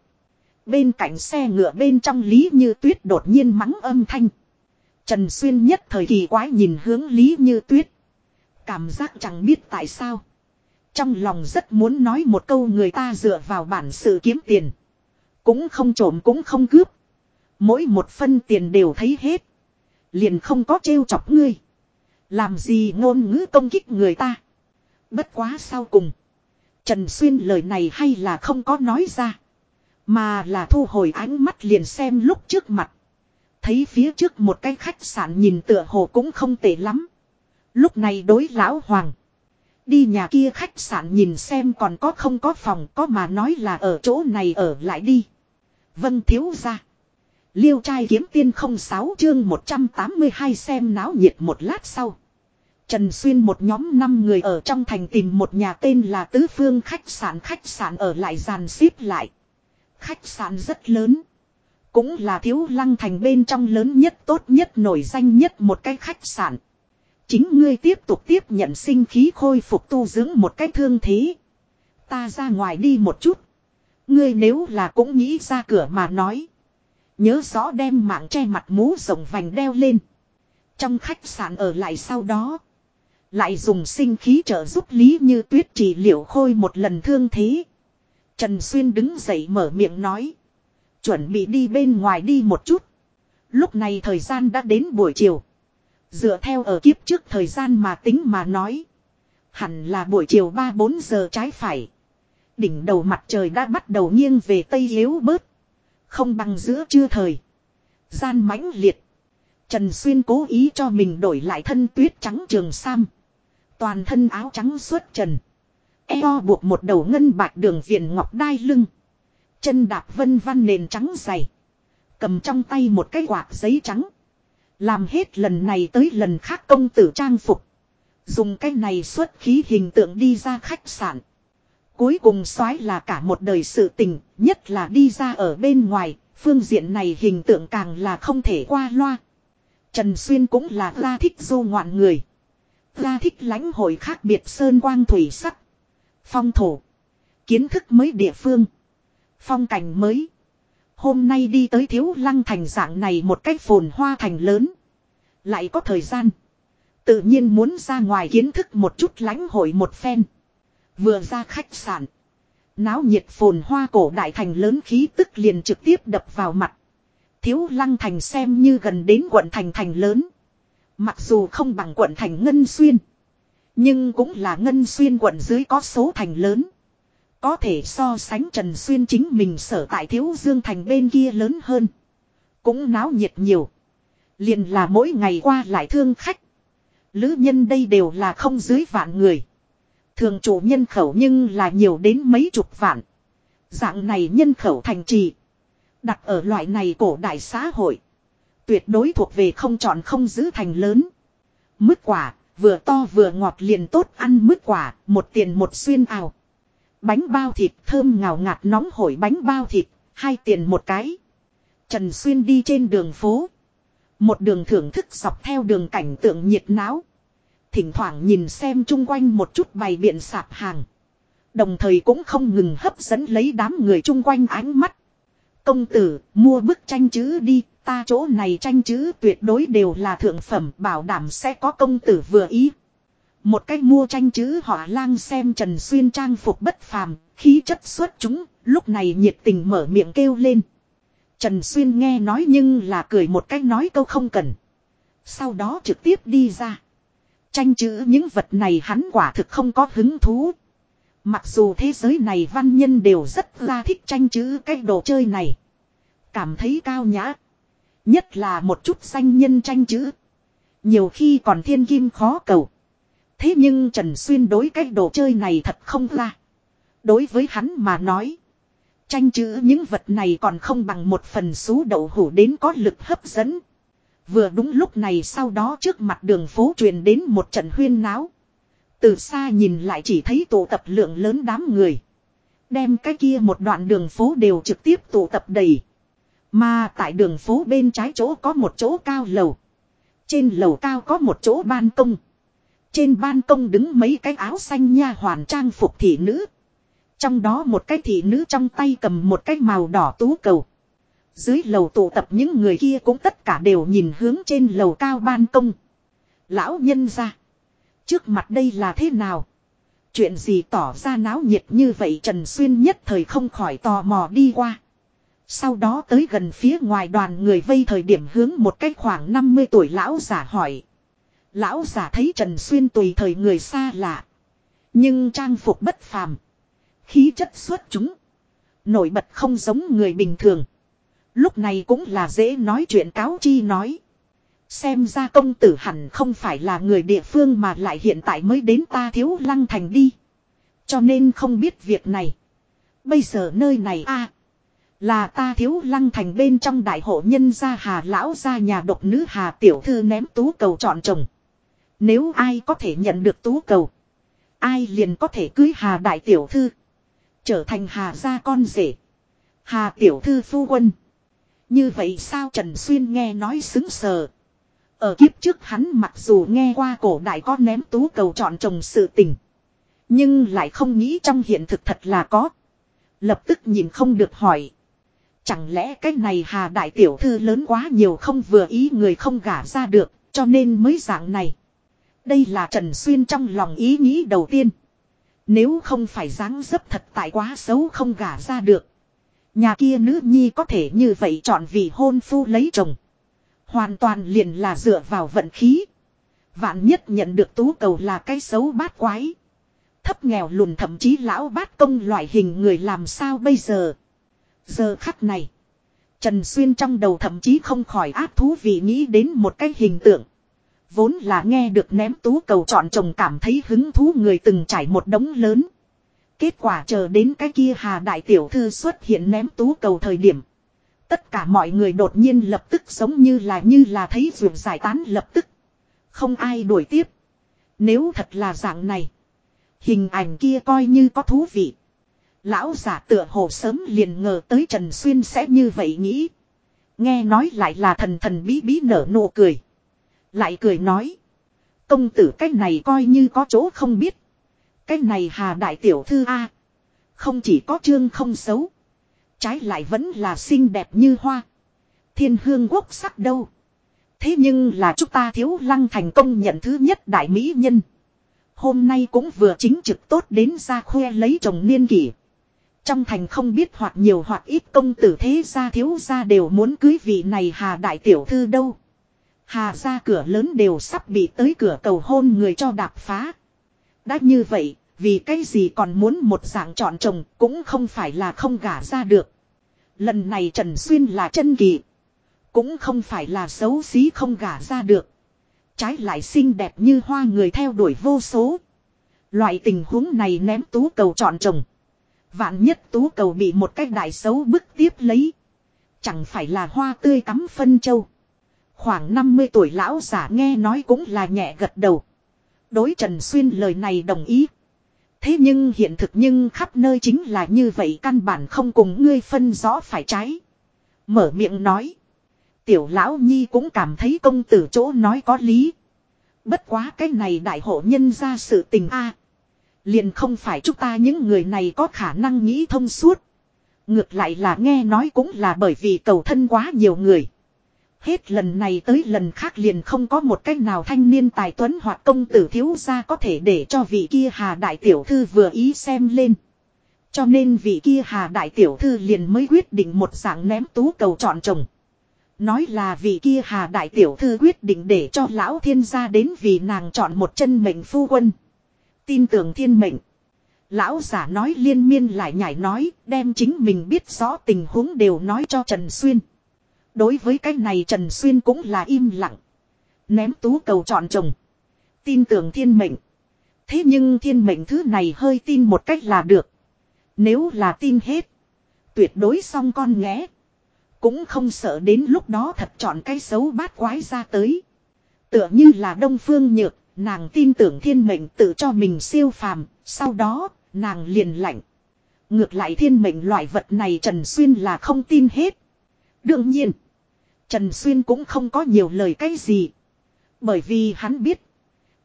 Bên cạnh xe ngựa bên trong Lý Như Tuyết đột nhiên mắng âm thanh. Trần Xuyên nhất thời kỳ quái nhìn hướng Lý Như Tuyết. Cảm giác chẳng biết tại sao. Trong lòng rất muốn nói một câu người ta dựa vào bản sự kiếm tiền. Cũng không trộm cũng không cướp. Mỗi một phân tiền đều thấy hết. Liền không có trêu chọc ngươi. Làm gì ngôn ngữ công kích người ta. Bất quá sau cùng. Trần Xuyên lời này hay là không có nói ra. Mà là thu hồi ánh mắt liền xem lúc trước mặt. Thấy phía trước một cái khách sạn nhìn tựa hồ cũng không tệ lắm. Lúc này đối lão hoàng. Đi nhà kia khách sạn nhìn xem còn có không có phòng, có mà nói là ở chỗ này ở lại đi. Vân thiếu ra. Liêu trai kiếm tiên không sáu chương 182 xem náo nhiệt một lát sau. Trần Xuyên một nhóm năm người ở trong thành tìm một nhà tên là Tứ Phương khách sạn khách sạn ở lại dàn xếp lại. Khách sạn rất lớn. Cũng là thiếu lăng thành bên trong lớn nhất, tốt nhất, nổi danh nhất một cái khách sạn. Chính ngươi tiếp tục tiếp nhận sinh khí khôi phục tu dưỡng một cách thương thế. Ta ra ngoài đi một chút. Ngươi nếu là cũng nghĩ ra cửa mà nói. Nhớ rõ đem mạng che mặt mũ rồng vành đeo lên. Trong khách sạn ở lại sau đó. Lại dùng sinh khí trợ giúp Lý Như Tuyết trị liệu khôi một lần thương thế. Trần Xuyên đứng dậy mở miệng nói. Chuẩn bị đi bên ngoài đi một chút. Lúc này thời gian đã đến buổi chiều. Dựa theo ở kiếp trước thời gian mà tính mà nói. Hẳn là buổi chiều 3-4 giờ trái phải. Đỉnh đầu mặt trời đã bắt đầu nghiêng về tây yếu bớt. Không bằng giữa trưa thời. Gian mãnh liệt. Trần Xuyên cố ý cho mình đổi lại thân tuyết trắng trường sam. Toàn thân áo trắng suốt trần. Eo buộc một đầu ngân bạc đường viền ngọc đai lưng. Chân đạp vân văn nền trắng dày. Cầm trong tay một cái quạt giấy trắng. Làm hết lần này tới lần khác công tử trang phục. Dùng cái này xuất khí hình tượng đi ra khách sạn. Cuối cùng soái là cả một đời sự tình, nhất là đi ra ở bên ngoài, phương diện này hình tượng càng là không thể qua loa. Trần Xuyên cũng là ra thích du ngoạn người. Ra thích lãnh hội khác biệt sơn quang thủy sắc. Phong thổ. Kiến thức mới địa phương. Phong cảnh mới. Hôm nay đi tới thiếu lăng thành dạng này một cách phồn hoa thành lớn. Lại có thời gian. Tự nhiên muốn ra ngoài kiến thức một chút lãnh hội một phen. Vừa ra khách sạn. Náo nhiệt phồn hoa cổ đại thành lớn khí tức liền trực tiếp đập vào mặt. Thiếu lăng thành xem như gần đến quận thành thành lớn. Mặc dù không bằng quận thành Ngân Xuyên. Nhưng cũng là Ngân Xuyên quận dưới có số thành lớn. Có thể so sánh Trần Xuyên chính mình sở tại Thiếu Dương thành bên kia lớn hơn. Cũng náo nhiệt nhiều. Liền là mỗi ngày qua lại thương khách. Lữ nhân đây đều là không dưới vạn người. Thường chủ nhân khẩu nhưng là nhiều đến mấy chục vạn. Dạng này nhân khẩu thành trì. Đặt ở loại này cổ đại xã hội. Tuyệt đối thuộc về không chọn không giữ thành lớn. Mứt quả, vừa to vừa ngọt liền tốt ăn mứt quả, một tiền một xuyên ảo. Bánh bao thịt thơm ngào ngạt nóng hổi bánh bao thịt, hai tiền một cái. Trần Xuyên đi trên đường phố. Một đường thưởng thức dọc theo đường cảnh tượng nhiệt náo. Thỉnh thoảng nhìn xem chung quanh một chút bày biện sạp hàng. Đồng thời cũng không ngừng hấp dẫn lấy đám người chung quanh ánh mắt. Công tử, mua bức tranh chữ đi, ta chỗ này tranh chữ tuyệt đối đều là thượng phẩm bảo đảm sẽ có công tử vừa ý. Một cách mua tranh chữ họ lang xem Trần Xuyên trang phục bất phàm, khí chất xuất chúng, lúc này nhiệt tình mở miệng kêu lên. Trần Xuyên nghe nói nhưng là cười một cách nói câu không cần. Sau đó trực tiếp đi ra. Tranh chữ những vật này hắn quả thực không có hứng thú. Mặc dù thế giới này văn nhân đều rất ra thích tranh chữ cái đồ chơi này. Cảm thấy cao nhã. Nhất là một chút danh nhân tranh chữ. Nhiều khi còn thiên kim khó cầu. Thế nhưng Trần Xuyên đối cái đồ chơi này thật không ra. Đối với hắn mà nói. Tranh chữ những vật này còn không bằng một phần xú đậu hủ đến có lực hấp dẫn. Vừa đúng lúc này sau đó trước mặt đường phố truyền đến một trận huyên náo. Từ xa nhìn lại chỉ thấy tụ tập lượng lớn đám người. Đem cái kia một đoạn đường phố đều trực tiếp tụ tập đầy. Mà tại đường phố bên trái chỗ có một chỗ cao lầu. Trên lầu cao có một chỗ ban công. Trên ban công đứng mấy cái áo xanh nha hoàn trang phục thị nữ. Trong đó một cái thị nữ trong tay cầm một cái màu đỏ tú cầu. Dưới lầu tụ tập những người kia cũng tất cả đều nhìn hướng trên lầu cao ban công. Lão nhân ra. Trước mặt đây là thế nào? Chuyện gì tỏ ra náo nhiệt như vậy Trần Xuyên nhất thời không khỏi tò mò đi qua. Sau đó tới gần phía ngoài đoàn người vây thời điểm hướng một cách khoảng 50 tuổi lão giả hỏi. Lão giả thấy Trần Xuyên tùy thời người xa lạ. Nhưng trang phục bất phàm. Khí chất xuất chúng. Nổi bật không giống người bình thường. Lúc này cũng là dễ nói chuyện cáo chi nói. Xem ra công tử hẳn không phải là người địa phương mà lại hiện tại mới đến ta thiếu lăng thành đi. Cho nên không biết việc này. Bây giờ nơi này a Là ta thiếu lăng thành bên trong đại hộ nhân gia hà lão gia nhà độc nữ hà tiểu thư ném tú cầu chọn chồng. Nếu ai có thể nhận được tú cầu. Ai liền có thể cưới hà đại tiểu thư. Trở thành hà gia con rể. Hà tiểu thư phu quân. Như vậy sao Trần Xuyên nghe nói xứng sờ. Ở kiếp trước hắn mặc dù nghe qua cổ đại con ném tú cầu chọn chồng sự tình. Nhưng lại không nghĩ trong hiện thực thật là có. Lập tức nhìn không được hỏi. Chẳng lẽ cái này hà đại tiểu thư lớn quá nhiều không vừa ý người không gả ra được. Cho nên mới dạng này. Đây là Trần Xuyên trong lòng ý nghĩ đầu tiên. Nếu không phải dáng dấp thật tại quá xấu không gả ra được. Nhà kia nữ nhi có thể như vậy chọn vì hôn phu lấy chồng. Hoàn toàn liền là dựa vào vận khí. Vạn nhất nhận được tú cầu là cái xấu bát quái. Thấp nghèo lùn thậm chí lão bát công loại hình người làm sao bây giờ. Giờ khắc này. Trần Xuyên trong đầu thậm chí không khỏi áp thú vì nghĩ đến một cái hình tượng. Vốn là nghe được ném tú cầu chọn chồng cảm thấy hứng thú người từng trải một đống lớn. Kết quả chờ đến cái kia Hà Đại Tiểu Thư xuất hiện ném tú cầu thời điểm. Tất cả mọi người đột nhiên lập tức giống như là như là thấy ruột giải tán lập tức. Không ai đuổi tiếp. Nếu thật là dạng này. Hình ảnh kia coi như có thú vị. Lão giả tựa hồ sớm liền ngờ tới Trần Xuyên sẽ như vậy nghĩ. Nghe nói lại là thần thần bí bí nở nụ cười. Lại cười nói. Công tử cái này coi như có chỗ không biết. Cái này hà đại tiểu thư A. Không chỉ có chương không xấu. Trái lại vẫn là xinh đẹp như hoa. Thiên hương quốc sắc đâu. Thế nhưng là chúng ta thiếu lăng thành công nhận thứ nhất đại mỹ nhân. Hôm nay cũng vừa chính trực tốt đến ra khoe lấy chồng niên kỷ. Trong thành không biết hoặc nhiều hoặc ít công tử thế gia thiếu gia đều muốn cưới vị này hà đại tiểu thư đâu. Hà ra cửa lớn đều sắp bị tới cửa cầu hôn người cho đạp phá. Đã như vậy, vì cái gì còn muốn một dạng chọn chồng cũng không phải là không gả ra được. Lần này Trần Xuyên là chân kỳ. Cũng không phải là xấu xí không gả ra được. Trái lại xinh đẹp như hoa người theo đuổi vô số. Loại tình huống này ném tú cầu chọn chồng. Vạn nhất tú cầu bị một cái đại xấu bức tiếp lấy. Chẳng phải là hoa tươi cắm phân châu. Khoảng 50 tuổi lão giả nghe nói cũng là nhẹ gật đầu. Đối Trần Xuyên lời này đồng ý. Thế nhưng hiện thực nhưng khắp nơi chính là như vậy, căn bản không cùng ngươi phân rõ phải trái. Mở miệng nói. Tiểu lão nhi cũng cảm thấy công tử chỗ nói có lý. Bất quá cái này đại hộ nhân ra sự tình a Liền không phải chúng ta những người này có khả năng nghĩ thông suốt. Ngược lại là nghe nói cũng là bởi vì cầu thân quá nhiều người. Hết lần này tới lần khác liền không có một cách nào thanh niên tài tuấn hoặc công tử thiếu gia có thể để cho vị kia hà đại tiểu thư vừa ý xem lên. Cho nên vị kia hà đại tiểu thư liền mới quyết định một dạng ném tú cầu chọn chồng. Nói là vị kia hà đại tiểu thư quyết định để cho lão thiên gia đến vì nàng chọn một chân mệnh phu quân. Tin tưởng thiên mệnh. Lão giả nói liên miên lại nhảy nói, đem chính mình biết rõ tình huống đều nói cho Trần Xuyên. Đối với cái này Trần Xuyên cũng là im lặng. Ném tú cầu chọn chồng. Tin tưởng thiên mệnh. Thế nhưng thiên mệnh thứ này hơi tin một cách là được. Nếu là tin hết. Tuyệt đối xong con nghẽ. Cũng không sợ đến lúc đó thật chọn cái xấu bát quái ra tới. Tựa như là đông phương nhược. Nàng tin tưởng thiên mệnh tự cho mình siêu phàm. Sau đó, nàng liền lạnh. Ngược lại thiên mệnh loại vật này Trần Xuyên là không tin hết. Đương nhiên. Trần Xuyên cũng không có nhiều lời cái gì. Bởi vì hắn biết.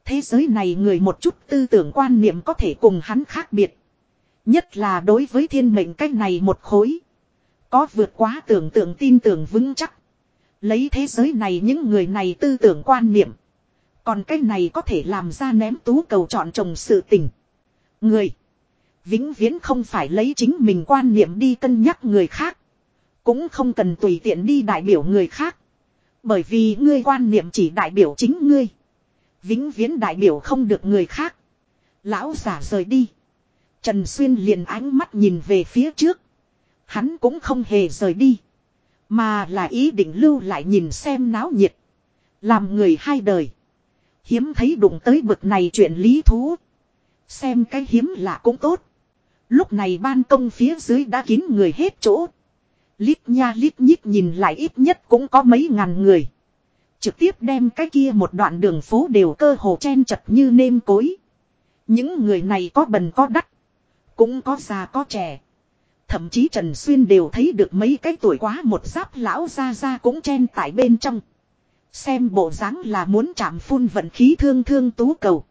Thế giới này người một chút tư tưởng quan niệm có thể cùng hắn khác biệt. Nhất là đối với thiên mệnh cách này một khối. Có vượt quá tưởng tượng tin tưởng vững chắc. Lấy thế giới này những người này tư tưởng quan niệm. Còn cái này có thể làm ra ném tú cầu chọn chồng sự tình. Người. Vĩnh viễn không phải lấy chính mình quan niệm đi cân nhắc người khác. Cũng không cần tùy tiện đi đại biểu người khác. Bởi vì ngươi quan niệm chỉ đại biểu chính ngươi. Vĩnh viễn đại biểu không được người khác. Lão giả rời đi. Trần Xuyên liền ánh mắt nhìn về phía trước. Hắn cũng không hề rời đi. Mà là ý định lưu lại nhìn xem náo nhiệt. Làm người hai đời. Hiếm thấy đụng tới bực này chuyện lý thú. Xem cái hiếm lạ cũng tốt. Lúc này ban công phía dưới đã kín người hết chỗ. Lít nha lít nhít nhìn lại ít nhất cũng có mấy ngàn người. Trực tiếp đem cái kia một đoạn đường phố đều cơ hồ chen chật như nêm cối. Những người này có bần có đắt. Cũng có già có trẻ. Thậm chí Trần Xuyên đều thấy được mấy cái tuổi quá một giáp lão ra ra cũng chen tại bên trong. Xem bộ dáng là muốn chạm phun vận khí thương thương tú cầu.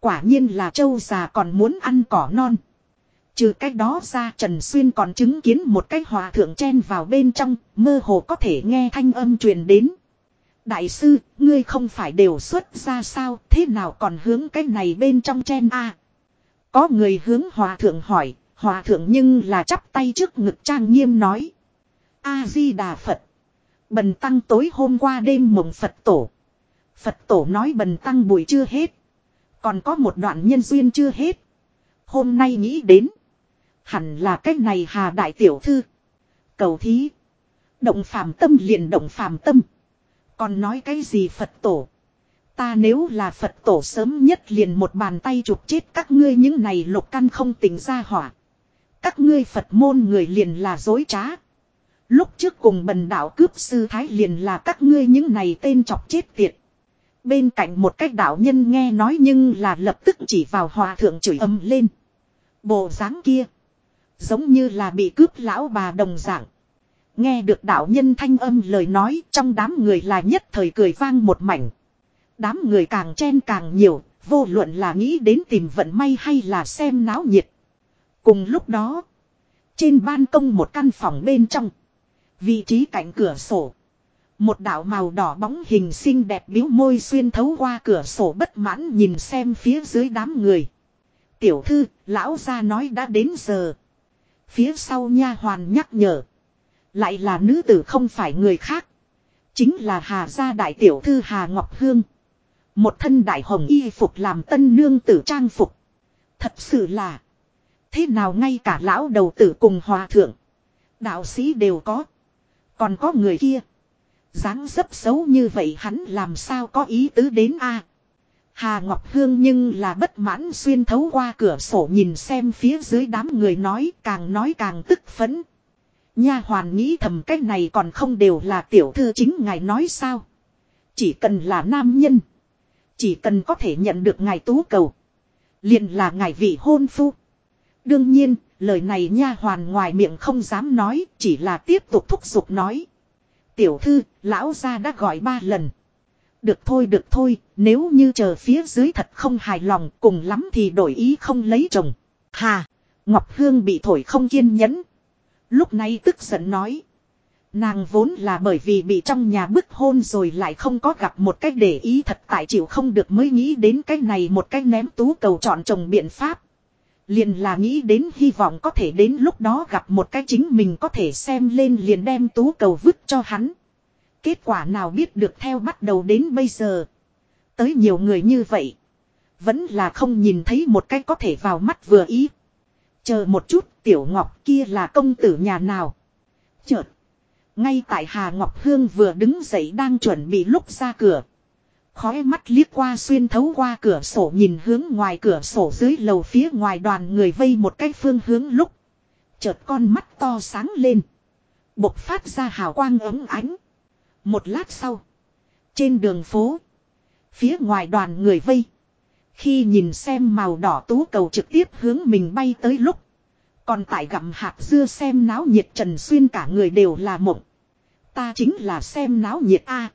Quả nhiên là châu già còn muốn ăn cỏ non. Trừ cách đó ra Trần Xuyên còn chứng kiến một cái hòa thượng chen vào bên trong, mơ hồ có thể nghe thanh âm truyền đến. Đại sư, ngươi không phải đều xuất ra sao, thế nào còn hướng cái này bên trong chen a Có người hướng hòa thượng hỏi, hòa thượng nhưng là chắp tay trước ngực trang nghiêm nói. A-di-đà Phật. Bần tăng tối hôm qua đêm mộng Phật tổ. Phật tổ nói bần tăng buổi chưa hết. Còn có một đoạn nhân duyên chưa hết. Hôm nay nghĩ đến. Hẳn là cách này hà đại tiểu thư. Cầu thí. Động phàm tâm liền động phàm tâm. Còn nói cái gì Phật tổ. Ta nếu là Phật tổ sớm nhất liền một bàn tay chụp chết các ngươi những này lục căn không tỉnh ra hỏa. Các ngươi Phật môn người liền là dối trá. Lúc trước cùng bần đạo cướp sư thái liền là các ngươi những này tên chọc chết tiệt. Bên cạnh một cách đạo nhân nghe nói nhưng là lập tức chỉ vào hòa thượng chửi âm lên. Bộ dáng kia. Giống như là bị cướp lão bà đồng dạng. Nghe được đạo nhân thanh âm lời nói trong đám người là nhất thời cười vang một mảnh. Đám người càng chen càng nhiều, vô luận là nghĩ đến tìm vận may hay là xem náo nhiệt. Cùng lúc đó, trên ban công một căn phòng bên trong, vị trí cạnh cửa sổ. Một đạo màu đỏ bóng hình xinh đẹp biếu môi xuyên thấu qua cửa sổ bất mãn nhìn xem phía dưới đám người. Tiểu thư, lão gia nói đã đến giờ. Phía sau nha hoàn nhắc nhở. Lại là nữ tử không phải người khác. Chính là Hà gia đại tiểu thư Hà Ngọc Hương. Một thân đại hồng y phục làm tân nương tử trang phục. Thật sự là. Thế nào ngay cả lão đầu tử cùng hòa thượng. Đạo sĩ đều có. Còn có người kia dáng dấp xấu như vậy hắn làm sao có ý tứ đến a Hà Ngọc Hương nhưng là bất mãn xuyên thấu qua cửa sổ nhìn xem phía dưới đám người nói càng nói càng tức phấn. Nha hoàn nghĩ thầm cái này còn không đều là tiểu thư chính ngài nói sao. Chỉ cần là nam nhân. Chỉ cần có thể nhận được ngài tú cầu. liền là ngài vị hôn phu. Đương nhiên, lời này nha hoàn ngoài miệng không dám nói, chỉ là tiếp tục thúc giục nói. Tiểu thư, lão gia đã gọi ba lần. Được thôi được thôi, nếu như chờ phía dưới thật không hài lòng cùng lắm thì đổi ý không lấy chồng. Hà, Ngọc Hương bị thổi không kiên nhẫn. Lúc này tức giận nói. Nàng vốn là bởi vì bị trong nhà bức hôn rồi lại không có gặp một cách để ý thật tại chịu không được mới nghĩ đến cái này một cách ném tú cầu chọn chồng biện pháp. Liền là nghĩ đến hy vọng có thể đến lúc đó gặp một cái chính mình có thể xem lên liền đem tú cầu vứt cho hắn. Kết quả nào biết được theo bắt đầu đến bây giờ. Tới nhiều người như vậy. Vẫn là không nhìn thấy một cái có thể vào mắt vừa ý. Chờ một chút, tiểu ngọc kia là công tử nhà nào. Chợt. Ngay tại Hà Ngọc Hương vừa đứng dậy đang chuẩn bị lúc ra cửa. Khói mắt liếc qua xuyên thấu qua cửa sổ nhìn hướng ngoài cửa sổ dưới lầu phía ngoài đoàn người vây một cái phương hướng lúc. Chợt con mắt to sáng lên. Bộc phát ra hào quang ấm ánh. Một lát sau. Trên đường phố. Phía ngoài đoàn người vây. Khi nhìn xem màu đỏ tú cầu trực tiếp hướng mình bay tới lúc. Còn tại gặm hạt dưa xem náo nhiệt Trần Xuyên cả người đều là mộng. Ta chính là xem náo nhiệt A.